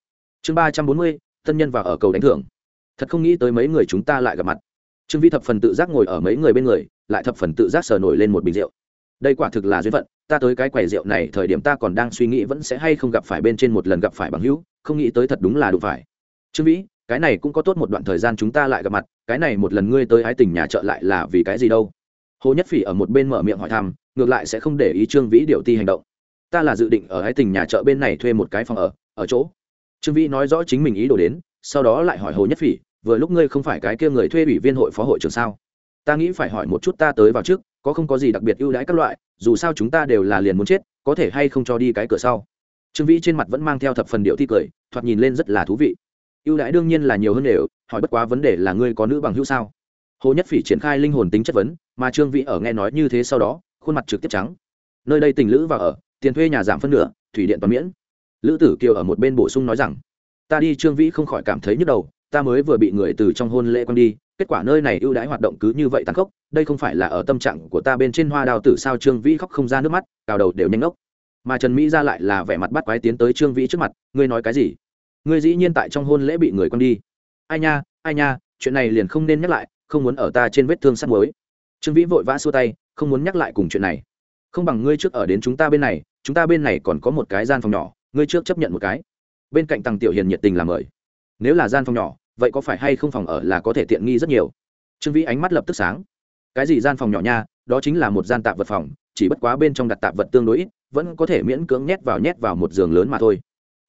Chương ba trăm bốn mươi, tân nhân vào ở cầu đánh thưởng. Thật không nghĩ tới mấy người chúng ta lại gặp mặt. Trương vĩ thập phần tự giác ngồi ở mấy người bên người, lại thập phần tự giác sờ nổi lên một bình rượu. Đây quả thực là duyên phận, ta tới cái quầy rượu này thời điểm ta còn đang suy nghĩ vẫn sẽ hay không gặp phải bên trên một lần gặp phải bằng hữu, không nghĩ tới thật đúng là đủ phải. Trương vĩ cái này cũng có tốt một đoạn thời gian chúng ta lại gặp mặt, cái này một lần ngươi tới ái tình nhà chợ lại là vì cái gì đâu? Hồ nhất phỉ ở một bên mở miệng hỏi thăm, ngược lại sẽ không để ý trương vĩ điều ti hành động. Ta là dự định ở ái tình nhà chợ bên này thuê một cái phòng ở ở chỗ. Trương vĩ nói rõ chính mình ý đồ đến, sau đó lại hỏi hồ nhất phỉ, vừa lúc ngươi không phải cái kia người thuê ủy viên hội phó hội trưởng sao? Ta nghĩ phải hỏi một chút ta tới vào trước, có không có gì đặc biệt ưu đãi các loại, dù sao chúng ta đều là liền muốn chết, có thể hay không cho đi cái cửa sau? Trương vĩ trên mặt vẫn mang theo thập phần điệu thi cười, thoạt nhìn lên rất là thú vị ưu đãi đương nhiên là nhiều hơn đều, hỏi bất quá vấn đề là ngươi có nữ bằng hữu sao? Hồ nhất phỉ triển khai linh hồn tính chất vấn, mà trương vĩ ở nghe nói như thế sau đó, khuôn mặt trực tiếp trắng. Nơi đây tình lữ và ở, tiền thuê nhà giảm phân nửa, thủy điện toàn miễn. Lữ tử kiều ở một bên bổ sung nói rằng, ta đi trương vĩ không khỏi cảm thấy nhức đầu, ta mới vừa bị người từ trong hôn lễ quăng đi, kết quả nơi này ưu đãi hoạt động cứ như vậy tàn khốc, đây không phải là ở tâm trạng của ta bên trên hoa đào tử sao? Trương vĩ khóc không ra nước mắt, cào đầu đều nhanh ngốc. Mà trần mỹ ra lại là vẻ mặt bắt quái tiến tới trương vĩ trước mặt, ngươi nói cái gì? Ngươi dĩ nhiên tại trong hôn lễ bị người quăng đi. Ai nha ai nha, chuyện này liền không nên nhắc lại, không muốn ở ta trên vết thương sắt muối. Trương vĩ vội vã xua tay, không muốn nhắc lại cùng chuyện này. Không bằng ngươi trước ở đến chúng ta bên này, chúng ta bên này còn có một cái gian phòng nhỏ, ngươi trước chấp nhận một cái. Bên cạnh tằng tiểu hiền nhiệt tình làm mời. Nếu là gian phòng nhỏ, vậy có phải hay không phòng ở là có thể tiện nghi rất nhiều? Trương vĩ ánh mắt lập tức sáng. Cái gì gian phòng nhỏ nha, đó chính là một gian tạp vật phòng, chỉ bất quá bên trong đặt tạp vật tương đối ít, vẫn có thể miễn cưỡng nhét vào nhét vào một giường lớn mà thôi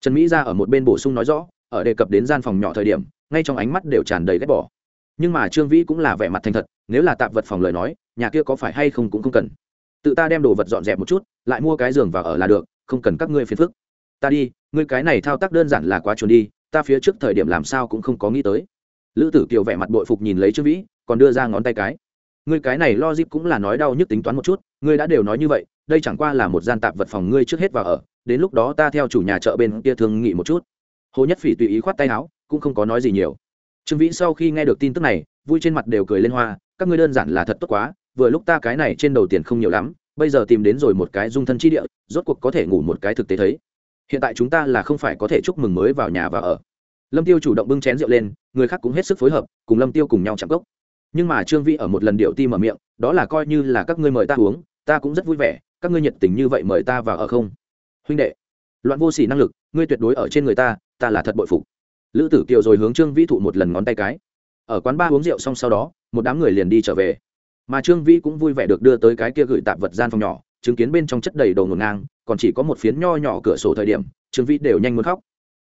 trần mỹ ra ở một bên bổ sung nói rõ, ở đề cập đến gian phòng nhỏ thời điểm, ngay trong ánh mắt đều tràn đầy ghét bỏ. Nhưng mà trương vĩ cũng là vẻ mặt thành thật, nếu là tạp vật phòng lời nói, nhà kia có phải hay không cũng không cần. Tự ta đem đồ vật dọn dẹp một chút, lại mua cái giường vào ở là được, không cần các ngươi phiền phức. Ta đi, ngươi cái này thao tác đơn giản là quá chuẩn đi, ta phía trước thời điểm làm sao cũng không có nghĩ tới. Lữ tử kiều vẻ mặt bội phục nhìn lấy trương vĩ, còn đưa ra ngón tay cái. Ngươi cái này lo dip cũng là nói đau nhức tính toán một chút, ngươi đã đều nói như vậy, đây chẳng qua là một gian tạp vật phòng ngươi trước hết vào ở đến lúc đó ta theo chủ nhà chợ bên kia thương nghị một chút. Hồ nhất phỉ tùy ý khoát tay áo, cũng không có nói gì nhiều. Trương vĩ sau khi nghe được tin tức này, vui trên mặt đều cười lên hoa, các ngươi đơn giản là thật tốt quá, vừa lúc ta cái này trên đầu tiền không nhiều lắm, bây giờ tìm đến rồi một cái dung thân chi địa, rốt cuộc có thể ngủ một cái thực tế thấy. Hiện tại chúng ta là không phải có thể chúc mừng mới vào nhà và ở. Lâm tiêu chủ động bưng chén rượu lên, người khác cũng hết sức phối hợp, cùng lâm tiêu cùng nhau chạm cốc. Nhưng mà trương vĩ ở một lần điệu ti mở miệng, đó là coi như là các ngươi mời ta uống, ta cũng rất vui vẻ, các ngươi nhiệt tình như vậy mời ta vào ở không? Huynh đệ, loạn vô sỉ năng lực, ngươi tuyệt đối ở trên người ta ta là thật bội phục. Lữ tử kiều rồi hướng trương vĩ thụ một lần ngón tay cái. Ở quán ba uống rượu xong sau đó, một đám người liền đi trở về. Mà trương vĩ cũng vui vẻ được đưa tới cái kia gửi tạp vật gian phòng nhỏ, chứng kiến bên trong chất đầy đồ ngổn ngang, còn chỉ có một phiến nho nhỏ cửa sổ thời điểm, trương vĩ đều nhanh muốn khóc.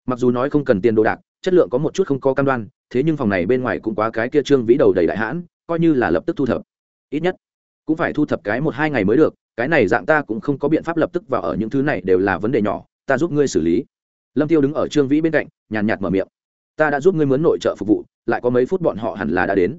Mặc dù nói không cần tiền đồ đạc, chất lượng có một chút không có cam đoan, thế nhưng phòng này bên ngoài cũng quá cái kia trương vĩ đầu đầy đại hãn, coi như là lập tức thu thập. Ít nhất, cũng phải thu thập cái một hai ngày mới được cái này dạng ta cũng không có biện pháp lập tức vào ở những thứ này đều là vấn đề nhỏ, ta giúp ngươi xử lý. Lâm tiêu đứng ở trương vĩ bên cạnh, nhàn nhạt mở miệng. Ta đã giúp ngươi mướn nội trợ phục vụ, lại có mấy phút bọn họ hẳn là đã đến.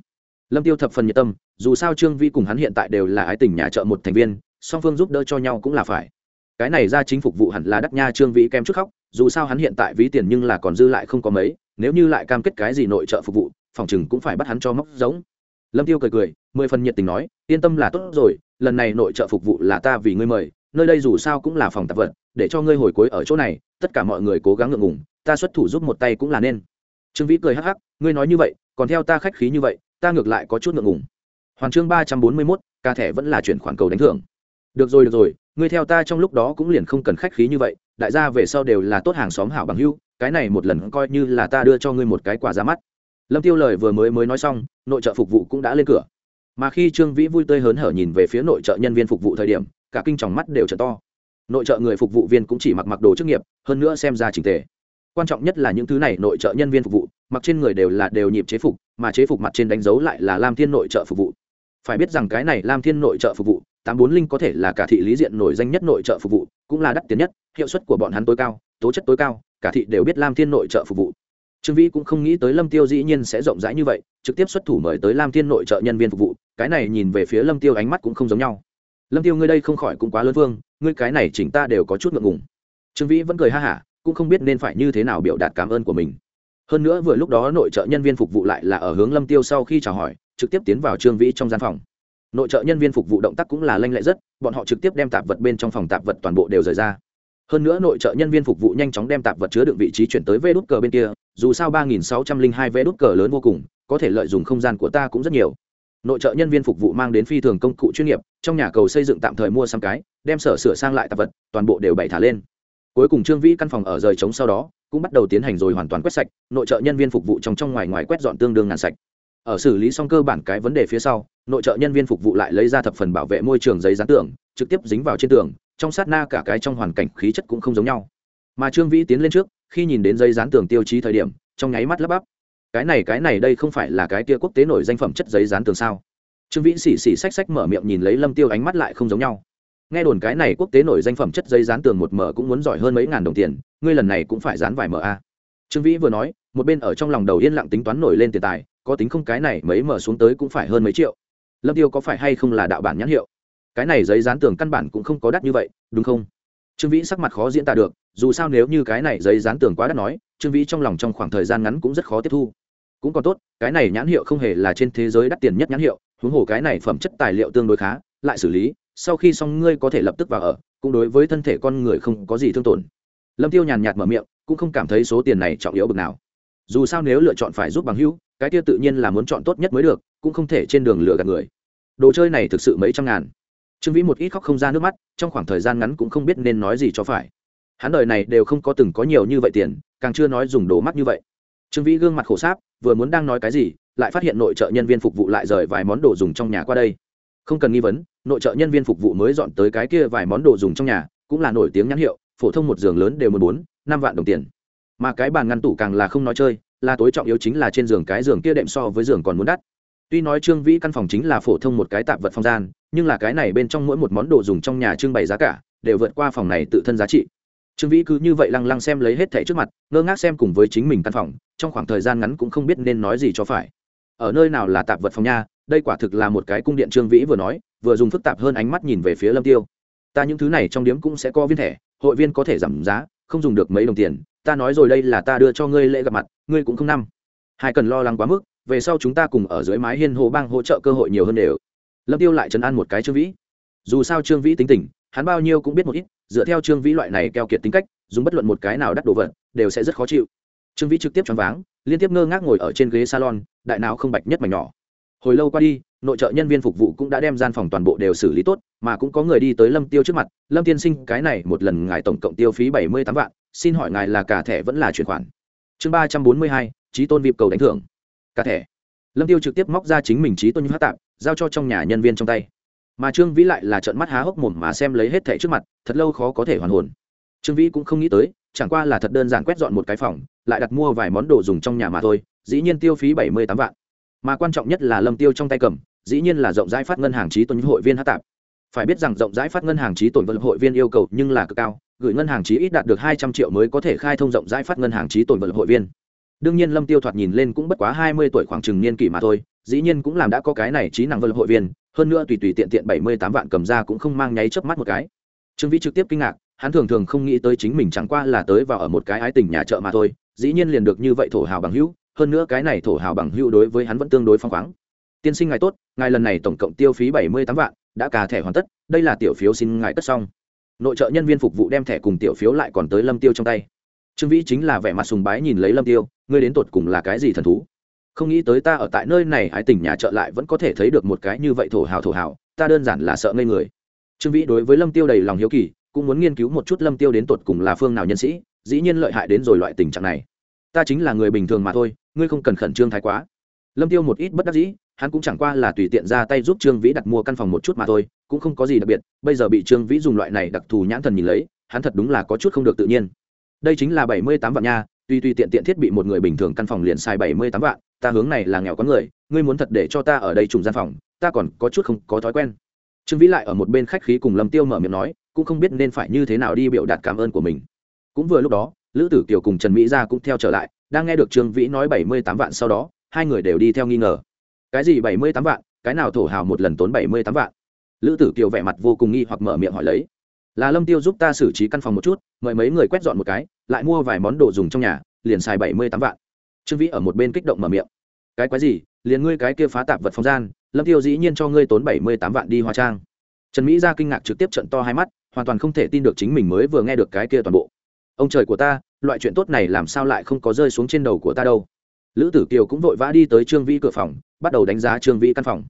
Lâm tiêu thập phần nhiệt tâm, dù sao trương vĩ cùng hắn hiện tại đều là ái tình nhà trợ một thành viên, song phương giúp đỡ cho nhau cũng là phải. Cái này ra chính phục vụ hẳn là đắc nha trương vĩ kem chút khóc, dù sao hắn hiện tại ví tiền nhưng là còn dư lại không có mấy, nếu như lại cam kết cái gì nội trợ phục vụ, phòng chừng cũng phải bắt hắn cho móc giống lâm tiêu cười cười, mười phần nhiệt tình nói, yên tâm là tốt rồi, lần này nội trợ phục vụ là ta vì ngươi mời, nơi đây dù sao cũng là phòng tạp vật, để cho ngươi hồi cuối ở chỗ này, tất cả mọi người cố gắng ngượng ngùng, ta xuất thủ giúp một tay cũng là nên. Trương vĩ cười hắc hắc, ngươi nói như vậy, còn theo ta khách khí như vậy, ta ngược lại có chút ngượng ngùng. Hoàn chương ba trăm bốn mươi mốt, ca thẻ vẫn là chuyển khoản cầu đánh thưởng. Được rồi được rồi, ngươi theo ta trong lúc đó cũng liền không cần khách khí như vậy, đại gia về sau đều là tốt hàng xóm hảo bằng hưu cái này một lần coi như là ta đưa cho ngươi một cái quà ra mắt lâm tiêu lời vừa mới mới nói xong, nội trợ phục vụ cũng đã lên cửa. Mà khi trương vĩ vui tươi hớn hở nhìn về phía nội trợ nhân viên phục vụ thời điểm, cả kinh tròng mắt đều trở to. Nội trợ người phục vụ viên cũng chỉ mặc mặc đồ chức nghiệp, hơn nữa xem ra trình tề. Quan trọng nhất là những thứ này nội trợ nhân viên phục vụ, mặc trên người đều là đều nhịp chế phục, mà chế phục mặt trên đánh dấu lại là lam thiên nội trợ phục vụ. Phải biết rằng cái này lam thiên nội trợ phục vụ, tám bốn linh có thể là cả thị lý diện nổi danh nhất nội trợ phục vụ, cũng là đắt tiền nhất, hiệu suất của bọn hắn tối cao, tố chất tối cao, cả thị đều biết lam thiên nội trợ phục vụ trương vĩ cũng không nghĩ tới lâm tiêu dĩ nhiên sẽ rộng rãi như vậy, trực tiếp xuất thủ mời tới lam thiên nội trợ nhân viên phục vụ, cái này nhìn về phía lâm tiêu ánh mắt cũng không giống nhau. Lâm tiêu ngươi đây không khỏi cũng quá lớn vương, ngươi cái này chỉnh ta đều có chút ngượng ngùng. Trương vĩ vẫn cười ha hả, cũng không biết nên phải như thế nào biểu đạt cảm ơn của mình. Hơn nữa vừa lúc đó nội trợ nhân viên phục vụ lại là ở hướng lâm tiêu sau khi chào hỏi, trực tiếp tiến vào trương vĩ trong gian phòng. Nội trợ nhân viên phục vụ động tác cũng là lanh lẹ rất, bọn họ trực tiếp đem tạp vật bên trong phòng tạp vật toàn bộ đều rời ra. Hơn nữa nội trợ nhân viên phục vụ nhanh chóng đem tạp vật chứa đựng vị trí chuyển tới vê đút cờ bên kia dù sao ba nghìn sáu trăm linh hai vê đút cờ lớn vô cùng, có thể lợi dụng không gian của ta cũng rất nhiều. Nội trợ nhân viên phục vụ mang đến phi thường công cụ chuyên nghiệp, trong nhà cầu xây dựng tạm thời mua xăm cái, đem sở sửa sang lại tạp vật, toàn bộ đều bày thả lên. Cuối cùng trương vĩ căn phòng ở rời trống sau đó, cũng bắt đầu tiến hành rồi hoàn toàn quét sạch, nội trợ nhân viên phục vụ trong trong ngoài ngoài quét dọn tương đương ngàn sạch. Ở xử lý xong cơ bản cái vấn đề phía sau, nội trợ nhân viên phục vụ lại lấy ra thập phần bảo vệ môi trường giấy dán tường, trực tiếp dính vào trên tường, trong sát na cả cái trong hoàn cảnh khí chất cũng không giống nhau. Mà trương vĩ tiến lên trước khi nhìn đến giấy dán tường tiêu chí thời điểm, trong nháy mắt lắp bắp. Cái này cái này đây không phải là cái kia quốc tế nổi danh phẩm chất giấy dán tường sao? Trương vĩ xỉ xỉ xách xách mở miệng nhìn lấy lâm tiêu ánh mắt lại không giống nhau. Nghe đồn cái này quốc tế nổi danh phẩm chất giấy dán tường một mở cũng muốn giỏi hơn mấy ngàn đồng tiền, ngươi lần này cũng phải dán vài mở a. Trương vĩ vừa nói, một bên ở trong lòng đầu yên lặng tính toán nổi lên tiền tài, có tính không cái này mấy mở xuống tới cũng phải hơn mấy triệu. Lâm tiêu có phải hay không là đạo bản nhãn hiệu? Cái này giấy dán tường căn bản cũng không có đắt như vậy, đúng không? Trương vĩ sắc mặt khó diễn tả được, dù sao nếu như cái này giấy dán tường quá đắt nói, trương vĩ trong lòng trong khoảng thời gian ngắn cũng rất khó tiếp thu. Cũng còn tốt, cái này nhãn hiệu không hề là trên thế giới đắt tiền nhất nhãn hiệu, huống hồ cái này phẩm chất tài liệu tương đối khá, lại xử lý, sau khi xong ngươi có thể lập tức vào ở, cũng đối với thân thể con người không có gì thương tổn. Lâm tiêu nhàn nhạt mở miệng, cũng không cảm thấy số tiền này trọng yếu bực nào. Dù sao nếu lựa chọn phải giúp bằng hữu, cái kia tự nhiên là muốn chọn tốt nhất mới được, cũng không thể trên đường lừa gạt người. Đồ chơi này thực sự mấy trăm ngàn trương vĩ một ít khóc không ra nước mắt, trong khoảng thời gian ngắn cũng không biết nên nói gì cho phải. Hắn đời này đều không có từng có nhiều như vậy tiền, càng chưa nói dùng đồ mắt như vậy. Trương vĩ gương mặt khổ sáp, vừa muốn đang nói cái gì, lại phát hiện nội trợ nhân viên phục vụ lại rời vài món đồ dùng trong nhà qua đây. Không cần nghi vấn, nội trợ nhân viên phục vụ mới dọn tới cái kia vài món đồ dùng trong nhà, cũng là nổi tiếng nhãn hiệu, phổ thông một giường lớn đều một bốn, năm vạn đồng tiền. Mà cái bàn ngăn tủ càng là không nói chơi, là tối trọng yếu chính là trên giường cái giường kia đệm so với giường còn muốn đắt tuy nói trương vĩ căn phòng chính là phổ thông một cái tạp vật phòng gian, nhưng là cái này bên trong mỗi một món đồ dùng trong nhà trưng bày giá cả, đều vượt qua phòng này tự thân giá trị. Trương vĩ cứ như vậy lăng lăng xem lấy hết thẻ trước mặt, ngơ ngác xem cùng với chính mình căn phòng, trong khoảng thời gian ngắn cũng không biết nên nói gì cho phải. Ở nơi nào là tạp vật phòng nha đây quả thực là một cái cung điện trương vĩ vừa nói, vừa dùng phức tạp hơn ánh mắt nhìn về phía lâm tiêu. Ta những thứ này trong điếm cũng sẽ có viên thẻ, hội viên có thể giảm giá, không dùng được mấy đồng tiền, ta nói rồi đây là ta đưa cho ngươi lễ gặp mặt, ngươi cũng không năm hai cần lo lắng quá mức về sau chúng ta cùng ở dưới mái hiên hồ bang hỗ trợ cơ hội nhiều hơn đều. Lâm tiêu lại chấn an một cái trương vĩ. Dù sao trương vĩ tính tình, hắn bao nhiêu cũng biết một ít, dựa theo trương vĩ loại này keo kiệt tính cách, dùng bất luận một cái nào đắt đồ vật, đều sẽ rất khó chịu. Trương vĩ trực tiếp choáng váng, liên tiếp ngơ ngác ngồi ở trên ghế salon, đại não không bạch nhất mảnh nhỏ. Hồi lâu qua đi, nội trợ nhân viên phục vụ cũng đã đem gian phòng toàn bộ đều xử lý tốt, mà cũng có người đi tới lâm tiêu trước mặt, lâm tiên sinh, cái này một lần ngài tổng cộng tiêu phí bảy mươi tám vạn, xin hỏi ngài là cả thẻ vẫn là chuyển khoản? Chương ba trăm bốn mươi hai trí tôn vịp cầu đánh thưởng cả thẻ. Lâm tiêu trực tiếp móc ra chính mình trí tôn như hát tạm giao cho trong nhà nhân viên trong tay. Mà trương vĩ lại là trận mắt há hốc mồm mà xem lấy hết thẻ trước mặt, thật lâu khó có thể hoàn hồn. Trương vĩ cũng không nghĩ tới, chẳng qua là thật đơn giản quét dọn một cái phòng, lại đặt mua vài món đồ dùng trong nhà mà thôi, dĩ nhiên tiêu phí bảy mươi tám vạn. Mà quan trọng nhất là lâm tiêu trong tay cầm, dĩ nhiên là rộng rãi phát ngân hàng trí tôn hội viên hát tạp. Phải biết rằng rộng rãi phát ngân hàng trí tổn vận hội viên yêu cầu nhưng là cực cao, gửi ngân hàng trí ít đạt được hai trăm triệu mới có thể khai thông rộng rãi phát ngân hàng trí tổn vận hội viên đương nhiên lâm tiêu thoạt nhìn lên cũng bất quá hai mươi tuổi khoảng chừng niên kỷ mà thôi, dĩ nhiên cũng làm đã có cái này trí năng vân hội viên, hơn nữa tùy tùy tiện tiện bảy mươi tám vạn cầm ra cũng không mang nháy chớp mắt một cái. Trương vĩ trực tiếp kinh ngạc, hắn thường thường không nghĩ tới chính mình chẳng qua là tới vào ở một cái ái tình nhà chợ mà thôi, dĩ nhiên liền được như vậy thổ hào bằng hữu, hơn nữa cái này thổ hào bằng hữu đối với hắn vẫn tương đối phong khoáng. Tiên sinh ngài tốt, ngài lần này tổng cộng tiêu phí bảy mươi tám vạn, đã cà thẻ hoàn tất, đây là tiểu phiếu xin ngài cất xong. Nội trợ nhân viên phục vụ đem thẻ cùng tiểu phiếu lại còn tới lâm tiêu trong tay trương vĩ chính là vẻ mặt sùng bái nhìn lấy lâm tiêu, ngươi đến tột cùng là cái gì thần thú? Không nghĩ tới ta ở tại nơi này hái tỉnh nhà chợ lại vẫn có thể thấy được một cái như vậy thổ hào thổ hào, ta đơn giản là sợ ngây người. Trương vĩ đối với lâm tiêu đầy lòng hiếu kỳ, cũng muốn nghiên cứu một chút lâm tiêu đến tột cùng là phương nào nhân sĩ, dĩ nhiên lợi hại đến rồi loại tình trạng này. Ta chính là người bình thường mà thôi, ngươi không cần khẩn trương thái quá. Lâm tiêu một ít bất đắc dĩ, hắn cũng chẳng qua là tùy tiện ra tay giúp trương vĩ đặt mua căn phòng một chút mà thôi, cũng không có gì đặc biệt, bây giờ bị trương vĩ dùng loại này đặc thù nhãn thần nhìn lấy, hắn thật đúng là có chút không được tự nhiên đây chính là bảy mươi tám vạn nha, tuy tuy tiện tiện thiết bị một người bình thường căn phòng liền xài bảy mươi tám vạn, ta hướng này là nghèo có người, ngươi muốn thật để cho ta ở đây trùng gian phòng, ta còn có chút không có thói quen. Trương vĩ lại ở một bên khách khí cùng lâm tiêu mở miệng nói, cũng không biết nên phải như thế nào đi biểu đạt cảm ơn của mình. Cũng vừa lúc đó, lữ tử kiều cùng trần mỹ gia cũng theo trở lại, đang nghe được trương vĩ nói bảy mươi tám vạn sau đó, hai người đều đi theo nghi ngờ. Cái gì bảy mươi tám vạn? Cái nào thổ hào một lần tốn bảy mươi tám vạn? Lữ tử kiều vẻ mặt vô cùng nghi hoặc mở miệng hỏi lấy là lâm tiêu giúp ta xử trí căn phòng một chút, mời mấy người quét dọn một cái, lại mua vài món đồ dùng trong nhà, liền xài bảy mươi tám vạn. Trương vĩ ở một bên kích động mở miệng. Cái quái gì? Liền ngươi cái kia phá tạp vật phòng gian, lâm tiêu dĩ nhiên cho ngươi tốn bảy mươi tám vạn đi hóa trang. Trần mỹ ra kinh ngạc trực tiếp trận to hai mắt, hoàn toàn không thể tin được chính mình mới vừa nghe được cái kia toàn bộ. Ông trời của ta, loại chuyện tốt này làm sao lại không có rơi xuống trên đầu của ta đâu. Lữ tử kiều cũng vội vã đi tới trương vĩ cửa phòng, bắt đầu đánh giá trương vĩ căn phòng.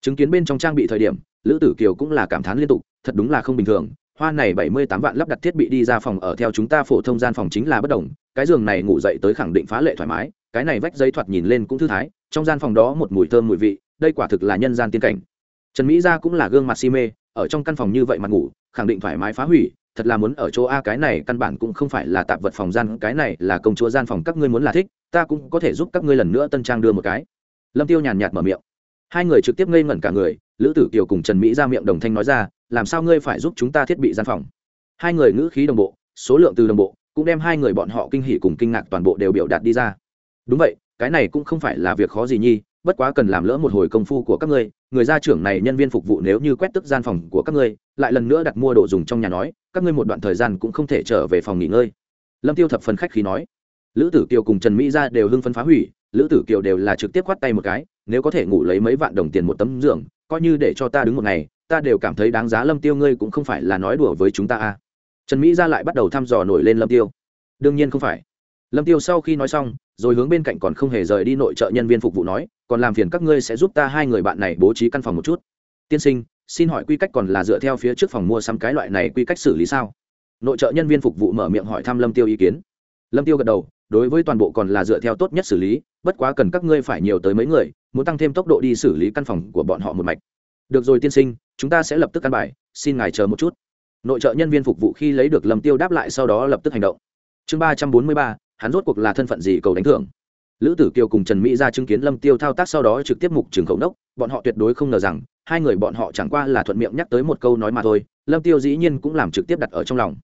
Chứng kiến bên trong trang bị thời điểm, lữ tử kiều cũng là cảm thán liên tục, thật đúng là không bình thường hoa này bảy mươi tám vạn lắp đặt thiết bị đi ra phòng ở theo chúng ta phổ thông gian phòng chính là bất đồng, cái giường này ngủ dậy tới khẳng định phá lệ thoải mái, cái này vách giấy thoạt nhìn lên cũng thư thái, trong gian phòng đó một mùi thơm mùi vị, đây quả thực là nhân gian tiên cảnh. Trần mỹ gia cũng là gương mặt si mê, ở trong căn phòng như vậy mà ngủ, khẳng định thoải mái phá hủy, thật là muốn ở chỗ a cái này căn bản cũng không phải là tạp vật phòng gian, cái này là công chúa gian phòng các ngươi muốn là thích, ta cũng có thể giúp các ngươi lần nữa tân trang đưa một cái. Lâm tiêu nhàn nhạt mở miệng. Hai người trực tiếp ngây ngẩn cả người, lữ tử kiều cùng trần mỹ ra miệng đồng thanh nói ra làm sao ngươi phải giúp chúng ta thiết bị gian phòng? Hai người ngữ khí đồng bộ, số lượng từ đồng bộ, cũng đem hai người bọn họ kinh hỉ cùng kinh ngạc toàn bộ đều biểu đạt đi ra. Đúng vậy, cái này cũng không phải là việc khó gì nhi, bất quá cần làm lỡ một hồi công phu của các ngươi, người gia trưởng này nhân viên phục vụ nếu như quét tức gian phòng của các ngươi, lại lần nữa đặt mua đồ dùng trong nhà nói, các ngươi một đoạn thời gian cũng không thể trở về phòng nghỉ ngơi. Lâm tiêu thập phần khách khí nói. Lữ tử kiều cùng trần mỹ ra đều hưng phấn phá hủy, lữ tử kiều đều là trực tiếp quát tay một cái, nếu có thể ngủ lấy mấy vạn đồng tiền một tấm giường, coi như để cho ta đứng một ngày ta đều cảm thấy đáng giá lâm tiêu, ngươi cũng không phải là nói đùa với chúng ta a à. trần mỹ ra lại bắt đầu thăm dò nổi lên lâm tiêu. Đương nhiên không phải. Lâm tiêu sau khi nói xong, rồi hướng bên cạnh còn không hề rời đi nội trợ nhân viên phục vụ nói, còn làm phiền các ngươi sẽ giúp ta hai người bạn này bố trí căn phòng một chút. Tiên sinh, xin hỏi quy cách còn là dựa theo phía trước phòng mua sắm cái loại này quy cách xử lý sao? Nội trợ nhân viên phục vụ mở miệng hỏi thăm lâm tiêu ý kiến. Lâm tiêu gật đầu, đối với toàn bộ còn là dựa theo tốt nhất xử lý, bất quá cần các ngươi phải nhiều tới mấy người, muốn tăng thêm tốc độ đi xử lý căn phòng của bọn họ một mạch được rồi tiên sinh, chúng ta sẽ lập tức căn bài, xin ngài chờ một chút. Nội trợ nhân viên phục vụ khi lấy được lâm tiêu đáp lại sau đó lập tức hành động. Chương ba trăm bốn mươi ba, hắn rốt cuộc là thân phận gì cầu đánh thưởng. Lữ tử kiều cùng trần mỹ ra chứng kiến lâm tiêu thao tác sau đó trực tiếp mục trường khẩu đốc bọn họ tuyệt đối không ngờ rằng, hai người bọn họ chẳng qua là thuận miệng nhắc tới một câu nói mà thôi, lâm tiêu dĩ nhiên cũng làm trực tiếp đặt ở trong lòng.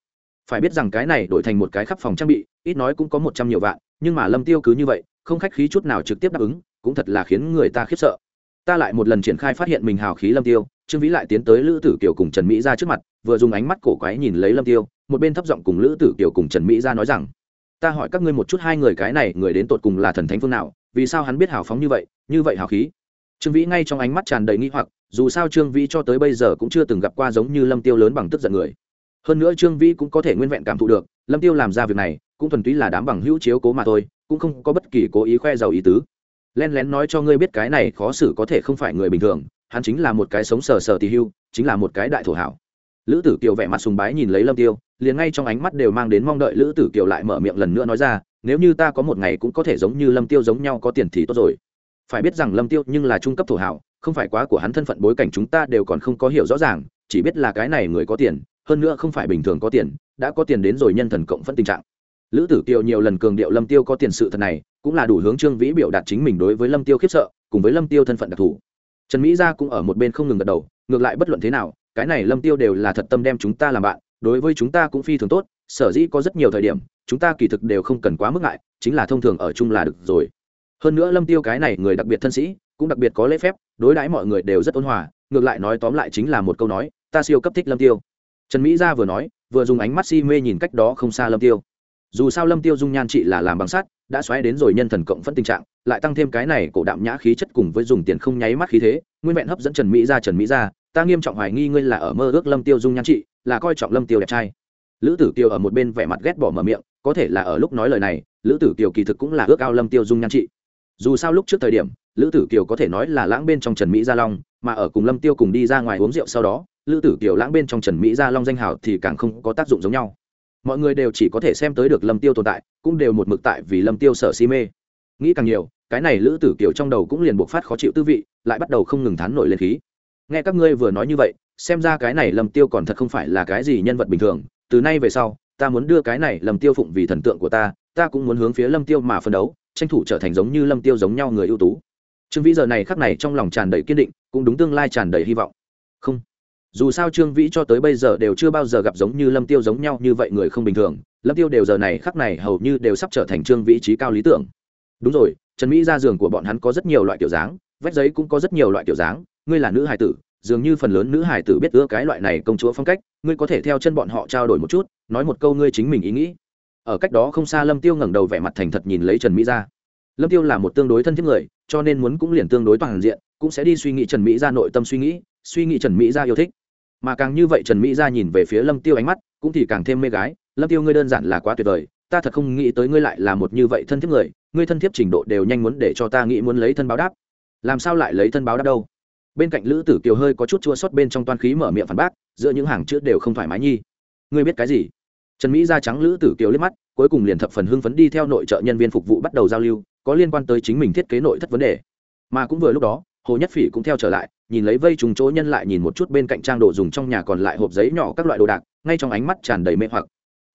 Phải biết rằng cái này đổi thành một cái khắp phòng trang bị, ít nói cũng có một trăm nhiều vạn, nhưng mà lâm tiêu cứ như vậy, không khách khí chút nào trực tiếp đáp ứng, cũng thật là khiến người ta khiếp sợ ta lại một lần triển khai phát hiện mình hào khí lâm tiêu, trương vĩ lại tiến tới lữ tử kiều cùng trần mỹ ra trước mặt, vừa dùng ánh mắt cổ quái nhìn lấy lâm tiêu, một bên thấp giọng cùng lữ tử kiều cùng trần mỹ ra nói rằng, ta hỏi các ngươi một chút hai người cái này, người đến tột cùng là thần thánh phương nào, vì sao hắn biết hào phóng như vậy như vậy hào khí? Trương vĩ ngay trong ánh mắt tràn đầy nghi hoặc, dù sao trương vĩ cho tới bây giờ cũng chưa từng gặp qua giống như lâm tiêu lớn bằng tức giận người. Hơn nữa trương vĩ cũng có thể nguyên vẹn cảm thụ được, lâm tiêu làm ra việc này, cũng thuần túy là đám bằng hữu chiếu cố mà thôi, cũng không có bất kỳ cố ý khoe giàu ý tứ len lén nói cho ngươi biết cái này khó xử có thể không phải người bình thường, hắn chính là một cái sống sờ sờ tì hưu, chính là một cái đại thổ hảo. Lữ tử kiều vẻ mặt sùng bái nhìn lấy lâm tiêu, liền ngay trong ánh mắt đều mang đến mong đợi lữ tử kiều lại mở miệng lần nữa nói ra, nếu như ta có một ngày cũng có thể giống như lâm tiêu giống nhau có tiền thì tốt rồi. Phải biết rằng lâm tiêu nhưng là trung cấp thổ hảo, không phải quá của hắn thân phận bối cảnh chúng ta đều còn không có hiểu rõ ràng, chỉ biết là cái này người có tiền, hơn nữa không phải bình thường có tiền, đã có tiền đến rồi nhân thần cộng phân tình trạng. Lữ tử kiều nhiều lần cường điệu lâm tiêu có tiền sự thật này cũng là đủ hướng trương vĩ biểu đạt chính mình đối với lâm tiêu khiếp sợ, cùng với lâm tiêu thân phận đặc thù. Trần mỹ gia cũng ở một bên không ngừng gật đầu, ngược lại bất luận thế nào, cái này lâm tiêu đều là thật tâm đem chúng ta làm bạn, đối với chúng ta cũng phi thường tốt, sở dĩ có rất nhiều thời điểm, chúng ta kỳ thực đều không cần quá mức ngại, chính là thông thường ở chung là được rồi. Hơn nữa lâm tiêu cái này người đặc biệt thân sĩ, cũng đặc biệt có lễ phép, đối đãi mọi người đều rất ôn hòa, ngược lại nói tóm lại chính là một câu nói, ta siêu cấp thích lâm tiêu. Trần mỹ gia vừa nói, vừa dùng ánh mắt si mê nhìn cách đó không xa lâm tiêu. Dù sao lâm tiêu dung nhan trị là làm bằng sắt đã xoáy đến rồi nhân thần cộng phân tình trạng, lại tăng thêm cái này cổ đạm nhã khí chất cùng với dùng tiền không nháy mắt khí thế, nguyên vẹn hấp dẫn trần mỹ gia trần mỹ gia ta nghiêm trọng hoài nghi ngươi là ở mơ ước lâm tiêu dung nhan trị, là coi trọng lâm tiêu đẹp trai. Lữ tử kiều ở một bên vẻ mặt ghét bỏ mở miệng, có thể là ở lúc nói lời này, lữ tử kiều kỳ thực cũng là ước ao lâm tiêu dung nhan trị. Dù sao lúc trước thời điểm, lữ tử kiều có thể nói là lãng bên trong trần mỹ gia long, mà ở cùng lâm tiêu cùng đi ra ngoài uống rượu sau đó, lữ tử kiều lãng bên trong trần mỹ gia long danh hào thì càng không có tác dụng giống nhau mọi người đều chỉ có thể xem tới được lâm tiêu tồn tại, cũng đều một mực tại vì lâm tiêu sợ si mê. Nghĩ càng nhiều, cái này lữ tử kiều trong đầu cũng liền buộc phát khó chịu tư vị, lại bắt đầu không ngừng thán nổi lên khí. Nghe các ngươi vừa nói như vậy, xem ra cái này lâm tiêu còn thật không phải là cái gì nhân vật bình thường, từ nay về sau, ta muốn đưa cái này lâm tiêu phụng vì thần tượng của ta ta cũng muốn hướng phía lâm tiêu mà phân đấu, tranh thủ trở thành giống như lâm tiêu giống nhau người ưu tú. Trương vĩ giờ này khắc này trong lòng tràn đầy kiên định, cũng đúng tương lai tràn đầy hy vọng. Không dù sao trương vĩ cho tới bây giờ đều chưa bao giờ gặp giống như lâm tiêu giống nhau như vậy người không bình thường. Lâm tiêu đều giờ này khắc này hầu như đều sắp trở thành trương vĩ trí cao lý tưởng. Đúng rồi, trần mỹ ra giường của bọn hắn có rất nhiều loại kiểu dáng, vách giấy cũng có rất nhiều loại kiểu dáng. Ngươi là nữ hài tử, dường như phần lớn nữ hài tử biết ưa cái loại này công chúa phong cách. Ngươi có thể theo chân bọn họ trao đổi một chút, nói một câu ngươi chính mình ý nghĩ. Ở cách đó không xa lâm tiêu ngẩng đầu vẻ mặt thành thật nhìn lấy trần mỹ ra. Lâm tiêu là một tương đối thân thiết người, cho nên muốn cũng liền tương đối toàn diện, cũng sẽ đi suy nghĩ trần mỹ ra nội tâm suy nghĩ suy nghĩ trần mỹ ra yêu thích mà càng như vậy trần mỹ ra nhìn về phía lâm tiêu ánh mắt, cũng thì càng thêm mê gái. Lâm tiêu, ngươi đơn giản là quá tuyệt vời, ta thật không nghĩ tới ngươi lại là một như vậy thân thiết người. Ngươi thân thiết trình độ đều nhanh muốn để cho ta nghĩ muốn lấy thân báo đáp. Làm sao lại lấy thân báo đáp đâu? Bên cạnh lữ tử kiều hơi có chút chua xót bên trong toan khí mở miệng phản bác, giữa những hàng chữ đều không thoải mái nhi. Ngươi biết cái gì? Trần mỹ ra trắng lữ tử kiều liếc mắt, cuối cùng liền thập phần hưng phấn đi theo nội trợ nhân viên phục vụ bắt đầu giao lưu, có liên quan tới chính mình thiết kế nội thất vấn đề. Mà cũng vừa lúc đó, hồ nhất phỉ cũng theo trở lại nhìn lấy vây trùng chỗ nhân lại nhìn một chút bên cạnh trang đồ dùng trong nhà còn lại hộp giấy nhỏ các loại đồ đạc, ngay trong ánh mắt tràn đầy mê hoặc.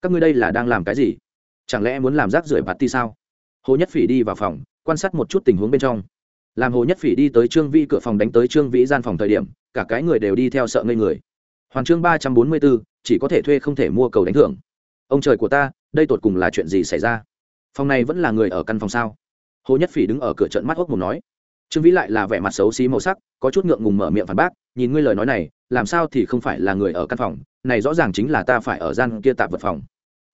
Các ngươi đây là đang làm cái gì? Chẳng lẽ muốn làm rác rưởi bạt ti sao? Hồ nhất phỉ đi vào phòng, quan sát một chút tình huống bên trong. Làm hồ nhất phỉ đi tới trương vi cửa phòng đánh tới trương vĩ gian phòng thời điểm, cả cái người đều đi theo sợ ngây người. Hoàn chương ba trăm bốn mươi bốn, chỉ có thể thuê không thể mua cầu đánh thưởng. Ông trời của ta, đây tột cùng là chuyện gì xảy ra? Phòng này vẫn là người ở căn phòng sao? Hồ nhất phỉ đứng ở cửa trận mắt hốc mồm nói trương vĩ lại là vẻ mặt xấu xí màu sắc, có chút ngượng ngùng mở miệng phản bác, nhìn ngươi lời nói này, làm sao thì không phải là người ở căn phòng, này rõ ràng chính là ta phải ở gian kia tạp vật phòng.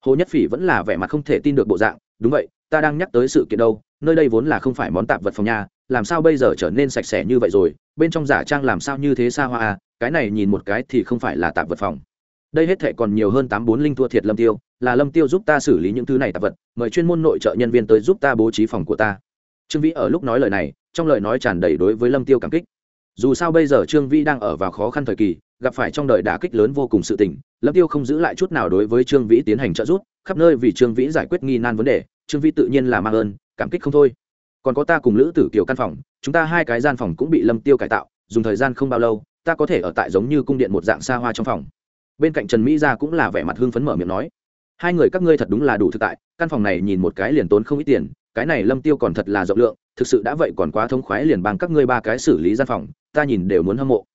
Hồ nhất phỉ vẫn là vẻ mặt không thể tin được bộ dạng, đúng vậy, ta đang nhắc tới sự kiện đâu, nơi đây vốn là không phải món tạp vật phòng nhà, làm sao bây giờ trở nên sạch sẽ như vậy rồi, bên trong giả trang làm sao như thế xa hoa à cái này nhìn một cái thì không phải là tạp vật phòng. Đây hết thệ còn nhiều hơn tám bốn linh thua thiệt lâm tiêu, là lâm tiêu giúp ta xử lý những thứ này tạp vật, mời chuyên môn nội trợ nhân viên tới giúp ta bố trí phòng của ta. Trương vĩ ở lúc nói lời này trong lời nói tràn đầy đối với lâm tiêu cảm kích. Dù sao bây giờ trương vĩ đang ở vào khó khăn thời kỳ, gặp phải trong đời đả kích lớn vô cùng sự tình, lâm tiêu không giữ lại chút nào đối với trương vĩ tiến hành trợ giúp, khắp nơi vì trương vĩ giải quyết nghi nan vấn đề, trương vĩ tự nhiên là mang ơn, cảm kích không thôi. Còn có ta cùng lữ tử kiều căn phòng, chúng ta hai cái gian phòng cũng bị lâm tiêu cải tạo, dùng thời gian không bao lâu, ta có thể ở tại giống như cung điện một dạng xa hoa trong phòng. Bên cạnh trần mỹ gia cũng là vẻ mặt hưng phấn mở miệng nói, hai người các ngươi thật đúng là đủ thực tại căn phòng này nhìn một cái liền tốn không ít tiền, cái này lâm tiêu còn thật là rộng lượng, thực sự đã vậy còn quá thông khoái liền bằng các ngươi ba cái xử lý gian phòng, ta nhìn đều muốn hâm mộ.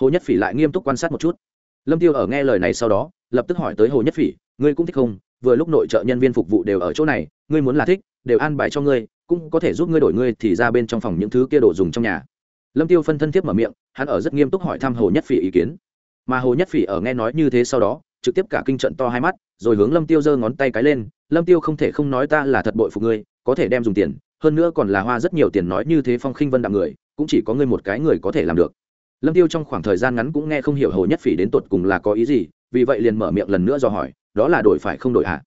Hồ nhất phỉ lại nghiêm túc quan sát một chút. Lâm tiêu ở nghe lời này sau đó, lập tức hỏi tới hồ nhất phỉ, ngươi cũng thích không? Vừa lúc nội trợ nhân viên phục vụ đều ở chỗ này, ngươi muốn là thích, đều an bài cho ngươi, cũng có thể giúp ngươi đổi ngươi thì ra bên trong phòng những thứ kia đồ dùng trong nhà. Lâm tiêu phân thân thiếp mở miệng, hắn ở rất nghiêm túc hỏi thăm hồ nhất phỉ ý kiến. Mà hồ nhất phỉ ở nghe nói như thế sau đó, trực tiếp cả kinh trận to hai mắt rồi hướng lâm tiêu giơ ngón tay cái lên lâm tiêu không thể không nói ta là thật bội phục ngươi có thể đem dùng tiền hơn nữa còn là hoa rất nhiều tiền nói như thế phong khinh vân đạm người cũng chỉ có ngươi một cái người có thể làm được. Lâm tiêu trong khoảng thời gian ngắn cũng nghe không hiểu hồ nhất phỉ đến tột cùng là có ý gì vì vậy liền mở miệng lần nữa do hỏi đó là đổi phải không đổi hả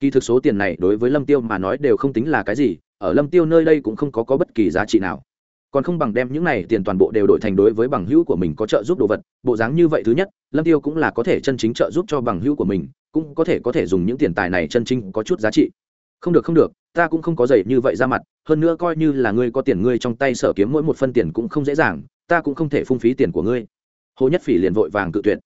kỳ thực số tiền này đối với lâm tiêu mà nói đều không tính là cái gì ở lâm tiêu nơi đây cũng không có, có bất kỳ giá trị nào. Còn không bằng đem những này tiền toàn bộ đều đổi thành đối với bằng hữu của mình có trợ giúp đồ vật bộ dáng như vậy thứ nhất lâm tiêu cũng là có thể chân chính trợ giúp cho bằng hữu của mình cũng có thể có thể dùng những tiền tài này chân chính có chút giá trị. Không được không được, ta cũng không có giày như vậy ra mặt, hơn nữa coi như là ngươi có tiền ngươi trong tay sở kiếm mỗi một phân tiền cũng không dễ dàng, ta cũng không thể phung phí tiền của ngươi. Hồ nhất phỉ liền vội vàng cự tuyệt.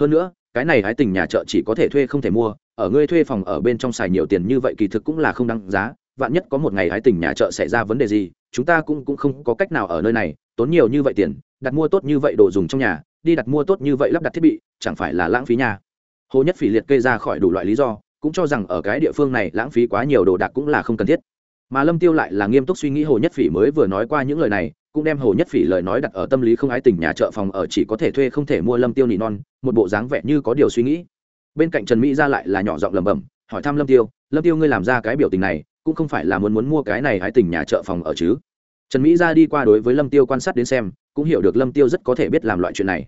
Hơn nữa, cái này hái tình nhà chợ chỉ có thể thuê không thể mua, ở ngươi thuê phòng ở bên trong xài nhiều tiền như vậy kỳ thực cũng là không đáng giá, vạn nhất có một ngày hái tình nhà chợ xảy ra vấn đề gì, chúng ta cũng cũng không có cách nào ở nơi này, tốn nhiều như vậy tiền, đặt mua tốt như vậy đồ dùng trong nhà, đi đặt mua tốt như vậy lắp đặt thiết bị, chẳng phải là lãng phí nhà hồ nhất phỉ liệt kê ra khỏi đủ loại lý do, cũng cho rằng ở cái địa phương này lãng phí quá nhiều đồ đạc cũng là không cần thiết. Mà lâm tiêu lại là nghiêm túc suy nghĩ hồ nhất phỉ mới vừa nói qua những lời này, cũng đem hồ nhất phỉ lời nói đặt ở tâm lý không ái tình nhà chợ phòng ở chỉ có thể thuê không thể mua lâm tiêu nỉ non, một bộ dáng vẻ như có điều suy nghĩ. Bên cạnh trần mỹ ra lại là nhỏ giọng lẩm bẩm, hỏi thăm lâm tiêu lâm tiêu ngươi làm ra cái biểu tình này, cũng không phải là muốn muốn mua cái này hái tình nhà chợ phòng ở chứ? Trần mỹ ra đi qua đối với lâm tiêu quan sát đến xem, cũng hiểu được lâm tiêu rất có thể biết làm loại chuyện này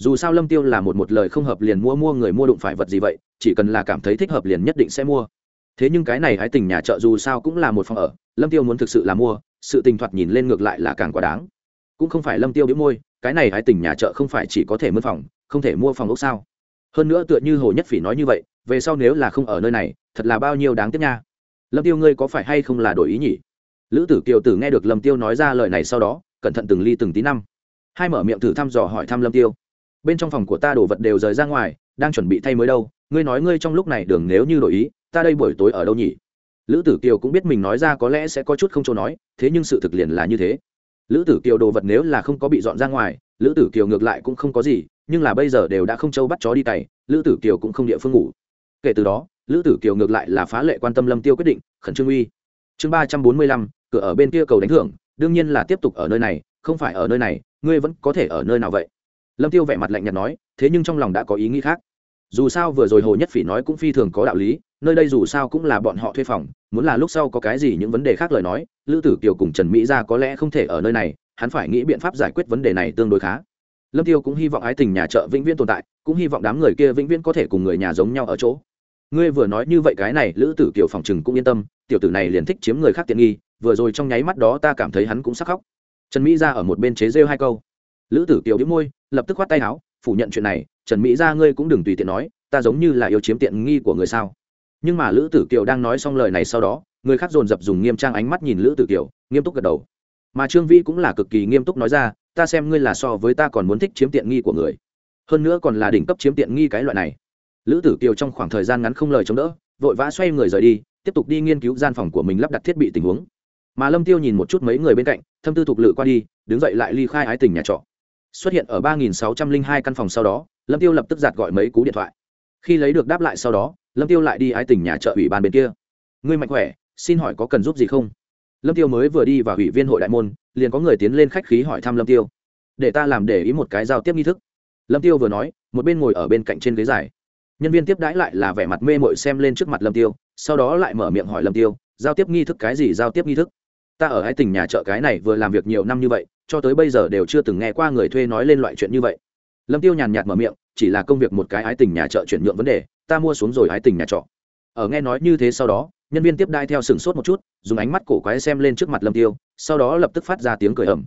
dù sao lâm tiêu là một một lời không hợp liền mua mua người mua đụng phải vật gì vậy, chỉ cần là cảm thấy thích hợp liền nhất định sẽ mua. Thế nhưng cái này hái tình nhà chợ dù sao cũng là một phòng ở, lâm tiêu muốn thực sự là mua, sự tình thoạt nhìn lên ngược lại là càng quá đáng. Cũng không phải lâm tiêu biếu môi, cái này hái tình nhà chợ không phải chỉ có thể mướn phòng, không thể mua phòng ốc sao? Hơn nữa tựa như hồ nhất phỉ nói như vậy, về sau nếu là không ở nơi này, thật là bao nhiêu đáng tiếc nha. Lâm tiêu ngươi có phải hay không là đổi ý nhỉ? Lữ tử kiều tử nghe được lâm tiêu nói ra lời này sau đó, cẩn thận từng ly từng tí năm. Hai mở miệng thử thăm dò hỏi thăm lâm tiêu bên trong phòng của ta đồ vật đều rời ra ngoài, đang chuẩn bị thay mới đâu. Ngươi nói ngươi trong lúc này đường nếu như đổi ý, ta đây buổi tối ở đâu nhỉ? Lữ tử kiều cũng biết mình nói ra có lẽ sẽ có chút không chỗ nói, thế nhưng sự thực liền là như thế. Lữ tử kiều đồ vật nếu là không có bị dọn ra ngoài, lữ tử kiều ngược lại cũng không có gì, nhưng là bây giờ đều đã không trâu bắt chó đi cày, lữ tử kiều cũng không địa phương ngủ. Kể từ đó, lữ tử kiều ngược lại là phá lệ quan tâm lâm tiêu quyết định, khẩn trương uy. Chương ba trăm bốn mươi lăm, cửa ở bên kia cầu đánh thưởng, đương nhiên là tiếp tục ở nơi này, không phải ở nơi này, ngươi vẫn có thể ở nơi nào vậy? Lâm tiêu vẻ mặt lạnh nhạt nói, thế nhưng trong lòng đã có ý nghĩ khác. Dù sao vừa rồi hồ nhất phỉ nói cũng phi thường có đạo lý, nơi đây dù sao cũng là bọn họ thuê phòng, muốn là lúc sau có cái gì những vấn đề khác lời nói, lữ tử kiều cùng trần mỹ ra có lẽ không thể ở nơi này, hắn phải nghĩ biện pháp giải quyết vấn đề này tương đối khá. Lâm tiêu cũng hy vọng ái tình nhà chợ vĩnh viễn tồn tại, cũng hy vọng đám người kia vĩnh viễn có thể cùng người nhà giống nhau ở chỗ. Ngươi vừa nói như vậy cái này, lữ tử kiều phòng chừng cũng yên tâm, tiểu tử này liền thích chiếm người khác tiện nghi, vừa rồi trong nháy mắt đó ta cảm thấy hắn cũng sắc khóc. Trần mỹ ra ở một bên chế rêu hai câu. Lữ tử kiều đĩu môi lập tức khoát tay áo, phủ nhận chuyện này, trần mỹ ra ngươi cũng đừng tùy tiện nói, ta giống như là yêu chiếm tiện nghi của người sao. Nhưng mà lữ tử kiều đang nói xong lời này sau đó, người khác dồn dập dùng nghiêm trang ánh mắt nhìn lữ tử kiều, nghiêm túc gật đầu. Mà trương vĩ cũng là cực kỳ nghiêm túc nói ra, ta xem ngươi là so với ta còn muốn thích chiếm tiện nghi của người. Hơn nữa còn là đỉnh cấp chiếm tiện nghi cái loại này. Lữ tử kiều trong khoảng thời gian ngắn không lời chống đỡ, vội vã xoay người rời đi, tiếp tục đi nghiên cứu gian phòng của mình lắp đặt thiết bị tình huống. Mà lâm tiêu nhìn một chút mấy người bên cạnh, thâm tư thục lự qua đi, đứng dậy lại ly khai ái tình nhà trọ xuất hiện ở ba nghìn sáu trăm linh hai căn phòng sau đó, lâm tiêu lập tức giạt gọi mấy cú điện thoại. Khi lấy được đáp lại sau đó, lâm tiêu lại đi ái Tỉnh nhà chợ ủy ban bên kia. Ngươi mạnh khỏe, xin hỏi có cần giúp gì không? Lâm tiêu mới vừa đi vào ủy viên hội đại môn, liền có người tiến lên khách khí hỏi thăm lâm tiêu. Để ta làm để ý một cái giao tiếp nghi thức. Lâm tiêu vừa nói, một bên ngồi ở bên cạnh trên ghế dài. Nhân viên tiếp đãi lại là vẻ mặt mê mội xem lên trước mặt lâm tiêu, sau đó lại mở miệng hỏi lâm tiêu, giao tiếp nghi thức cái gì giao tiếp nghi thức? Ta ở hai tỉnh nhà chợ cái này vừa làm việc nhiều năm như vậy cho tới bây giờ đều chưa từng nghe qua người thuê nói lên loại chuyện như vậy. Lâm tiêu nhàn nhạt mở miệng, chỉ là công việc một cái ái tình nhà chợ chuyển nhượng vấn đề, ta mua xuống rồi ái tình nhà trọ. Ở nghe nói như thế sau đó, nhân viên tiếp đai theo sừng sốt một chút, dùng ánh mắt cổ quái xem lên trước mặt lâm tiêu, sau đó lập tức phát ra tiếng cười ầm.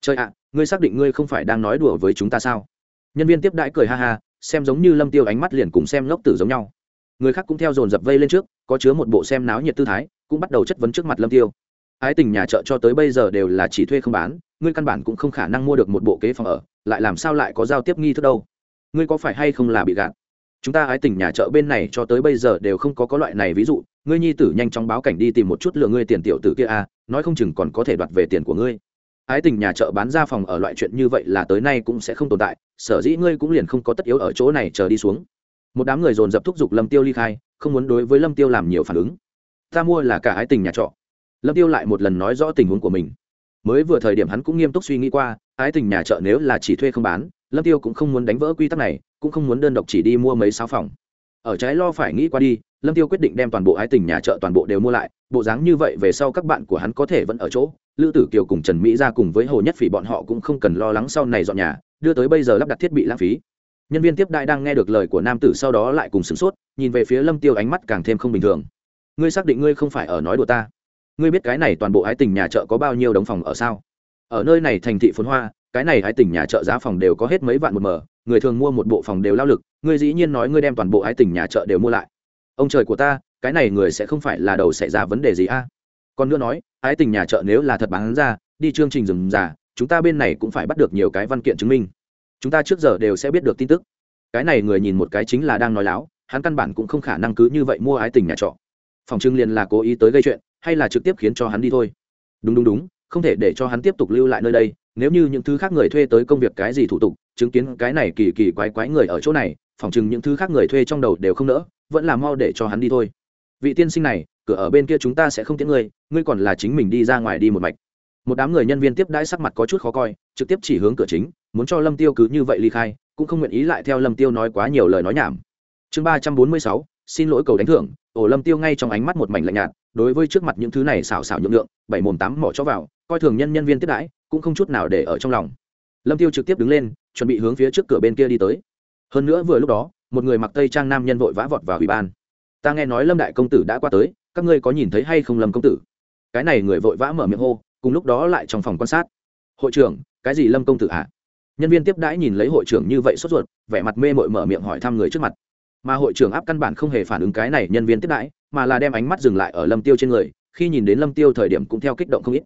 Trời ạ, ngươi xác định ngươi không phải đang nói đùa với chúng ta sao? Nhân viên tiếp đãi cười ha ha, xem giống như lâm tiêu ánh mắt liền cùng xem ngốc tử giống nhau. Người khác cũng theo dồn dập vây lên trước, có chứa một bộ xem náo nhiệt tư thái, cũng bắt đầu chất vấn trước mặt lâm tiêu ái tình nhà chợ cho tới bây giờ đều là chỉ thuê không bán ngươi căn bản cũng không khả năng mua được một bộ kế phòng ở lại làm sao lại có giao tiếp nghi thức đâu? Ngươi có phải hay không là bị gạt? Chúng ta ái tình nhà chợ bên này cho tới bây giờ đều không có có loại này ví dụ ngươi nhi tử nhanh chóng báo cảnh đi tìm một chút lừa ngươi tiền tiểu tử kia a à, nói không chừng còn có thể đoạt về tiền của ngươi. Ái tình nhà chợ bán ra phòng ở loại chuyện như vậy là tới nay cũng sẽ không tồn tại sở dĩ ngươi cũng liền không có tất yếu ở chỗ này chờ đi xuống. Một đám người dồn dập thúc giục lâm tiêu ly khai không muốn đối với lâm tiêu làm nhiều phản ứng. Ta mua là cả ái tình nhà trọ lâm tiêu lại một lần nói rõ tình huống của mình. Mới vừa thời điểm hắn cũng nghiêm túc suy nghĩ qua, ái tình nhà chợ nếu là chỉ thuê không bán, lâm tiêu cũng không muốn đánh vỡ quy tắc này, cũng không muốn đơn độc chỉ đi mua mấy sáu phòng. Ở trái lo phải nghĩ qua đi, lâm tiêu quyết định đem toàn bộ ái tình nhà chợ toàn bộ đều mua lại, bộ dáng như vậy về sau các bạn của hắn có thể vẫn ở chỗ. Lữ tử kiều cùng trần mỹ ra cùng với hồ nhất phỉ bọn họ cũng không cần lo lắng sau này dọn nhà, đưa tới bây giờ lắp đặt thiết bị lãng phí. Nhân viên tiếp đại đang nghe được lời của nam tử sau đó lại cùng sửng sốt, nhìn về phía lâm tiêu ánh mắt càng thêm không bình thường. Ngươi xác định ngươi không phải ở nói đùa ta ngươi biết cái này toàn bộ hái tình nhà chợ có bao nhiêu đống phòng ở sao? Ở nơi này thành thị phồn hoa, cái này hái tình nhà chợ giá phòng đều có hết mấy vạn một mờ người thường mua một bộ phòng đều lao lực, ngươi dĩ nhiên nói ngươi đem toàn bộ hái tình nhà chợ đều mua lại. Ông trời của ta, cái này người sẽ không phải là đầu xảy ra vấn đề gì a? Còn nữa nói, ái tình nhà chợ nếu là thật bán ra, đi chương trình rừng già, chúng ta bên này cũng phải bắt được nhiều cái văn kiện chứng minh. Chúng ta trước giờ đều sẽ biết được tin tức. Cái này người nhìn một cái chính là đang nói láo, hắn căn bản cũng không khả năng cứ như vậy mua ái tình nhà trọ. Phòng trưng liền là cố ý tới gây chuyện hay là trực tiếp khiến cho hắn đi thôi? Đúng đúng đúng, không thể để cho hắn tiếp tục lưu lại nơi đây, nếu như những thứ khác người thuê tới công việc cái gì thủ tục, chứng kiến cái này kỳ kỳ quái quái người ở chỗ này, phỏng chừng những thứ khác người thuê trong đầu đều không nỡ, vẫn là mau để cho hắn đi thôi. Vị tiên sinh này, cửa ở bên kia chúng ta sẽ không tiễn ngươi ngươi còn là chính mình đi ra ngoài đi một mạch. Một đám người nhân viên tiếp đãi sắc mặt có chút khó coi, trực tiếp chỉ hướng cửa chính, muốn cho lâm tiêu cứ như vậy ly khai, cũng không nguyện ý lại theo lâm tiêu nói quá nhiều lời nói nhảm. Chương ba trăm bốn mươi sáu, xin lỗi cầu đánh thưởng. Ổ lâm tiêu ngay trong ánh mắt một mảnh lạnh nhạt đối với trước mặt những thứ này xảo xảo nhượng lượng bảy mồm tám mỏ cho vào, coi thường nhân nhân viên tiếp đãi, cũng không chút nào để ở trong lòng. Lâm tiêu trực tiếp đứng lên, chuẩn bị hướng phía trước cửa bên kia đi tới. Hơn nữa vừa lúc đó, một người mặc tây trang nam nhân vội vã vọt vào ủy ban. Ta nghe nói lâm đại công tử đã qua tới, các ngươi có nhìn thấy hay không lâm công tử? Cái này người vội vã mở miệng hô, cùng lúc đó lại trong phòng quan sát. Hội trưởng, cái gì lâm công tử ạ? À? nhân viên tiếp đãi nhìn lấy hội trưởng như vậy sốt ruột, vẻ mặt mê mội mở miệng hỏi thăm người trước mặt. Mà hội trưởng áp căn bản không hề phản ứng cái này nhân viên tiếp đãi mà là đem ánh mắt dừng lại ở lâm tiêu trên người, khi nhìn đến lâm tiêu thời điểm cũng theo kích động không ít.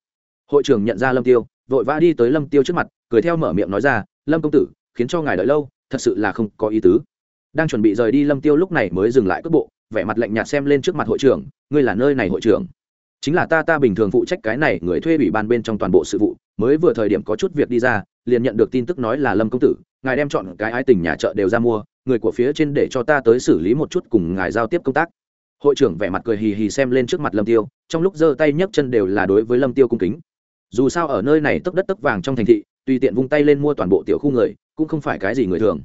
Hội trưởng nhận ra lâm tiêu, vội vã đi tới lâm tiêu trước mặt, cười theo mở miệng nói ra, lâm công tử, khiến cho ngài đợi lâu, thật sự là không có ý tứ. Đang chuẩn bị rời đi lâm tiêu lúc này mới dừng lại cước bộ, vẻ mặt lạnh nhạt xem lên trước mặt hội trưởng, ngươi là nơi này hội trưởng? Chính là ta ta bình thường phụ trách cái này, người thuê ủy ban bên trong toàn bộ sự vụ, mới vừa thời điểm có chút việc đi ra, liền nhận được tin tức nói là lâm công tử, ngài đem chọn cái ái tình nhà chợ đều ra mua, người của phía trên để cho ta tới xử lý một chút cùng ngài giao tiếp công tác hội trưởng vẻ mặt cười hì hì xem lên trước mặt lâm tiêu, trong lúc giơ tay nhấc chân đều là đối với lâm tiêu cung kính. Dù sao ở nơi này tấp đất tấp vàng trong thành thị, tùy tiện vung tay lên mua toàn bộ tiểu khu người, cũng không phải cái gì người thường.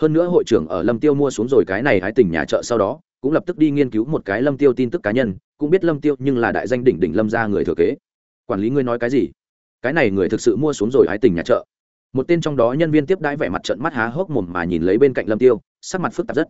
Hơn nữa hội trưởng ở lâm tiêu mua xuống rồi cái này hái tỉnh nhà chợ sau đó, cũng lập tức đi nghiên cứu một cái lâm tiêu tin tức cá nhân, cũng biết lâm tiêu nhưng là đại danh đỉnh đỉnh lâm gia người thừa kế. Quản lý ngươi nói cái gì? Cái này người thực sự mua xuống rồi hái tỉnh nhà chợ. Một tên trong đó nhân viên tiếp đãi vẻ mặt trận mắt há hốc mồm mà nhìn lấy bên cạnh lâm tiêu, sắc mặt phức tạp rất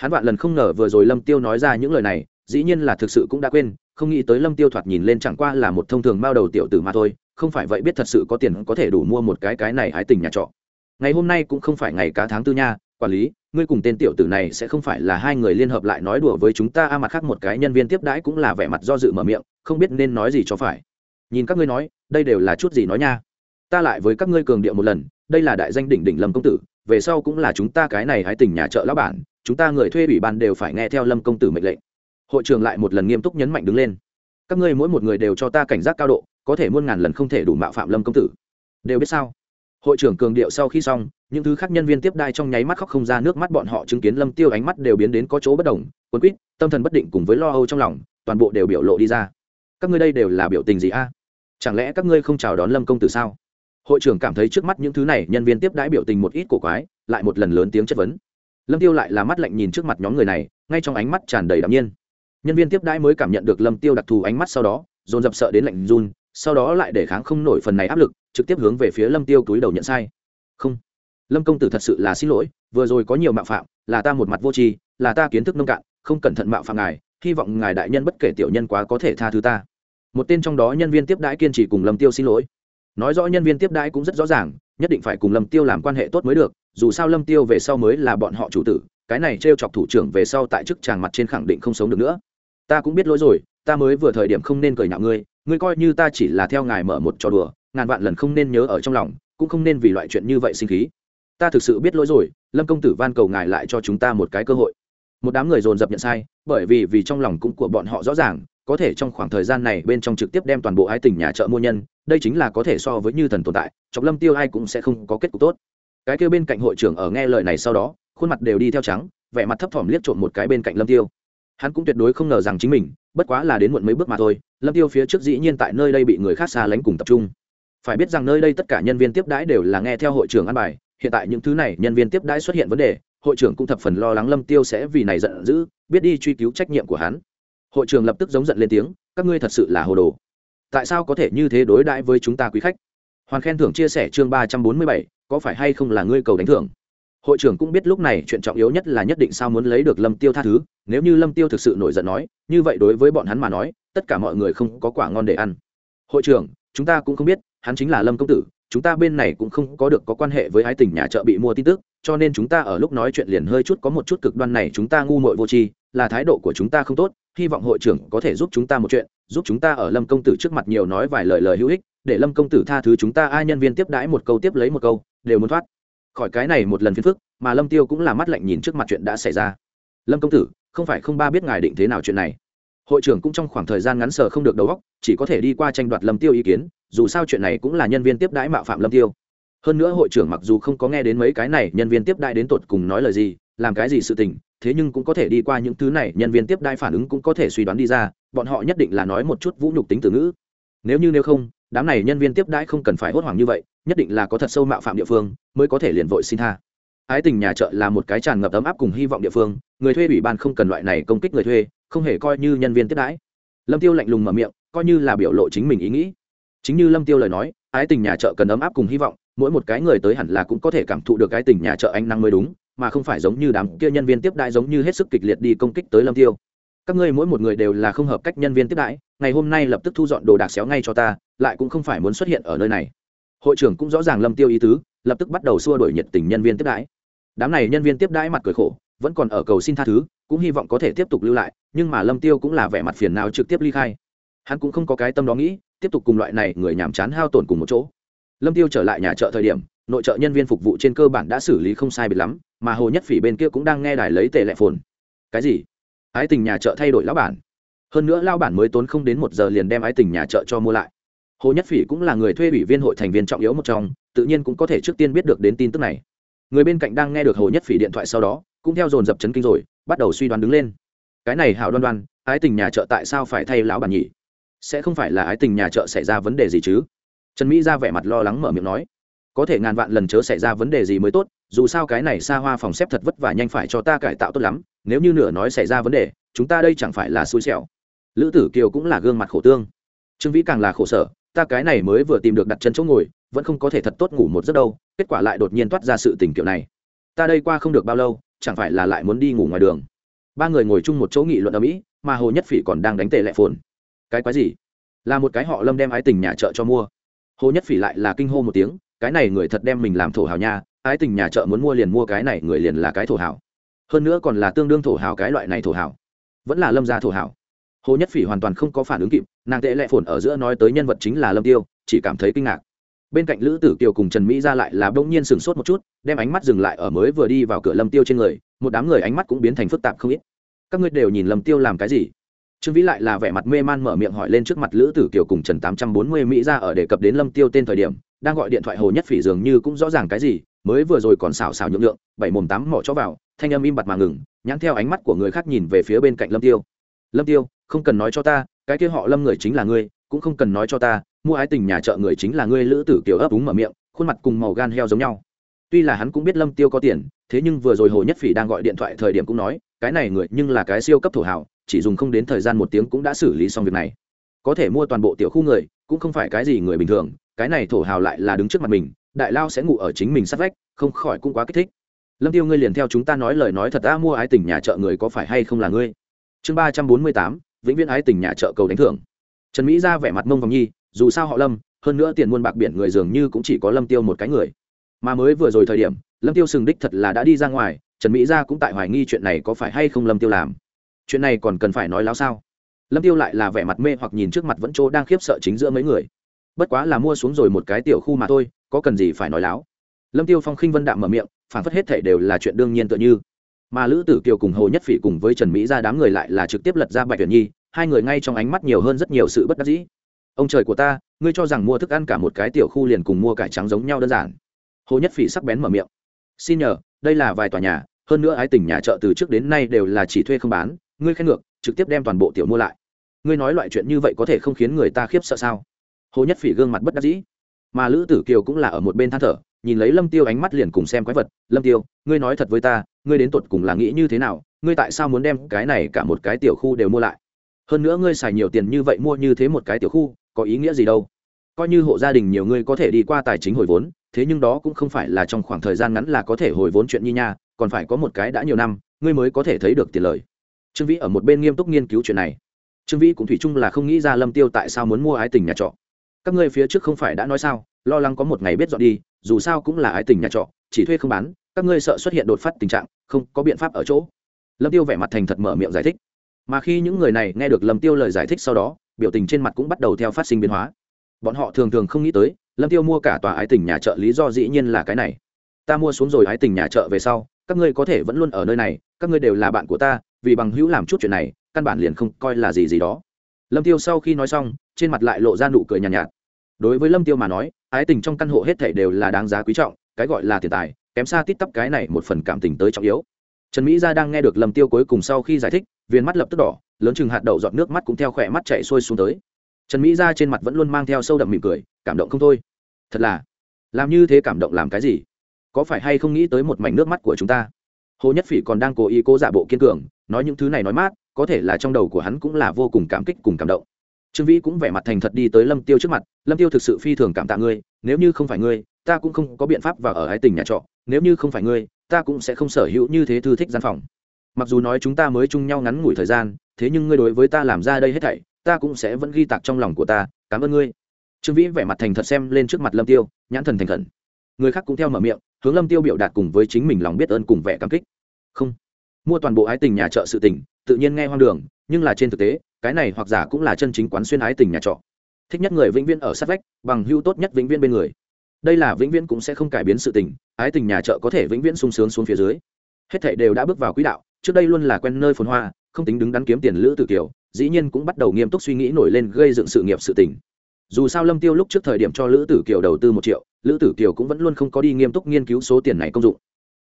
hắn vạn lần không ngờ vừa rồi lâm tiêu nói ra những lời này, dĩ nhiên là thực sự cũng đã quên, không nghĩ tới lâm tiêu thoạt nhìn lên chẳng qua là một thông thường bao đầu tiểu tử mà thôi, không phải vậy biết thật sự có tiền có thể đủ mua một cái cái này hái tình nhà trọ. Ngày hôm nay cũng không phải ngày cá tháng tư nha, quản lý, ngươi cùng tên tiểu tử này sẽ không phải là hai người liên hợp lại nói đùa với chúng ta, a, mặt khác một cái nhân viên tiếp đãi cũng là vẻ mặt do dự mở miệng, không biết nên nói gì cho phải. Nhìn các ngươi nói, đây đều là chút gì nói nha. Ta lại với các ngươi cường điệu một lần, đây là đại danh đỉnh đỉnh lâm công tử, về sau cũng là chúng ta cái này hái tình nhà chợ lão bản chúng ta người thuê ủy ban đều phải nghe theo lâm công tử mệnh lệnh. Hội trưởng lại một lần nghiêm túc nhấn mạnh đứng lên. Các ngươi mỗi một người đều cho ta cảnh giác cao độ, có thể muôn ngàn lần không thể đủ mạo phạm lâm công tử. Đều biết sao? Hội trưởng cường điệu sau khi xong, những thứ khác nhân viên tiếp đai trong nháy mắt khóc không ra nước mắt bọn họ chứng kiến lâm tiêu ánh mắt đều biến đến có chỗ bất đồng quấn quýt, tâm thần bất định cùng với lo âu trong lòng, toàn bộ đều biểu lộ đi ra. Các ngươi đây đều là biểu tình gì a? Chẳng lẽ các ngươi không chào đón lâm công tử sao? Hội trưởng cảm thấy trước mắt những thứ này nhân viên tiếp đãi biểu tình một ít cổ quái, lại một lần lớn tiếng chất vấn lâm tiêu lại là mắt lạnh nhìn trước mặt nhóm người này, ngay trong ánh mắt tràn đầy đạm nhiên. Nhân viên tiếp đãi mới cảm nhận được lâm tiêu đặc thù ánh mắt sau đó, dồn dập sợ đến lạnh run, sau đó lại để kháng không nổi phần này áp lực, trực tiếp hướng về phía lâm tiêu túi đầu nhận sai. Không. Lâm công tử thật sự là xin lỗi, vừa rồi có nhiều mạo phạm, là ta một mặt vô tri, là ta kiến thức nông cạn, không cẩn thận mạo phạm ngài, hy vọng ngài đại nhân bất kể tiểu nhân quá có thể tha thứ ta. Một tên trong đó nhân viên tiếp đãi kiên trì cùng lâm tiêu xin lỗi. Nói rõ nhân viên tiếp đãi cũng rất rõ ràng, nhất định phải cùng lâm tiêu làm quan hệ tốt mới được dù sao lâm tiêu về sau mới là bọn họ chủ tử, cái này trêu chọc thủ trưởng về sau tại chức tràng mặt trên khẳng định không sống được nữa. Ta cũng biết lỗi rồi, ta mới vừa thời điểm không nên cười nhạo ngươi ngươi coi như ta chỉ là theo ngài mở một trò đùa, ngàn vạn lần không nên nhớ ở trong lòng, cũng không nên vì loại chuyện như vậy sinh khí. Ta thực sự biết lỗi rồi, lâm công tử van cầu ngài lại cho chúng ta một cái cơ hội. Một đám người dồn dập nhận sai, bởi vì vì trong lòng cũng của bọn họ rõ ràng, có thể trong khoảng thời gian này bên trong trực tiếp đem toàn bộ ái tình nhà chợ mua nhân, đây chính là có thể so với như thần tồn tại, chọc lâm tiêu ai cũng sẽ không có kết cục tốt cái kêu bên cạnh hội trưởng ở nghe lời này sau đó, khuôn mặt đều đi theo trắng, vẻ mặt thấp thỏm liếc trộm một cái bên cạnh lâm tiêu. Hắn cũng tuyệt đối không ngờ rằng chính mình, bất quá là đến muộn mấy bước mà thôi, lâm tiêu phía trước dĩ nhiên tại nơi đây bị người khác xa lánh cùng tập trung. Phải biết rằng nơi đây tất cả nhân viên tiếp đãi đều là nghe theo hội trưởng ăn bài, hiện tại những thứ này nhân viên tiếp đãi xuất hiện vấn đề, hội trưởng cũng thập phần lo lắng lâm tiêu sẽ vì này giận dữ, biết đi truy cứu trách nhiệm của hắn. Hội trưởng lập tức giống giận lên tiếng, các ngươi thật sự là hồ đồ. Tại sao có thể như thế đối đãi với chúng ta quý khách? Hoàn khen thưởng chia sẻ chương ba trăm bốn mươi bảy có phải hay không là ngươi cầu đánh thưởng? Hội trưởng cũng biết lúc này chuyện trọng yếu nhất là nhất định sao muốn lấy được lâm tiêu tha thứ, nếu như lâm tiêu thực sự nổi giận nói, như vậy đối với bọn hắn mà nói, tất cả mọi người không có quả ngon để ăn. Hội trưởng, chúng ta cũng không biết, hắn chính là lâm công tử, chúng ta bên này cũng không có được có quan hệ với hai tỉnh nhà chợ bị mua tin tức, cho nên chúng ta ở lúc nói chuyện liền hơi chút có một chút cực đoan này chúng ta ngu muội vô tri, là thái độ của chúng ta không tốt, hy vọng hội trưởng có thể giúp chúng ta một chuyện, giúp chúng ta ở lâm công tử trước mặt nhiều nói vài lời lời hữu ích để lâm công tử tha thứ chúng ta, ai nhân viên tiếp đãi một câu tiếp lấy một câu, đều muốn thoát. Khỏi cái này một lần phiền phức, mà lâm tiêu cũng là mắt lạnh nhìn trước mặt chuyện đã xảy ra. Lâm công tử, không phải không ba biết ngài định thế nào chuyện này. Hội trưởng cũng trong khoảng thời gian ngắn sở không được đầu óc, chỉ có thể đi qua tranh đoạt lâm tiêu ý kiến, dù sao chuyện này cũng là nhân viên tiếp đãi mạo phạm lâm tiêu. Hơn nữa hội trưởng mặc dù không có nghe đến mấy cái này, nhân viên tiếp đãi đến tột cùng nói lời gì, làm cái gì sự tình, thế nhưng cũng có thể đi qua những thứ này, nhân viên tiếp đãi phản ứng cũng có thể suy đoán đi ra, bọn họ nhất định là nói một chút vũ nhục tính từ ngữ nếu như nếu không, đám này nhân viên tiếp đãi không cần phải hốt hoảng như vậy, nhất định là có thật sâu mạo phạm địa phương mới có thể liền vội xin tha. Ái tình nhà chợ là một cái tràn ngập ấm áp cùng hy vọng địa phương, người thuê ủy ban không cần loại này công kích người thuê, không hề coi như nhân viên tiếp đãi. Lâm tiêu lạnh lùng mở miệng, coi như là biểu lộ chính mình ý nghĩ. Chính như lâm tiêu lời nói, ái tình nhà chợ cần ấm áp cùng hy vọng, mỗi một cái người tới hẳn là cũng có thể cảm thụ được cái tình nhà chợ ánh năng mới đúng, mà không phải giống như đám kia nhân viên tiếp đãi giống như hết sức kịch liệt đi công kích tới lâm tiêu các ngươi mỗi một người đều là không hợp cách nhân viên tiếp đãi, ngày hôm nay lập tức thu dọn đồ đạc xéo ngay cho ta, lại cũng không phải muốn xuất hiện ở nơi này. Hội trưởng cũng rõ ràng lâm tiêu ý tứ, lập tức bắt đầu xua đuổi nhiệt tình nhân viên tiếp đãi. Đám này nhân viên tiếp đãi mặt cười khổ, vẫn còn ở cầu xin tha thứ, cũng hy vọng có thể tiếp tục lưu lại, nhưng mà lâm tiêu cũng là vẻ mặt phiền nào trực tiếp ly khai. Hắn cũng không có cái tâm đó nghĩ, tiếp tục cùng loại này người nhàm chán hao tổn cùng một chỗ. Lâm tiêu trở lại nhà chợ thời điểm, nội trợ nhân viên phục vụ trên cơ bản đã xử lý không sai biệt lắm, mà hồ nhất phỉ bên kia cũng đang nghe đài lấy tệ lệ phồn. Cái gì? Ái tình nhà chợ thay đổi lão bản. Hơn nữa lao bản mới tốn không đến một giờ liền đem ái tình nhà chợ cho mua lại. Hồ nhất phỉ cũng là người thuê ủy viên hội thành viên trọng yếu một trong, tự nhiên cũng có thể trước tiên biết được đến tin tức này. Người bên cạnh đang nghe được hồ nhất phỉ điện thoại sau đó, cũng theo dồn dập chấn kinh rồi, bắt đầu suy đoán đứng lên. Cái này hảo đoan đoan, ái tình nhà chợ tại sao phải thay lão bản nhỉ? Sẽ không phải là ái tình nhà chợ xảy ra vấn đề gì chứ? Trần mỹ ra vẻ mặt lo lắng mở miệng nói, có thể ngàn vạn lần chớ xảy ra vấn đề gì mới tốt dù sao cái này xa hoa phòng xếp thật vất vả nhanh phải cho ta cải tạo tốt lắm, nếu như nửa nói xảy ra vấn đề, chúng ta đây chẳng phải là xui xẻo. Lữ tử kiều cũng là gương mặt khổ tương. Trương vĩ càng là khổ sở, ta cái này mới vừa tìm được đặt chân chỗ ngồi, vẫn không có thể thật tốt ngủ một giấc đâu, kết quả lại đột nhiên toát ra sự tình kiểu này. Ta đây qua không được bao lâu, chẳng phải là lại muốn đi ngủ ngoài đường. Ba người ngồi chung một chỗ nghị luận ở mỹ, mà hồ nhất phỉ còn đang đánh tệ lệ phồn. Cái quái gì? Là một cái họ lâm đem ái tình nhà chợ cho mua. Hồ nhất phỉ lại là kinh hô một tiếng, cái này người thật đem mình làm thổ hào nha ái tình nhà chợ muốn mua liền mua cái này, người liền là cái thổ hào hơn nữa còn là tương đương thổ hào cái loại này thổ hào vẫn là lâm gia thổ hào hồ nhất phỉ hoàn toàn không có phản ứng kịp, nàng tệ lệ phồn ở giữa nói tới nhân vật chính là lâm tiêu, chỉ cảm thấy kinh ngạc. Bên cạnh lữ tử kiều cùng trần mỹ ra lại là bỗng nhiên sửng sốt một chút, đem ánh mắt dừng lại ở mới vừa đi vào cửa lâm tiêu trên người, một đám người ánh mắt cũng biến thành phức tạp không ít. Các ngươi đều nhìn lâm tiêu làm cái gì? Trương vĩ lại là vẻ mặt mê man mở miệng hỏi lên trước mặt lữ tử kiều cùng trần tám trăm bốn mươi mỹ ra ở đề cập đến lâm tiêu tên thời điểm, đang gọi điện thoại hồ nhất phỉ dường như cũng rõ ràng cái gì mới vừa rồi còn xào xào nhượng lượng bảy mồm tám mỏ cho vào thanh âm im bặt mà ngừng nhãn theo ánh mắt của người khác nhìn về phía bên cạnh lâm tiêu. Lâm tiêu không cần nói cho ta cái kia họ lâm người chính là ngươi cũng không cần nói cho ta mua ái tình nhà chợ người chính là ngươi. Lữ tử kiều ấp úng mở miệng khuôn mặt cùng màu gan heo giống nhau. Tuy là hắn cũng biết lâm tiêu có tiền thế nhưng vừa rồi hồ nhất phỉ đang gọi điện thoại thời điểm cũng nói cái này người nhưng là cái siêu cấp thổ hào, chỉ dùng không đến thời gian một tiếng cũng đã xử lý xong việc này. Có thể mua toàn bộ tiểu khu người cũng không phải cái gì người bình thường cái này thổ hào lại là đứng trước mặt mình đại lao sẽ ngủ ở chính mình sát vách, không khỏi cũng quá kích thích. Lâm tiêu, ngươi liền theo chúng ta nói lời nói thật ta mua ái tình nhà chợ người có phải hay không là ngươi? Chương ba trăm bốn mươi tám, vĩnh viễn ái tình nhà chợ cầu đánh thưởng. Trần mỹ ra vẻ mặt mông vòng nhi, dù sao họ lâm, hơn nữa tiền muôn bạc biển người dường như cũng chỉ có lâm tiêu một cái người. Mà mới vừa rồi thời điểm, lâm tiêu sừng đích thật là đã đi ra ngoài, trần mỹ gia cũng tại hoài nghi chuyện này có phải hay không lâm tiêu làm. Chuyện này còn cần phải nói láo sao? Lâm tiêu lại là vẻ mặt mê hoặc nhìn trước mặt vẫn chỗ đang khiếp sợ chính giữa mấy người. Bất quá là mua xuống rồi một cái tiểu khu mà thôi có cần gì phải nói láo. Lâm tiêu phong khinh vân đạm mở miệng phản phất hết thể đều là chuyện đương nhiên tựa như. Mà lữ tử kiều cùng hồ nhất phỉ cùng với trần mỹ ra đám người lại là trực tiếp lật ra bạch tuyển nhi, hai người ngay trong ánh mắt nhiều hơn rất nhiều sự bất đắc dĩ. Ông trời của ta, ngươi cho rằng mua thức ăn cả một cái tiểu khu liền cùng mua cải trắng giống nhau đơn giản. Hồ nhất phỉ sắc bén mở miệng. Xin nhờ, đây là vài tòa nhà, hơn nữa ái tình nhà chợ từ trước đến nay đều là chỉ thuê không bán, ngươi khen ngược, trực tiếp đem toàn bộ tiểu mua lại. Ngươi nói loại chuyện như vậy có thể không khiến người ta khiếp sợ sao? Hồ nhất phỉ gương mặt bất đắc dĩ mà lữ tử kiều cũng là ở một bên than thở, nhìn lấy lâm tiêu ánh mắt liền cùng xem quái vật, lâm tiêu, ngươi nói thật với ta, ngươi đến tột cùng là nghĩ như thế nào, ngươi tại sao muốn đem cái này cả một cái tiểu khu đều mua lại? Hơn nữa ngươi xài nhiều tiền như vậy mua như thế một cái tiểu khu, có ý nghĩa gì đâu? Coi như hộ gia đình nhiều ngươi có thể đi qua tài chính hồi vốn, thế nhưng đó cũng không phải là trong khoảng thời gian ngắn là có thể hồi vốn chuyện như nha, còn phải có một cái đã nhiều năm, ngươi mới có thể thấy được tiền lời. Trương vĩ ở một bên nghiêm túc nghiên cứu chuyện này. Trương vĩ cũng thủy chung là không nghĩ ra lâm tiêu tại sao muốn mua ái tình nhà trọ các ngươi phía trước không phải đã nói sao, lo lắng có một ngày biết dọn đi, dù sao cũng là ái tình nhà trọ, chỉ thuê không bán, các ngươi sợ xuất hiện đột phát tình trạng, không có biện pháp ở chỗ. Lâm tiêu vẻ mặt thành thật mở miệng giải thích. Mà khi những người này nghe được lâm tiêu lời giải thích sau đó, biểu tình trên mặt cũng bắt đầu theo phát sinh biến hóa. Bọn họ thường thường không nghĩ tới, lâm tiêu mua cả tòa ái tình nhà chợ lý do dĩ nhiên là cái này. Ta mua xuống rồi ái tình nhà chợ về sau, các ngươi có thể vẫn luôn ở nơi này, các ngươi đều là bạn của ta, vì bằng hữu làm chút chuyện này, căn bản liền không coi là gì gì đó. Lâm tiêu sau khi nói xong trên mặt lại lộ ra nụ cười nhàn nhạt, nhạt. Đối với lâm tiêu mà nói ái tình trong căn hộ hết thảy đều là đáng giá quý trọng cái gọi là tiền tài kém xa tít tắp cái này một phần cảm tình tới trọng yếu. Trần mỹ gia đang nghe được lâm tiêu cuối cùng sau khi giải thích viên mắt lập tức đỏ lớn chừng hạt đậu giọt nước mắt cũng theo khỏe mắt chạy xuôi xuống tới. Trần mỹ gia trên mặt vẫn luôn mang theo sâu đậm mỉm cười cảm động không thôi. Thật là làm như thế cảm động làm cái gì? Có phải hay không nghĩ tới một mảnh nước mắt của chúng ta? Hồ nhất phỉ còn đang cố ý cố giả bộ kiên cường nói những thứ này nói mát có thể là trong đầu của hắn cũng là vô cùng cảm kích cùng cảm động trương vĩ cũng vẻ mặt thành thật đi tới lâm tiêu trước mặt, lâm tiêu thực sự phi thường cảm tạ ngươi, nếu như không phải ngươi, ta cũng không có biện pháp vào ở ái tình nhà trọ, nếu như không phải ngươi, ta cũng sẽ không sở hữu như thế thư thích gian phòng. Mặc dù nói chúng ta mới chung nhau ngắn ngủi thời gian, thế nhưng ngươi đối với ta làm ra đây hết thảy, ta cũng sẽ vẫn ghi tạc trong lòng của ta, cảm ơn ngươi. Trương vĩ vẻ mặt thành thật xem lên trước mặt lâm tiêu, nhãn thần thành khẩn. Người khác cũng theo mở miệng, hướng lâm tiêu biểu đạt cùng với chính mình lòng biết ơn cùng vẻ cảm kích. Không, mua toàn bộ ái tình nhà chợ sự tình, tự nhiên nghe hoang đường, nhưng là trên thực tế cái này hoặc giả cũng là chân chính quán xuyên ái tình nhà trọ. Thích nhất người vĩnh viễn ở sát vách bằng hưu tốt nhất vĩnh viễn bên người. Đây là vĩnh viễn cũng sẽ không cải biến sự tình ái tình nhà trọ có thể vĩnh viễn sung sướng xuống phía dưới. Hết thảy đều đã bước vào quỹ đạo trước đây luôn là quen nơi phồn hoa không tính đứng đắn kiếm tiền lữ tự kiều, dĩ nhiên cũng bắt đầu nghiêm túc suy nghĩ nổi lên gây dựng sự nghiệp sự tình. Dù sao lâm tiêu lúc trước thời điểm cho lữ tử kiều đầu tư một triệu lữ tử kiều cũng vẫn luôn không có đi nghiêm túc nghiên cứu số tiền này công dụng.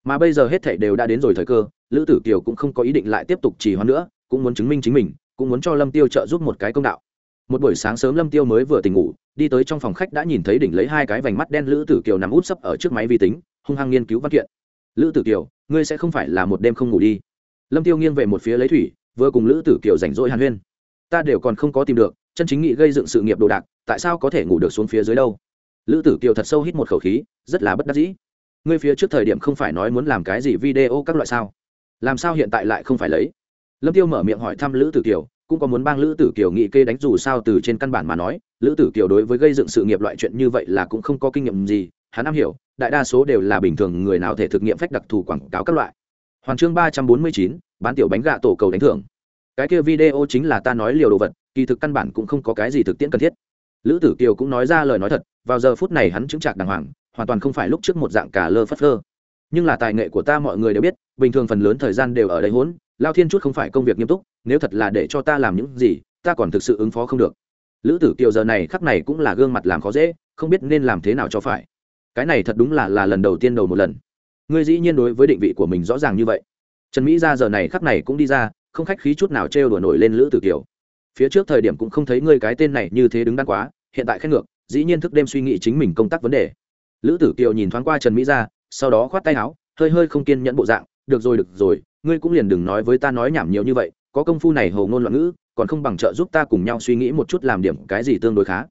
Mà bây giờ hết thảy đều đã đến rồi thời cơ lữ tử kiều cũng không có ý định lại tiếp tục trì hoãn nữa cũng muốn chứng minh chính mình cũng muốn cho lâm tiêu trợ giúp một cái công đạo. Một buổi sáng sớm lâm tiêu mới vừa tỉnh ngủ, đi tới trong phòng khách đã nhìn thấy đỉnh lấy hai cái vành mắt đen lữ tử kiều nằm út sấp ở trước máy vi tính, hung hăng nghiên cứu văn kiện. Lữ tử kiều, ngươi sẽ không phải là một đêm không ngủ đi. Lâm tiêu nghiêng về một phía lấy thủy, vừa cùng lữ tử kiều rảnh rỗi hàn huyên. Ta đều còn không có tìm được, chân chính nghị gây dựng sự nghiệp đồ đạc, tại sao có thể ngủ được xuống phía dưới đâu? Lữ tử kiều thật sâu hít một khẩu khí, rất là bất đắc dĩ. Ngươi phía trước thời điểm không phải nói muốn làm cái gì video các loại sao? Làm sao hiện tại lại không phải lấy? Lâm tiêu mở miệng hỏi thăm lữ tử kiều, cũng có muốn bang lữ tử kiều nghị kê đánh dù sao từ trên căn bản mà nói, lữ tử kiều đối với gây dựng sự nghiệp loại chuyện như vậy là cũng không có kinh nghiệm gì, hắn am hiểu, đại đa số đều là bình thường người nào thể thực nghiệm phách đặc thù quảng cáo các loại. Hoàn chương ba trăm bốn mươi chín, bán tiểu bánh gạ tổ cầu đánh thưởng. Cái kia video chính là ta nói liều đồ vật, kỳ thực căn bản cũng không có cái gì thực tiễn cần thiết. Lữ tử kiều cũng nói ra lời nói thật, vào giờ phút này hắn chứng trạc đàng hoàng, hoàn toàn không phải lúc trước một dạng cả lơ phất lơ nhưng là tài nghệ của ta mọi người đều biết bình thường phần lớn thời gian đều ở đây hỗn lao thiên chút không phải công việc nghiêm túc, nếu thật là để cho ta làm những gì, ta còn thực sự ứng phó không được. Lữ tử kiều giờ này khắc này cũng là gương mặt làm khó dễ, không biết nên làm thế nào cho phải. Cái này thật đúng là là lần đầu tiên đầu một lần. Ngươi dĩ nhiên đối với định vị của mình rõ ràng như vậy. Trần mỹ ra giờ này khắc này cũng đi ra, không khách khí chút nào trêu đùa nổi lên lữ tử kiều. Phía trước thời điểm cũng không thấy ngươi cái tên này như thế đứng đắn quá, hiện tại khẽ ngược, dĩ nhiên thức đêm suy nghĩ chính mình công tác vấn đề. Lữ tử kiều nhìn thoáng qua trần mỹ ra sau đó khoát tay áo, hơi hơi không kiên nhẫn bộ dạng được rồi được rồi, ngươi cũng liền đừng nói với ta nói nhảm nhiều như vậy, có công phu này hầu ngôn loạn ngữ, còn không bằng trợ giúp ta cùng nhau suy nghĩ một chút làm điểm cái gì tương đối khá.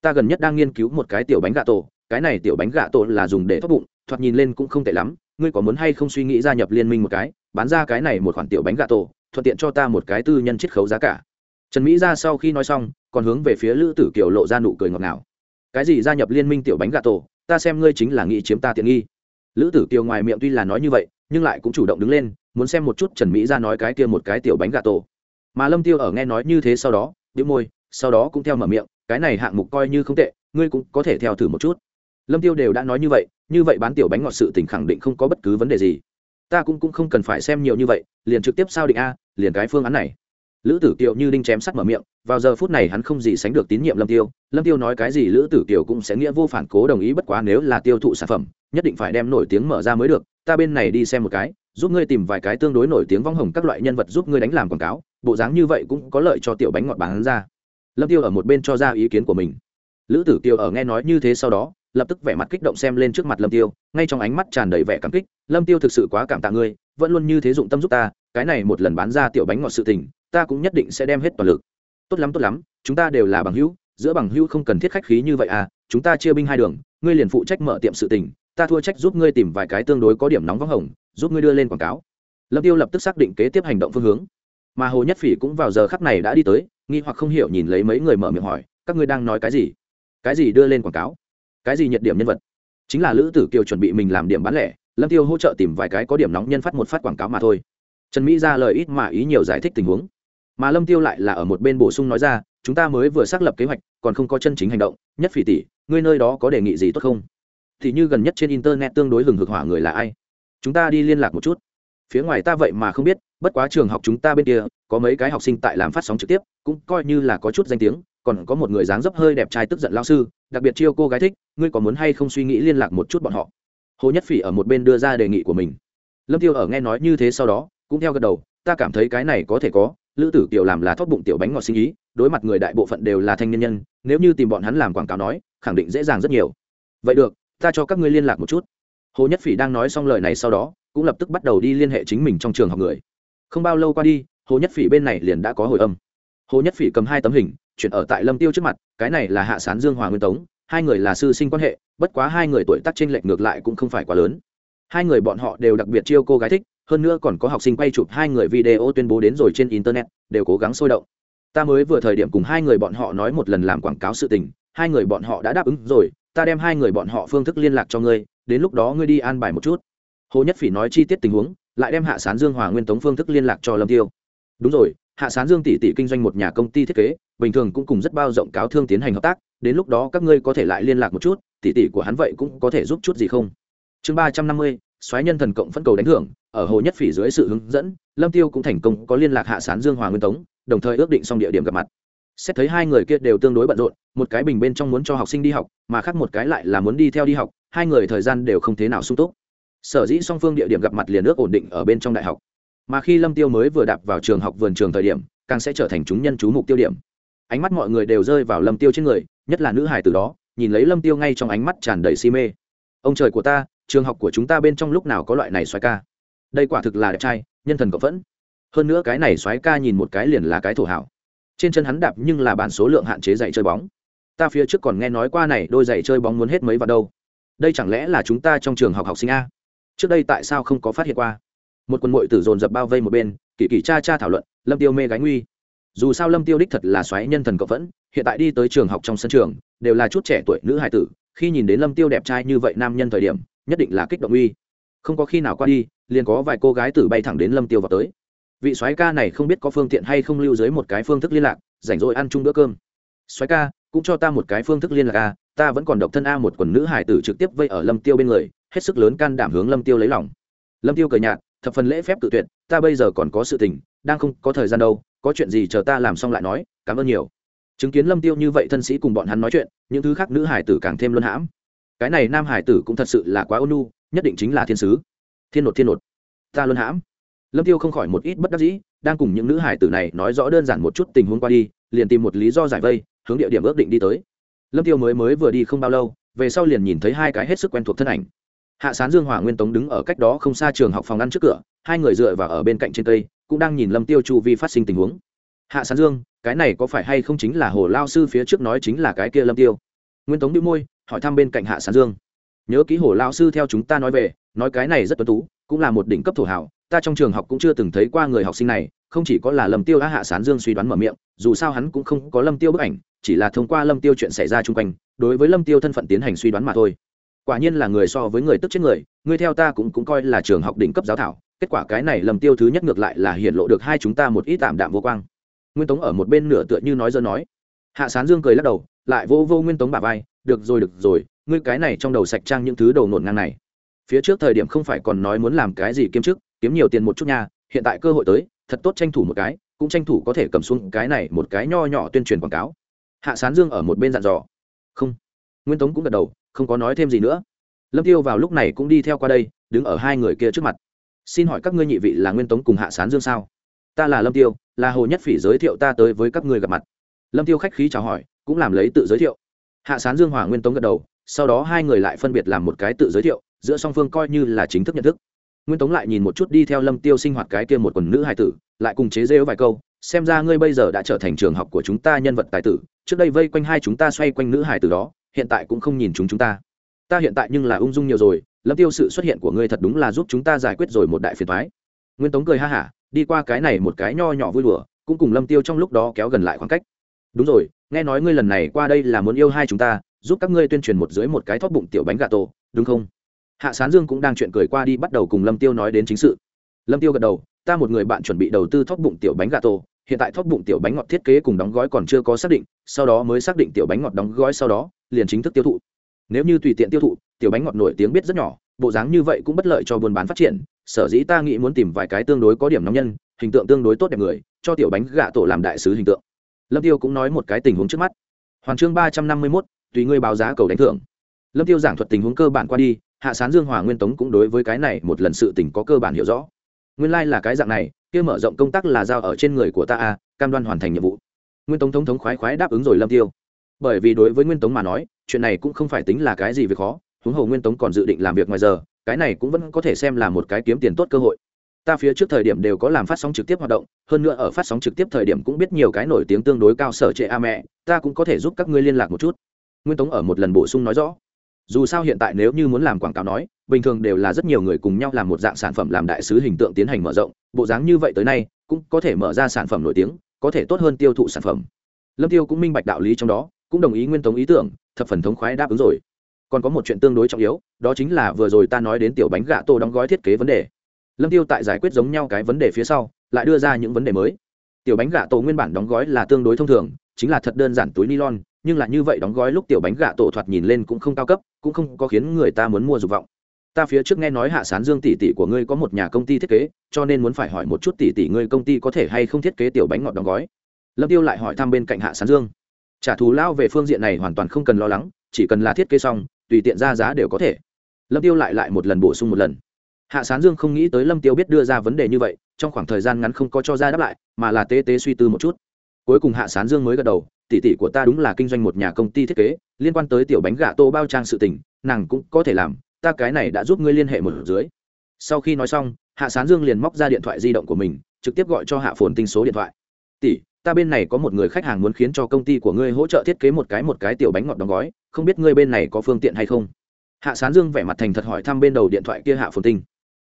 Ta gần nhất đang nghiên cứu một cái tiểu bánh gà tổ, cái này tiểu bánh gà tổ là dùng để thoát bụng, thoạt nhìn lên cũng không tệ lắm, ngươi có muốn hay không suy nghĩ gia nhập liên minh một cái, bán ra cái này một khoản tiểu bánh gà tổ, thuận tiện cho ta một cái tư nhân chiết khấu giá cả. Trần mỹ ra sau khi nói xong, còn hướng về phía lữ tử kiều lộ ra nụ cười ngọt ngào. Cái gì gia nhập liên minh tiểu bánh gà tổ, ta xem ngươi chính là nghĩ chiếm ta tiện nghi. Lữ tử kiều ngoài miệng tuy là nói như vậy nhưng lại cũng chủ động đứng lên, muốn xem một chút trần mỹ ra nói cái kia một cái tiểu bánh gà tổ. Mà lâm tiêu ở nghe nói như thế sau đó đĩu môi, sau đó cũng theo mở miệng, cái này hạng mục coi như không tệ, ngươi cũng có thể theo thử một chút. Lâm tiêu đều đã nói như vậy như vậy bán tiểu bánh ngọt sự tình khẳng định không có bất cứ vấn đề gì. Ta cũng cũng không cần phải xem nhiều như vậy, liền trực tiếp sao định a, liền cái phương án này lữ tử kiều như đinh chém sắt mở miệng, vào giờ phút này hắn không gì sánh được tín nhiệm lâm tiêu. Lâm tiêu nói cái gì lữ tử kiều cũng sẽ nghĩa vô phản cố đồng ý bất quá nếu là tiêu thụ sản phẩm, nhất định phải đem nổi tiếng mở ra mới được. Ta bên này đi xem một cái, giúp ngươi tìm vài cái tương đối nổi tiếng vong hồng các loại nhân vật giúp ngươi đánh làm quảng cáo, bộ dáng như vậy cũng có lợi cho tiểu bánh ngọt bán ra. Lâm tiêu ở một bên cho ra ý kiến của mình. Lữ tử kiều ở nghe nói như thế sau đó, lập tức vẻ mặt kích động xem lên trước mặt lâm tiêu, ngay trong ánh mắt tràn đầy vẻ cảm kích. Lâm tiêu thực sự quá cảm tạ ngươi, vẫn luôn như thế dụng tâm giúp ta, cái này một lần bán ra tiểu bánh ngọt sự tình ta cũng nhất định sẽ đem hết toàn lực. Tốt lắm tốt lắm, chúng ta đều là bằng hữu, giữa bằng hữu không cần thiết khách khí như vậy à chúng ta chia binh hai đường, ngươi liền phụ trách mở tiệm sự tình, ta thua trách giúp ngươi tìm vài cái tương đối có điểm nóng vắng hồng, giúp ngươi đưa lên quảng cáo. Lâm tiêu lập tức xác định kế tiếp hành động phương hướng. Mà hồ nhất phỉ cũng vào giờ khắc này đã đi tới, nghi hoặc không hiểu nhìn lấy mấy người mở miệng hỏi, các ngươi đang nói cái gì? Cái gì đưa lên quảng cáo? Cái gì nhiệt điểm nhân vật? Chính là lữ tử kiều chuẩn bị mình làm điểm bán lẻ, lâm tiêu hỗ trợ tìm vài cái có điểm nóng nhân phát một phát quảng cáo mà thôi. Trần mỹ ra lời ít mà ý nhiều giải thích tình huống mà lâm tiêu lại là ở một bên bổ sung nói ra, chúng ta mới vừa xác lập kế hoạch, còn không có chân chính hành động, nhất phỉ tỷ, ngươi nơi đó có đề nghị gì tốt không? Thì như gần nhất trên internet tương đối hừng hực hỏa người là ai? Chúng ta đi liên lạc một chút. Phía ngoài ta vậy mà không biết, bất quá trường học chúng ta bên kia, có mấy cái học sinh tại làm phát sóng trực tiếp, cũng coi như là có chút danh tiếng, còn có một người dáng dấp hơi đẹp trai tức giận lao sư, đặc biệt chiêu cô gái thích, ngươi có muốn hay không suy nghĩ liên lạc một chút bọn họ? Hồ nhất phỉ ở một bên đưa ra đề nghị của mình. Lâm tiêu ở nghe nói như thế sau đó, cũng theo gật đầu, ta cảm thấy cái này có thể có lữ tử kiều làm là thoát bụng tiểu bánh ngọt sinh ý, đối mặt người đại bộ phận đều là thanh niên nhân, nếu như tìm bọn hắn làm quảng cáo nói, khẳng định dễ dàng rất nhiều. Vậy được, ta cho các ngươi liên lạc một chút. Hồ nhất phỉ đang nói xong lời này sau đó, cũng lập tức bắt đầu đi liên hệ chính mình trong trường học người. Không bao lâu qua đi, hồ nhất phỉ bên này liền đã có hồi âm. Hồ nhất phỉ cầm hai tấm hình, chuyển ở tại lâm tiêu trước mặt, cái này là hạ sán dương hòa nguyên tống, hai người là sư sinh quan hệ, bất quá hai người tuổi tác trên lệch ngược lại cũng không phải quá lớn. Hai người bọn họ đều đặc biệt chiêu cô gái thích hơn nữa còn có học sinh quay chụp hai người video tuyên bố đến rồi trên internet, đều cố gắng sôi động. Ta mới vừa thời điểm cùng hai người bọn họ nói một lần làm quảng cáo sự tình, hai người bọn họ đã đáp ứng rồi, ta đem hai người bọn họ phương thức liên lạc cho ngươi, đến lúc đó ngươi đi an bài một chút. Hồ nhất phỉ nói chi tiết tình huống, lại đem hạ sán dương hòa nguyên tống phương thức liên lạc cho lâm tiêu. Đúng rồi, hạ sán dương tỷ tỷ kinh doanh một nhà công ty thiết kế, bình thường cũng cùng rất bao rộng cáo thương tiến hành hợp tác, đến lúc đó các ngươi có thể lại liên lạc một chút, tỷ tỷ của hắn vậy cũng có thể giúp chút gì không? Chương ba trăm năm mươi xoáy nhân thần cộng phân cầu đánh thưởng ở hồ nhất phỉ dưới sự hướng dẫn, lâm tiêu cũng thành công có liên lạc hạ sán dương hòa nguyên tống, đồng thời ước định xong địa điểm gặp mặt. Xét thấy hai người kia đều tương đối bận rộn, một cái bình bên trong muốn cho học sinh đi học, mà khác một cái lại là muốn đi theo đi học, hai người thời gian đều không thế nào sung túc. Sở dĩ song phương địa điểm gặp mặt liền ước ổn định ở bên trong đại học. Mà khi lâm tiêu mới vừa đạp vào trường học vườn trường thời điểm, càng sẽ trở thành chúng nhân chú mục tiêu điểm. Ánh mắt mọi người đều rơi vào lâm tiêu trên người, nhất là nữ hải từ đó, nhìn lấy lâm tiêu ngay trong ánh mắt tràn đầy si mê. Ông trời của ta, trường học của chúng ta bên trong lúc nào có loại này xoáy ca? Đây quả thực là đẹp trai, nhân thần cộng vẫn hơn nữa cái này xoáy ca nhìn một cái liền là cái thổ hảo. Trên chân hắn đạp nhưng là bản số lượng hạn chế dạy chơi bóng. Ta phía trước còn nghe nói qua này, đôi giày chơi bóng muốn hết mấy vào đâu. Đây chẳng lẽ là chúng ta trong trường học học sinh a? Trước đây tại sao không có phát hiện qua? Một quân mội tử dồn dập bao vây một bên, kỳ kỳ cha cha thảo luận, lâm tiêu mê gái nguy. Dù sao lâm tiêu đích thật là xoáy nhân thần cộng vẫn hiện tại đi tới trường học trong sân trường, đều là chút trẻ tuổi nữ hải tử, khi nhìn đến lâm tiêu đẹp trai như vậy nam nhân thời điểm, nhất định là kích động uy. Không có khi nào qua đi liền có vài cô gái tử bay thẳng đến lâm tiêu vào tới. Vị soái ca này không biết có phương tiện hay không lưu dưới một cái phương thức liên lạc, rảnh rỗi ăn chung bữa cơm. Soái ca, cũng cho ta một cái phương thức liên lạc a, ta vẫn còn độc thân a, một quần nữ hải tử trực tiếp vây ở lâm tiêu bên người, hết sức lớn can đảm hướng lâm tiêu lấy lòng. Lâm tiêu cười nhạt, thập phần lễ phép tự tuyệt, ta bây giờ còn có sự tình, đang không có thời gian đâu, có chuyện gì chờ ta làm xong lại nói, cảm ơn nhiều. Chứng kiến lâm tiêu như vậy thân sĩ cùng bọn hắn nói chuyện, những thứ khác nữ hải tử càng thêm luân hãm. Cái này nam hải tử cũng thật sự là quá ôn nhu, nhất định chính là thiên sứ thiên nột thiên nột. Ta luân hãm. Lâm tiêu không khỏi một ít bất đắc dĩ, đang cùng những nữ hải tử này nói rõ đơn giản một chút tình huống qua đi, liền tìm một lý do giải vây, hướng địa điểm ước định đi tới. Lâm tiêu mới mới vừa đi không bao lâu, về sau liền nhìn thấy hai cái hết sức quen thuộc thân ảnh. Hạ sán dương hòa nguyên tống đứng ở cách đó không xa trường học phòng ăn trước cửa, hai người dựa vào ở bên cạnh trên cây, cũng đang nhìn lâm tiêu chu vi phát sinh tình huống. Hạ sán dương, cái này có phải hay không chính là hồ lao sư phía trước nói chính là cái kia lâm tiêu? Nguyên tống đĩu môi, hỏi thăm bên cạnh hạ sán dương. Nhớ ký hồ lao sư theo chúng ta nói về nói cái này rất tuấn tú, cũng là một đỉnh cấp thổ hảo ta trong trường học cũng chưa từng thấy qua người học sinh này, không chỉ có là lâm tiêu á hạ sán dương suy đoán mở miệng, dù sao hắn cũng không có lâm tiêu bức ảnh, chỉ là thông qua lâm tiêu chuyện xảy ra chung quanh, đối với lâm tiêu thân phận tiến hành suy đoán mà thôi. Quả nhiên là người so với người tức chết người người theo ta cũng cũng coi là trường học đỉnh cấp giáo thảo, kết quả cái này lâm tiêu thứ nhất ngược lại là hiện lộ được hai chúng ta một ít tạm đạm vô quang. Nguyên tống ở một bên nửa tựa như nói dơ nói. Hạ sán dương cười lắc đầu, lại vô vô nguyên tống bà vai, được rồi được rồi, ngươi cái này trong đầu sạch trang những thứ đầu nổn ngang này phía trước thời điểm không phải còn nói muốn làm cái gì kiếm chức, kiếm nhiều tiền một chút nha, hiện tại cơ hội tới, thật tốt tranh thủ một cái, cũng tranh thủ có thể cầm xuống cái này một cái nho nhỏ tuyên truyền quảng cáo. Hạ sán dương ở một bên dặn dò. Không. Nguyên tống cũng gật đầu, không có nói thêm gì nữa. Lâm tiêu vào lúc này cũng đi theo qua đây, đứng ở hai người kia trước mặt. Xin hỏi các ngươi nhị vị là nguyên tống cùng hạ sán dương sao? Ta là lâm tiêu, là hồ nhất phỉ giới thiệu ta tới với các ngươi gặp mặt. Lâm tiêu khách khí chào hỏi, cũng làm lấy tự giới thiệu. Hạ sán dương hòa nguyên tống gật đầu, sau đó hai người lại phân biệt làm một cái tự giới thiệu giữa song phương coi như là chính thức nhận thức. Nguyên tống lại nhìn một chút đi theo lâm tiêu sinh hoạt cái kia một quần nữ hài tử, lại cùng chế rêu vài câu, xem ra ngươi bây giờ đã trở thành trường học của chúng ta nhân vật tài tử, trước đây vây quanh hai chúng ta xoay quanh nữ hài tử đó, hiện tại cũng không nhìn chúng chúng ta. Ta hiện tại nhưng là ung dung nhiều rồi, lâm tiêu sự xuất hiện của ngươi thật đúng là giúp chúng ta giải quyết rồi một đại phiền thoái nguyên tống cười ha hả, đi qua cái này một cái nho nhỏ vui đùa, cũng cùng lâm tiêu trong lúc đó kéo gần lại khoảng cách. Đúng rồi, nghe nói ngươi lần này qua đây là muốn yêu hai chúng ta, giúp các ngươi tuyên truyền một dưới một cái thóp bụng tiểu bánh gà tổ đúng không? Hạ sán dương cũng đang chuyện cười qua đi, bắt đầu cùng lâm tiêu nói đến chính sự. Lâm tiêu gật đầu, ta một người bạn chuẩn bị đầu tư thóc bụng tiểu bánh gà tổ hiện tại thóc bụng tiểu bánh ngọt thiết kế cùng đóng gói còn chưa có xác định, sau đó mới xác định tiểu bánh ngọt đóng gói sau đó, liền chính thức tiêu thụ. Nếu như tùy tiện tiêu thụ, tiểu bánh ngọt nổi tiếng biết rất nhỏ, bộ dáng như vậy cũng bất lợi cho buôn bán phát triển. Sở dĩ ta nghĩ muốn tìm vài cái tương đối có điểm nóng nhân, hình tượng tương đối tốt đẹp người, cho tiểu bánh gà tổ làm đại sứ hình tượng. Lâm tiêu cũng nói một cái tình huống trước mắt. Hoàn chương ba trăm năm mươi mốt, tùy ngươi báo giá cầu đánh thưởng. Lâm tiêu giảng thuật tình huống cơ bản qua đi hạ sán dương hòa nguyên tống cũng đối với cái này một lần sự tình có cơ bản hiểu rõ. Nguyên lai là cái dạng này, kia mở rộng công tác là giao ở trên người của ta a cam đoan hoàn thành nhiệm vụ. Nguyên tống thống thống khoái khoái đáp ứng rồi lâm tiêu. Bởi vì đối với nguyên tống mà nói, chuyện này cũng không phải tính là cái gì việc khó, huống hồ nguyên tống còn dự định làm việc ngoài giờ, cái này cũng vẫn có thể xem là một cái kiếm tiền tốt cơ hội. Ta phía trước thời điểm đều có làm phát sóng trực tiếp hoạt động, hơn nữa ở phát sóng trực tiếp thời điểm cũng biết nhiều cái nổi tiếng tương đối cao sở trệ a mẹ, ta cũng có thể giúp các ngươi liên lạc một chút. Nguyên tống ở một lần bổ sung nói rõ dù sao hiện tại nếu như muốn làm quảng cáo nói, bình thường đều là rất nhiều người cùng nhau làm một dạng sản phẩm làm đại sứ hình tượng tiến hành mở rộng, bộ dáng như vậy tới nay, cũng có thể mở ra sản phẩm nổi tiếng, có thể tốt hơn tiêu thụ sản phẩm. Lâm tiêu cũng minh bạch đạo lý trong đó, cũng đồng ý nguyên tống ý tưởng, thập phần thống khoái đáp ứng rồi. Còn có một chuyện tương đối trọng yếu, đó chính là vừa rồi ta nói đến tiểu bánh gạ tô đóng gói thiết kế vấn đề. Lâm tiêu tại giải quyết giống nhau cái vấn đề phía sau, lại đưa ra những vấn đề mới. Tiểu bánh gạ tổ nguyên bản đóng gói là tương đối thông thường, chính là thật đơn giản túi nylon nhưng là như vậy đóng gói lúc tiểu bánh gạ tổ thoạt nhìn lên cũng không cao cấp, cũng không có khiến người ta muốn mua dục vọng. Ta phía trước nghe nói hạ sán dương tỷ tỷ của ngươi có một nhà công ty thiết kế, cho nên muốn phải hỏi một chút tỷ tỷ ngươi công ty có thể hay không thiết kế tiểu bánh ngọt đóng gói. Lâm tiêu lại hỏi thăm bên cạnh hạ sán dương. Trả thù lao về phương diện này hoàn toàn không cần lo lắng, chỉ cần là thiết kế xong, tùy tiện ra giá đều có thể. Lâm tiêu lại lại một lần bổ sung một lần. Hạ sán dương không nghĩ tới lâm tiêu biết đưa ra vấn đề như vậy, trong khoảng thời gian ngắn không có cho ra đáp lại, mà là tế tế suy tư một chút. Cuối cùng hạ sán dương mới gật đầu tỷ tỷ của ta đúng là kinh doanh một nhà công ty thiết kế, liên quan tới tiểu bánh gà tô bao trang sự tình, nàng cũng có thể làm, ta cái này đã giúp ngươi liên hệ một dưới. Sau khi nói xong, hạ sán dương liền móc ra điện thoại di động của mình, trực tiếp gọi cho hạ phồn tinh số điện thoại. Tỷ, ta bên này có một người khách hàng muốn khiến cho công ty của ngươi hỗ trợ thiết kế một cái một cái tiểu bánh ngọt đóng gói, không biết ngươi bên này có phương tiện hay không? Hạ sán dương vẻ mặt thành thật hỏi thăm bên đầu điện thoại kia hạ phồn tinh.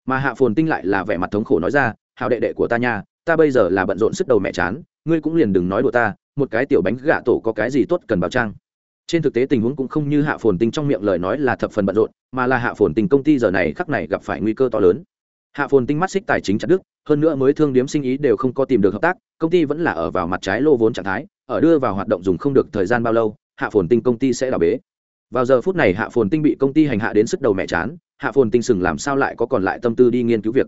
Mà hạ phồn tinh lại là vẻ mặt thống khổ nói ra hào đệ đệ của ta nha, ta bây giờ là bận rộn sức đầu mẹ chán, ngươi cũng liền đừng nói đùa ta một cái tiểu bánh gạ tổ có cái gì tốt cần bảo trang. Trên thực tế tình huống cũng không như hạ phồn tinh trong miệng lời nói là thập phần bận rộn, mà là hạ phồn tinh công ty giờ này khắc này gặp phải nguy cơ to lớn. Hạ phồn tinh mắt xích tài chính chặt đức hơn nữa mới thương điếm sinh ý đều không có tìm được hợp tác, công ty vẫn là ở vào mặt trái lô vốn trạng thái, ở đưa vào hoạt động dùng không được thời gian bao lâu, hạ phồn tinh công ty sẽ đảo bế. Vào giờ phút này hạ phồn tinh bị công ty hành hạ đến sức đầu mẹ chán, hạ phồn tinh sừng làm sao lại có còn lại tâm tư đi nghiên cứu việc.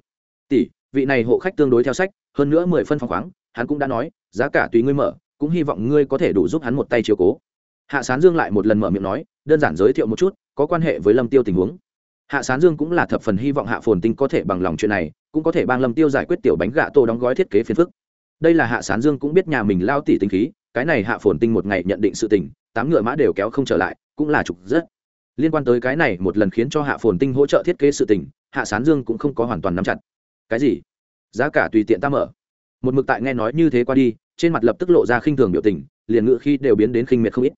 Tỷ, vị này hộ khách tương đối theo sách, hơn nữa mười phân phong khoáng, hắn cũng đã nói, giá cả tùy ngươi mở cũng hy vọng ngươi có thể đủ giúp hắn một tay chiếu cố. Hạ sán dương lại một lần mở miệng nói, đơn giản giới thiệu một chút, có quan hệ với lâm tiêu tình huống. Hạ sán dương cũng là thập phần hy vọng hạ phồn tinh có thể bằng lòng chuyện này, cũng có thể bang lâm tiêu giải quyết tiểu bánh gạ tô đóng gói thiết kế phiền phức. Đây là hạ sán dương cũng biết nhà mình lao tỉ tinh khí, cái này hạ phồn tinh một ngày nhận định sự tình, tám ngựa mã đều kéo không trở lại, cũng là trục rất. Liên quan tới cái này một lần khiến cho hạ phồn tinh hỗ trợ thiết kế sự tình, hạ sán dương cũng không có hoàn toàn nắm chặt. Cái gì? Giá cả tùy tiện ta mở. Một mực tại nghe nói như thế qua đi trên mặt lập tức lộ ra khinh thường biểu tình, liền ngự khi đều biến đến khinh miệt không ít.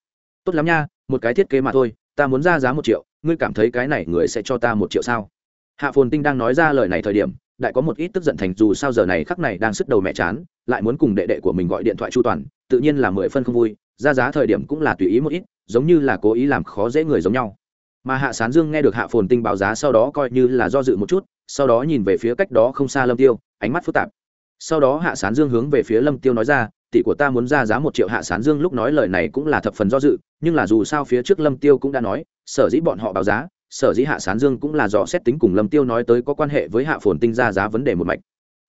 Tốt lắm nha, một cái thiết kế mà thôi, ta muốn ra giá một triệu, ngươi cảm thấy cái này người sẽ cho ta một triệu sao? Hạ phồn tinh đang nói ra lời này thời điểm, đại có một ít tức giận thành dù sao giờ này khắc này đang sức đầu mẹ chán, lại muốn cùng đệ đệ của mình gọi điện thoại chu toàn, tự nhiên là mười phân không vui, ra giá thời điểm cũng là tùy ý một ít, giống như là cố ý làm khó dễ người giống nhau. Mà hạ sán dương nghe được hạ phồn tinh báo giá sau đó coi như là do dự một chút, sau đó nhìn về phía cách đó không xa lâm tiêu, ánh mắt phức tạp sau đó hạ sán dương hướng về phía lâm tiêu nói ra, tỷ của ta muốn ra giá một triệu. Hạ sán dương lúc nói lời này cũng là thập phần do dự, nhưng là dù sao phía trước lâm tiêu cũng đã nói, sở dĩ bọn họ báo giá, sở dĩ hạ sán dương cũng là do xét tính cùng lâm tiêu nói tới có quan hệ với hạ phồn tinh ra giá vấn đề một mạch.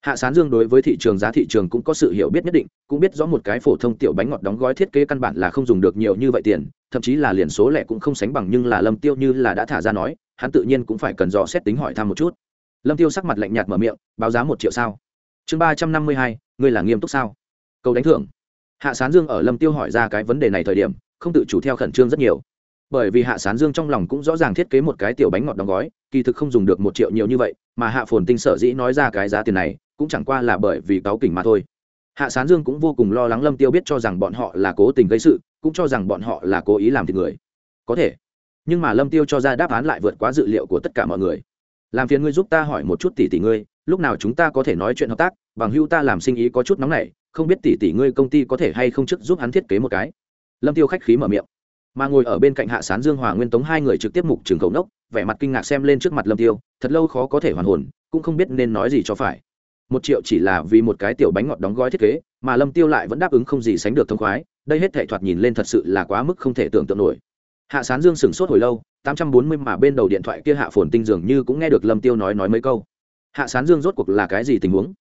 Hạ sán dương đối với thị trường giá thị trường cũng có sự hiểu biết nhất định, cũng biết rõ một cái phổ thông tiểu bánh ngọt đóng gói thiết kế căn bản là không dùng được nhiều như vậy tiền, thậm chí là liền số lẻ cũng không sánh bằng, nhưng là lâm tiêu như là đã thả ra nói, hắn tự nhiên cũng phải cần dò xét tính hỏi thăm một chút. Lâm tiêu sắc mặt lạnh nhạt mở miệng, báo giá một triệu sao? Chương ba trăm năm mươi hai, ngươi là nghiêm túc sao? Câu đánh thưởng. Hạ sán dương ở lâm tiêu hỏi ra cái vấn đề này thời điểm, không tự chủ theo khẩn trương rất nhiều. Bởi vì hạ sán dương trong lòng cũng rõ ràng thiết kế một cái tiểu bánh ngọt đóng gói, kỳ thực không dùng được một triệu nhiều như vậy, mà hạ phồn tinh sở dĩ nói ra cái giá tiền này, cũng chẳng qua là bởi vì cáo kỉnh mà thôi. Hạ sán dương cũng vô cùng lo lắng lâm tiêu biết cho rằng bọn họ là cố tình gây sự, cũng cho rằng bọn họ là cố ý làm thịt người. Có thể. Nhưng mà lâm tiêu cho ra đáp án lại vượt quá dự liệu của tất cả mọi người. Làm phiền ngươi giúp ta hỏi một chút tỷ tỷ ngươi lúc nào chúng ta có thể nói chuyện hợp tác bằng hưu ta làm sinh ý có chút nóng này, không biết tỷ tỷ ngươi công ty có thể hay không chức giúp hắn thiết kế một cái. Lâm tiêu khách khí mở miệng. Mà ngồi ở bên cạnh hạ sán dương hòa nguyên tống hai người trực tiếp mục trường cầu nốc vẻ mặt kinh ngạc xem lên trước mặt lâm tiêu thật lâu khó có thể hoàn hồn cũng không biết nên nói gì cho phải. Một triệu chỉ là vì một cái tiểu bánh ngọt đóng gói thiết kế mà lâm tiêu lại vẫn đáp ứng không gì sánh được thông khoái đây hết thể thoạt nhìn lên thật sự là quá mức không thể tưởng tượng nổi. Hạ sán dương sửng sốt hồi lâu tám trăm bốn mươi mà bên đầu điện thoại kia hạ phồn tinh dường như cũng nghe được lâm tiêu nói nói mấy câu hạ sán dương rốt cuộc là cái gì tình huống?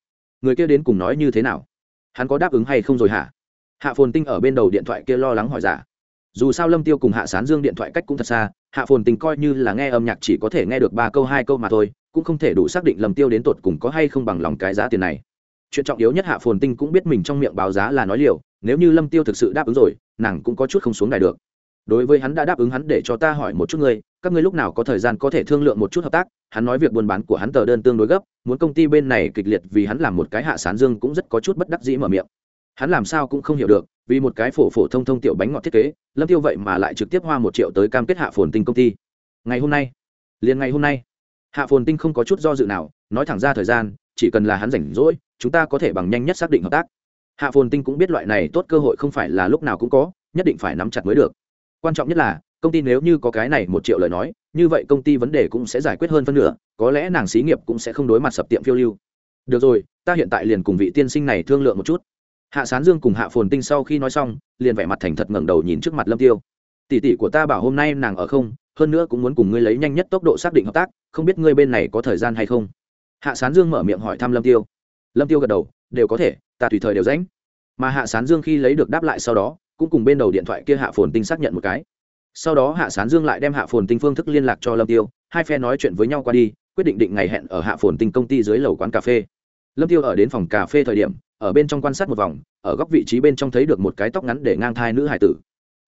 Người kia đến cùng nói như thế nào? Hắn có đáp ứng hay không rồi hả? Hạ phồn tinh ở bên đầu điện thoại kia lo lắng hỏi giả. Dù sao lâm tiêu cùng hạ sán dương điện thoại cách cũng thật xa, hạ phồn tinh coi như là nghe âm nhạc chỉ có thể nghe được ba câu hai câu mà thôi, cũng không thể đủ xác định lâm tiêu đến tột cùng có hay không bằng lòng cái giá tiền này. Chuyện trọng yếu nhất hạ phồn tinh cũng biết mình trong miệng báo giá là nói liều, nếu như lâm tiêu thực sự đáp ứng rồi, nàng cũng có chút không xuống đài được đối với hắn đã đáp ứng hắn để cho ta hỏi một chút ngươi, các ngươi lúc nào có thời gian có thể thương lượng một chút hợp tác? Hắn nói việc buôn bán của hắn tờ đơn tương đối gấp, muốn công ty bên này kịch liệt vì hắn làm một cái hạ sán dương cũng rất có chút bất đắc dĩ mở miệng. Hắn làm sao cũng không hiểu được, vì một cái phổ phổ thông thông tiểu bánh ngọt thiết kế, lâm tiêu vậy mà lại trực tiếp hoa một triệu tới cam kết hạ phồn tinh công ty. Ngày hôm nay, liền ngày hôm nay, hạ phồn tinh không có chút do dự nào, nói thẳng ra thời gian, chỉ cần là hắn rảnh rỗi, chúng ta có thể bằng nhanh nhất xác định hợp tác. Hạ phồn tinh cũng biết loại này tốt cơ hội không phải là lúc nào cũng có, nhất định phải nắm chặt mới được quan trọng nhất là, công ty nếu như có cái này một triệu lời nói, như vậy công ty vấn đề cũng sẽ giải quyết hơn phân nửa, có lẽ nàng xí nghiệp cũng sẽ không đối mặt sập tiệm phiêu lưu. Được rồi, ta hiện tại liền cùng vị tiên sinh này thương lượng một chút. Hạ sán dương cùng hạ phồn tinh sau khi nói xong, liền vẻ mặt thành thật ngẩng đầu nhìn trước mặt lâm tiêu. Tỷ tỷ của ta bảo hôm nay nàng ở không, hơn nữa cũng muốn cùng ngươi lấy nhanh nhất tốc độ xác định hợp tác, không biết ngươi bên này có thời gian hay không? Hạ sán dương mở miệng hỏi thăm lâm tiêu. Lâm tiêu gật đầu, đều có thể, ta tùy thời đều rãnh mà hạ sán dương khi lấy được đáp lại sau đó cũng cùng bên đầu điện thoại kia hạ phồn tinh xác nhận một cái. Sau đó hạ sán dương lại đem hạ phồn tinh phương thức liên lạc cho lâm tiêu hai phe nói chuyện với nhau qua đi quyết định định ngày hẹn ở hạ phồn tinh công ty dưới lầu quán cà phê. Lâm tiêu ở đến phòng cà phê thời điểm ở bên trong quan sát một vòng ở góc vị trí bên trong thấy được một cái tóc ngắn để ngang thai nữ hải tử.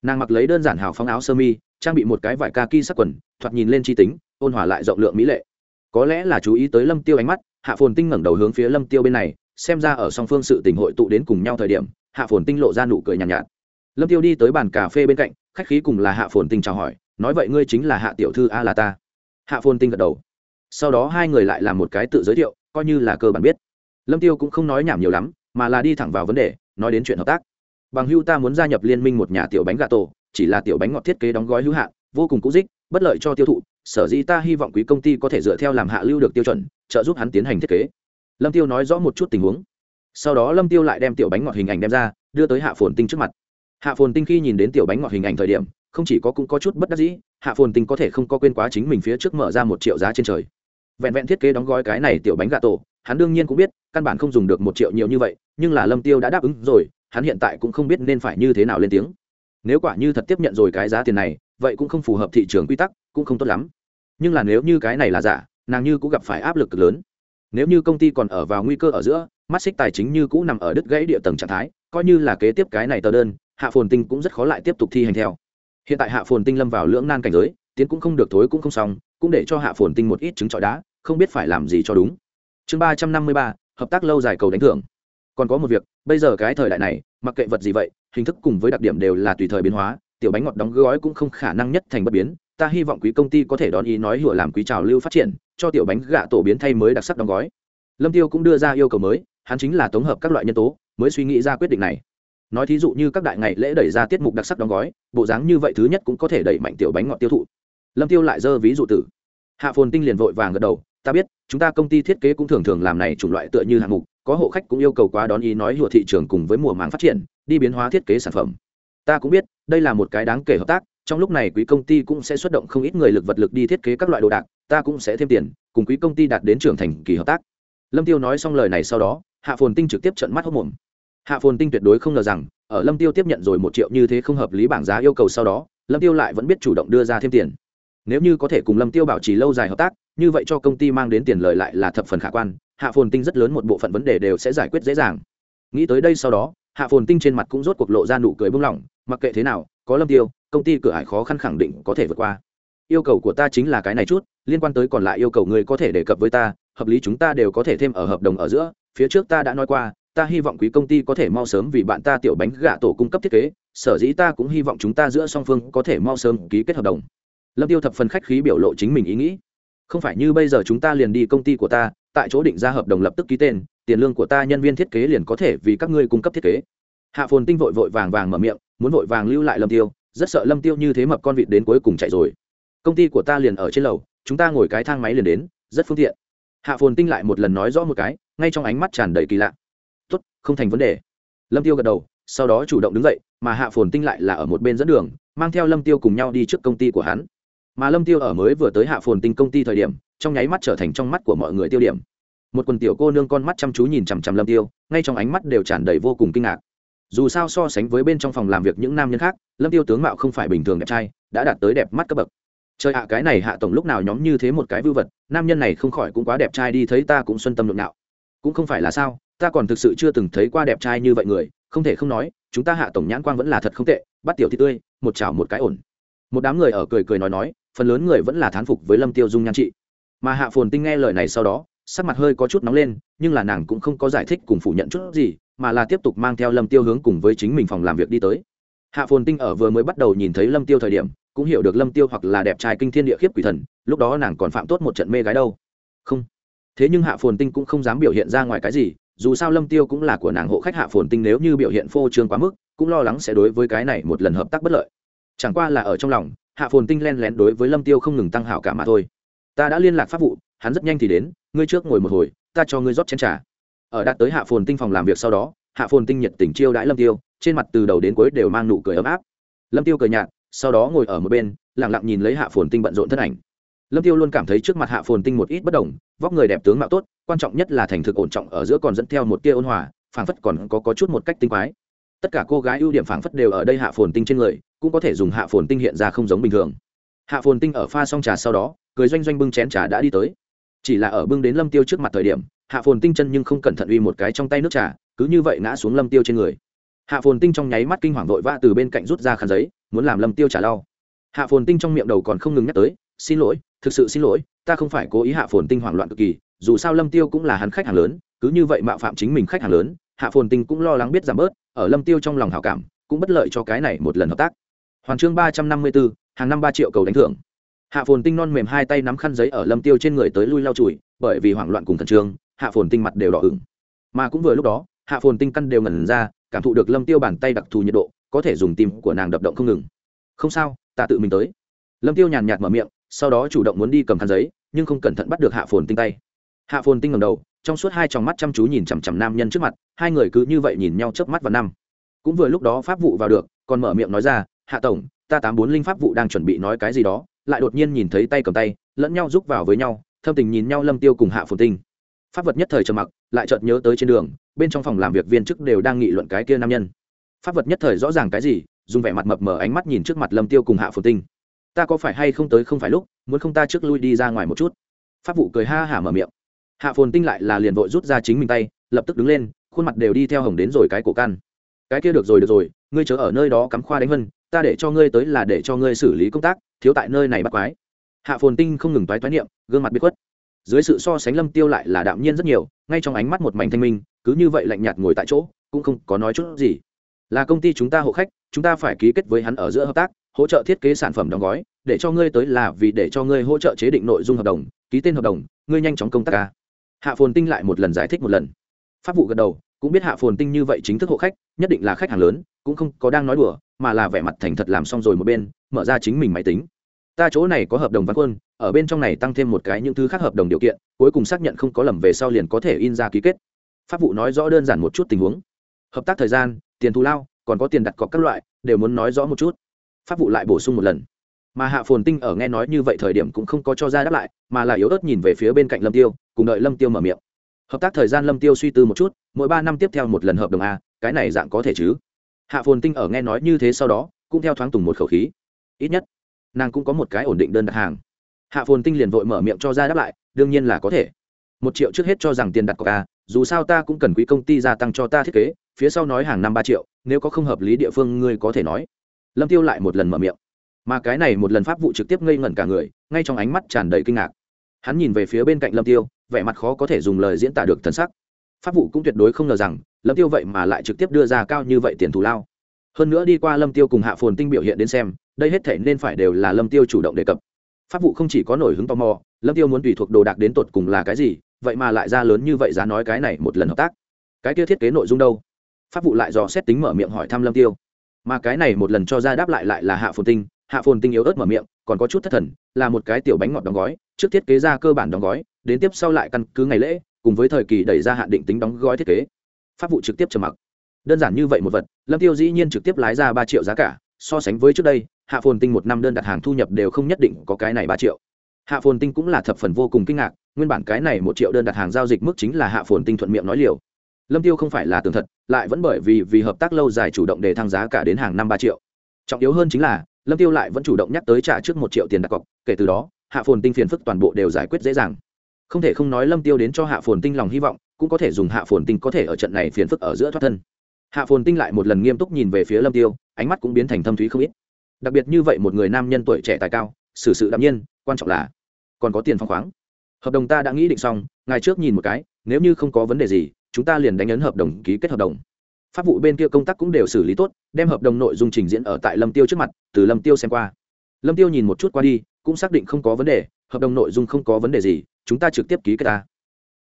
Nàng mặc lấy đơn giản hào phóng áo sơ mi trang bị một cái vải ca ki sắc quần thoạt nhìn lên chi tính ôn hòa lại rộng lượng mỹ lệ. Có lẽ là chú ý tới lâm tiêu ánh mắt hạ phồn tinh ngẩng đầu hướng phía lâm tiêu bên này xem ra ở song phương sự tình hội tụ đến cùng nhau thời điểm hạ phồn tinh lộ ra nụ cười nhàn nhạt, nhạt lâm tiêu đi tới bàn cà phê bên cạnh, khách khí cùng là hạ phồn tinh chào hỏi, nói vậy ngươi chính là hạ tiểu thư a là ta hạ phồn tinh gật đầu. Sau đó hai người lại làm một cái tự giới thiệu, coi như là cơ bản biết. Lâm tiêu cũng không nói nhảm nhiều lắm, mà là đi thẳng vào vấn đề, nói đến chuyện hợp tác. Bằng hưu ta muốn gia nhập liên minh một nhà tiểu bánh gà tổ, chỉ là tiểu bánh ngọt thiết kế đóng gói hữu hạn, vô cùng cũ dích, bất lợi cho tiêu thụ, sở dĩ ta hy vọng quý công ty có thể dựa theo làm hạ lưu được tiêu chuẩn, trợ giúp hắn tiến hành thiết kế. Lâm tiêu nói rõ một chút tình huống. Sau đó lâm tiêu lại đem tiểu bánh ngọt hình ảnh đem ra, đưa tới hạ phồn tinh trước mặt hạ phồn tinh khi nhìn đến tiểu bánh ngọt hình ảnh thời điểm, không chỉ có cũng có chút bất đắc dĩ, hạ phồn tinh có thể không có quên quá chính mình phía trước mở ra một triệu giá trên trời. Vẹn vẹn thiết kế đóng gói cái này tiểu bánh gà tổ, hắn đương nhiên cũng biết, căn bản không dùng được một triệu nhiều như vậy, nhưng là lâm tiêu đã đáp ứng rồi, hắn hiện tại cũng không biết nên phải như thế nào lên tiếng. Nếu quả như thật tiếp nhận rồi cái giá tiền này, vậy cũng không phù hợp thị trường quy tắc, cũng không tốt lắm. Nhưng là nếu như cái này là giả, nàng như cũng gặp phải áp lực lớn. Nếu như công ty còn ở vào nguy cơ ở giữa, mắt xích tài chính như cũ nằm ở đứt gãy địa tầng trạng thái, coi như là kế tiếp cái này tờ đơn hạ phồn tinh cũng rất khó lại tiếp tục thi hành theo. Hiện tại hạ phồn tinh lâm vào lưỡng nan cảnh giới, tiến cũng không được thối cũng không xong, cũng để cho hạ phồn tinh một ít chứng trọi đá, không biết phải làm gì cho đúng. Chương ba trăm năm mươi ba, hợp tác lâu dài cầu đánh thưởng. Còn có một việc, bây giờ cái thời đại này, mặc kệ vật gì vậy, hình thức cùng với đặc điểm đều là tùy thời biến hóa, tiểu bánh ngọt đóng gói cũng không khả năng nhất thành bất biến. Ta hy vọng quý công ty có thể đón ý nói hùa làm quý trào lưu phát triển, cho tiểu bánh gạ tổ biến thay mới đặc sắc đóng gói. Lâm tiêu cũng đưa ra yêu cầu mới, hắn chính là tổng hợp các loại nhân tố, mới suy nghĩ ra quyết định này nói thí dụ như các đại ngày lễ đẩy ra tiết mục đặc sắc đóng gói, bộ dáng như vậy thứ nhất cũng có thể đẩy mạnh tiểu bánh ngọt tiêu thụ. Lâm tiêu lại dơ ví dụ tử. Hạ phồn tinh liền vội vàng gật đầu, ta biết, chúng ta công ty thiết kế cũng thường thường làm này chủng loại tựa như hạng mục, có hộ khách cũng yêu cầu quá đón ý nói hùa thị trường cùng với mùa màng phát triển, đi biến hóa thiết kế sản phẩm. Ta cũng biết, đây là một cái đáng kể hợp tác, trong lúc này quý công ty cũng sẽ xuất động không ít người lực vật lực đi thiết kế các loại đồ đạc, ta cũng sẽ thêm tiền, cùng quý công ty đạt đến trưởng thành kỳ hợp tác. Lâm tiêu nói xong lời này sau đó, hạ phồn tinh trực tiếp trận mắt hốc mồm hạ phồn tinh tuyệt đối không ngờ rằng, ở lâm tiêu tiếp nhận rồi một triệu như thế không hợp lý bảng giá yêu cầu sau đó, lâm tiêu lại vẫn biết chủ động đưa ra thêm tiền. Nếu như có thể cùng lâm tiêu bảo trì lâu dài hợp tác, như vậy cho công ty mang đến tiền lợi lại là thập phần khả quan, hạ phồn tinh rất lớn một bộ phận vấn đề đều sẽ giải quyết dễ dàng. Nghĩ tới đây sau đó, hạ phồn tinh trên mặt cũng rốt cuộc lộ ra nụ cười bung lỏng mặc kệ thế nào, có lâm tiêu, công ty cửa hải khó khăn khẳng định có thể vượt qua. Yêu cầu của ta chính là cái này chút, liên quan tới còn lại yêu cầu người có thể đề cập với ta, hợp lý chúng ta đều có thể thêm ở hợp đồng ở giữa, phía trước ta đã nói qua ta hy vọng quý công ty có thể mau sớm vì bạn ta tiểu bánh gạ tổ cung cấp thiết kế, sở dĩ ta cũng hy vọng chúng ta giữa song phương có thể mau sớm ký kết hợp đồng. Lâm tiêu thập phần khách khí biểu lộ chính mình ý nghĩ. Không phải như bây giờ chúng ta liền đi công ty của ta, tại chỗ định ra hợp đồng lập tức ký tên, tiền lương của ta nhân viên thiết kế liền có thể vì các ngươi cung cấp thiết kế. Hạ phồn tinh vội vội vàng vàng mở miệng, muốn vội vàng lưu lại lâm tiêu, rất sợ lâm tiêu như thế mập con vịt đến cuối cùng chạy rồi. Công ty của ta liền ở trên lầu, chúng ta ngồi cái thang máy liền đến, rất phương tiện. Hạ phồn tinh lại một lần nói rõ một cái, ngay trong ánh mắt tràn đầy kỳ lạ không thành vấn đề. Lâm tiêu gật đầu, sau đó chủ động đứng dậy, mà hạ phồn tinh lại là ở một bên dẫn đường, mang theo lâm tiêu cùng nhau đi trước công ty của hắn. Mà lâm tiêu ở mới vừa tới hạ phồn tinh công ty thời điểm, trong nháy mắt trở thành trong mắt của mọi người tiêu điểm. Một quần tiểu cô nương con mắt chăm chú nhìn chằm chằm lâm tiêu, ngay trong ánh mắt đều tràn đầy vô cùng kinh ngạc. Dù sao so sánh với bên trong phòng làm việc những nam nhân khác, lâm tiêu tướng mạo không phải bình thường đẹp trai, đã đạt tới đẹp mắt cấp bậc. Trời hạ cái này hạ tổng lúc nào nhóm như thế một cái vưu vật, nam nhân này không khỏi cũng quá đẹp trai đi, thấy ta cũng xuân tâm nhộn nạo. Cũng không phải là sao ta còn thực sự chưa từng thấy qua đẹp trai như vậy người, không thể không nói, chúng ta hạ tổng nhãn quang vẫn là thật không tệ, bắt tiểu thị tươi, một chảo một cái ổn. Một đám người ở cười cười nói nói, phần lớn người vẫn là thán phục với lâm tiêu dung nhan trị. Mà hạ phồn tinh nghe lời này sau đó, sắc mặt hơi có chút nóng lên, nhưng là nàng cũng không có giải thích cùng phủ nhận chút gì, mà là tiếp tục mang theo lâm tiêu hướng cùng với chính mình phòng làm việc đi tới. Hạ phồn tinh ở vừa mới bắt đầu nhìn thấy lâm tiêu thời điểm, cũng hiểu được lâm tiêu hoặc là đẹp trai kinh thiên địa khiếp quỷ thần, lúc đó nàng còn phạm tốt một trận mê gái đâu. Không. Thế nhưng hạ phồn tinh cũng không dám biểu hiện ra ngoài cái gì dù sao lâm tiêu cũng là của nàng hộ khách hạ phồn tinh, nếu như biểu hiện phô trương quá mức, cũng lo lắng sẽ đối với cái này một lần hợp tác bất lợi. Chẳng qua là ở trong lòng, hạ phồn tinh len lén đối với lâm tiêu không ngừng tăng hảo cả mà thôi. Ta đã liên lạc pháp vụ, hắn rất nhanh thì đến, ngươi trước ngồi một hồi, ta cho ngươi rót chén trà. Ở đạt tới hạ phồn tinh phòng làm việc sau đó, hạ phồn tinh nhiệt tình chiêu đãi lâm tiêu, trên mặt từ đầu đến cuối đều mang nụ cười ấm áp. Lâm tiêu cười nhạt, sau đó ngồi ở một bên, lặng lặng nhìn lấy hạ phồn tinh bận rộn thân ảnh lâm tiêu luôn cảm thấy trước mặt hạ phồn tinh một ít bất đồng vóc người đẹp tướng mạo tốt quan trọng nhất là thành thực ổn trọng ở giữa còn dẫn theo một tia ôn hòa phảng phất còn có, có chút một cách tinh quái. Tất cả cô gái ưu điểm phảng phất đều ở đây hạ phồn tinh trên người cũng có thể dùng hạ phồn tinh hiện ra không giống bình thường. Hạ phồn tinh ở pha xong trà sau đó cười doanh doanh bưng chén trà đã đi tới. Chỉ là ở bưng đến lâm tiêu trước mặt thời điểm hạ phồn tinh chân nhưng không cẩn thận uy một cái trong tay nước trà cứ như vậy ngã xuống lâm tiêu trên người. Hạ phồn tinh trong nháy mắt kinh hoàng vội vã từ bên cạnh rút ra khăn giấy muốn làm lâm tiêu trả lau hạ phồn tinh trong miệng đầu còn không ngừng nhắc tới xin lỗi thực sự xin lỗi, ta không phải cố ý hạ phồn tinh hoảng loạn cực kỳ, dù sao lâm tiêu cũng là hắn khách hàng lớn, cứ như vậy mạo phạm chính mình khách hàng lớn, hạ phồn tinh cũng lo lắng biết giảm bớt, ở lâm tiêu trong lòng hảo cảm, cũng bất lợi cho cái này một lần hợp tác. Hoàn chương ba trăm năm mươi bốn hàng năm ba triệu cầu đánh thưởng. Hạ phồn tinh non mềm hai tay nắm khăn giấy ở lâm tiêu trên người tới lui lau chùi, bởi vì hoảng loạn cùng thần trương, hạ phồn tinh mặt đều đỏ ửng. Mà cũng vừa lúc đó, hạ phồn tinh căn đều ngẩn ra, cảm thụ được lâm tiêu bàn tay đặc thù nhiệt độ, có thể dùng tim của nàng đập động không ngừng. Không sao, ta tự mình tới. Lâm tiêu nhàn nhạt mở miệng sau đó chủ động muốn đi cầm khăn giấy, nhưng không cẩn thận bắt được hạ phồn tinh tay. Hạ phồn tinh ngầm đầu, trong suốt hai tròng mắt chăm chú nhìn chằm chằm nam nhân trước mặt, hai người cứ như vậy nhìn nhau chớp mắt và năm. Cũng vừa lúc đó pháp vụ vào được, còn mở miệng nói ra, hạ tổng, ta tám bốn linh pháp vụ đang chuẩn bị nói cái gì đó. Lại đột nhiên nhìn thấy tay cầm tay, lẫn nhau rúc vào với nhau, thâm tình nhìn nhau lâm tiêu cùng hạ phồn tinh. Pháp vật nhất thời trầm mặc, lại chợt nhớ tới trên đường, bên trong phòng làm việc viên chức đều đang nghị luận cái kia nam nhân. Pháp vật nhất thời rõ ràng cái gì, dùng vẻ mặt mập mờ ánh mắt nhìn trước mặt lâm tiêu cùng hạ phồn tinh ta có phải hay không tới không phải lúc, muốn không ta trước lui đi ra ngoài một chút. Pháp vụ cười ha hả mở miệng. Hạ phồn tinh lại là liền vội rút ra chính mình tay, lập tức đứng lên, khuôn mặt đều đi theo hồng đến rồi cái cổ căn. Cái kia được rồi được rồi, ngươi chớ ở nơi đó cắm khoa đánh vân, ta để cho ngươi tới là để cho ngươi xử lý công tác, thiếu tại nơi này bắt quái. Hạ phồn tinh không ngừng toái toái niệm, gương mặt bị khuất. Dưới sự so sánh lâm tiêu lại là đạm nhiên rất nhiều, ngay trong ánh mắt một mảnh thanh minh, cứ như vậy lạnh nhạt ngồi tại chỗ, cũng không có nói chút gì. Là công ty chúng ta hộ khách, chúng ta phải ký kết với hắn ở giữa hợp tác hỗ trợ thiết kế sản phẩm đóng gói, để cho ngươi tới là vì để cho ngươi hỗ trợ chế định nội dung hợp đồng, ký tên hợp đồng, ngươi nhanh chóng công tác ca. Hạ phồn tinh lại một lần giải thích một lần. Pháp vụ gật đầu, cũng biết hạ phồn tinh như vậy chính thức hộ khách, nhất định là khách hàng lớn, cũng không có đang nói đùa, mà là vẻ mặt thành thật làm xong rồi một bên, mở ra chính mình máy tính. Ta chỗ này có hợp đồng văn quân, ở bên trong này tăng thêm một cái những thứ khác hợp đồng điều kiện, cuối cùng xác nhận không có lầm về sau liền có thể in ra ký kết. Pháp vụ nói rõ đơn giản một chút tình huống. Hợp tác thời gian, tiền thù lao, còn có tiền đặt cọc các loại, đều muốn nói rõ một chút pháp vụ lại bổ sung một lần. Mà hạ phồn tinh ở nghe nói như vậy thời điểm cũng không có cho ra đáp lại, mà là yếu ớt nhìn về phía bên cạnh lâm tiêu, cùng đợi lâm tiêu mở miệng. Hợp tác thời gian lâm tiêu suy tư một chút, mỗi ba năm tiếp theo một lần hợp đồng a, cái này dạng có thể chứ? Hạ phồn tinh ở nghe nói như thế sau đó, cũng theo thoáng tùng một khẩu khí. Ít nhất, nàng cũng có một cái ổn định đơn đặt hàng. Hạ phồn tinh liền vội mở miệng cho ra đáp lại, đương nhiên là có thể. Một triệu trước hết cho rằng tiền đặt cọc a, dù sao ta cũng cần quỹ công ty gia tăng cho ta thiết kế, phía sau nói hàng năm ba triệu, nếu có không hợp lý địa phương ngươi có thể nói lâm tiêu lại một lần mở miệng. Mà cái này một lần pháp vụ trực tiếp ngây ngẩn cả người, ngay trong ánh mắt tràn đầy kinh ngạc. Hắn nhìn về phía bên cạnh lâm tiêu, vẻ mặt khó có thể dùng lời diễn tả được thần sắc. Pháp vụ cũng tuyệt đối không ngờ rằng, lâm tiêu vậy mà lại trực tiếp đưa ra cao như vậy tiền thù lao. Hơn nữa đi qua lâm tiêu cùng hạ phồn tinh biểu hiện đến xem, đây hết thể nên phải đều là lâm tiêu chủ động đề cập. Pháp vụ không chỉ có nổi hứng tò mò, lâm tiêu muốn tùy thuộc đồ đạc đến tột cùng là cái gì, vậy mà lại ra lớn như vậy giá nói cái này một lần hợp tác. Cái kia thiết kế nội dung đâu? Pháp vụ lại dò xét tính mở miệng hỏi thăm lâm tiêu mà cái này một lần cho ra đáp lại lại là hạ phồn tinh, hạ phồn tinh yếu ớt mở miệng, còn có chút thất thần, là một cái tiểu bánh ngọt đóng gói, trước thiết kế ra cơ bản đóng gói, đến tiếp sau lại căn cứ ngày lễ, cùng với thời kỳ đẩy ra hạn định tính đóng gói thiết kế. Pháp vụ trực tiếp trầm mặc. Đơn giản như vậy một vật, lâm tiêu dĩ nhiên trực tiếp lái ra ba triệu giá cả, so sánh với trước đây, hạ phồn tinh một năm đơn đặt hàng thu nhập đều không nhất định có cái này ba triệu. Hạ phồn tinh cũng là thập phần vô cùng kinh ngạc, nguyên bản cái này một triệu đơn đặt hàng giao dịch mức chính là hạ phồn tinh thuận miệng nói liều lâm tiêu không phải là tường thật, lại vẫn bởi vì vì hợp tác lâu dài chủ động để thăng giá cả đến hàng năm ba triệu. Trọng yếu hơn chính là, lâm tiêu lại vẫn chủ động nhắc tới trả trước một triệu tiền đặt cọc, kể từ đó, hạ phồn tinh phiền phức toàn bộ đều giải quyết dễ dàng. Không thể không nói lâm tiêu đến cho hạ phồn tinh lòng hy vọng, cũng có thể dùng hạ phồn tinh có thể ở trận này phiền phức ở giữa thoát thân. Hạ phồn tinh lại một lần nghiêm túc nhìn về phía lâm tiêu, ánh mắt cũng biến thành thâm thúy không ít. Đặc biệt như vậy một người nam nhân tuổi trẻ tài cao, xử sự đạm nhiên, quan trọng là còn có tiền phong khoáng. Hợp đồng ta đã nghĩ định xong ngày trước nhìn một cái, nếu như không có vấn đề gì chúng ta liền đánh ấn hợp đồng ký kết hợp đồng. Pháp vụ bên kia công tác cũng đều xử lý tốt, đem hợp đồng nội dung trình diễn ở tại lâm tiêu trước mặt, từ lâm tiêu xem qua. Lâm tiêu nhìn một chút qua đi, cũng xác định không có vấn đề, hợp đồng nội dung không có vấn đề gì, chúng ta trực tiếp ký kết ta.